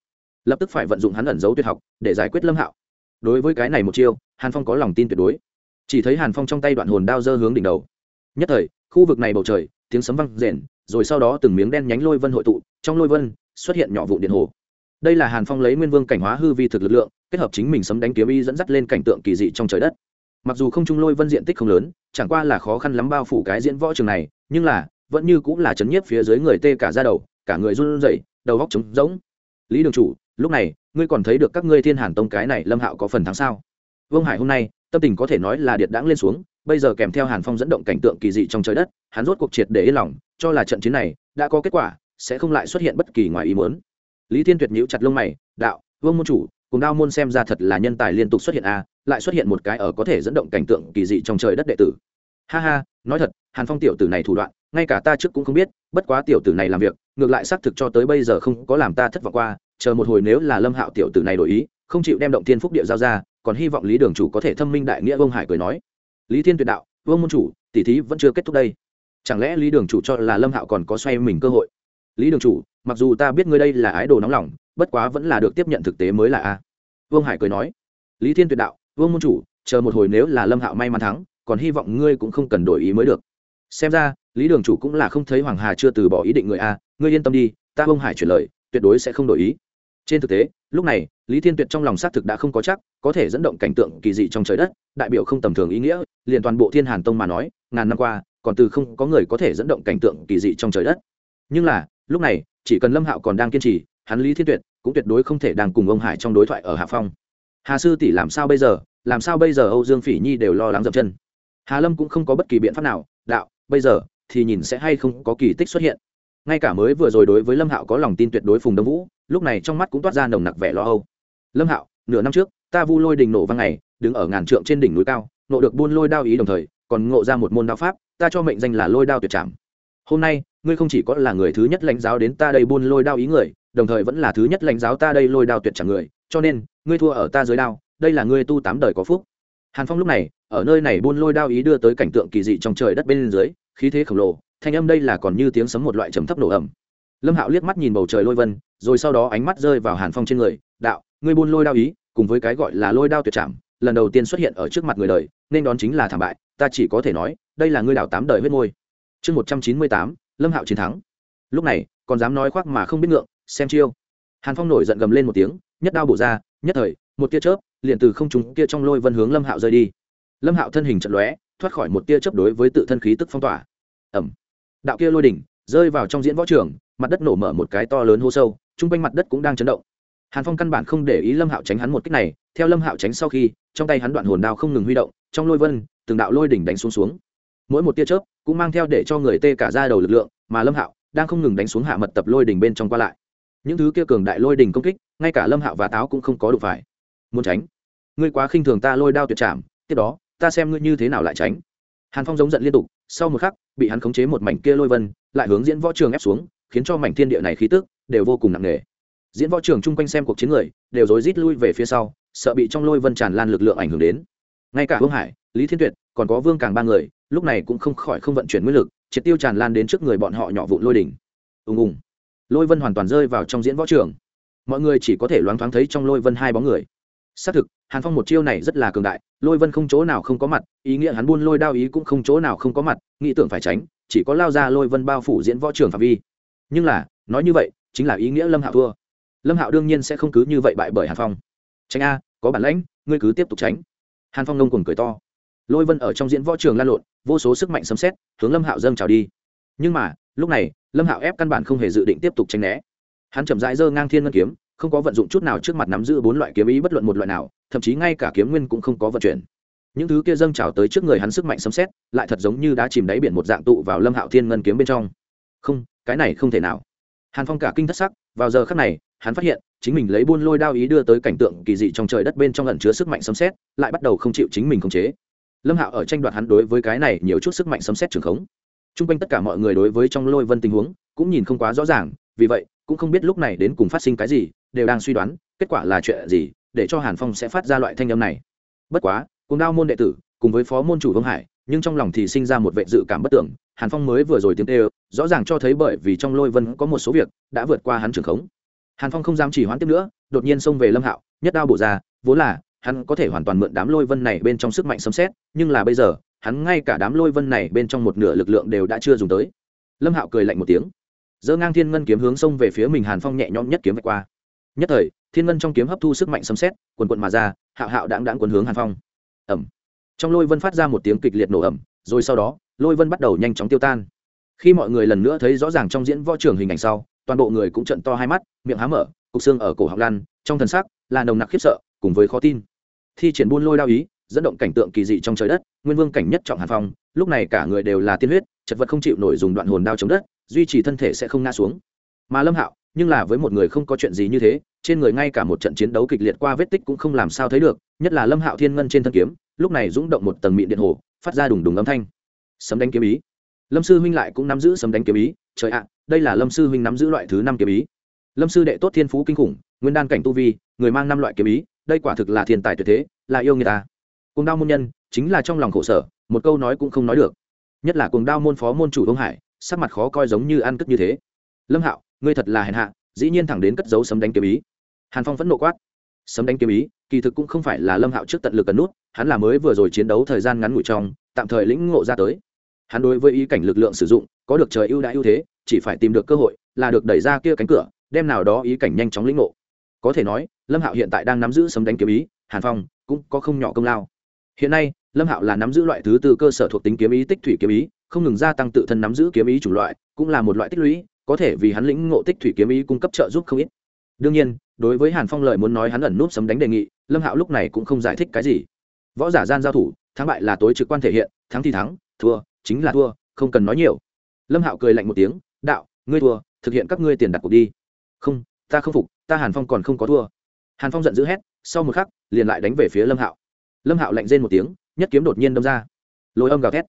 S1: Lập tức phải vận dụng hắn ẩn giấu tuyệt học để giải quyết lâm hạo. Đối với cái này một chiêu, hàn phong có lòng tin tuyệt đối. Chỉ thấy hàn phong trong tay đoạn hồn đao dơ hướng đỉnh đầu. Nhất thời, khu vực này bầu trời, tiếng sấm văng rền, rồi sau đó từng miếng đen nhánh lôi vân hội tụ, trong lôi vân xuất hiện nhỏ vụ điện hồ. Đây là hàn phong lấy nguyên vương cảnh hóa hư vi thực lực lượng, kết hợp chính mình sấm đánh kiếm ý dẫn dắt lên cảnh tượng kỳ dị trong trời đất. Mặc dù không trung lôi vân diện tích không lớn, chẳng qua là khó khăn lắm bao phủ cái diễn võ trường này, nhưng là vẫn như cũng là chấn nhiếp phía dưới người tê cả ra đầu, cả người run rẩy, đầu góc trống rỗng. Lý đường chủ, lúc này, ngươi còn thấy được các ngươi thiên hàn tông cái này lâm hạo có phần thắng sao? Vương hải hôm nay, tâm tình có thể nói là điện đãng lên xuống, bây giờ kèm theo hàn phong dẫn động cảnh tượng kỳ dị trong trời đất, hắn rốt cuộc triệt để yên lòng, cho là trận chiến này đã có kết quả, sẽ không lại xuất hiện bất kỳ ngoài ý muốn. Lý thiên tuyệt nhíu chặt lông mày, đạo, vương môn chủ, cùng đao môn xem ra thật là nhân tài liên tục xuất hiện a lại xuất hiện một cái ở có thể dẫn động cảnh tượng kỳ dị trong trời đất đệ tử. Ha ha, nói thật, hàn phong tiểu tử này thủ đoạn ngay cả ta trước cũng không biết, bất quá tiểu tử này làm việc, ngược lại xác thực cho tới bây giờ không có làm ta thất vọng qua, chờ một hồi nếu là lâm hạo tiểu tử này đổi ý, không chịu đem động thiên phúc địa giao ra, còn hy vọng lý đường chủ có thể thâm minh đại nghĩa vương hải cười nói. Lý thiên tuyệt đạo, vương môn chủ, tỷ thí vẫn chưa kết thúc đây. Chẳng lẽ lý đường chủ cho là lâm hạo còn có xoay mình cơ hội? Lý đường chủ, mặc dù ta biết ngươi đây là ái đồ nóng lòng, bất quá vẫn là được tiếp nhận thực tế mới là a. Vương hải cười nói. Lý thiên tuyệt đạo, vương môn chủ, chờ một hồi nếu là lâm hạo may mắn thắng, còn hy vọng ngươi cũng không cần đổi ý mới được. Xem ra lý đường chủ cũng là không thấy hoàng hà chưa từ bỏ ý định người a, ngươi yên tâm đi, ta ông hải chuyển lời, tuyệt đối sẽ không đổi ý. Trên thực tế, lúc này, lý thiên tuyệt trong lòng xác thực đã không có chắc, có thể dẫn động cảnh tượng kỳ dị trong trời đất, đại biểu không tầm thường ý nghĩa, liền toàn bộ thiên hàn tông mà nói, ngàn năm qua, còn từ không có người có thể dẫn động cảnh tượng kỳ dị trong trời đất. Nhưng là, lúc này, chỉ cần lâm hạo còn đang kiên trì, hắn lý thiên tuyệt cũng tuyệt đối không thể đang cùng ông hải trong đối thoại ở hạ phong. Hà sư tỷ làm sao bây giờ? Làm sao bây giờ âu dương phỉ nhi đều lo lắng dập chân? Hà lâm cũng không có bất kỳ biện pháp nào, đạo, bây giờ thì nhìn sẽ hay không có kỳ tích xuất hiện. Ngay cả mới vừa rồi đối với lâm hạo có lòng tin tuyệt đối phùng đông vũ, lúc này trong mắt cũng toát ra nồng nặc vẻ lo âu. Lâm hạo, nửa năm trước, ta vu lôi đình nổ văng ngày, đứng ở ngàn trượng trên đỉnh núi cao, nộ được buôn lôi đao ý đồng thời, còn ngộ ra một môn đao pháp, ta cho mệnh danh là lôi đao tuyệt trảm. Hôm nay, ngươi không chỉ có là người thứ nhất lãnh giáo đến ta đây buôn lôi đao ý người, đồng thời vẫn là thứ nhất lãnh giáo ta đây lôi đao tuyệt trảm người, cho nên, ngươi thua ở ta dưới đao, đây là ngươi tu tám đời có phúc hàn phong lúc này, ở nơi này buôn lôi đao ý đưa tới cảnh tượng kỳ dị trong trời đất bên dưới, khí thế khổng lồ, thanh âm đây là còn như tiếng sấm một loại trầm thấp nổ ẩm lâm hạo liếc mắt nhìn bầu trời lôi vân, rồi sau đó ánh mắt rơi vào hàn phong trên người, đạo, ngươi buôn lôi đao ý, cùng với cái gọi là lôi đao tuyệt trảm, lần đầu tiên xuất hiện ở trước mặt người đời, nên đón chính là thảm bại, ta chỉ có thể nói, đây là ngươi đảo tám đời huyết môi. Chương một trăm chín mươi tám, lâm hạo chiến thắng. Lúc này, còn dám nói khoác mà không biết ngượng, xem chiêu. Hàn phong nổi giận gầm lên một tiếng, nhất đao bổ ra, nhất thời, một tia chớp liền từ không trung kia trong lôi vân hướng lâm hạo rơi đi. Lâm hạo thân hình trận lóe, thoát khỏi một tia chớp đối với tự thân khí tức phong tỏa. Ẩm đạo kia lôi đỉnh rơi vào trong diễn võ trường, mặt đất nổ mở một cái to lớn hô sâu chung quanh mặt đất cũng đang chấn động. Hàn phong căn bản không để ý lâm hạo tránh hắn một cách này, theo lâm hạo tránh sau khi, trong tay hắn đoạn hồn đao không ngừng huy động, trong lôi vân, từng đạo lôi đỉnh đánh xuống xuống. Mỗi một tia chớp cũng mang theo để cho người tê cả ra đầu lực lượng, mà lâm hạo đang không ngừng đánh xuống hạ mật tập lôi đỉnh bên trong qua lại. Những thứ kia cường đại lôi đỉnh công kích, ngay cả lâm hạo và táo cũng không có đủ phải muốn tránh. Ngươi quá khinh thường ta lôi đao tuyệt chạm tiếp đó, ta xem ngươi như thế nào lại tránh. Hàn phong giống giận liên tục, sau một khắc, bị hắn khống chế một mảnh kia lôi vân, lại hướng diễn võ trường ép xuống, khiến cho mảnh thiên địa này khí tức đều vô cùng nặng nề. Diễn võ trường chung quanh xem cuộc chiến người, đều rối rít lui về phía sau, sợ bị trong lôi vân tràn lan lực lượng ảnh hưởng đến. Ngay cả vương hải, lý thiên tuyệt, còn có vương càng ba người, lúc này cũng không khỏi không vận chuyển nguyên lực, triệt tiêu tràn lan đến trước người bọn họ nhỏ vụn lôi đỉnh. Ùng ùng. Lôi vân hoàn toàn rơi vào trong diễn võ trường. Mọi người chỉ có thể loáng thoáng thấy trong lôi vân hai bóng người xác thực, hàn phong một chiêu này rất là cường đại, lôi vân không chỗ nào không có mặt, ý nghĩa hắn buôn lôi đao ý cũng không chỗ nào không có mặt, nghĩ tưởng phải tránh, chỉ có lao ra lôi vân bao phủ diễn võ trường phạm vi. Nhưng là, nói như vậy, chính là ý nghĩa lâm hạo thua. Lâm hạo đương nhiên sẽ không cứ như vậy bại bởi hàn phong. Tránh a, có bản lãnh, ngươi cứ tiếp tục tránh. Hàn phong nông cùng cười to. Lôi vân ở trong diễn võ trường lan lộn, vô số sức mạnh sấm xét hướng lâm hạo dâng trào đi. Nhưng mà, lúc này, lâm hạo ép căn bản không hề dự định tiếp tục tranh né. Hắn chậm rãi giơ ngang thiên ngân kiếm không có vận dụng chút nào trước mặt nắm giữ bốn loại kiếm ý bất luận một loại nào, thậm chí ngay cả kiếm nguyên cũng không có vận chuyển. Những thứ kia dâng trào tới trước người hắn sức mạnh sấm xét lại thật giống như đã chìm đáy biển một dạng tụ vào lâm hạo thiên ngân kiếm bên trong. Không, cái này không thể nào. Hàn phong cả kinh thất sắc, vào giờ khắc này, hắn phát hiện, chính mình lấy buôn lôi đao ý đưa tới cảnh tượng kỳ dị trong trời đất bên trong lần chứa sức mạnh sấm xét lại bắt đầu không chịu chính mình khống chế. Lâm hạo ở tranh đoạt hắn đối với cái này nhiều chút sức mạnh sấm xét trường khống. T r u n g quanh tất cả mọi người đối với trong lôi vân tình huống, cũng nhìn không quá rõ ràng, vì vậy, cũng không biết lúc này đến cùng phát sinh cái gì đều đang suy đoán, kết quả là chuyện gì, để cho hàn phong sẽ phát ra loại thanh âm này. Bất quá, cùng đao môn đệ tử, cùng với phó môn chủ vương hải, nhưng trong lòng thì sinh ra một vệ dự cảm bất tưởng, hàn phong mới vừa rồi tiếng tê rõ ràng cho thấy bởi vì trong lôi vân có một số việc đã vượt qua hắn trường khống. Hàn phong không dám chỉ hoãn tiếp nữa, đột nhiên xông về lâm hạo, nhất đao bổ ra, vốn là, hắn có thể hoàn toàn mượn đám lôi vân này bên trong sức mạnh sấm xét nhưng là bây giờ, hắn ngay cả đám lôi vân này bên trong một nửa lực lượng đều đã chưa dùng tới. Lâm hạo cười lạnh một tiếng. Giơ ngang thiên ngân kiếm hướng xông về phía mình, hàn phong nhẹ nhõm nhất kiếm vạch qua nhất thời, thiên ngân trong kiếm hấp thu sức mạnh sấm xét quần quận mà ra, hạo hạo đáng đáng quần hướng hàn phong. Ẩm. Trong lôi vân phát ra một tiếng kịch liệt nổ ẩm, rồi sau đó, lôi vân bắt đầu nhanh chóng tiêu tan. Khi mọi người lần nữa thấy rõ ràng trong diễn võ trường hình ảnh sau, toàn bộ người cũng trận to hai mắt, miệng há mở, cục xương ở cổ họng lan trong thần sắc là nồng nặc khiếp sợ, cùng với khó tin. Thi triển buôn lôi đao ý, dẫn động cảnh tượng kỳ dị trong trời đất, nguyên vương cảnh nhất trọng hàn phong, lúc này cả người đều là tiên huyết, chật vật không chịu nổi dùng đoạn hồn đao chống đất, duy trì thân thể sẽ không ngã xuống. Mà lâm hạo nhưng là với một người không có chuyện gì như thế, trên người ngay cả một trận chiến đấu kịch liệt qua vết tích cũng không làm sao thấy được, nhất là lâm hạo thiên ngân trên thân kiếm, lúc này rung động một tầng mịn điện hồ, phát ra đùng đùng âm thanh. Sấm đánh kiếm ý. Lâm sư huynh lại cũng nắm giữ sấm đánh kiếm ý. Trời ạ, đây là lâm sư huynh nắm giữ loại thứ năm kiếm ý. Lâm sư đệ tốt thiên phú kinh khủng, nguyên đan cảnh tu vi, người mang năm loại kiếm ý, đây quả thực là thiên tài tuyệt thế, là yêu người ta. Cùng đao môn nhân, chính là trong lòng khổ sở, một câu nói cũng không nói được. Nhất là cùng đao môn phó môn chủ đông hải, sắc mặt khó coi giống như ăn cất như thế. Lâm hạo ngươi thật là hèn hạ, dĩ nhiên thẳng đến cất dấu sấm đánh kiếm ý. Hàn phong vẫn nộ quát. Sấm đánh kiếm ý, kỳ thực cũng không phải là lâm hạo trước tận lực cần nút, hắn là mới vừa rồi chiến đấu thời gian ngắn ngủi trong, tạm thời lĩnh ngộ ra tới. Hắn đối với ý cảnh lực lượng sử dụng, có được trời ưu đãi ưu thế, chỉ phải tìm được cơ hội là được đẩy ra kia cánh cửa, đem nào đó ý cảnh nhanh chóng lĩnh ngộ. Có thể nói, lâm hạo hiện tại đang nắm giữ sấm đánh kiếm ý, hàn phong cũng có không nhỏ công lao. Hiện nay, lâm hạo là nắm giữ loại thứ tư cơ sở thuộc tính kiếm ý tích thủy kiếm ý, không ngừng gia tăng tự thân nắm giữ kiếm ý chủng loại, cũng là một loại tích lũy có thể vì hắn lĩnh ngộ tích thủy kiếm ý cung cấp trợ giúp không ít. Đương nhiên, đối với hàn phong lợi muốn nói hắn ẩn núp sấm đánh đề nghị, lâm hạo lúc này cũng không giải thích cái gì. Võ giả gian giao thủ, thắng bại là tối trực quan thể hiện, thắng thì thắng, thua chính là thua, không cần nói nhiều. Lâm hạo cười lạnh một tiếng, đạo, ngươi thua, thực hiện các ngươi tiền đặt cuộc đi. Không, ta không phục, ta hàn phong còn không có thua. Hàn phong giận dữ hét, sau một khắc, liền lại đánh về phía lâm hạo. Lâm hạo lạnh rên một tiếng, nhất kiếm đột nhiên đâm ra. Lôi âm gào thét.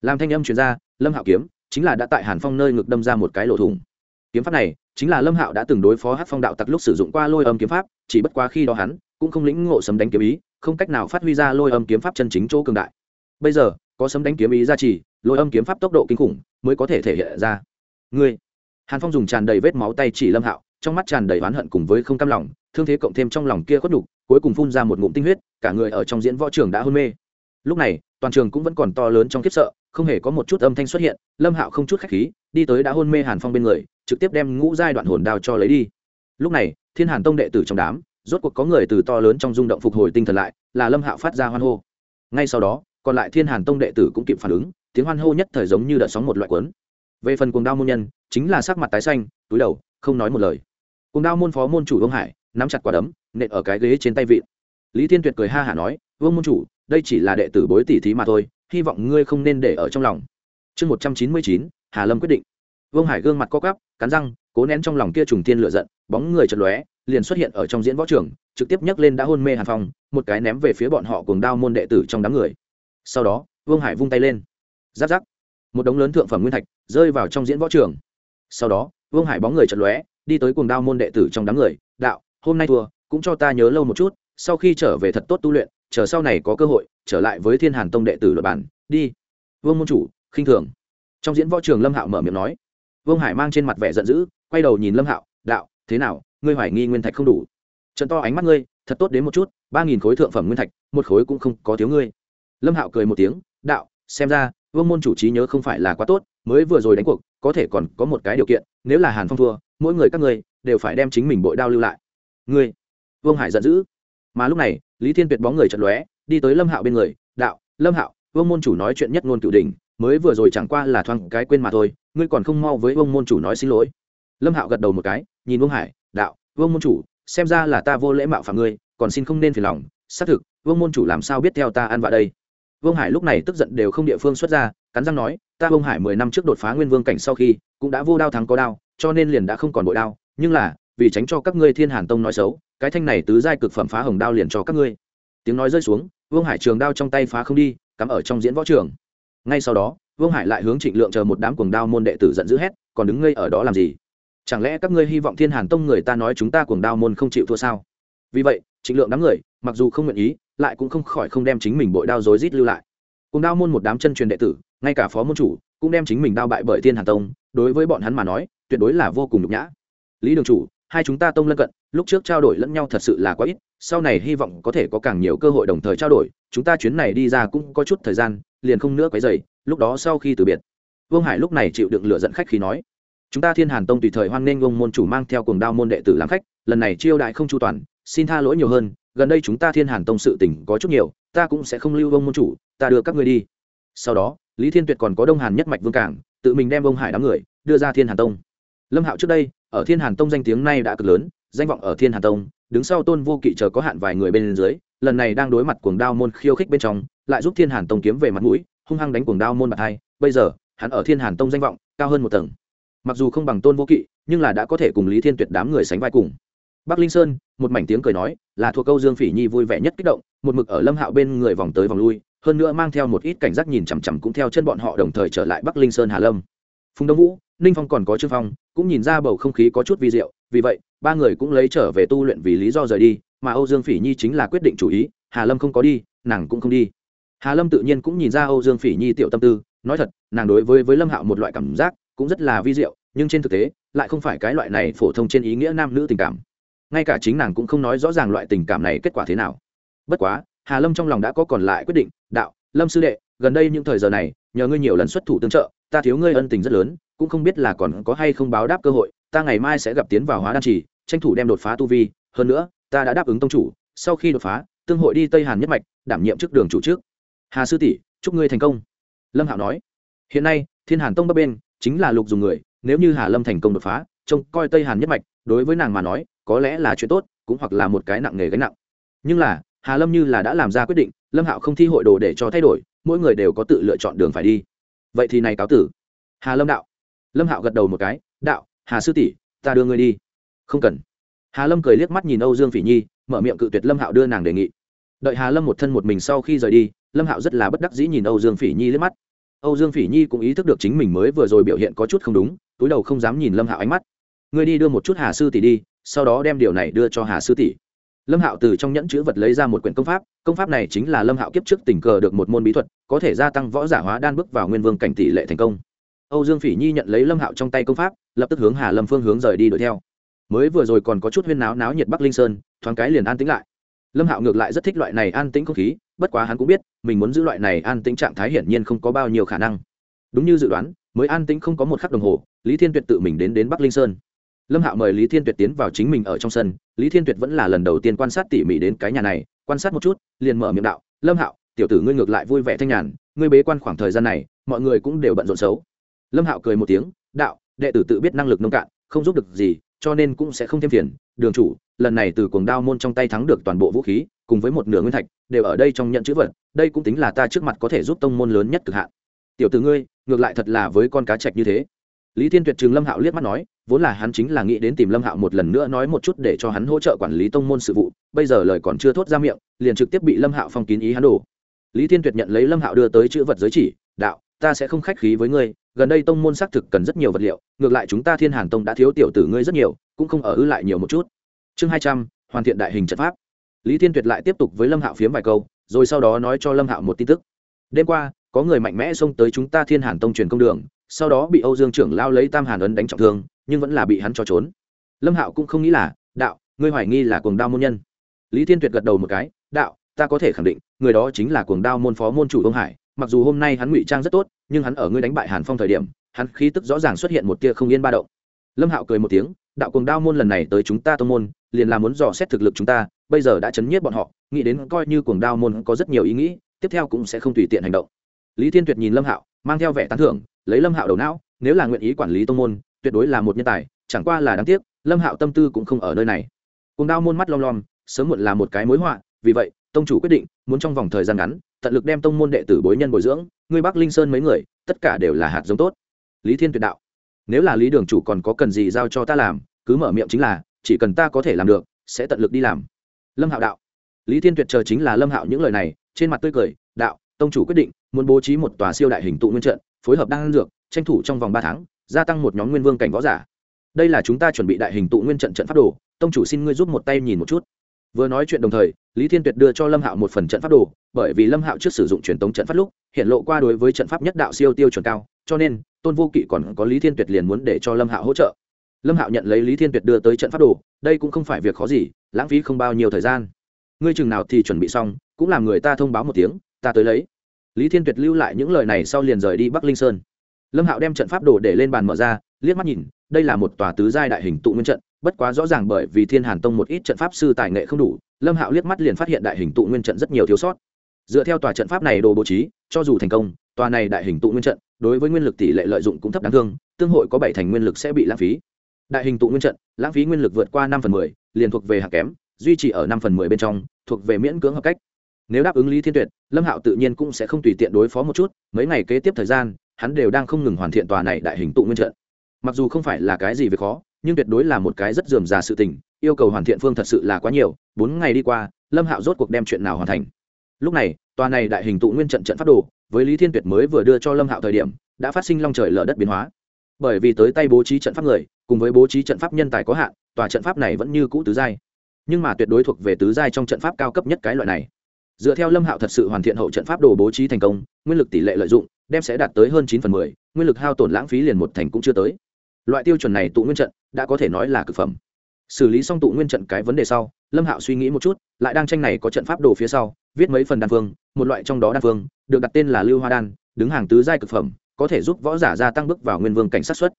S1: Làm thanh âm truyền ra, lâm hạo kiếm chính là đã tại hàn phong nơi ngực đâm ra một cái lỗ thủng. Kiếm pháp này, chính là lâm hạo đã từng đối phó hát phong đạo tặc lúc sử dụng qua lôi âm kiếm pháp, chỉ bất quá khi đó hắn cũng không lĩnh ngộ sấm đánh kiếm ý, không cách nào phát huy ra lôi âm kiếm pháp chân chính chỗ cường đại. Bây giờ, có sấm đánh kiếm ý ra chỉ lôi âm kiếm pháp tốc độ kinh khủng mới có thể thể hiện ra. Ngươi, hàn phong dùng tràn đầy vết máu tay chỉ lâm hạo, trong mắt tràn đầy oán hận cùng với không cam lòng, thương thế cộng thêm trong lòng kia khuất đục cuối cùng phun ra một ngụm tinh huyết, cả người ở trong diễn võ trường đã hôn mê. Lúc này, toàn trường cũng vẫn còn to lớn trong khiếp sợ không hề có một chút âm thanh xuất hiện, lâm hạo không chút khách khí, đi tới đã hôn mê hàn phong bên người, trực tiếp đem ngũ giai đoạn hồn đao cho lấy đi. Lúc này, thiên hàn tông đệ tử trong đám, rốt cuộc có người từ to lớn trong rung động phục hồi tinh thần lại, là lâm hạo phát ra hoan hô. Ngay sau đó, còn lại thiên hàn tông đệ tử cũng kịp phản ứng, tiếng hoan hô nhất thời giống như đợt sóng một loại cuốn. Về phần cuồng đao môn nhân, chính là sắc mặt tái xanh, túi đầu, không nói một lời. Cuồng đao môn phó môn chủ vương hải, nắm chặt quả đấm, nện ở cái ghế trên tay vịn lý thiên tuyệt cười ha hả nói, vương môn chủ, đây chỉ là đệ tử bối tỷ thí mà thôi hy vọng ngươi không nên để ở trong lòng. Chương một trăm chín mươi chín, hà lâm quyết định. Vương hải gương mặt co cắp cắn răng, cố nén trong lòng kia trùng thiên lựa giận, bóng người chật lóe, liền xuất hiện ở trong diễn võ trường, trực tiếp nhấc lên đã hôn mê hàn phong, một cái ném về phía bọn họ cùng đao môn đệ tử trong đám người. Sau đó, vương hải vung tay lên. Giáp giáp. Một đống lớn thượng phẩm nguyên thạch rơi vào trong diễn võ trường. Sau đó, vương hải bóng người chật lóe, đi tới cùng đao môn đệ tử trong đám người, đạo, hôm nay thua, cũng cho ta nhớ lâu một chút, sau khi trở về thật tốt tu luyện, chờ sau này có cơ hội trở lại với thiên hàn tông đệ tử luật bản, đi. Vương môn chủ, khinh thường. Trong diễn võ trường lâm hạo mở miệng nói. Vương hải mang trên mặt vẻ giận dữ, quay đầu nhìn lâm hạo, đạo, thế nào? Ngươi hoài nghi nguyên thạch không đủ? Trận to ánh mắt ngươi, thật tốt đến một chút, ba nghìn khối thượng phẩm nguyên thạch, một khối cũng không có thiếu ngươi. Lâm hạo cười một tiếng, đạo, xem ra, vương môn chủ trí nhớ không phải là quá tốt, mới vừa rồi đánh cuộc, có thể còn có một cái điều kiện, nếu là hàn phong thua, mỗi người các ngươi đều phải đem chính mình bội đao lưu lại. Ngươi? Vương hải giận dữ. Mà lúc này, lý thiên tuyệt bóng người chật lóe đi tới lâm hạo bên người, đạo, lâm hạo, vương môn chủ nói chuyện nhất ngôn cựu đình mới vừa rồi chẳng qua là thoáng cái quên mà thôi, ngươi còn không mau với vương môn chủ nói xin lỗi. Lâm hạo gật đầu một cái, nhìn vương hải, đạo, vương môn chủ, xem ra là ta vô lễ mạo phạm ngươi, còn xin không nên phiền lòng, xác thực, vương môn chủ làm sao biết theo ta ăn vạ đây? Vương hải lúc này tức giận đều không địa phương xuất ra, cắn răng nói, ta vương hải mười năm trước đột phá nguyên vương cảnh sau khi, cũng đã vô đao thắng có đao, cho nên liền đã không còn bội đao, nhưng là, vì tránh cho các ngươi thiên hàn tông nói xấu, cái thanh này tứ giai cực phẩm phá hồng đao liền cho các ngươi. Tiếng nói rơi xuống vương hải trường đao trong tay phá không đi, cắm ở trong diễn võ trường. Ngay sau đó, vương hải lại hướng trịnh lượng chờ một đám cuồng đao môn đệ tử giận dữ hét, còn đứng ngây ở đó làm gì? Chẳng lẽ các ngươi hy vọng thiên hàn tông người ta nói chúng ta cuồng đao môn không chịu thua sao? Vì vậy, trịnh lượng đám người, mặc dù không nguyện ý, lại cũng không khỏi không đem chính mình bội đao rối rít lưu lại. Cuồng đao môn một đám chân truyền đệ tử, ngay cả phó môn chủ, cũng đem chính mình đao bại bởi thiên hàn tông, đối với bọn hắn mà nói, tuyệt đối là vô cùng nhục nhã. Lý đường chủ, hai chúng ta tông lân cận lúc trước trao đổi lẫn nhau thật sự là quá ít, sau này hy vọng có thể có càng nhiều cơ hội đồng thời trao đổi, chúng ta chuyến này đi ra cũng có chút thời gian, liền không nữa quấy dày lúc đó sau khi từ biệt, vương hải lúc này chịu đựng lựa dẫn khách khi nói, chúng ta thiên hàn tông tùy thời hoan nghênh ông môn chủ mang theo cùng đao môn đệ tử làm khách, lần này chiêu đại không chu toàn, xin tha lỗi nhiều hơn, gần đây chúng ta thiên hàn tông sự tỉnh có chút nhiều, ta cũng sẽ không lưu ông môn chủ, ta đưa các ngươi đi. Sau đó, lý thiên tuyệt còn có đông hàn nhất mạch vương cảng, tự mình đem ông hải đám người đưa ra thiên hàn tông. Lâm hạo trước đây, ở thiên hàn tông danh tiếng nay đã cực lớn danh vọng ở thiên Hà tông, đứng sau tôn vô kỵ chờ có hạn vài người bên dưới, lần này đang đối mặt cuồng đao môn khiêu khích bên trong, lại giúp thiên hàn tông kiếm về mặt mũi, hung hăng đánh cuồng đao môn bạc hai. Bây giờ, hắn ở thiên hàn tông danh vọng cao hơn một tầng. Mặc dù không bằng tôn vô kỵ, nhưng là đã có thể cùng lý thiên tuyệt đám người sánh vai cùng. Bắc linh sơn, một mảnh tiếng cười nói, là thuộc câu dương phỉ nhi vui vẻ nhất kích động, một mực ở lâm hạo bên người vòng tới vòng lui, hơn nữa mang theo một ít cảnh giác nhìn chằm chằm cũng theo chân bọn họ đồng thời trở lại bắc linh sơn hà lâm. Phùng đông vũ, ninh phong còn có trương phong cũng nhìn ra bầu không khí có chút vi diệu, vì vậy, ba người cũng lấy trở về tu luyện vì lý do rời đi, mà âu dương phỉ nhi chính là quyết định chủ ý, hà lâm không có đi, nàng cũng không đi. Hà lâm tự nhiên cũng nhìn ra âu dương phỉ nhi tiểu tâm tư, nói thật, nàng đối với với lâm hạo một loại cảm giác cũng rất là vi diệu, nhưng trên thực tế, lại không phải cái loại này phổ thông trên ý nghĩa nam nữ tình cảm. Ngay cả chính nàng cũng không nói rõ ràng loại tình cảm này kết quả thế nào. Bất quá, hà lâm trong lòng đã có còn lại quyết định, đạo, lâm sư đệ, gần đây những thời giờ này, nhờ ngươi nhiều lần xuất thủ tương trợ ta thiếu ngươi ân tình rất lớn, cũng không biết là còn có hay không báo đáp cơ hội, ta ngày mai sẽ gặp tiến vào hóa đan trì, tranh thủ đem đột phá tu vi, hơn nữa, ta đã đáp ứng tông chủ, sau khi đột phá, tương hội đi tây hàn nhất mạch, đảm nhiệm chức đường chủ trước. Hà sư tỷ, chúc ngươi thành công. Lâm hạo nói. Hiện nay, thiên hàn tông bắc bên, chính là lục dùng người, nếu như hà lâm thành công đột phá, trông coi tây hàn nhất mạch, đối với nàng mà nói, có lẽ là chuyện tốt, cũng hoặc là một cái nặng nghề gánh nặng. Nhưng là, hà lâm như là đã làm ra quyết định, lâm hạo không thi hội đồ để cho thay đổi, mỗi người đều có tự lựa chọn đường phải đi vậy thì này cáo tử. Hà lâm đạo. Lâm hạo gật đầu một cái, đạo, hà sư tỷ, ta đưa ngươi đi. Không cần. Hà lâm cười liếc mắt nhìn âu dương phỉ nhi, mở miệng cự tuyệt lâm hạo đưa nàng đề nghị. Đợi hà lâm một thân một mình sau khi rời đi, lâm hạo rất là bất đắc dĩ nhìn âu dương phỉ nhi liếc mắt. Âu dương phỉ nhi cũng ý thức được chính mình mới vừa rồi biểu hiện có chút không đúng, túi đầu không dám nhìn lâm hạo ánh mắt. Ngươi đi đưa một chút hà sư tỷ đi, sau đó đem điều này đưa cho hà sư tỷ lâm hạo từ trong nhẫn chữ vật lấy ra một quyển công pháp công pháp này chính là lâm hạo kiếp trước tình cờ được một môn bí thuật, có thể gia tăng võ giả hóa đan bước vào nguyên vương cảnh tỷ lệ thành công. Âu dương phỉ nhi nhận lấy lâm hạo trong tay công pháp, lập tức hướng hà lâm phương hướng rời đi đuổi theo. Mới vừa rồi còn có chút huyên náo náo nhiệt bắc linh sơn, thoáng cái liền an tĩnh lại. Lâm hạo ngược lại rất thích loại này an tĩnh không khí, bất quá hắn cũng biết, mình muốn giữ loại này an tĩnh trạng thái hiển nhiên không có bao nhiêu khả năng. Đúng như dự đoán, mới an tĩnh không có một khắc đồng hồ, lý thiên tuyệt tự mình đến đến bắc linh sơn lâm hạo mời lý thiên tuyệt tiến vào chính mình ở trong sân. Lý thiên tuyệt vẫn là lần đầu tiên quan sát tỉ mỉ đến cái nhà này. Quan sát một chút, liền mở miệng đạo, lâm hạo, tiểu tử ngươi ngược lại vui vẻ thanh nhàn, ngươi bế quan khoảng thời gian này, mọi người cũng đều bận rộn xấu. Lâm hạo cười một tiếng, đạo, đệ tử tự biết năng lực nông cạn, không giúp được gì, cho nên cũng sẽ không thêm phiền. Đường chủ, lần này từ cuồng đao môn trong tay thắng được toàn bộ vũ khí, cùng với một nửa nguyên thạch, đều ở đây trong nhận chữ vật, đây cũng tính là ta trước mặt có thể giúp tông môn lớn nhất cực hạn. Tiểu tử ngươi, ngược lại thật là với con cá trạch như thế lý thiên tuyệt trường lâm hạo liếc mắt nói, vốn là hắn chính là nghĩ đến tìm lâm hạo một lần nữa nói một chút để cho hắn hỗ trợ quản lý tông môn sự vụ, bây giờ lời còn chưa thốt ra miệng, liền trực tiếp bị lâm hạo phong kín ý hắn đổ. Lý thiên tuyệt nhận lấy lâm hạo đưa tới chữ vật giới chỉ, đạo, ta sẽ không khách khí với ngươi, gần đây tông môn xác thực cần rất nhiều vật liệu, ngược lại chúng ta thiên hàn tông đã thiếu tiểu tử ngươi rất nhiều, cũng không ở ư lại nhiều một chút. Chương hai trăm, hoàn thiện đại hình trận pháp. Lý thiên tuyệt lại tiếp tục với lâm hạo phiếm vài câu, rồi sau đó nói cho lâm hạo một tin tức. Đêm qua, có người mạnh mẽ xông tới chúng ta thiên hàn tông truyền công đường sau đó bị âu dương trưởng lao lấy tam hàn ấn đánh trọng thương, nhưng vẫn là bị hắn cho trốn. Lâm hạo cũng không nghĩ là, đạo, ngươi hoài nghi là cuồng đao môn nhân. Lý thiên tuyệt gật đầu một cái, đạo, ta có thể khẳng định, người đó chính là cuồng đao môn phó môn chủ đông hải. Mặc dù hôm nay hắn ngụy trang rất tốt, nhưng hắn ở ngươi đánh bại hàn phong thời điểm, hắn khí tức rõ ràng xuất hiện một tia không yên ba động. Lâm hạo cười một tiếng, đạo, cuồng đao môn lần này tới chúng ta tông môn, liền là muốn dò xét thực lực chúng ta, bây giờ đã chấn nhiếp bọn họ, nghĩ đến coi như cuồng đao môn có rất nhiều ý nghĩ, tiếp theo cũng sẽ không tùy tiện hành động. Lý thiên tuyệt nhìn lâm hạo, mang theo vẻ tán thưởng lấy lâm hạo đầu não, nếu là nguyện ý quản lý tông môn, tuyệt đối là một nhân tài, chẳng qua là đáng tiếc, lâm hạo tâm tư cũng không ở nơi này. Cùng đao môn mắt lom lom, sớm muộn là một cái mối họa, vì vậy, tông chủ quyết định, muốn trong vòng thời gian ngắn, tận lực đem tông môn đệ tử bối nhân bồi dưỡng ngươi bắc linh sơn mấy người, tất cả đều là hạt giống tốt. Lý thiên tuyệt đạo, nếu là lý đường chủ còn có cần gì giao cho ta làm, cứ mở miệng chính là, chỉ cần ta có thể làm được, sẽ tận lực đi làm. Lâm hạo đạo, lý thiên tuyệt chờ chính là lâm hạo những lời này, trên mặt tươi cười, đạo, tông chủ quyết định muốn bố trí một tòa siêu đại hình tụ nguyên trận, phối hợp đan dược, tranh thủ trong vòng ba tháng, gia tăng một nhóm nguyên vương cảnh võ giả. Đây là chúng ta chuẩn bị đại hình tụ nguyên trận trận pháp đồ, tông chủ xin ngươi giúp một tay nhìn một chút. Vừa nói chuyện đồng thời, lý thiên tuyệt đưa cho lâm hạo một phần trận pháp đồ, bởi vì lâm hạo trước sử dụng truyền tống trận pháp lúc, hiện lộ qua đối với trận pháp nhất đạo siêu tiêu chuẩn cao, cho nên, tôn vô kỵ còn có lý thiên tuyệt liền muốn để cho lâm hạo hỗ trợ. Lâm hạo nhận lấy lý thiên tuyệt đưa tới trận pháp đồ, đây cũng không phải việc khó gì, lãng phí không bao nhiêu thời gian. Ngươi chừng nào thì chuẩn bị xong, cũng làm người ta thông báo một tiếng, ta tới lấy lý thiên tuyệt lưu lại những lời này sau liền rời đi bắc linh sơn. Lâm hạo đem trận pháp đồ để lên bàn mở ra, liếc mắt nhìn, đây là một tòa tứ giai đại hình tụ nguyên trận, bất quá rõ ràng bởi vì thiên hàn tông một ít trận pháp sư tài nghệ không đủ, lâm hạo liếc mắt liền phát hiện đại hình tụ nguyên trận rất nhiều thiếu sót. Dựa theo tòa trận pháp này đồ bố trí, cho dù thành công, tòa này đại hình tụ nguyên trận, đối với nguyên lực tỷ lệ lợi dụng cũng thấp đáng thương, tương hội có bảy thành nguyên lực sẽ bị lãng phí. Đại hình tụ nguyên trận, lãng phí nguyên lực vượt qua năm phần mười, liền thuộc về hạng kém, duy trì ở năm phần mười bên trong, thuộc về miễn cưỡng hợp cách nếu đáp ứng lý thiên tuyệt, lâm hạo tự nhiên cũng sẽ không tùy tiện đối phó một chút, mấy ngày kế tiếp thời gian, hắn đều đang không ngừng hoàn thiện tòa này đại hình tụ nguyên trận. Mặc dù không phải là cái gì việc khó, nhưng tuyệt đối là một cái rất dườm già sự tình, yêu cầu hoàn thiện phương thật sự là quá nhiều, bốn ngày đi qua, lâm hạo rốt cuộc đem chuyện nào hoàn thành. Lúc này, tòa này đại hình tụ nguyên trận trận phát đồ, với lý thiên tuyệt mới vừa đưa cho lâm hạo thời điểm, đã phát sinh long trời lở đất biến hóa. Bởi vì tới tay bố trí trận pháp người, cùng với bố trí trận pháp nhân tài có hạn, tòa trận pháp này vẫn như cũ tứ giai. Nhưng mà tuyệt đối thuộc về tứ giai trong trận pháp cao cấp nhất cái loại này dựa theo lâm hạo thật sự hoàn thiện hậu trận pháp đồ bố trí thành công, nguyên lực tỷ lệ lợi dụng đem sẽ đạt tới hơn chín phần mười, nguyên lực hao tổn lãng phí liền một thành cũng chưa tới. Loại tiêu chuẩn này tụ nguyên trận đã có thể nói là cực phẩm. Xử lý xong tụ nguyên trận cái vấn đề sau, lâm hạo suy nghĩ một chút, lại đang tranh này có trận pháp đồ phía sau, viết mấy phần đan phương, một loại trong đó đan phương, được đặt tên là lưu hoa đan, đứng hàng tứ giai cực phẩm, có thể giúp võ giả gia tăng bước vào nguyên vương cảnh sát xuất.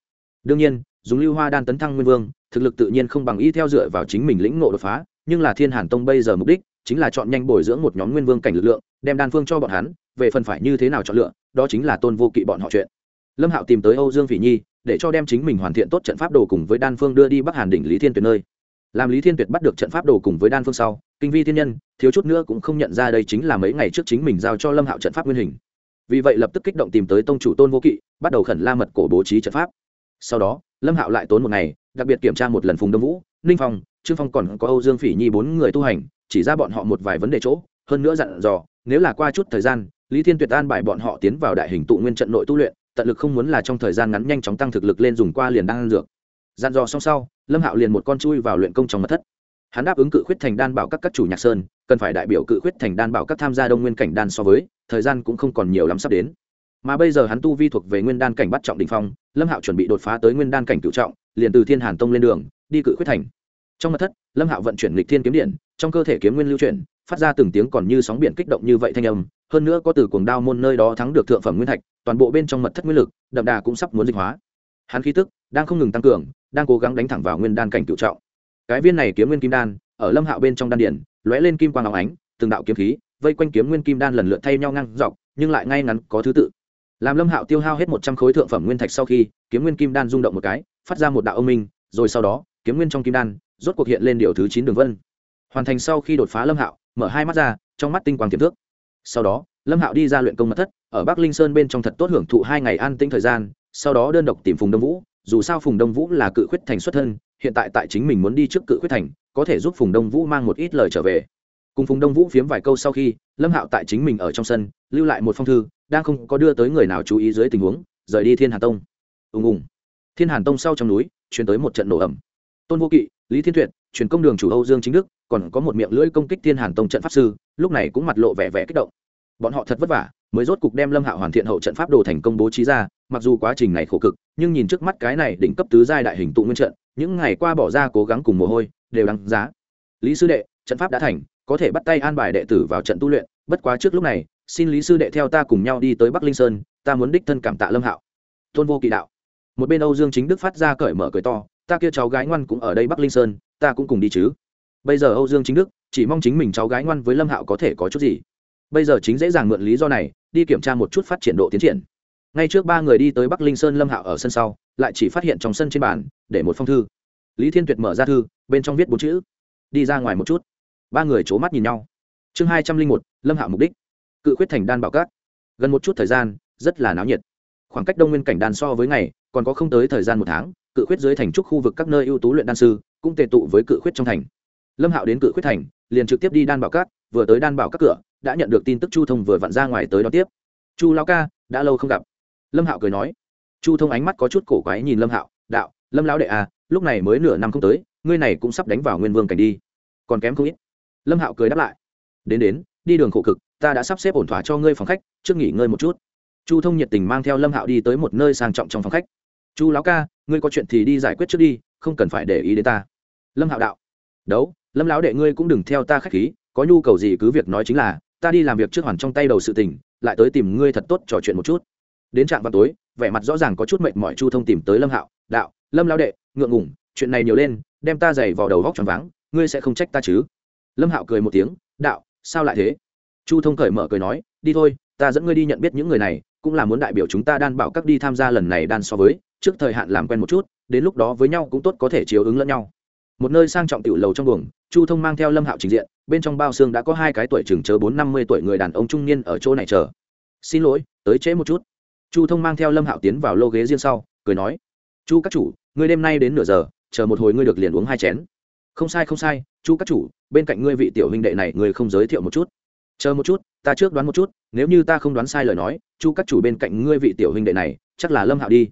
S1: Đương nhiên, dùng lưu hoa đan tấn thăng nguyên vương, thực lực tự nhiên không bằng y theo dựa vào chính mình lĩnh ngộ đột phá, nhưng là thiên hàn tông bây giờ mục đích chính là chọn nhanh bồi dưỡng một nhóm nguyên vương cảnh lực lượng, đem đan phương cho bọn hắn, về phần phải như thế nào chọn lựa, đó chính là tôn vô kỵ bọn họ chuyện. Lâm hạo tìm tới âu dương phỉ nhi, để cho đem chính mình hoàn thiện tốt trận pháp đồ cùng với đan phương đưa đi bắc hàn đỉnh lý thiên tuyệt nơi. Làm lý thiên tuyệt bắt được trận pháp đồ cùng với đan phương sau, kinh vi thiên nhân, thiếu chút nữa cũng không nhận ra đây chính là mấy ngày trước chính mình giao cho lâm hạo trận pháp nguyên hình. Vì vậy lập tức kích động tìm tới tông chủ tôn vô kỵ, bắt đầu khẩn la mật cổ bố trí trận pháp. Sau đó, lâm hạo lại tốn một ngày, đặc biệt kiểm tra một lần phùng đông vũ, ninh phong trương phong còn có âu dương phỉ nhi bốn người tu hành, chỉ ra bọn họ một vài vấn đề chỗ, hơn nữa dặn dò, nếu là qua chút thời gian, lý thiên tuyệt an bài bọn họ tiến vào đại hình tụ nguyên trận nội tu luyện, tận lực không muốn là trong thời gian ngắn nhanh chóng tăng thực lực lên dùng qua liền đang ăn dược. Dặn dò xong sau, lâm hạo liền một con chui vào luyện công trong mật thất. Hắn đáp ứng cự khuyết thành đan bảo các các chủ nhạc sơn, cần phải đại biểu cự khuyết thành đan bảo các tham gia đông nguyên cảnh đan so với, thời gian cũng không còn nhiều lắm sắp đến. Mà bây giờ hắn tu vi thuộc về nguyên đan cảnh bắt trọng đình phong, lâm hạo chuẩn bị đột phá tới nguyên đan cảnh cựu trọng, liền từ thiên hàn tông lên đường, đi cự khuyết thành trong mật thất, lâm hạo vận chuyển lịch thiên kiếm điện, trong cơ thể kiếm nguyên lưu chuyển, phát ra từng tiếng còn như sóng biển kích động như vậy thanh âm, hơn nữa có từ cuồng đao môn nơi đó thắng được thượng phẩm nguyên thạch, toàn bộ bên trong mật thất nguyên lực, đậm đà cũng sắp muốn dịch hóa. Hắn khí tức đang không ngừng tăng cường, đang cố gắng đánh thẳng vào nguyên đan cảnh cựu trọng. Cái viên này kiếm nguyên kim đan, ở lâm hạo bên trong đan điển lóe lên kim quang óng ánh, từng đạo kiếm khí, vây quanh kiếm nguyên kim đan lần lượt thay nhau ngang dọc, nhưng lại ngay ngắn có thứ tự. Làm lâm hạo tiêu hao hết một trăm khối thượng phẩm nguyên thạch sau khi, kiếm nguyên kim đan rung động một cái, phát ra một đạo ông minh, rồi sau đó, kiếm nguyên trong kim đan rốt cuộc hiện lên điều thứ chín đường vân. Hoàn thành sau khi đột phá lâm hạo, mở hai mắt ra, trong mắt tinh quang tiềm thước. Sau đó, lâm hạo đi ra luyện công mật thất, ở bắc linh sơn bên trong thật tốt hưởng thụ hai ngày an tĩnh thời gian, sau đó đơn độc tìm phùng đông vũ, dù sao phùng đông vũ là cự khuyết thành xuất thân, hiện tại tại chính mình muốn đi trước cự khuyết thành, có thể giúp phùng đông vũ mang một ít lời trở về. Cùng phùng đông vũ phiếm vài câu sau khi, lâm hạo tại chính mình ở trong sân, lưu lại một phong thư, đang không có đưa tới người nào chú ý dưới tình huống, rời đi thiên hàn tông. Ùng ùng. Thiên hàn tông sau trong núi chuyển tới một trận nổ ẩm tôn vô kỵ lý thiên tuyệt, truyền công đường chủ âu dương chính đức, còn có một miệng lưỡi công kích thiên hàn tông trận pháp sư, lúc này cũng mặt lộ vẻ vẻ kích động. Bọn họ thật vất vả, mới rốt cục đem lâm hạo hoàn thiện hậu trận pháp đồ thành công bố trí ra, mặc dù quá trình này khổ cực, nhưng nhìn trước mắt cái này đỉnh cấp tứ giai đại hình tụ nguyên trận, những ngày qua bỏ ra cố gắng cùng mồ hôi, đều đáng giá. Lý sư đệ, trận pháp đã thành, có thể bắt tay an bài đệ tử vào trận tu luyện, bất quá trước lúc này, xin lý sư đệ theo ta cùng nhau đi tới bắc linh sơn, ta muốn đích thân cảm tạ lâm hạo. Tôn vô kỵ đạo. Một bên âu dương chính đức phát ra cởi mở cười to ta kia cháu gái ngoan cũng ở đây bắc linh sơn, ta cũng cùng đi chứ. Bây giờ âu dương chính đức, chỉ mong chính mình cháu gái ngoan với lâm hạo có thể có chút gì. Bây giờ chính dễ dàng mượn lý do này, đi kiểm tra một chút phát triển độ tiến triển. Ngay trước ba người đi tới bắc linh sơn lâm hạo ở sân sau, lại chỉ phát hiện trong sân trên bàn, để một phong thư. Lý thiên tuyệt mở ra thư, bên trong viết bốn chữ. Đi ra ngoài một chút. Ba người c h ố mắt nhìn nhau. Chương hai trăm linh một, lâm hạo mục đích. Cự khuyết thành đan bảo cát. Gần một chút thời gian, rất là náo nhiệt. Khoảng cách đông nguyên cảnh đan so với ngày, còn có không tới thời gian một tháng cự khuyết dưới thành trúc khu vực các nơi ưu tú luyện đan sư, cũng tề tụ với cự khuyết trong thành. Lâm hạo đến cự khuyết thành, liền trực tiếp đi đan bảo cát, vừa tới đan bảo các cửa, đã nhận được tin tức chu thông vừa vặn ra ngoài tới đón tiếp. Chu lao ca, đã lâu không gặp. Lâm hạo cười nói. Chu thông ánh mắt có chút cổ quái nhìn lâm hạo, đạo, lâm lão đệ à lúc này mới nửa năm không tới, ngươi này cũng sắp đánh vào nguyên vương cảnh đi. Còn kém không ít. Lâm hạo cười đáp lại. Đến đến, đi đường khổ cực, ta đã sắp xếp ổn thỏa cho ngươi phòng khách, trước nghỉ ngơi một chút. Chu thông nhiệt tình mang theo lâm hạo đi tới một nơi sang trọng trong phòng khách chu lão ca, ngươi có chuyện thì đi giải quyết trước đi, không cần phải để ý đến ta. Lâm hạo đạo. Đấu, lâm lão đệ ngươi cũng đừng theo ta k h á c h khí, có nhu cầu gì cứ việc nói chính là, ta đi làm việc trước hoàn trong tay đầu sự tình, lại tới tìm ngươi thật tốt trò chuyện một chút. Đến trạm vào tối, vẻ mặt rõ ràng có chút mệt mỏi chu thông tìm tới lâm hạo đạo, lâm lão đệ, ngượng ngủng chuyện này nhiều lên, đem ta giày vào đầu vóc tròn váng, ngươi sẽ không trách ta chứ? Lâm hạo cười một tiếng, đạo, sao lại thế? Chu thông cởi mở cười nói, đi thôi, ta dẫn ngươi đi nhận biết những người này, cũng là muốn đại biểu chúng ta đan bảo các đi tham gia lần này đan so với trước thời hạn làm quen một chút, đến lúc đó với nhau cũng tốt có thể chiếu ứng lẫn nhau. Một nơi sang trọng tiểu lầu trong buồng, chu thông mang theo lâm hạo trình diện, bên trong bao xương đã có hai cái tuổi chừng chờ bốn năm mươi tuổi người đàn ông trung niên ở chỗ này chờ. Xin lỗi, tới trễ một chút. Chu thông mang theo lâm hạo tiến vào lô ghế riêng sau, cười nói, chu các chủ, ngươi đêm nay đến nửa giờ, chờ một hồi ngươi được liền uống hai chén. Không sai không sai, chu các chủ, bên cạnh ngươi vị tiểu huynh đệ này ngươi không giới thiệu một chút. Chờ một chút, ta trước đoán một chút, nếu như ta không đoán sai lời nói, chu các chủ bên cạnh ngươi vị tiểu huynh đệ này, chắc là lâm hạo đi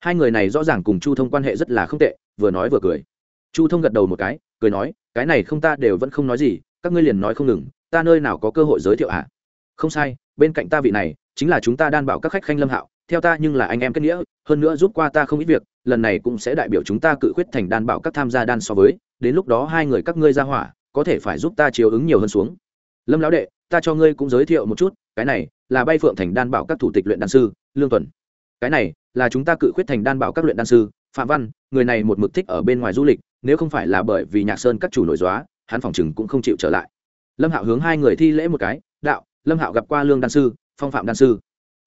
S1: hai người này rõ ràng cùng chu thông quan hệ rất là không tệ, vừa nói vừa cười. Chu thông gật đầu một cái, cười nói, cái này không ta đều vẫn không nói gì, các ngươi liền nói không ngừng, ta nơi nào có cơ hội giới thiệu ạ à? không sai, bên cạnh ta vị này, chính là chúng ta đan bảo các khách khanh lâm hạo, theo ta nhưng là anh em kết nghĩa, hơn nữa giúp qua ta không ít việc, lần này cũng sẽ đại biểu chúng ta cự quyết thành đan bảo các tham gia đan so với, đến lúc đó hai người các ngươi ra hỏa, có thể phải giúp ta chiếu ứng nhiều hơn xuống. Lâm lão đệ, ta cho ngươi cũng giới thiệu một chút, cái này là bay phượng thành đan bảo các thủ tịch luyện đan sư, lương tuần cái này là chúng ta cự quyết thành đan bảo các luyện đan sư, phạm văn, người này một mực thích ở bên ngoài du lịch, nếu không phải là bởi vì nhạc sơn các chủ nội dóa hắn phòng chừng cũng không chịu trở lại. Lâm hạo hướng hai người thi lễ một cái, đạo, lâm hạo gặp qua lương đan sư, phong phạm đan sư.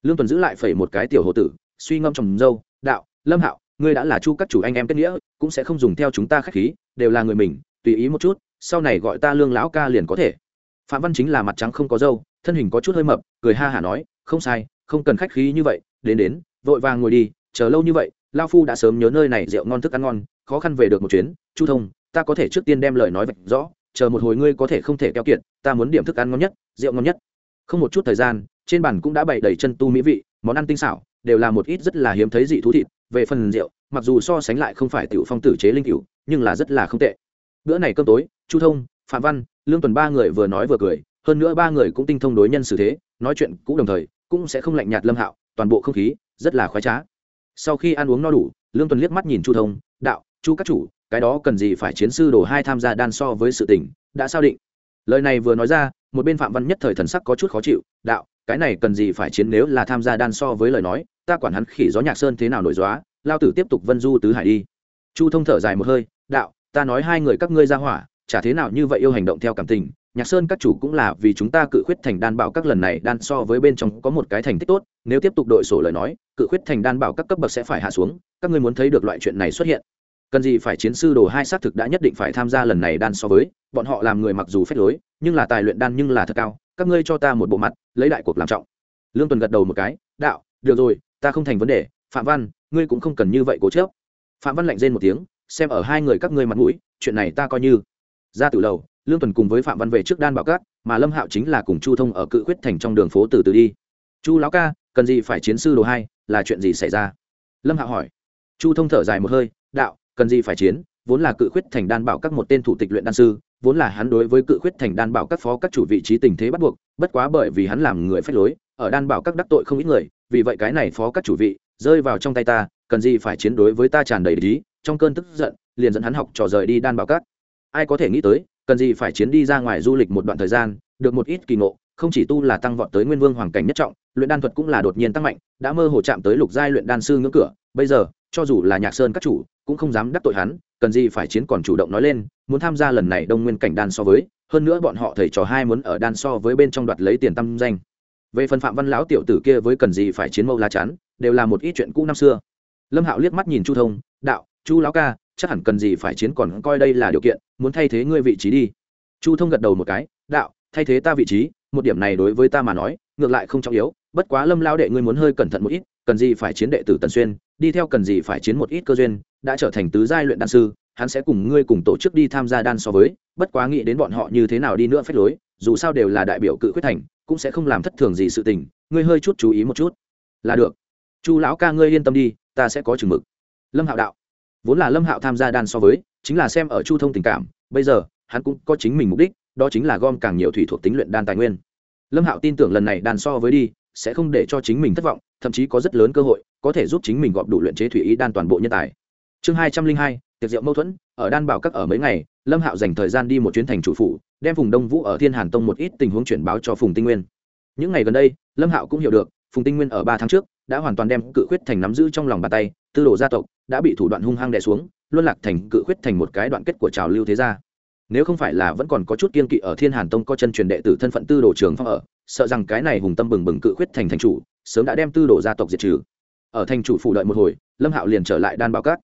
S1: Lương tuần giữ lại phẩy một cái tiểu hồ tử, suy ngâm trồng dâu, đạo, lâm hạo, ngươi đã là chu các chủ anh em kết nghĩa, cũng sẽ không dùng theo chúng ta khách khí, đều là người mình, tùy ý một chút, sau này gọi ta lương lão ca liền có thể. Phạm văn chính là mặt trắng không có dâu, thân hình có chút hơi mập, cười ha hả nói, không sai, không cần khách khí như vậy, đến đến vội vàng ngồi đi, chờ lâu như vậy, lao phu đã sớm nhớ nơi này rượu ngon thức ăn ngon, khó khăn về được một chuyến. Chu thông, ta có thể trước tiên đem lời nói vạch rõ, chờ một hồi ngươi có thể không thể keo kiệt, ta muốn điểm thức ăn ngon nhất, rượu ngon nhất. Không một chút thời gian, trên bàn cũng đã bày đầy chân tu mỹ vị, món ăn tinh xảo, đều là một ít rất là hiếm thấy dị thú thịt. Về phần rượu, mặc dù so sánh lại không phải tiểu phong tử chế linh cửu, nhưng là rất là không tệ. Bữa này cơm tối, chu thông, phạm văn, lương tuần ba người vừa nói vừa cười, hơn nữa ba người cũng tinh thông đối nhân xử thế, nói chuyện cũng đồng thời, cũng sẽ không lạnh nhạt lâm hạo, toàn bộ không khí rất là khoái trá. Sau khi ăn uống no đủ, lương tuần liếc mắt nhìn chu thông, đạo, chu các chủ, cái đó cần gì phải chiến sư đồ hai tham gia đan so với sự tình, đã sao định? Lời này vừa nói ra, một bên phạm văn nhất thời thần sắc có chút khó chịu, đạo, cái này cần gì phải chiến nếu là tham gia đan so với lời nói, ta quản hắn khỉ gió nhạc sơn thế nào nổi gióa, lao tử tiếp tục vân du tứ hải đi. Chu thông thở dài một hơi, đạo, ta nói hai người các ngươi ra hỏa, chả thế nào như vậy yêu hành động theo cảm tình nhạc sơn các chủ cũng là vì chúng ta cự khuyết thành đan bảo các lần này đan so với bên trong có một cái thành tích tốt, nếu tiếp tục đội sổ lời nói, cự khuyết thành đan bảo các cấp bậc sẽ phải hạ xuống, các ngươi muốn thấy được loại chuyện này xuất hiện. Cần gì phải chiến sư đồ hai xác thực đã nhất định phải tham gia lần này đan so với, bọn họ làm người mặc dù phép lối, nhưng là tài luyện đan nhưng là thật cao, các ngươi cho ta một bộ mặt, lấy đại cuộc làm trọng. Lương tuần gật đầu một cái, đạo, được rồi, ta không thành vấn đề, phạm văn, ngươi cũng không cần như vậy cố chớp phạm văn lạnh rên một tiếng, xem ở hai người các ngươi mặt mũi, chuyện này ta coi như ra từ lầu, lương tuần cùng với phạm văn về trước đan bảo cát mà lâm hạo chính là cùng chu thông ở cự quyết thành trong đường phố từ từ đi. Chu lão ca, cần gì phải chiến sư đồ hai, là chuyện gì xảy ra? Lâm hạo hỏi. Chu thông thở dài một hơi, đạo, cần gì phải chiến, vốn là cự khuyết thành đan bảo các một tên thủ tịch luyện đan sư, vốn là hắn đối với cự khuyết thành đan bảo các phó các chủ vị trí tình thế bắt buộc, bất quá bởi vì hắn làm người phép lối, ở đan bảo các đắc tội không ít người, vì vậy cái này phó các chủ vị rơi vào trong tay ta, cần gì phải chiến đối với ta tràn đầy lý, trong cơn tức giận, liền dẫn hắn học trò rời đi đan bảo các ai có thể nghĩ tới, cần gì phải chiến đi ra ngoài du lịch một đoạn thời gian, được một ít kỳ ngộ, không chỉ tu là tăng vọt tới nguyên vương hoàng cảnh nhất trọng, luyện đan thuật cũng là đột nhiên tăng mạnh, đã mơ hồ chạm tới lục giai luyện đan sư ngưỡng cửa, bây giờ, cho dù là nhạc sơn các chủ, cũng không dám đắc tội hắn, cần gì phải chiến còn chủ động nói lên, muốn tham gia lần này đông nguyên cảnh đan so với, hơn nữa bọn họ thầy trò hai muốn ở đan so với bên trong đoạt lấy tiền tâm danh. Về phần phạm văn lão tiểu tử kia với cần gì phải chiến mâu lá chắn, đều là một ít chuyện cũ năm xưa. Lâm hạo liếc mắt nhìn chu thông, đạo, chu lão ca chắc hẳn cần gì phải chiến còn coi đây là điều kiện, muốn thay thế ngươi vị trí đi. Chu thông gật đầu một cái, đạo, thay thế ta vị trí, một điểm này đối với ta mà nói, ngược lại không trọng yếu, bất quá lâm lao đệ ngươi muốn hơi cẩn thận một ít, cần gì phải chiến đệ tử tần xuyên, đi theo cần gì phải chiến một ít cơ duyên, đã trở thành tứ giai luyện đan sư, hắn sẽ cùng ngươi cùng tổ chức đi tham gia đan so với, bất quá nghĩ đến bọn họ như thế nào đi nữa phép lối, dù sao đều là đại biểu cự quyết thành, cũng sẽ không làm thất thường gì sự tình, ngươi hơi chút chú ý một chút, là được. Chu lão ca ngươi yên tâm đi, ta sẽ có chừng mực. Lâm hạo đạo vốn là lâm hạo tham gia đan so với, chính là xem ở chu thông tình cảm, bây giờ, hắn cũng có chính mình mục đích, đó chính là gom càng nhiều thủy thuộc tính luyện đan tài nguyên. Lâm hạo tin tưởng lần này đan so với đi, sẽ không để cho chính mình thất vọng, thậm chí có rất lớn cơ hội, có thể giúp chính mình gọp đủ luyện chế thủy ý đan toàn bộ nhân tài. Chương hai trăm linh hai, tiệc rượu mâu thuẫn, ở đan bảo các ở mấy ngày, lâm hạo dành thời gian đi một chuyến thành chủ phủ, đem phùng đông vũ ở thiên hàn tông một ít tình huống chuyển báo cho phùng tinh nguyên. Những ngày gần đây, lâm hạo cũng hiểu được, phùng tinh nguyên ở ba tháng trước, đã hoàn toàn đem cự khuyết thành nắm giữ trong lòng bàn tay tư đồ gia tộc đã bị thủ đoạn hung hăng đè xuống, luân lạc thành cự khuyết thành một cái đoạn kết của trào lưu thế gia. Nếu không phải là vẫn còn có chút kiên kỵ ở thiên hàn tông có chân truyền đệ tử thân phận tư đồ trường phong ở, sợ rằng cái này hùng tâm bừng bừng cự khuyết thành thành chủ, sớm đã đem tư đồ gia tộc diệt trừ. Ở thành chủ phủ đợi một hồi, lâm hạo liền trở lại đan bảo cát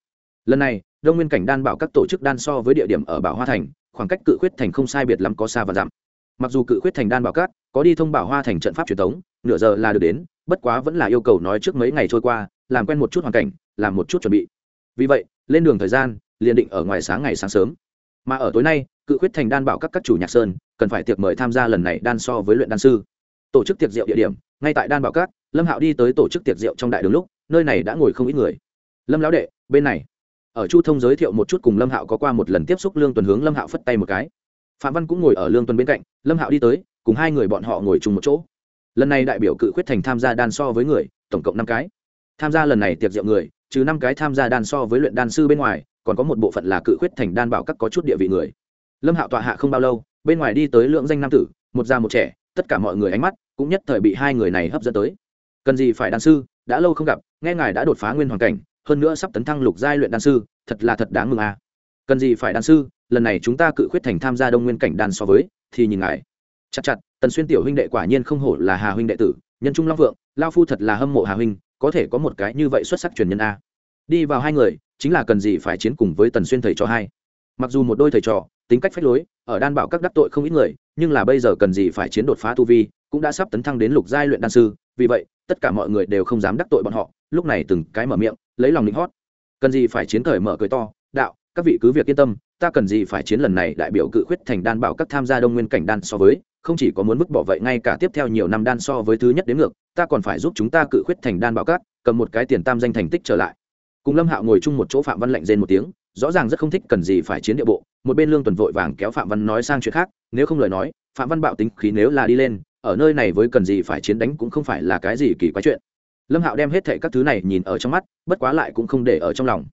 S1: lần này, đông nguyên cảnh đan bảo các tổ chức đan so với địa điểm ở bảo hoa thành, khoảng cách cự khuyết thành không sai biệt lắm có xa và giảm mặc dù cự khuyết thành đan bảo cát có đi thông bảo hoa thành trận pháp truyền thống, nửa giờ là được đến, bất quá vẫn là yêu cầu nói trước mấy ngày trôi qua, làm quen một chút hoàn cảnh làm một chút chuẩn bị. Vì vậy, lên đường thời gian liền định ở ngoài sáng ngày sáng sớm. Mà ở tối nay, cự khuyết thành đan bảo các các chủ nhạc sơn cần phải tiệc mời tham gia lần này đan so với luyện đan sư. Tổ chức tiệc rượu địa điểm, ngay tại đan bảo cát lâm hạo đi tới tổ chức tiệc rượu trong đại đường lúc, nơi này đã ngồi không ít người. Lâm lão đệ, bên này. Ở chu thông giới thiệu một chút cùng lâm hạo có qua một lần tiếp xúc lương tuần hướng lâm hạo phất tay một cái. Phạm văn cũng ngồi ở lương tuần bên cạnh, lâm hạo đi tới, cùng hai người bọn họ ngồi chung một chỗ. Lần này đại biểu cự khuyết thành tham gia đan so với người, tổng cộng năm cái. Tham gia lần này tiệc rượu người trừ năm cái tham gia đan so với luyện đan sư bên ngoài, còn có một bộ phận là cự khuyết thành đan bảo các có chút địa vị người. Lâm hạo tọa hạ không bao lâu, bên ngoài đi tới lượng danh nam tử, một già một trẻ, tất cả mọi người ánh mắt cũng nhất thời bị hai người này hấp dẫn tới. Cần gì phải đan sư, đã lâu không gặp, nghe ngài đã đột phá nguyên hoàn cảnh, hơn nữa sắp tấn thăng lục giai luyện đan sư, thật là thật đáng mừng à. cần gì phải đan sư, lần này chúng ta cự khuyết thành tham gia đông nguyên cảnh đan so với, thì nhìn ngài. Chặt chặt, tần xuyên tiểu huynh đệ quả nhiên không hổ là hà huynh đệ tử, nhân trung long vượng, lao phu thật là hâm mộ hà huynh có thể có một cái như vậy xuất sắc truyền nhân a. Đi vào hai người, chính là cần gì phải chiến cùng với tần xuyên thầy trò hai. Mặc dù một đôi thầy trò, tính cách phách lối, ở đan bảo các đắc tội không ít người, nhưng là bây giờ cần gì phải chiến đột phá tu vi, cũng đã sắp tấn thăng đến lục giai luyện đan sư, vì vậy, tất cả mọi người đều không dám đắc tội bọn họ, lúc này từng cái mở miệng, lấy lòng lính hót. Cần gì phải chiến thời mở cười to, đạo, các vị cứ việc yên tâm, ta cần gì phải chiến lần này đại biểu cự khuyết thành đan bảo các tham gia đông nguyên cảnh đan so với không chỉ có muốn vứt bỏ vậy ngay cả tiếp theo nhiều năm đan so với thứ nhất đến ngược, ta còn phải giúp chúng ta cự khuyết thành đan bảo cát, cầm một cái tiền tam danh thành tích trở lại. Cùng lâm hạo ngồi chung một chỗ phạm văn lạnh rên một tiếng, rõ ràng rất không thích cần gì phải chiến địa bộ, một bên lương tuần vội vàng kéo phạm văn nói sang chuyện khác, nếu không lời nói, phạm văn bạo tính khí nếu là đi lên, ở nơi này với cần gì phải chiến đánh cũng không phải là cái gì kỳ quái chuyện. Lâm hạo đem hết thệ các thứ này nhìn ở trong mắt, bất quá lại cũng không để ở trong lòng.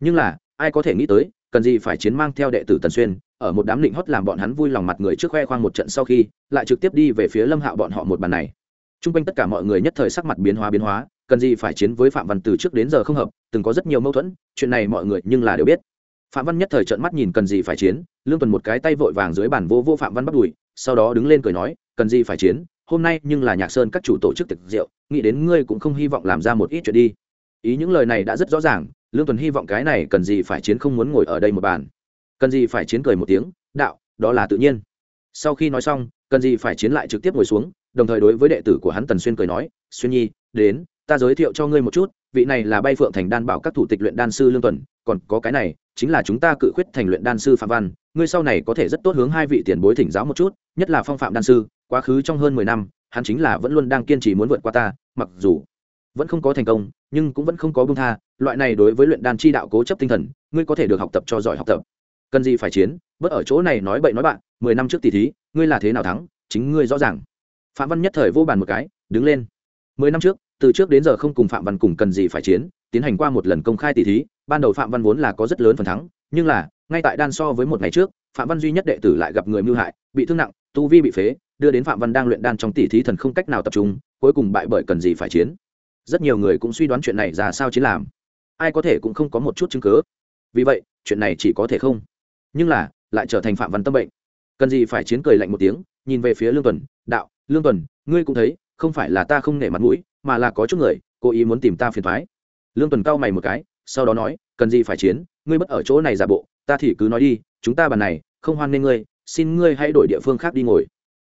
S1: Nhưng là, ai có thể nghĩ tới, cần gì phải chiến mang theo đệ tử tần xuyên ở một đám định hót làm bọn hắn vui lòng mặt người trước khoe khoang một trận sau khi, lại trực tiếp đi về phía lâm hạo bọn họ một bàn này. T r u n g quanh tất cả mọi người nhất thời sắc mặt biến hóa biến hóa, cần gì phải chiến với phạm văn từ trước đến giờ không hợp, từng có rất nhiều mâu thuẫn, chuyện này mọi người nhưng là đều biết. Phạm văn nhất thời trợn mắt nhìn cần gì phải chiến, lương tuần một cái tay vội vàng dưới bàn vô vô phạm văn bắt đùi, sau đó đứng lên cười nói, cần gì phải chiến, hôm nay nhưng là nhạc sơn các chủ tổ chức tiệc rượu, nghĩ đến ngươi cũng không hy vọng làm ra một ít chuyện đi. Ý những lời này đã rất rõ ràng, lương tuần hy vọng cái này cần gì phải chiến không muốn ngồi ở đây một bàn cần gì phải chiến cười một tiếng, đạo, đó là tự nhiên. Sau khi nói xong, cần gì phải chiến lại trực tiếp ngồi xuống, đồng thời đối với đệ tử của hắn tần xuyên cười nói, xuyên nhi, đến, ta giới thiệu cho ngươi một chút, vị này là bay phượng thành đan bảo các thủ tịch luyện đan sư lương tuần, còn có cái này, chính là chúng ta cự khuyết thành luyện đan sư phạm văn, ngươi sau này có thể rất tốt hướng hai vị tiền bối thỉnh giáo một chút, nhất là phong phạm đan sư, quá khứ trong hơn mười năm, hắn chính là vẫn luôn đang kiên trì muốn vượt qua ta, mặc dù vẫn không có thành công, nhưng cũng vẫn không có bưng tha, loại này đối với luyện đan chi đạo cố chấp tinh thần, ngươi có thể được học tập cho giỏi học tập cần gì phải chiến, bớt ở chỗ này nói bậy nói bạn, mười năm trước tỷ thí, ngươi là thế nào thắng, chính ngươi rõ ràng. Phạm văn nhất thời vô bàn một cái, đứng lên. Mười năm trước, từ trước đến giờ không cùng phạm văn cùng cần gì phải chiến, tiến hành qua một lần công khai tỷ thí, ban đầu phạm văn vốn là có rất lớn phần thắng, nhưng là, ngay tại đan so với một ngày trước, phạm văn duy nhất đệ tử lại gặp người mưu hại, bị thương nặng, tu vi bị phế, đưa đến phạm văn đang luyện đan trong tỷ thí thần không cách nào tập trung, cuối cùng bại bởi cần gì phải chiến. Rất nhiều người cũng suy đoán chuyện này ra sao chiến làm. Ai có thể cũng không có một chút chứng cứ. vì vậy, chuyện này chỉ có thể không nhưng là, lại trở thành phạm văn tâm bệnh. Cần gì phải chiến cười lạnh một tiếng, nhìn về phía lương tuần, đạo, lương tuần, ngươi cũng thấy, không phải là ta không nể mặt mũi, mà là có chút người, cố ý muốn tìm ta phiền thoái lương tuần cau mày một cái, sau đó nói, cần gì phải chiến, ngươi bất ở chỗ này giả bộ, ta thì cứ nói đi, chúng ta bàn này, không hoan nghênh ngươi, xin ngươi hãy đổi địa phương khác đi ngồi.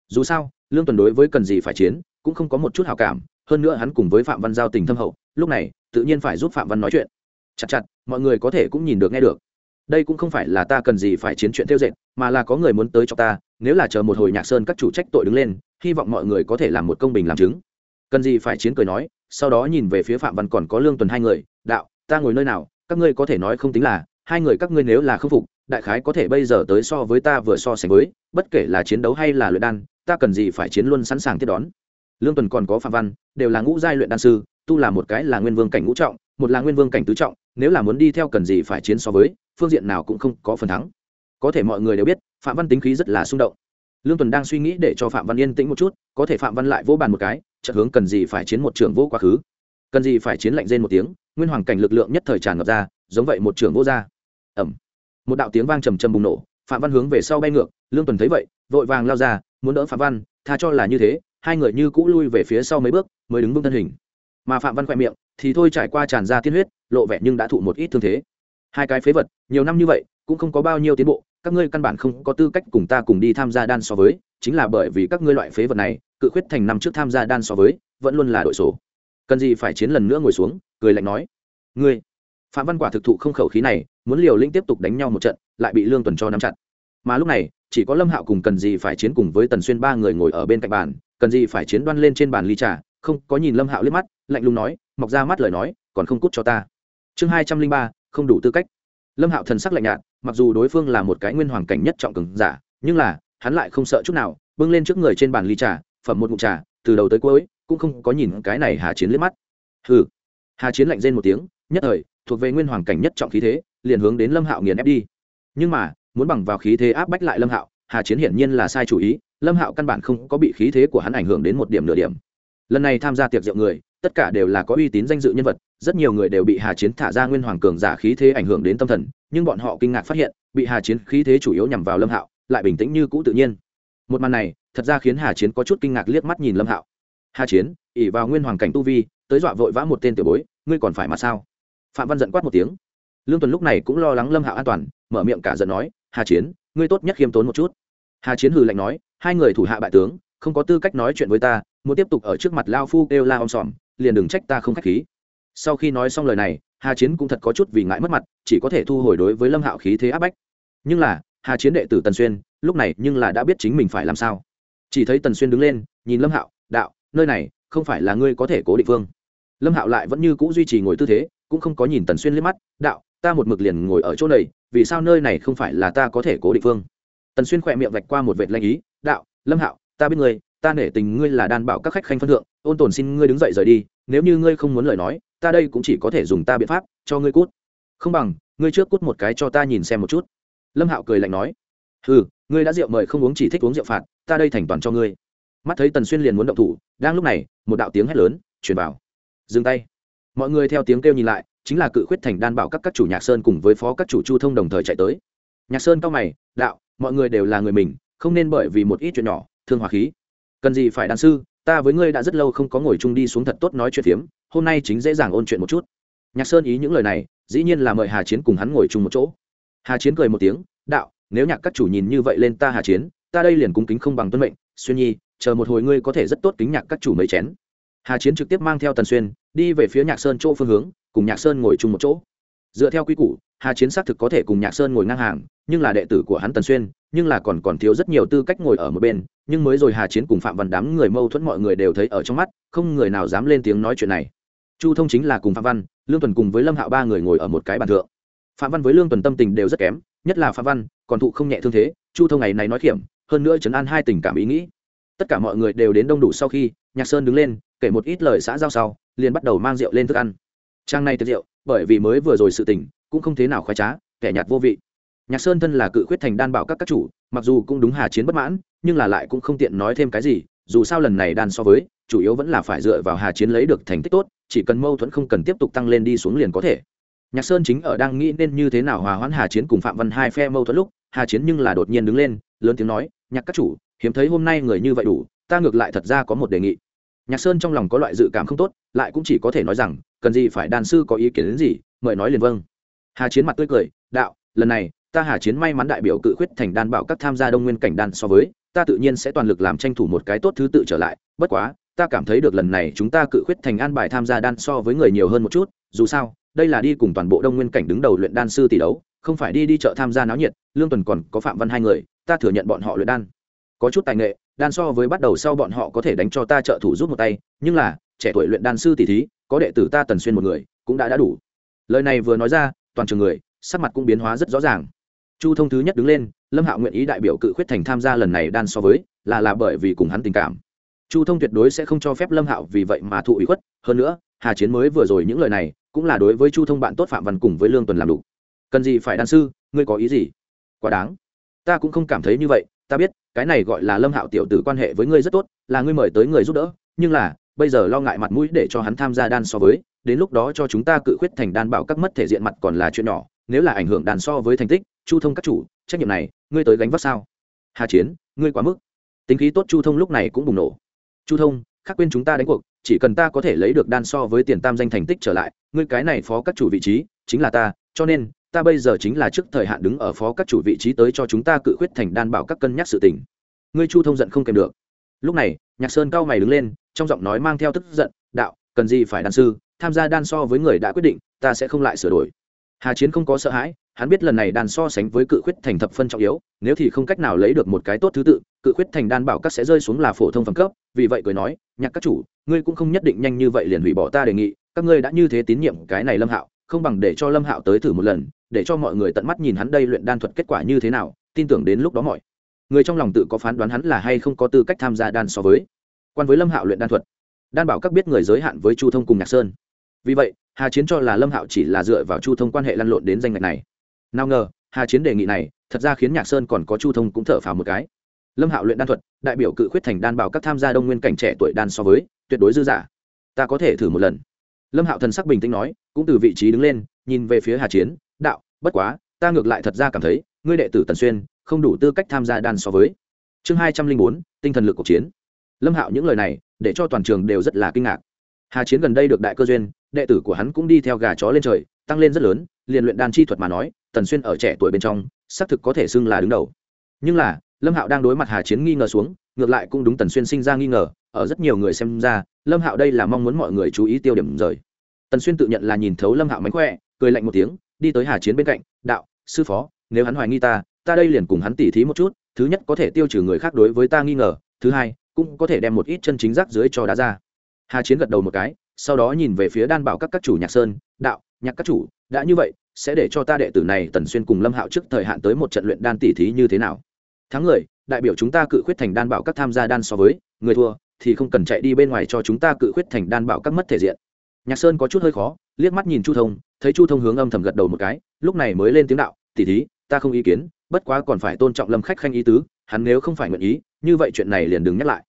S1: Dù sao, lương tuần đối với cần gì phải chiến, cũng không có một chút hào cảm, hơn nữa hắn cùng với phạm văn giao tình thâm hậu, lúc này, tự nhiên phải giúp phạm văn nói chuyện. Chặt chặt, mọi người có thể cũng nhìn được nghe được đây cũng không phải là ta cần gì phải chiến chuyện tiêu dệt, mà là có người muốn tới cho ta, nếu là chờ một hồi nhạc sơn các chủ trách tội đứng lên, hy vọng mọi người có thể làm một công bình làm chứng. Cần gì phải chiến cười nói, sau đó nhìn về phía phạm văn còn có lương tuần hai người, đạo, ta ngồi nơi nào, các ngươi có thể nói không tính là, hai người các ngươi nếu là khâm phục, đại khái có thể bây giờ tới so với ta vừa so sánh với, bất kể là chiến đấu hay là luyện đan, ta cần gì phải chiến luôn sẵn sàng tiếp đón. Lương tuần còn có phạm văn, đều là ngũ giai luyện đan sư, tu là một cái là nguyên vương cảnh ngũ trọng, một là nguyên vương cảnh tứ trọng, nếu là muốn đi theo cần gì phải chiến so với phương diện nào cũng không có phần thắng. Có thể mọi người đều biết, phạm văn tính khí rất là xung động. Lương tuần đang suy nghĩ để cho phạm văn yên tĩnh một chút, có thể phạm văn lại vỗ bàn một cái, chợt hướng cần gì phải chiến một trường vô quá khứ. Cần gì phải chiến lạnh rên một tiếng, nguyên hoàng cảnh lực lượng nhất thời tràn ngập ra, giống vậy một trường vô ra. Ẩm một đạo tiếng vang trầm trầm bùng nổ, phạm văn hướng về sau bay ngược, lương tuần thấy vậy, vội vàng lao ra, muốn đỡ phạm văn, tha cho là như thế, hai người như cũ lui về phía sau mấy bước, mới đứng vững thân hình. Mà phạm văn khoe miệng, thì thôi trải qua tràn ra tiên huyết, lộ vẻ nhưng đã thụ một ít thương thế hai cái phế vật, nhiều năm như vậy, cũng không có bao nhiêu tiến bộ, các ngươi căn bản không có tư cách cùng ta cùng đi tham gia đan so với, chính là bởi vì các ngươi loại phế vật này, cự khuyết thành năm trước tham gia đan so với, vẫn luôn là đội số. Cần gì phải chiến lần nữa ngồi xuống, cười lạnh nói. Ngươi, phạm văn quả thực thụ không khẩu khí này, muốn liều lĩnh tiếp tục đánh nhau một trận, lại bị lương tuần cho nắm chặt. Mà lúc này, chỉ có lâm hạo cùng cần gì phải chiến cùng với tần xuyên ba người ngồi ở bên cạnh bàn, cần gì phải chiến đoan lên trên bàn ly trà, không có nhìn lâm hạo liếc mắt, lạnh lùng nói, mọc ra mắt lời nói, còn không cút cho ta. Chương hai trăm linh ba không đủ tư cách. Lâm hạo thần sắc lạnh nhạt, mặc dù đối phương là một cái nguyên hoàng cảnh nhất trọng cường giả, nhưng là, hắn lại không sợ chút nào, bưng lên trước người trên bàn ly trà, phẩm một ngụm trà, từ đầu tới cuối, cũng không có nhìn cái này hà chiến liếc mắt. Hừ. Hà chiến lạnh rên một tiếng, nhất thời, thuộc về nguyên hoàng cảnh nhất trọng khí thế, liền hướng đến lâm hạo nghiền ép đi. Nhưng mà, muốn bằng vào khí thế áp bách lại lâm hạo, hà chiến hiển nhiên là sai chủ ý, lâm hạo căn bản không có bị khí thế của hắn ảnh hưởng đến một điểm nửa điểm. Lần này tham gia tiệc rượu người tất cả đều là có uy tín danh dự nhân vật, rất nhiều người đều bị hà chiến thả ra nguyên hoàng cường giả khí thế ảnh hưởng đến tâm thần, nhưng bọn họ kinh ngạc phát hiện, bị hà chiến khí thế chủ yếu nhằm vào lâm hạo, lại bình tĩnh như cũ tự nhiên. Một màn này, thật ra khiến hà chiến có chút kinh ngạc liếc mắt nhìn lâm hạo. Hà chiến ỉ vào nguyên hoàng cảnh tu vi, tới dọa vội vã một tên tiểu bối, ngươi còn phải mà sao? Phạm văn giận quát một tiếng. Lương tuần lúc này cũng lo lắng lâm hạo an toàn, mở miệng cả giận nói, hà chiến, ngươi tốt nhất khiêm tốn một chút. Hà chiến hừ lạnh nói, hai người thủ hạ bại tướng, không có tư cách nói chuyện với ta, muốn tiếp tục ở trước mặt lao phu kêu la om sòm liền đừng trách ta không khách khí. Sau khi nói xong lời này, hà chiến cũng thật có chút vì ngại mất mặt, chỉ có thể thu hồi đối với lâm hạo khí thế áp bách. Nhưng là, hà chiến đệ tử tần xuyên, lúc này nhưng là đã biết chính mình phải làm sao. Chỉ thấy tần xuyên đứng lên, nhìn lâm hạo, đạo, nơi này không phải là ngươi có thể cố định phương lâm hạo lại vẫn như c ũ duy trì ngồi tư thế, cũng không có nhìn tần xuyên liếc mắt, đạo, ta một mực liền ngồi ở chỗ này, vì sao nơi này không phải là ta có thể cố định phương tần xuyên khỏe miệng vạch qua một vệt lanh ý, đạo, lâm hạo, ta biết ngươi ta nể tình ngươi là đan bảo các khách khanh phân thượng, ôn tồn xin ngươi đứng dậy rời đi, nếu như ngươi không muốn lời nói, ta đây cũng chỉ có thể dùng ta biện pháp, cho ngươi cút. Không bằng, ngươi trước cút một cái cho ta nhìn xem một chút. Lâm hạo cười lạnh nói. Ừ ngươi đã rượu mời không uống chỉ thích uống rượu phạt, ta đây thành toàn cho ngươi. Mắt thấy tần xuyên liền muốn động thủ, đang lúc này, một đạo tiếng hét lớn truyền vào. Dừng tay. Mọi người theo tiếng kêu nhìn lại, chính là cự khuyết thành đan bảo các các chủ nhạc sơn cùng với phó các chủ chu thông đồng thời chạy tới. Nhạc sơn cao mày, đạo, mọi người đều là người mình, không nên bởi vì một ít chuyện nhỏ, thương hòa khí cần gì phải đàn sư, ta với ngươi đã rất lâu không có ngồi chung đi xuống thật tốt nói chuyện phiếm, hôm nay chính dễ dàng ôn chuyện một chút. Nhạc sơn ý những lời này, dĩ nhiên là mời hà chiến cùng hắn ngồi chung một chỗ. Hà chiến cười một tiếng, đạo, nếu nhạc các chủ nhìn như vậy lên ta hà chiến, ta đây liền cung kính không bằng tuân mệnh. Xuyên nhi, chờ một hồi ngươi có thể rất tốt kính nhạc các chủ mấy chén. Hà chiến trực tiếp mang theo tần xuyên, đi về phía nhạc sơn chỗ phương hướng, cùng nhạc sơn ngồi chung một chỗ dựa theo quy củ, hà chiến xác thực có thể cùng nhạc sơn ngồi ngang hàng, nhưng là đệ tử của hắn tần xuyên, nhưng là còn còn thiếu rất nhiều tư cách ngồi ở một bên, nhưng mới rồi hà chiến cùng phạm văn đám người mâu thuẫn mọi người đều thấy ở trong mắt, không người nào dám lên tiếng nói chuyện này. Chu thông chính là cùng phạm văn, lương tuần cùng với lâm hạo ba người ngồi ở một cái bàn thượng. Phạm văn với lương tuần tâm tình đều rất kém, nhất là phạm văn, còn thụ không nhẹ thương thế, chu thông ngày này nói kiểm hơn nữa chấn an hai tình cảm ý nghĩ. Tất cả mọi người đều đến đông đủ sau khi nhạc sơn đứng lên, kể một ít lời xã giao sau, liền bắt đầu mang rượu lên thức ăn. Trang này tiệc rượu bởi vì mới vừa rồi sự tình, cũng không thế nào khoái trá, kẻ nhạt vô vị. Nhạc sơn thân là cự khuyết thành đan bảo các các chủ, mặc dù cũng đúng hà chiến bất mãn, nhưng là lại cũng không tiện nói thêm cái gì, dù sao lần này đan so với, chủ yếu vẫn là phải dựa vào hà chiến lấy được thành tích tốt, chỉ cần mâu thuẫn không cần tiếp tục tăng lên đi xuống liền có thể. Nhạc sơn chính ở đang nghĩ nên như thế nào hòa hoãn hà chiến cùng phạm văn hai phe mâu thuẫn lúc, hà chiến nhưng là đột nhiên đứng lên, lớn tiếng nói, nhạc các chủ, hiếm thấy hôm nay người như vậy đủ, ta ngược lại thật ra có một đề nghị nhạc sơn trong lòng có loại dự cảm không tốt, lại cũng chỉ có thể nói rằng, cần gì phải đàn sư có ý kiến đến gì, mời nói liền vâng. Hà chiến mặt tươi cười, đạo, lần này, ta hà chiến may mắn đại biểu cự khuyết thành đan bảo các tham gia đông nguyên cảnh đan so với, ta tự nhiên sẽ toàn lực làm tranh thủ một cái tốt thứ tự trở lại. Bất quá, ta cảm thấy được lần này chúng ta cự khuyết thành an bài tham gia đan so với người nhiều hơn một chút, dù sao, đây là đi cùng toàn bộ đông nguyên cảnh đứng đầu luyện đan sư tỷ đấu, không phải đi đi chợ tham gia náo nhiệt, lương tuần còn có phạm văn hai người, ta thừa nhận bọn họ luyện đan. Có chút tài nghệ đan so với bắt đầu sau bọn họ có thể đánh cho ta trợ thủ giúp một tay, nhưng là, trẻ tuổi luyện đan sư tỷ thí, có đệ tử ta tần xuyên một người, cũng đã đã đủ. Lời này vừa nói ra, toàn trường người, sắc mặt cũng biến hóa rất rõ ràng. Chu thông thứ nhất đứng lên, lâm hạo nguyện ý đại biểu cự khuyết thành tham gia lần này đan so với, là là bởi vì cùng hắn tình cảm. Chu thông tuyệt đối sẽ không cho phép lâm hạo vì vậy mà thụ ủy khuất, hơn nữa, hà chiến mới vừa rồi những lời này, cũng là đối với chu thông bạn tốt phạm văn cùng với lương tuần làm đủ. Cần gì phải đan sư, ngươi có ý gì? Quá đáng. Ta cũng không cảm thấy như vậy, ta biết cái này gọi là lâm hạo tiểu tử quan hệ với ngươi rất tốt, là ngươi mời tới người giúp đỡ, nhưng là, bây giờ lo ngại mặt mũi để cho hắn tham gia đan so với, đến lúc đó cho chúng ta cự khuyết thành đan bảo các mất thể diện mặt còn là chuyện nhỏ, nếu là ảnh hưởng đàn so với thành tích, chu thông các chủ, trách nhiệm này, ngươi tới gánh vác sao? Hà chiến, ngươi quá mức. Tính khí tốt chu thông lúc này cũng bùng nổ. Chu thông, khác quên chúng ta đánh cuộc, chỉ cần ta có thể lấy được đan so với tiền tam danh thành tích trở lại, ngươi cái này phó các chủ vị trí, chính là ta, cho nên ta bây giờ chính là trước thời hạn đứng ở phó các chủ vị trí tới cho chúng ta cự khuyết thành đan bảo các cân nhắc sự tình. Ngươi chu thông giận không kèm được. Lúc này, nhạc sơn cao mày đứng lên, trong giọng nói mang theo tức giận, đạo, cần gì phải đan sư, tham gia đan so với người đã quyết định, ta sẽ không lại sửa đổi. Hà chiến không có sợ hãi, hắn biết lần này đan so sánh với cự khuyết thành thập phân trọng yếu, nếu thì không cách nào lấy được một cái tốt thứ tự, cự khuyết thành đan bảo các sẽ rơi xuống là phổ thông phẩm cấp, vì vậy cười nói, nhạc các chủ, ngươi cũng không nhất định nhanh như vậy liền hủy bỏ ta đề nghị, các ngươi đã như thế tín nhiệm cái này lâm hạo, không bằng để cho lâm hạo tới thử một lần để cho mọi người tận mắt nhìn hắn đây luyện đan thuật kết quả như thế nào, tin tưởng đến lúc đó mọi người trong lòng tự có phán đoán hắn là hay không có tư cách tham gia đan so với quan với lâm hạo luyện đan thuật. Đan bảo các biết người giới hạn với chu thông cùng nhạc sơn. Vì vậy, hà chiến cho là lâm hạo chỉ là dựa vào chu thông quan hệ lăn lộn đến danh ngạch này. Nào ngờ, hà chiến đề nghị này, thật ra khiến nhạc sơn còn có chu thông cũng thở phào một cái. Lâm hạo luyện đan thuật, đại biểu cự khuyết thành đan bảo các tham gia đông nguyên cảnh trẻ tuổi đan so với, tuyệt đối dư giả. Ta có thể thử một lần. Lâm hạo thần sắc bình tĩnh nói, cũng từ vị trí đứng lên, nhìn về phía hà chiến đạo, bất quá, ta ngược lại thật ra cảm thấy, ngươi đệ tử tần xuyên, không đủ tư cách tham gia đan so với. Chương hai trăm linh bốn, tinh thần lực cuộc chiến. Lâm hạo những lời này, để cho toàn trường đều rất là kinh ngạc. Hà chiến gần đây được đại cơ duyên, đệ tử của hắn cũng đi theo gà chó lên trời, tăng lên rất lớn, liền luyện đan chi thuật mà nói, tần xuyên ở trẻ tuổi bên trong, xác thực có thể xưng là đứng đầu. Nhưng là, lâm hạo đang đối mặt hà chiến nghi ngờ xuống, ngược lại cũng đúng tần xuyên sinh ra nghi ngờ, ở rất nhiều người xem ra, lâm hạo đây là mong muốn mọi người chú ý tiêu điểm rời. Tần xuyên tự nhận là nhìn thấu lâm hạo mánh khỏe, cười lạnh một tiếng đi tới hà chiến bên cạnh, đạo, sư phó, nếu hắn hoài nghi ta ta đây liền cùng hắn tỉ thí một chút, thứ nhất có thể tiêu trừ người khác đối với ta nghi ngờ, thứ hai, cũng có thể đem một ít chân chính rác dưới cho đá ra. Hà chiến gật đầu một cái, sau đó nhìn về phía đan bảo các các chủ nhạc sơn, đạo, nhạc các chủ, đã như vậy, sẽ để cho ta đệ tử này tần xuyên cùng lâm hạo trước thời hạn tới một trận luyện đan tỉ thí như thế nào? Thắng người đại biểu chúng ta cự khuyết thành đan bảo các tham gia đan so với, người thua thì không cần chạy đi bên ngoài cho chúng ta cự khuyết thành đan bảo các mất thể diện. Nhạc sơn có chút hơi khó, liếc mắt nhìn chu thông thấy chu thông hướng âm thầm gật đầu một cái, lúc này mới lên tiếng đạo tỉ thí, ta không ý kiến, bất quá còn phải tôn trọng lâm khách khanh ý tứ, hắn nếu không phải nguyện ý, như vậy chuyện này liền đừng nhắc lại.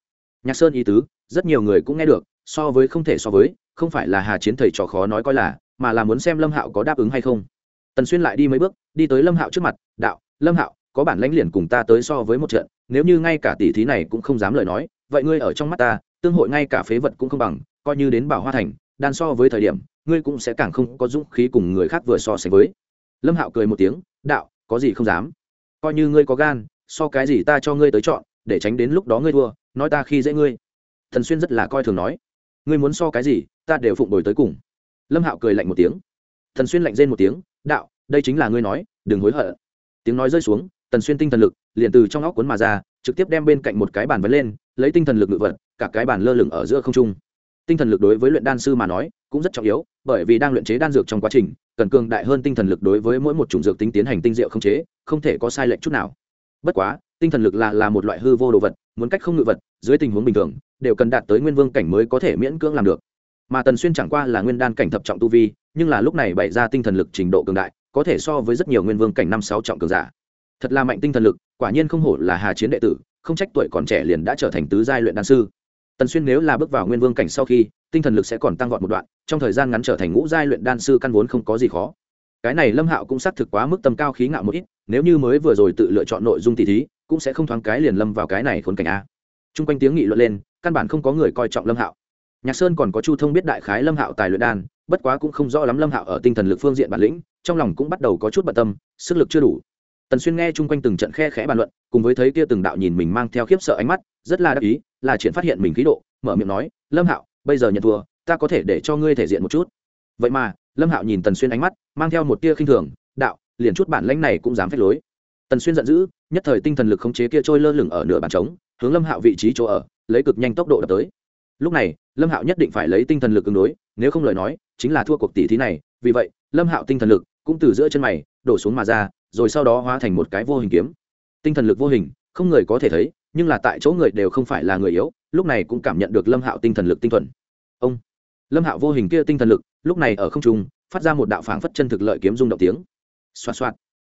S1: Nhạc sơn ý tứ, rất nhiều người cũng nghe được, so với không thể so với, không phải là hà chiến thầy trò khó nói coi là, mà là muốn xem lâm hạo có đáp ứng hay không. Tần xuyên lại đi mấy bước, đi tới lâm hạo trước mặt, đạo, lâm hạo, có bản lãnh liền cùng ta tới so với một trận, nếu như ngay cả tỷ thí này cũng không dám lời nói, vậy ngươi ở trong mắt ta, tương hội ngay cả phế vật cũng không bằng, coi như đến bảo hoa thành, đan so với thời điểm ngươi cũng sẽ càng không có dũng khí cùng người khác vừa so sánh với. Lâm hạo cười một tiếng, đạo, có gì không dám? Coi như ngươi có gan, so cái gì ta cho ngươi tới chọn, để tránh đến lúc đó ngươi thua, nói ta khi dễ ngươi. Thần xuyên rất là coi thường nói, ngươi muốn so cái gì, ta đều phụng đổi tới cùng. Lâm hạo cười lạnh một tiếng. Thần xuyên lạnh rên một tiếng, đạo, đây chính là ngươi nói, đừng hối hận. Tiếng nói rơi xuống tần xuyên tinh thần lực liền từ trong óc cuốn mà ra, trực tiếp đem bên cạnh một cái bàn vấn lên, lấy tinh thần lực ngự vật, cả cái bàn lơ lửng ở giữa không trung. Tinh thần lực đối với luyện đan sư mà nói cũng rất trọng yếu, bởi vì đang luyện chế đan dược trong quá trình, cần cường đại hơn tinh thần lực đối với mỗi một chủng dược tính tiến hành tinh diệu không chế, không thể có sai lệch chút nào. Bất quá, tinh thần lực là là một loại hư vô đồ vật, muốn cách không ngự vật, dưới tình huống bình thường, đều cần đạt tới nguyên vương cảnh mới có thể miễn cưỡng làm được. Mà tần xuyên chẳng qua là nguyên đan cảnh thập trọng tu vi, nhưng là lúc này bày ra tinh thần lực trình độ cường đại, có thể so với rất nhiều nguyên vương cảnh năm sáu trọng cường giả. Thật là mạnh tinh thần lực, quả nhiên không hổ là hà chiến đệ tử, không trách tuổi còn trẻ liền đã trở thành tứ giai luyện đan sư tần xuyên nếu là bước vào nguyên vương cảnh sau khi, tinh thần lực sẽ còn tăng vọt một đoạn, trong thời gian ngắn trở thành ngũ giai luyện đan sư căn vốn không có gì khó. Cái này lâm hạo cũng xác thực quá mức tầm cao khí ngạo một ít, nếu như mới vừa rồi tự lựa chọn nội dung tỷ thí, cũng sẽ không thoáng cái liền lâm vào cái này khốn cảnh a. Chung quanh tiếng nghị luận lên, căn bản không có người coi trọng lâm hạo. Nhạc sơn còn có chu thông biết đại khái lâm hạo tài luyện đan, bất quá cũng không rõ lắm lâm hạo ở tinh thần lực phương diện bản lĩnh, trong lòng cũng bắt đầu có chút bận tâm, sức lực chưa đủ. Tần xuyên nghe chung quanh từng trận khe khẽ bàn luận, cùng với thấy kia từng đạo nhìn mình mang theo khiếp sợ ánh mắt rất là đắc ý, là chuyện phát hiện mình khí độ, mở miệng nói, lâm hạo, bây giờ nhận thua, ta có thể để cho ngươi thể diện một chút. Vậy mà, lâm hạo nhìn tần xuyên ánh mắt, mang theo một tia khinh thường, đạo, liền chút bản lãnh này cũng dám phép lối. Tần xuyên giận dữ, nhất thời tinh thần lực khống chế kia trôi lơ lửng ở nửa bàn trống, hướng lâm hạo vị trí chỗ ở, lấy cực nhanh tốc độ đập tới. Lúc này, lâm hạo nhất định phải lấy tinh thần lực ứng đối, nếu không lời nói, chính là thua cuộc tỷ thí này. Vì vậy, lâm hạo tinh thần lực cũng từ giữa chân mày, đổ xuống mà ra, rồi sau đó hóa thành một cái vô hình kiếm. Tinh thần lực vô hình, không người có thể thấy nhưng là tại chỗ người đều không phải là người yếu, lúc này cũng cảm nhận được lâm hạo tinh thần lực tinh thuần. Ông, lâm hạo vô hình kia tinh thần lực, lúc này ở không trung, phát ra một đạo phảng phất chân thực lợi kiếm rung động tiếng. Xoa xoa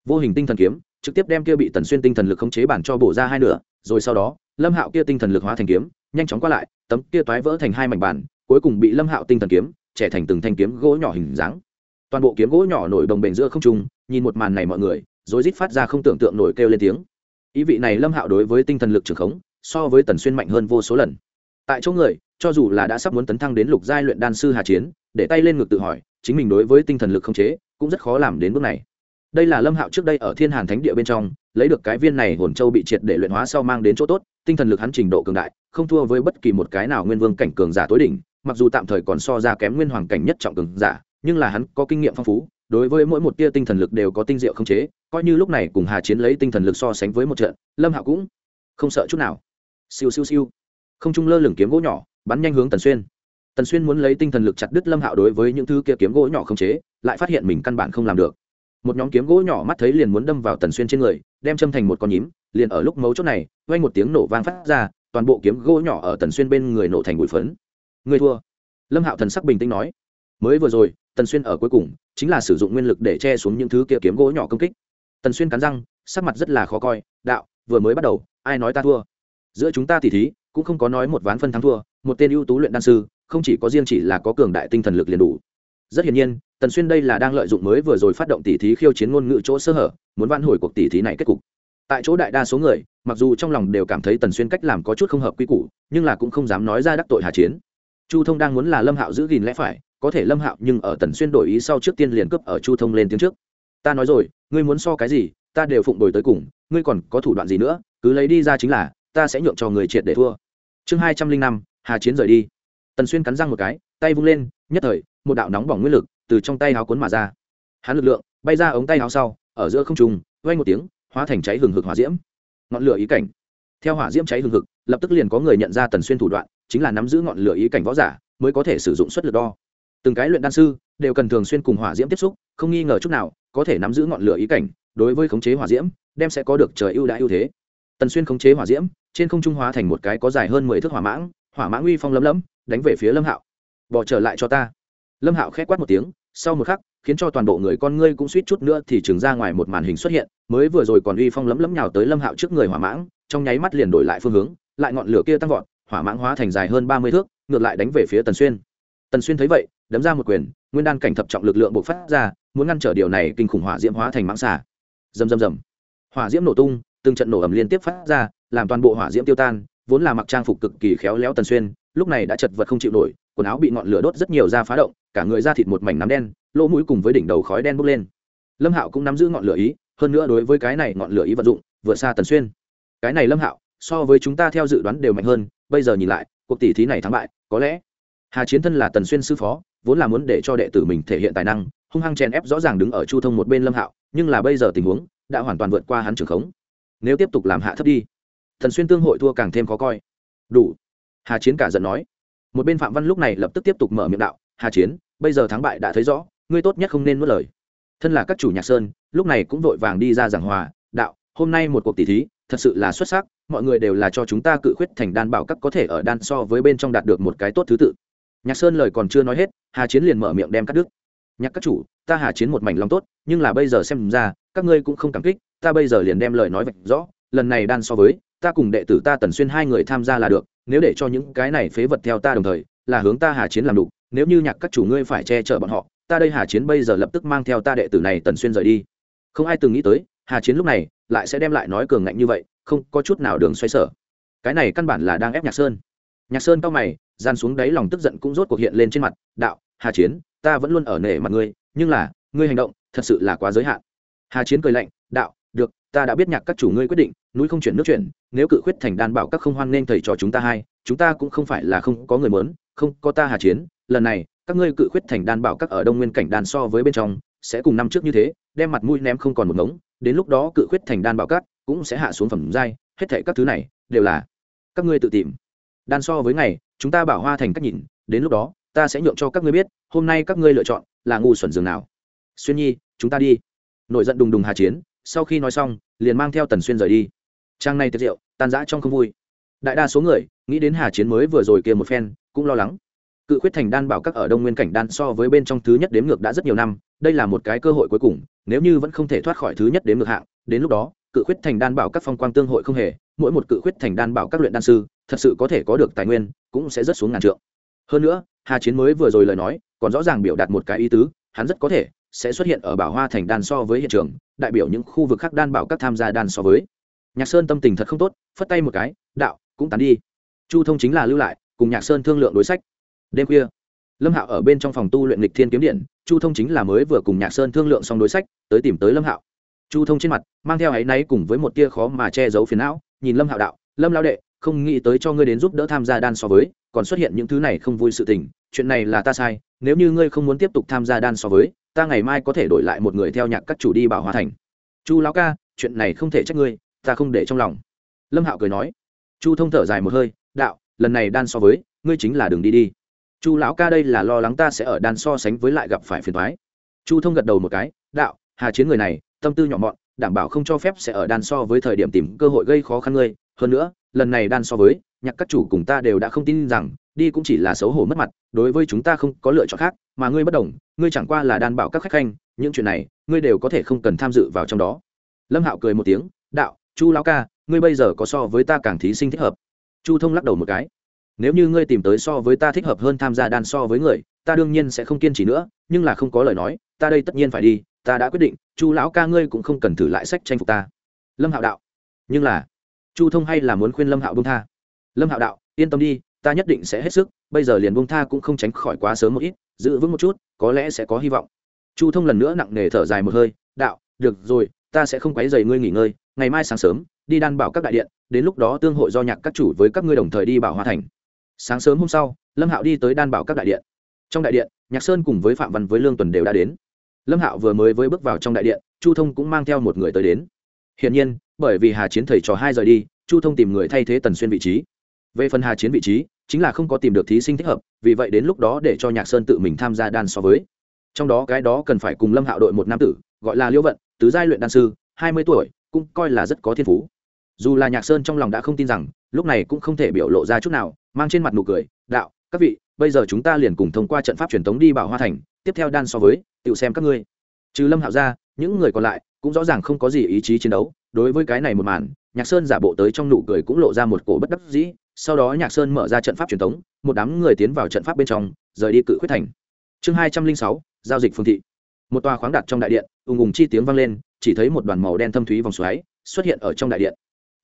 S1: vô hình tinh thần kiếm, trực tiếp đem kia bị tần xuyên tinh thần lực khống chế bản cho bổ ra hai nửa, rồi sau đó, lâm hạo kia tinh thần lực hóa thành kiếm, nhanh chóng qua lại, tấm kia toái vỡ thành hai mảnh bản, cuối cùng bị lâm hạo tinh thần kiếm, trẻ thành từng thanh kiếm gỗ nhỏ hình dáng. Toàn bộ kiếm gỗ nhỏ nổi đồng bền giữa không trung, nhìn một màn này mọi người rồi rít phát ra không tưởng tượng nổi kêu lên tiếng ý vị này lâm hạo đối với tinh thần lực trường khống, so với tần xuyên mạnh hơn vô số lần. Tại chỗ người, cho dù là đã sắp muốn tấn thăng đến lục giai luyện đan sư hà chiến, để tay lên ngực tự hỏi, chính mình đối với tinh thần lực không chế, cũng rất khó làm đến bước này. Đây là lâm hạo trước đây ở thiên hàn thánh địa bên trong, lấy được cái viên này hồn châu bị triệt để luyện hóa sau mang đến chỗ tốt, tinh thần lực hắn trình độ cường đại, không thua với bất kỳ một cái nào nguyên vương cảnh cường giả tối đỉnh, mặc dù tạm thời còn so ra kém nguyên hoàng cảnh nhất trọng cường giả, nhưng là hắn có kinh nghiệm phong phú đối với mỗi một tia tinh thần lực đều có tinh diệu không chế, coi như lúc này cùng hà chiến lấy tinh thần lực so sánh với một trận, lâm hạo cũng không sợ chút nào. Siêu siêu siêu. Không trung lơ lửng kiếm gỗ nhỏ, bắn nhanh hướng tần xuyên. Tần xuyên muốn lấy tinh thần lực chặt đứt lâm hạo đối với những thứ kia kiếm gỗ nhỏ không chế, lại phát hiện mình căn bản không làm được. Một nhóm kiếm gỗ nhỏ mắt thấy liền muốn đâm vào tần xuyên trên người, đem châm thành một con nhím, liền ở lúc mấu chốt này quanh một tiếng nổ vang phát ra, toàn bộ kiếm gỗ nhỏ ở tần xuyên bên người nổ thành bụi phấn. Người thua. Lâm hạo thần sắc bình tĩnh nói. Mới vừa rồi tần xuyên ở cuối cùng, chính là sử dụng nguyên lực để che xuống những thứ kia kiếm gỗ nhỏ công kích. Tần xuyên cắn răng, sắc mặt rất là khó coi, đạo, vừa mới bắt đầu, ai nói ta thua? Giữa chúng ta tỉ thí, cũng không có nói một ván phân thắng thua, một tên ưu tú luyện đan sư, không chỉ có riêng chỉ là có cường đại tinh thần lực liền đủ. Rất hiển nhiên, tần xuyên đây là đang lợi dụng mới vừa rồi phát động tỉ thí khiêu chiến ngôn ngữ chỗ sơ hở, muốn vãn hồi cuộc tỉ thí này kết cục. Tại chỗ đại đa số người, mặc dù trong lòng đều cảm thấy tần xuyên cách làm có chút không hợp quy củ, nhưng là cũng không dám nói ra đắc tội hà chiến. Chu thông đang muốn là lâm hạo giữ gìn lẽ phải có thể lâm hạo nhưng ở tần xuyên đổi ý sau trước tiên liền cướp ở chu thông lên tiếng trước. Ta nói rồi, ngươi muốn so cái gì, ta đều phụng đổi tới cùng, ngươi còn có thủ đoạn gì nữa, cứ lấy đi ra chính là, ta sẽ nhượng cho người triệt để thua. Chương hai trăm linh năm, hà chiến rời đi. Tần xuyên cắn răng một cái, tay vung lên, nhất thời, một đạo nóng bỏng nguyên lực từ trong tay áo cuốn mà ra. Hắn lực lượng, bay ra ống tay áo sau, ở giữa không trung vay một tiếng, hóa thành cháy hừng hực hỏa diễm. Ngọn lửa ý cảnh. Theo hỏa diễm cháy hừng hực, lập tức liền có người nhận ra tần xuyên thủ đoạn, chính là nắm giữ ngọn lửa ý cảnh võ giả, mới có thể sử dụng suất lực đo từng cái luyện đan sư đều cần thường xuyên cùng hỏa diễm tiếp xúc, không nghi ngờ chút nào có thể nắm giữ ngọn lửa ý cảnh, đối với khống chế hỏa diễm, đem sẽ có được trời ưu đãi ưu thế. Tần xuyên khống chế hỏa diễm, trên không trung hóa thành một cái có dài hơn mười thước hỏa mãng hỏa mãng uy phong lấm lấm, đánh về phía lâm hạo. Bỏ trở lại cho ta. Lâm hạo khẽ quát một tiếng, sau một khắc, khiến cho toàn bộ người con ngươi cũng suýt chút nữa thì chừng ra ngoài một màn hình xuất hiện, mới vừa rồi còn uy phong lấm lấm nhào tới lâm hạo trước người hỏa mãng, trong nháy mắt liền đổi lại phương hướng, lại ngọn lửa kia tăng vọt, hỏa mãng hóa thành dài hơn ba mươi thước, ngược lại đánh về phía tần xuyên. Tần xuyên thấy vậy đấm ra một quyền, nguyên đan cảnh thập trọng lực lượng bộc phát ra, muốn ngăn trở điều này kinh khủng hỏa diễm hóa thành mãng xà. Rầm rầm rầm. Hỏa diễm nổ tung, từng trận nổ ầm liên tiếp phát ra, làm toàn bộ hỏa diễm tiêu tan, vốn là mặc trang phục cực kỳ khéo léo tần xuyên, lúc này đã chật vật không chịu nổi, quần áo bị ngọn lửa đốt rất nhiều da phá động, cả người da thịt một mảnh nắm đen, lỗ mũi cùng với đỉnh đầu khói đen bốc lên. Lâm hạo cũng nắm giữ ngọn lửa ý, hơn nữa đối với cái này ngọn lửa ý vận dụng vượt xa tần xuyên. Cái này lâm hạo, so với chúng ta theo dự đoán đều mạnh hơn, bây giờ nhìn lại, cuộc tỷ thí này thắng bại, có lẽ hà chiến thân là tần xuyên sư phó vốn là muốn để cho đệ tử mình thể hiện tài năng, hung hăng chèn ép rõ ràng đứng ở chu thông một bên lâm hạo, nhưng là bây giờ tình huống đã hoàn toàn vượt qua hắn trường khống. Nếu tiếp tục làm hạ thấp đi, thần xuyên tương hội thua càng thêm khó coi. Đủ. Hà chiến cả giận nói. Một bên phạm văn lúc này lập tức tiếp tục mở miệng đạo, hà chiến, bây giờ thắng bại đã thấy rõ, ngươi tốt nhất không nên nuốt lời. Thân là các chủ nhạc sơn, lúc này cũng vội vàng đi ra giảng hòa, đạo, hôm nay một cuộc tỷ thí, thật sự là xuất sắc, mọi người đều là cho chúng ta cự khuyết thành đan bảo các có thể ở đan so với bên trong đạt được một cái tốt thứ tự nhạc sơn lời còn chưa nói hết, hà chiến liền mở miệng đem cắt đứt. Nhạc các chủ, ta hà chiến một mảnh lòng tốt, nhưng là bây giờ xem ra, các ngươi cũng không cảm kích, ta bây giờ liền đem lời nói vạch rõ, lần này đan so với, ta cùng đệ tử ta tần xuyên hai người tham gia là được, nếu để cho những cái này phế vật theo ta đồng thời, là hướng ta hà chiến làm đủ, nếu như nhạc các chủ ngươi phải che chở bọn họ, ta đây hà chiến bây giờ lập tức mang theo ta đệ tử này tần xuyên rời đi. Không ai từng nghĩ tới, hà chiến lúc này lại sẽ đem lại nói cường ngạnh như vậy, không có chút nào đường xoay sở. Cái này căn bản là đang ép nhạc sơn nhạc sơn cao mày, gian xuống đáy lòng tức giận cũng rốt cuộc hiện lên trên mặt, đạo, hà chiến, ta vẫn luôn ở nể mặt ngươi, nhưng là, ngươi hành động thật sự là quá giới hạn. Hà chiến cười lạnh, đạo, được, ta đã biết nhạc các chủ ngươi quyết định, núi không chuyển nước chuyển, nếu cự khuyết thành đan bảo các không hoan nên thầy trò chúng ta hai, chúng ta cũng không phải là không có người mớn không có ta hà chiến, lần này, các ngươi cự khuyết thành đan bảo các ở đông nguyên cảnh đan so với bên trong, sẽ cùng năm trước như thế, đem mặt mũi ném không còn một ngống, đến lúc đó cự khuyết thành đan bảo các cũng sẽ hạ xuống phẩm giai, hết thệ các thứ này đều là các ngươi tự tìm đan so với ngày, chúng ta bảo hoa thành cách nhìn, đến lúc đó, ta sẽ nhượng cho các ngươi biết, hôm nay các ngươi lựa chọn là ngu xuẩn dường nào. Xuyên nhi, chúng ta đi. Nổi giận đùng đùng hà chiến, sau khi nói xong, liền mang theo tần xuyên rời đi. Trang này tiệc rượu tan rã trong không vui. Đại đa số người, nghĩ đến hà chiến mới vừa rồi kia một phen, cũng lo lắng. Cự khuyết thành đan bảo các ở đông nguyên cảnh đan so với bên trong thứ nhất đếm ngược đã rất nhiều năm, đây là một cái cơ hội cuối cùng, nếu như vẫn không thể thoát khỏi thứ nhất đếm ngược hạng, đến lúc đó, cự khuyết thành đan bảo các phong quang tương hội không hề, mỗi một cự khuyết thành đan bảo các luyện đan sư thật sự có thể có được tài nguyên, cũng sẽ rất xuống ngàn trượng. Hơn nữa, hà chiến mới vừa rồi lời nói, còn rõ ràng biểu đạt một cái ý tứ, hắn rất có thể sẽ xuất hiện ở bảo hoa thành đan so với hiện trường, đại biểu những khu vực khác đan bảo các tham gia đan so với. Nhạc sơn tâm tình thật không tốt, phất tay một cái, đạo, cũng tán đi. Chu thông chính là lưu lại, cùng nhạc sơn thương lượng đối sách. Đêm khuya, lâm hạo ở bên trong phòng tu luyện lịch thiên kiếm điện, chu thông chính là mới vừa cùng nhạc sơn thương lượng xong đối sách, tới tìm tới lâm hạo. Chu thông trên mặt, mang theo áy náy cùng với một tia khó mà che giấu phiền não, nhìn lâm hạo đạo, lâm lao đệ không nghĩ tới cho ngươi đến giúp đỡ tham gia đan so với, còn xuất hiện những thứ này không vui sự tình, chuyện này là ta sai, nếu như ngươi không muốn tiếp tục tham gia đan so với, ta ngày mai có thể đổi lại một người theo nhạc các chủ đi bảo hòa thành. Chu lão ca, chuyện này không thể trách ngươi, ta không để trong lòng. Lâm hạo cười nói. Chu thông thở dài một hơi, đạo, lần này đan so với, ngươi chính là đường đi đi. Chu lão ca đây là lo lắng ta sẽ ở đan so sánh với lại gặp phải phiền thoái chu thông gật đầu một cái, đạo, hà chiến người này, tâm tư nhỏ mọn, đảm bảo không cho phép sẽ ở đan so với thời điểm tìm cơ hội gây khó khăn ngươi. Hơn nữa lần này đan so với nhạc các chủ cùng ta đều đã không tin rằng, đi cũng chỉ là xấu hổ mất mặt, đối với chúng ta không có lựa chọn khác, mà ngươi bất đồng, ngươi chẳng qua là đan bảo các khách khanh, những chuyện này, ngươi đều có thể không cần tham dự vào trong đó. Lâm hạo cười một tiếng, đạo, chu lão ca, ngươi bây giờ có so với ta càng thí sinh thích hợp. Chu thông lắc đầu một cái, nếu như ngươi tìm tới so với ta thích hợp hơn tham gia đan so với người, ta đương nhiên sẽ không kiên trì nữa, nhưng là không có lời nói, ta đây tất nhiên phải đi, ta đã quyết định, chu lão ca ngươi cũng không cần thử lại sách tranh phục ta. Lâm hạo đạo, nhưng là chu thông hay là muốn khuyên lâm hạo bông tha? Lâm hạo đạo, yên tâm đi, ta nhất định sẽ hết sức, bây giờ liền bông tha cũng không tránh khỏi quá sớm một ít, giữ vững một chút, có lẽ sẽ có hy vọng. Chu thông lần nữa nặng nề thở dài một hơi, đạo, được rồi, ta sẽ không quấy dày ngươi nghỉ ngơi, ngày mai sáng sớm, đi đan bảo các đại điện, đến lúc đó tương hội do nhạc các chủ với các ngươi đồng thời đi bảo hoa thành. Sáng sớm hôm sau, lâm hạo đi tới đan bảo các đại điện. Trong đại điện, nhạc sơn cùng với phạm văn với lương tuần đều đã đến. Lâm hạo vừa mới với bước vào trong đại điện, chu thông cũng mang theo một người tới đến. Hiển nhiên bởi vì hà chiến thầy trò hai rời đi, chu thông tìm người thay thế tần xuyên vị trí. Về phần hà chiến vị trí, chính là không có tìm được thí sinh thích hợp, vì vậy đến lúc đó để cho nhạc sơn tự mình tham gia đan so với. Trong đó cái đó cần phải cùng lâm hạo đội một nam tử, gọi là liễu vận, tứ giai luyện đan sư, hai mươi tuổi, cũng coi là rất có thiên phú. Dù là nhạc sơn trong lòng đã không tin rằng, lúc này cũng không thể biểu lộ ra chút nào, mang trên mặt nụ cười, đạo, các vị, bây giờ chúng ta liền cùng thông qua trận pháp truyền thống đi bảo hoa thành, tiếp theo đan so với tự xem các ngươi. Trừ lâm hạo ra, những người còn lại cũng rõ ràng không có gì ý chí chiến đấu đối với cái này một màn, nhạc sơn giả bộ tới trong nụ cười cũng lộ ra một cổ bất đắc dĩ, sau đó nhạc sơn mở ra trận pháp truyền thống, một đám người tiến vào trận pháp bên trong, rời đi cự khuyết thành. Chương hai trăm linh sáu, giao dịch phương thị. Một tòa khoáng đặt trong đại điện, ùng ùng chi tiếng vang lên, chỉ thấy một đoàn màu đen thâm thúy vòng xoáy xuất hiện ở trong đại điện.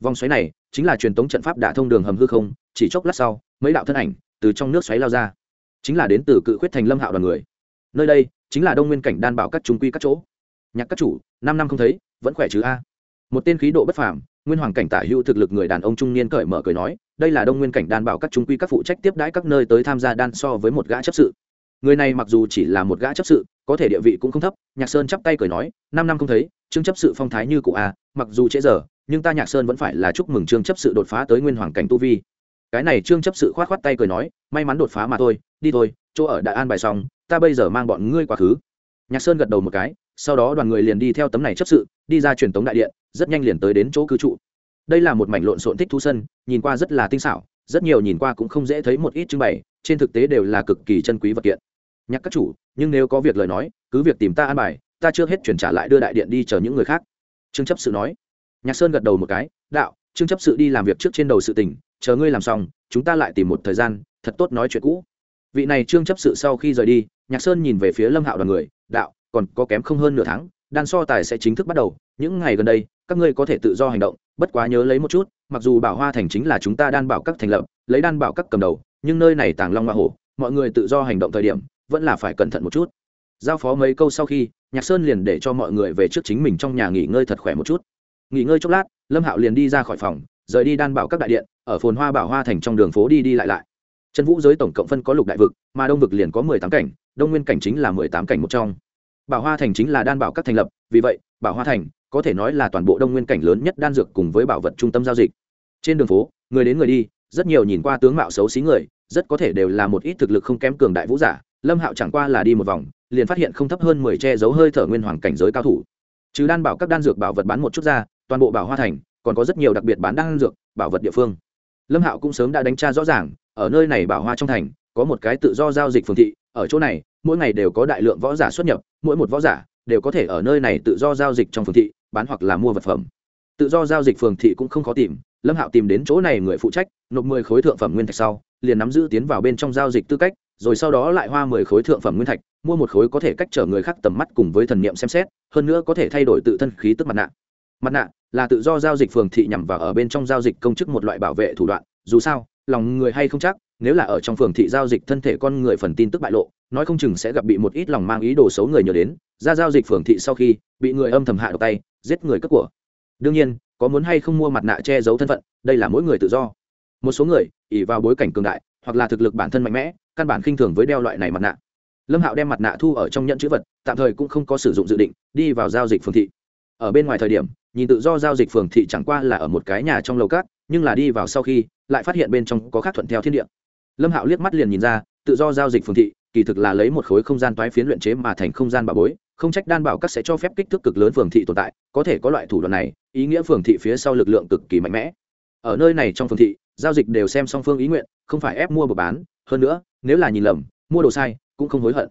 S1: Vòng xoáy này chính là truyền thống trận pháp đả thông đường hầm hư không, chỉ chốc lát sau, mấy đạo thân ảnh từ trong nước xoáy lao ra. Chính là đến từ cự khuyết thành lâm hạo đoàn người. Nơi đây chính là đông nguyên cảnh đan bảo các trung quy các chỗ. Nhạc các chủ, năm năm không thấy, vẫn khỏe chứ a? Một tên khí độ bất phàm, nguyên hoàng cảnh tả hữu thực lực người đàn ông trung niên cởi mở cười nói, đây là đông nguyên cảnh đan bảo các trung quy các phụ trách tiếp đãi các nơi tới tham gia đan so với một gã chấp sự. Người này mặc dù chỉ là một gã chấp sự, có thể địa vị cũng không thấp, nhạc sơn chắp tay cười nói, năm năm không thấy trương chấp sự phong thái như cụ a, mặc dù trễ giờ, nhưng ta nhạc sơn vẫn phải là chúc mừng trương chấp sự đột phá tới nguyên hoàng cảnh tu vi. Cái này trương chấp sự khoát khoát tay cười nói, may mắn đột phá mà thôi, đi thôi, chỗ ở đại an bài xong, ta bây giờ mang bọn ngươi quá khứ. Nhạc sơn gật đầu một cái sau đó đoàn người liền đi theo tấm này chấp sự, đi ra truyền tống đại điện, rất nhanh liền tới đến chỗ cư trụ. Đây là một mảnh lộn xộn thích thú sân, nhìn qua rất là tinh xảo, rất nhiều nhìn qua cũng không dễ thấy một ít trưng bày, trên thực tế đều là cực kỳ chân quý vật kiện. Nhạc các chủ, nhưng nếu có việc lời nói, cứ việc tìm ta an bài, ta chưa hết chuyển trả lại đưa đại điện đi chờ những người khác. Trương chấp sự nói. Nhạc sơn gật đầu một cái, đạo, trương chấp sự đi làm việc trước trên đầu sự tình, chờ ngươi làm xong, chúng ta lại tìm một thời gian, thật tốt nói chuyện cũ. Vị này trương chấp sự sau khi rời đi, nhạc sơn nhìn về phía lâm hạo đoàn người, đạo còn có kém không hơn nửa tháng, đan so tài sẽ chính thức bắt đầu. Những ngày gần đây, các ngươi có thể tự do hành động, bất quá nhớ lấy một chút, mặc dù bảo hoa thành chính là chúng ta đan bảo các thành lập, lấy đan bảo các cầm đầu, nhưng nơi này tàng long hoa hổ, mọi người tự do hành động thời điểm, vẫn là phải cẩn thận một chút. Giao phó mấy câu sau khi, nhạc sơn liền để cho mọi người về trước chính mình trong nhà nghỉ ngơi thật khỏe một chút. Nghỉ ngơi chốc lát, lâm hạo liền đi ra khỏi phòng, rời đi đan bảo các đại điện, ở phồn hoa bảo hoa thành trong đường phố đi đi lại lại. Trần vũ giới tổng cộng phân có lục đại vực, mà đông vực liền có mười tám cảnh, đông nguyên cảnh chính là mười tám cảnh một trong bảo hoa thành chính là đan bảo các thành lập, vì vậy, bảo hoa thành có thể nói là toàn bộ đông nguyên cảnh lớn nhất đan dược cùng với bảo vật trung tâm giao dịch. Trên đường phố, người đến người đi, rất nhiều nhìn qua tướng mạo xấu xí người, rất có thể đều là một ít thực lực không kém cường đại vũ giả. Lâm hạo chẳng qua là đi một vòng, liền phát hiện không thấp hơn mười che giấu hơi thở nguyên hoàng cảnh giới cao thủ. Trừ đan bảo các đan dược bảo vật bán một chút ra, toàn bộ bảo hoa thành còn có rất nhiều đặc biệt bán đan dược, bảo vật địa phương. Lâm hạo cũng sớm đã đánh tra rõ ràng, ở nơi này bảo hoa trong thành có một cái tự do giao dịch phương thị ở chỗ này, mỗi ngày đều có đại lượng võ giả xuất nhập, mỗi một võ giả đều có thể ở nơi này tự do giao dịch trong phường thị, bán hoặc là mua vật phẩm. Tự do giao dịch phường thị cũng không khó tìm, lâm hạo tìm đến chỗ này người phụ trách, nộp mười khối thượng phẩm nguyên thạch sau, liền nắm giữ tiến vào bên trong giao dịch tư cách, rồi sau đó lại hoa mười khối thượng phẩm nguyên thạch, mua một khối có thể cách trở người khác tầm mắt cùng với thần niệm xem xét, hơn nữa có thể thay đổi tự thân khí tức mặt nạ. Mặt nạ là tự do giao dịch phường thị nhằm vào ở bên trong giao dịch công chức một loại bảo vệ thủ đoạn, dù sao, lòng người hay không chắc nếu là ở trong phường thị giao dịch thân thể con người phần tin tức bại lộ, nói không chừng sẽ gặp bị một ít lòng mang ý đồ xấu người nhớ đến, ra giao dịch phường thị sau khi, bị người âm thầm hạ độc tay, giết người cất của. Đương nhiên, có muốn hay không mua mặt nạ che giấu thân phận, đây là mỗi người tự do. Một số người ỉ vào bối cảnh cường đại, hoặc là thực lực bản thân mạnh mẽ, căn bản khinh thường với đeo loại này mặt nạ. Lâm hạo đem mặt nạ thu ở trong nhận chữ vật, tạm thời cũng không có sử dụng dự định, đi vào giao dịch phường thị. Ở bên ngoài thời điểm, nhìn tự do giao dịch phường thị chẳng qua là ở một cái nhà trong lầu cát, nhưng là đi vào sau khi, lại phát hiện bên trong có khác thuận theo thiên địa lâm hạo liếc mắt liền nhìn ra, tự do giao dịch phường thị, kỳ thực là lấy một khối không gian toái phiến luyện chế mà thành không gian bà bối, không trách đan bảo các sẽ cho phép kích thước cực lớn phường thị tồn tại, có thể có loại thủ đoạn này, ý nghĩa phường thị phía sau lực lượng cực kỳ mạnh mẽ. Ở nơi này trong phường thị, giao dịch đều xem song phương ý nguyện, không phải ép mua và bán, hơn nữa, nếu là nhìn lầm, mua đồ sai, cũng không hối hận.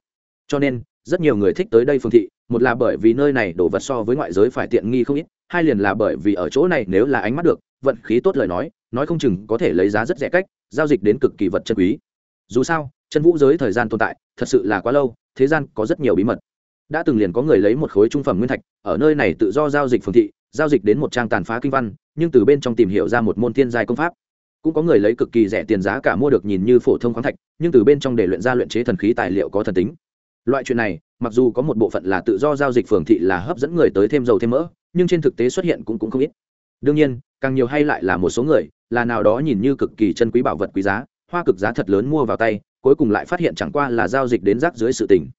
S1: Cho nên, rất nhiều người thích tới đây phường thị, một là bởi vì nơi này đồ vật so với ngoại giới phải tiện nghi không ít, hai liền là bởi vì ở chỗ này nếu là ánh mắt được, vận khí tốt lời nói nói không chừng có thể lấy giá rất rẻ cách, giao dịch đến cực kỳ vật chân quý. Dù sao, chân vũ giới thời gian tồn tại, thật sự là quá lâu, thế gian có rất nhiều bí mật. Đã từng liền có người lấy một khối trung phẩm nguyên thạch, ở nơi này tự do giao dịch phường thị, giao dịch đến một trang tàn phá kinh văn, nhưng từ bên trong tìm hiểu ra một môn thiên giai công pháp. Cũng có người lấy cực kỳ rẻ tiền giá cả mua được nhìn như phổ thông khoáng thạch, nhưng từ bên trong để luyện ra luyện chế thần khí tài liệu có thần tính. Loại chuyện này, mặc dù có một bộ phận là tự do giao dịch phường thị là hấp dẫn người tới thêm dầu thêm mỡ, nhưng trên thực tế xuất hiện cũng cũng không ít đương nhiên, càng nhiều hay lại là một số người, là nào đó nhìn như cực kỳ chân quý bảo vật quý giá, hoa cực giá thật lớn mua vào tay, cuối cùng lại phát hiện chẳng qua là giao dịch đến rác dưới sự tình.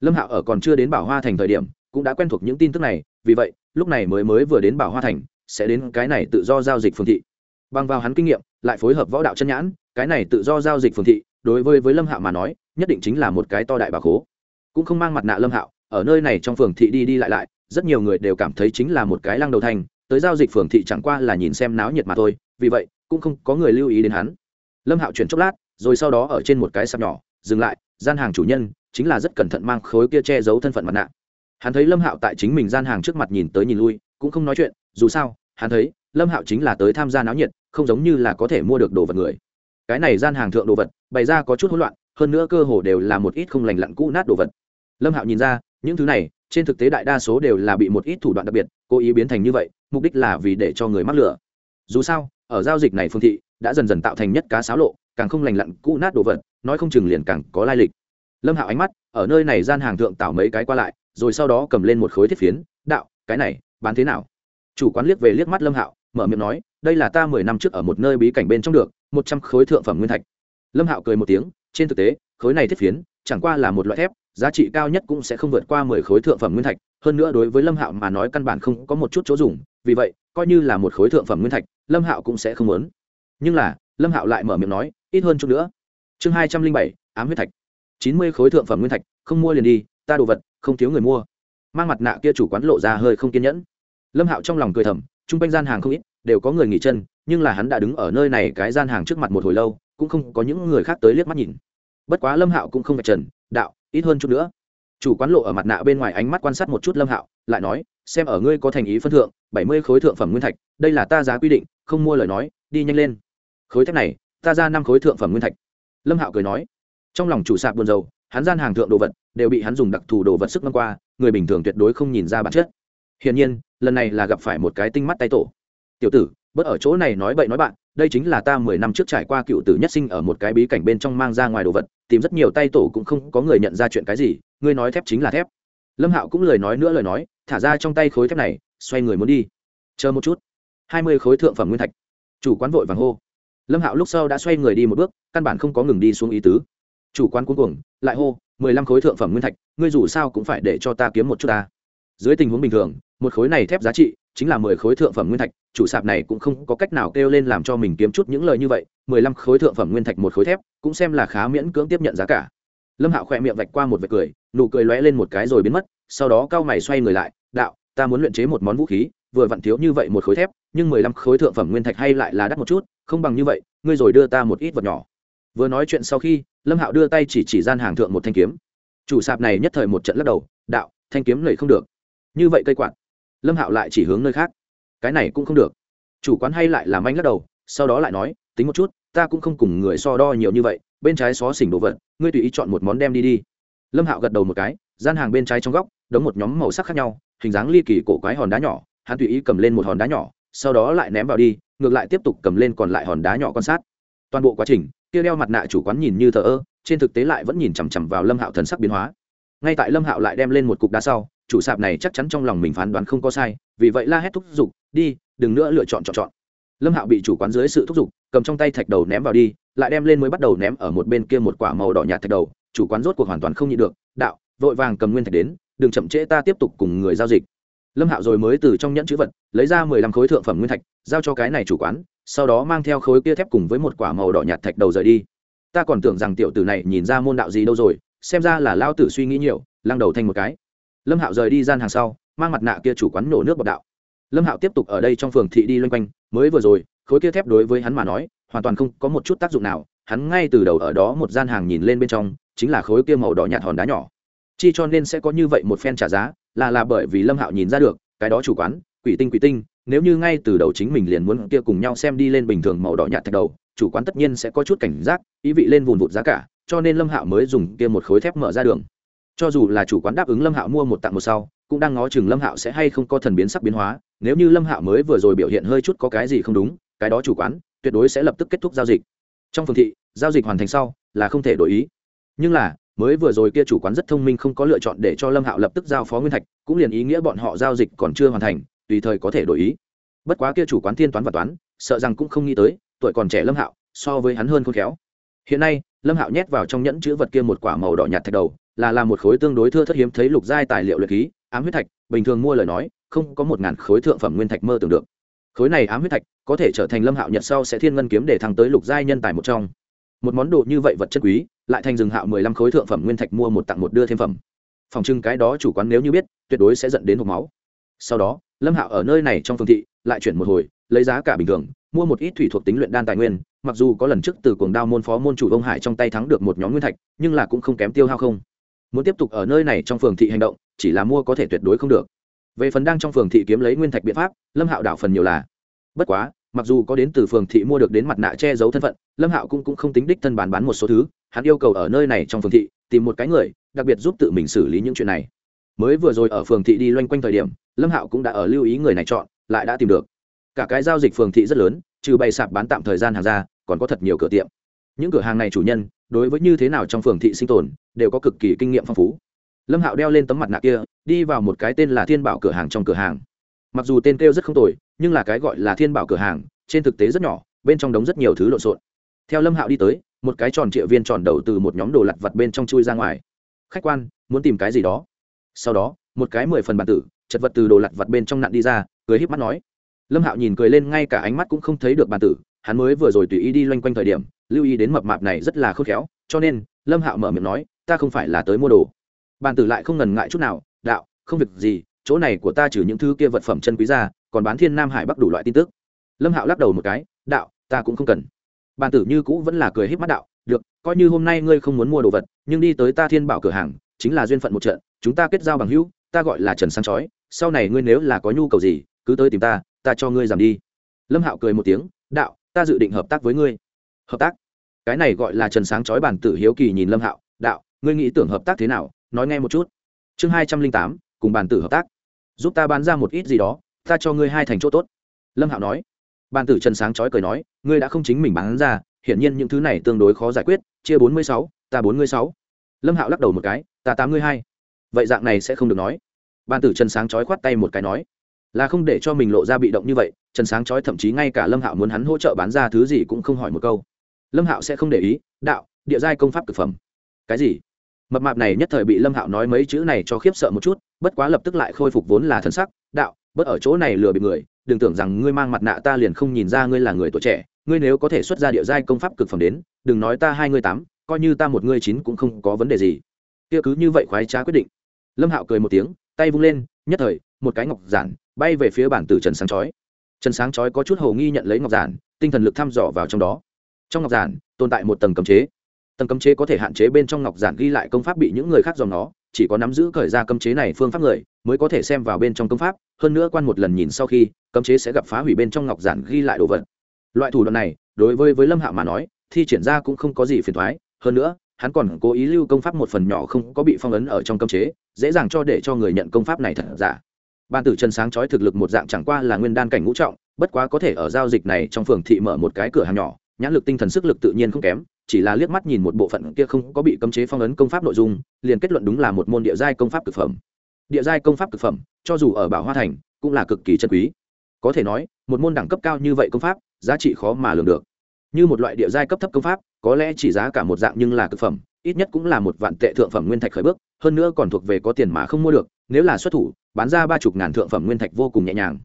S1: Lâm hạo ở còn chưa đến bảo hoa thành thời điểm, cũng đã quen thuộc những tin tức này, vì vậy, lúc này mới mới vừa đến bảo hoa thành, sẽ đến cái này tự do giao dịch phương thị. Bằng vào hắn kinh nghiệm, lại phối hợp võ đạo chân nhãn, cái này tự do giao dịch phương thị, đối với với lâm hạo mà nói, nhất định chính là một cái to đại bà khố. Cũng không mang mặt nạ lâm hạo, ở nơi này trong phường thị đi đi lại lại, rất nhiều người đều cảm thấy chính là một cái lăng đầu thành tới giao dịch phường thị chẳng qua là nhìn xem náo nhiệt mà thôi, vì vậy, cũng không có người lưu ý đến hắn. Lâm hạo chuyển chốc lát, rồi sau đó ở trên một cái sạp nhỏ, dừng lại, gian hàng chủ nhân chính là rất cẩn thận mang khối kia che giấu thân phận mặt nạ. Hắn thấy lâm hạo tại chính mình gian hàng trước mặt nhìn tới nhìn lui, cũng không nói chuyện, dù sao, hắn thấy, lâm hạo chính là tới tham gia náo nhiệt, không giống như là có thể mua được đồ vật người. Cái này gian hàng thượng đồ vật, bày ra có chút hỗn loạn, hơn nữa cơ hồ đều là một ít không lành lặn cũ nát đồ vật. Lâm hạo nhìn ra, những thứ này, trên thực tế đại đa số đều là bị một ít thủ đoạn đặc biệt, cố ý biến thành như vậy mục đích là vì để cho người mắc lửa. Dù sao, ở giao dịch này phương thị, đã dần dần tạo thành nhất cá sáo lộ, càng không lành lặn cũ nát đồ vật, nói không chừng liền càng có lai lịch. Lâm hạo ánh mắt, ở nơi này gian hàng thượng tạo mấy cái qua lại, rồi sau đó cầm lên một khối thiết phiến, đạo, cái này, bán thế nào? Chủ quán liếc về liếc mắt lâm hạo, mở miệng nói, đây là ta mười năm trước ở một nơi bí cảnh bên trong được, một trăm khối thượng phẩm nguyên thạch. Lâm hạo cười một tiếng, trên thực tế, khối này thiết phiến, chẳng qua là một loại thép, giá trị cao nhất cũng sẽ không vượt qua mười khối thượng phẩm nguyên thạch, hơn nữa đối với lâm hạo mà nói căn bản không có một chút chỗ dùng vì vậy, coi như là một khối thượng phẩm nguyên thạch, lâm hạo cũng sẽ không muốn. Nhưng là, lâm hạo lại mở miệng nói, ít hơn chút nữa. Chương hai trăm linh bảy, ám huyết thạch. Chín mươi khối thượng phẩm nguyên thạch, không mua liền đi, ta đồ vật, không thiếu người mua. Mang mặt nạ kia chủ quán lộ ra hơi không kiên nhẫn. Lâm hạo trong lòng cười thầm, chung quanh gian hàng không ít, đều có người nghỉ chân, nhưng là hắn đã đứng ở nơi này cái gian hàng trước mặt một hồi lâu, cũng không có những người khác tới liếc mắt nhìn. Bất quá lâm hạo cũng không phải trần, đạo, ít hơn chút nữa chủ quán lộ ở mặt nạ bên ngoài ánh mắt quan sát một chút lâm hạo, lại nói, xem ở ngươi có thành ý phân thượng, bảy mươi khối thượng phẩm nguyên thạch, đây là ta giá quy định, không mua lời nói, đi nhanh lên. Khối thép này, ta ra năm khối thượng phẩm nguyên thạch. Lâm hạo cười nói. Trong lòng chủ sạp buồn dầu hắn gian hàng thượng đồ vật, đều bị hắn dùng đặc thù đồ vật sức ngâm qua, người bình thường tuyệt đối không nhìn ra bản chất. Hiển nhiên, lần này là gặp phải một cái tinh mắt tay tổ. Tiểu tử bớt ở chỗ này nói bậy nói bạn, đây chính là ta mười năm trước trải qua cựu tử nhất sinh ở một cái bí cảnh bên trong mang ra ngoài đồ vật, tìm rất nhiều tay tổ cũng không có người nhận ra chuyện cái gì, ngươi nói thép chính là thép. Lâm hạo cũng lời nói nữa lời nói, thả ra trong tay khối thép này, xoay người muốn đi. Chờ một chút. Hai mươi khối thượng phẩm nguyên thạch. Chủ quán vội vàng hô. Lâm hạo lúc sau đã xoay người đi một bước, căn bản không có ngừng đi xuống ý tứ. Chủ quán cuối cùng lại hô, mười lăm khối thượng phẩm nguyên thạch, ngươi dù sao cũng phải để cho ta kiếm một chút ta dưới tình huống bình thường, một khối này thép giá trị chính là mười khối thượng phẩm nguyên thạch, chủ sạp này cũng không có cách nào kêu lên làm cho mình kiếm chút những lời như vậy, mười lăm khối thượng phẩm nguyên thạch một khối thép cũng xem là khá miễn cưỡng tiếp nhận giá cả. Lâm hạo khỏe miệng vạch qua một vệt cười, nụ cười lóe lên một cái rồi biến mất, sau đó cao mày xoay người lại, đạo, ta muốn luyện chế một món vũ khí, vừa vặn thiếu như vậy một khối thép, nhưng mười lăm khối thượng phẩm nguyên thạch hay lại là đắt một chút, không bằng như vậy, ngươi rồi đưa ta một ít vật nhỏ. Vừa nói chuyện sau khi, lâm hạo đưa tay chỉ chỉ gian hàng thượng một thanh kiếm. Chủ sạp này nhất thời một trận lắc đầu, đạo, thanh kiếm lầy không được như vậy cây quạt. Lâm hạo lại chỉ hướng nơi khác. Cái này cũng không được. Chủ quán hay lại làm anh lắc đầu, sau đó lại nói, tính một chút, ta cũng không cùng người so đo nhiều như vậy, bên trái xó xỉnh đồ vật, ngươi tùy ý chọn một món đem đi đi. Lâm hạo gật đầu một cái, gian hàng bên trái trong góc, đống một nhóm màu sắc khác nhau, hình dáng ly kỳ cổ quái hòn đá nhỏ, hắn tùy ý cầm lên một hòn đá nhỏ, sau đó lại ném vào đi, ngược lại tiếp tục cầm lên còn lại hòn đá nhỏ quan sát. Toàn bộ quá trình, kia đeo mặt nạ chủ quán nhìn như thờ ơ, trên thực tế lại vẫn nhìn chằm chằm vào lâm hạo thần sắc biến hóa. Ngay tại lâm hạo lại đem lên một cục đá sau chủ sạp này chắc chắn trong lòng mình phán đoán không có sai, vì vậy la hét thúc giục, đi, đừng nữa lựa chọn chọn chọn. Lâm hạo bị chủ quán dưới sự thúc giục, cầm trong tay thạch đầu ném vào đi, lại đem lên mới bắt đầu ném ở một bên kia một quả màu đỏ nhạt thạch đầu, chủ quán rốt cuộc hoàn toàn không nhịn được, đạo, vội vàng cầm nguyên thạch đến, đừng chậm trễ ta tiếp tục cùng người giao dịch. Lâm hạo rồi mới từ trong nhẫn chữ vật, lấy ra mười lăm khối thượng phẩm nguyên thạch, giao cho cái này chủ quán, sau đó mang theo khối kia thép cùng với một quả màu đỏ nhạt thạch đầu rời đi. Ta còn tưởng rằng tiểu tử này nhìn ra môn đạo gì đâu rồi, xem ra là lao tử suy nghĩ nhiều, lăng đầu thành một cái lâm hạo rời đi gian hàng sau, mang mặt nạ kia chủ quán nổ nước bọc đạo. Lâm hạo tiếp tục ở đây trong phường thị đi loanh quanh, mới vừa rồi, khối kia thép đối với hắn mà nói, hoàn toàn không có một chút tác dụng nào, hắn ngay từ đầu ở đó một gian hàng nhìn lên bên trong, chính là khối kia màu đỏ nhạt hòn đá nhỏ. Chi cho nên sẽ có như vậy một phen trả giá, là là bởi vì lâm hạo nhìn ra được, cái đó chủ quán, quỷ tinh quỷ tinh, nếu như ngay từ đầu chính mình liền muốn kia cùng nhau xem đi lên bình thường màu đỏ nhạt thạch đầu, chủ quán tất nhiên sẽ có chút cảnh giác, ý vị lên vùn vụt giá cả, cho nên lâm hạo mới dùng kia một khối thép mở ra đường cho dù là chủ quán đáp ứng lâm hạo mua một tặng một sau, cũng đang ngó chừng lâm hạo sẽ hay không có thần biến sắc biến hóa, nếu như lâm hạo mới vừa rồi biểu hiện hơi chút có cái gì không đúng, cái đó chủ quán tuyệt đối sẽ lập tức kết thúc giao dịch. Trong phường thị, giao dịch hoàn thành sau là không thể đổi ý. Nhưng là, mới vừa rồi kia chủ quán rất thông minh không có lựa chọn để cho lâm hạo lập tức giao phó nguyên thạch, cũng liền ý nghĩa bọn họ giao dịch còn chưa hoàn thành, tùy thời có thể đổi ý. Bất quá kia chủ quán thiên toán và toán, sợ rằng cũng không nghĩ tới, tuổi còn trẻ lâm hạo so với hắn hơn khôn khéo. Hiện nay, lâm hạo nhét vào trong nhẫn chữ vật kia một quả màu đỏ nhạt thạch đầu là làm một khối tương đối thưa thất hiếm thấy lục giai tài liệu luyện khí, ám huyết thạch, bình thường mua lời nói, không có một ngàn khối thượng phẩm nguyên thạch mơ tưởng được. Khối này ám huyết thạch có thể trở thành lâm hạo nhật sau sẽ thiên ngân kiếm để thăng tới lục giai nhân tài một trong. Một món đồ như vậy vật chất quý, lại thành rừng hạo mười lăm khối thượng phẩm nguyên thạch mua một tặng một đưa thêm phẩm. Phòng trưng cái đó chủ quán nếu như biết, tuyệt đối sẽ dẫn đến hộp máu. Sau đó, lâm hạo ở nơi này trong phương thị, lại chuyển một hồi, lấy giá cả bình thường, mua một ít thủy thuộc tính luyện đan tài nguyên, mặc dù có lần trước từ cuồng đao môn phó môn chủ ông hải trong tay thắng được một nhóm nguyên thạch, nhưng là cũng không kém tiêu hao không muốn tiếp tục ở nơi này trong phường thị hành động chỉ là mua có thể tuyệt đối không được. Về phần đang trong phường thị kiếm lấy nguyên thạch biện pháp lâm hạo đảo phần nhiều là. Bất quá mặc dù có đến từ phường thị mua được đến mặt nạ che giấu thân phận lâm hạo cũng, cũng không tính đích thân bán bán một số thứ hắn yêu cầu ở nơi này trong phường thị tìm một cái người đặc biệt giúp tự mình xử lý những chuyện này. Mới vừa rồi ở phường thị đi loanh quanh thời điểm lâm hạo cũng đã ở lưu ý người này chọn lại đã tìm được. Cả cái giao dịch phường thị rất lớn trừ bày sạp bán tạm thời gian hàng ra còn có thật nhiều cửa tiệm những cửa hàng này chủ nhân, đối với như thế nào trong phường thị sinh tồn, đều có cực kỳ kinh nghiệm phong phú. Lâm hạo đeo lên tấm mặt nạ kia, đi vào một cái tên là thiên bảo cửa hàng trong cửa hàng. Mặc dù tên kêu rất không tồi, nhưng là cái gọi là thiên bảo cửa hàng, trên thực tế rất nhỏ, bên trong đống rất nhiều thứ lộn xộn. Theo lâm hạo đi tới, một cái tròn trịa viên tròn đầu từ một nhóm đồ lặt vặt bên trong chui ra ngoài. Khách quan, muốn tìm cái gì đó? Sau đó, một cái mười phần bàn tử, chật vật từ đồ lặt vặt bên trong nặn đi ra, cười híp mắt nói. Lâm hạo nhìn cười lên, ngay cả ánh mắt cũng không thấy được bàn tử hắn mới vừa rồi tùy ý đi loanh quanh thời điểm, lưu ý đến mập mạp này rất là khôn khéo, cho nên, lâm hạo mở miệng nói, ta không phải là tới mua đồ. Bàn tử lại không ngần ngại chút nào, đạo, không việc gì, chỗ này của ta trừ những thứ kia vật phẩm chân quý ra, còn bán thiên nam hải bắc đủ loại tin tức. Lâm hạo lắc đầu một cái, đạo, ta cũng không cần. Bàn tử như cũ vẫn là cười híp mắt đạo, được, coi như hôm nay ngươi không muốn mua đồ vật, nhưng đi tới ta thiên bảo cửa hàng, chính là duyên phận một trận, chúng ta kết giao bằng hữu, ta gọi là trần sáng chói, sau này ngươi nếu là có nhu cầu gì, cứ tới tìm ta ta cho ngươi giảm đi. Lâm hạo cười một tiếng, đạo ta dự định hợp tác với ngươi. Hợp tác? Cái này gọi là trần sáng chói bản tử hiếu kỳ nhìn lâm hạo. Đạo, ngươi nghĩ tưởng hợp tác thế nào? Nói nghe một chút. Chương hai trăm linh tám, cùng bản tử hợp tác. Giúp ta bán ra một ít gì đó, ta cho ngươi hai thành chỗ tốt. Lâm hạo nói. Bàn tử trần sáng chói cười nói, ngươi đã không chính mình bán ra, hiển nhiên những thứ này tương đối khó giải quyết, chia bốn mươi sáu, ta bốn mươi sáu. Lâm hạo lắc đầu một cái, ta tám mươi hai. Vậy dạng này sẽ không được nói. Bàn tử trần sáng chói khoát tay một cái nói là không để cho mình lộ ra bị động như vậy, trần sáng chói thậm chí ngay cả lâm hạo muốn hắn hỗ trợ bán ra thứ gì cũng không hỏi một câu. Lâm hạo sẽ không để ý, đạo, địa giai công pháp cực phẩm. Cái gì? Mập mạp này nhất thời bị lâm hạo nói mấy chữ này cho khiếp sợ một chút, bất quá lập tức lại khôi phục vốn là thân sắc, đạo, bớt ở chỗ này lừa bị người, đừng tưởng rằng ngươi mang mặt nạ ta liền không nhìn ra ngươi là người tuổi trẻ, ngươi nếu có thể xuất ra địa giai công pháp cực phẩm đến, đừng nói ta hai ngươi tám, coi như ta một ngươi chín cũng không có vấn đề gì. Kia cứ như vậy khoái trá quyết định. Lâm hạo cười một tiếng tay vung lên, nhất thời, một cái ngọc giản bay về phía bản tử trần sáng chói. Trần sáng chói có chút hầu nghi nhận lấy ngọc giản, tinh thần lực thăm dò vào trong đó. Trong ngọc giản, tồn tại một tầng cấm chế. Tầng cấm chế có thể hạn chế bên trong ngọc giản ghi lại công pháp bị những người khác dòng nó, chỉ có nắm giữ khởi ra cấm chế này phương pháp người mới có thể xem vào bên trong công pháp. Hơn nữa quan một lần nhìn sau khi, cấm chế sẽ gặp phá hủy bên trong ngọc giản ghi lại đồ vật. Loại thủ đoạn này, đối với với lâm hạ mà nói, thi triển ra cũng không có gì phiền thoái hơn nữa hắn còn cố ý lưu công pháp một phần nhỏ không có bị phong ấn ở trong cấm chế, dễ dàng cho để cho người nhận công pháp này thật giả. Ban tử trần sáng chói thực lực một dạng chẳng qua là nguyên đan cảnh ngũ trọng, bất quá có thể ở giao dịch này trong phường thị mở một cái cửa hàng nhỏ, nhãn lực tinh thần sức lực tự nhiên không kém, chỉ là liếc mắt nhìn một bộ phận kia không có bị cấm chế phong ấn công pháp nội dung, liền kết luận đúng là một môn địa giai công pháp cực phẩm. Địa giai công pháp cực phẩm, cho dù ở bảo hoa thành, cũng là cực kỳ chân quý. Có thể nói, một môn đẳng cấp cao như vậy công pháp, giá trị khó mà lường được như một loại địa giai cấp thấp công pháp, có lẽ chỉ giá cả một dạng nhưng là cực phẩm, ít nhất cũng là một vạn tệ thượng phẩm nguyên thạch khởi bước, hơn nữa còn thuộc về có tiền mà không mua được, nếu là xuất thủ, bán ra ba chục ngàn thượng phẩm nguyên thạch vô cùng nhẹ nhàng.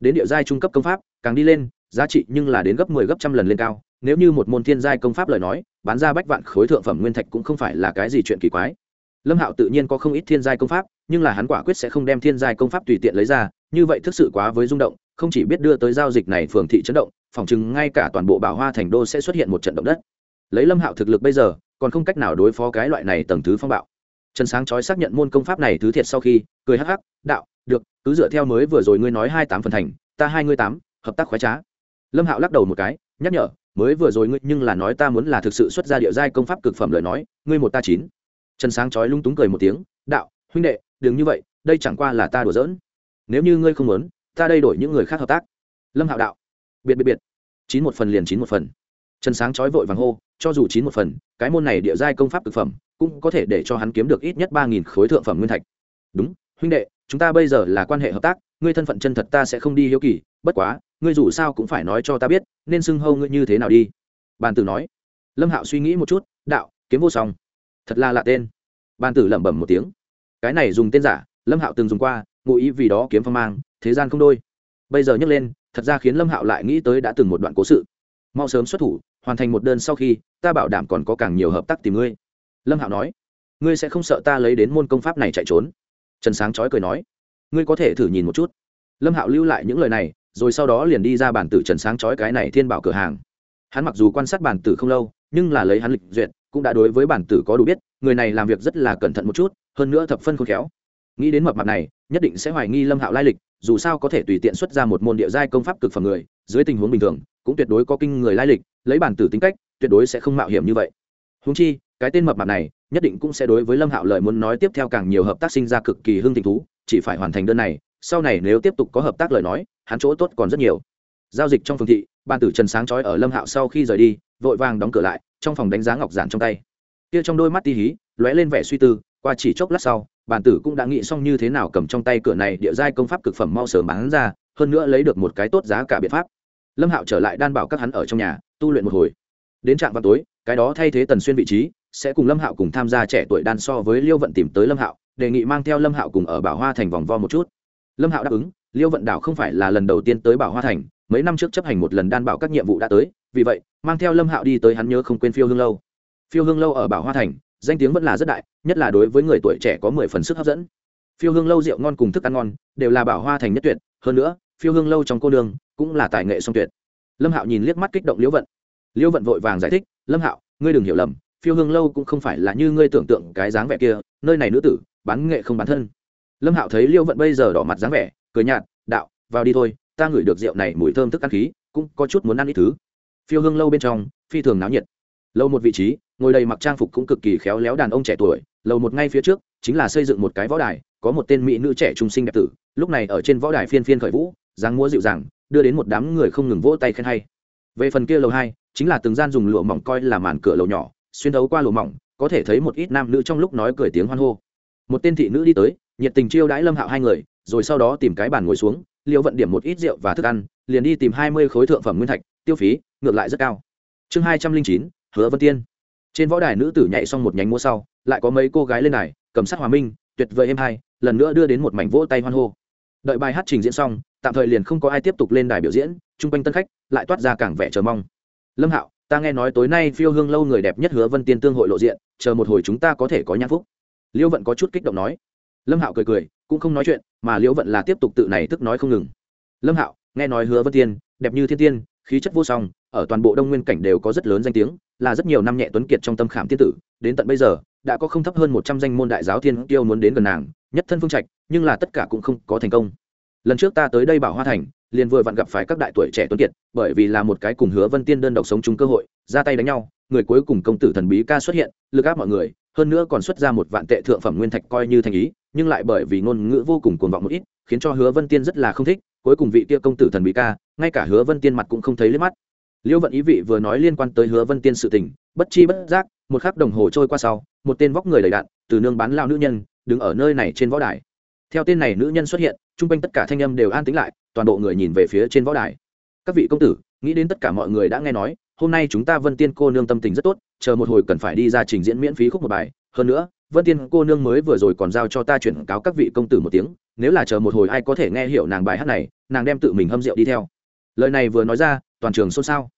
S1: Đến địa giai trung cấp công pháp, càng đi lên, giá trị nhưng là đến gấp mười 10 gấp trăm lần lên cao, nếu như một môn thiên giai công pháp lời nói, bán ra bách vạn khối thượng phẩm nguyên thạch cũng không phải là cái gì chuyện kỳ quái. Lâm hạo tự nhiên có không ít thiên giai công pháp, nhưng là hắn quả quyết sẽ không đem thiên giai công pháp tùy tiện lấy ra, như vậy thực sự quá với rung động, không chỉ biết đưa tới giao dịch này phường thị chấn động phòng chừng ngay cả toàn bộ bảo hoa thành đô sẽ xuất hiện một trận động đất. Lấy lâm hạo thực lực bây giờ, còn không cách nào đối phó cái loại này tầng thứ phong bạo. Trần sáng chói xác nhận môn công pháp này thứ thiệt sau khi, cười hắc hắc, đạo, được, cứ dựa theo mới vừa rồi ngươi nói hai tám phần thành, ta hai ngươi tám, hợp tác khoái trá. Lâm hạo lắc đầu một cái, nhắc nhở, mới vừa rồi ngươi, nhưng là nói ta muốn là thực sự xuất ra địa giai công pháp cực phẩm lời nói, ngươi một ta chín. Trần sáng chói lung túng cười một tiếng, đạo, huynh đệ, đừng như vậy, đây chẳng qua là ta đùa giỡn. Nếu như ngươi không muốn, ta đây đổi những người khác hợp tác. Lâm hạo đạo biệt biệt biệt. Chín một phần liền chín một phần. Trần sáng chói vội vàng hô, cho dù chín một phần, cái môn này địa giai công pháp thực phẩm, cũng có thể để cho hắn kiếm được ít nhất ba nghìn khối thượng phẩm nguyên thạch. Đúng, huynh đệ, chúng ta bây giờ là quan hệ hợp tác, ngươi thân phận chân thật ta sẽ không đi hiếu kỳ, bất quá, ngươi dù sao cũng phải nói cho ta biết, nên xưng hâu ngươi như thế nào đi. Bàn tử nói. Lâm hạo suy nghĩ một chút, đạo, kiếm vô song. Thật là lạ tên. Bàn tử lẩm bẩm một tiếng. Cái này dùng tên giả, lâm hạo từng dùng qua, ngụ ý vì đó kiếm phong mang, thế gian không đôi. Bây giờ nhắc lên thật ra khiến lâm hạo lại nghĩ tới đã từng một đoạn cố sự mau sớm xuất thủ hoàn thành một đơn sau khi ta bảo đảm còn có càng nhiều hợp tác tìm ngươi lâm hạo nói ngươi sẽ không sợ ta lấy đến môn công pháp này chạy trốn trần sáng chói cười nói ngươi có thể thử nhìn một chút lâm hạo lưu lại những lời này rồi sau đó liền đi ra bản tử trần sáng chói cái này thiên bảo cửa hàng hắn mặc dù quan sát bản tử không lâu nhưng là lấy hắn lịch duyệt cũng đã đối với bản tử có đủ biết người này làm việc rất là cẩn thận một chút hơn nữa thập phân khôn khéo nghĩ đến mập mặt này nhất định sẽ hoài nghi lâm hạo lai lịch dù sao có thể tùy tiện xuất ra một môn địa giai công pháp cực phẩm người, dưới tình huống bình thường, cũng tuyệt đối có kinh người lai lịch, lấy bản tử tính cách, tuyệt đối sẽ không mạo hiểm như vậy. Húng chi, cái tên mập mặt này, nhất định cũng sẽ đối với lâm hạo lời muốn nói tiếp theo càng nhiều hợp tác sinh ra cực kỳ hưng tình thú, chỉ phải hoàn thành đơn này, sau này nếu tiếp tục có hợp tác lời nói, hắn chỗ tốt còn rất nhiều. Giao dịch trong phương thị ban tử trần sáng trói ở lâm hạo sau khi rời đi, vội vàng đóng cửa lại, trong phòng đánh giá ngọc giản trong tay. Kia trong đôi mắt ti hí, lóe lên vẻ suy tư, qua chỉ chốc lát sau bản tử cũng đã nghĩ xong như thế nào cầm trong tay cửa này địa giai công pháp cực phẩm mau sớm bán ra, hơn nữa lấy được một cái tốt giá cả biện pháp. Lâm hạo trở lại đan bảo các hắn ở trong nhà, tu luyện một hồi. Đến trạm vào tối, cái đó thay thế tần xuyên vị trí, sẽ cùng lâm hạo cùng tham gia trẻ tuổi đan so với liêu vận tìm tới lâm hạo, đề nghị mang theo lâm hạo cùng ở bảo hoa thành vòng vo một chút. Lâm hạo đáp ứng, liêu vận đảo không phải là lần đầu tiên tới bảo hoa thành, mấy năm trước chấp hành một lần đan bảo các nhiệm vụ đã tới, vì vậy, mang theo lâm hạo đi tới hắn nhớ không quên phiêu hương lâu. Phiêu hương lâu ở bảo hoa thành danh tiếng vẫn là rất đại, nhất là đối với người tuổi trẻ có mười phần sức hấp dẫn. Phiêu hương lâu rượu ngon cùng thức ăn ngon đều là bảo hoa thành nhất tuyệt, hơn nữa, phiêu hương lâu trong cô đường cũng là tài nghệ song tuyệt. Lâm hạo nhìn liếc mắt kích động liễu vận. Liễu vận vội vàng giải thích, lâm hạo, ngươi đừng hiểu lầm, phiêu hương lâu cũng không phải là như ngươi tưởng tượng cái dáng vẻ kia, nơi này nữ tử bán nghệ không bán thân. Lâm hạo thấy liễu vận bây giờ đỏ mặt dáng vẻ, cười nhạt, đạo, vào đi thôi, ta ngửi được rượu này mùi thơm thức ăn khí, cũng có chút muốn ăn ít thứ. Phiêu hương lâu bên trong, phi thường náo nhiệt lâu một vị trí, ngồi đầy mặc trang phục cũng cực kỳ khéo léo đàn ông trẻ tuổi lầu một ngay phía trước, chính là xây dựng một cái võ đài, có một tên mỹ nữ trẻ trung sinh đẹp tử, lúc này ở trên võ đài phiên phiên khởi vũ, dáng múa dịu dàng, đưa đến một đám người không ngừng vỗ tay khen hay. Về phần kia lầu hai, chính là từng gian dùng lụa mỏng coi là màn cửa lầu nhỏ, xuyên đấu qua lụa mỏng, có thể thấy một ít nam nữ trong lúc nói cười tiếng hoan hô. Một tên thị nữ đi tới, nhiệt tình chiêu đãi lâm hạo hai người, rồi sau đó tìm cái bàn ngồi xuống liêu vận điểm một ít rượu và thức ăn, liền đi tìm hai mươi khối thượng phẩm nguyên thạch, tiêu phí, ngược lại rất cao. Chương hai trăm linh chín hứa vân tiên. Trên võ đài nữ tử nhảy xong một nhánh mua sau, lại có mấy cô gái lên đài, cầm sát hòa minh, tuyệt vời êm hai lần nữa đưa đến một mảnh vỗ tay hoan hô. Đợi bài hát trình diễn xong, tạm thời liền không có ai tiếp tục lên đài biểu diễn, chung quanh tân khách lại toát ra càng vẻ chờ mong. Lâm hạo, ta nghe nói tối nay phiêu hương lâu người đẹp nhất hứa vân tiên tương hội lộ diện, chờ một hồi chúng ta có thể có nhãn phúc. Liễu vận có chút kích động nói. Lâm hạo cười cười, cũng không nói chuyện, mà liễu vận là tiếp tục tự này tức nói không ngừng. Lâm hạo, nghe nói hứa vân tiên, đẹp như thiên tiên, khí chất vô song, ở toàn bộ đông nguyên cảnh đều có rất lớn danh tiếng là rất nhiều năm nhẹ tuấn kiệt trong tâm khảm tiên tử, đến tận bây giờ, đã có không thấp hơn một trăm danh môn đại giáo thiên tiêu muốn đến gần nàng, nhất thân phương trạch, nhưng là tất cả cũng không có thành công. Lần trước ta tới đây bảo hoa thành, liền vừa vặn gặp phải các đại tuổi trẻ tuấn kiệt, bởi vì là một cái cùng hứa vân tiên đơn độc sống chung cơ hội, ra tay đánh nhau, người cuối cùng công tử thần bí ca xuất hiện, lực áp mọi người, hơn nữa còn xuất ra một vạn tệ thượng phẩm nguyên thạch coi như thành ý, nhưng lại bởi vì ngôn ngữ vô cùng cuồng vọng một ít, khiến cho hứa vân tiên rất là không thích, cuối cùng vị kia công tử thần bí ca, ngay cả hứa vân tiên mặt cũng không thấy lên mắt liêu vận ý vị vừa nói liên quan tới hứa vân tiên sự tình, bất chi bất giác, một khắc đồng hồ trôi qua sau, một tên vóc người đầy đạn từ nương bán lao nữ nhân, đứng ở nơi này trên võ đài. Theo tên này nữ nhân xuất hiện, chung quanh tất cả thanh âm đều an tĩnh lại, toàn bộ người nhìn về phía trên võ đài. Các vị công tử, nghĩ đến tất cả mọi người đã nghe nói, hôm nay chúng ta vân tiên cô nương tâm tình rất tốt, chờ một hồi cần phải đi ra trình diễn miễn phí khúc một bài. Hơn nữa, vân tiên cô nương mới vừa rồi còn giao cho ta chuyển cáo các vị công tử một tiếng, nếu là chờ một hồi ai có thể nghe hiểu nàng bài hát này, nàng đem tự mình hâm rượu đi theo. Lời này vừa nói ra toàn trường xôn xao.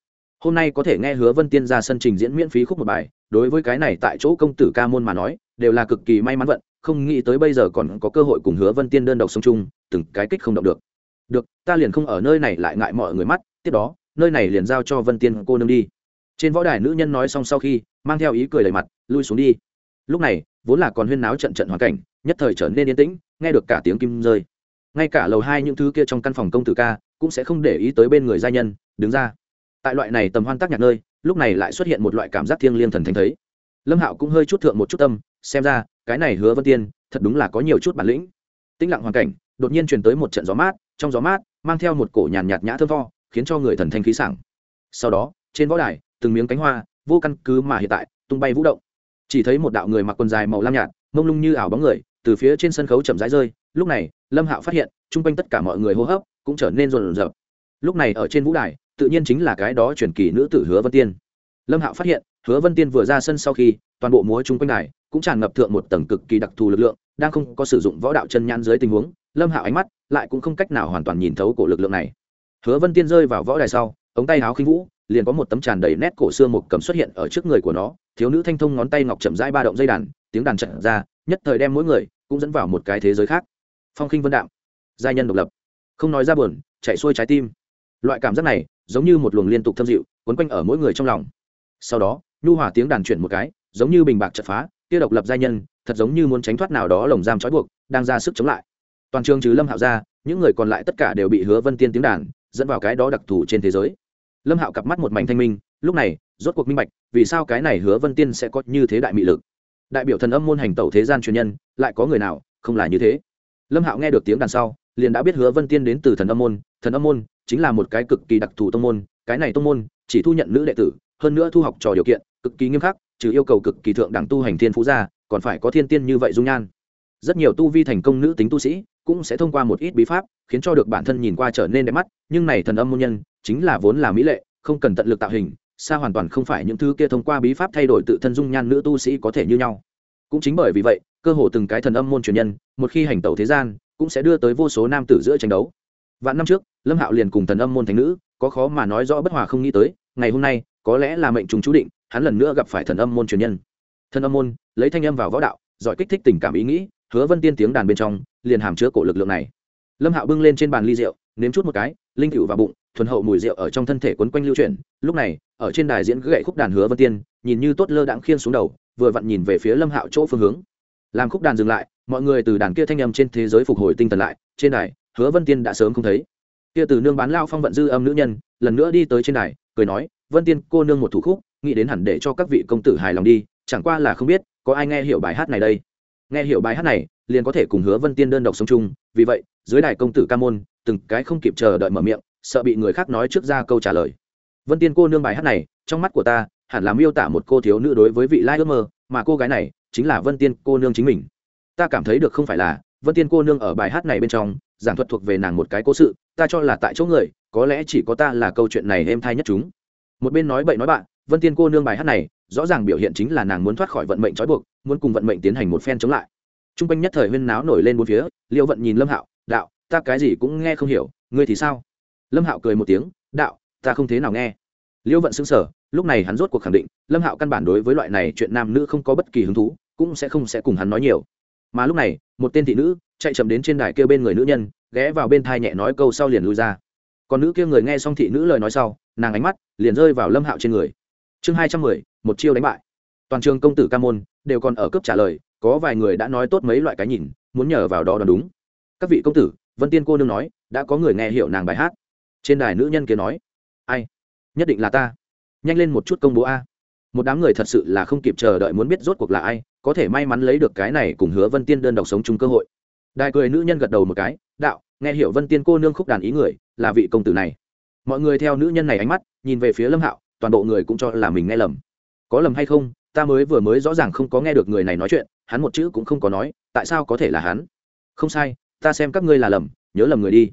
S1: Hôm nay có thể nghe hứa vân tiên ra sân trình diễn miễn phí khúc một bài, đối với cái này tại chỗ công tử ca môn mà nói, đều là cực kỳ may mắn vận, không nghĩ tới bây giờ còn có cơ hội cùng hứa vân tiên đơn độc sống chung, từng cái kích không động được. Được, ta liền không ở nơi này lại ngại mọi người mắt, tiếp đó, nơi này liền giao cho vân tiên cô nương đi. Trên võ đài nữ nhân nói xong sau khi, mang theo ý cười đầy mặt, lui xuống đi. Lúc này, vốn là còn huyên náo trận trận hoàn cảnh, nhất thời trở nên yên tĩnh, nghe được cả tiếng kim rơi. Ngay cả lầu hai những thứ kia trong căn phòng công tử ca cũng sẽ không để ý tới bên người gia nhân, đứng ra. Tại loại này tầm hoan tác nhạc nơi, lúc này lại xuất hiện một loại cảm giác thiêng liêng thần thánh thấy. Lâm hạo cũng hơi chút thượng một chút tâm, xem ra, cái này hứa vân tiên, thật đúng là có nhiều chút bản lĩnh. Tĩnh lặng hoàn cảnh, đột nhiên truyền tới một trận gió mát, trong gió mát, mang theo một cổ nhàn nhạt nhã thơm vo khiến cho người thần thanh khí sảng. Sau đó, trên võ đài, từng miếng cánh hoa, vô căn cứ mà hiện tại, tung bay vũ động. Chỉ thấy một đạo người mặc quần dài màu lam nhạt, mông lung như ảo bóng người, từ phía trên sân khấu chậm rãi rơi. Lúc này, lâm hạo phát hiện, chung quanh tất cả mọi người hô hấp cũng trở nên rộn rợp lúc này ở trên vũ đài, tự nhiên chính là cái đó truyền kỳ nữ tử hứa vân tiên. Lâm hạo phát hiện, hứa vân tiên vừa ra sân sau khi, toàn bộ múa chung quanh đài cũng tràn ngập thượng một tầng cực kỳ đặc thù lực lượng, đang không có sử dụng võ đạo chân nhãn dưới tình huống, lâm hạo ánh mắt lại cũng không cách nào hoàn toàn nhìn thấu cổ lực lượng này. Hứa vân tiên rơi vào võ đài sau, ống tay áo khinh vũ, liền có một tấm tràn đầy nét cổ xưa một cầm xuất hiện ở trước người của nó, thiếu nữ thanh thông ngón tay ngọc chậm rãi ba động dây đàn, tiếng đàn trận ra, nhất thời đem mỗi người cũng dẫn vào một cái thế giới khác. Phong khinh vân đạm, giai nhân độc lập không nói ra buồn, chạy xuôi trái tim. Loại cảm giác này giống như một luồng liên tục thâm dịu, quấn quanh ở mỗi người trong lòng. Sau đó, nhu hòa tiếng đàn chuyển một cái, giống như bình bạc chật phá, kia độc lập giai nhân, thật giống như muốn tránh thoát nào đó lồng giam trói buộc, đang ra sức chống lại. Toàn trường trừ lâm hạo ra, những người còn lại tất cả đều bị hứa vân tiên tiếng đàn dẫn vào cái đó đặc thù trên thế giới. Lâm hạo cặp mắt một mảnh thanh minh, lúc này, rốt cuộc minh bạch, vì sao cái này hứa vân tiên sẽ có như thế đại mị lực. Đại biểu thần âm môn hành tẩu thế gian truyền nhân, lại có người nào không là như thế? Lâm hạo nghe được tiếng đàn sau liền đã biết hứa vân tiên đến từ thần âm môn, thần âm môn chính là một cái cực kỳ đặc thù tông môn, cái này tông môn chỉ thu nhận nữ đệ tử, hơn nữa thu học trò điều kiện, cực kỳ nghiêm khắc, trừ yêu cầu cực kỳ thượng đẳng tu hành thiên phú ra, còn phải có thiên tiên như vậy dung nhan. Rất nhiều tu vi thành công nữ tính tu sĩ cũng sẽ thông qua một ít bí pháp, khiến cho được bản thân nhìn qua trở nên đẹp mắt, nhưng này thần âm môn nhân chính là vốn là mỹ lệ, không cần tận lực tạo hình, xa hoàn toàn không phải những thứ kia thông qua bí pháp thay đổi tự thân dung nhan nữ tu sĩ có thể như nhau. Cũng chính bởi vì vậy, cơ hồ từng cái thần âm môn truyền nhân, một khi hành tẩu thế gian cũng sẽ đưa tới vô số nam tử giữa tranh đấu. Vạn năm trước, lâm hạo liền cùng thần âm môn Thánh nữ, có khó mà nói rõ bất hòa không nghĩ tới, ngày hôm nay, có lẽ là mệnh trùng chú định, hắn lần nữa gặp phải thần âm môn truyền nhân. Thần âm môn, lấy thanh âm vào võ đạo, giỏi kích thích tình cảm ý nghĩ, hứa vân tiên tiếng đàn bên trong, liền hàm chứa cổ lực lượng này. Lâm hạo bưng lên trên bàn ly rượu, nếm chút một cái, linh cựu vào bụng, thuần hậu mùi rượu ở trong thân thể quấn quanh lưu chuyển. Lúc này, ở trên đài diễn gậy khúc đàn hứa vân tiên, nhìn như tốt lơ đãng khiên xuống đầu, vừa vặn nhìn về phía lâm hạo chỗ phương hướng làm khúc đàn dừng lại, mọi người từ đàn kia thanh âm trên thế giới phục hồi tinh thần lại, trên đài, hứa vân tiên đã sớm không thấy. Kia từ nương bán lao phong vận dư âm nữ nhân, lần nữa đi tới trên đài, cười nói, vân tiên, cô nương một thủ khúc, nghĩ đến hẳn để cho các vị công tử hài lòng đi, chẳng qua là không biết, có ai nghe hiểu bài hát này đây? Nghe hiểu bài hát này, liền có thể cùng hứa vân tiên đơn độc sống chung, vì vậy, dưới đài công tử ca môn, từng cái không kịp chờ đợi mở miệng, sợ bị người khác nói trước ra câu trả lời. Vân tiên, cô nương bài hát này, trong mắt của ta, hẳn là miêu tả một cô thiếu nữ đối với vị lai ước mơ, mà cô gái này chính là vân tiên cô nương chính mình. Ta cảm thấy được không phải là, vân tiên cô nương ở bài hát này bên trong, giảng thuật thuộc về nàng một cái cố sự, ta cho là tại chỗ người, có lẽ chỉ có ta là câu chuyện này êm thai nhất chúng. Một bên nói bậy nói bạn, vân tiên cô nương bài hát này, rõ ràng biểu hiện chính là nàng muốn thoát khỏi vận mệnh trói buộc, muốn cùng vận mệnh tiến hành một phen chống lại. T r u n g quanh nhất thời huyên náo nổi lên bốn phía, liêu vận nhìn lâm hạo, đạo, ta cái gì cũng nghe không hiểu, ngươi thì sao? Lâm hạo cười một tiếng, đạo, ta không thế nào nghe. Liêu vận xứng sở lúc này hắn rốt cuộc khẳng định, lâm hạo căn bản đối với loại này chuyện nam nữ không có bất kỳ hứng thú cũng sẽ không sẽ cùng hắn nói nhiều. Mà lúc này, một tên thị nữ chạy chậm đến trên đài kêu bên người nữ nhân, ghé vào bên thai nhẹ nói câu sau liền lui ra. Còn nữ kia người nghe xong thị nữ lời nói sau, nàng ánh mắt liền rơi vào lâm hạo trên người. Chương hai trăm mười, một chiêu đánh bại. Toàn trường công tử ca môn đều còn ở cấp trả lời, có vài người đã nói tốt mấy loại cái nhìn, muốn nhờ vào đó đoán đúng. Các vị công tử, vân tiên cô nương nói, đã có người nghe hiểu nàng bài hát. Trên đài nữ nhân kia nói, ai? Nhất định là ta. Nhanh lên một chút công bố a. Một đám người thật sự là không kịp chờ đợi muốn biết rốt cuộc là ai có thể may mắn lấy được cái này cùng hứa vân tiên đơn độc sống chung cơ hội. Đại cười nữ nhân gật đầu một cái, đạo, nghe hiểu vân tiên cô nương khúc đàn ý người, là vị công tử này. Mọi người theo nữ nhân này ánh mắt, nhìn về phía lâm hạo, toàn bộ người cũng cho là mình nghe lầm. Có lầm hay không? Ta mới vừa mới rõ ràng không có nghe được người này nói chuyện, hắn một chữ cũng không có nói, tại sao có thể là hắn? Không sai, ta xem các ngươi là lầm, nhớ lầm người đi.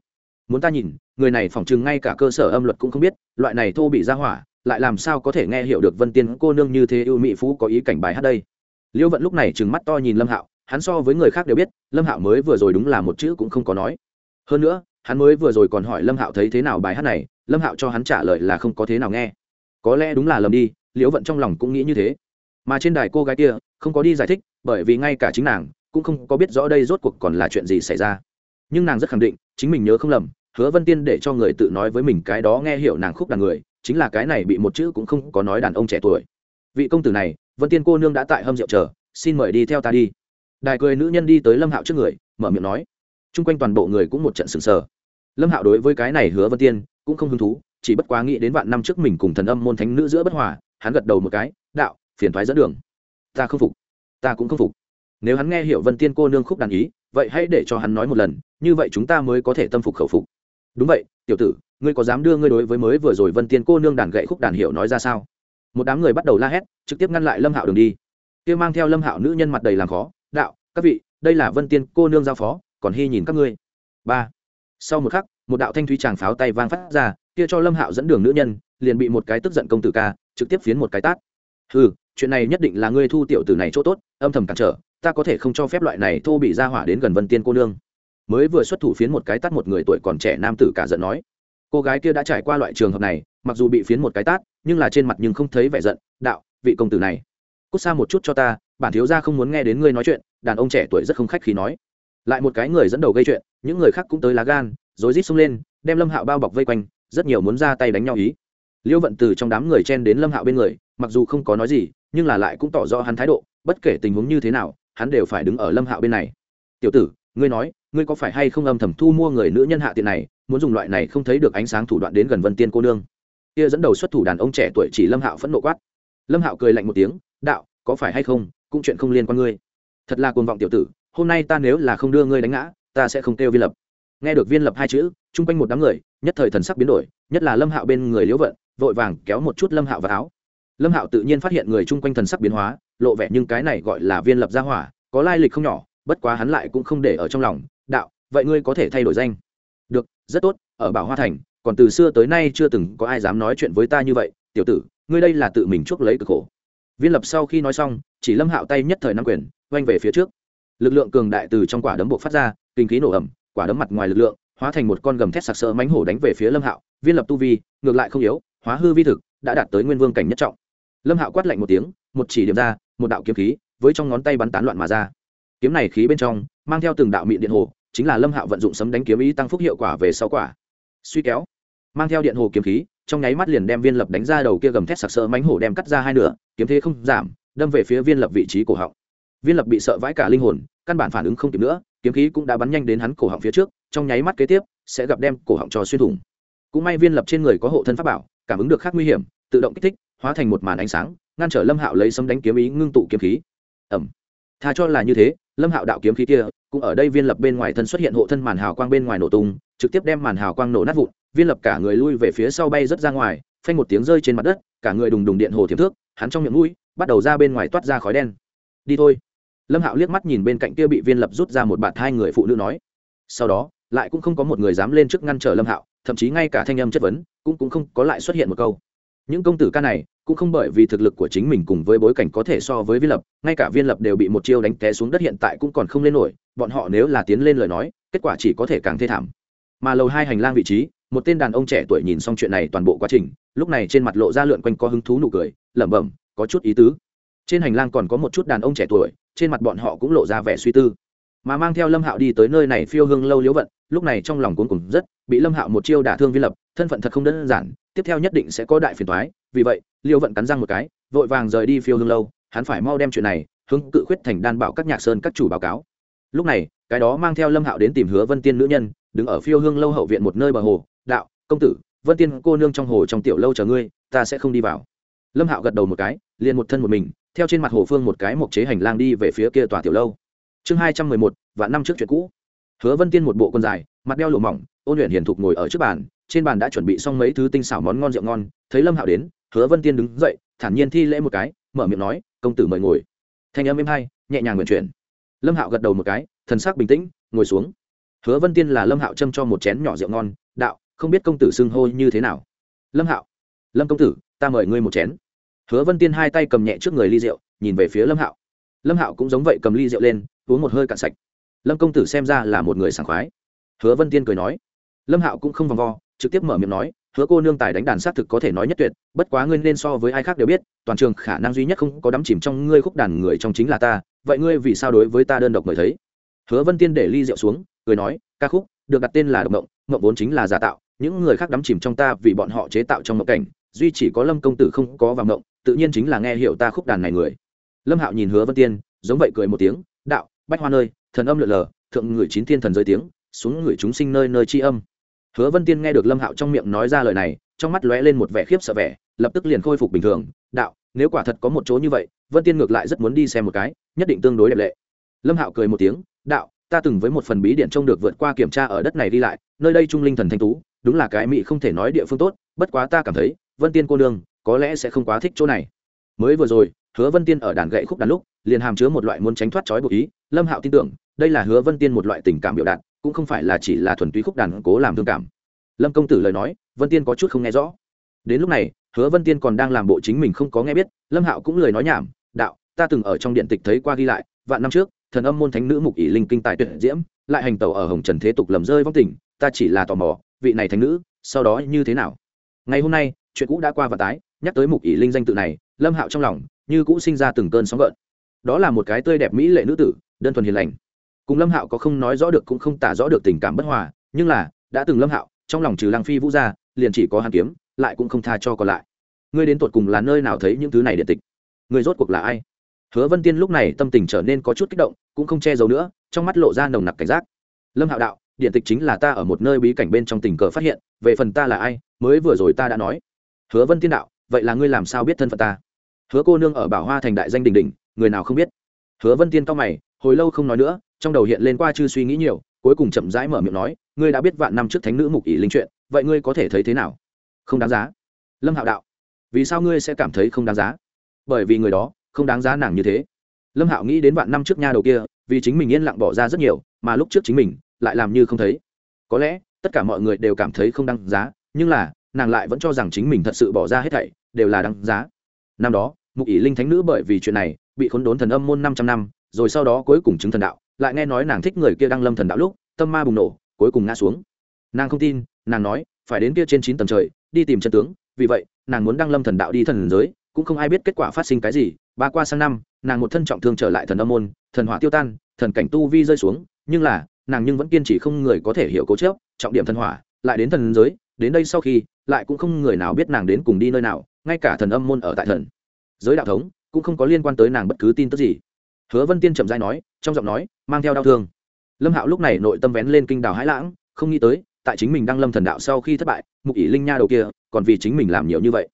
S1: Muốn ta nhìn, người này phỏng chừng ngay cả cơ sở âm luật cũng không biết, loại này thô bị ra hỏa, lại làm sao có thể nghe hiểu được vân tiên cô nương như thế ưu mỹ phú có ý cảnh bài hát đây? Liễu vận lúc này trừng mắt to nhìn lâm hạo, hắn so với người khác đều biết, lâm hạo mới vừa rồi đúng là một chữ cũng không có nói. Hơn nữa, hắn mới vừa rồi còn hỏi lâm hạo thấy thế nào bài hát này, lâm hạo cho hắn trả lời là không có thế nào nghe. Có lẽ đúng là lầm đi liễu vận trong lòng cũng nghĩ như thế. Mà trên đài cô gái kia, không có đi giải thích, bởi vì ngay cả chính nàng, cũng không có biết rõ đây rốt cuộc còn là chuyện gì xảy ra. Nhưng nàng rất khẳng định, chính mình nhớ không lầm, hứa vân tiên để cho người tự nói với mình cái đó nghe hiểu nàng khúc đàn người, chính là cái này bị một chữ cũng không có nói đàn ông trẻ tuổi. Vị công tử này vân tiên cô nương đã tại hâm rượu chờ, xin mời đi theo ta đi. Đài cười nữ nhân đi tới lâm hạo trước người, mở miệng nói. Chung quanh toàn bộ người cũng một trận sừng sờ. Lâm hạo đối với cái này hứa vân tiên cũng không hứng thú, chỉ bất quá nghĩ đến vạn năm trước mình cùng thần âm môn thánh nữ giữa bất hòa, hắn gật đầu một cái, đạo, phiền thoái dẫn đường. Ta không phục. Ta cũng không phục. Nếu hắn nghe hiểu vân tiên cô nương khúc đàn ý, vậy hãy để cho hắn nói một lần, như vậy chúng ta mới có thể tâm phục khẩu phục. Đúng vậy, tiểu tử, ngươi có dám đưa ngươi đối với mới vừa rồi vân tiên cô nương đàn gậy khúc đàn hiệu nói ra sao? Một đám người bắt đầu la hét, trực tiếp ngăn lại lâm hạo đường đi. Kia mang theo lâm hạo nữ nhân mặt đầy làm khó, đạo, các vị, đây là vân tiên cô nương giao phó, còn hy nhìn các ngươi. Ba. Sau một khắc, một đạo thanh thúy tràng pháo tay vang phát ra, kia cho lâm hạo dẫn đường nữ nhân, liền bị một cái tức giận công tử ca, trực tiếp phiến một cái tát. Ừ chuyện này nhất định là ngươi thu tiểu tử này chỗ tốt, âm thầm cản trở, ta có thể không cho phép loại này thô bị ra hỏa đến gần vân tiên cô nương. Mới vừa xuất thủ phiến một cái tát một người tuổi còn trẻ nam tử cả giận nói. Cô gái kia đã trải qua loại trường hợp này mặc dù bị phiến một cái tát, nhưng là trên mặt nhưng không thấy vẻ giận, đạo, vị công tử này, cút xa một chút cho ta, bản thiếu gia không muốn nghe đến ngươi nói chuyện. Đàn ông trẻ tuổi rất không khách khi nói. Lại một cái người dẫn đầu gây chuyện, những người khác cũng tới lá gan, rối rít xông lên, đem lâm hạo bao bọc vây quanh, rất nhiều muốn ra tay đánh nhau ý. Liêu vận từ trong đám người chen đến lâm hạo bên người, mặc dù không có nói gì, nhưng là lại cũng tỏ rõ hắn thái độ, bất kể tình huống như thế nào, hắn đều phải đứng ở lâm hạo bên này. Tiểu tử, ngươi nói, ngươi có phải hay không âm thầm thu mua người nữ nhân hạ tiện này, muốn dùng loại này không thấy được ánh sáng thủ đoạn đến gần vân tiên cô nương? Kia dẫn đầu xuất thủ đàn ông trẻ tuổi chỉ lâm hạo phẫn nộ quát. Lâm hạo cười lạnh một tiếng, đạo, có phải hay không, cũng chuyện không liên quan ngươi. Thật là cuồng vọng tiểu tử, hôm nay ta nếu là không đưa ngươi đánh ngã, ta sẽ không kêu viên lập. Nghe được viên lập hai chữ, chung quanh một đám người, nhất thời thần sắc biến đổi, nhất là lâm hạo bên người liễu vận, vội vàng kéo một chút lâm hạo vào áo. Lâm hạo tự nhiên phát hiện người chung quanh thần sắc biến hóa, lộ vẻ nhưng cái này gọi là viên lập gia hỏa, có lai lịch không nhỏ, bất quá hắn lại cũng không để ở trong lòng. Đạo, vậy ngươi có thể thay đổi danh. Được, rất tốt, ở bảo hoa thành còn từ xưa tới nay chưa từng có ai dám nói chuyện với ta như vậy, tiểu tử, ngươi đây là tự mình chuốc lấy cực khổ. Viên lập sau khi nói xong, chỉ lâm hạo tay nhất thời nắm quyền, oanh về phía trước. Lực lượng cường đại từ trong quả đấm buộc phát ra, kinh khí nổ ẩm quả đấm mặt ngoài lực lượng, hóa thành một con gầm thét sặc sỡ mánh hổ đánh về phía lâm hạo. Viên lập tu vi, ngược lại không yếu, hóa hư vi thực, đã đạt tới nguyên vương cảnh nhất trọng. Lâm hạo quát lạnh một tiếng, một chỉ điểm ra, một đạo kiếm khí, với trong ngón tay bắn tán loạn mà ra. Kiếm này khí bên trong, mang theo từng đạo mịn điện hồ, chính là lâm hạo vận dụng sấm đánh kiếm ý tăng phúc hiệu quả về sau quả suy kéo, mang theo điện hồ kiếm khí, trong nháy mắt liền đem viên lập đánh ra đầu kia gầm thét sặc sỡ mánh hổ đem cắt ra hai nửa, kiếm thế không giảm, đâm về phía viên lập vị trí cổ họng. Viên lập bị sợ vãi cả linh hồn, căn bản phản ứng không kịp nữa, kiếm khí cũng đã bắn nhanh đến hắn cổ họng phía trước, trong nháy mắt kế tiếp, sẽ gặp đem cổ họng cho xuyên thủng. Cũng may viên lập trên người có hộ thân pháp bảo, cảm ứng được khác nguy hiểm, tự động kích thích, hóa thành một màn ánh sáng, ngăn trở lâm hạo lấy sấm đánh kiếm ý ngưng tụ kiếm khí. Ẩm tha cho là như thế, lâm hạo đạo kiếm khí kia, cũng ở đây viên lập bên ngoài thân xuất hiện hộ thân màn hào quang bên ngoài nổ tung trực tiếp đem màn hào quang nổ nát vụn, viên lập cả người lui về phía sau bay rớt ra ngoài, phanh một tiếng rơi trên mặt đất, cả người đùng đùng điện hồ thiếm thước, hắn trong miệng mũi, bắt đầu ra bên ngoài toát ra khói đen. Đi thôi. Lâm hạo liếc mắt nhìn bên cạnh kia bị viên lập rút ra một bạt hai người phụ nữ nói. Sau đó, lại cũng không có một người dám lên trước ngăn trở lâm hạo, thậm chí ngay cả thanh âm chất vấn, cũng cũng không có lại xuất hiện một câu. Những công tử ca này, cũng không bởi vì thực lực của chính mình cùng với bối cảnh có thể so với viên lập, ngay cả viên lập đều bị một chiêu đánh té xuống đất hiện tại cũng còn không lên nổi, bọn họ nếu là tiến lên lời nói, kết quả chỉ có thể càng thê thảm mà lầu hai hành lang vị trí, một tên đàn ông trẻ tuổi nhìn xong chuyện này toàn bộ quá trình, lúc này trên mặt lộ ra lượn quanh có hứng thú nụ cười, lẩm bẩm, có chút ý tứ. Trên hành lang còn có một chút đàn ông trẻ tuổi, trên mặt bọn họ cũng lộ ra vẻ suy tư. Mà mang theo lâm hạo đi tới nơi này phiêu hương lâu liễu vận, lúc này trong lòng cuốn cùng rất, bị lâm hạo một chiêu đả thương viên lập, thân phận thật không đơn giản, tiếp theo nhất định sẽ có đại phiền toái, vì vậy, liễu vận cắn răng một cái, vội vàng rời đi phiêu hương lâu, hắn phải mau đem chuyện này hướng cự khuyết thành đan bảo các nhạc sơn các chủ báo cáo. Lúc này, cái đó mang theo lâm hạo đến tìm hứa vân tiên nữ nhân đứng ở phiêu hương lâu hậu viện một nơi bờ hồ, đạo, công tử, vân tiên cô nương trong hồ trong tiểu lâu chờ ngươi, ta sẽ không đi vào. Lâm hạo gật đầu một cái, liền một thân một mình, theo trên mặt hồ phương một cái mộc chế hành lang đi về phía kia tòa tiểu lâu. Chương hai trăm mười một và năm trước chuyện cũ. Hứa vân tiên một bộ quần dài, mặt đeo lụa mỏng, ôn luyện hiền thục ngồi ở trước bàn, trên bàn đã chuẩn bị xong mấy thứ tinh xảo món ngon rượu ngon, thấy lâm hạo đến, hứa vân tiên đứng dậy, thản nhiên thi lễ một cái, mở miệng nói, công tử mời ngồi. Thanh âm êm hay, nhẹ nhàng nguyện chuyển. Lâm hạo gật đầu một cái, thần sắc bình tĩnh, ngồi xuống hứa vân tiên là lâm hạo châm cho một chén nhỏ rượu ngon, đạo, không biết công tử xưng hô như thế nào? Lâm hạo. Lâm công tử, ta mời ngươi một chén. Hứa vân tiên hai tay cầm nhẹ trước người ly rượu, nhìn về phía lâm hạo. Lâm hạo cũng giống vậy cầm ly rượu lên, uống một hơi cạn sạch. Lâm công tử xem ra là một người sảng khoái. Hứa vân tiên cười nói. Lâm hạo cũng không vòng vo, trực tiếp mở miệng nói, hứa cô nương tài đánh đàn xác thực có thể nói nhất tuyệt, bất quá ngươi nên so với ai khác đều biết, toàn trường khả năng duy nhất không có đắm chìm trong ngươi khúc đàn người trong chính là ta, vậy ngươi vì sao đối với ta đơn độc mời thấy? Hứa vân tiên để ly rượu xuống cười nói, ca khúc được đặt tên là độc mộng mộng vốn chính là giả tạo, những người khác đắm chìm trong ta vì bọn họ chế tạo trong mộng cảnh, duy chỉ có lâm công tử không có vào mộng, tự nhiên chính là nghe hiểu ta khúc đàn này người. Lâm hạo nhìn hứa vân tiên, giống vậy cười một tiếng, đạo, bách hoa nơi, thần âm lượn lờ, thượng người chín thiên thần rơi tiếng, xuống người chúng sinh nơi nơi tri âm. Hứa vân tiên nghe được lâm hạo trong miệng nói ra lời này, trong mắt lóe lên một vẻ khiếp sợ vẻ, lập tức liền khôi phục bình thường, đạo, nếu quả thật có một chỗ như vậy, vân tiên ngược lại rất muốn đi xem một cái, nhất định tương đối đẹp lệ. Lâm hạo cười một tiếng, đạo ta từng với một phần bí điện trông được vượt qua kiểm tra ở đất này đi lại, nơi đây trung linh thần thanh tú, đúng là cái mỹ không thể nói địa phương tốt, bất quá ta cảm thấy, vân tiên cô nương, có lẽ sẽ không quá thích chỗ này. Mới vừa rồi, hứa vân tiên ở đàn gậy khúc đàn lúc, liền hàm chứa một loại muốn tránh thoát trói buộc ý, lâm hạo tin tưởng, đây là hứa vân tiên một loại tình cảm biểu đạt, cũng không phải là chỉ là thuần túy khúc đàn cố làm thương cảm. Lâm công tử lời nói, vân tiên có chút không nghe rõ. Đến lúc này, hứa vân tiên còn đang làm bộ chính mình không có nghe biết, lâm hạo cũng lời nói nhảm, đạo, ta từng ở trong điện tịch thấy qua ghi lại, vạn năm trước thần âm môn thánh nữ mục ỷ linh kinh tài tuyệt diễm, lại hành tẩu ở hồng trần thế tục lầm rơi vong tỉnh, ta chỉ là tò mò, vị này thánh nữ, sau đó như thế nào? Ngày hôm nay, chuyện cũ đã qua và tái, nhắc tới mục ỷ linh danh tự này, lâm hạo trong lòng như cũ sinh ra từng cơn sóng gợn. Đó là một cái tươi đẹp mỹ lệ nữ tử, đơn thuần hiền lành. Cùng lâm hạo có không nói rõ được cũng không tả rõ được tình cảm bất hòa, nhưng là, đã từng lâm hạo, trong lòng trừ lăng phi vũ ra, liền chỉ có hàn kiếm, lại cũng không tha cho còn lại. Ngươi đến tuột cùng là nơi nào thấy những thứ này điện tịch? Ngươi rốt cuộc là ai? Hứa vân tiên lúc này tâm tình trở nên có chút kích động, cũng không che giấu nữa, trong mắt lộ ra nồng nặc cảnh giác. Lâm hạo đạo, điện tịch chính là ta ở một nơi bí cảnh bên trong tình cờ phát hiện, về phần ta là ai, mới vừa rồi ta đã nói. Hứa vân tiên đạo, vậy là ngươi làm sao biết thân phận ta? Hứa cô nương ở bảo hoa thành đại danh đình đình, người nào không biết? Hứa vân tiên cao mày, hồi lâu không nói nữa, trong đầu hiện lên qua chư suy nghĩ nhiều, cuối cùng chậm rãi mở miệng nói, ngươi đã biết vạn năm trước thánh nữ mục ỷ linh chuyện, vậy ngươi có thể thấy thế nào? Không đáng giá. Lâm hạo đạo, vì sao ngươi sẽ cảm thấy không đáng giá? Bởi vì người đó không đáng giá nàng như thế. Lâm hạo nghĩ đến vạn năm trước nha đầu kia, vì chính mình yên lặng bỏ ra rất nhiều, mà lúc trước chính mình, lại làm như không thấy. Có lẽ, tất cả mọi người đều cảm thấy không đáng giá, nhưng là, nàng lại vẫn cho rằng chính mình thật sự bỏ ra hết thảy, đều là đáng giá. Năm đó, mục ỷ linh thánh nữ bởi vì chuyện này, bị khốn đốn thần âm môn năm trăm năm, rồi sau đó cuối cùng chứng thần đạo, lại nghe nói nàng thích người kia đang lâm thần đạo lúc, tâm ma bùng nổ, cuối cùng ngã xuống. Nàng không tin, nàng nói, phải đến kia trên chín tầng trời, đi tìm chân tướng, vì vậy, nàng muốn đăng lâm thần đạo đi thần giới cũng không ai biết kết quả phát sinh cái gì, ba qua sang năm, nàng một thân trọng thương trở lại thần âm môn, thần hỏa tiêu tan, thần cảnh tu vi rơi xuống, nhưng là, nàng nhưng vẫn kiên trì không người có thể hiểu cố chớp trọng điểm thần hỏa, lại đến thần giới, đến đây sau khi, lại cũng không người nào biết nàng đến cùng đi nơi nào, ngay cả thần âm môn ở tại thần giới đạo thống, cũng không có liên quan tới nàng bất cứ tin tức gì. Hứa vân tiên chậm dai nói, trong giọng nói, mang theo đau thương. Lâm hạo lúc này nội tâm vén lên kinh đào hãi lãng, không nghĩ tới, tại chính mình đang lâm thần đạo sau khi thất bại, mục ỷ linh nha đầu kia, còn vì chính mình làm nhiều như vậy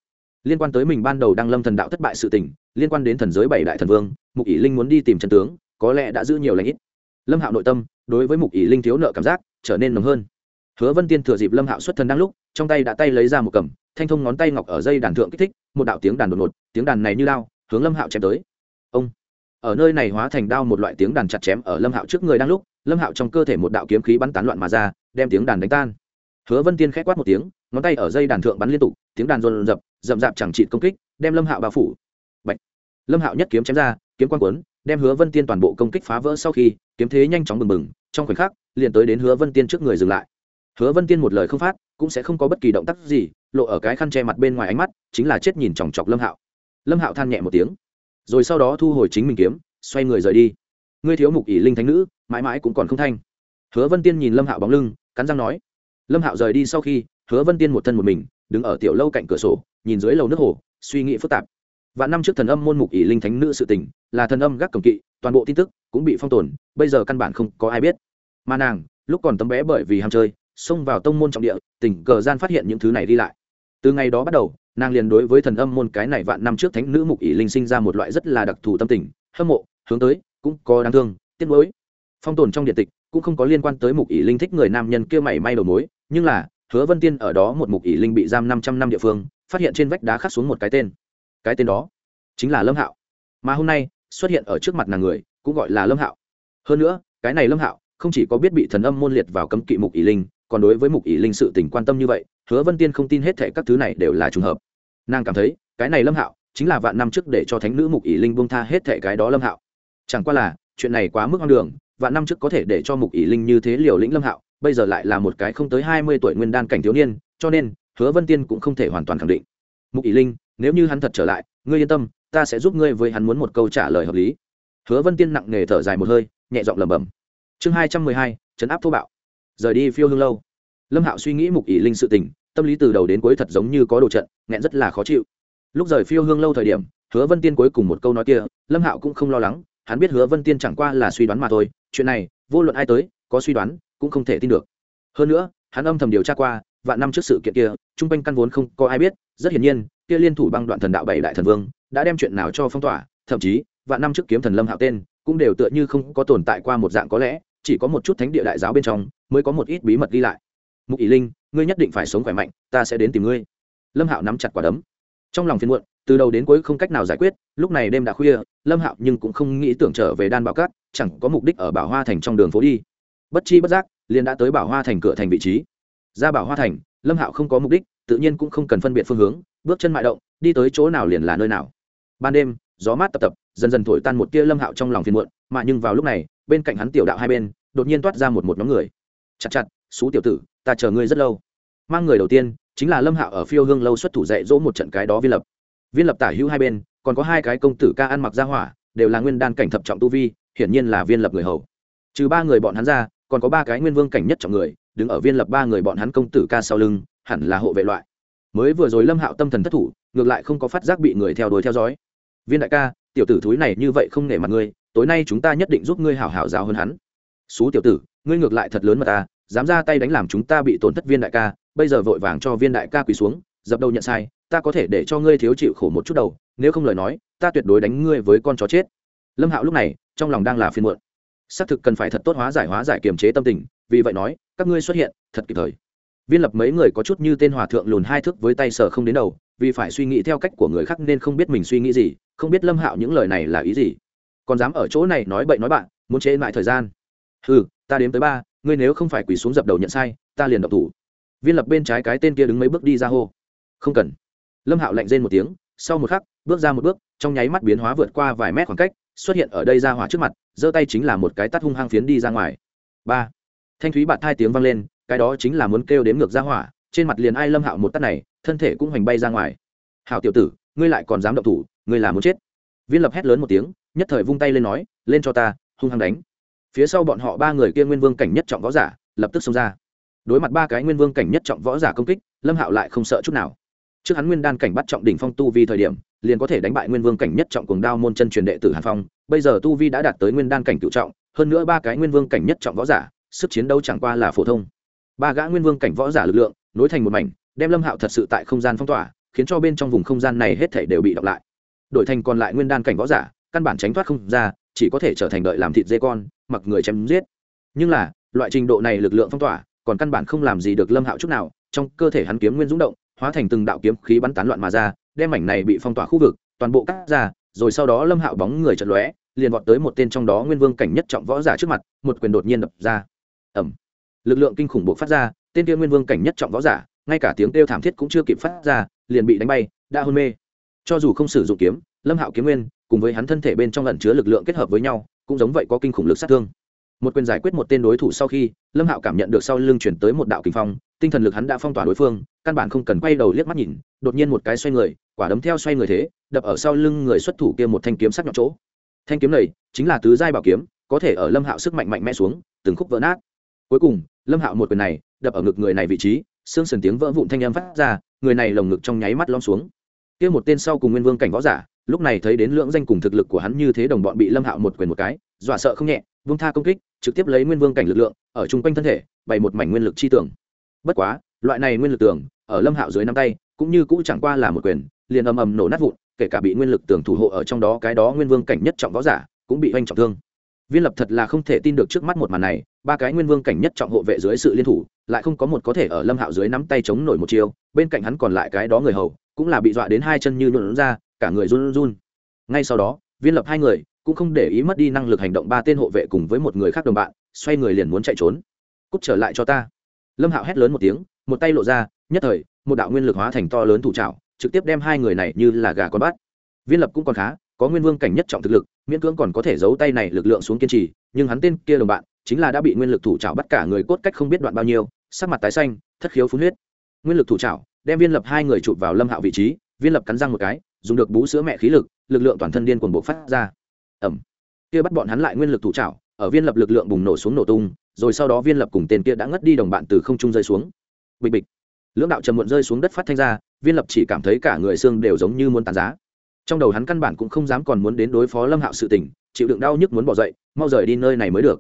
S1: liên quan tới mình ban đầu đang lâm thần đạo thất bại sự tình, liên quan đến thần giới bảy đại thần vương, mục ỷ linh muốn đi tìm chân tướng, có lẽ đã giữ nhiều lãnh ít. Lâm hạo nội tâm, đối với mục ỷ linh thiếu nợ cảm giác trở nên nồng hơn. Hứa vân tiên thừa dịp lâm hạo xuất thần đang lúc, trong tay đã tay lấy ra một cầm, thanh thông ngón tay ngọc ở dây đàn thượng kích thích, một đạo tiếng đàn đột ngột, tiếng đàn này như lao hướng lâm hạo chém tới. Ông! Ở nơi này hóa thành đao một loại tiếng đàn chặt chém ở lâm hạo trước người đang lúc, lâm hạo trong cơ thể một đạo kiếm khí bắn tán loạn mà ra, đem tiếng đàn đánh tan hứa vân tiên k h quát một tiếng, ngón tay ở dây đàn thượng bắn liên tục, tiếng đàn rồn rập, rậm rạp chẳng trị công kích, đem lâm hạo bao phủ. Bạch. lâm hạo nhất kiếm chém ra, kiếm quan quấn đem hứa vân tiên toàn bộ công kích phá vỡ sau khi, kiếm thế nhanh chóng bừng bừng, trong khoảnh khắc, liền tới đến hứa vân tiên trước người dừng lại. Hứa vân tiên một lời không phát, cũng sẽ không có bất kỳ động tác gì, lộ ở cái khăn che mặt bên ngoài ánh mắt, chính là chết nhìn chòng chọc lâm hạo. Lâm hạo than nhẹ một tiếng, rồi sau đó thu hồi chính mình kiếm, xoay người rời đi. Ngươi thiếu mục ỷ linh thánh nữ, mãi mãi cũng còn không thanh. Hứa vân tiên nhìn lâm hạo bóng lưng, cắn răng nói lâm hạo rời đi sau khi, hứa vân tiên một thân một mình, đứng ở tiểu lâu cạnh cửa sổ, nhìn dưới lầu nước hồ, suy nghĩ phức tạp. Và năm trước thần âm môn mục ỷ linh thánh nữ sự tình, là thần âm gác cầm kỵ, toàn bộ tin tức cũng bị phong tồn, bây giờ căn bản không có ai biết. Mà nàng, lúc còn tấm bé bởi vì ham chơi, xông vào tông môn trọng địa, tình cờ gian phát hiện những thứ này đi lại. Từ ngày đó bắt đầu, nàng liền đối với thần âm môn cái này vạn năm trước thánh nữ mục ỷ linh sinh ra một loại rất là đặc thù tâm tình, hâm mộ, hướng tới, cũng có đáng thương, tiếc nuối. Phong tồn trong điện tịch, cũng không có liên quan tới mục ỷ linh thích người nam nhân kia mảy may đầu mối nhưng là, hứa vân tiên ở đó một mục ỷ linh bị giam năm trăm năm địa phương, phát hiện trên vách đá khắc xuống một cái tên. Cái tên đó chính là lâm hạo. Mà hôm nay, xuất hiện ở trước mặt nàng người, cũng gọi là lâm hạo. Hơn nữa, cái này lâm hạo không chỉ có biết bị thần âm môn liệt vào cấm kỵ mục ỷ linh, còn đối với mục ỷ linh sự tình quan tâm như vậy, hứa vân tiên không tin hết thệ các thứ này đều là trùng hợp. Nàng cảm thấy, cái này lâm hạo chính là vạn năm trước để cho thánh nữ mục ỷ linh buông tha hết thệ cái đó lâm hạo. Chẳng qua là, chuyện này quá mức hoang đường, vạn năm trước có thể để cho mục ỷ linh như thế liều lĩnh lâm hạo bây giờ lại là một cái không tới hai mươi tuổi nguyên đan cảnh thiếu niên, cho nên, hứa vân tiên cũng không thể hoàn toàn khẳng định. Mục ỷ linh, nếu như hắn thật trở lại, ngươi yên tâm, ta sẽ giúp ngươi với hắn muốn một câu trả lời hợp lý. Hứa vân tiên nặng nề thở dài một hơi, nhẹ giọng lẩm bẩm. Chương hai trăm mười hai chấn áp thô bạo. Rời đi phiêu hương lâu. Lâm hạo suy nghĩ mục ỷ linh sự tình, tâm lý từ đầu đến cuối thật giống như có đồ trận, nghẹn rất là khó chịu. Lúc rời phiêu hương lâu thời điểm, hứa vân tiên cuối cùng một câu nói kia, lâm hạo cũng không lo lắng, hắn biết hứa vân tiên chẳng qua là suy đoán mà thôi, chuyện này, vô luận ai tới, có suy đoán cũng không thể tin được. Hơn nữa, hắn âm thầm điều tra qua, vạn năm trước sự kiện kia trung quanh căn vốn không có ai biết, rất hiển nhiên, kia liên thủ băng đoạn thần đạo bảy đại thần vương, đã đem chuyện nào cho phong tỏa, thậm chí, vạn năm trước kiếm thần lâm hạo tên, cũng đều tựa như không có tồn tại qua một dạng có lẽ, chỉ có một chút thánh địa đại giáo bên trong, mới có một ít bí mật ghi lại. Mục ý linh, ngươi nhất định phải sống khỏe mạnh, ta sẽ đến tìm ngươi. Lâm hạo nắm chặt quả đấm. Trong lòng phiền muộn, từ đầu đến cuối không cách nào giải quyết, lúc này đêm đã khuya, lâm hạo nhưng cũng không nghĩ tưởng trở về đan bảo cát, chẳng có mục đích ở bảo hoa thành trong đường phố đi bất chi bất giác, liền đã tới bảo hoa thành cửa thành vị trí. Ra bảo hoa thành, lâm hạo không có mục đích, tự nhiên cũng không cần phân biệt phương hướng, bước chân mại động, đi tới chỗ nào liền là nơi nào. Ban đêm, gió mát tập tập, dần dần thổi tan một tia lâm hạo trong lòng phiền muộn, mà nhưng vào lúc này, bên cạnh hắn tiểu đạo hai bên, đột nhiên toát ra một một nhóm người. Chặt chặt xú tiểu tử, ta chờ ngươi rất lâu. Mang người đầu tiên, chính là lâm hạo ở phiêu hương lâu xuất thủ dạy dỗ một trận cái đó viên lập. Viên lập tả hữu hai bên, còn có hai cái công tử ca ăn mặc ra hỏa, đều là nguyên đan cảnh thập trọng tu vi, hiển nhiên là viên lập người hầu. Trừ ba người bọn hắn ra còn có ba cái nguyên vương cảnh nhất trọng người, đứng ở viên lập ba người bọn hắn công tử ca sau lưng, hẳn là hộ vệ loại. Mới vừa rồi lâm hạo tâm thần thất thủ, ngược lại không có phát giác bị người theo đuổi theo dõi. Viên đại ca, tiểu tử thúi này như vậy không nể mặt ngươi, tối nay chúng ta nhất định giúp ngươi hảo hảo giáo hơn hắn. Xú tiểu tử, ngươi ngược lại thật lớn mà ta, dám ra tay đánh làm chúng ta bị tổn thất viên đại ca, bây giờ vội vàng cho viên đại ca quỳ xuống, dập đầu nhận sai, ta có thể để cho ngươi thiếu chịu khổ một chút đầu, nếu không lời nói, ta tuyệt đối đánh ngươi với con chó chết. Lâm hạo lúc này, trong lòng đang là phiên muộn xác thực cần phải thật tốt hóa giải hóa giải kiềm chế tâm tình, vì vậy nói, các ngươi xuất hiện, thật kịp thời. Viên lập mấy người có chút như tên hòa thượng lùn hai thước với tay sờ không đến đầu, vì phải suy nghĩ theo cách của người khác nên không biết mình suy nghĩ gì, không biết lâm hạo những lời này là ý gì. Còn dám ở chỗ này nói bậy nói bạn, muốn chế lại thời gian. Ừ ta đếm tới ba, ngươi nếu không phải quỳ xuống dập đầu nhận sai, ta liền độc thủ. Viên lập bên trái cái tên kia đứng mấy bước đi ra hô. Không cần. Lâm hạo lạnh rên một tiếng, sau một khắc, bước ra một bước, trong nháy mắt biến hóa vượt qua vài mét khoảng cách, xuất hiện ở đây ra hỏa trước mặt giơ tay chính là một cái tắt hung hăng phiến đi ra ngoài. Ba. Thanh thúy bạt thai tiếng vang lên, cái đó chính là muốn kêu đến ngược ra hỏa, trên mặt liền ai lâm hạo một tắt này, thân thể cũng hoành bay ra ngoài. Hảo tiểu tử, ngươi lại còn dám động thủ, ngươi là muốn chết. Viên lập hét lớn một tiếng, nhất thời vung tay lên nói, lên cho ta, hung hăng đánh. Phía sau bọn họ ba người kia nguyên vương cảnh nhất trọng võ giả, lập tức xông ra. Đối mặt ba cái nguyên vương cảnh nhất trọng võ giả công kích, lâm hạo lại không sợ chút nào. Trước hắn nguyên đan cảnh bắt trọng đỉnh phong tu vi thời điểm liền có thể đánh bại nguyên vương cảnh nhất trọng cùng đao môn chân truyền đệ tử hàn phong. Bây giờ tu vi đã đạt tới nguyên đan cảnh cựu trọng, hơn nữa ba cái nguyên vương cảnh nhất trọng võ giả, sức chiến đấu chẳng qua là phổ thông. Ba gã nguyên vương cảnh võ giả lực lượng, nối thành một mảnh, đem lâm hạo thật sự tại không gian phong tỏa, khiến cho bên trong vùng không gian này hết thể đều bị đọc lại. Đổi thành còn lại nguyên đan cảnh võ giả, căn bản tránh thoát không ra, chỉ có thể trở thành đợi làm thịt dê con, mặc người chém giết. Nhưng là, loại trình độ này lực lượng phong tỏa, còn căn bản không làm gì được lâm hạo chút nào, trong cơ thể hắn kiếm nguyên dũng động, hóa thành từng đạo kiếm khí bắn tán loạn mà ra đem mảnh này bị phong tỏa khu vực, toàn bộ cắt ra, rồi sau đó lâm hạo bóng người chật lóe, liền vọt tới một tên trong đó nguyên vương cảnh nhất trọng võ giả trước mặt, một quyền đột nhiên đập ra. Ẩm lực lượng kinh khủng buộc phát ra, tên kia nguyên vương cảnh nhất trọng võ giả, ngay cả tiếng kêu thảm thiết cũng chưa kịp phát ra, liền bị đánh bay, đã hôn mê. Cho dù không sử dụng kiếm, lâm hạo kiếm nguyên, cùng với hắn thân thể bên trong lần chứa lực lượng kết hợp với nhau, cũng giống vậy có kinh khủng lực sát thương một quyền giải quyết một tên đối thủ sau khi, lâm hạo cảm nhận được sau lưng chuyển tới một đạo kinh phong, tinh thần lực hắn đã phong tỏa đối phương, căn bản không cần quay đầu liếc mắt nhìn, đột nhiên một cái xoay người, quả đấm theo xoay người thế, đập ở sau lưng người xuất thủ kia một thanh kiếm sắc nhọn chỗ. Thanh kiếm này chính là tứ giai bảo kiếm, có thể ở lâm hạo sức mạnh mạnh mẽ xuống, từng khúc vỡ nát. Cuối cùng, lâm hạo một quyền này đập ở ngực người này vị trí, xương sườn tiếng vỡ vụn thanh âm phát ra, người này lồng ngực trong nháy mắt lom xuống. Kia một tên sau cùng nguyên vương cảnh võ giả, lúc này thấy đến lưỡng danh cùng thực lực của hắn như thế đồng bọn bị lâm hạo một quyền một cái, dọa sợ không nhẹ vương tha công kích, trực tiếp lấy nguyên vương cảnh lực lượng, ở chung quanh thân thể, bày một mảnh nguyên lực chi tưởng bất quá, loại này nguyên lực tưởng ở lâm hạo dưới năm tay, cũng như cũ chẳng qua là một quyền, liền ầm ầm nổ nát vụn, kể cả bị nguyên lực tường thủ hộ ở trong đó cái đó nguyên vương cảnh nhất trọng võ giả, cũng bị oanh trọng thương. Viên lập thật là không thể tin được trước mắt một màn này, ba cái nguyên vương cảnh nhất trọng hộ vệ dưới sự liên thủ, lại không có một có thể ở lâm hạo dưới nắm tay chống nổi một chiêu, bên cạnh hắn còn lại cái đó người hầu, cũng là bị dọa đến hai chân như nhuộn ra, cả người run run. Ngay sau đó, viên lập hai người cũng không để ý mất đi năng lực hành động ba tên hộ vệ cùng với một người khác đồng bạn, xoay người liền muốn chạy trốn. Cút trở lại cho ta. Lâm hạo hét lớn một tiếng, một tay lộ ra, nhất thời, một đạo nguyên lực hóa thành to lớn thủ trào trực tiếp đem hai người này như là gà con bắt. Viên lập cũng còn khá, có nguyên vương cảnh nhất trọng thực lực, miễn cưỡng còn có thể giấu tay này lực lượng xuống kiên trì, nhưng hắn tên kia đồng bạn, chính là đã bị nguyên lực thủ trào bắt cả người cốt cách không biết đoạn bao nhiêu, sắc mặt tái xanh, thất khiếu phun huyết. Nguyên lực thủ trào đem viên lập hai người chụp vào lâm hạo vị trí, viên lập cắn răng một cái, dùng được bú sữa mẹ khí lực lực lượng toàn thân điên cuồng bộ phát ra ẩm. Kia bắt bọn hắn lại nguyên lực thủ trảo, ở viên lập lực lượng bùng nổ xuống nổ tung rồi sau đó viên lập cùng tên kia đã ngất đi đồng bạn từ không trung rơi xuống. Bịch bịch. Lưỡng đạo trầm muộn rơi xuống đất phát thanh ra viên lập chỉ cảm thấy cả người xương đều giống như muốn tàn giá. Trong đầu hắn căn bản cũng không dám còn muốn đến đối phó lâm hạo sự tình chịu đựng đau nhức muốn bỏ dậy mau rời đi nơi này mới được.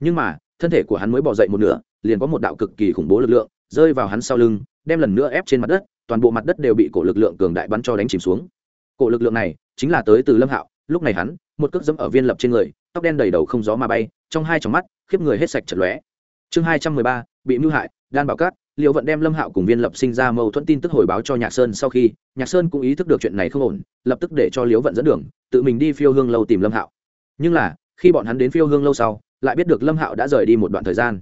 S1: Nhưng mà thân thể của hắn mới bỏ dậy một nửa liền có một đạo cực kỳ khủng bố lực lượng rơi vào hắn sau lưng đem lần nữa ép trên mặt đất toàn bộ mặt đất đều bị cổ lực lượng cường đại bắn cho đánh chìm xuống. Cổ lực lượng này chính là tới từ lâm hạo lúc này hắn một cước dẫm ở viên lập trên người, tóc đen đầy đầu không gió mà bay, trong hai trong mắt, khiếp người hết sạch chật lóe. Chương hai trăm mười ba, bị mưu hại, đan bảo cát liệu vận đem lâm hạo cùng viên lập sinh ra mâu thuẫn tin tức hồi báo cho nhạc sơn sau khi, nhạc sơn cũng ý thức được chuyện này không ổn, lập tức để cho liễu vận dẫn đường, tự mình đi phiêu hương lâu tìm lâm hạo. Nhưng là, khi bọn hắn đến phiêu hương lâu sau, lại biết được lâm hạo đã rời đi một đoạn thời gian.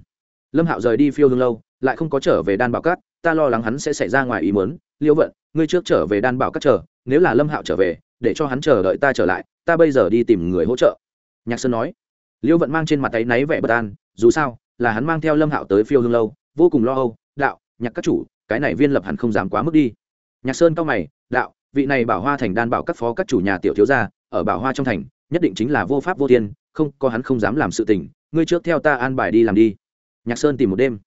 S1: Lâm hạo rời đi phiêu hương lâu, lại không có trở về đan bảo cát, ta lo lắng hắn sẽ xảy ra ngoài ý mớn liễu vận, ngươi trước trở về đan bảo cát chờ, nếu là lâm hạo trở về, để cho hắn chờ đợi ta trở lại ta bây giờ đi tìm người hỗ trợ. Nhạc sơn nói. Liễu vận mang trên mặt tay náy vẻ bất an, dù sao, là hắn mang theo lâm hạo tới phiêu hương lâu, vô cùng lo âu, đạo, nhạc các chủ, cái này viên lập hẳn không dám quá mức đi. Nhạc sơn cao mày, đạo, vị này bảo hoa thành đan bảo các phó các chủ nhà tiểu thiếu gia, ở bảo hoa trong thành, nhất định chính là vô pháp vô thiên, không, có hắn không dám làm sự tình, ngươi trước theo ta an bài đi làm đi. Nhạc sơn tìm một đêm,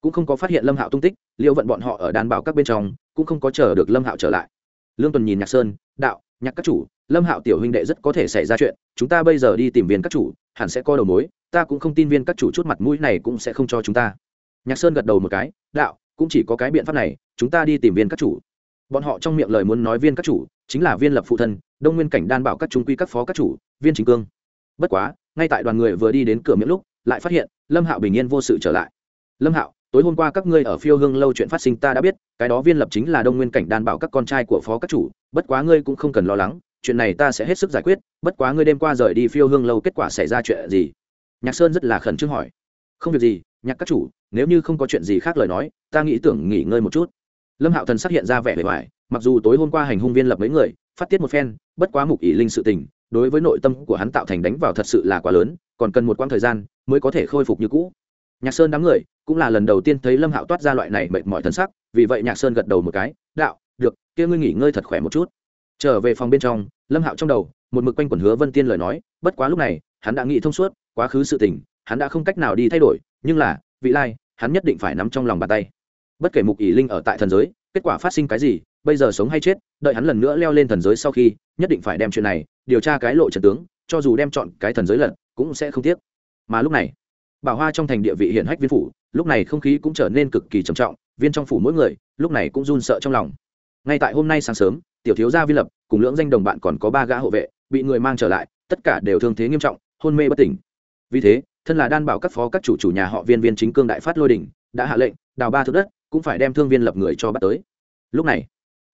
S1: cũng không có phát hiện lâm hạo tung tích liệu vận bọn họ ở đan bảo các bên trong, cũng không có chờ được lâm hạo trở lại. Lương tuần nhìn nhạc sơn, đạo nhạc các chủ, lâm hạo tiểu huynh đệ rất có thể xảy ra chuyện, chúng ta bây giờ đi tìm viên các chủ, hẳn sẽ có đầu mối, ta cũng không tin viên các chủ chút mặt mũi này cũng sẽ không cho chúng ta. Nhạc sơn gật đầu một cái, đạo, cũng chỉ có cái biện pháp này, chúng ta đi tìm viên các chủ. Bọn họ trong miệng lời muốn nói viên các chủ, chính là viên lập phụ thân, đông nguyên cảnh đan bảo các trung quy các phó các chủ, viên chính cương. Bất quá, ngay tại đoàn người vừa đi đến cửa miệng lúc, lại phát hiện lâm hạo bình yên vô sự trở lại. Lâm hạo tối hôm qua các ngươi ở phiêu hương lâu chuyện phát sinh ta đã biết, cái đó viên lập chính là đông nguyên cảnh đan bảo các con trai của phó các chủ, bất quá ngươi cũng không cần lo lắng, chuyện này ta sẽ hết sức giải quyết, bất quá ngươi đêm qua rời đi phiêu hương lâu kết quả xảy ra chuyện gì? Nhạc sơn rất là khẩn trương hỏi. Không việc gì, nhạc các chủ, nếu như không có chuyện gì khác lời nói, ta nghĩ tưởng nghỉ ngơi một chút. Lâm hạo thần xác hiện ra vẻ bề ngoài, mặc dù tối hôm qua hành hung viên lập mấy người, phát tiết một phen, bất quá mục ỷ linh sự tình, đối với nội tâm của hắn tạo thành đánh vào thật sự là quá lớn, còn cần một quãng thời gian mới có thể khôi phục như cũ. Nhạc sơn đám người cũng là lần đầu tiên thấy lâm hạo toát ra loại này mệt mỏi thân sắc, vì vậy nhạc sơn gật đầu một cái, đạo, được, kia ngươi nghỉ ngơi thật khỏe một chút. Trở về phòng bên trong, lâm hạo trong đầu, một mực quanh quẩn hứa vân tiên lời nói, bất quá lúc này, hắn đã nghĩ thông suốt, quá khứ sự tình, hắn đã không cách nào đi thay đổi, nhưng là, vị lai, hắn nhất định phải nắm trong lòng bàn tay. Bất kể mục ỷ linh ở tại thần giới, kết quả phát sinh cái gì, bây giờ sống hay chết, đợi hắn lần nữa leo lên thần giới sau khi, nhất định phải đem chuyện này điều tra cái lộ trần tướng, cho dù đem chọn cái thần giới lận, cũng sẽ không tiếc. Mà lúc này bảo hoa trong thành địa vị hiển hách viên phủ, lúc này không khí cũng trở nên cực kỳ trầm trọng, viên trong phủ mỗi người, lúc này cũng run sợ trong lòng. Ngay tại hôm nay sáng sớm, tiểu thiếu gia vi lập, cùng lưỡng danh đồng bạn còn có ba gã hộ vệ, bị người mang trở lại, tất cả đều thương thế nghiêm trọng, hôn mê bất tỉnh. Vì thế, thân là đan bảo các phó các chủ chủ nhà họ viên viên chính cương đại phát lôi đình, đã hạ lệnh, đào ba thước đất, cũng phải đem thương viên lập người cho bắt tới. Lúc này,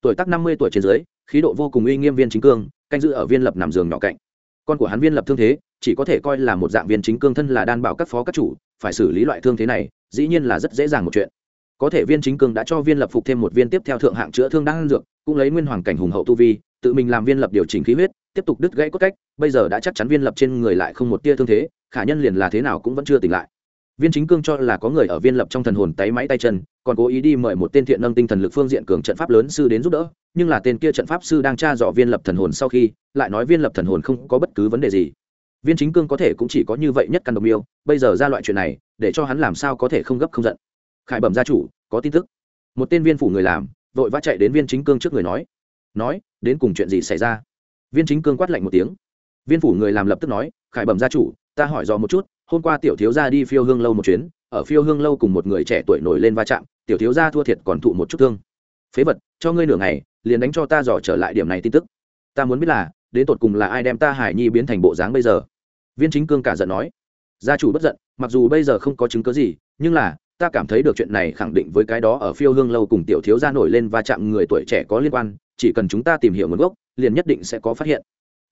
S1: tuổi tác năm mươi tuổi trên dưới, khí độ vô cùng uy nghiêm viên chính cương, canh giữ ở viên lập nằm giường nhỏ cạnh. Con của hắn viên lập thương thế chỉ có thể coi là một dạng viên chính cương thân là đan bảo các phó các chủ, phải xử lý loại thương thế này, dĩ nhiên là rất dễ dàng một chuyện. Có thể viên chính cương đã cho viên lập phục thêm một viên tiếp theo thượng hạng chữa thương đang dược, cũng lấy nguyên hoàng cảnh hùng hậu tu vi, tự mình làm viên lập điều chỉnh khí huyết, tiếp tục đứt gãy cốt cách, bây giờ đã chắc chắn viên lập trên người lại không một tia thương thế, khả nhân liền là thế nào cũng vẫn chưa tỉnh lại. Viên chính cương cho là có người ở viên lập trong thần hồn tay máy tay chân, còn cố ý đi mời một tên thiện nâng tinh thần lực phương diện cường trận pháp lớn sư đến giúp đỡ, nhưng là tên kia trận pháp sư đang tra dò viên lập thần hồn sau khi, lại nói viên lập thần hồn không có bất cứ vấn đề gì viên chính cương có thể cũng chỉ có như vậy nhất căn độc yêu bây giờ ra loại chuyện này, để cho hắn làm sao có thể không gấp không giận. Khải bẩm gia chủ, có tin tức. Một tên viên phủ người làm, vội vã chạy đến viên chính cương trước người nói. Nói, đến cùng chuyện gì xảy ra? Viên chính cương quát lạnh một tiếng. Viên phủ người làm lập tức nói, khải bẩm gia chủ, ta hỏi dò một chút, hôm qua tiểu thiếu gia đi phiêu hương lâu một chuyến, ở phiêu hương lâu cùng một người trẻ tuổi nổi lên va chạm, tiểu thiếu gia thua thiệt còn thụ một chút thương. Phế vật, cho ngươi nửa ngày, liền đánh cho ta dò trở lại điểm này tin tức. Ta muốn biết là, đến tột cùng là ai đem ta hải nhi biến thành bộ dáng bây giờ? Viên chính cương cả giận nói, gia chủ bất giận, mặc dù bây giờ không có chứng cớ gì, nhưng là, ta cảm thấy được chuyện này khẳng định với cái đó ở phiêu hương lâu cùng tiểu thiếu gia nổi lên và chạm người tuổi trẻ có liên quan, chỉ cần chúng ta tìm hiểu nguồn gốc, liền nhất định sẽ có phát hiện.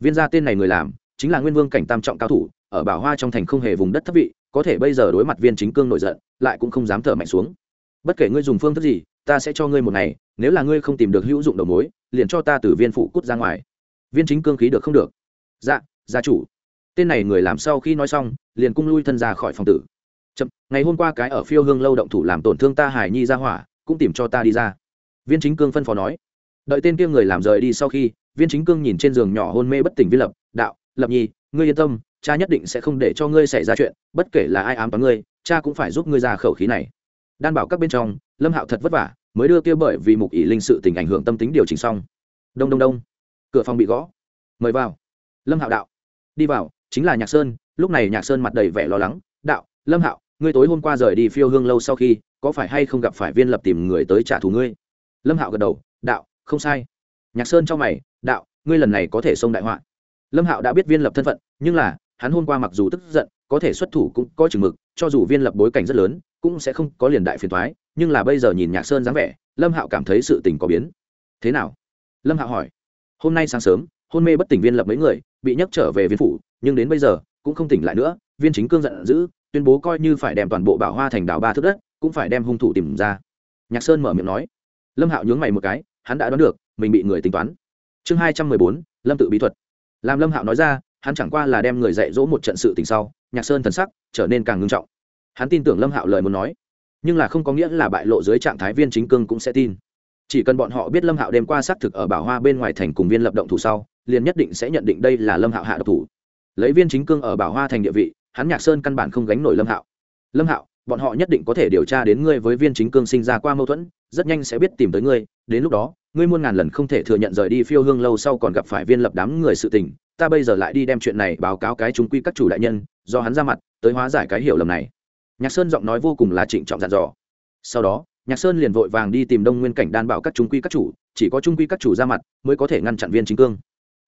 S1: Viên gia tên này người làm, chính là nguyên vương cảnh tam trọng cao thủ, ở bảo hoa trong thành không hề vùng đất thấp vị, có thể bây giờ đối mặt viên chính cương nổi giận, lại cũng không dám thở mạnh xuống. Bất kể ngươi dùng phương thức gì, ta sẽ cho ngươi một ngày, nếu là ngươi không tìm được hữu dụng đầu mối, liền cho ta từ viên phụ cút ra ngoài. Viên chính cương khí được không được. Dạ gia chủ tên này người làm sau khi nói xong, liền cung lui thân ra khỏi phòng tử. Chậm, ngày hôm qua cái ở phiêu hương lâu động thủ làm tổn thương ta hải nhi ra hỏa, cũng tìm cho ta đi ra. Viên chính cương phân phó nói. Đợi tên kia người làm rời đi sau khi, viên chính cương nhìn trên giường nhỏ hôn mê bất tỉnh viên lập, đạo, lập nhi, ngươi yên tâm, cha nhất định sẽ không để cho ngươi xảy ra chuyện, bất kể là ai ám toán ngươi, cha cũng phải giúp ngươi ra khẩu khí này. Đan bảo các bên trong, lâm hạo thật vất vả, mới đưa kia bởi vì mục ỷ linh sự tình ảnh hưởng tâm tính điều chỉnh xong. Đông đông đông. Cửa phòng bị gõ. Mời vào. Lâm hạo đạo. Đi vào chính là nhạc sơn, lúc này nhạc sơn mặt đầy vẻ lo lắng, đạo, lâm hạo, ngươi tối hôm qua rời đi phiêu hương lâu sau khi, có phải hay không gặp phải viên lập tìm người tới trả thù ngươi? Lâm hạo gật đầu, đạo, không sai. Nhạc sơn cho mày, đạo, ngươi lần này có thể xông đại họa. Lâm hạo đã biết viên lập thân phận, nhưng là, hắn hôm qua mặc dù tức giận, có thể xuất thủ cũng có chừng mực, cho dù viên lập bối cảnh rất lớn, cũng sẽ không có liền đại phiền thoái nhưng là bây giờ nhìn nhạc sơn dáng vẻ, lâm hạo cảm thấy sự tình có biến. Thế nào? Lâm hạo hỏi. Hôm nay sáng sớm hôn mê bất tỉnh viên lập mấy người, bị nhấc trở về viên phủ, nhưng đến bây giờ, cũng không tỉnh lại nữa, viên chính cương giận dữ, tuyên bố coi như phải đem toàn bộ bảo hoa thành đảo ba thước đất, cũng phải đem hung thủ tìm ra. Nhạc sơn mở miệng nói. Lâm hạo nhướng mày một cái, hắn đã đoán được, mình bị người tính toán. Chương hai trăm mười bốn, lâm tự bí thuật. Làm lâm hạo nói ra, hắn chẳng qua là đem người dạy dỗ một trận sự tình sau, nhạc sơn thần sắc trở nên càng ngưng trọng. Hắn tin tưởng lâm hạo lời muốn nói, nhưng là không có nghĩa là bại lộ dưới trạng thái viên chính cương cũng sẽ tin. Chỉ cần bọn họ biết lâm hạo đêm qua xác thực ở bảo hoa bên ngoài thành cùng viên lập động thủ sau liền nhất định sẽ nhận định đây là lâm hạo hạ độc thủ. Lấy viên chính cương ở bảo hoa thành địa vị, hắn nhạc sơn căn bản không gánh nổi lâm hạo. Lâm hạo, bọn họ nhất định có thể điều tra đến ngươi với viên chính cương sinh ra qua mâu thuẫn, rất nhanh sẽ biết tìm tới ngươi, đến lúc đó, ngươi muôn ngàn lần không thể thừa nhận rời đi phiêu hương lâu sau còn gặp phải viên lập đám người sự tình, ta bây giờ lại đi đem chuyện này báo cáo cái chúng quy các chủ đại nhân, do hắn ra mặt, tới hóa giải cái hiểu lầm này. Nhạc sơn giọng nói vô cùng là trịnh trọng dặn dò. Sau đó, nhạc sơn liền vội vàng đi tìm đông nguyên cảnh đan bảo các trung quy các chủ, chỉ có trung quy các chủ ra mặt mới có thể ngăn chặn viên chính cương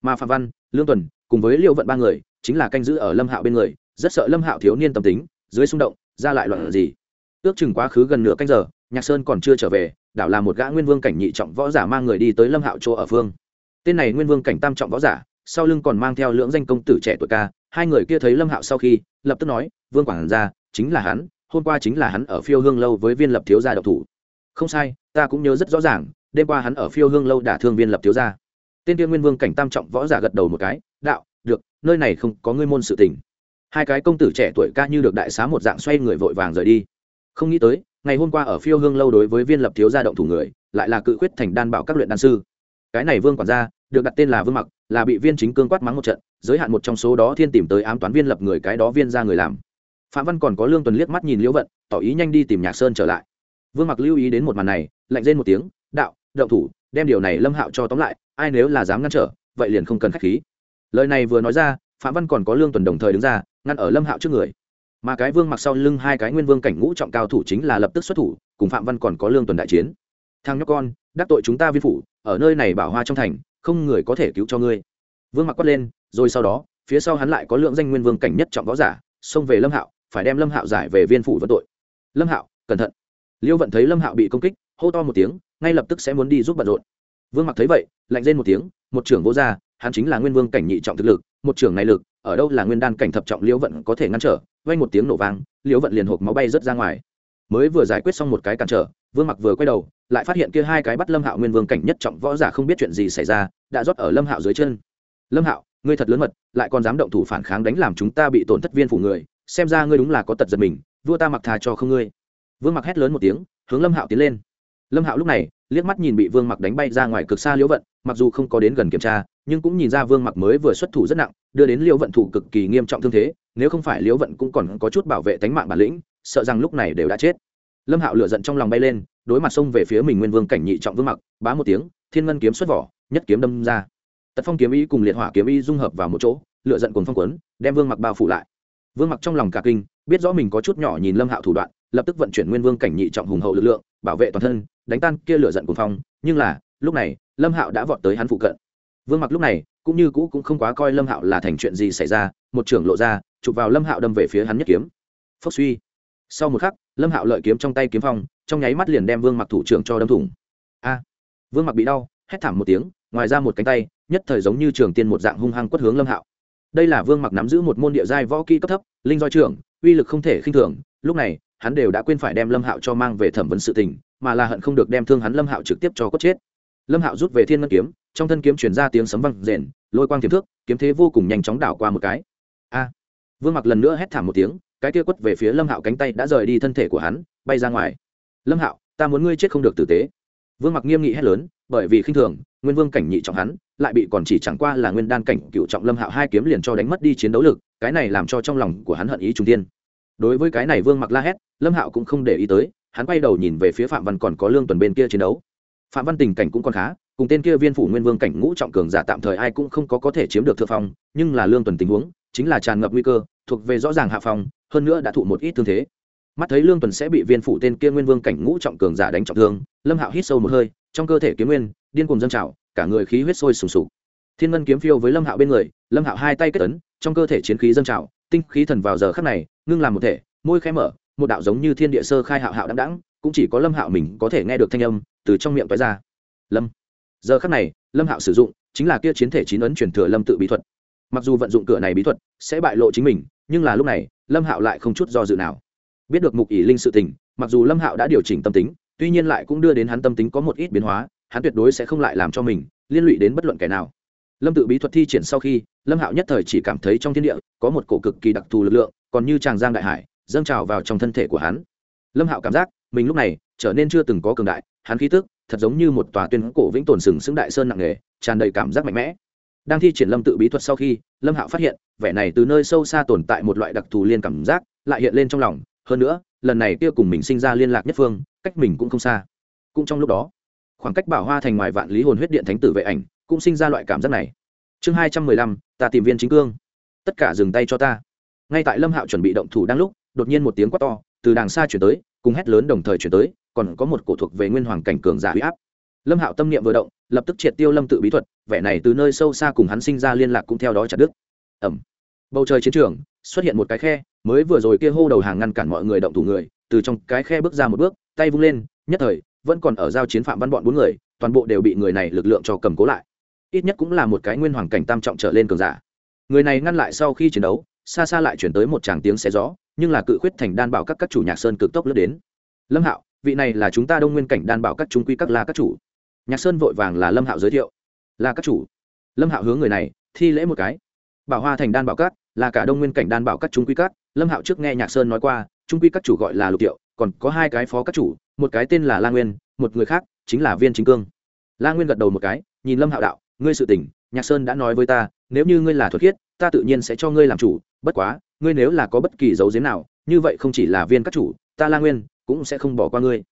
S1: mà phạm văn lương tuần cùng với liệu vận ba người chính là canh giữ ở lâm hạo bên người rất sợ lâm hạo thiếu niên tâm tính dưới xung động ra lại loạn gì. Ước chừng quá khứ gần nửa canh giờ nhạc sơn còn chưa trở về đảo là một gã nguyên vương cảnh nhị trọng võ giả mang người đi tới lâm hạo chỗ ở phương. Tên này nguyên vương cảnh tam trọng võ giả sau lưng còn mang theo lưỡng danh công tử trẻ tuổi ca hai người kia thấy lâm hạo sau khi lập tức nói vương quảng gia, chính là hắn hôm qua chính là hắn ở phiêu hương lâu với viên lập thiếu gia độc thủ. Không sai ta cũng nhớ rất rõ ràng đêm qua hắn ở phiêu hương lâu đả thương viên lập thiếu gia tên tiên nguyên vương cảnh tam trọng võ giả gật đầu một cái, đạo, được, nơi này không có ngươi môn sự tình. Hai cái công tử trẻ tuổi ca như được đại xá một dạng xoay người vội vàng rời đi. Không nghĩ tới, ngày hôm qua ở phiêu hương lâu đối với viên lập thiếu gia động thủ người, lại là cự quyết thành đan bảo các luyện đan sư. Cái này vương quản gia, được đặt tên là vương mặc, là bị viên chính cương quát mắng một trận, giới hạn một trong số đó thiên tìm tới ám toán viên lập người cái đó viên ra người làm. Phạm văn còn có lương tuần liếc mắt nhìn liễu vận, tỏ ý nhanh đi tìm nhạc sơn trở lại. Vương mặc lưu ý đến một màn này, lạnh rên một tiếng, đạo, động thủ đem điều này lâm hạo cho tóm lại, ai nếu là dám ngăn trở, vậy liền không cần k h á c h khí. Lời này vừa nói ra, phạm văn còn có lương tuần đồng thời đứng ra, ngăn ở lâm hạo trước người. Mà cái vương mặc sau lưng hai cái nguyên vương cảnh ngũ trọng cao thủ chính là lập tức xuất thủ, cùng phạm văn còn có lương tuần đại chiến. Thằng nhóc con, đắc tội chúng ta viên phủ, ở nơi này bảo hoa trong thành, không người có thể cứu cho ngươi. Vương mặc quát lên, rồi sau đó, phía sau hắn lại có lượng danh nguyên vương cảnh nhất trọng võ giả, xông về lâm hạo, phải đem lâm hạo giải về viên phủ vận tội. Lâm hạo, cẩn thận. Liêu vận thấy lâm hạo bị công kích, hô to một tiếng ngay lập tức sẽ muốn đi giúp bận rộn. Vương mặc thấy vậy, lạnh lên một tiếng, một trưởng vô gia, hắn chính là nguyên vương cảnh nhị trọng thực lực, một trưởng này lực, ở đâu là nguyên đan cảnh thập trọng liễu vận có thể ngăn trở vay một tiếng nổ vang, liễu vận liền hộp máu bay rớt ra ngoài. Mới vừa giải quyết xong một cái cản trở, vương mặc vừa quay đầu, lại phát hiện kia hai cái bắt lâm hạo nguyên vương cảnh nhất trọng võ giả không biết chuyện gì xảy ra, đã rót ở lâm hạo dưới chân. Lâm hạo, ngươi thật lớn mật, lại còn dám động thủ phản kháng đánh làm chúng ta bị tổn thất viên phủ người, xem ra ngươi đúng là có tật giật mình, vua ta mặc thà cho không ngươi. Vương mặc hét lớn một tiếng, hướng lâm hạo tiến lên lâm hạo lúc này, liếc mắt nhìn bị vương mặc đánh bay ra ngoài cực xa liễu vận, mặc dù không có đến gần kiểm tra, nhưng cũng nhìn ra vương mặc mới vừa xuất thủ rất nặng, đưa đến liễu vận thủ cực kỳ nghiêm trọng thương thế, nếu không phải liễu vận cũng còn có chút bảo vệ tánh mạng bản lĩnh, sợ rằng lúc này đều đã chết. Lâm hạo lựa giận trong lòng bay lên, đối mặt xông về phía mình nguyên vương cảnh nhị trọng vương mặc, bá một tiếng, thiên ngân kiếm xuất vỏ, nhất kiếm đâm ra. Tật phong kiếm ý cùng liệt hỏa kiếm ý dung hợp vào một chỗ lựa giận cùng phong quấn đem vương mặc bao phủ lại. Vương mặc trong lòng cả kinh, biết rõ mình có chút nhỏ nhìn lâm hạo thủ đoạn, lập tức vận chuyển nguyên vương cảnh nhị trọng hùng hậu lực lượng bảo vệ toàn thân, đánh tan kia lửa giận cuồng phong, nhưng là, lúc này, lâm hạo đã vọt tới hắn phụ cận. Vương mặc lúc này, cũng như cũ cũng không quá coi lâm hạo là thành chuyện gì xảy ra, một trưởng lộ ra, chụp vào lâm hạo đâm về phía hắn nhất kiếm. Phốc suy. Sau một khắc, lâm hạo lợi kiếm trong tay kiếm phong, trong nháy mắt liền đem vương mặc thủ trưởng cho đâm thủng. A! Vương mặc bị đau, hét thảm một tiếng, ngoài ra một cánh tay, nhất thời giống như trường tiên một dạng hung hăng quất hướng lâm hạo. Đây là vương mặc nắm giữ một môn địa giai võ kỹ cấp thấp, linh do trưởng, uy lực không thể khinh thường, lúc này hắn đều đã quên phải đem lâm hạo cho mang về thẩm vấn sự tình, mà là hận không được đem thương hắn lâm hạo trực tiếp cho cốt chết. Lâm hạo rút về thiên ngân kiếm, trong thân kiếm chuyển ra tiếng sấm văng rền, lôi quang tiềm thước, kiếm thế vô cùng nhanh chóng đảo qua một cái. A! Vương mặc lần nữa hét thảm một tiếng, cái kia quất về phía lâm hạo cánh tay đã rời đi thân thể của hắn, bay ra ngoài. Lâm hạo, ta muốn ngươi chết không được tử tế. Vương mặc nghiêm nghị hét lớn, bởi vì khinh thường, nguyên vương cảnh nhị trọng hắn, lại bị còn chỉ chẳng qua là nguyên đan cảnh cựu trọng lâm hạo hai kiếm liền cho đánh mất đi chiến đấu lực, cái này làm cho trong lòng của hắn hận ý trung tiên đối với cái này vương mặc la hét, lâm hạo cũng không để ý tới, hắn quay đầu nhìn về phía phạm văn còn có lương tuần bên kia chiến đấu. Phạm văn tình cảnh cũng còn khá, cùng tên kia viên phủ nguyên vương cảnh ngũ trọng cường giả tạm thời ai cũng không có có thể chiếm được thượng phong, nhưng là lương tuần tình huống, chính là tràn ngập nguy cơ, thuộc về rõ ràng hạ phong, hơn nữa đã thụ một ít thương thế. Mắt thấy lương tuần sẽ bị viên phủ tên kia nguyên vương cảnh ngũ trọng cường giả đánh trọng thương, lâm hạo hít sâu một hơi, trong cơ thể kiếm nguyên, điên cùng dâng trào, cả người khí huyết sôi sùng sục. Thiên ngân kiếm phiêu với lâm hạo bên người, lâm hạo hai tay kết tấn trong cơ thể chiến khí dâng trào tinh khí thần vào giờ khắc này, ngưng làm một thể, môi khẽ mở, một đạo giống như thiên địa sơ khai hạo hạo đăng đẳng cũng chỉ có lâm hạo mình có thể nghe được thanh âm từ trong miệng tói ra. Lâm. Giờ khắc này, lâm hạo sử dụng chính là kia chiến thể chín ấn truyền thừa lâm tự bí thuật. Mặc dù vận dụng cửa này bí thuật sẽ bại lộ chính mình, nhưng là lúc này, lâm hạo lại không chút do dự nào. Biết được mục ỷ linh sự tình, mặc dù lâm hạo đã điều chỉnh tâm tính, tuy nhiên lại cũng đưa đến hắn tâm tính có một ít biến hóa, hắn tuyệt đối sẽ không lại làm cho mình liên lụy đến bất luận kẻ nào lâm tự bí thuật thi triển sau khi, lâm hạo nhất thời chỉ cảm thấy trong thiên địa có một cổ cực kỳ đặc thù lực lượng, còn như tràng giang đại hải, dâng trào vào trong thân thể của hắn. Lâm hạo cảm giác mình lúc này trở nên chưa từng có cường đại, hắn khí tức thật giống như một tòa tuyên cổ vĩnh tồn sừng sững đại sơn nặng nề, tràn đầy cảm giác mạnh mẽ. Đang thi triển lâm tự bí thuật sau khi, lâm hạo phát hiện, vẻ này từ nơi sâu xa tồn tại một loại đặc thù liên cảm giác lại hiện lên trong lòng. Hơn nữa, lần này kia cùng mình sinh ra liên lạc nhất phương, cách mình cũng không xa. Cũng trong lúc đó, khoảng cách bảo hoa thành ngoài vạn lý hồn huyết điện thánh tử vệ ảnh cũng sinh ra loại cảm giác này. Chương hai trăm mười lăm, ta tìm viên chính cương. Tất cả dừng tay cho ta. Ngay tại lâm hạo chuẩn bị động thủ đang lúc, đột nhiên một tiếng quát to, từ đàng xa chuyển tới, cùng hét lớn đồng thời chuyển tới, còn có một cổ thuộc về nguyên hoàng cảnh cường giả huy áp. Lâm hạo tâm niệm vừa động, lập tức triệt tiêu lâm tự bí thuật, vẻ này từ nơi sâu xa cùng hắn sinh ra liên lạc cũng theo đó chặt đứt. Ẩm. Bầu trời chiến trường, xuất hiện một cái khe, mới vừa rồi kia hô đầu hàng ngăn cản mọi người động thủ người, từ trong cái khe bước ra một bước, tay vung lên, nhất thời, vẫn còn ở giao chiến phạm văn bọn bốn người, toàn bộ đều bị người này lực lượng cho cầm cố lại ít nhất cũng là một cái nguyên hoàng cảnh tam trọng trở lên cường giả. Người này ngăn lại sau khi chiến đấu, xa xa lại chuyển tới một tràng tiếng xé gió, nhưng là cự khuyết thành đan bảo các các chủ nhạc sơn cực tốc lướt đến. Lâm hạo, vị này là chúng ta đông nguyên cảnh đan bảo các trung quy các la các chủ. Nhạc sơn vội vàng là lâm hạo giới thiệu. Là các chủ. Lâm hạo hướng người này, thi lễ một cái. Bảo hoa thành đan bảo các, là cả đông nguyên cảnh đan bảo các trung quy các. Lâm hạo trước nghe nhạc sơn nói qua trung quy các chủ gọi là lục tiệu, còn có hai cái phó các chủ, một cái tên là la nguyên, một người khác chính là viên chính cương. La nguyên gật đầu một cái, nhìn lâm hạo đạo ngươi sự tình, nhạc sơn đã nói với ta nếu như ngươi là thuật khiết ta tự nhiên sẽ cho ngươi làm chủ bất quá ngươi nếu là có bất kỳ dấu giếm nào như vậy không chỉ là viên các chủ ta la nguyên cũng sẽ không bỏ qua ngươi.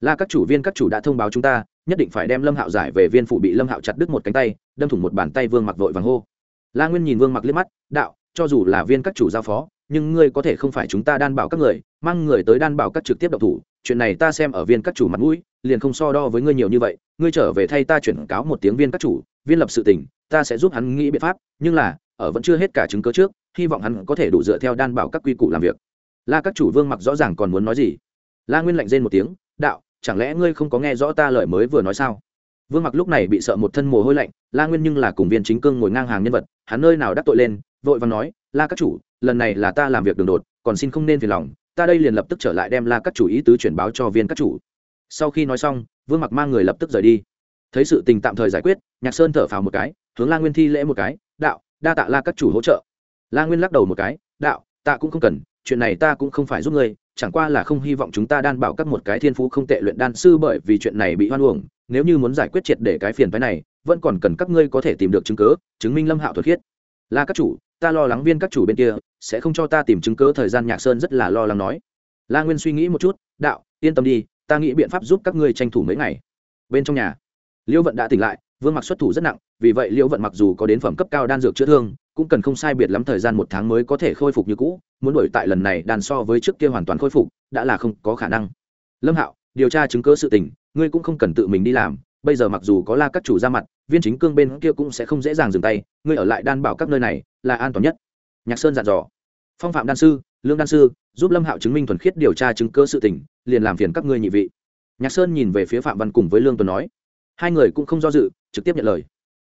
S1: La các chủ viên các chủ đã thông báo chúng ta nhất định phải đem lâm hạo giải về viên phủ bị lâm hạo chặt đứt một cánh tay đâm thủng một bàn tay vương mặc vội vàng hô. La nguyên nhìn vương mặc liếc mắt đạo cho dù là viên các chủ giao phó nhưng ngươi có thể không phải chúng ta đan bảo các người mang người tới đan bảo các trực tiếp độc thủ chuyện này ta xem ở viên các chủ mặt mũi liền không so đo với ngươi nhiều như vậy ngươi trở về thay ta chuyển cáo một tiếng viên các chủ viên lập sự tình, ta sẽ giúp hắn nghĩ biện pháp, nhưng là, ở vẫn chưa hết cả chứng cớ trước, hy vọng hắn có thể đủ dựa theo đan bảo các quy củ làm việc. La các chủ vương mặc rõ ràng còn muốn nói gì? La nguyên lạnh rên một tiếng, đạo, chẳng lẽ ngươi không có nghe rõ ta lời mới vừa nói sao? Vương mặc lúc này bị sợ một thân mồ hôi lạnh, la nguyên nhưng là cùng viên chính cương ngồi ngang hàng nhân vật, hắn nơi nào đắc tội lên, vội và nói, la các chủ, lần này là ta làm việc đường đột, còn xin không nên phiền lòng, ta đây liền lập tức trở lại đem la các chủ ý tứ chuyển báo cho viên các chủ. Sau khi nói xong, vương mặc mang người lập tức rời đi thấy sự tình tạm thời giải quyết, nhạc sơn thở phào một cái, hướng la nguyên thi lễ một cái, đạo, đa tạ la các chủ hỗ trợ. La nguyên lắc đầu một cái, đạo tạ cũng không cần, chuyện này ta cũng không phải giúp ngươi, chẳng qua là không hy vọng chúng ta đan bảo các một cái thiên phú không tệ luyện đan sư bởi vì chuyện này bị hoan uổng, nếu như muốn giải quyết triệt để cái phiền phái này, vẫn còn cần các ngươi có thể tìm được chứng cớ chứng minh lâm hạo thuật khiết. La các chủ, ta lo lắng viên các chủ bên kia, sẽ không cho ta tìm chứng cớ thời gian nhạc sơn rất là lo lắng nói. La nguyên suy nghĩ một chút, đạo, yên tâm đi, ta nghĩ biện pháp giúp các ngươi tranh thủ mấy ngày. Bên trong nhà liễu vận đã tỉnh lại, vương mặc xuất thủ rất nặng, vì vậy liễu vận mặc dù có đến phẩm cấp cao đan dược chữa thương, cũng cần không sai biệt lắm thời gian một tháng mới có thể khôi phục như cũ, muốn đổi tại lần này đàn so với trước kia hoàn toàn khôi phục, đã là không có khả năng. Lâm hạo, điều tra chứng cứ sự tình, ngươi cũng không cần tự mình đi làm, bây giờ mặc dù có la các chủ ra mặt, viên chính cương bên kia cũng sẽ không dễ dàng dừng tay, ngươi ở lại đan bảo các nơi này, là an toàn nhất. Nhạc sơn dặn dò. Phong phạm đan sư, lương đan sư, giúp lâm hạo chứng minh thuần khiết điều tra chứng cơ sự tình, liền làm phiền các ngươi nhị vị. Nhạc sơn nhìn về phía phạm văn cùng với lương tuấn nói hai người cũng không do dự, trực tiếp nhận lời.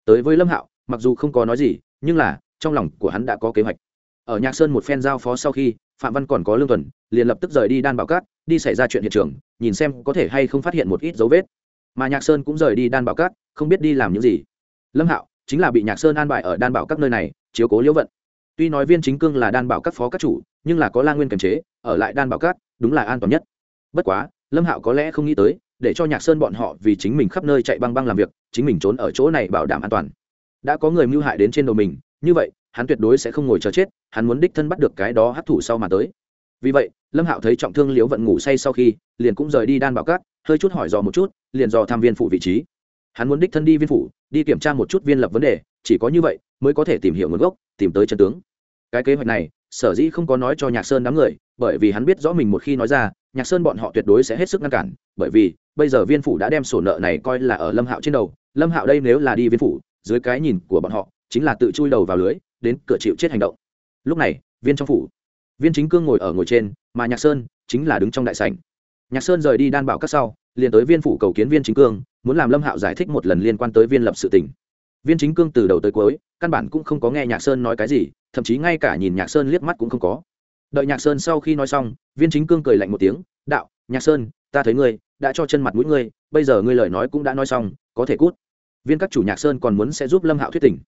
S1: Tới với lâm hạo, mặc dù không có nói gì, nhưng là, trong lòng của hắn đã có kế hoạch. Ở nhạc sơn một phen giao phó sau khi, phạm văn còn có lương tuần, liền lập tức rời đi đan bảo cát, đi xảy ra chuyện hiện trường, nhìn xem có thể hay không phát hiện một ít dấu vết. Mà nhạc sơn cũng rời đi đan bảo cát, không biết đi làm những gì. Lâm hạo chính là bị nhạc sơn an bài ở đan bảo các nơi này, chiếu cố liễu vận. Tuy nói viên chính cương là đan bảo các phó các chủ, nhưng là có la nguyên kiềm chế, ở lại đan bảo các đúng là an toàn nhất. Bất quá, lâm hạo có lẽ không nghĩ tới để cho nhạc sơn bọn họ vì chính mình khắp nơi chạy băng băng làm việc, chính mình trốn ở chỗ này bảo đảm an toàn. Đã có người mưu hại đến trên đầu mình, như vậy, hắn tuyệt đối sẽ không ngồi chờ chết, hắn muốn đích thân bắt được cái đó hấp thụ sau mà tới. Vì vậy, lâm hạo thấy trọng thương liễu vận ngủ say sau khi, liền cũng rời đi đan bảo cát hơi chút hỏi dò một chút, liền dò tham viên phụ vị trí. Hắn muốn đích thân đi viên phủ, đi kiểm tra một chút viên lập vấn đề, chỉ có như vậy mới có thể tìm hiểu nguồn gốc, tìm tới chân tướng. Cái kế hoạch này, sở dĩ không có nói cho nhạc sơn đám người bởi vì hắn biết rõ mình một khi nói ra, nhạc sơn bọn họ tuyệt đối sẽ hết sức ngăn cản, bởi vì, bây giờ viên phủ đã đem sổ nợ này coi là ở lâm hạo trên đầu, lâm hạo đây nếu là đi viên phủ, dưới cái nhìn của bọn họ, chính là tự chui đầu vào lưới, đến cửa chịu chết hành động. Lúc này, viên trong phủ, viên chính cương ngồi ở ngồi trên, mà nhạc sơn chính là đứng trong đại sảnh. Nhạc sơn rời đi đan bảo các sau, liền tới viên phủ cầu kiến viên chính cương, muốn làm lâm hạo giải thích một lần liên quan tới viên lập sự tình. Viên chính cương từ đầu tới cuối, căn bản cũng không có nghe nhạc sơn nói cái gì, thậm chí ngay cả nhìn nhạc sơn liếc mắt cũng không có đợi nhạc sơn sau khi nói xong, viên chính cương cười lạnh một tiếng, đạo, nhạc sơn, ta thấy ngươi, đã cho chân mặt mũi ngươi, bây giờ ngươi lời nói cũng đã nói xong, có thể cút. Viên các chủ nhạc sơn còn muốn sẽ giúp lâm hạo thuyết tình.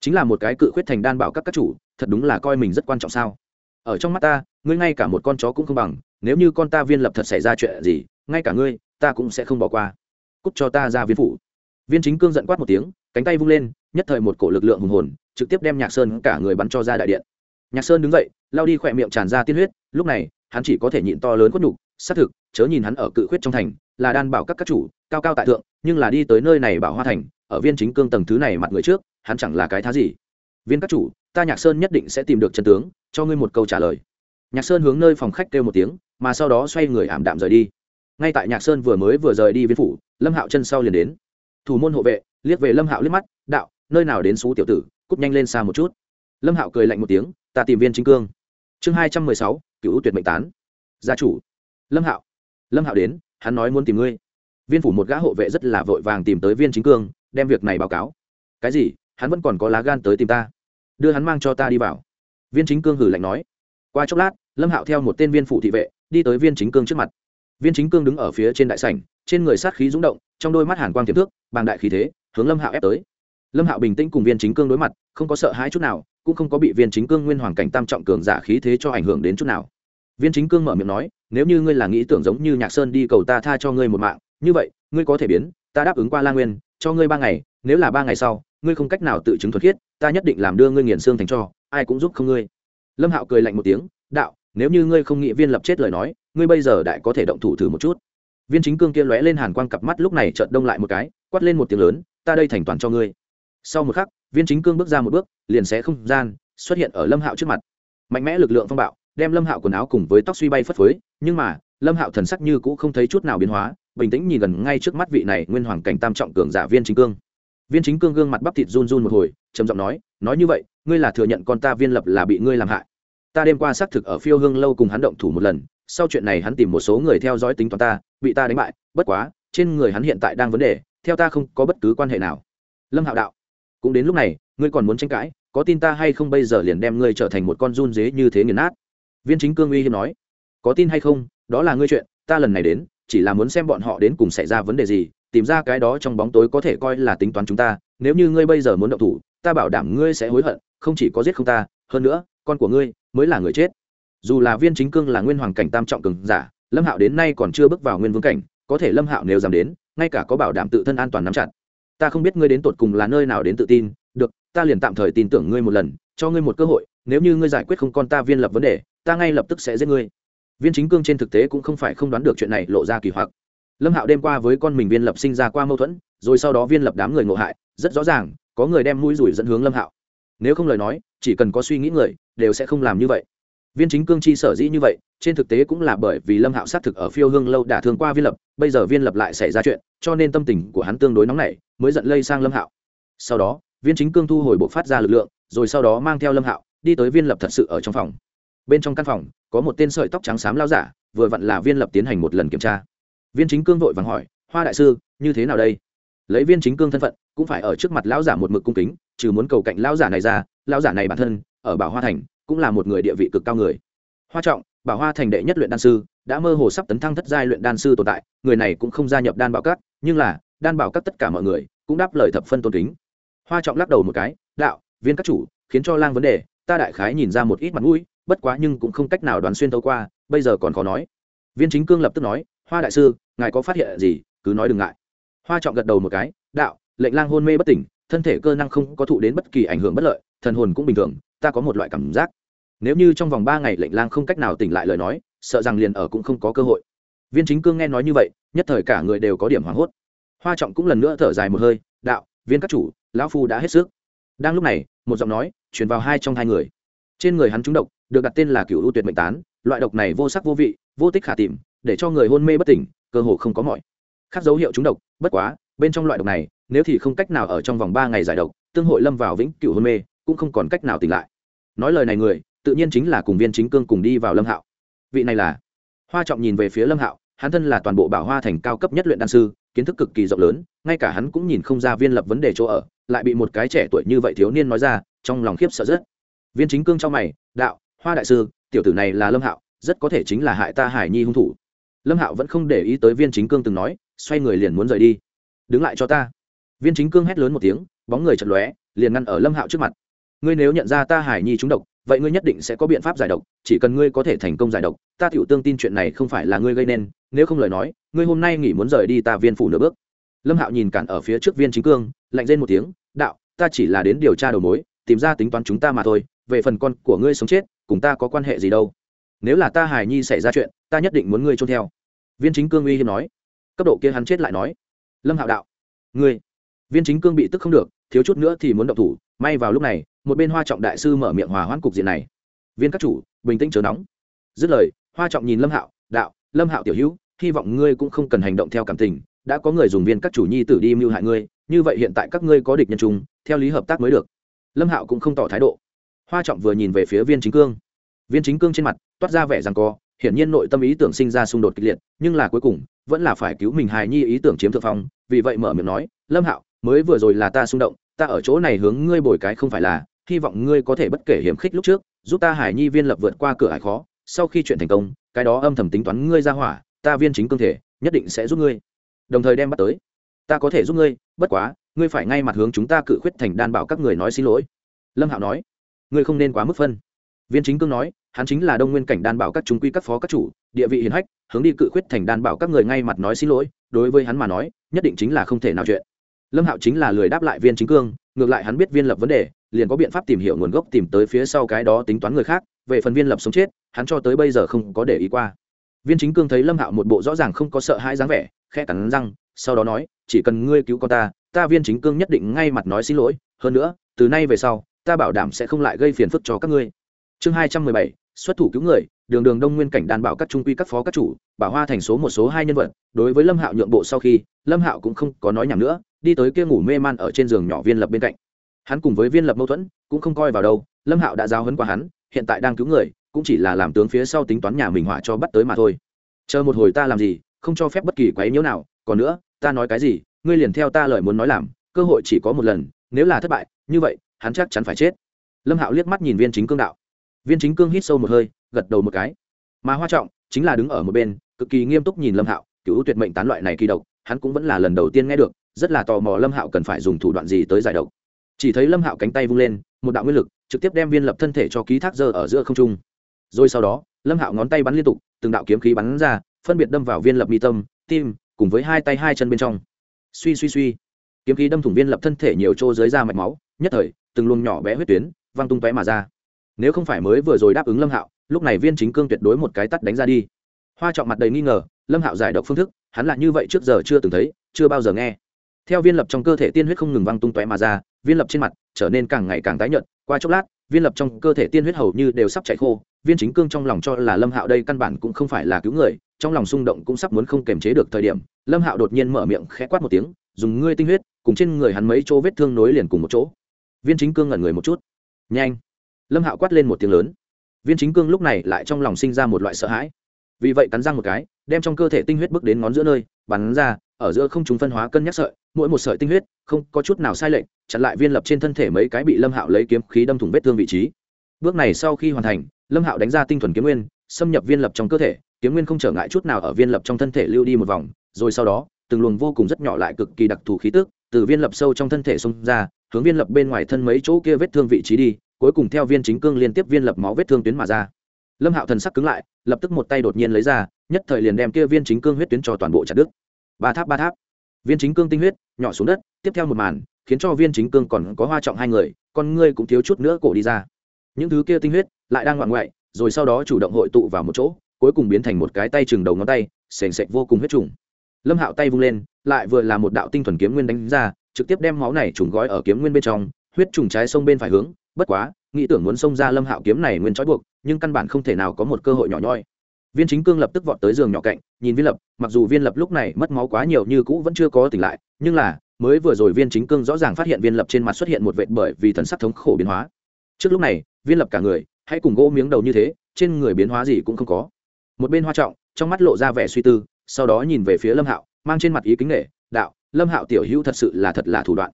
S1: Chính là một cái cự khuyết thành đan bảo các các chủ, thật đúng là coi mình rất quan trọng sao? Ở trong mắt ta, ngươi ngay cả một con chó cũng không bằng, nếu như con ta viên lập thật xảy ra chuyện gì, ngay cả ngươi, ta cũng sẽ không bỏ qua. Cút cho ta ra viên phủ. Viên chính cương giận quát một tiếng, cánh tay vung lên, nhất thời một cổ lực lượng hùng hồn, trực tiếp đem nhạc sơn cả người bắn cho ra đại điện. Nhạc sơn đứng dậy lao đi khỏe miệng tràn ra tiên huyết, lúc này, hắn chỉ có thể nhịn to lớn khuất nhục, xác thực, chớ nhìn hắn ở cự khuyết trong thành, là đan bảo các các chủ, cao cao tại thượng, nhưng là đi tới nơi này bảo hoa thành, ở viên chính cương tầng thứ này mặt người trước, hắn chẳng là cái thá gì. Viên các chủ, ta nhạc sơn nhất định sẽ tìm được chân tướng, cho ngươi một câu trả lời. Nhạc sơn hướng nơi phòng khách kêu một tiếng, mà sau đó xoay người ảm đạm rời đi. Ngay tại nhạc sơn vừa mới vừa rời đi viên phủ, lâm hạo chân sau liền đến. Thủ môn hộ vệ, liếc về lâm hạo liếc mắt, đạo, nơi nào đến xú tiểu tử cúp nhanh lên xa một chút. Lâm hạo cười lạnh một tiếng, ta tìm viên chính cương chương hai trăm mười sáu cựu tuyệt mệnh tán. Gia chủ, lâm hạo. Lâm hạo đến, hắn nói muốn tìm ngươi. Viên phủ một gã hộ vệ rất là vội vàng tìm tới viên chính cương, đem việc này báo cáo. Cái gì? Hắn vẫn còn có lá gan tới tìm ta. Đưa hắn mang cho ta đi vào. Viên chính cương hử lạnh nói. Qua chốc lát, lâm hạo theo một tên viên phụ thị vệ, đi tới viên chính cương trước mặt. Viên chính cương đứng ở phía trên đại sảnh, trên người sát khí rúng động, trong đôi mắt hàn quang tiềm thước bàng đại khí thế, hướng lâm hạo ép tới lâm hạo bình tĩnh cùng viên chính cương đối mặt, không có sợ hãi chút nào, cũng không có bị viên chính cương nguyên hoàng cảnh tam trọng cường giả khí thế cho ảnh hưởng đến chút nào. Viên chính cương mở miệng nói, nếu như ngươi là nghĩ tưởng giống như nhạc sơn đi cầu ta tha cho ngươi một mạng, như vậy, ngươi có thể biến, ta đáp ứng qua la nguyên, cho ngươi ba ngày, nếu là ba ngày sau, ngươi không cách nào tự chứng thuật khiết, ta nhất định làm đưa ngươi nghiền xương thành cho, ai cũng giúp không ngươi. Lâm hạo cười lạnh một tiếng, đạo, nếu như ngươi không nghĩ viên lập chết lời nói, ngươi bây giờ đại có thể động thủ thử một chút. Viên chính cương kia lóe lên hàn quang cặp mắt lúc này chợt đông lại một cái, quát lên một tiếng lớn, ta đây thành toàn cho ngươi sau một khắc, viên chính cương bước ra một bước, liền xé không gian, xuất hiện ở lâm hạo trước mặt. Mạnh mẽ lực lượng phong bạo, đem lâm hạo quần áo cùng với tóc suy bay phất phới, nhưng mà, lâm hạo thần sắc như cũ không thấy chút nào biến hóa, bình tĩnh nhìn gần ngay trước mắt vị này nguyên hoàng cảnh tam trọng cường giả viên chính cương. Viên chính cương gương mặt bắp thịt run run một hồi, trầm giọng nói nói như vậy, ngươi là thừa nhận con ta viên lập là bị ngươi làm hại. Ta đêm qua xác thực ở phiêu hương lâu cùng hắn động thủ một lần, sau chuyện này hắn tìm một số người theo dõi tính toán ta, bị ta đánh bại, bất quá, trên người hắn hiện tại đang vấn đề, theo ta không có bất cứ quan hệ nào. Lâm hạo đạo cũng đến lúc này, ngươi còn muốn tranh cãi, có tin ta hay không bây giờ liền đem ngươi trở thành một con run dế như thế nghiền nát? Viên chính cương uy hiếm nói. Có tin hay không, đó là ngươi chuyện, ta lần này đến, chỉ là muốn xem bọn họ đến cùng xảy ra vấn đề gì, tìm ra cái đó trong bóng tối có thể coi là tính toán chúng ta, nếu như ngươi bây giờ muốn động thủ, ta bảo đảm ngươi sẽ hối hận, không chỉ có giết không ta, hơn nữa, con của ngươi mới là người chết. Dù là viên chính cương là nguyên hoàng cảnh tam trọng cường giả, lâm hạo đến nay còn chưa bước vào nguyên vương cảnh, có thể lâm hạo nếu dám đến, ngay cả có bảo đảm tự thân an toàn nắm chặt ta không biết ngươi đến tột cùng là nơi nào đến tự tin, được, ta liền tạm thời tin tưởng ngươi một lần, cho ngươi một cơ hội, nếu như ngươi giải quyết không con ta viên lập vấn đề, ta ngay lập tức sẽ giết ngươi. Viên chính cương trên thực tế cũng không phải không đoán được chuyện này lộ ra kỳ hoặc. Lâm hạo đêm qua với con mình viên lập sinh ra qua mâu thuẫn, rồi sau đó viên lập đám người ngộ hại, rất rõ ràng, có người đem mũi rủi dẫn hướng lâm hạo. Nếu không lời nói, chỉ cần có suy nghĩ người, đều sẽ không làm như vậy viên chính cương chi sở dĩ như vậy, trên thực tế cũng là bởi vì lâm hạo xác thực ở phiêu hương lâu đả thương qua viên lập, bây giờ viên lập lại xảy ra chuyện, cho nên tâm tình của hắn tương đối nóng nảy, mới giận lây sang lâm hạo. Sau đó, viên chính cương thu hồi bộ phát ra lực lượng, rồi sau đó mang theo lâm hạo, đi tới viên lập thật sự ở trong phòng. Bên trong căn phòng, có một tên sợi tóc trắng xám lao giả, vừa vặn là viên lập tiến hành một lần kiểm tra. Viên chính cương vội vàng hỏi, hoa đại sư, như thế nào đây? Lấy viên chính cương thân phận, cũng phải ở trước mặt lão giả một mực cung kính, trừ muốn cầu cạnh lão giả này ra, lão giả này bản thân ở bảo hoa thành, cũng là một người địa vị cực cao người. Hoa trọng, bảo hoa thành đệ nhất luyện đan sư, đã mơ hồ sắp tấn thăng thất giai luyện đan sư tồn tại, người này cũng không gia nhập đan bảo các, nhưng là, đan bảo các tất cả mọi người cũng đáp lời thập phân tôn kính. Hoa trọng lắc đầu một cái, đạo, viên các chủ, khiến cho lang vấn đề, ta đại khái nhìn ra một ít mặt mũi, bất quá nhưng cũng không cách nào đoán xuyên thấu qua, bây giờ còn khó nói. Viên chính cương lập tức nói, hoa đại sư, ngài có phát hiện gì, cứ nói đừng ngại. Hoa trọng gật đầu một cái, đạo, lệnh lang hôn mê bất tỉnh thân thể cơ năng không có thụ đến bất kỳ ảnh hưởng bất lợi, thần hồn cũng bình thường, ta có một loại cảm giác. Nếu như trong vòng ba ngày lệnh lang không cách nào tỉnh lại lời nói, sợ rằng liền ở cũng không có cơ hội. Viên chính cương nghe nói như vậy, nhất thời cả người đều có điểm hoảng hốt. Hoa trọng cũng lần nữa thở dài một hơi, đạo, viên các chủ, lão phu đã hết sức. Đang lúc này, một giọng nói chuyển vào hai trong hai người. Trên người hắn trúng độc, được đặt tên là cựu ưu tuyệt mệnh tán, loại độc này vô sắc vô vị, vô tích khả tìm, để cho người hôn mê bất tỉnh, cơ hồ không có mọi khác dấu hiệu trúng độc, bất quá, bên trong loại độc này nếu thì không cách nào ở trong vòng ba ngày giải độc, tương hội lâm vào vĩnh cửu hôn mê, cũng không còn cách nào tỉnh lại. Nói lời này người, tự nhiên chính là cùng viên chính cương cùng đi vào lâm hạo. Vị này là hoa trọng nhìn về phía lâm hạo, hắn thân là toàn bộ bảo hoa thành cao cấp nhất luyện đan sư, kiến thức cực kỳ rộng lớn, ngay cả hắn cũng nhìn không ra viên lập vấn đề chỗ ở, lại bị một cái trẻ tuổi như vậy thiếu niên nói ra, trong lòng khiếp sợ rất. Viên chính cương trong mày, đạo, hoa đại sư, tiểu tử này là lâm hạo, rất có thể chính là hại ta hải nhi hung thủ. Lâm hạo vẫn không để ý tới viên chính cương từng nói, xoay người liền muốn rời đi. Đứng lại cho ta viên chính cương hét lớn một tiếng, bóng người chật lóe, liền ngăn ở lâm hạo trước mặt. Ngươi nếu nhận ra ta hải nhi trúng độc, vậy ngươi nhất định sẽ có biện pháp giải độc, chỉ cần ngươi có thể thành công giải độc, ta tiểu tương tin chuyện này không phải là ngươi gây nên, nếu không lời nói, ngươi hôm nay nghỉ muốn rời đi ta viên phủ nửa bước. Lâm hạo nhìn cản ở phía trước viên chính cương, lạnh lên một tiếng, đạo, ta chỉ là đến điều tra đầu mối, tìm ra tính toán chúng ta mà thôi, về phần con của ngươi sống chết, cùng ta có quan hệ gì đâu. Nếu là ta Hải nhi xảy ra chuyện, ta nhất định muốn ngươi trôn theo. Viên chính cương uy hiếp nói. Cấp độ kia hắn chết lại nói. Lâm hạo đạo, ngươi viên chính cương bị tức không được, thiếu chút nữa thì muốn động thủ, may vào lúc này, một bên hoa trọng đại sư mở miệng hòa hoãn cục diện này. Viên các chủ, bình tĩnh chớ nóng. Dứt lời, hoa trọng nhìn lâm hạo, đạo, lâm hạo tiểu hữu, hy vọng ngươi cũng không cần hành động theo cảm tình, đã có người dùng viên các chủ nhi tử đi mưu hại ngươi, như vậy hiện tại các ngươi có địch nhân chung, theo lý hợp tác mới được. Lâm hạo cũng không tỏ thái độ. Hoa trọng vừa nhìn về phía viên chính cương. Viên chính cương trên mặt toát ra vẻ rằng co, hiển nhiên nội tâm ý tưởng sinh ra xung đột kịch liệt, nhưng là cuối cùng vẫn là phải cứu mình hài nhi ý tưởng chiếm thượng phong, vì vậy mở miệng nói, lâm hạo mới vừa rồi là ta xung động, ta ở chỗ này hướng ngươi bồi cái không phải là, hy vọng ngươi có thể bất kể hiểm khích lúc trước, giúp ta hải nhi viên lập vượt qua cửa hải khó, sau khi chuyện thành công, cái đó âm thầm tính toán ngươi ra hỏa, ta viên chính cương thể, nhất định sẽ giúp ngươi. Đồng thời đem bắt tới. Ta có thể giúp ngươi, bất quá, ngươi phải ngay mặt hướng chúng ta cự khuyết thành đan bảo các người nói xin lỗi. Lâm hạo nói. Ngươi không nên quá mức phân. Viên chính cương nói, hắn chính là đông nguyên cảnh đan bảo các chúng quy các phó các chủ, địa vị hiền hách, hướng đi cự khuyết thành đan bảo các người ngay mặt nói xin lỗi, đối với hắn mà nói, nhất định chính là không thể nào chuyện lâm hạo chính là lười đáp lại viên chính cương, ngược lại hắn biết viên lập vấn đề, liền có biện pháp tìm hiểu nguồn gốc tìm tới phía sau cái đó tính toán người khác, về phần viên lập sống chết, hắn cho tới bây giờ không có để ý qua. Viên chính cương thấy lâm hạo một bộ rõ ràng không có sợ hãi dáng vẻ khe cắn răng, sau đó nói, chỉ cần ngươi cứu con ta ta viên chính cương nhất định ngay mặt nói xin lỗi, hơn nữa, từ nay về sau, ta bảo đảm sẽ không lại gây phiền phức cho các ngươi. Chương hai trăm mười bảy, xuất thủ cứu người đường đường đông nguyên cảnh đàn bảo các trung quy các phó các chủ, bảo hoa thành số một số hai nhân vật, đối với lâm hạo nhượng bộ sau khi, lâm hạo cũng không có nói nhảm nữa, đi tới kia ngủ mê man ở trên giường nhỏ viên lập bên cạnh. Hắn cùng với viên lập mâu thuẫn, cũng không coi vào đâu, lâm hạo đã giao hấn qua hắn, hiện tại đang cứu người, cũng chỉ là làm tướng phía sau tính toán nhà mình hỏa cho bắt tới mà thôi. Chờ một hồi ta làm gì, không cho phép bất kỳ quấy nhiễu nào, còn nữa, ta nói cái gì, ngươi liền theo ta lời muốn nói làm, cơ hội chỉ có một lần, nếu là thất bại, như vậy, hắn chắc chắn phải chết. Lâm hạo liếc mắt nhìn viên chính cương đạo viên chính cương hít sâu một hơi, gật đầu một cái. Mà hoa trọng chính là đứng ở một bên, cực kỳ nghiêm túc nhìn lâm hạo cứu tuyệt mệnh tán loại này kỳ độc, hắn cũng vẫn là lần đầu tiên nghe được, rất là tò mò lâm hạo cần phải dùng thủ đoạn gì tới giải độc. Chỉ thấy lâm hạo cánh tay vung lên, một đạo nguyên lực, trực tiếp đem viên lập thân thể cho ký thác dơ ở giữa không trung. Rồi sau đó, lâm hạo ngón tay bắn liên tục, từng đạo kiếm khí bắn ra, phân biệt đâm vào viên lập mi tâm, tim, cùng với hai tay hai chân bên trong. Suy suy suy. Kiếm khí đâm thủng viên lập thân thể nhiều chỗ dưới da mạch máu, nhất thời, từng luồng nhỏ bé huyết tuyến, văng tung tóe mà ra nếu không phải mới vừa rồi đáp ứng lâm hạo lúc này viên chính cương tuyệt đối một cái tắt đánh ra đi hoa trọng mặt đầy nghi ngờ lâm hạo giải độc phương thức hắn là như vậy trước giờ chưa từng thấy chưa bao giờ nghe theo viên lập trong cơ thể tiên huyết không ngừng văng tung tóe mà ra viên lập trên mặt trở nên càng ngày càng tái nhợt qua chốc lát viên lập trong cơ thể tiên huyết hầu như đều sắp chảy khô viên chính cương trong lòng cho là lâm hạo đây căn bản cũng không phải là cứu người trong lòng xung động cũng sắp muốn không kềm chế được thời điểm lâm hạo đột nhiên mở miệng khẽ quát một tiếng dùng ngươi tinh huyết cùng trên người hắn mấy chỗ vết thương nối liền cùng một chỗ viên chính cương ngẩn người một chút nhanh lâm hạo quát lên một tiếng lớn. Viên chính cương lúc này lại trong lòng sinh ra một loại sợ hãi. Vì vậy cắn răng một cái, đem trong cơ thể tinh huyết bước đến ngón giữa nơi, bắn ra, ở giữa không chúng phân hóa cân nhắc sợi, mỗi một sợi tinh huyết, không có chút nào sai lệch, chặn lại viên lập trên thân thể mấy cái bị lâm hạo lấy kiếm khí đâm thủng vết thương vị trí. Bước này sau khi hoàn thành, lâm hạo đánh ra tinh thuần kiếm nguyên, xâm nhập viên lập trong cơ thể, kiếm nguyên không trở ngại chút nào ở viên lập trong thân thể lưu đi một vòng, rồi sau đó, từng luồng vô cùng rất nhỏ lại cực kỳ đặc thù khí tức từ viên lập sâu trong thân thể xông ra, hướng viên lập bên ngoài thân mấy chỗ kia vết thương vị trí đi cuối cùng theo viên chính cương liên tiếp viên lập máu vết thương tuyến mà ra. Lâm hạo thần sắc cứng lại, lập tức một tay đột nhiên lấy ra, nhất thời liền đem kia viên chính cương huyết tuyến cho toàn bộ chặt đứt. Ba tháp ba tháp. Viên chính cương tinh huyết, nhỏ xuống đất, tiếp theo một màn, khiến cho viên chính cương còn có hoa trọng hai người, con ngươi cũng thiếu chút nữa cổ đi ra. Những thứ kia tinh huyết lại đang ngoạn ngoại, rồi sau đó chủ động hội tụ vào một chỗ, cuối cùng biến thành một cái tay chừng đầu ngón tay, sền sệt vô cùng huyết trùng. Lâm hạo tay vung lên, lại vừa là một đạo tinh thuần kiếm nguyên đánh ra, trực tiếp đem máu này trùng gói ở kiếm nguyên bên trong, huyết trùng trái sông bên phải hướng bất quá, nghĩ tưởng muốn xông ra lâm hạo kiếm này nguyên trói buộc, nhưng căn bản không thể nào có một cơ hội nhỏ nhoi. Viên chính cương lập tức vọt tới giường nhỏ cạnh, nhìn viên lập, mặc dù viên lập lúc này mất máu quá nhiều như cũ vẫn chưa có tỉnh lại, nhưng là, mới vừa rồi viên chính cương rõ ràng phát hiện viên lập trên mặt xuất hiện một vệt bởi vì thần sắc thống khổ biến hóa. Trước lúc này, viên lập cả người, hãy cùng gỗ miếng đầu như thế, trên người biến hóa gì cũng không có. Một bên hoa trọng, trong mắt lộ ra vẻ suy tư, sau đó nhìn về phía lâm hạo, mang trên mặt ý kính nghệ đạo, lâm hạo tiểu hữu thật sự là thật là thủ đoạn.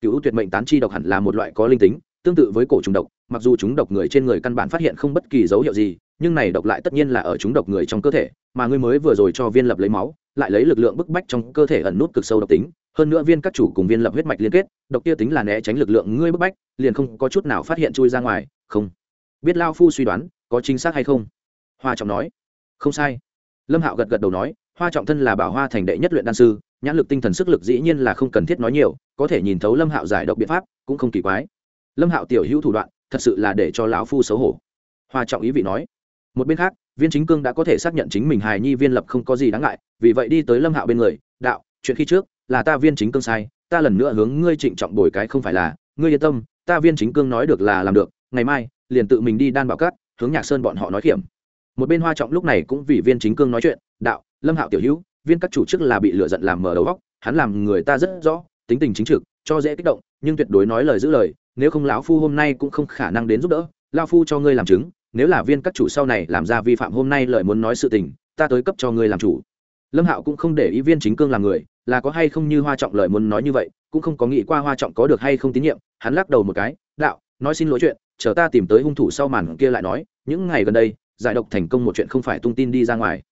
S1: Cựu tuyệt mệnh tán chi độc hẳn là một loại có linh tính tương tự với cổ trùng độc, mặc dù chúng độc người trên người căn bản phát hiện không bất kỳ dấu hiệu gì, nhưng này độc lại tất nhiên là ở chúng độc người trong cơ thể, mà ngươi mới vừa rồi cho viên lập lấy máu, lại lấy lực lượng bức bách trong cơ thể ẩn nút cực sâu độc tính. Hơn nữa viên các chủ cùng viên lập huyết mạch liên kết, độc kia tính là né tránh lực lượng ngươi bức bách, liền không có chút nào phát hiện chui ra ngoài, không. Biết lao phu suy đoán, có chính xác hay không? Hoa trọng nói. Không sai. Lâm hạo gật gật đầu nói, hoa trọng thân là bảo hoa thành đệ nhất luyện đan sư, nhãn lực tinh thần sức lực dĩ nhiên là không cần thiết nói nhiều, có thể nhìn thấu lâm hạo giải độc biện pháp, cũng không kỳ quái lâm hạo tiểu hữu thủ đoạn, thật sự là để cho lão phu xấu hổ. Hoa trọng ý vị nói, một bên khác, viên chính cương đã có thể xác nhận chính mình hài nhi viên lập không có gì đáng ngại, vì vậy đi tới lâm hạo bên người, đạo, chuyện khi trước, là ta viên chính cương sai, ta lần nữa hướng ngươi trịnh trọng bồi cái không phải là, ngươi yên tâm, ta viên chính cương nói được là làm được, ngày mai, liền tự mình đi đan bảo cát hướng nhạc sơn bọn họ nói kiểm một bên hoa trọng lúc này cũng vì viên chính cương nói chuyện, đạo, lâm hạo tiểu hữu, viên các chủ chức là bị lựa giận làm mở đầu góc hắn làm người ta rất rõ, tính tình chính trực, cho dễ kích động, nhưng tuyệt đối nói lời giữ lời nếu không lão phu hôm nay cũng không khả năng đến giúp đỡ lao phu cho ngươi làm chứng, nếu là viên các chủ sau này làm ra vi phạm hôm nay lời muốn nói sự tình, ta tới cấp cho ngươi làm chủ. Lâm hạo cũng không để ý viên chính cương làm người, là có hay không như hoa trọng lời muốn nói như vậy, cũng không có nghĩ qua hoa trọng có được hay không tín nhiệm, hắn lắc đầu một cái, đạo, nói xin lỗi chuyện, chờ ta tìm tới hung thủ sau màn kia lại nói, những ngày gần đây, giải độc thành công một chuyện không phải tung tin đi ra ngoài.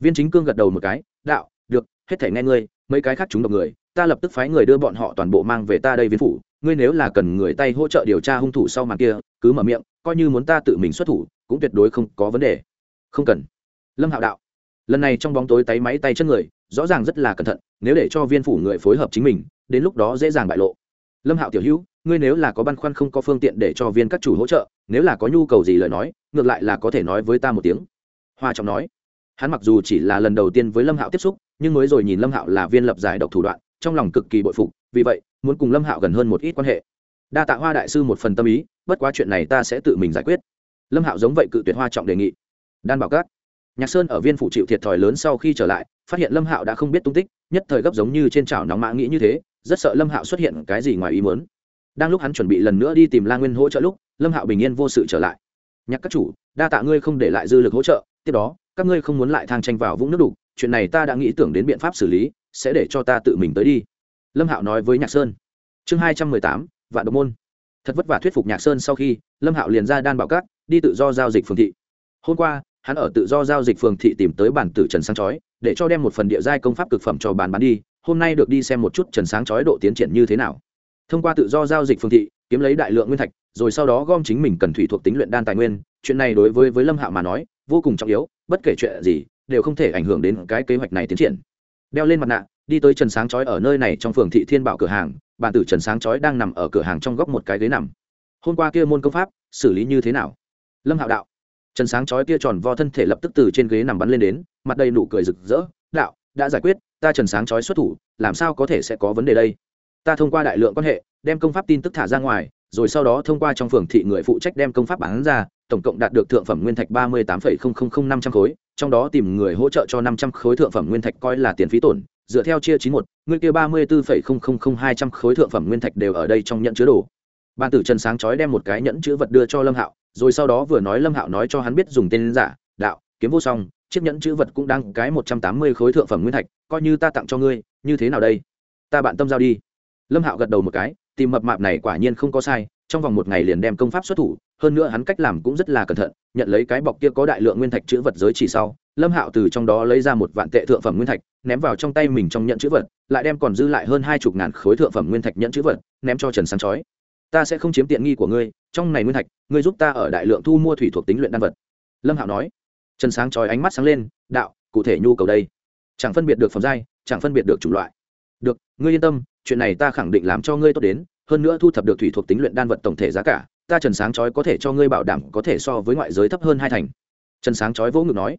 S1: Viên chính cương gật đầu một cái, đạo, được, hết thể nghe ngươi, mấy cái khác chúng độc người, ta lập tức phái người đưa bọn họ toàn bộ mang về ta đây viên phủ ngươi nếu là cần người tay hỗ trợ điều tra hung thủ sau màn kia, cứ mở miệng, coi như muốn ta tự mình xuất thủ, cũng tuyệt đối không có vấn đề. Không cần. Lâm hạo đạo. Lần này trong bóng tối tay máy tay chân người, rõ ràng rất là cẩn thận, nếu để cho viên phủ người phối hợp chính mình, đến lúc đó dễ dàng bại lộ. Lâm hạo tiểu hữu, ngươi nếu là có băn khoăn không có phương tiện để cho viên các chủ hỗ trợ, nếu là có nhu cầu gì lời nói, ngược lại là có thể nói với ta một tiếng. Hoa trọng nói. Hắn mặc dù chỉ là lần đầu tiên với lâm hạo tiếp xúc, nhưng mới rồi nhìn lâm hạo là viên lập giải độc thủ đoạn, trong lòng cực kỳ bội phục, vì vậy muốn cùng lâm hạo gần hơn một ít quan hệ. Đa tạ hoa đại sư một phần tâm ý, bất quá chuyện này ta sẽ tự mình giải quyết. Lâm hạo giống vậy cự tuyệt hoa trọng đề nghị. Đan bảo các. Nhạc sơn ở viên phủ chịu thiệt thòi lớn sau khi trở lại, phát hiện lâm hạo đã không biết tung tích, nhất thời gấp giống như trên chảo nóng mã nghĩ như thế, rất sợ lâm hạo xuất hiện cái gì ngoài ý muốn. Đang lúc hắn chuẩn bị lần nữa đi tìm la nguyên hỗ trợ lúc, lâm hạo bình yên vô sự trở lại. Nhạc các chủ, đa tạ ngươi không để lại dư lực hỗ trợ, tiếp đó, các ngươi không muốn lại thang tranh vào vũng nước đục, chuyện này ta đã nghĩ tưởng đến biện pháp xử lý, sẽ để cho ta tự mình tới đi lâm hạo nói với nhạc sơn. Chương hai trăm mười tám, vạn độc môn. Thật vất vả thuyết phục nhạc sơn sau khi, lâm hạo liền ra đan bảo cát đi tự do giao dịch phường thị. Hôm qua, hắn ở tự do giao dịch phường thị tìm tới bản tử trần sáng chói, để cho đem một phần địa giai công pháp cực phẩm cho bàn bán đi, hôm nay được đi xem một chút trần sáng chói độ tiến triển như thế nào. Thông qua tự do giao dịch phường thị, kiếm lấy đại lượng nguyên thạch, rồi sau đó gom chính mình cần thủy thuộc tính luyện đan tài nguyên, chuyện này đối với với lâm hạo mà nói, vô cùng trọng yếu, bất kể chuyện gì, đều không thể ảnh hưởng đến cái kế hoạch này tiến triển. Đeo lên mặt nạ đi tới trần sáng chói ở nơi này trong phường thị thiên bảo cửa hàng bản tử trần sáng chói đang nằm ở cửa hàng trong góc một cái ghế nằm. Hôm qua kia môn công pháp, xử lý như thế nào? Lâm hạo đạo. Trần sáng chói kia tròn vo thân thể lập tức từ trên ghế nằm bắn lên đến, mặt đầy nụ cười rực rỡ, đạo, đã giải quyết, ta trần sáng chói xuất thủ, làm sao có thể sẽ có vấn đề đây? Ta thông qua đại lượng quan hệ, đem công pháp tin tức thả ra ngoài, rồi sau đó thông qua trong phường thị người phụ trách đem công pháp bán ra, tổng cộng đạt được thượng phẩm nguyên thạch ba mươi tám năm trăm khối, trong đó tìm người hỗ trợ cho năm trăm khối thượng phẩm nguyên thạch coi là tiền phí tổn dựa theo chia chín một, ngươi kia ba mươi bốn hai trăm khối thượng phẩm nguyên thạch đều ở đây trong nhận chứa đồ. Ban tử trần sáng chói đem một cái nhẫn chữ vật đưa cho lâm hạo, rồi sau đó vừa nói lâm hạo nói cho hắn biết dùng tên giả, đạo, kiếm vô song, chiếc nhẫn chữ vật cũng đang cái một trăm tám mươi khối thượng phẩm nguyên thạch, coi như ta tặng cho ngươi, như thế nào đây? Ta bạn tâm giao đi. Lâm hạo gật đầu một cái, tìm mập mạp này quả nhiên không có sai, trong vòng một ngày liền đem công pháp xuất thủ, hơn nữa hắn cách làm cũng rất là cẩn thận, nhận lấy cái bọc kia có đại lượng nguyên thạch chữ vật giới chỉ sau lâm hạo từ trong đó lấy ra một vạn tệ thượng phẩm nguyên thạch, ném vào trong tay mình trong nhận chữ vật, lại đem còn dư lại hơn hai chục ngàn khối thượng phẩm nguyên thạch nhận chữ vật, ném cho trần sáng chói. Ta sẽ không chiếm tiện nghi của ngươi, trong này nguyên thạch, ngươi giúp ta ở đại lượng thu mua thủy thuộc tính luyện đan vật. Lâm hạo nói. Trần sáng chói ánh mắt sáng lên, đạo, cụ thể nhu cầu đây? Chẳng phân biệt được phẩm giai, chẳng phân biệt được chủng loại. Được, ngươi yên tâm, chuyện này ta khẳng định làm cho ngươi tốt đến, hơn nữa thu thập được thủy thuộc tính luyện đan vật tổng thể giá cả, ta trần sáng chói có thể cho ngươi bảo đảm có thể so với ngoại giới thấp hơn hai thành. Trần sáng chói vỗ ngực nói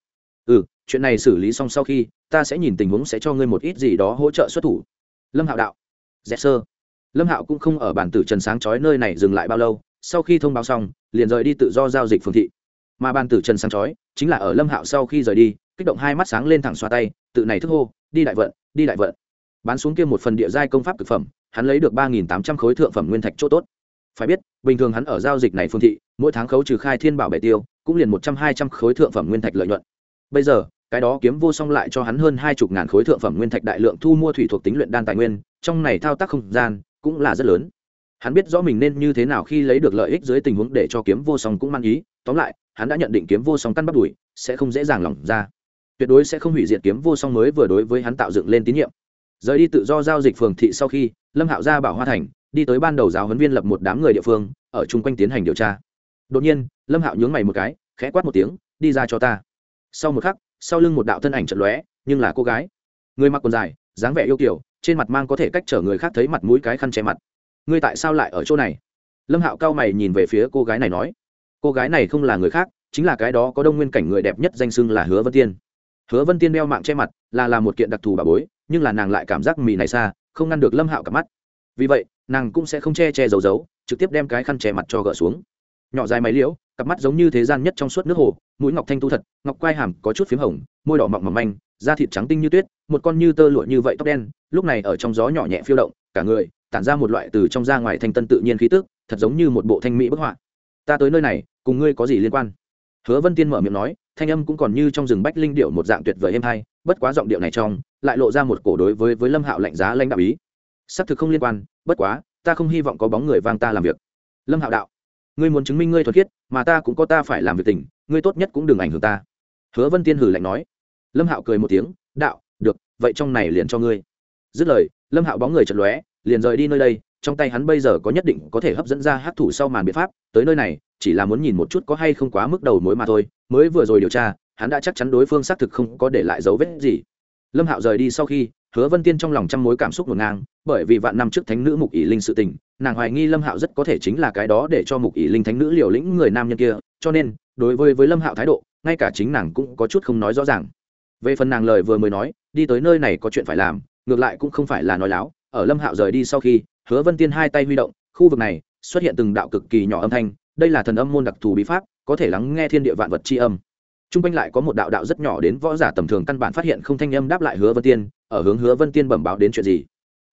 S1: ừ chuyện này xử lý xong sau khi, ta sẽ nhìn tình huống sẽ cho ngươi một ít gì đó hỗ trợ xuất thủ. Lâm hạo đạo. Dẹp dạ sơ. Lâm hạo cũng không ở bản tử trần sáng chói nơi này dừng lại bao lâu, sau khi thông báo xong, liền rời đi tự do giao dịch phương thị. Mà bản tử trần sáng chói chính là ở lâm hạo sau khi rời đi, kích động hai mắt sáng lên thẳng xoa tay, tự này thức hô, đi đại vận, đi đại vận. Bán xuống kia một phần địa giai công pháp thực phẩm, hắn lấy được ba nghìn tám trăm khối thượng phẩm nguyên thạch chỗ tốt. Phải biết, bình thường hắn ở giao dịch này phương thị, mỗi tháng khấu trừ khai thiên bảo bể tiêu, cũng liền một trăm hai trăm khối thượng phẩm nguyên thạch lợi nhuận bây giờ, cái đó kiếm vô song lại cho hắn hơn hai chục ngàn khối thượng phẩm nguyên thạch đại lượng thu mua thủy thuộc tính luyện đan tài nguyên, trong này thao tác không gian cũng là rất lớn. Hắn biết rõ mình nên như thế nào khi lấy được lợi ích dưới tình huống để cho kiếm vô song cũng mang ý, tóm lại, hắn đã nhận định kiếm vô song căn bắt đùi sẽ không dễ dàng lỏng ra. Tuyệt đối sẽ không hủy diệt kiếm vô song mới vừa đối với hắn tạo dựng lên tín nhiệm. Rời đi tự do giao dịch phường thị sau khi, lâm hạo ra bảo hoa thành, đi tới ban đầu giáo huấn viên lập một đám người địa phương, ở chung quanh tiến hành điều tra. Đột nhiên, lâm hạo nhướng mày một cái, khẽ quát một tiếng, đi ra cho ta sau một khắc, sau lưng một đạo thân ảnh trận lóe, nhưng là cô gái. Người mặc quần dài, dáng vẻ yêu kiểu trên mặt mang có thể cách chở người khác thấy mặt mũi cái khăn che mặt. Ngươi tại sao lại ở chỗ này? Lâm hạo cao mày nhìn về phía cô gái này nói. Cô gái này không là người khác, chính là cái đó có đông nguyên cảnh người đẹp nhất danh xưng là hứa vân tiên. Hứa vân tiên đeo mạng che mặt, là là một kiện đặc thù bà bối, nhưng là nàng lại cảm giác mì này xa, không ngăn được lâm hạo cả mắt. Vì vậy, nàng cũng sẽ không che che giấu giấu, trực tiếp đem cái khăn che mặt cho gỡ xuống. Nhỏ dài máy liễu cặp mắt giống như thế gian nhất trong suốt nước hồ, mũi ngọc thanh tu thật, ngọc quai hàm có chút p h í m hồng, môi đỏ mọng mỏng manh, da thịt trắng tinh như tuyết, một con như tơ lụa như vậy tóc đen, lúc này ở trong gió nhỏ nhẹ phiêu động, cả người, tản ra một loại từ trong ra ngoài thanh tân tự nhiên khí tức, thật giống như một bộ thanh mỹ bức họa. Ta tới nơi này, cùng ngươi có gì liên quan? Hứa vân tiên mở miệng nói, thanh âm cũng còn như trong rừng bách linh điệu một dạng tuyệt vời êm hay, bất quá giọng điệu này trong, lại lộ ra một cổ đối với với lâm hạo lạnh giá lãnh đạo ý. Xác thực không liên quan, bất quá, ta không hy vọng có bóng người vang ta làm việc. Lâm hạo đạo ngươi muốn chứng minh ngươi thuật khiết, mà ta cũng có ta phải làm việc tình, ngươi tốt nhất cũng đừng ảnh hưởng ta. Hứa vân tiên hử lạnh nói. Lâm hạo cười một tiếng, đạo, được, vậy trong này liền cho ngươi. Dứt lời, lâm hạo bóng người chật lóe, liền rời đi nơi đây, trong tay hắn bây giờ có nhất định có thể hấp dẫn ra hát thủ sau màn biện pháp, tới nơi này, chỉ là muốn nhìn một chút có hay không quá mức đầu mối mà thôi, mới vừa rồi điều tra, hắn đã chắc chắn đối phương xác thực không có để lại dấu vết gì. Lâm hạo rời đi sau khi, hứa vân tiên trong lòng trăm mối cảm xúc ngổn ngang, bởi vì vạn năm trước thánh nữ mục ỷ linh sự tình nàng hoài nghi lâm hạo rất có thể chính là cái đó để cho mục ỷ linh thánh nữ liều lĩnh người nam nhân kia, cho nên, đối với với lâm hạo thái độ, ngay cả chính nàng cũng có chút không nói rõ ràng. Về phần nàng lời vừa mới nói, đi tới nơi này có chuyện phải làm, ngược lại cũng không phải là nói láo, ở lâm hạo rời đi sau khi, hứa vân tiên hai tay huy động, khu vực này, xuất hiện từng đạo cực kỳ nhỏ âm thanh, đây là thần âm môn đặc thù bí pháp, có thể lắng nghe thiên địa vạn vật c h i âm. T r u n g quanh lại có một đạo đạo rất nhỏ đến võ giả tầm thường căn bản phát hiện không thanh âm đáp lại hứa vân tiên, ở hướng hứa vân tiên bẩm báo đến chuyện gì.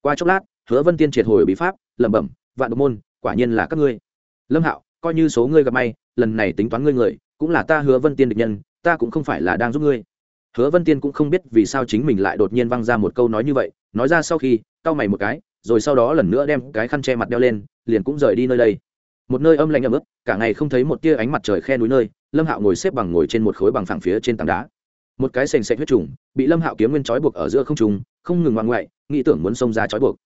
S1: Qua chốc lát hứa vân tiên triệt hồi bí pháp, lẩm bẩm, vạn độc môn, quả nhiên là các ngươi. Lâm hạo, coi như số ngươi gặp may, lần này tính toán ngươi người, cũng là ta hứa vân tiên địch nhân, ta cũng không phải là đang giúp ngươi. Hứa vân tiên cũng không biết vì sao chính mình lại đột nhiên văng ra một câu nói như vậy, nói ra sau khi, cau mày một cái, rồi sau đó lần nữa đem cái khăn che mặt đeo lên, liền cũng rời đi nơi đây. Một nơi âm lạnh ẩm ướt, cả ngày không thấy một tia ánh mặt trời khe núi nơi, lâm hạo ngồi xếp bằng ngồi trên một khối bằng phẳng phía trên tảng đá. Một cái sành sạch huyết trùng, bị lâm hạo kiếm nguyên trói buộc ở giữa không trùng không ngừng ngoan ngoại nghĩ tưởng muốn xông ra trói buộc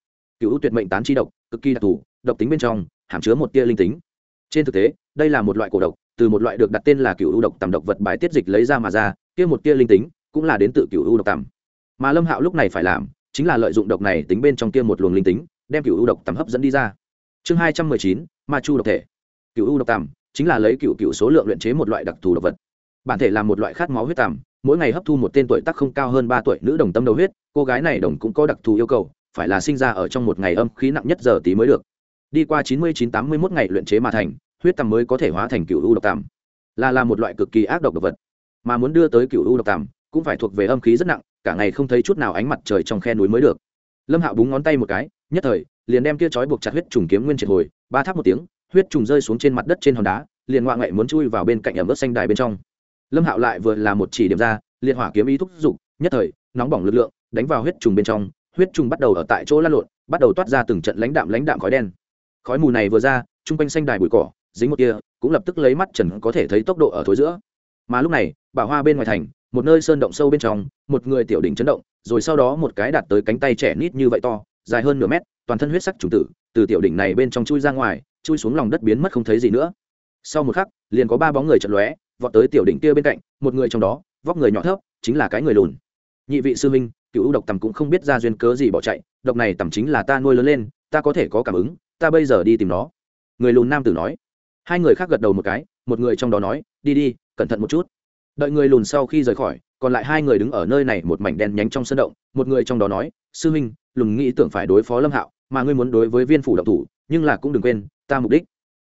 S1: cựu tuyệt mệnh tán chi độc, cực kỳ đặc thù, độc tính bên trong, hàm chứa một tia linh tính. Trên thực tế, đây là một loại cổ độc, từ một loại được đặt tên là cựu độc tầm độc vật bài tiết dịch lấy ra mà ra, kia một tia linh tính cũng là đến từ cựu độc tầm. Mà lâm hạo lúc này phải làm, chính là lợi dụng độc này tính bên trong kia một luồng linh tính, đem cựu độc tầm hấp dẫn đi ra. Chương hai trăm mười chín, ma chu độc thể. Cựu độc tầm chính là lấy cựu cựu số lượng luyện chế một loại đặc thù độc vật. Bản thể là một loại khát máu huyết tầm, mỗi ngày hấp thu một tên tuổi tác không cao hơn ba tuổi nữ đồng tâm đầu huyết, cô gái này đồng cũng có đặc thù yêu cầu phải là sinh ra ở trong một ngày âm khí nặng nhất giờ tí mới được. Đi qua chín mươi chín tám mươi mốt ngày luyện chế mà thành, huyết tằm mới có thể hóa thành cựu u độc tằm là là một loại cực kỳ ác độc độc vật. Mà muốn đưa tới cựu u độc tằm cũng phải thuộc về âm khí rất nặng, cả ngày không thấy chút nào ánh mặt trời trong khe núi mới được. Lâm hạo búng ngón tay một cái, nhất thời, liền đem kia trói buộc chặt huyết trùng kiếm nguyên triệt hồi, ba tháp một tiếng, huyết trùng rơi xuống trên mặt đất trên hòn đá, liền ngoạ ngậy muốn chui vào bên cạnh ẩm ướt xanh đài bên trong. Lâm hạo lại vừa là một chỉ điểm ra, liệt hỏa kiếm ý thúc giục, nhất thời, nóng bỏng lực lượng, đánh vào huyết trùng bên trong huyết trùng bắt đầu ở tại chỗ lăn lộn, bắt đầu toát ra từng trận lãnh đạm lãnh đạm khói đen. Khói mù này vừa ra, chung quanh xanh đài bụi cỏ, dính một kia cũng lập tức lấy mắt trần có thể thấy tốc độ ở thối giữa. Mà lúc này bảo hoa bên ngoài thành, một nơi sơn động sâu bên trong, một người tiểu đỉnh chấn động, rồi sau đó một cái đạt tới cánh tay trẻ nít như vậy to, dài hơn nửa mét, toàn thân huyết sắc trùng tử, từ tiểu đỉnh này bên trong chui ra ngoài, chui xuống lòng đất biến mất không thấy gì nữa. Sau một khắc, liền có ba bóng người chật lóe, vọt tới tiểu đỉnh kia bên cạnh, một người trong đó, vóc người nhỏ thấp, chính là cái người lùn. Nhị vị sư minh cựu độc tầm cũng không biết ra duyên cớ gì bỏ chạy, độc này tầm chính là ta nuôi lớn lên, ta có thể có cảm ứng, ta bây giờ đi tìm nó. Người lùn nam tử nói. Hai người khác gật đầu một cái, một người trong đó nói, đi đi, cẩn thận một chút. Đợi người lùn sau khi rời khỏi, còn lại hai người đứng ở nơi này một mảnh đen nhánh trong sân động, một người trong đó nói, sư huynh, lùn nghĩ tưởng phải đối phó lâm hạo, mà ngươi muốn đối với viên phủ động thủ, nhưng là cũng đừng quên, ta mục đích.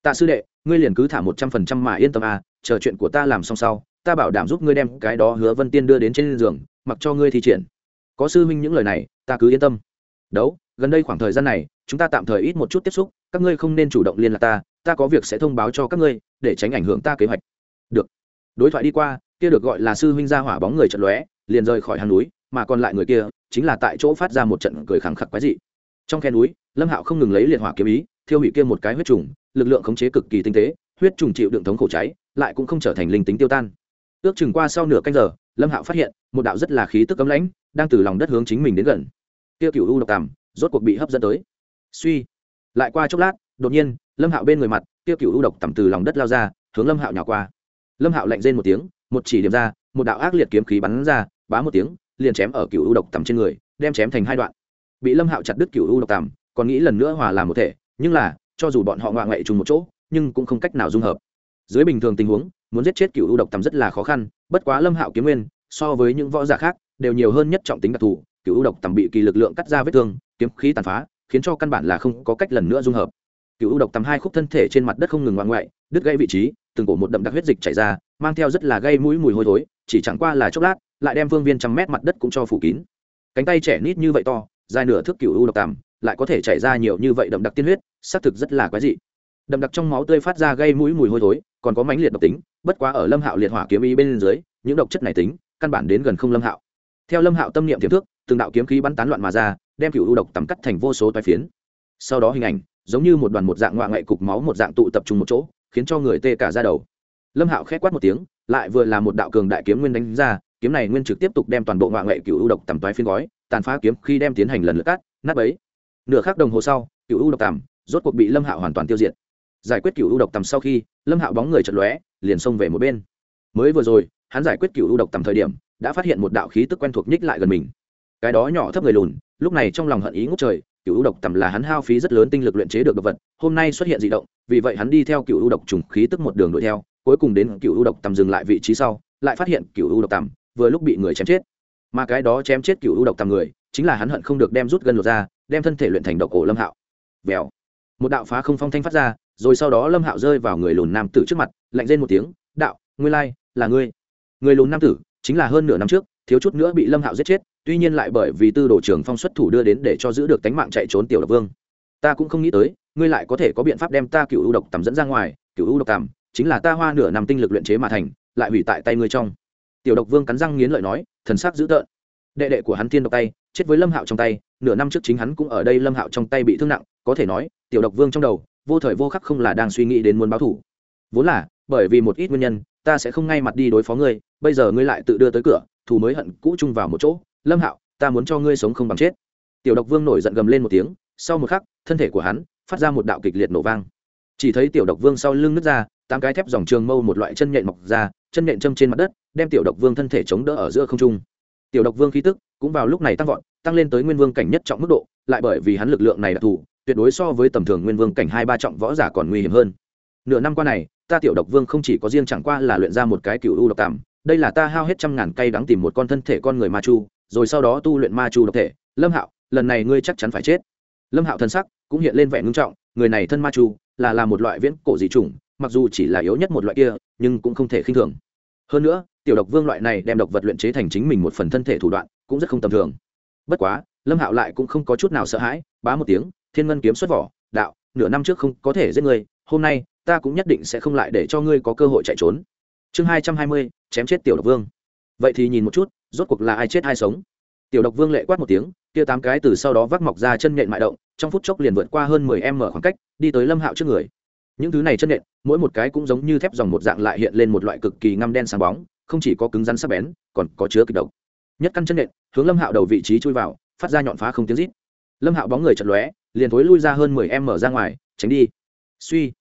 S1: Tạ sư đệ, ngươi liền cứ thả một trăm phần trăm mà yên tâm à chờ chuyện của ta làm xong sau, ta bảo đảm giúp ngươi đem cái đó hứa vân tiên đưa đến trên giường, mặc cho ngươi thi triển có sư huynh những lời này, ta cứ yên tâm. Đấu, gần đây khoảng thời gian này, chúng ta tạm thời ít một chút tiếp xúc, các ngươi không nên chủ động liên lạc ta ta có việc sẽ thông báo cho các ngươi, để tránh ảnh hưởng ta kế hoạch. Được. Đối thoại đi qua, kia được gọi là sư huynh ra hỏa bóng người trận lóe, liền rời khỏi hang núi, mà còn lại người kia, chính là tại chỗ phát ra một trận cười khẳng khặc quái dị. Trong khe núi, lâm hạo không ngừng lấy liệt hỏa kiếm ý, thiêu hủy kia một cái huyết trùng, lực lượng khống chế cực kỳ tinh tế, huyết trùng chịu đựng thống khổ cháy, lại cũng không trở thành linh tính tiêu tan. Ước chừng qua sau nửa canh giờ, lâm hạo phát hiện, một đạo rất là khí tức cấm lãnh đang từ lòng đất hướng chính mình đến gần. Tiêu cựu u độc tàm rốt cuộc bị hấp dẫn tới. Suy, lại qua chốc lát, đột nhiên, lâm hạo bên người mặt Tiêu cựu u độc tầm từ lòng đất lao ra, hướng lâm hạo nhỏ qua. Lâm hạo lạnh rên một tiếng, một chỉ điểm ra, một đạo ác liệt kiếm khí bắn ra, bá một tiếng, liền chém ở cựu u độc tầm trên người, đem chém thành hai đoạn. Bị lâm hạo chặt đứt cựu u độc tầm còn nghĩ lần nữa hòa làm một thể, nhưng là, cho dù bọn họ ngoạ ngậy trùng một chỗ, nhưng cũng không cách nào dung hợp. Dưới bình thường tình huống, muốn giết chết cựu u độc tầm rất là khó khăn, bất quá lâm hạo kiếm nguyên, so với những võ giả khác đều nhiều hơn nhất trọng tính đặc thù, cựu u độc tầm bị kỳ lực lượng cắt ra vết thương, kiếm khí tàn phá, khiến cho căn bản là không có cách lần nữa dung hợp. Cựu u độc tầm hai khúc thân thể trên mặt đất không ngừng ngoan ngoại, đứt gãy vị trí, từng cổ một đậm đặc huyết dịch chảy ra, mang theo rất là gây mũi mùi hôi thối, chỉ chẳng qua là chốc lát, lại đem phương viên trăm mét mặt đất cũng cho phủ kín. Cánh tay trẻ nít như vậy to, dài nửa thước cựu u độc tầm, lại có thể chảy ra nhiều như vậy đậm đặc tiên huyết, xác thực rất là quái dị. Đậm đặc trong máu tươi phát ra gây mũi mùi hôi thối, còn có mãnh liệt độc tính, bất quá ở lâm hạo liệt hỏa kiếm ý bên dưới, những độc chất này tính, căn bản đến gần không lâm hạo theo lâm hạo tâm niệm tiềm thức, từng đạo kiếm khí bắn tán loạn mà ra, đem cựu u độc tắm cắt thành vô số toái phiến. Sau đó hình ảnh, giống như một đoàn một dạng ngoại ngậy cục máu một dạng tụ tập trung một chỗ, khiến cho người tê cả ra đầu. Lâm hạo khét quát một tiếng, lại vừa là một đạo cường đại kiếm nguyên đánh ra, kiếm này nguyên trực tiếp tục đem toàn bộ ngoại ngoại cựu u độc tầm toái phiến gói, tàn phá kiếm khi đem tiến hành lần lượt cắt, nát bấy. Nửa khắc đồng hồ sau, cựu u độc tầm rốt cuộc bị lâm hạo hoàn toàn tiêu diệt. Giải quyết cựu u độc tầm sau khi, lâm hạo bóng người chật lóe, liền xông về một bên. Mới vừa rồi, hắn giải quyết cựu u độc tầm thời điểm đã phát hiện một đạo khí tức quen thuộc nhích lại gần mình. Cái đó nhỏ thấp người lùn, lúc này trong lòng hận ý ngốc trời, cựu u độc tầm là hắn hao phí rất lớn tinh lực luyện chế được độc vật, hôm nay xuất hiện d ị động, vì vậy hắn đi theo cựu u độc trùng khí tức một đường đuổi theo, cuối cùng đến cựu u độc tầm dừng lại vị trí sau, lại phát hiện cựu u độc tầm vừa lúc bị người chém chết. Mà cái đó chém chết cựu u độc tầm người, chính là hắn hận không được đem rút gân lột ra, đem thân thể luyện thành độc cổ lâm hạo. Vèo. Một đạo phá không phong thanh phát ra, rồi sau đó lâm hạo rơi vào người lùn nam tử trước mặt, lạnh lên một tiếng, đạo, ngươi lai, là ngươi. Người lùn nam tử chính là hơn nửa năm trước, thiếu chút nữa bị lâm hạo giết chết, tuy nhiên lại bởi vì tư đồ trường phong xuất thủ đưa đến để cho giữ được tánh mạng chạy trốn tiểu độc vương. Ta cũng không nghĩ tới, ngươi lại có thể có biện pháp đem ta cựu u độc tầm dẫn ra ngoài, cựu u độc tầm chính là ta hoa nửa năm tinh lực luyện chế mà thành, lại hủy tại tay ngươi trong. Tiểu độc vương cắn răng nghiến lợi nói, thần sắc dữ tợn. Đệ đệ của hắn tiên độc tay, chết với lâm hạo trong tay, nửa năm trước chính hắn cũng ở đây lâm hạo trong tay bị thương nặng, có thể nói, tiểu độc vương trong đầu, vô thời vô khắc không là đang suy nghĩ đến muốn báo thủ vốn là, bởi vì một ít nguyên nhân ta sẽ không ngay mặt đi đối phó ngươi, bây giờ ngươi lại tự đưa tới cửa, thù mới hận cũ chung vào một chỗ. Lâm hạo, ta muốn cho ngươi sống không bằng chết. Tiểu độc vương nổi giận gầm lên một tiếng, sau một khắc, thân thể của hắn phát ra một đạo kịch liệt nổ vang. Chỉ thấy tiểu độc vương sau lưng nứt ra, tám cái thép dòng trường mâu một loại chân nhện mọc ra, chân nhện châm trên mặt đất, đem tiểu độc vương thân thể chống đỡ ở giữa không trung. Tiểu độc vương khí tức cũng vào lúc này tăng vọt, tăng lên tới nguyên vương cảnh nhất trọng mức độ, lại bởi vì hắn lực lượng này đặc thù tuyệt đối so với tầm thường nguyên vương cảnh hai ba trọng võ giả còn nguy hiểm hơn. Nửa năm qua này ta tiểu độc vương không chỉ có riêng chẳng qua là luyện ra một cái cựu u độc tàm đây là ta hao hết trăm ngàn cây đắng tìm một con thân thể con người ma chu, rồi sau đó tu luyện ma chu độc thể. Lâm hạo, lần này ngươi chắc chắn phải chết. Lâm hạo thân sắc cũng hiện lên vẻ ngưng trọng, người này thân ma chu là là một loại viễn cổ dị chủng, mặc dù chỉ là yếu nhất một loại kia, nhưng cũng không thể khinh thường. Hơn nữa, tiểu độc vương loại này đem độc vật luyện chế thành chính mình một phần thân thể thủ đoạn, cũng rất không tầm thường. Bất quá, lâm hạo lại cũng không có chút nào sợ hãi, bá một tiếng, thiên ngân kiếm xuất vỏ, đạo, nửa năm trước không có thể giết người hôm nay ta cũng nhất định sẽ không lại để cho ngươi có cơ hội chạy trốn. Chương hai trăm hai mươi, chém chết tiểu độc vương. Vậy thì nhìn một chút, rốt cuộc là ai chết ai sống? Tiểu độc vương lệ quát một tiếng, kia tám cái từ sau đó vác mọc ra chân nhện mại động, trong phút chốc liền vượt qua hơn mười em mở khoảng cách, đi tới lâm hạo trước người. Những thứ này chân nhện, mỗi một cái cũng giống như thép dòng một dạng lại hiện lên một loại cực kỳ ngăm đen sáng bóng, không chỉ có cứng rắn sắc bén, còn có chứa kịch độc. Nhất căn chân nhện, hướng lâm hạo đầu vị trí chui vào, phát ra nhọn phá không tiếng rít. Lâm hạo bóng người chật lóe, liền thối lui ra hơn mười em mở ra ngoài, tránh đi. Suy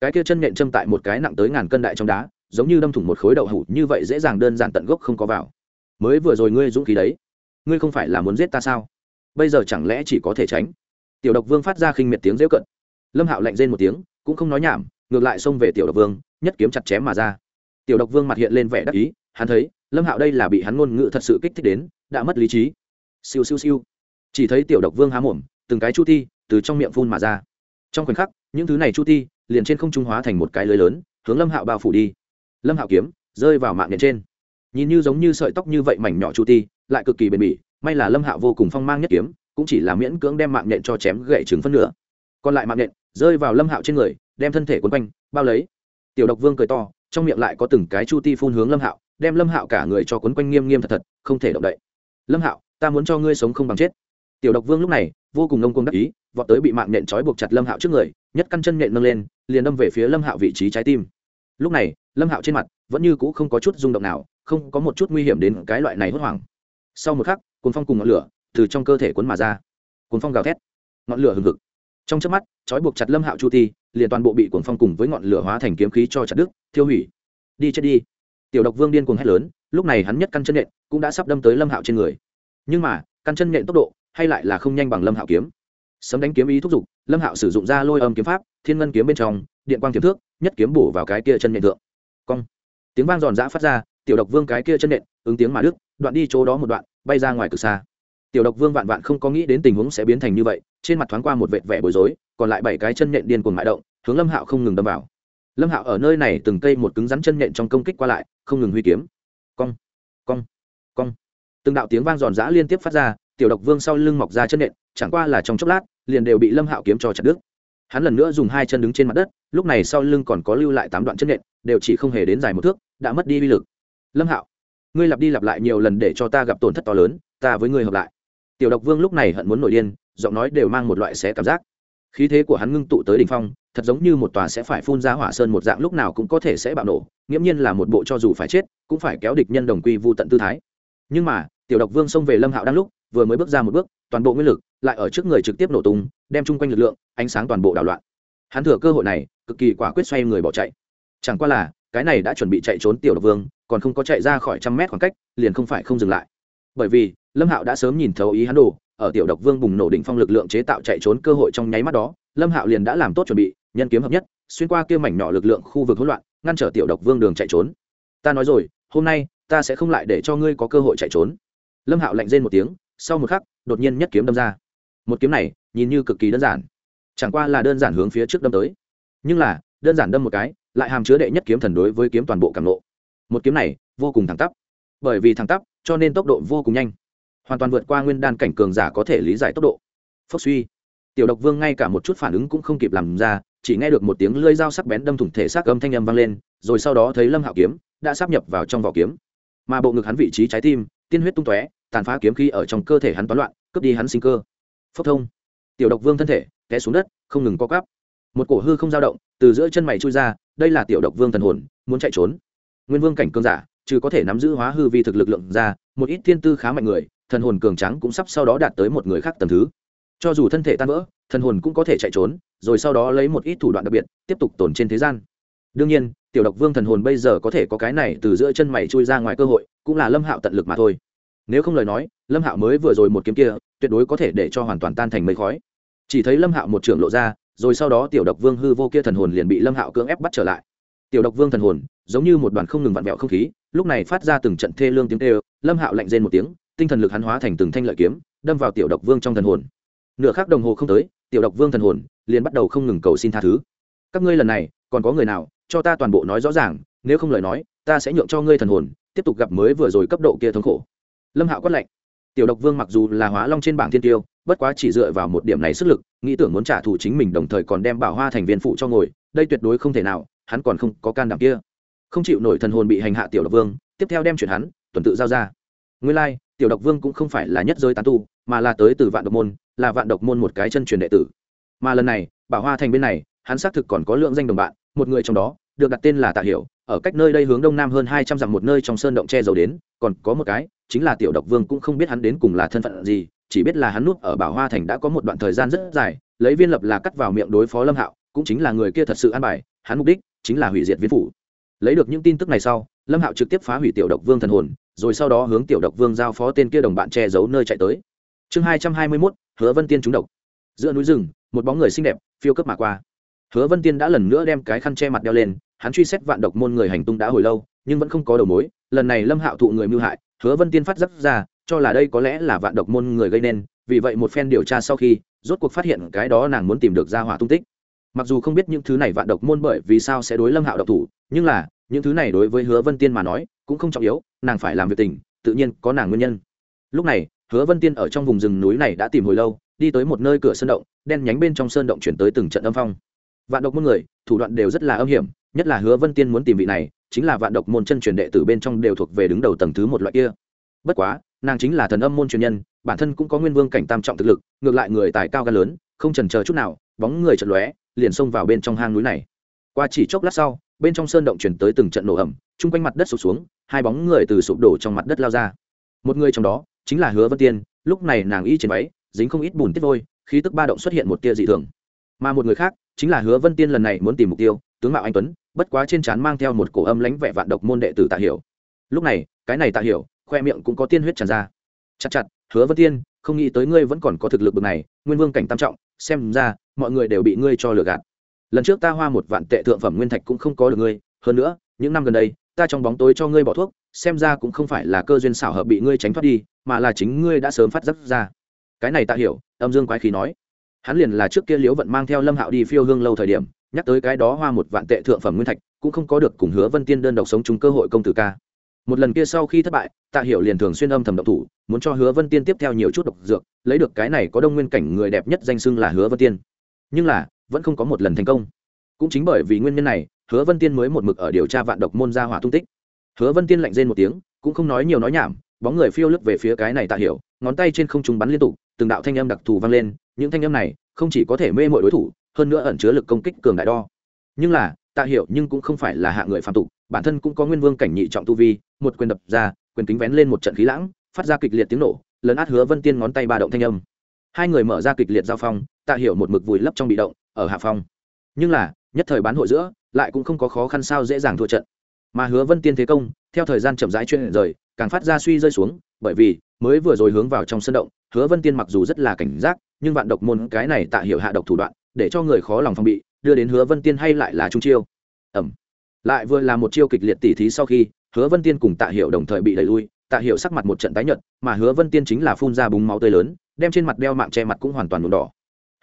S1: cái kia chân nện châm tại một cái nặng tới ngàn cân đại trong đá, giống như đâm thủng một khối đậu hủ, như vậy dễ dàng đơn giản tận gốc không có vào. Mới vừa rồi ngươi dũng khí đấy. Ngươi không phải là muốn giết ta sao? Bây giờ chẳng lẽ chỉ có thể tránh? Tiểu độc vương phát ra khinh miệt tiếng rêu cận. Lâm hạo lạnh rên một tiếng, cũng không nói nhảm, ngược lại xông về tiểu độc vương, nhất kiếm chặt chém mà ra. Tiểu độc vương mặt hiện lên vẻ đắc ý, hắn thấy, lâm hạo đây là bị hắn ngôn ngữ thật sự kích thích đến, đã mất lý trí. Siêu siêu siêu. Chỉ thấy tiểu độc vương há mồm, từng cái chu ti từ trong miệng phun mà ra. Trong khoảnh khắc, những thứ này chu ti liền trên không trung hóa thành một cái lưới lớn, hướng lâm hạo bao phủ đi. Lâm hạo kiếm rơi vào mạng nhện trên. Nhìn như giống như sợi tóc như vậy mảnh nhỏ chu ti, lại cực kỳ bền bỉ, may là lâm hạo vô cùng phong mang nhất kiếm, cũng chỉ là miễn cưỡng đem mạng nhện cho chém gậy trứng phân nửa. Còn lại mạng nhện rơi vào lâm hạo trên người, đem thân thể quấn quanh, bao lấy. Tiểu độc vương cười to, trong miệng lại có từng cái chu ti phun hướng lâm hạo, đem lâm hạo cả người cho quấn quanh nghiêm nghiêm thật thật, không thể động đậy. Lâm hạo, ta muốn cho ngươi sống không bằng chết tiểu độc vương lúc này, vô cùng ngông cuồng đắc ý, vọt tới bị mạng nhện trói buộc chặt lâm hạo trước người, nhất căn chân nhện nâng lên, liền đâm về phía lâm hạo vị trí trái tim. Lúc này, lâm hạo trên mặt vẫn như c ũ không có chút rung động nào, không có một chút nguy hiểm đến cái loại này hốt hoảng. Sau một khắc cuốn phong cùng ngọn lửa từ trong cơ thể cuốn mà ra. Cuốn phong gào thét, ngọn lửa hừng hực. Trong chớp mắt, trói buộc chặt lâm hạo chu ti, liền toàn bộ bị cuốn phong cùng với ngọn lửa hóa thành kiếm khí cho chặt đứt, thiêu hủy. Đi chết đi. Tiểu độc vương điên cuồng hét lớn, lúc này hắn nhất căn chân nhện cũng đã sắp đâm tới lâm hạo trên người. Nhưng mà, căn chân nhện tốc độ hay lại là không nhanh bằng lâm hạo kiếm? Sấm đánh kiếm ý thúc giục, lâm hạo sử dụng ra lôi âm kiếm pháp, thiên ngân kiếm bên trong, điện quang kiếm thước nhất kiếm bổ vào cái kia chân nhện thượng. Cong. Tiếng vang giòn giã phát ra, tiểu độc vương cái kia chân nhện, ứng tiếng mà đức đoạn đi chỗ đó một đoạn, bay ra ngoài cực xa. Tiểu độc vương vạn vạn không có nghĩ đến tình huống sẽ biến thành như vậy, trên mặt thoáng qua một vệt vẻ bối rối, còn lại bảy cái chân nhện điên cuồng mại động, hướng lâm hạo không ngừng đâm vào. Lâm hạo ở nơi này từng cây một cứng rắn chân nhện trong công kích qua lại, không ngừng huy kiếm. Cong. Cong. Cong. Từng đạo tiếng vang giòn giã liên tiếp phát ra tiểu độc vương sau lưng mọc ra chân nện, chẳng qua là trong chốc lát, liền đều bị lâm hạo kiếm cho chặt đứt. Hắn lần nữa dùng hai chân đứng trên mặt đất, lúc này sau lưng còn có lưu lại tám đoạn chân nện, đều chỉ không hề đến dài một thước, đã mất đi uy lực. Lâm hạo, ngươi lặp đi lặp lại nhiều lần để cho ta gặp tổn thất to lớn, ta với ngươi hợp lại. Tiểu độc vương lúc này hận muốn nổi điên, giọng nói đều mang một loại xé cảm giác. Khí thế của hắn ngưng tụ tới đỉnh phong, thật giống như một tòa sẽ phải phun ra hỏa sơn một dạng lúc nào cũng có thể sẽ bạo nổ, nghiễm nhiên là một bộ cho dù phải chết, cũng phải kéo địch nhân đồng quy vu tận tư thái. Nhưng mà, tiểu độc vương xông về lâm hạo đang lúc vừa mới bước ra một bước, toàn bộ nguyên lực lại ở trước người trực tiếp nổ tung, đem chung quanh lực lượng ánh sáng toàn bộ đảo loạn. Hắn thừa cơ hội này, cực kỳ quả quyết xoay người bỏ chạy. Chẳng qua là, cái này đã chuẩn bị chạy trốn tiểu độc vương, còn không có chạy ra khỏi trăm mét khoảng cách, liền không phải không dừng lại. Bởi vì, lâm hạo đã sớm nhìn thấu ý hắn đồ, ở tiểu độc vương bùng nổ đỉnh phong lực lượng chế tạo chạy trốn cơ hội trong nháy mắt đó, lâm hạo liền đã làm tốt chuẩn bị, nhân kiếm hợp nhất, xuyên qua kia mảnh nhỏ lực lượng khu vực hỗn loạn, ngăn trở tiểu độc vương đường chạy trốn. Ta nói rồi, hôm nay, ta sẽ không lại để cho ngươi có cơ hội chạy trốn. Lâm hạo lạnh rên một tiếng sau một khắc, đột nhiên nhất kiếm đâm ra. Một kiếm này, nhìn như cực kỳ đơn giản. Chẳng qua là đơn giản hướng phía trước đâm tới. Nhưng là, đơn giản đâm một cái, lại hàm chứa đệ nhất kiếm thần đối với kiếm toàn bộ cảm lộ. một kiếm này, vô cùng thẳng tắp. Bởi vì thẳng tắp, cho nên tốc độ vô cùng nhanh. Hoàn toàn vượt qua nguyên đan cảnh cường giả có thể lý giải tốc độ. Phốc suy. Tiểu độc vương ngay cả một chút phản ứng cũng không kịp làm ra, chỉ nghe được một tiếng lưỡi dao sắc bén đâm thủng thể xác âm thanh âm vang lên, rồi sau đó thấy lâm hạo kiếm đã sắp nhập vào trong vỏ kiếm. Mà bộ ngực hắn vị trí trái tim, tiên huyết tung tóe tàn phá kiếm khí ở trong cơ thể hắn toán loạn, cướp đi hắn sinh cơ. Phốc thông. Tiểu độc vương thân thể, té xuống đất, không ngừng co cắp một cổ hư không dao động, từ giữa chân mày chui ra, đây là tiểu độc vương thần hồn, muốn chạy trốn. Nguyên vương cảnh cương giả chứ có thể nắm giữ hóa hư vi thực lực lượng ra, một ít thiên tư khá mạnh người, thần hồn cường trắng cũng sắp sau đó đạt tới một người khác tầm thứ. Cho dù thân thể tan vỡ, thần hồn cũng có thể chạy trốn, rồi sau đó lấy một ít thủ đoạn đặc biệt, tiếp tục tồn trên thế gian. Đương nhiên, tiểu độc vương thần hồn bây giờ có thể có cái này từ giữa chân mày chui ra ngoài cơ hội, cũng là lâm hạo tận lực mà thôi nếu không lời nói, lâm hạo mới vừa rồi một kiếm kia, tuyệt đối có thể để cho hoàn toàn tan thành mây khói. Chỉ thấy lâm hạo một trưởng lộ ra, rồi sau đó tiểu độc vương hư vô kia thần hồn liền bị lâm hạo cưỡng ép bắt trở lại. Tiểu độc vương thần hồn, giống như một đoàn không ngừng vặn vẹo không khí, lúc này phát ra từng trận thê lương tiếng tê lâm hạo lạnh rên một tiếng, tinh thần lực hắn hóa thành từng thanh lợi kiếm, đâm vào tiểu độc vương trong thần hồn. Nửa khắc đồng hồ không tới, tiểu độc vương thần hồn liền bắt đầu không ngừng cầu xin tha thứ. Các ngươi lần này, còn có người nào, cho ta toàn bộ nói rõ ràng, nếu không lời nói, ta sẽ nhượng cho ngươi thần hồn, tiếp tục gặp mới vừa rồi cấp độ kia thống khổ lâm hạo quát lạnh. Tiểu độc vương mặc dù là hóa long trên bảng thiên tiêu bất quá chỉ dựa vào một điểm này sức lực nghĩ tưởng muốn trả thù chính mình đồng thời còn đem bảo hoa thành viên phụ cho ngồi đây tuyệt đối không thể nào hắn còn không có can đảm kia. Không chịu nổi thần hồn bị hành hạ tiểu độc vương tiếp theo đem chuyển hắn tuần tự giao ra. Nguyên lai、like, tiểu độc vương cũng không phải là nhất giới tán tu mà là tới từ vạn độc môn là vạn độc môn một cái chân truyền đệ tử. Mà lần này bảo hoa thành bên này hắn xác thực còn có lượng danh đồng bạn một người trong đó được đặt tên là tạ hiểu ở cách nơi đây hướng đông nam hơn hai trăm dặm một nơi trong sơn động che giấu đến còn có một cái chính là tiểu độc vương cũng không biết hắn đến cùng là thân phận gì, chỉ biết là hắn nuốt ở bảo hoa thành đã có một đoạn thời gian rất dài, lấy viên lập là cắt vào miệng đối phó lâm hạo, cũng chính là người kia thật sự an bài, hắn mục đích chính là hủy diệt viên phủ. Lấy được những tin tức này sau, lâm hạo trực tiếp phá hủy tiểu độc vương thần hồn, rồi sau đó hướng tiểu độc vương giao phó tên kia đồng bạn che giấu nơi chạy tới. Chương hai trăm hai mươi mốt, hứa vân tiên trúng độc. Giữa núi rừng, một bóng người xinh đẹp, phiêu cấp mà qua. Hứa vân tiên đã lần nữa đem cái khăn che mặt đeo lên, hắn truy xét vạn độc môn người hành tung đã hồi lâu, nhưng vẫn không có đầu mối, lần này lâm hạo thụ người mưu hại hứa vân tiên phát giác ra, cho là đây có lẽ là vạn độc môn người gây nên, vì vậy một phen điều tra sau khi, rốt cuộc phát hiện cái đó nàng muốn tìm được ra hỏa tung tích. Mặc dù không biết những thứ này vạn độc môn bởi vì sao sẽ đối lâm hạo độc thủ, nhưng là, những thứ này đối với hứa vân tiên mà nói, cũng không trọng yếu, nàng phải làm việc tình, tự nhiên có nàng nguyên nhân. Lúc này, hứa vân tiên ở trong vùng rừng núi này đã tìm hồi lâu, đi tới một nơi cửa sơn động, đen nhánh bên trong sơn động chuyển tới từng trận âm phong vạn độc môn người, thủ đoạn đều rất là âm hiểm, nhất là hứa vân tiên muốn tìm vị này, chính là vạn độc môn chân truyền đệ tử bên trong đều thuộc về đứng đầu tầng thứ một loại kia. Bất quá, nàng chính là thần âm môn truyền nhân, bản thân cũng có nguyên vương cảnh tam trọng thực lực, ngược lại người tài cao gan lớn, không trần chờ chút nào, bóng người chật lóe, liền xông vào bên trong hang núi này. Qua chỉ chốc lát sau, bên trong sơn động chuyển tới từng trận nổ ẩm chung quanh mặt đất sụp xuống, hai bóng người từ sụp đổ trong mặt đất lao ra. Một người trong đó, chính là hứa vân tiên, lúc này nàng y trên váy, dính không ít bùn tiết vôi, khí tức ba động xuất hiện một tia dị thường. Mà một người khác chính là hứa vân tiên lần này muốn tìm mục tiêu, tướng mạo anh tuấn, bất quá trên trán mang theo một cổ âm lãnh vẻ vạn độc môn đệ tử tạ hiểu. Lúc này, cái này tạ hiểu, khoe miệng cũng có tiên huyết tràn ra. Chặt chặt, hứa vân tiên, không nghĩ tới ngươi vẫn còn có thực lực bực này, nguyên vương cảnh tam trọng, xem ra, mọi người đều bị ngươi cho lừa gạt. Lần trước ta hoa một vạn tệ thượng phẩm nguyên thạch cũng không có được ngươi, hơn nữa, những năm gần đây, ta trong bóng tối cho ngươi bỏ thuốc, xem ra cũng không phải là cơ duyên xảo hợp bị ngươi tránh thoát đi, mà là chính ngươi đã sớm phát giác ra. Cái này tạ hiểu, âm dương quái khí nói hắn liền là trước kia liễu vận mang theo lâm hạo đi phiêu hương lâu thời điểm, nhắc tới cái đó hoa một vạn tệ thượng phẩm nguyên thạch, cũng không có được cùng hứa vân tiên đơn độc sống chung cơ hội công tử ca. Một lần kia sau khi thất bại, tạ hiểu liền thường xuyên âm thầm độc thủ, muốn cho hứa vân tiên tiếp theo nhiều chút độc dược, lấy được cái này có đông nguyên cảnh người đẹp nhất danh xưng là hứa vân tiên. Nhưng là, vẫn không có một lần thành công. Cũng chính bởi vì nguyên nhân này, hứa vân tiên mới một mực ở điều tra vạn độc môn gia hỏa tung tích. Hứa vân tiên lạnh rên một tiếng, cũng không nói nhiều nói nhảm, bóng người phiêu lướt về phía cái này tạ hiểu, ngón tay trên không trung bắn liên tục từng đạo thanh âm đặc thù vang lên, những thanh âm này không chỉ có thể mê mọi đối thủ, hơn nữa ẩn chứa lực công kích cường đại đo. Nhưng là, tạ hiểu nhưng cũng không phải là hạ người phạm tục, bản thân cũng có nguyên vương cảnh nhị trọng tu vi, một quyền đập ra, quyền kính vén lên một trận khí lãng, phát ra kịch liệt tiếng nổ lớn át hứa vân tiên ngón tay ba động thanh âm. Hai người mở ra kịch liệt giao phong, tạ hiểu một mực vùi lấp trong bị động, ở hạ phong. Nhưng là, nhất thời bán hội giữa, lại cũng không có khó khăn sao dễ dàng thua trận. Mà hứa vân tiên thế công, theo thời gian chậm rãi chuyên rời, càng phát ra suy rơi xuống, bởi vì, mới vừa rồi hướng vào trong sân động hứa vân tiên mặc dù rất là cảnh giác, nhưng vạn độc môn cái này tạ hiểu hạ độc thủ đoạn, để cho người khó lòng phòng bị, đưa đến hứa vân tiên hay lại là trung chiêu. Ẩm. Lại vừa là một chiêu kịch liệt tỉ thí sau khi, hứa vân tiên cùng tạ hiểu đồng thời bị đẩy lui, tạ hiểu sắc mặt một trận tái nhợt, mà hứa vân tiên chính là phun ra búng máu tươi lớn, đem trên mặt đeo mạng che mặt cũng hoàn toàn nhuộm đỏ.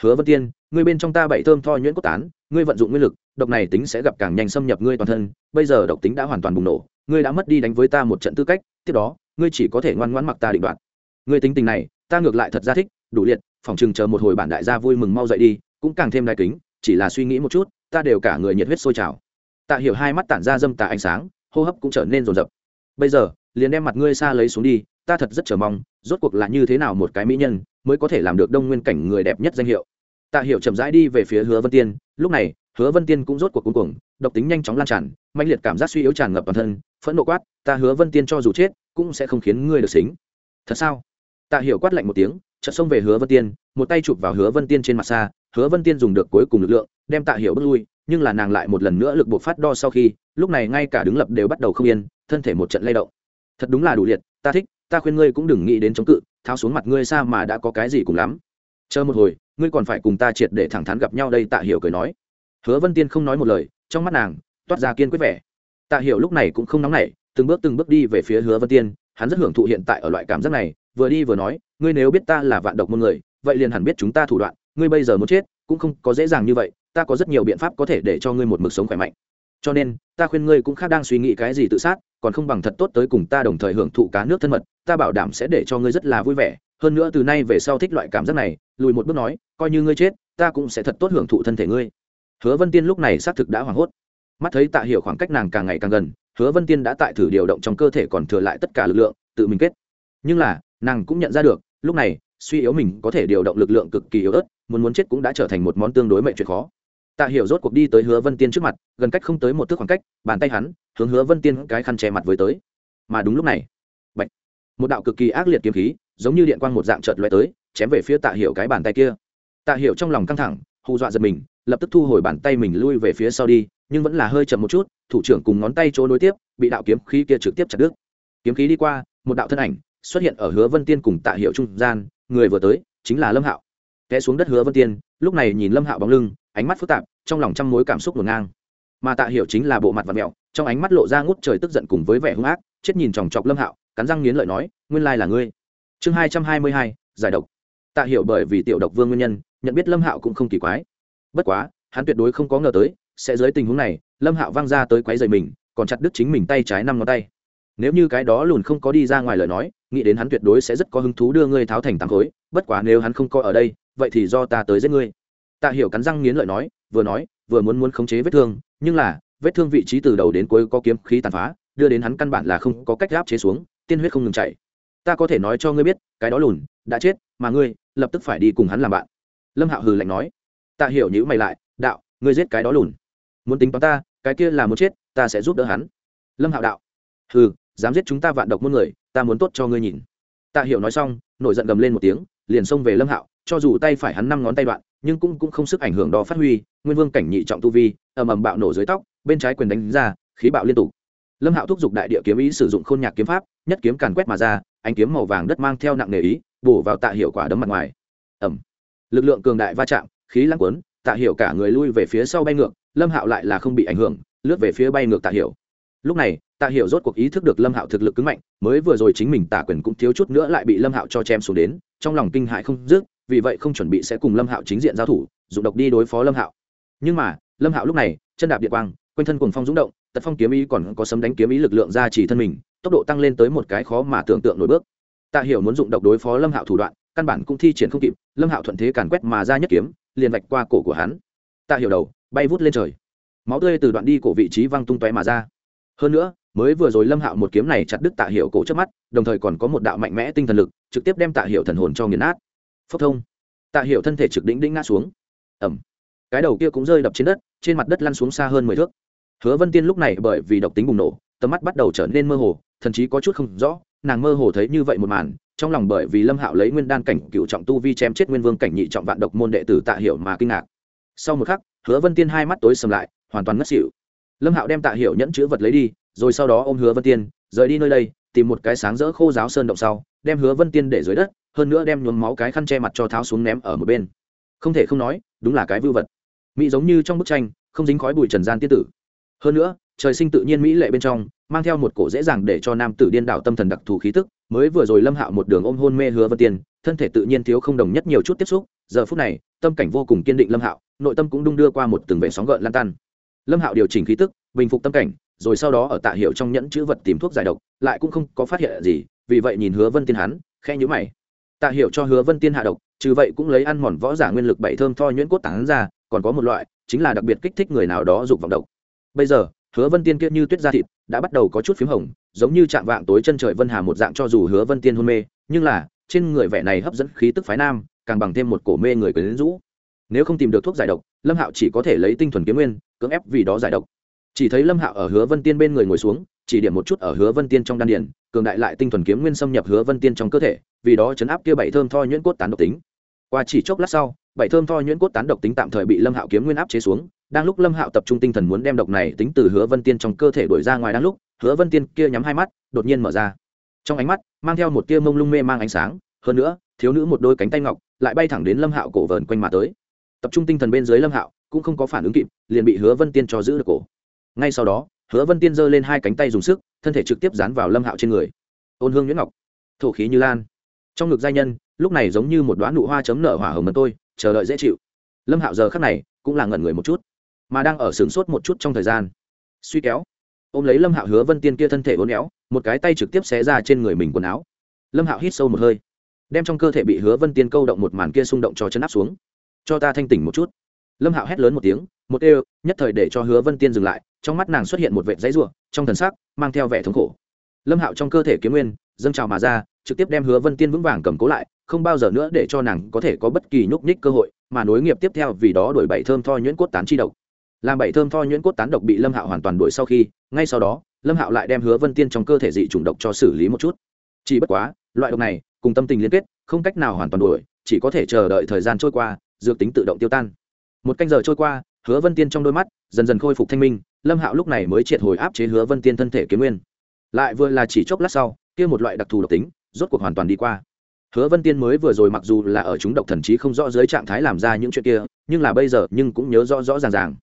S1: Hứa vân tiên, ngươi bên trong ta bảy thơm tho nhuyễn cốt tán, ngươi vận dụng nguyên lực, độc này tính sẽ gặp càng nhanh xâm nhập ngươi toàn thân, bây giờ độc tính đã hoàn toàn bùng nổ, ngươi đã mất đi đánh với ta một trận tư cách, tiếp đó, ngươi chỉ có thể ngoan ngoãn mặc ta định đoạt. Ngươi tính tình này ta ngược lại thật ra thích, đủ liệt, phòng chừng chờ một hồi bản đại gia vui mừng mau dậy đi, cũng càng thêm đại kính, chỉ là suy nghĩ một chút, ta đều cả người nhiệt huyết sôi trào. Tạ hiểu hai mắt tản ra dâm tà ánh sáng, hô hấp cũng trở nên rồn rập. Bây giờ, liền đem mặt ngươi xa lấy xuống đi, ta thật rất chờ mong, rốt cuộc là như thế nào một cái mỹ nhân mới có thể làm được đông nguyên cảnh người đẹp nhất danh hiệu. Tạ hiểu chậm rãi đi về phía hứa vân tiên, lúc này, hứa vân tiên cũng rốt cuộc cuối cùng độc tính nhanh chóng lan tràn mạnh liệt cảm giác suy yếu tràn ngập bản thân, phẫn nộ quát, ta hứa vân tiên cho dù chết, cũng sẽ không khiến ngươi được xính. Thật sao? Tạ hiểu quát lạnh một tiếng, chợt xông về hứa vân tiên, một tay chụp vào hứa vân tiên trên mặt xa, hứa vân tiên dùng được cuối cùng lực lượng, đem tạ hiểu bước lui, nhưng là nàng lại một lần nữa lực buộc phát đo sau khi, lúc này ngay cả đứng lập đều bắt đầu không yên, thân thể một trận lay động. Thật đúng là đủ liệt, ta thích, ta khuyên ngươi cũng đừng nghĩ đến chống cự, tháo xuống mặt ngươi xa mà đã có cái gì cùng lắm. Chờ một hồi, ngươi còn phải cùng ta triệt để thẳng thắn gặp nhau đây, tạ hiểu cười nói. Hứa vân tiên không nói một lời, trong mắt nàng, toát ra kiên quyết vẻ. Tạ hiểu lúc này cũng không nóng nảy, từng bước từng bước đi về phía hứa vân tiên, hắn rất hưởng thụ hiện tại ở loại cảm giác này vừa đi vừa nói, ngươi nếu biết ta là vạn độc môn người, vậy liền hẳn biết chúng ta thủ đoạn, ngươi bây giờ muốn chết, cũng không có dễ dàng như vậy, ta có rất nhiều biện pháp có thể để cho ngươi một mực sống khỏe mạnh. Cho nên, ta khuyên ngươi cũng khác đang suy nghĩ cái gì tự sát, còn không bằng thật tốt tới cùng ta đồng thời hưởng thụ cá nước thân mật, ta bảo đảm sẽ để cho ngươi rất là vui vẻ. Hơn nữa từ nay về sau thích loại cảm giác này, lùi một bước nói, coi như ngươi chết, ta cũng sẽ thật tốt hưởng thụ thân thể ngươi. Hứa vân tiên lúc này xác thực đã hoảng hốt. Mắt thấy tạ hiểu khoảng cách nàng càng ngày càng gần, hứa vân tiên đã tại thử điều động trong cơ thể còn thừa lại tất cả lực lượng, tự mình kết. Nhưng là nàng cũng nhận ra được, lúc này, suy yếu mình có thể điều động lực lượng cực kỳ yếu ớt, muốn muốn chết cũng đã trở thành một món tương đối mệnh chuyện khó. Tạ hiểu rốt cuộc đi tới hứa vân tiên trước mặt, gần cách không tới một thước khoảng cách, bàn tay hắn, hướng hứa vân tiên cái khăn che mặt với tới. Mà đúng lúc này, Bạch. một đạo cực kỳ ác liệt kiếm khí, giống như điện quang một dạng chợt lóe tới, chém về phía tạ hiểu cái bàn tay kia. Tạ hiểu trong lòng căng thẳng, hù dọa giật mình, lập tức thu hồi bàn tay mình lui về phía sau đi, nhưng vẫn là hơi chậm một chút, thủ trưởng cùng ngón tay chỗ nối tiếp, bị đạo kiếm khí kia trực tiếp chặt đứt. Kiếm khí đi qua, một đạo thân ảnh xuất hiện ở hứa vân tiên cùng tạ hiệu trung gian, người vừa tới chính là lâm hạo. Té xuống đất hứa vân tiên, lúc này nhìn lâm hạo bóng lưng, ánh mắt phức tạp, trong lòng trăm mối cảm xúc ngổn ngang. Mà tạ hiệu chính là bộ mặt và mẹo, trong ánh mắt lộ ra ngút trời tức giận cùng với vẻ hung ác, chết nhìn chòng chọc lâm hạo, cắn răng nghiến lợi nói, nguyên lai là ngươi. Chương hai trăm hai mươi hai, giải độc. Tạ hiệu bởi vì tiểu độc vương nguyên nhân, nhận biết lâm hạo cũng không kỳ quái. Bất quá, hắn tuyệt đối không có ngờ tới, sẽ dưới tình huống này, lâm hạo văng ra tới quấy dày mình, còn chặt đứt chính mình tay trái năm ngón tay nếu như cái đó lùn không có đi ra ngoài lời nói, nghĩ đến hắn tuyệt đối sẽ rất có hứng thú đưa ngươi tháo thành tám khối, bất quá nếu hắn không có ở đây, vậy thì do ta tới giết ngươi. Tạ hiểu cắn răng nghiến lợi nói, vừa nói, vừa muốn muốn khống chế vết thương, nhưng là, vết thương vị trí từ đầu đến cuối có kiếm khí tàn phá, đưa đến hắn căn bản là không có cách áp chế xuống, tiên huyết không ngừng chảy. Ta có thể nói cho ngươi biết, cái đó lùn đã chết, mà ngươi lập tức phải đi cùng hắn làm bạn. Lâm hạo hừ lạnh nói. Tạ hiểu nhữ mày lại, đạo, ngươi giết cái đó lùn. Muốn tính toán ta, cái kia là muốn chết, ta sẽ giúp đỡ hắn. Lâm hạo đạo, hừ dám giết chúng ta vạn độc muôn người, ta muốn tốt cho ngươi nhìn. Tạ hiểu nói xong, nổi giận gầm lên một tiếng, liền xông về lâm hạo, cho dù tay phải hắn năm ngón tay đoạn, nhưng cũng cũng không sức ảnh hưởng đo phát huy, nguyên vương cảnh nhị trọng tu vi, ầm ầm bạo nổ dưới tóc, bên trái quyền đánh ra, khí bạo liên tục. Lâm hạo thúc giục đại địa kiếm ý sử dụng khôn nhạc kiếm pháp, nhất kiếm càn quét mà ra, ánh kiếm màu vàng đất mang theo nặng nề ý, bổ vào tạ hiệu quả đấm mặt ngoài. Ẩm lực lượng cường đại va chạm, khí lăng quấn tạ hiểu cả người lui về phía sau bay ngược, lâm hạo lại là không bị ảnh hưởng, lướt về phía bay ngược tạ hiểu. Lúc này tạ hiểu rốt cuộc ý thức được lâm hạo thực lực cứng mạnh, mới vừa rồi chính mình tạ quyền cũng thiếu chút nữa lại bị lâm hạo cho chém xuống đến, trong lòng kinh hại không dứt, vì vậy không chuẩn bị sẽ cùng lâm hạo chính diện giao thủ, dụng độc đi đối phó lâm hạo. Nhưng mà, lâm hạo lúc này, chân đạp địa quang, quanh thân cùng phong dũng động, tật phong kiếm ý còn có sấm đánh kiếm ý lực lượng ra chỉ thân mình, tốc độ tăng lên tới một cái khó mà tưởng tượng nổi bước. Tạ hiểu muốn dụng độc đối phó lâm hạo thủ đoạn, căn bản cũng thi triển không kịp, lâm hạo thuận thế càn quét mà ra nhất kiếm, liền vạch qua cổ của hắn. Tạ hiểu đầu, bay vút lên trời. Máu tươi từ đoạn đi cổ vị trí văng tung tóe mà ra. Hơn nữa mới vừa rồi lâm hạo một kiếm này chặt đứt tạ Hiệu cổ trước mắt, đồng thời còn có một đạo mạnh mẽ tinh thần lực, trực tiếp đem tạ Hiệu thần hồn cho nghiền nát. Phốc thông. Tạ Hiệu thân thể trực đỉnh đỉnh ngã xuống. Ẩm cái đầu kia cũng rơi đập trên đất, trên mặt đất lăn xuống xa hơn mười thước. Hứa vân tiên lúc này bởi vì độc tính bùng nổ, tầm mắt bắt đầu trở nên mơ hồ thậm chí có chút không rõ, nàng mơ hồ thấy như vậy một màn, trong lòng bởi vì lâm hạo lấy nguyên đan cảnh cựu trọng tu vi chém chết nguyên vương cảnh nhị trọng vạn độc môn đệ tử tạ Hiệu mà kinh ngạc. Sau một khắc, hứa vân tiên hai mắt tối sầm lại, hoàn toàn ngất xỉu. Lâm hạo đem tạ Hiệu nhẫn chữ vật lấy đi rồi sau đó ô m hứa vân tiên, rời đi nơi đây, tìm một cái sáng rỡ khô giáo sơn động sau, đem hứa vân tiên để dưới đất, hơn nữa đem nhuốm máu cái khăn che mặt cho tháo xuống ném ở một bên. Không thể không nói, đúng là cái vưu vật. Mỹ giống như trong bức tranh, không dính khói bụi trần gian tiết tử. Hơn nữa, trời sinh tự nhiên mỹ lệ bên trong, mang theo một cổ dễ dàng để cho nam tử điên đảo tâm thần đặc thù khí tức, mới vừa rồi lâm hạo một đường ôm hôn mê hứa vân tiên, thân thể tự nhiên thiếu không đồng nhất nhiều chút tiếp xúc, giờ phút này, tâm cảnh vô cùng kiên định lâm hạo, nội tâm cũng đung đưa qua một từng vệ sóng gợn lan tan. Lâm hạo điều chỉnh khí tức, bình phục tâm cảnh rồi sau đó ở tạ hiệu trong nhẫn chữ vật tìm thuốc giải độc, lại cũng không có phát hiện gì, vì vậy nhìn hứa vân tiên hắn khe nhữ mày. Tạ hiệu cho hứa vân tiên hạ độc, trừ vậy cũng lấy ăn mòn võ giả nguyên lực bảy thơm tho nhuyễn cốt tán ra, còn có một loại, chính là đặc biệt kích thích người nào đó dục vọng độc. Bây giờ, hứa vân tiên kia như tuyết da thịt, đã bắt đầu có chút p h í m hồng, giống như chạm vạng tối chân trời vân hà một dạng cho dù hứa vân tiên hôn mê, nhưng là, trên người vẻ này hấp dẫn khí tức phái nam, càng bằng thêm một cổ mê người quyến rũ. Nếu không tìm được thuốc giải độc, lâm hạo chỉ có thể lấy tinh thuần kiếm nguyên, cưỡng ép vì đó giải độc chỉ thấy lâm hạo ở hứa vân tiên bên người ngồi xuống chỉ điểm một chút ở hứa vân tiên trong đan điền, cường đại lại tinh thuần kiếm nguyên xâm nhập hứa vân tiên trong cơ thể vì đó chấn áp kia bảy thơm tho nhuyễn cốt tán độc tính. Qua chỉ chốc lát sau bảy thơm tho nhuyễn cốt tán độc tính tạm thời bị lâm hạo kiếm nguyên áp chế xuống đang lúc lâm hạo tập trung tinh thần muốn đem độc này tính từ hứa vân tiên trong cơ thể đổi ra ngoài đang lúc hứa vân tiên kia nhắm hai mắt đột nhiên mở ra. Trong ánh mắt mang theo một tia mông lung mê mang ánh sáng hơn nữa thiếu nữ một đôi cánh tay ngọc lại bay thẳng đến lâm hạo cổ vờn quanh mà tới. Tập trung tinh thần bên dưới lâm hạo cũng không có phản ứng kịp liền bị hứa vân tiên cho giữ được cổ ngay sau đó, hứa vân tiên giơ lên hai cánh tay dùng sức, thân thể trực tiếp dán vào lâm hạo trên người. Ôn hương nhuyễn ngọc, thổ khí như lan. Trong ngực giai nhân, lúc này giống như một đoán nụ hoa chấm nở hỏa hồng mật tôi chờ đợi dễ chịu. Lâm hạo giờ khắc này cũng là ngẩn người một chút, mà đang ở sướng sốt một chút trong thời gian. Suy kéo, ôm lấy lâm hạo hứa vân tiên kia thân thể uốn éo, một cái tay trực tiếp xé ra trên người mình quần áo. Lâm hạo hít sâu một hơi, đem trong cơ thể bị hứa vân tiên câu động một màn kia xung động cho chân áp xuống. Cho ta thanh tỉnh một chút. Lâm hạo hét lớn một tiếng, một ê nhất thời để cho hứa vân tiên dừng lại trong mắt nàng xuất hiện một vệt giấy ruộng trong thần sắc mang theo vẻ thống khổ. Lâm hạo trong cơ thể kiếm nguyên dâng trào mà ra, trực tiếp đem hứa vân tiên vững vàng cầm cố lại, không bao giờ nữa để cho nàng có thể có bất kỳ nhúc nhích cơ hội, mà nối nghiệp tiếp theo vì đó đổi bảy thơm tho nhuyễn cốt tán chi độc. Làm bảy thơm tho nhuyễn cốt tán độc bị lâm hạo hoàn toàn đuổi sau khi, ngay sau đó, lâm hạo lại đem hứa vân tiên trong cơ thể dị chủng độc cho xử lý một chút. Chỉ bất quá, loại độc này cùng tâm tình liên kết, không cách nào hoàn toàn đuổi, chỉ có thể chờ đợi thời gian trôi qua, dược tính tự động tiêu tan. Một canh giờ trôi qua, hứa vân tiên trong đôi mắt dần dần khôi phục thanh minh lâm hạo lúc này mới triệt hồi áp chế hứa vân tiên thân thể kiếm nguyên. Lại vừa là chỉ chốc lát sau, kia một loại đặc thù độc tính, rốt cuộc hoàn toàn đi qua. Hứa vân tiên mới vừa rồi mặc dù là ở chúng độc thần trí không rõ dưới trạng thái làm ra những chuyện kia, nhưng là bây giờ nhưng cũng nhớ rõ rõ ràng ràng.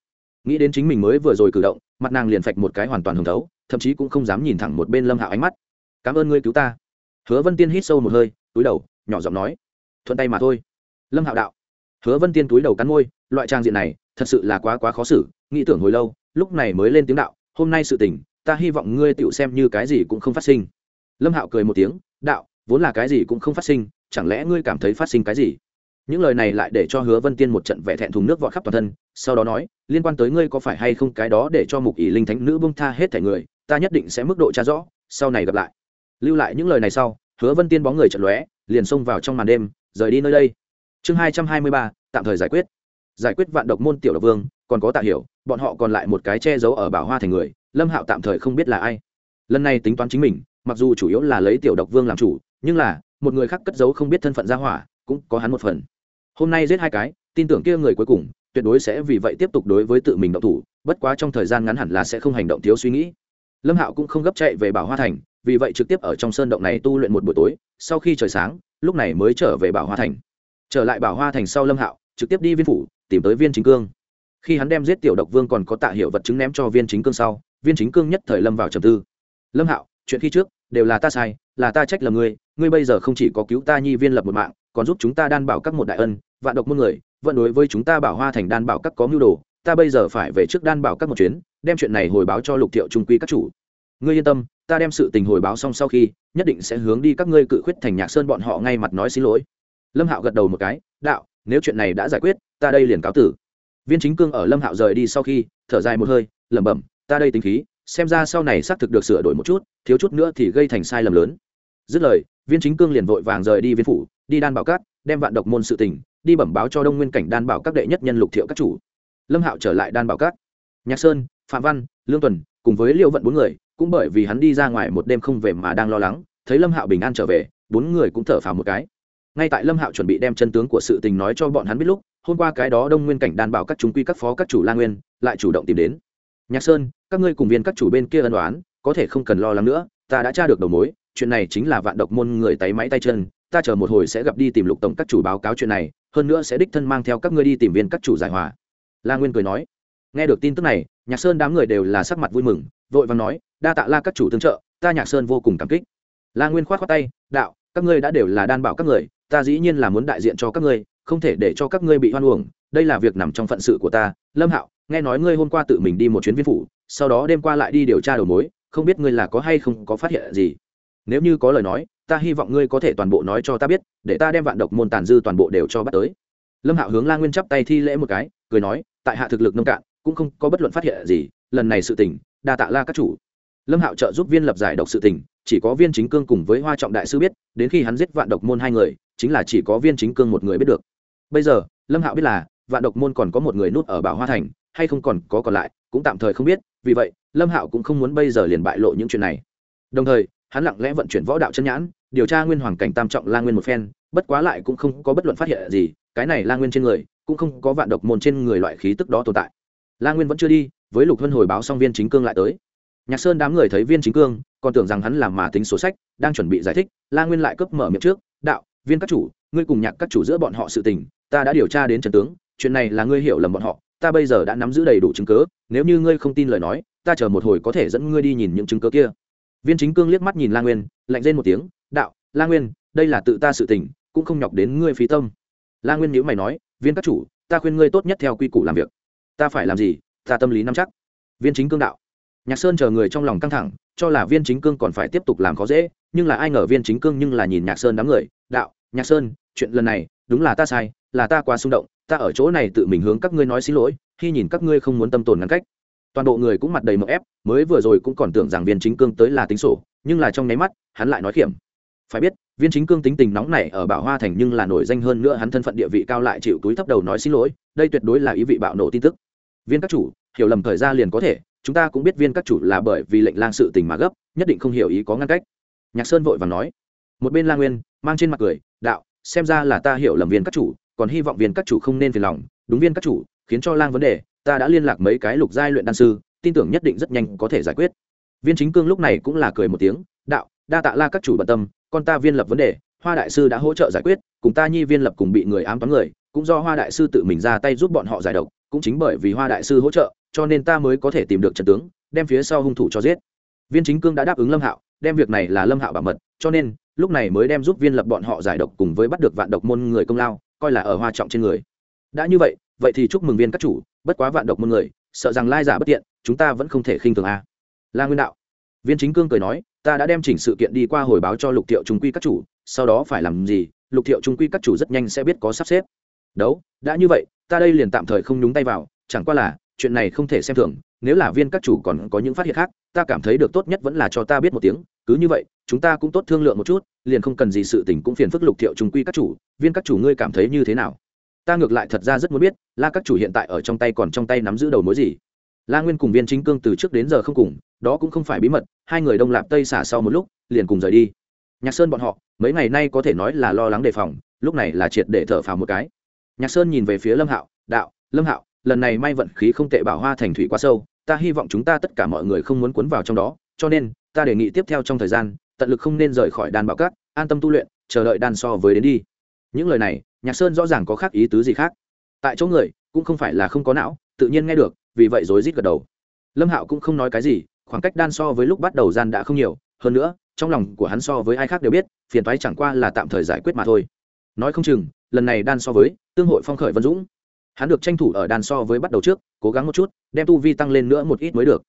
S1: Nghĩ đến chính mình mới vừa rồi cử động, mặt nàng liền phạch một cái hoàn toàn hồng thấu, thậm chí cũng không dám nhìn thẳng một bên lâm hạo ánh mắt. Cảm ơn ngươi cứu ta. Hứa vân tiên hít sâu một hơi, túi đầu, nhỏ giọng nói, thuận tay mà thôi. Lâm hạo đạo. Hứa vân tiên túi đầu cắn môi, loại trang diện này, thật sự là quá quá khó xử, nghĩ tưởng hồi lâu lúc này mới lên tiếng đạo, hôm nay sự tình, ta hy vọng ngươi tựu xem như cái gì cũng không phát sinh. Lâm hạo cười một tiếng, đạo, vốn là cái gì cũng không phát sinh, chẳng lẽ ngươi cảm thấy phát sinh cái gì? Những lời này lại để cho hứa vân tiên một trận vẻ thẹn thùng nước vọt khắp toàn thân, sau đó nói, liên quan tới ngươi có phải hay không cái đó để cho mục ỷ linh thánh nữ bông tha hết thẻ người, ta nhất định sẽ mức độ tra rõ, sau này gặp lại. Lưu lại những lời này sau, hứa vân tiên bóng người trận lóe, liền xông vào trong màn đêm, rời đi nơi đây. Chương hai trăm hai mươi ba, tạm thời giải quyết giải quyết vạn độc môn tiểu độc vương, còn có tạ hiểu, bọn họ còn lại một cái che giấu ở bảo hoa thành người, lâm hạo tạm thời không biết là ai. Lần này tính toán chính mình, mặc dù chủ yếu là lấy tiểu độc vương làm chủ, nhưng là, một người khác cất giấu không biết thân phận ra hỏa, cũng có hắn một phần. Hôm nay giết hai cái, tin tưởng kia người cuối cùng, tuyệt đối sẽ vì vậy tiếp tục đối với tự mình động thủ, bất quá trong thời gian ngắn hẳn là sẽ không hành động thiếu suy nghĩ. Lâm hạo cũng không gấp chạy về bảo hoa thành, vì vậy trực tiếp ở trong sơn động này tu luyện một buổi tối, sau khi trời sáng, lúc này mới trở về bảo hoa thành. Trở lại bảo hoa thành sau lâm hạo, trực tiếp đi viên phủ tìm tới viên chính cương. Khi hắn đem giết tiểu độc vương còn có tạ hiệu vật chứng ném cho viên chính cương sau, viên chính cương nhất thời lâm vào trầm tư. Lâm hạo, chuyện khi trước đều là ta sai, là ta trách lầm ngươi ngươi bây giờ không chỉ có cứu ta nhi viên lập một mạng, còn giúp chúng ta đan bảo các một đại ân, vạn độc muôn người, vẫn đối với chúng ta bảo hoa thành đan bảo các có mưu đồ, ta bây giờ phải về trước đan bảo các một chuyến, đem chuyện này hồi báo cho lục thiệu trung quy các chủ. Ngươi yên tâm, ta đem sự tình hồi báo xong sau khi, nhất định sẽ hướng đi các ngươi cự khuyết thành nhạc sơn bọn họ ngay mặt nói xin lỗi. Lâm hạo gật đầu một cái, đạo, nếu chuyện này đã giải quyết ta đây liền cáo tử. Viên chính cương ở lâm hạo rời đi sau khi, thở dài một hơi, lẩm bẩm, ta đây tính khí, xem ra sau này xác thực được sửa đổi một chút, thiếu chút nữa thì gây thành sai lầm lớn. Dứt lời, viên chính cương liền vội vàng rời đi viên phủ, đi đan bảo cát đem vạn độc môn sự tình, đi bẩm báo cho đông nguyên cảnh đan bảo các đệ nhất nhân lục thiệu các chủ. Lâm hạo trở lại đan bảo cát nhạc sơn, phạm văn, lương tuần, cùng với liệu vận bốn người, cũng bởi vì hắn đi ra ngoài một đêm không về mà đang lo lắng, thấy lâm hạo bình an trở về, bốn người cũng thở phào một cái ngay tại lâm hạo chuẩn bị đem chân tướng của sự tình nói cho bọn hắn biết lúc, hôm qua cái đó đông nguyên cảnh đan bảo các chúng quy các phó các chủ la nguyên lại chủ động tìm đến. Nhạc sơn, các ngươi cùng viên các chủ bên kia ân đoán có thể không cần lo lắng nữa, ta đã tra được đầu mối, chuyện này chính là vạn độc môn người tay máy tay chân, ta chờ một hồi sẽ gặp đi tìm lục tổng các chủ báo cáo chuyện này, hơn nữa sẽ đích thân mang theo các ngươi đi tìm viên các chủ giải hòa. La nguyên cười nói. Nghe được tin tức này, nhạc sơn đám người đều là sắc mặt vui mừng, vội vàng nói, đa tạ la các chủ tương trợ, ta nhạc sơn vô cùng cảm kích. La nguyên khoát khoát tay, đạo, các ngươi đã đều là đan bảo các người ta dĩ nhiên là muốn đại diện cho các ngươi, không thể để cho các ngươi bị hoan uổng. Đây là việc nằm trong phận sự của ta. Lâm hạo, nghe nói ngươi hôm qua tự mình đi một chuyến viên phủ, sau đó đêm qua lại đi điều tra đầu mối, không biết ngươi là có hay không có phát hiện gì? Nếu như có lời nói, ta hy vọng ngươi có thể toàn bộ nói cho ta biết, để ta đem vạn độc môn tàn dư toàn bộ đều cho bắt tới. Lâm hạo hướng la nguyên chắp tay thi lễ một cái, cười nói, tại hạ thực lực nông cạn, cũng không có bất luận phát hiện gì, lần này sự tình, đa tạ la các chủ lâm hạo trợ giúp viên lập giải độc sự tình, chỉ có viên chính cương cùng với hoa trọng đại sư biết, đến khi hắn giết vạn độc môn hai người, chính là chỉ có viên chính cương một người biết được. Bây giờ, lâm hạo biết là, vạn độc môn còn có một người nút ở bảo hoa thành, hay không còn có còn lại, cũng tạm thời không biết, vì vậy, lâm hạo cũng không muốn bây giờ liền bại lộ những chuyện này. Đồng thời, hắn lặng lẽ vận chuyển võ đạo chân nhãn, điều tra nguyên hoàng cảnh tam trọng la nguyên một phen, bất quá lại cũng không có bất luận phát hiện gì, cái này la nguyên trên người, cũng không có vạn độc môn trên người loại khí tức đó tồn tại. La nguyên vẫn chưa đi, với lục vân hồi báo xong viên chính cương lại tới nhạc sơn đám người thấy viên chính cương, còn tưởng rằng hắn làm mà tính số sách, đang chuẩn bị giải thích, la nguyên lại cấp mở miệng trước, đạo, viên các chủ, ngươi cùng nhạc các chủ giữa bọn họ sự tình, ta đã điều tra đến trần tướng, chuyện này là ngươi hiểu lầm bọn họ, ta bây giờ đã nắm giữ đầy đủ chứng cớ nếu như ngươi không tin lời nói, ta chờ một hồi có thể dẫn ngươi đi nhìn những chứng cớ kia. Viên chính cương liếc mắt nhìn la nguyên, lạnh lên một tiếng, đạo, la nguyên, đây là tự ta sự tình, cũng không nhọc đến ngươi phí tâm. La nguyên nhữ mày nói, viên các chủ, ta khuyên ngươi tốt nhất theo quy củ làm việc. Ta phải làm gì, ta tâm lý nắm chắc. Viên chính cương đạo nhạc sơn chờ người trong lòng căng thẳng, cho là viên chính cương còn phải tiếp tục làm khó dễ, nhưng là ai ngờ viên chính cương nhưng là nhìn nhạc sơn đám người, đạo, nhạc sơn, chuyện lần này, đúng là ta sai, là ta quá xung động, ta ở chỗ này tự mình hướng các ngươi nói xin lỗi, khi nhìn các ngươi không muốn tâm tồn ngăn cách. Toàn bộ người cũng mặt đầy mậu ép, mới vừa rồi cũng còn tưởng rằng viên chính cương tới là tính sổ, nhưng là trong nháy mắt, hắn lại nói kiểm phải biết, viên chính cương tính tình nóng này ở bảo hoa thành nhưng là nổi danh hơn nữa hắn thân phận địa vị cao lại chịu túi thấp đầu nói xin lỗi, đây tuyệt đối là ý vị bạo nổ tin tức. Viên các chủ, hiểu lầm thời gian liền có thể chúng ta cũng biết viên các chủ là bởi vì lệnh lang sự tình mà gấp, nhất định không hiểu ý có ngăn cách. Nhạc sơn vội và nói, một bên la nguyên mang trên mặt cười, đạo, xem ra là ta hiểu lầm viên các chủ, còn hy vọng viên các chủ không nên phiền lòng. Đúng viên các chủ, khiến cho lang vấn đề, ta đã liên lạc mấy cái lục giai luyện đan sư, tin tưởng nhất định rất nhanh có thể giải quyết. Viên chính cương lúc này cũng là cười một tiếng, đạo, đa tạ la các chủ bận tâm, con ta viên lập vấn đề, hoa đại sư đã hỗ trợ giải quyết, cùng ta nhi viên lập cùng bị người ám toán người, cũng do hoa đại sư tự mình ra tay giúp bọn họ giải độc, cũng chính bởi vì hoa đại sư hỗ trợ cho nên ta mới có thể tìm được trận tướng, đem phía sau hung thủ cho giết. Viên chính cương đã đáp ứng lâm hạo, đem việc này là lâm hạo bảo mật, cho nên, lúc này mới đem giúp viên lập bọn họ giải độc cùng với bắt được vạn độc môn người công lao, coi là ở hoa trọng trên người. Đã như vậy vậy thì chúc mừng viên các chủ, bất quá vạn độc môn người, sợ rằng lai giả bất tiện, chúng ta vẫn không thể khinh thường a. La nguyên đạo. Viên chính cương cười nói, ta đã đem chỉnh sự kiện đi qua hồi báo cho lục thiệu trung quy các chủ, sau đó phải làm gì, lục thiệu trung quy các chủ rất nhanh sẽ biết có sắp xếp. Đấu, đã như vậy, ta đây liền tạm thời không nhúng tay vào, chẳng qua là chuyện này không thể xem thường, nếu là viên các chủ còn có những phát hiện khác, ta cảm thấy được tốt nhất vẫn là cho ta biết một tiếng, cứ như vậy, chúng ta cũng tốt thương lượng một chút, liền không cần gì sự tình cũng phiền phức lục thiệu trung quy các chủ, viên các chủ ngươi cảm thấy như thế nào? Ta ngược lại thật ra rất muốn biết, la các chủ hiện tại ở trong tay còn trong tay nắm giữ đầu mối gì? La nguyên cùng viên chính cương từ trước đến giờ không cùng, đó cũng không phải bí mật, hai người đông lạp tây xả sau một lúc, liền cùng rời đi. Nhạc sơn bọn họ, mấy ngày nay có thể nói là lo lắng đề phòng, lúc này là triệt để thở phào một cái. Nhạc sơn nhìn về phía lâm hạo, đạo, lâm hạo lần này may vận khí không tệ bảo hoa thành thủy quá sâu, ta hy vọng chúng ta tất cả mọi người không muốn cuốn vào trong đó, cho nên, ta đề nghị tiếp theo trong thời gian, tận lực không nên rời khỏi đàn bảo cát, an tâm tu luyện, chờ đợi đàn so với đến đi. Những lời này, nhạc sơn rõ ràng có khác ý tứ gì khác. Tại chỗ người, cũng không phải là không có não, tự nhiên nghe được, vì vậy rối rít gật đầu. Lâm hạo cũng không nói cái gì, khoảng cách đan so với lúc bắt đầu gian đã không nhiều, hơn nữa, trong lòng của hắn so với ai khác đều biết, phiền toái chẳng qua là tạm thời giải quyết mà thôi. Nói không chừng, lần này đan so với, tương hội phong khởi vân dũng hắn được tranh thủ ở đàn so với bắt đầu trước, cố gắng một chút, đem tu vi tăng lên nữa một ít mới được.